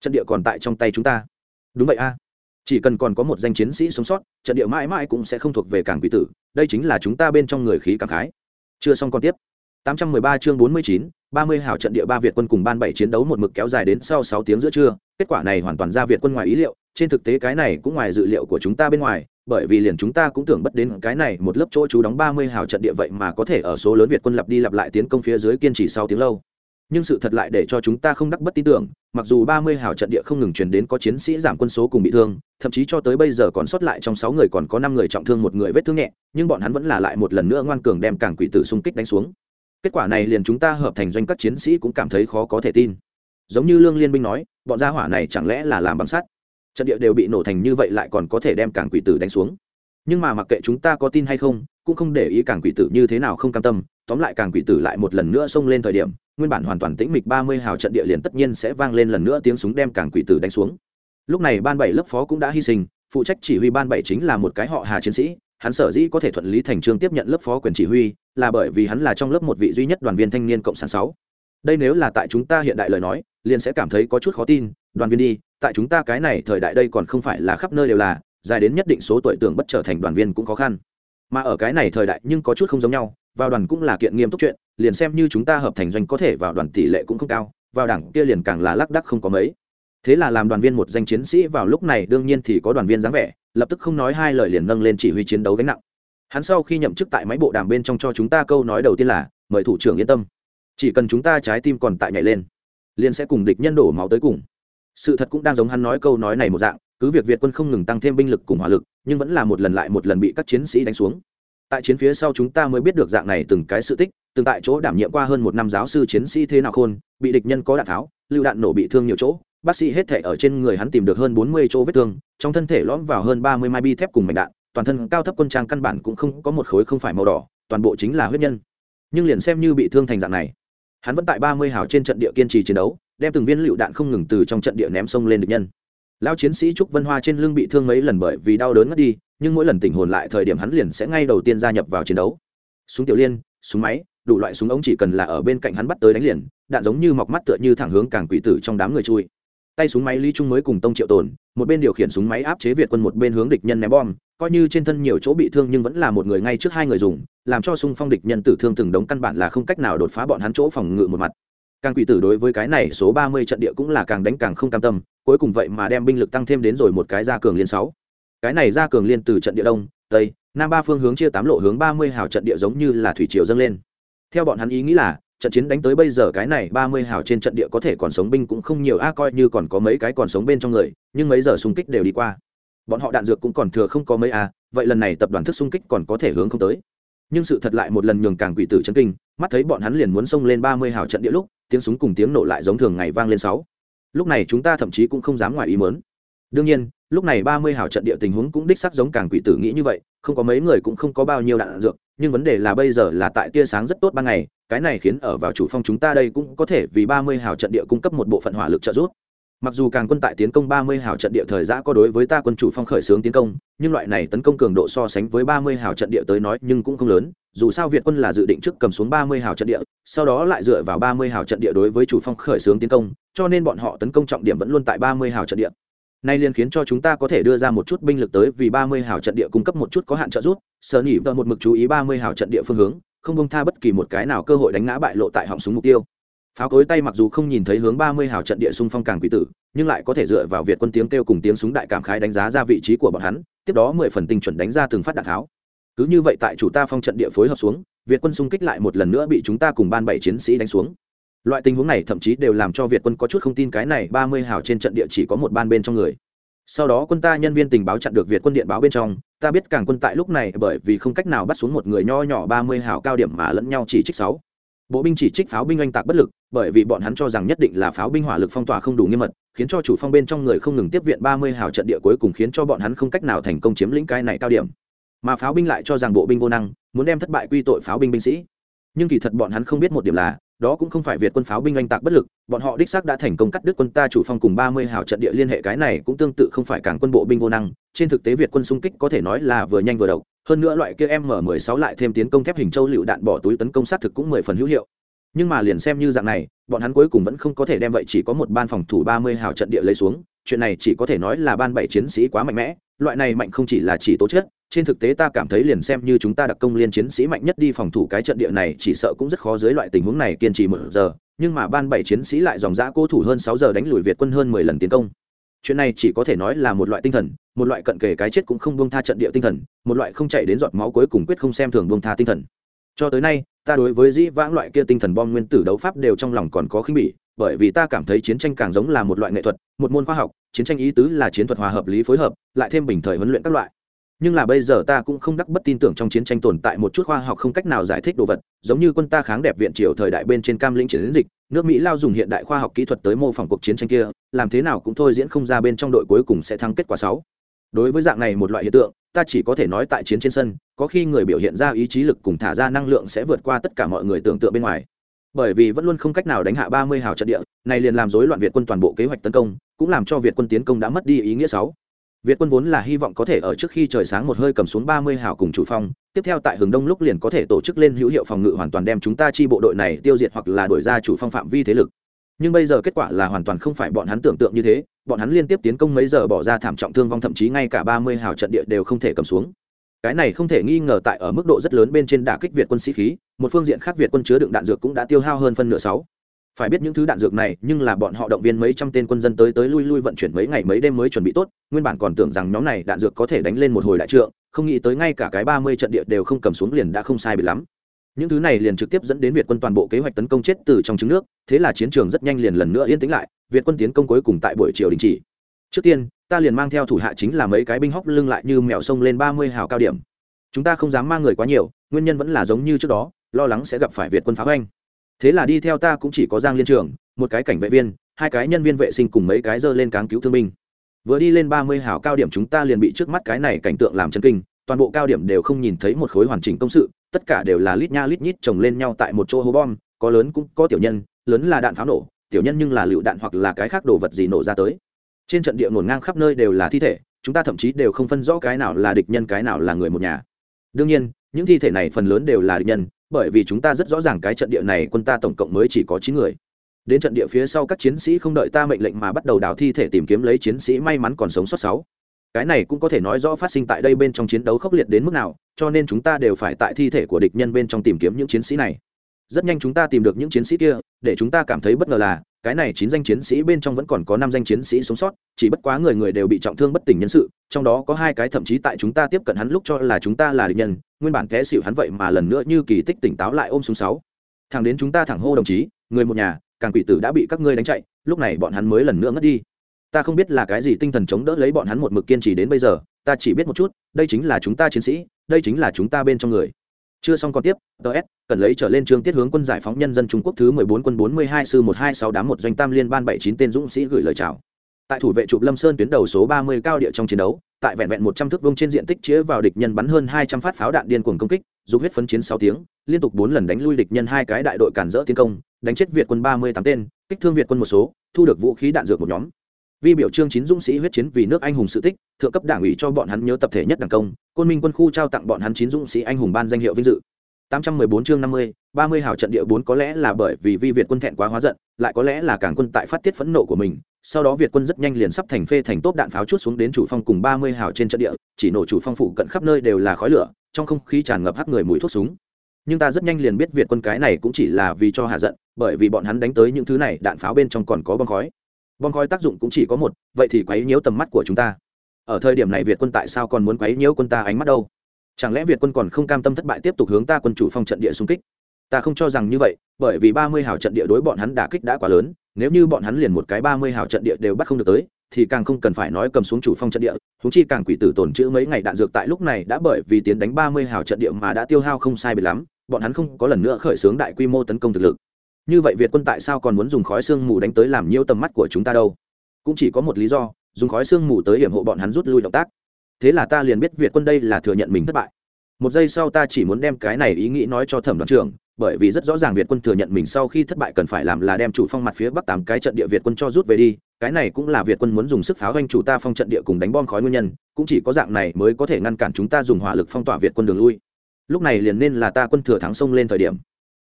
Trận địa còn tại trong tay chúng ta. Đúng vậy a. Chỉ cần còn có một danh chiến sĩ sống sót trận địa mãi mãi cũng sẽ không thuộc về cảng quỷ tử đây chính là chúng ta bên trong người khí cảng khái. Chưa xong còn tiếp. 813 chương 49, 30 hào trận địa ba Việt quân cùng ban bảy chiến đấu một mực kéo dài đến sau 6 tiếng giữa trưa, kết quả này hoàn toàn ra Việt quân ngoài ý liệu, trên thực tế cái này cũng ngoài dự liệu của chúng ta bên ngoài, bởi vì liền chúng ta cũng tưởng bất đến cái này một lớp chỗ chú đóng 30 hào trận địa vậy mà có thể ở số lớn Việt quân lặp đi lặp lại tiến công phía dưới kiên trì sau tiếng lâu. Nhưng sự thật lại để cho chúng ta không đắc bất tin tưởng, mặc dù 30 hào trận địa không ngừng truyền đến có chiến sĩ giảm quân số cùng bị thương, thậm chí cho tới bây giờ còn sót lại trong 6 người còn có 5 người trọng thương một người vết thương nhẹ, nhưng bọn hắn vẫn là lại một lần nữa ngoan cường đem cảng quỷ tử xung kích đánh xuống kết quả này liền chúng ta hợp thành doanh các chiến sĩ cũng cảm thấy khó có thể tin giống như lương liên binh nói bọn gia hỏa này chẳng lẽ là làm bằng sắt? Trận địa đều bị nổ thành như vậy lại còn có thể đem cảng quỷ tử đánh xuống. Nhưng mà mặc kệ chúng ta có tin hay không, cũng không để ý cảng quỷ tử như thế nào không cam tâm. Tóm lại cảng quỷ tử lại một lần nữa xông lên thời điểm, nguyên bản hoàn toàn tĩnh mịch ba mươi hào trận địa liền tất nhiên sẽ vang lên lần nữa tiếng súng đem cảng quỷ tử đánh xuống. Lúc này ban bảy lớp phó cũng đã hy sinh, phụ trách chỉ huy ban bảy chính là một cái họ hà chiến sĩ, hắn sở dĩ có thể thuận lý thành trương tiếp nhận lớp phó quyền chỉ huy, là bởi vì hắn là trong lớp một vị duy nhất đoàn viên thanh niên cộng sản sáu đây nếu là tại chúng ta hiện đại lời nói, liền sẽ cảm thấy có chút khó tin. Đoàn viên đi, tại chúng ta cái này thời đại đây còn không phải là khắp nơi đều là, dài đến nhất định số tuổi tưởng bất trở thành đoàn viên cũng khó khăn. Mà ở cái này thời đại nhưng có chút không giống nhau, vào đoàn cũng là kiện nghiêm túc chuyện, liền xem như chúng ta hợp thành doanh có thể vào đoàn tỷ lệ cũng không cao, vào đảng kia liền càng là lác đắc không có mấy. Thế là làm đoàn viên một danh chiến sĩ vào lúc này đương nhiên thì có đoàn viên dáng vẻ, lập tức không nói hai lời liền nâng lên chỉ huy chiến đấu gánh nặng. Hắn sau khi nhậm chức tại máy bộ đàm bên trong cho chúng ta câu nói đầu tiên là, mời thủ trưởng yên tâm chỉ cần chúng ta trái tim còn tại nhảy lên, liền sẽ cùng địch nhân đổ máu tới cùng. Sự thật cũng đang giống hắn nói câu nói này một dạng, cứ việc việt quân không ngừng tăng thêm binh lực cùng hỏa lực, nhưng vẫn là một lần lại một lần bị các chiến sĩ đánh xuống. Tại chiến phía sau chúng ta mới biết được dạng này từng cái sự tích, từng tại chỗ đảm nhiệm qua hơn một năm giáo sư chiến sĩ thế nào khôn, bị địch nhân có đạn tháo lưu đạn nổ bị thương nhiều chỗ, bác sĩ hết thể ở trên người hắn tìm được hơn bốn mươi chỗ vết thương, trong thân thể lõm vào hơn ba mươi mai bi thép cùng mảnh đạn, toàn thân cao thấp quân trang căn bản cũng không có một khối không phải màu đỏ, toàn bộ chính là huyết nhân. Nhưng liền xem như bị thương thành dạng này hắn vẫn tại ba mươi hào trên trận địa kiên trì chiến đấu, đem từng viên lựu đạn không ngừng từ trong trận địa ném sông lên địch nhân. Lao chiến sĩ trúc vân hoa trên lưng bị thương mấy lần bởi vì đau đớn mất đi, nhưng mỗi lần tỉnh hồn lại thời điểm hắn liền sẽ ngay đầu tiên gia nhập vào chiến đấu. Súng tiểu liên, súng máy, đủ loại súng ống chỉ cần là ở bên cạnh hắn bắt tới đánh liền, đạn giống như mọc mắt tựa như thẳng hướng càng quỷ tử trong đám người chui. Tay súng máy lý trung mới cùng tông triệu tồn, một bên điều khiển súng máy áp chế việt quân một bên hướng địch nhân ném bom, coi như trên thân nhiều chỗ bị thương nhưng vẫn là một người ngay trước hai người dùng làm cho xung phong địch nhân tử thương từng đống căn bản là không cách nào đột phá bọn hắn chỗ phòng ngự một mặt. Càng quỷ tử đối với cái này số ba mươi trận địa cũng là càng đánh càng không cam tâm, cuối cùng vậy mà đem binh lực tăng thêm đến rồi một cái ra cường liên sáu. Cái này ra cường liên từ trận địa đông, tây, nam ba phương hướng chia tám lộ hướng ba mươi hào trận địa giống như là thủy triều dâng lên. Theo bọn hắn ý nghĩ là, trận chiến đánh tới bây giờ cái này ba mươi hào trên trận địa có thể còn sống binh cũng không nhiều, a, coi như còn có mấy cái còn sống bên trong người, nhưng mấy giờ xung kích đều đi qua. Bọn họ đạn dược cũng còn thừa không có mấy, a, vậy lần này tập đoàn thức xung kích còn có thể hướng không tới nhưng sự thật lại một lần nhường càng quỷ tử chấn kinh, mắt thấy bọn hắn liền muốn xông lên ba mươi hào trận địa lúc, tiếng súng cùng tiếng nổ lại giống thường ngày vang lên sáu. Lúc này chúng ta thậm chí cũng không dám ngoài ý mớn đương nhiên, lúc này ba mươi hào trận địa tình huống cũng đích sắc giống càng quỷ tử nghĩ như vậy, không có mấy người cũng không có bao nhiêu đạn dược, nhưng vấn đề là bây giờ là tại tia sáng rất tốt ban ngày, cái này khiến ở vào chủ phong chúng ta đây cũng có thể vì ba mươi hào trận địa cung cấp một bộ phận hỏa lực trợ giúp mặc dù càng quân tại tiến công ba mươi hào trận địa thời giã có đối với ta quân chủ phong khởi xướng tiến công, nhưng loại này tấn công cường độ so sánh với ba mươi hào trận địa tới nói nhưng cũng không lớn, dù sao việt quân là dự định trước cầm xuống ba mươi hào trận địa, sau đó lại dựa vào ba mươi hào trận địa đối với chủ phong khởi xướng tiến công, cho nên bọn họ tấn công trọng điểm vẫn luôn tại ba mươi hào trận địa. Nay liền khiến cho chúng ta có thể đưa ra một chút binh lực tới vì ba mươi hào trận địa cung cấp một chút có hạn trợ giúp, sở nhỉ vợ một mực chú ý ba mươi hào trận địa phương hướng, không bông tha bất kỳ một cái nào cơ hội đánh ngã bại lộ tại họng súng mục tiêu pháo cối tay mặc dù không nhìn thấy hướng ba mươi hào trận địa xung phong càng quỷ tử, nhưng lại có thể dựa vào việt quân tiếng kêu cùng tiếng súng đại cảm khái đánh giá ra vị trí của bọn hắn, tiếp đó mười phần tinh chuẩn đánh ra từng phát đạn tháo. Cứ như vậy tại chủ ta phong trận địa phối hợp xuống, việt quân xung kích lại một lần nữa bị chúng ta cùng ban bảy chiến sĩ đánh xuống. Loại tình huống này thậm chí đều làm cho việt quân có chút không tin cái này ba mươi hào trên trận địa chỉ có một ban bên trong người. Sau đó quân ta nhân viên tình báo chặn được việt quân điện báo bên trong, ta biết càng quân tại lúc này bởi vì không cách nào bắt xuống một người nho nhỏ ba mươi hào cao điểm mà lẫn nhau chỉ trích sáu bộ binh chỉ trích pháo binh oanh tạc bất lực, bởi vì bọn hắn cho rằng nhất định là pháo binh hỏa lực phong tỏa không đủ nghiêm mật, khiến cho chủ phong bên trong người không ngừng tiếp viện ba mươi hào trận địa cuối cùng khiến cho bọn hắn không cách nào thành công chiếm lĩnh cái này cao điểm. Mà pháo binh lại cho rằng bộ binh vô năng, muốn đem thất bại quy tội pháo binh binh sĩ. Nhưng kỳ thật bọn hắn không biết một điểm là đó cũng không phải việt quân pháo binh oanh tạc bất lực, bọn họ đích xác đã thành công cắt đứt quân ta chủ phong cùng ba mươi hào trận địa liên hệ, cái này cũng tương tự không phải cảng quân bộ binh vô năng, trên thực tế việt quân xung kích có thể nói là vừa nhanh vừa độc, hơn nữa loại kia m 16 lại thêm tiến công thép hình châu lựu đạn bỏ túi tấn công sát thực cũng mười phần hữu hiệu. Nhưng mà liền xem như dạng này, bọn hắn cuối cùng vẫn không có thể đem vậy chỉ có một ban phòng thủ ba mươi hào trận địa lấy xuống, chuyện này chỉ có thể nói là ban bảy chiến sĩ quá mạnh mẽ, loại này mạnh không chỉ là chỉ tố chất trên thực tế ta cảm thấy liền xem như chúng ta đặc công liên chiến sĩ mạnh nhất đi phòng thủ cái trận địa này chỉ sợ cũng rất khó dưới loại tình huống này kiên trì một giờ, nhưng mà ban bảy chiến sĩ lại dòng dã cố thủ hơn sáu giờ đánh lùi việt quân hơn mười lần tiến công. Chuyện này chỉ có thể nói là một loại tinh thần, một loại cận kề cái chết cũng không buông tha trận địa tinh thần, một loại không chạy đến giọt máu cuối cùng quyết không xem thường buông tha tinh thần. Cho tới nay, ta đối với dĩ vãng loại kia tinh thần bom nguyên tử đấu pháp đều trong lòng còn có khinh bỉ, bởi vì ta cảm thấy chiến tranh càng giống là một loại nghệ thuật, một môn khoa học, chiến tranh ý tứ là chiến thuật hòa hợp lý phối hợp, lại thêm bình thời huấn luyện các loại nhưng là bây giờ ta cũng không đắc bất tin tưởng trong chiến tranh tồn tại một chút khoa học không cách nào giải thích đồ vật, giống như quân ta kháng đẹp viện triều thời đại bên trên cam lĩnh chiến dịch, nước mỹ lao dùng hiện đại khoa học kỹ thuật tới mô phỏng cuộc chiến tranh kia, làm thế nào cũng thôi diễn không ra bên trong đội cuối cùng sẽ thắng kết quả sáu. Đối với dạng này một loại hiện tượng, ta chỉ có thể nói tại chiến trên sân, có khi người biểu hiện ra ý chí lực cùng thả ra năng lượng sẽ vượt qua tất cả mọi người tưởng tượng bên ngoài. Bởi vì vẫn luôn không cách nào đánh hạ ba mươi hào trận địa, này liền làm rối loạn việt quân toàn bộ kế hoạch tấn công, cũng làm cho việt quân tiến công đã mất đi ý nghĩa sáu việt quân vốn là hy vọng có thể ở trước khi trời sáng một hơi cầm xuống ba mươi hào cùng chủ phong, tiếp theo tại hướng đông lúc liền có thể tổ chức lên hữu hiệu phòng ngự hoàn toàn đem chúng ta chi bộ đội này tiêu diệt hoặc là đổi ra chủ phong phạm vi thế lực. Nhưng bây giờ kết quả là hoàn toàn không phải bọn hắn tưởng tượng như thế, bọn hắn liên tiếp tiến công mấy giờ bỏ ra thảm trọng thương vong, thậm chí ngay cả ba mươi hào trận địa đều không thể cầm xuống. Cái này không thể nghi ngờ tại ở mức độ rất lớn bên trên đả kích việt quân sĩ khí, một phương diện khác việt quân chứa đựng đạn dược cũng đã tiêu hao hơn phân nửa sáu phải biết những thứ đạn dược này, nhưng là bọn họ động viên mấy trăm tên quân dân tới tới lui lui vận chuyển mấy ngày mấy đêm mới chuẩn bị tốt. Nguyên bản còn tưởng rằng nhóm này đạn dược có thể đánh lên một hồi đại trượng, không nghĩ tới ngay cả cái ba mươi trận địa đều không cầm xuống liền đã không sai bị lắm. Những thứ này liền trực tiếp dẫn đến việt quân toàn bộ kế hoạch tấn công chết từ trong trứng nước, thế là chiến trường rất nhanh liền lần nữa yên tĩnh lại, việt quân tiến công cuối cùng tại buổi chiều đình chỉ. Trước tiên, ta liền mang theo thủ hạ chính là mấy cái binh hóc lưng lại như mèo sông lên ba mươi hào cao điểm. Chúng ta không dám mang người quá nhiều, nguyên nhân vẫn là giống như trước đó, lo lắng sẽ gặp phải việt quân phá hoanh thế là đi theo ta cũng chỉ có giang liên trường, một cái cảnh vệ viên, hai cái nhân viên vệ sinh cùng mấy cái dơ lên cáng cứu thương binh. Vừa đi lên ba mươi hào cao điểm chúng ta liền bị trước mắt cái này cảnh tượng làm chân kinh, toàn bộ cao điểm đều không nhìn thấy một khối hoàn chỉnh công sự, tất cả đều là lít nha lít nhít chồng lên nhau tại một chỗ hố bom, có lớn cũng có tiểu nhân, lớn là đạn pháo nổ, tiểu nhân nhưng là lựu đạn hoặc là cái khác đồ vật gì nổ ra tới. Trên trận địa ngổn ngang khắp nơi đều là thi thể, chúng ta thậm chí đều không phân rõ cái nào là địch nhân, cái nào là người một nhà. Đương nhiên, những thi thể này phần lớn đều là địch nhân bởi vì chúng ta rất rõ ràng cái trận địa này quân ta tổng cộng mới chỉ có chín người. Đến trận địa phía sau các chiến sĩ không đợi ta mệnh lệnh mà bắt đầu đào thi thể tìm kiếm lấy chiến sĩ may mắn còn sống sót sáu. Cái này cũng có thể nói rõ phát sinh tại đây bên trong chiến đấu khốc liệt đến mức nào, cho nên chúng ta đều phải tại thi thể của địch nhân bên trong tìm kiếm những chiến sĩ này rất nhanh chúng ta tìm được những chiến sĩ kia, để chúng ta cảm thấy bất ngờ là, cái này chín danh chiến sĩ bên trong vẫn còn có năm danh chiến sĩ sống sót, chỉ bất quá người người đều bị trọng thương bất tỉnh nhân sự, trong đó có hai cái thậm chí tại chúng ta tiếp cận hắn lúc cho là chúng ta là địch nhân, nguyên bản té xỉu hắn vậy mà lần nữa như kỳ tích tỉnh táo lại ôm xuống sáu. Thằng đến chúng ta thẳng hô đồng chí, người một nhà, càng quỷ tử đã bị các ngươi đánh chạy, lúc này bọn hắn mới lần nữa ngất đi. Ta không biết là cái gì tinh thần chống đỡ lấy bọn hắn một mực kiên trì đến bây giờ, ta chỉ biết một chút, đây chính là chúng ta chiến sĩ, đây chính là chúng ta bên trong người chưa xong còn tiếp ts cần lấy trở lên trường tiết hướng quân giải phóng nhân dân trung quốc thứ 14 quân 42 sư 126 đám một doanh tam liên ban 79 tên dũng sĩ gửi lời chào. Tại thủ vệ chụp lâm sơn tuyến đầu số 30 cao địa trong chiến đấu, tại vẹn vẹn 100 thước vuông trên diện tích chĩa vào địch nhân bắn hơn 200 phát pháo đạn điên cuồng công kích, dùng huyết phấn chiến sáu tiếng, liên tục bốn lần đánh lui địch nhân hai cái đại đội cản rỡ tiến công, đánh chết việt quân 38 tên, kích thương việt quân một số, thu được vũ khí đạn dược một nhóm. Vi biểu trương chín dũng sĩ huyết chiến vì nước anh hùng sự tích thượng cấp đảng ủy cho bọn hắn nhớ tập thể nhất đảng công côn minh quân khu trao tặng bọn hắn chín dũng sĩ anh hùng ban danh hiệu vinh dự 814 chương 50, 30 hào trận địa 4 có lẽ là bởi vì vi Việt quân thẹn quá hóa giận, lại có lẽ là cảng quân tại phát tiết phẫn nộ của mình. Sau đó Việt quân rất nhanh liền sắp thành phê thành tốt đạn pháo chút xuống đến chủ phong cùng 30 hào trên trận địa, chỉ nổ chủ phong phụ cận khắp nơi đều là khói lửa, trong không khí tràn ngập hắc người mùi thuốc súng. Nhưng ta rất nhanh liền biết Việt quân cái này cũng chỉ là vì cho hạ giận, bởi vì bọn hắn đánh tới những thứ này, đạn pháo bên trong còn có bom khói. Bom khói tác dụng cũng chỉ có một, vậy thì quấy nhiễu tầm mắt của chúng ta. Ở thời điểm này Việt quân tại sao còn muốn quấy nhiễu quân ta ánh mắt đâu? chẳng lẽ việt quân còn không cam tâm thất bại tiếp tục hướng ta quân chủ phong trận địa xung kích ta không cho rằng như vậy bởi vì ba mươi hào trận địa đối bọn hắn đả kích đã quá lớn nếu như bọn hắn liền một cái ba mươi hào trận địa đều bắt không được tới thì càng không cần phải nói cầm xuống chủ phong trận địa thúng chi càng quỷ tử tồn chữ mấy ngày đạn dược tại lúc này đã bởi vì tiến đánh ba mươi hào trận địa mà đã tiêu hao không sai biệt lắm bọn hắn không có lần nữa khởi xướng đại quy mô tấn công thực lực như vậy việt quân tại sao còn muốn dùng khói sương mù đánh tới làm nhiễu tầm mắt của chúng ta đâu? Cũng chỉ có một lý do, dùng khói sương mù tới hiểm hộ bọn hắn rút lui động tác. Thế là ta liền biết việt quân đây là thừa nhận mình thất bại. Một giây sau ta chỉ muốn đem cái này ý nghĩ nói cho thẩm đoàn trưởng, bởi vì rất rõ ràng việt quân thừa nhận mình sau khi thất bại cần phải làm là đem chủ phong mặt phía bắc tám cái trận địa việt quân cho rút về đi. Cái này cũng là việt quân muốn dùng sức pháo doanh chủ ta phong trận địa cùng đánh bom khói nguyên nhân, cũng chỉ có dạng này mới có thể ngăn cản chúng ta dùng hỏa lực phong tỏa việt quân đường lui. Lúc này liền nên là ta quân thừa thắng sông lên thời điểm.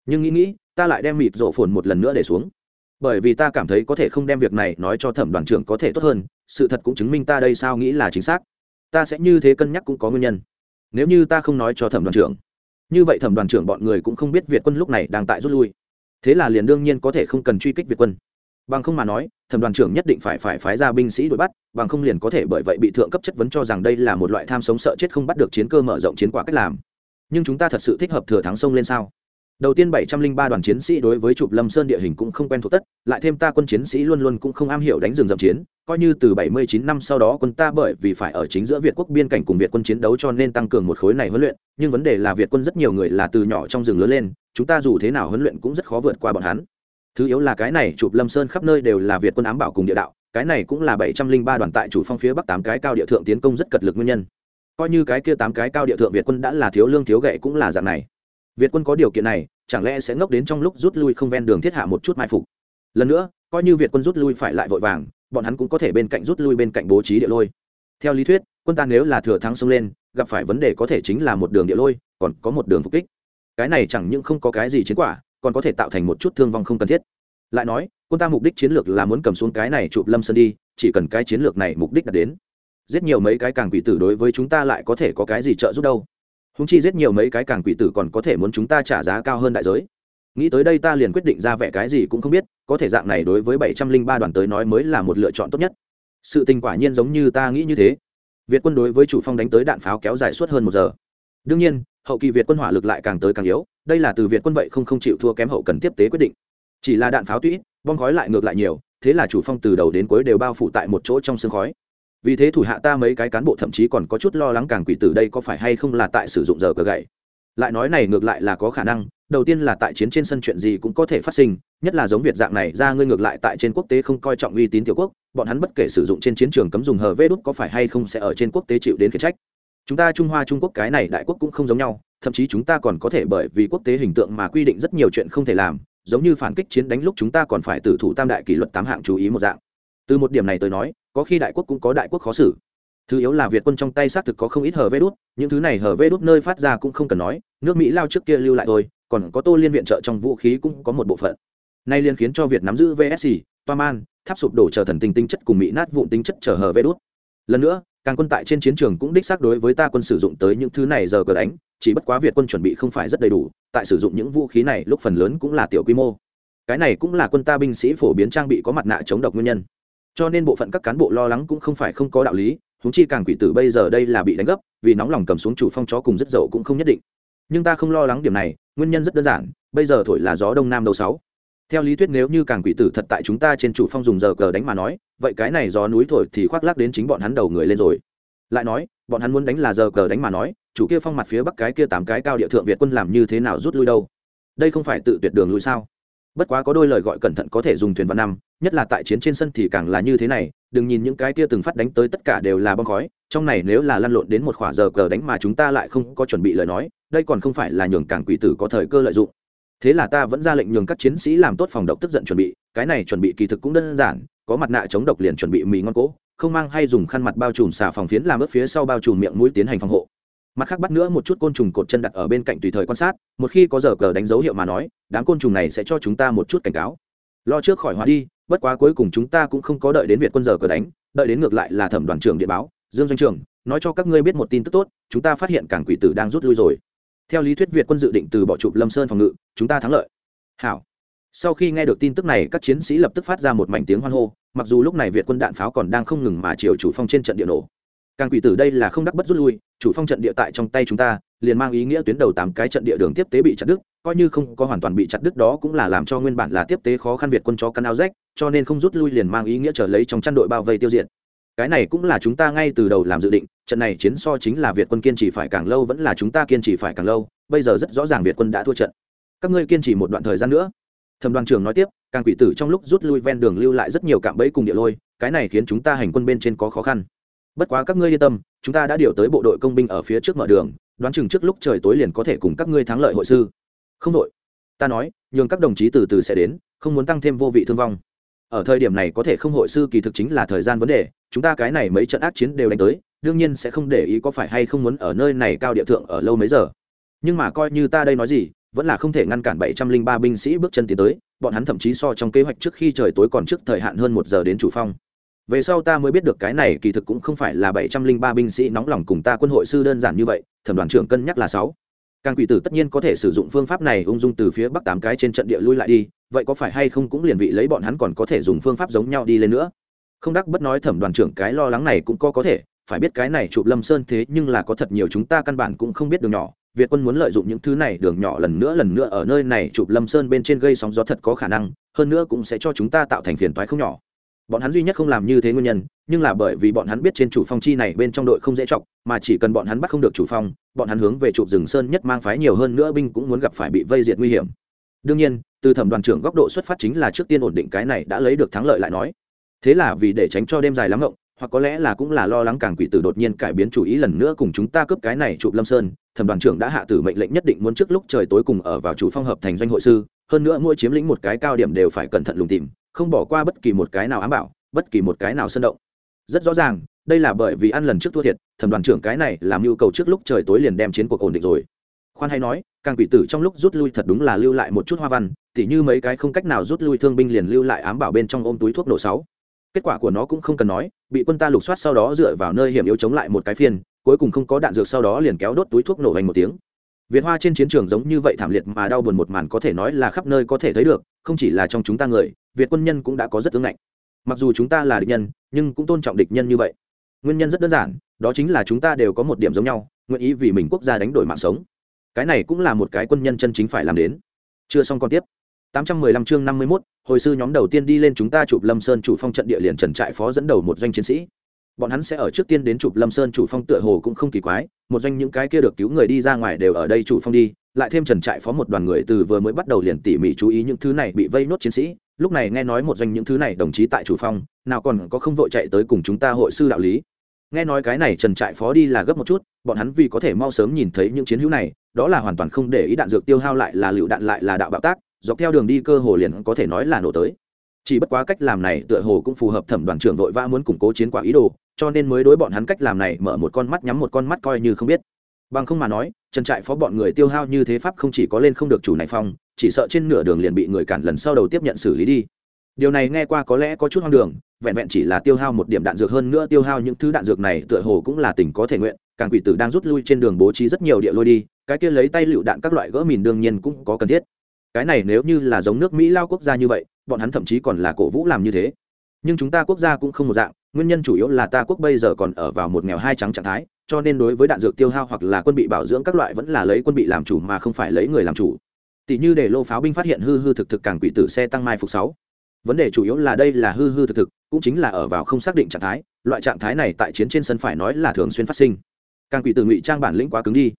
Nhưng nghĩ nghĩ ta lại đem mịt rộ phồn một lần nữa để xuống. Bởi vì ta cảm thấy có thể không đem việc này nói cho thẩm đoàn trưởng có thể tốt hơn, sự thật cũng chứng minh ta đây sao nghĩ là chính xác. Ta sẽ như thế cân nhắc cũng có nguyên nhân. Nếu như ta không nói cho thẩm đoàn trưởng, như vậy thẩm đoàn trưởng bọn người cũng không biết việt quân lúc này đang tại rút lui. Thế là liền đương nhiên có thể không cần truy kích việt quân. Bằng không mà nói, thẩm đoàn trưởng nhất định phải phải phái ra binh sĩ đuổi bắt, bằng không liền có thể bởi vậy bị thượng cấp chất vấn cho rằng đây là một loại tham sống sợ chết không bắt được chiến cơ mở rộng chiến quả cách làm. Nhưng chúng ta thật sự thích hợp thừa thắng sông lên sao? Đầu tiên bảy trăm linh ba đoàn chiến sĩ đối với chụp lâm sơn địa hình cũng không quen thuộc tất, lại thêm ta quân chiến sĩ luôn luôn cũng không am hiểu đánh rừng rậm chiến, coi như từ bảy mươi chín năm sau đó quân ta bởi vì phải ở chính giữa việt quốc biên cảnh cùng việt quân chiến đấu cho nên tăng cường một khối này huấn luyện, nhưng vấn đề là việt quân rất nhiều người là từ nhỏ trong rừng lớn lên, chúng ta dù thế nào huấn luyện cũng rất khó vượt qua bọn hắn. Thứ yếu là cái này chụp lâm sơn khắp nơi đều là việt quân ám bảo cùng địa đạo, cái này cũng là bảy trăm linh ba đoàn tại chủ phong phía bắc tám cái cao địa thượng tiến công rất cật lực nguyên nhân. Coi như cái kia tám cái cao địa thượng việt quân đã là thiếu lương thiếu gậy cũng là dạng này. Việt quân có điều kiện này chẳng lẽ sẽ ngốc đến trong lúc rút lui không ven đường thiết hạ một chút mai phục? Lần nữa, coi như việt quân rút lui phải lại vội vàng, bọn hắn cũng có thể bên cạnh rút lui bên cạnh bố trí địa lôi. Theo lý thuyết, quân ta nếu là thừa thắng xông lên, gặp phải vấn đề có thể chính là một đường địa lôi, còn có một đường phục kích. Cái này chẳng những không có cái gì chiến quả, còn có thể tạo thành một chút thương vong không cần thiết. Lại nói, quân ta mục đích chiến lược là muốn cầm xuống cái này chụp lâm sơn đi, chỉ cần cái chiến lược này mục đích đạt đến, giết nhiều mấy cái càng quỷ tử đối với chúng ta lại có thể có cái gì trợ giúp đâu? Húng chi giết nhiều mấy cái càng quỷ tử còn có thể muốn chúng ta trả giá cao hơn đại giới. Nghĩ tới đây ta liền quyết định ra vẻ cái gì cũng không biết, có thể dạng này đối với bảy trăm linh ba đoàn tới nói mới là một lựa chọn tốt nhất. Sự tình quả nhiên giống như ta nghĩ như thế. Việt quân đối với chủ phong đánh tới đạn pháo kéo dài suốt hơn một giờ. Đương nhiên, hậu kỳ việt quân hỏa lực lại càng tới càng yếu, đây là từ việt quân vậy không không chịu thua kém hậu cần tiếp tế quyết định. Chỉ là đạn pháo tụy bom khói lại ngược lại nhiều, thế là chủ phong từ đầu đến cuối đều bao phủ tại một chỗ trong sương khói vì thế thủ hạ ta mấy cái cán bộ thậm chí còn có chút lo lắng càng quỷ tử đây có phải hay không là tại sử dụng giờ cờ gậy. Lại nói này ngược lại là có khả năng, đầu tiên là tại chiến trên sân chuyện gì cũng có thể phát sinh, nhất là giống việt dạng này, ra ngươi ngược lại tại trên quốc tế không coi trọng uy tín tiểu quốc, bọn hắn bất kể sử dụng trên chiến trường cấm dùng hờ vê đốt có phải hay không sẽ ở trên quốc tế chịu đến khiển trách. Chúng ta trung hoa trung quốc cái này đại quốc cũng không giống nhau, thậm chí chúng ta còn có thể bởi vì quốc tế hình tượng mà quy định rất nhiều chuyện không thể làm, giống như phản kích chiến đánh lúc chúng ta còn phải tử thủ tam đại kỷ luật tám hạng chú ý một dạng. Từ một điểm này tôi nói có khi đại quốc cũng có đại quốc khó xử. Thứ yếu là việt quân trong tay xác thực có không ít hờ vê đốt những thứ này hờ vê đốt nơi phát ra cũng không cần nói, nước mỹ lao trước kia lưu lại thôi, còn có tô liên viện trợ trong vũ khí cũng có một bộ phận. Nay liên khiến cho việt nắm giữ vsc toa man, tháp sụp đổ chờ thần tinh tinh chất cùng mỹ nát vụn tinh chất chờ hờ vê đốt lần nữa, càng quân tại trên chiến trường cũng đích xác đối với ta quân sử dụng tới những thứ này giờ cờ đánh, chỉ bất quá việt quân chuẩn bị không phải rất đầy đủ, tại sử dụng những vũ khí này lúc phần lớn cũng là tiểu quy mô. Cái này cũng là quân ta binh sĩ phổ biến trang bị có mặt nạ chống độc nguyên nhân cho nên bộ phận các cán bộ lo lắng cũng không phải không có đạo lý húng chi càng quỷ tử bây giờ đây là bị đánh gấp, vì nóng lòng cầm xuống chủ phong chó cùng rất dậu cũng không nhất định. Nhưng ta không lo lắng điểm này, nguyên nhân rất đơn giản, bây giờ thổi là gió đông nam đầu sáu. Theo lý thuyết nếu như càng quỷ tử thật tại chúng ta trên chủ phong dùng giờ cờ đánh mà nói, vậy cái này gió núi thổi thì khoác lác đến chính bọn hắn đầu người lên rồi. Lại nói, bọn hắn muốn đánh là giờ cờ đánh mà nói, chủ kia phong mặt phía bắc cái kia tám cái cao địa thượng việt quân làm như thế nào rút lui đâu? Đây không phải tự tuyệt đường lui sao? Bất quá có đôi lời gọi cẩn thận có thể dùng thuyền văn năm, nhất là tại chiến trên sân thì càng là như thế này, đừng nhìn những cái kia từng phát đánh tới tất cả đều là bom khói, trong này nếu là lăn lộn đến một khỏa giờ cờ đánh mà chúng ta lại không có chuẩn bị lời nói, đây còn không phải là nhường càng quỷ tử có thời cơ lợi dụng. Thế là ta vẫn ra lệnh nhường các chiến sĩ làm tốt phòng độc tức giận chuẩn bị, cái này chuẩn bị kỳ thực cũng đơn giản, có mặt nạ chống độc liền chuẩn bị mì ngon cỗ không mang hay dùng khăn mặt bao trùm xà phòng phiến làm ướp phía sau bao trùm miệng mũi tiến hành phòng hộ mặt khác bắt nữa một chút côn trùng cột chân đặt ở bên cạnh tùy thời quan sát, một khi có giờ cờ đánh dấu hiệu mà nói, đám côn trùng này sẽ cho chúng ta một chút cảnh cáo. Lo trước khỏi hóa đi, bất quá cuối cùng chúng ta cũng không có đợi đến việt quân giờ cờ đánh, đợi đến ngược lại là thẩm đoàn trưởng địa báo, dương doanh trưởng nói cho các ngươi biết một tin tức tốt, chúng ta phát hiện cảng quỷ tử đang rút lui rồi. Theo lý thuyết việt quân dự định từ bỏ chụp lâm sơn phòng ngự, chúng ta thắng lợi. Hảo. Sau khi nghe được tin tức này, các chiến sĩ lập tức phát ra một mảnh tiếng hoan hô, mặc dù lúc này việt quân đạn pháo còn đang không ngừng mà chiều chủ phong trên trận địa nổ càng quỷ tử đây là không đắc bất rút lui, chủ phong trận địa tại trong tay chúng ta, liền mang ý nghĩa tuyến đầu tám cái trận địa đường tiếp tế bị chặt đứt, coi như không có hoàn toàn bị chặt đứt đó cũng là làm cho nguyên bản là tiếp tế khó khăn việt quân chó căn áo rách, cho nên không rút lui liền mang ý nghĩa trở lấy trong chăn đội bao vây tiêu diệt. Cái này cũng là chúng ta ngay từ đầu làm dự định, trận này chiến so chính là việt quân kiên trì phải càng lâu vẫn là chúng ta kiên trì phải càng lâu, bây giờ rất rõ ràng việt quân đã thua trận. Các ngươi kiên trì một đoạn thời gian nữa. Thẩm đoàn trưởng nói tiếp, càng quỷ tử trong lúc rút lui ven đường lưu lại rất nhiều cạm bẫy cùng địa lôi, cái này khiến chúng ta hành quân bên trên có khó khăn bất quá các ngươi yên tâm, chúng ta đã điều tới bộ đội công binh ở phía trước mở đường, đoán chừng trước lúc trời tối liền có thể cùng các ngươi thắng lợi hội sư. Không đội. Ta nói, nhường các đồng chí từ từ sẽ đến, không muốn tăng thêm vô vị thương vong. Ở thời điểm này có thể không hội sư kỳ thực chính là thời gian vấn đề, chúng ta cái này mấy trận ác chiến đều đánh tới, đương nhiên sẽ không để ý có phải hay không muốn ở nơi này cao địa thượng ở lâu mấy giờ. Nhưng mà coi như ta đây nói gì, vẫn là không thể ngăn cản bảy trăm linh ba binh sĩ bước chân tiến tới, bọn hắn thậm chí so trong kế hoạch trước khi trời tối còn trước thời hạn hơn một giờ đến chủ phong về sau ta mới biết được cái này kỳ thực cũng không phải là bảy trăm linh ba binh sĩ nóng lòng cùng ta quân hội sư đơn giản như vậy, thẩm đoàn trưởng cân nhắc là sáu. Càng quỷ tử tất nhiên có thể sử dụng phương pháp này ung dung từ phía bắc tám cái trên trận địa lui lại đi, vậy có phải hay không cũng liền vị lấy bọn hắn còn có thể dùng phương pháp giống nhau đi lên nữa? Không đắc bất nói thẩm đoàn trưởng cái lo lắng này cũng có có thể, phải biết cái này chụp lâm sơn thế nhưng là có thật nhiều chúng ta căn bản cũng không biết đường nhỏ, việt quân muốn lợi dụng những thứ này đường nhỏ lần nữa lần nữa ở nơi này chụp lâm sơn bên trên gây sóng gió thật có khả năng, hơn nữa cũng sẽ cho chúng ta tạo thành phiền toái không nhỏ bọn hắn duy nhất không làm như thế nguyên nhân, nhưng là bởi vì bọn hắn biết trên chủ phong chi này bên trong đội không dễ chọc, mà chỉ cần bọn hắn bắt không được chủ phong, bọn hắn hướng về chụp rừng sơn nhất mang phái nhiều hơn nữa binh cũng muốn gặp phải bị vây diệt nguy hiểm. Đương nhiên, từ thẩm đoàn trưởng góc độ xuất phát chính là trước tiên ổn định cái này đã lấy được thắng lợi lại nói. Thế là vì để tránh cho đêm dài lắm ngộng, hoặc có lẽ là cũng là lo lắng càng quỷ tử đột nhiên cải biến chủ ý lần nữa cùng chúng ta cướp cái này chụp lâm sơn, thẩm đoàn trưởng đã hạ tử mệnh lệnh nhất định muốn trước lúc trời tối cùng ở vào chủ phong hợp thành doanh hội sư, hơn nữa mỗi chiếm lĩnh một cái cao điểm đều phải cẩn thận lùng tìm không bỏ qua bất kỳ một cái nào ám bảo, bất kỳ một cái nào sân động. Rất rõ ràng, đây là bởi vì ăn lần trước thua thiệt, thẩm đoàn trưởng cái này làm nhu cầu trước lúc trời tối liền đem chiến cuộc ổn định rồi. Khoan hay nói, càng quỷ tử trong lúc rút lui thật đúng là lưu lại một chút hoa văn, tỉ như mấy cái không cách nào rút lui thương binh liền lưu lại ám bảo bên trong ôm túi thuốc nổ sáu. Kết quả của nó cũng không cần nói, bị quân ta lục soát sau đó dựa vào nơi hiểm yếu chống lại một cái phiên, cuối cùng không có đạn dược sau đó liền kéo đốt túi thuốc nổ hành một tiếng việt hoa trên chiến trường giống như vậy thảm liệt mà đau buồn một màn có thể nói là khắp nơi có thể thấy được không chỉ là trong chúng ta người việt quân nhân cũng đã có rất ứng ngạnh. Mặc dù chúng ta là địch nhân nhưng cũng tôn trọng địch nhân như vậy. Nguyên nhân rất đơn giản đó chính là chúng ta đều có một điểm giống nhau nguyện ý vì mình quốc gia đánh đổi mạng sống. Cái này cũng là một cái quân nhân chân chính phải làm đến. Chưa xong còn tiếp. 815 chương 51, hồi sư nhóm đầu tiên đi lên chúng ta chụp Lâm Sơn chủ phong trận địa liền Trần Trại phó dẫn đầu một doanh chiến sĩ. Bọn hắn sẽ ở trước tiên đến chụp Lâm Sơn chủ phong tựa hồ cũng không kỳ quái, một doanh những cái kia được cứu người đi ra ngoài đều ở đây chủ phong đi, lại thêm Trần Trại phó một đoàn người từ vừa mới bắt đầu liền tỉ mỉ chú ý những thứ này bị vây nốt chiến sĩ, lúc này nghe nói một doanh những thứ này đồng chí tại chủ phong, nào còn có không vội chạy tới cùng chúng ta hội sư đạo lý. Nghe nói cái này Trần Trại phó đi là gấp một chút, bọn hắn vì có thể mau sớm nhìn thấy những chiến hữu này, đó là hoàn toàn không để ý đạn dược tiêu hao lại là lựu đạn lại là đạo bạo tác, dọc theo đường đi cơ hồ liền có thể nói là nổ tới chỉ bất quá cách làm này tựa hồ cũng phù hợp thẩm đoàn trưởng vội vã muốn củng cố chiến quả ý đồ, cho nên mới đối bọn hắn cách làm này mở một con mắt nhắm một con mắt coi như không biết. Bằng không mà nói, trần trại phó bọn người tiêu hao như thế pháp không chỉ có lên không được chủ này phong, chỉ sợ trên nửa đường liền bị người cản lần sau đầu tiếp nhận xử lý đi. Điều này nghe qua có lẽ có chút hoang đường, vẹn vẹn chỉ là tiêu hao một điểm đạn dược hơn nữa tiêu hao những thứ đạn dược này tựa hồ cũng là tình có thể nguyện, càng quỷ tử đang rút lui trên đường bố trí rất nhiều địa lôi đi, cái kia lấy tay lựu đạn các loại gỡ mìn đương nhiên cũng có cần thiết. Cái này nếu như là giống nước mỹ lao quốc gia như vậy bọn hắn thậm chí còn là cổ vũ làm như thế. Nhưng chúng ta quốc gia cũng không một dạng, nguyên nhân chủ yếu là ta quốc bây giờ còn ở vào một nghèo hai trắng trạng thái, cho nên đối với đạn dược tiêu hao hoặc là quân bị bảo dưỡng các loại vẫn là lấy quân bị làm chủ mà không phải lấy người làm chủ. Tỷ như để lô pháo binh phát hiện hư hư thực thực càng quỷ tử xe tăng mai phục sáu. Vấn đề chủ yếu là đây là hư hư thực thực, cũng chính là ở vào không xác định trạng thái, loại trạng thái này tại chiến trên sân phải nói là thường xuyên phát sinh. Càng quỷ tử ngụy trang bản lĩnh quá cứng đi.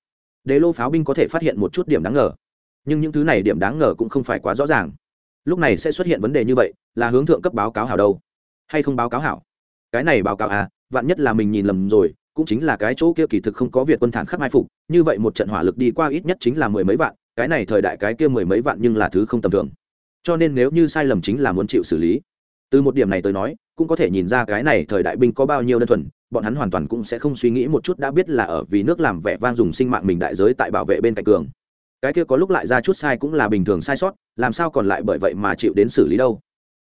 Để lô pháo binh có thể phát hiện một chút điểm đáng ngờ. Nhưng những thứ này điểm đáng ngờ cũng không phải quá rõ ràng lúc này sẽ xuất hiện vấn đề như vậy, là hướng thượng cấp báo cáo hảo đâu? Hay không báo cáo hảo? Cái này báo cáo à vạn nhất là mình nhìn lầm rồi, cũng chính là cái chỗ kia kỳ thực không có việt quân thản khắc mai phục, như vậy một trận hỏa lực đi qua ít nhất chính là mười mấy vạn, cái này thời đại cái kia mười mấy vạn nhưng là thứ không tầm thường. Cho nên nếu như sai lầm chính là muốn chịu xử lý. Từ một điểm này tôi nói, cũng có thể nhìn ra cái này thời đại binh có bao nhiêu đơn thuần, bọn hắn hoàn toàn cũng sẽ không suy nghĩ một chút đã biết là ở vì nước làm vẻ vang dùng sinh mạng mình đại giới tại bảo vệ bên cạnh cường cái kia có lúc lại ra chút sai cũng là bình thường sai sót, làm sao còn lại bởi vậy mà chịu đến xử lý đâu?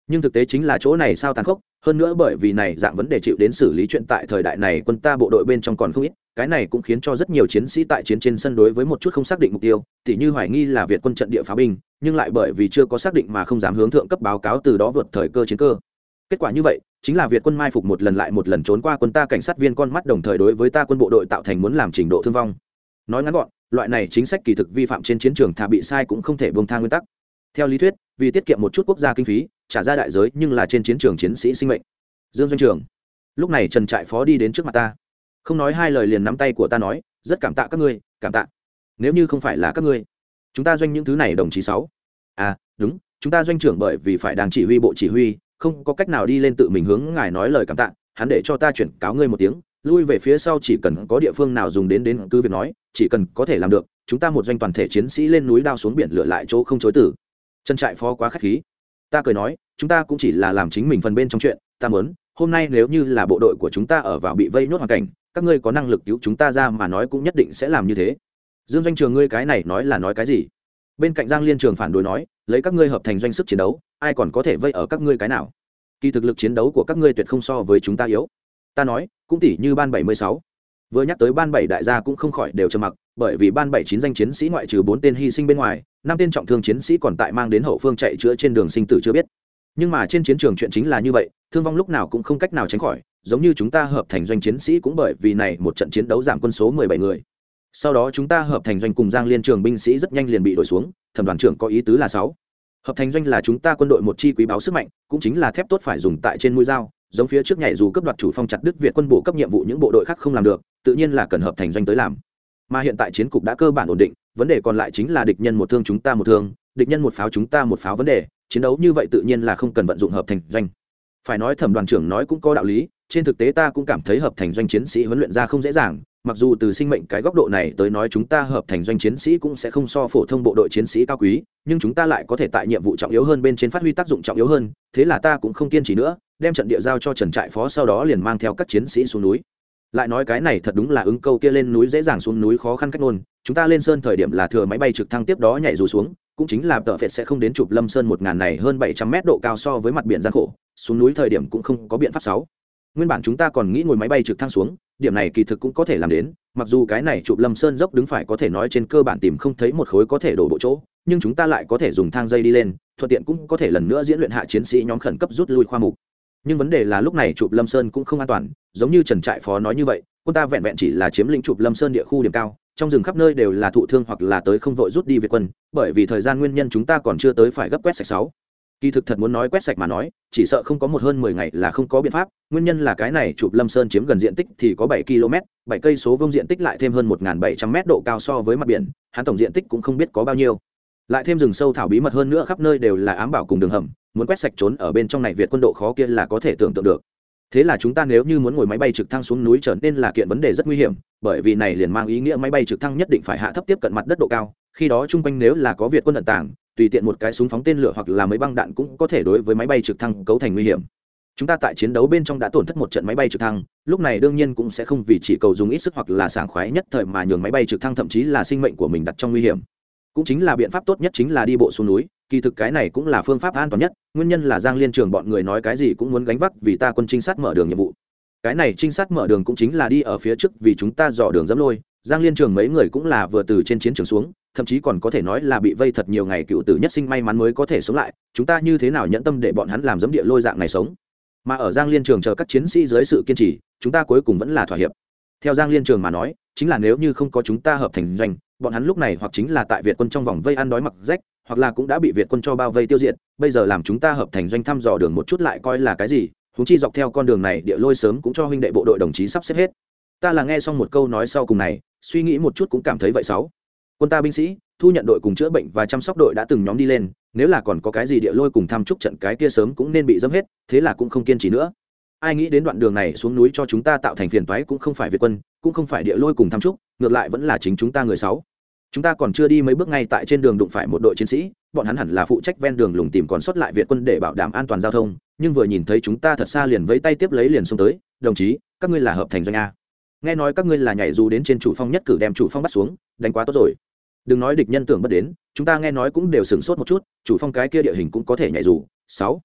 Nhưng thực tế chính là chỗ này sao tàn khốc, hơn nữa bởi vì này dạng vấn đề chịu đến xử lý chuyện tại thời đại này quân ta bộ đội bên trong còn không ít, cái này cũng khiến cho rất nhiều chiến sĩ tại chiến trên sân đối với một chút không xác định mục tiêu, tỉ như hoài nghi là việt quân trận địa pháo binh, nhưng lại bởi vì chưa có xác định mà không dám hướng thượng cấp báo cáo từ đó vượt thời cơ chiến cơ. Kết quả như vậy, chính là việt quân mai phục một lần lại một lần trốn qua quân ta cảnh sát viên con mắt đồng thời đối với ta quân bộ đội tạo thành muốn làm trình độ thương vong. Nói ngắn gọn loại này chính sách kỳ thực vi phạm trên chiến trường thà bị sai cũng không thể bông tha nguyên tắc. Theo lý thuyết, vì tiết kiệm một chút quốc gia kinh phí, trả ra đại giới nhưng là trên chiến trường chiến sĩ sinh mệnh. Dương doanh trường, lúc này trần trại phó đi đến trước mặt ta. Không nói hai lời liền nắm tay của ta nói, rất cảm tạ các ngươi, cảm tạ. Nếu như không phải là các ngươi, chúng ta doanh những thứ này đồng chí sáu. À đúng, chúng ta doanh trưởng bởi vì phải đang chỉ huy bộ chỉ huy, không có cách nào đi lên tự mình hướng ngài nói lời cảm tạ, hắn để cho ta chuyển cáo ngươi một tiếng lui về phía sau chỉ cần có địa phương nào dùng đến đến cứ việc nói, chỉ cần có thể làm được, chúng ta một doanh toàn thể chiến sĩ lên núi đao xuống biển lửa lại chỗ không chối tử. Chân trại phó quá k h á c h khí. Ta cười nói, chúng ta cũng chỉ là làm chính mình phần bên trong chuyện, ta mớn hôm nay nếu như là bộ đội của chúng ta ở vào bị vây nốt hoàn cảnh, các ngươi có năng lực cứu chúng ta ra mà nói cũng nhất định sẽ làm như thế. Dương doanh trường ngươi cái này nói là nói cái gì? Bên cạnh giang liên trường phản đối nói, lấy các ngươi hợp thành doanh sức chiến đấu, ai còn có thể vây ở các ngươi cái nào? Kỳ thực lực chiến đấu của các ngươi tuyệt không so với chúng ta yếu. Ta nói cũng tỷ như ban bảy mươi sáu. Vừa nhắc tới ban bảy đại gia cũng không khỏi đều trầm mặc, bởi vì ban bảy chín danh chiến sĩ ngoại trừ bốn tên hy sinh bên ngoài, năm tên trọng thương chiến sĩ còn tại mang đến hậu phương chạy chữa trên đường sinh tử chưa biết. Nhưng mà trên chiến trường chuyện chính là như vậy, thương vong lúc nào cũng không cách nào tránh khỏi, giống như chúng ta hợp thành doanh chiến sĩ cũng bởi vì này một trận chiến đấu giảm quân số mười bảy người. Sau đó chúng ta hợp thành doanh cùng giang liên trường binh sĩ rất nhanh liền bị đổi xuống, thẩm đoàn trưởng có ý tứ là sáu. Hợp thành doanh là chúng ta quân đội một chi quý báo sức mạnh, cũng chính là thép tốt phải dùng tại trên mũi dao giống phía trước nhảy dù cấp đoạt chủ phong chặt đức việt quân bộ cấp nhiệm vụ những bộ đội khác không làm được, tự nhiên là cần hợp thành doanh tới làm. Mà hiện tại chiến cục đã cơ bản ổn định, vấn đề còn lại chính là địch nhân một thương chúng ta một thương, địch nhân một pháo chúng ta một pháo vấn đề, chiến đấu như vậy tự nhiên là không cần vận dụng hợp thành doanh. Phải nói thẩm đoàn trưởng nói cũng có đạo lý, trên thực tế ta cũng cảm thấy hợp thành doanh chiến sĩ huấn luyện ra không dễ dàng, mặc dù từ sinh mệnh cái góc độ này tới nói chúng ta hợp thành doanh chiến sĩ cũng sẽ không so phổ thông bộ đội chiến sĩ cao quý, nhưng chúng ta lại có thể tại nhiệm vụ trọng yếu hơn bên trên phát huy tác dụng trọng yếu hơn, thế là ta cũng không kiên trì nữa đem trận địa giao cho trần trại phó sau đó liền mang theo các chiến sĩ xuống núi. Lại nói cái này thật đúng là ứng câu kia lên núi dễ dàng xuống núi khó khăn cách nôn chúng ta lên sơn thời điểm là thừa máy bay trực thăng tiếp đó nhảy dù xuống, cũng chính là tợ phệt sẽ không đến chụp lâm sơn một ngàn này hơn bảy trăm mét độ cao so với mặt biển gian khổ, xuống núi thời điểm cũng không có biện pháp sáu. Nguyên bản chúng ta còn nghĩ ngồi máy bay trực thăng xuống, điểm này kỳ thực cũng có thể làm đến, mặc dù cái này chụp lâm sơn dốc đứng phải có thể nói trên cơ bản tìm không thấy một khối có thể đổ bộ chỗ, nhưng chúng ta lại có thể dùng thang dây đi lên, thuận tiện cũng có thể lần nữa diễn luyện hạ chiến sĩ nhóm khẩn cấp rút lui khoa mục nhưng vấn đề là lúc này chụp lâm sơn cũng không an toàn, giống như trần trại phó nói như vậy, quân ta vẹn vẹn chỉ là chiếm lĩnh chụp lâm sơn địa khu điểm cao, trong rừng khắp nơi đều là thụ thương hoặc là tới không vội rút đi việt quân, bởi vì thời gian nguyên nhân chúng ta còn chưa tới phải gấp quét sạch sáu. Kỳ thực thật muốn nói quét sạch mà nói, chỉ sợ không có một hơn mười ngày là không có biện pháp, nguyên nhân là cái này chụp lâm sơn chiếm gần diện tích thì có bảy km, bảy cây số vông diện tích lại thêm hơn một bảy trăm m độ cao so với mặt biển, hắn tổng diện tích cũng không biết có bao nhiêu. Lại thêm rừng sâu thảo bí mật hơn nữa khắp nơi đều là ám bảo cùng đường hầm muốn quét sạch trốn ở bên trong này việt quân độ khó kia là có thể tưởng tượng được. Thế là chúng ta nếu như muốn ngồi máy bay trực thăng xuống núi trở nên là kiện vấn đề rất nguy hiểm, bởi vì này liền mang ý nghĩa máy bay trực thăng nhất định phải hạ thấp tiếp cận mặt đất độ cao, khi đó chung quanh nếu là có việt quân tận tàng, tùy tiện một cái súng phóng tên lửa hoặc là mấy băng đạn cũng có thể đối với máy bay trực thăng cấu thành nguy hiểm. Chúng ta tại chiến đấu bên trong đã tổn thất một trận máy bay trực thăng, lúc này đương nhiên cũng sẽ không vì chỉ cầu dùng ít sức hoặc là sảng khoái nhất thời mà nhường máy bay trực thăng thậm chí là sinh mệnh của mình đặt trong nguy hiểm cũng chính là biện pháp tốt nhất chính là đi bộ xuống núi, kỳ thực cái này cũng là phương pháp an toàn nhất, nguyên nhân là giang liên trường bọn người nói cái gì cũng muốn gánh vác vì ta quân trinh sát mở đường nhiệm vụ. Cái này trinh sát mở đường cũng chính là đi ở phía trước vì chúng ta dò đường dẫm lôi, giang liên trường mấy người cũng là vừa từ trên chiến trường xuống, thậm chí còn có thể nói là bị vây thật nhiều ngày cựu tử nhất sinh may mắn mới có thể sống lại, chúng ta như thế nào nhẫn tâm để bọn hắn làm dẫm địa lôi dạng này sống? Mà ở giang liên trường chờ các chiến sĩ dưới sự kiên trì, chúng ta cuối cùng vẫn là thỏa hiệp. Theo giang liên trường mà nói chính là nếu như không có chúng ta hợp thành doanh, bọn hắn lúc này hoặc chính là tại việt quân trong vòng vây ăn đói mặc rách, hoặc là cũng đã bị việt quân cho bao vây tiêu diệt, bây giờ làm chúng ta hợp thành doanh thăm dò đường một chút lại coi là cái gì húng chi dọc theo con đường này địa lôi sớm cũng cho huynh đệ bộ đội đồng chí sắp xếp hết. Ta là nghe xong một câu nói sau cùng này, suy nghĩ một chút cũng cảm thấy vậy sáu. Quân ta binh sĩ, thu nhận đội cùng chữa bệnh và chăm sóc đội đã từng nhóm đi lên, nếu là còn có cái gì địa lôi cùng thăm chúc trận cái kia sớm cũng nên bị dâm hết, thế là cũng không kiên trì nữa ai nghĩ đến đoạn đường này xuống núi cho chúng ta tạo thành phiền toái cũng không phải việt quân, cũng không phải địa lôi cùng thăm chúc ngược lại vẫn là chính chúng ta người sáu. Chúng ta còn chưa đi mấy bước ngay tại trên đường đụng phải một đội chiến sĩ, bọn hắn hẳn là phụ trách ven đường lùng tìm còn sót lại việt quân để bảo đảm an toàn giao thông, nhưng vừa nhìn thấy chúng ta thật xa liền vẫy tay tiếp lấy liền xông tới, đồng chí, các ngươi là hợp thành doanh a. Nghe nói các ngươi là nhảy dù đến trên chủ phong nhất cử đem chủ phong bắt xuống, đánh quá tốt rồi. Đừng nói địch nhân tưởng bất đến, chúng ta nghe nói cũng đều sửng sốt một chút, chủ phong cái kia địa hình cũng có thể nhảy dù, sáu.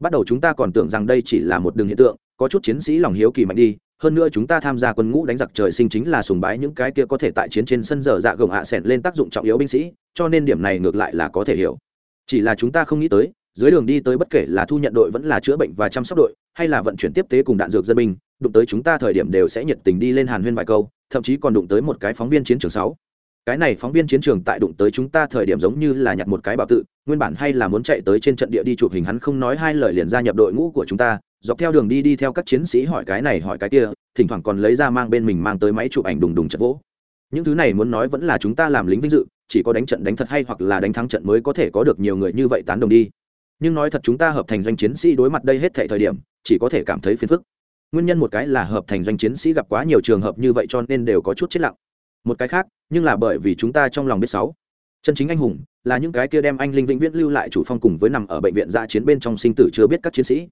Bắt đầu chúng ta còn tưởng rằng đây chỉ là một đường hiện tượng có chút chiến sĩ lòng hiếu kỳ mạnh đi, hơn nữa chúng ta tham gia quân ngũ đánh giặc trời sinh chính là sùng bái những cái kia có thể tại chiến trên sân dở dạ gồng hạ à sẹn lên tác dụng trọng yếu binh sĩ, cho nên điểm này ngược lại là có thể hiểu. Chỉ là chúng ta không nghĩ tới, dưới đường đi tới bất kể là thu nhận đội vẫn là chữa bệnh và chăm sóc đội, hay là vận chuyển tiếp tế cùng đạn dược dân binh, đụng tới chúng ta thời điểm đều sẽ nhiệt tình đi lên hàn huyên vài câu, thậm chí còn đụng tới một cái phóng viên chiến trường sáu cái này phóng viên chiến trường tại đụng tới chúng ta thời điểm giống như là nhặt một cái bảo tự, nguyên bản hay là muốn chạy tới trên trận địa đi chụp hình hắn không nói hai lời liền gia nhập đội ngũ của chúng ta, dọc theo đường đi đi theo các chiến sĩ hỏi cái này hỏi cái kia, thỉnh thoảng còn lấy ra mang bên mình mang tới máy chụp ảnh đùng đùng chật vỗ. Những thứ này muốn nói vẫn là chúng ta làm lính vinh dự, chỉ có đánh trận đánh thật hay hoặc là đánh thắng trận mới có thể có được nhiều người như vậy tán đồng đi. Nhưng nói thật chúng ta hợp thành doanh chiến sĩ đối mặt đây hết thệ thời điểm, chỉ có thể cảm thấy phiền phức. Nguyên nhân một cái là hợp thành doanh chiến sĩ gặp quá nhiều trường hợp như vậy cho nên đều có chút chết lặng một cái khác, nhưng là bởi vì chúng ta trong lòng biết sáu. Chân chính anh hùng là những cái kia đem anh linh vĩnh viễn lưu lại chủ phong cùng với nằm ở bệnh viện dạ chiến bên trong sinh tử chưa biết các chiến sĩ.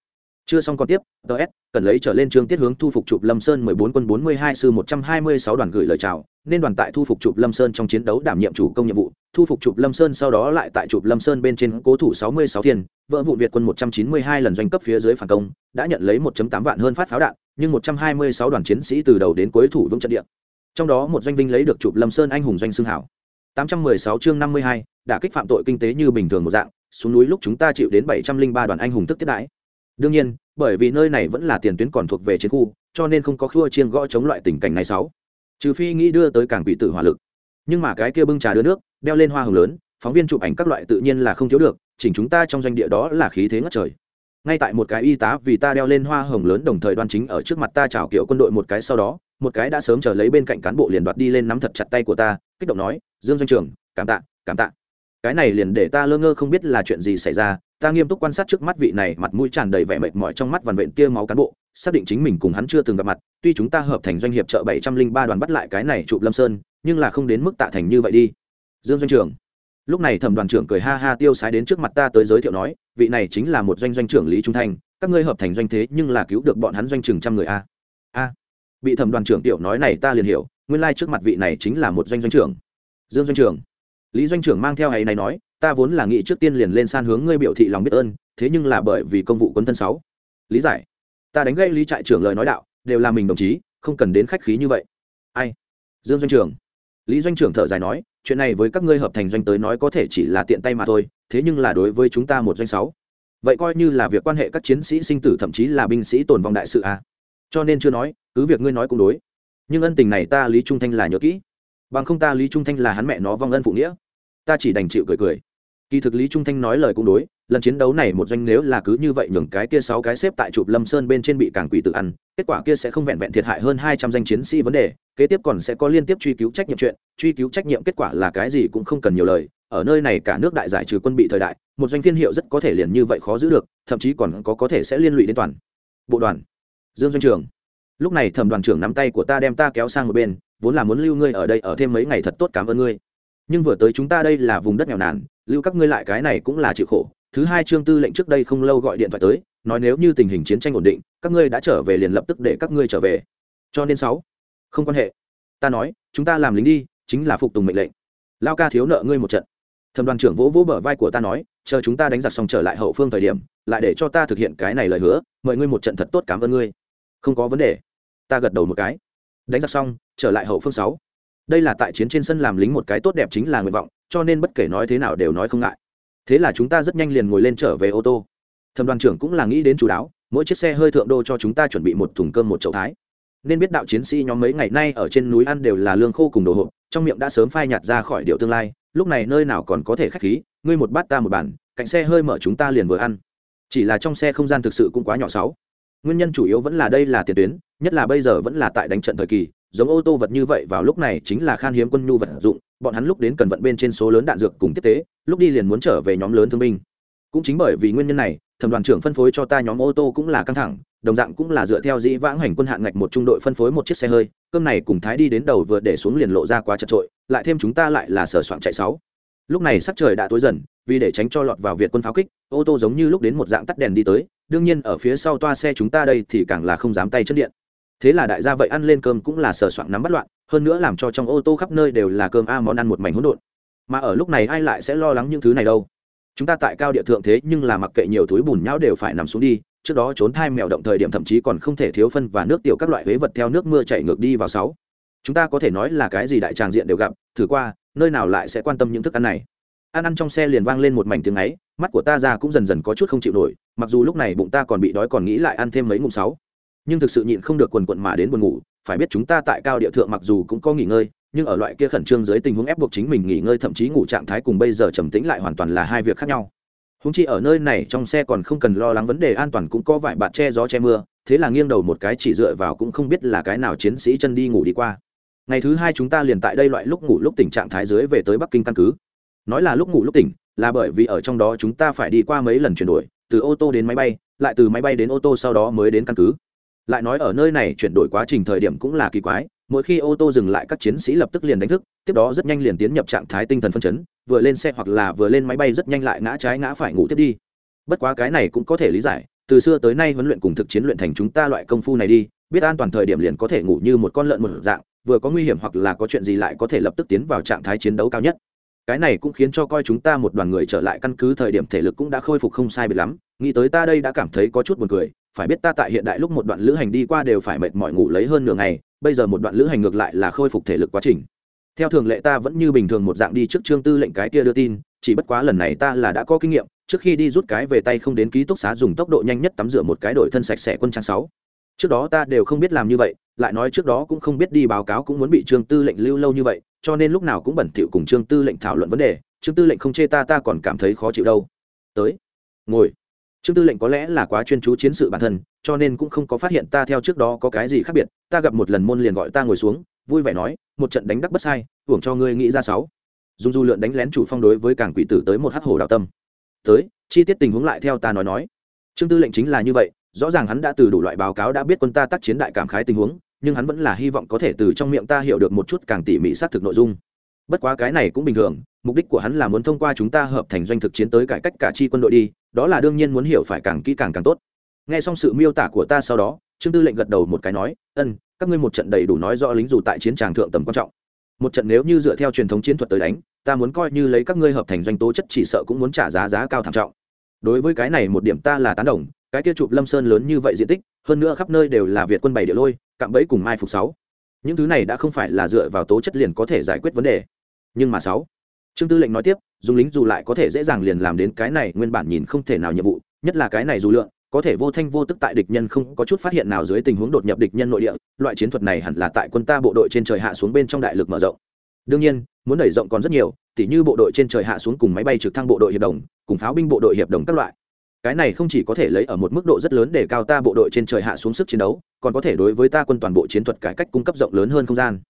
Chưa xong còn tiếp ts cần lấy trở lên chương tiết hướng thu phục chụp lâm sơn 14 quân 42 sư 126 đoàn gửi lời chào, nên đoàn tại thu phục chụp lâm sơn trong chiến đấu đảm nhiệm chủ công nhiệm vụ, thu phục chụp lâm sơn sau đó lại tại chụp lâm sơn bên trên cố thủ 66 thiên, vỡ vụ việt quân 192 lần doanh cấp phía dưới phản công, đã nhận lấy 1.8 vạn hơn phát pháo đạn, nhưng 126 đoàn chiến sĩ từ đầu đến cuối thủ vững trận địa trong đó một doanh binh lấy được chụp lâm sơn anh hùng doanh xương hảo. 816 chương 52, đã kích phạm tội kinh tế như bình thường một dạng xuống núi lúc chúng ta chịu đến 703 đoàn anh hùng tức tiết đãi. Đương nhiên bởi vì nơi này vẫn là tiền tuyến còn thuộc về chiến khu cho nên không có khua chiên gõ chống loại tình cảnh này sáu. Trừ phi nghĩ đưa tới cảng quỷ tử hỏa lực. Nhưng mà cái kia bưng trà đưa nước đeo lên hoa hồng lớn phóng viên chụp ảnh các loại tự nhiên là không thiếu được chỉnh chúng ta trong doanh địa đó là khí thế ngất trời ngay tại một cái y tá vì ta đeo lên hoa hồng lớn đồng thời đoan chính ở trước mặt ta chào kiểu quân đội một cái sau đó, một cái đã sớm chờ lấy bên cạnh cán bộ liền đoạt đi lên nắm thật chặt tay của ta, kích động nói, dương doanh trường cảm tạ cảm tạ. Cái này liền để ta lơ ngơ không biết là chuyện gì xảy ra, ta nghiêm túc quan sát trước mắt vị này, mặt mũi tràn đầy vẻ mệt mỏi trong mắt vằn vện tia máu cán bộ, xác định chính mình cùng hắn chưa từng gặp mặt, tuy chúng ta hợp thành doanh hiệp chợ bảy trăm linh ba đoàn bắt lại cái này chụp lâm sơn, nhưng là không đến mức tạ thành như vậy đi. Dương doanh trưởng. Lúc này thẩm đoàn trưởng cười ha ha tiêu sái đến trước mặt ta tới giới thiệu nói vị này chính là một doanh doanh trưởng lý trung Thành, các ngươi hợp thành doanh thế nhưng là cứu được bọn hắn doanh chừng trăm người a. A. Bị thẩm đoàn trưởng tiểu nói này ta liền hiểu nguyên lai trước mặt vị này chính là một doanh doanh trưởng. Dương doanh trưởng. Lý doanh trưởng mang theo hay này nói ta vốn là nghĩ trước tiên liền lên san hướng ngươi biểu thị lòng biết ơn thế nhưng là bởi vì công vụ quân thân sáu. Lý giải. Ta đánh gây lý trại trưởng lời nói đạo đều là mình đồng chí không cần đến khách khí như vậy. Ai? Dương doanh trưởng. Lý doanh trưởng thở dài nói chuyện này với các ngươi hợp thành doanh tới nói có thể chỉ là tiện tay mà thôi, thế nhưng là đối với chúng ta một doanh sáu. Vậy coi như là việc quan hệ các chiến sĩ sinh tử thậm chí là binh sĩ tồn vong đại sự à. cho nên chưa nói, cứ việc ngươi nói cũng đối. Nhưng ân tình này ta lý trung thanh là nhớ kỹ. Bằng không ta lý trung thanh là hắn mẹ nó vong ân phụ nghĩa. Ta chỉ đành chịu cười cười kỳ thực lý trung thanh nói lời cũng đối, lần chiến đấu này một doanh nếu là cứ như vậy nhường cái kia sáu cái xếp tại chụp lâm sơn bên trên bị càng quỷ tự ăn, kết quả kia sẽ không vẹn vẹn thiệt hại hơn hai trăm danh chiến sĩ vấn đề, kế tiếp còn sẽ có liên tiếp truy cứu trách nhiệm chuyện, truy cứu trách nhiệm kết quả là cái gì cũng không cần nhiều lời, ở nơi này cả nước đại giải trừ quân bị thời đại, một doanh phiên hiệu rất có thể liền như vậy khó giữ được, thậm chí còn có có thể sẽ liên lụy đến toàn bộ đoàn. Dương doanh trường, lúc này thẩm đoàn trưởng nắm tay của ta đem ta kéo sang một bên, vốn là muốn lưu ngươi ở đây ở thêm mấy ngày thật tốt cảm ơn ngươi. Nhưng vừa tới chúng ta đây là vùng đất nghèo nàn lưu các ngươi lại cái này cũng là chịu khổ. Thứ hai trương tư lệnh trước đây không lâu gọi điện thoại tới, nói nếu như tình hình chiến tranh ổn định, các ngươi đã trở về liền lập tức để các ngươi trở về. Cho nên sáu, không quan hệ. Ta nói, chúng ta làm lính đi, chính là phục tùng mệnh lệnh. Lao ca thiếu nợ ngươi một trận. Thẩm đoàn trưởng vỗ vỗ bờ vai của ta nói, chờ chúng ta đánh giặc xong trở lại hậu phương thời điểm, lại để cho ta thực hiện cái này lời hứa, mời ngươi một trận thật tốt cảm ơn ngươi. Không có vấn đề. Ta gật đầu một cái. Đánh giặc xong, trở lại hậu phương sáu đây là tại chiến trên sân làm lính một cái tốt đẹp chính là nguyện vọng, cho nên bất kể nói thế nào đều nói không ngại. Thế là chúng ta rất nhanh liền ngồi lên trở về ô tô. Thẩm đoàn trưởng cũng là nghĩ đến chú đáo, mỗi chiếc xe hơi thượng đô cho chúng ta chuẩn bị một thùng cơm một chậu thái. Nên biết đạo chiến sĩ nhóm mấy ngày nay ở trên núi ăn đều là lương khô cùng đồ hộp, trong miệng đã sớm phai nhạt ra khỏi điệu tương lai, lúc này nơi nào còn có thể khách khí, ngươi một bát ta một bản cạnh xe hơi mở chúng ta liền vừa ăn. Chỉ là trong xe không gian thực sự cũng quá nhỏ sáu nguyên nhân chủ yếu vẫn là đây là tiền tuyến, nhất là bây giờ vẫn là tại đánh trận thời kỳ giống ô tô vật như vậy vào lúc này chính là khan hiếm quân nhu vật dụng, bọn hắn lúc đến cần vận bên trên số lớn đạn dược cùng tiếp tế, lúc đi liền muốn trở về nhóm lớn thương binh. Cũng chính bởi vì nguyên nhân này, thẩm đoàn trưởng phân phối cho ta nhóm ô tô cũng là căng thẳng, đồng dạng cũng là dựa theo dĩ vãng hành quân hạn ngạch một trung đội phân phối một chiếc xe hơi, cơm này cùng thái đi đến đầu vừa để xuống liền lộ ra quá chật trội lại thêm chúng ta lại là sở soạn chạy sáu. Lúc này sắc trời đã tối dần, vì để tránh cho lọt vào việt quân pháo kích, ô tô giống như lúc đến một dạng tắt đèn đi tới, đương nhiên ở phía sau toa xe chúng ta đây thì càng là không dám tay chân điện thế là đại gia vậy ăn lên cơm cũng là sờ soạn nắm bắt loạn, hơn nữa làm cho trong ô tô khắp nơi đều là cơm a món ăn một mảnh hỗn độn. Mà ở lúc này ai lại sẽ lo lắng những thứ này đâu? Chúng ta tại cao địa thượng thế nhưng là mặc kệ nhiều túi bùn nhão đều phải nằm xuống đi, trước đó trốn thai mèo động thời điểm thậm chí còn không thể thiếu phân và nước tiểu các loại huế vật theo nước mưa chảy ngược đi vào sáu. Chúng ta có thể nói là cái gì đại tràng diện đều gặp, thử qua, nơi nào lại sẽ quan tâm những thức ăn này? Ăn ăn trong xe liền vang lên một mảnh tiếng ấy, mắt của ta ra cũng dần dần có chút không chịu nổi, mặc dù lúc này bụng ta còn bị đói còn nghĩ lại ăn thêm mấy ngụm sáu nhưng thực sự nhịn không được quần quận mà đến buồn ngủ, phải biết chúng ta tại cao địa thượng mặc dù cũng có nghỉ ngơi, nhưng ở loại kia khẩn trương dưới tình huống ép buộc chính mình nghỉ ngơi thậm chí ngủ trạng thái cùng bây giờ trầm tĩnh lại hoàn toàn là hai việc khác nhau. Húng chi ở nơi này trong xe còn không cần lo lắng vấn đề an toàn cũng có vài bạn che gió che mưa, thế là nghiêng đầu một cái chỉ dựa vào cũng không biết là cái nào chiến sĩ chân đi ngủ đi qua. Ngày thứ hai chúng ta liền tại đây loại lúc ngủ lúc tỉnh trạng thái dưới về tới bắc kinh căn cứ. Nói là lúc ngủ lúc tỉnh, là bởi vì ở trong đó chúng ta phải đi qua mấy lần chuyển đổi, từ ô tô đến máy bay, lại từ máy bay đến ô tô sau đó mới đến căn cứ lại nói ở nơi này chuyển đổi quá trình thời điểm cũng là kỳ quái, mỗi khi ô tô dừng lại các chiến sĩ lập tức liền đánh thức, tiếp đó rất nhanh liền tiến nhập trạng thái tinh thần phân chấn, vừa lên xe hoặc là vừa lên máy bay rất nhanh lại ngã trái ngã phải ngủ tiếp đi. Bất quá cái này cũng có thể lý giải, từ xưa tới nay huấn luyện cùng thực chiến luyện thành chúng ta loại công phu này đi, biết an toàn thời điểm liền có thể ngủ như một con lợn một dạng, vừa có nguy hiểm hoặc là có chuyện gì lại có thể lập tức tiến vào trạng thái chiến đấu cao nhất. Cái này cũng khiến cho coi chúng ta một đoàn người trở lại căn cứ thời điểm thể lực cũng đã khôi phục không sai biệt lắm, nghĩ tới ta đây đã cảm thấy có chút buồn cười phải biết ta tại hiện đại lúc một đoạn lữ hành đi qua đều phải mệt mỏi ngủ lấy hơn nửa ngày, bây giờ một đoạn lữ hành ngược lại là khôi phục thể lực quá trình. Theo thường lệ ta vẫn như bình thường một dạng đi trước trương tư lệnh cái kia đưa tin, chỉ bất quá lần này ta là đã có kinh nghiệm, trước khi đi rút cái về tay không đến ký túc xá dùng tốc độ nhanh nhất tắm rửa một cái đổi thân sạch sẽ quân trang sáu. Trước đó ta đều không biết làm như vậy, lại nói trước đó cũng không biết đi báo cáo cũng muốn bị trương tư lệnh lưu lâu như vậy, cho nên lúc nào cũng bẩn thỉu cùng trương tư lệnh thảo luận vấn đề, trương tư lệnh không chê ta ta còn cảm thấy khó chịu đâu. Tới, ngồi trương tư lệnh có lẽ là quá chuyên chú chiến sự bản thân, cho nên cũng không có phát hiện ta theo trước đó có cái gì khác biệt. Ta gặp một lần môn liền gọi ta ngồi xuống, vui vẻ nói, một trận đánh đắc bất sai, hưởng cho ngươi nghĩ ra sáu. Dung du lượn đánh lén chủ phong đối với cảng quỷ tử tới một hắc hổ đạo tâm. Tới, chi tiết tình huống lại theo ta nói nói. Trương tư lệnh chính là như vậy, rõ ràng hắn đã từ đủ loại báo cáo đã biết quân ta tác chiến đại cảm khái tình huống, nhưng hắn vẫn là hy vọng có thể từ trong miệng ta hiểu được một chút càng tỉ mỉ xác thực nội dung. Bất quá cái này cũng bình thường mục đích của hắn là muốn thông qua chúng ta hợp thành doanh thực chiến tới cải cách cả chi quân đội đi, đó là đương nhiên muốn hiểu phải càng kỹ càng càng tốt. Nghe xong sự miêu tả của ta sau đó, trương tư lệnh gật đầu một cái nói, ân, các ngươi một trận đầy đủ nói rõ lính dù tại chiến tràng thượng tầm quan trọng. Một trận nếu như dựa theo truyền thống chiến thuật tới đánh, ta muốn coi như lấy các ngươi hợp thành doanh tố chất chỉ sợ cũng muốn trả giá giá cao thảm trọng. Đối với cái này một điểm ta là tán đồng, cái kia chụp lâm sơn lớn như vậy diện tích, hơn nữa khắp nơi đều là việt quân bảy địa lôi, cạm bẫy cùng mai phục sáu. Những thứ này đã không phải là dựa vào tố chất liền có thể giải quyết vấn đề. Nhưng mà sáu trương tư lệnh nói tiếp, dùng lính dù lại có thể dễ dàng liền làm đến cái này, nguyên bản nhìn không thể nào nhiệm vụ, nhất là cái này dù lượng, có thể vô thanh vô tức tại địch nhân không có chút phát hiện nào dưới tình huống đột nhập địch nhân nội địa, loại chiến thuật này hẳn là tại quân ta bộ đội trên trời hạ xuống bên trong đại lực mở rộng. Đương nhiên, muốn đẩy rộng còn rất nhiều, tỉ như bộ đội trên trời hạ xuống cùng máy bay trực thăng bộ đội hiệp đồng, cùng pháo binh bộ đội hiệp đồng các loại. Cái này không chỉ có thể lấy ở một mức độ rất lớn để cao ta bộ đội trên trời hạ xuống sức chiến đấu, còn có thể đối với ta quân toàn bộ chiến thuật cải cách cung cấp rộng lớn hơn không gian.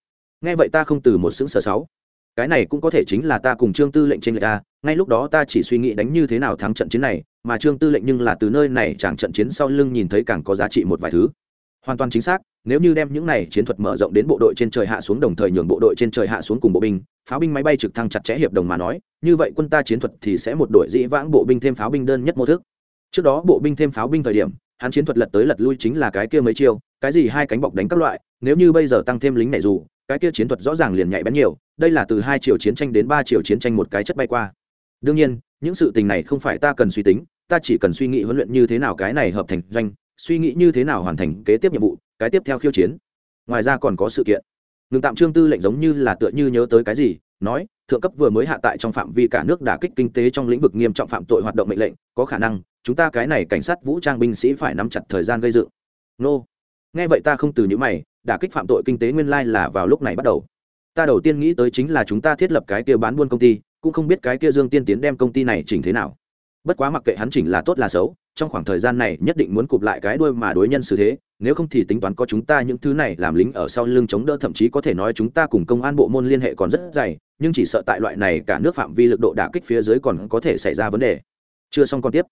Nghe vậy ta không từ một xứng sở sáu cái này cũng có thể chính là ta cùng trương tư lệnh trên người ta ngay lúc đó ta chỉ suy nghĩ đánh như thế nào thắng trận chiến này, mà trương tư lệnh nhưng là từ nơi này chẳng trận chiến sau lưng nhìn thấy càng có giá trị một vài thứ. Hoàn toàn chính xác, nếu như đem những này chiến thuật mở rộng đến bộ đội trên trời hạ xuống đồng thời nhường bộ đội trên trời hạ xuống cùng bộ binh, pháo binh máy bay trực thăng chặt chẽ hiệp đồng mà nói, như vậy quân ta chiến thuật thì sẽ một đội dĩ vãng bộ binh thêm pháo binh đơn nhất mô thức. Trước đó bộ binh thêm pháo binh thời điểm, hắn chiến thuật lật tới lật lui chính là cái kia mấy chiêu, cái gì hai cánh bọc đánh các loại, nếu như bây giờ tăng thêm lính này dù cái kia chiến thuật rõ ràng liền nhạy bén nhiều, đây là từ hai chiều chiến tranh đến ba chiều chiến tranh một cái chất bay qua. Đương nhiên, những sự tình này không phải ta cần suy tính, ta chỉ cần suy nghĩ huấn luyện như thế nào cái này hợp thành doanh, suy nghĩ như thế nào hoàn thành kế tiếp nhiệm vụ, cái tiếp theo khiêu chiến. Ngoài ra còn có sự kiện. Ngừng tạm trương tư lệnh giống như là tựa như nhớ tới cái gì, nói, thượng cấp vừa mới hạ tại trong phạm vi cả nước đả kích kinh tế trong lĩnh vực nghiêm trọng phạm tội hoạt động mệnh lệnh, có khả năng, chúng ta cái này cảnh sát vũ trang binh sĩ phải nắm chặt thời gian gây dựng. Nô. Nghe vậy ta không từ những mày đả kích phạm tội kinh tế nguyên lai là vào lúc này bắt đầu. Ta đầu tiên nghĩ tới chính là chúng ta thiết lập cái kia bán buôn công ty, cũng không biết cái kia dương tiên tiến đem công ty này chỉnh thế nào. Bất quá mặc kệ hắn chỉnh là tốt là xấu, trong khoảng thời gian này nhất định muốn cụp lại cái đuôi mà đối nhân xử thế, nếu không thì tính toán có chúng ta những thứ này làm lính ở sau lưng chống đỡ, thậm chí có thể nói chúng ta cùng công an bộ môn liên hệ còn rất dày, nhưng chỉ sợ tại loại này cả nước phạm vi lực độ đả kích phía dưới còn có thể xảy ra vấn đề. Chưa xong còn tiếp.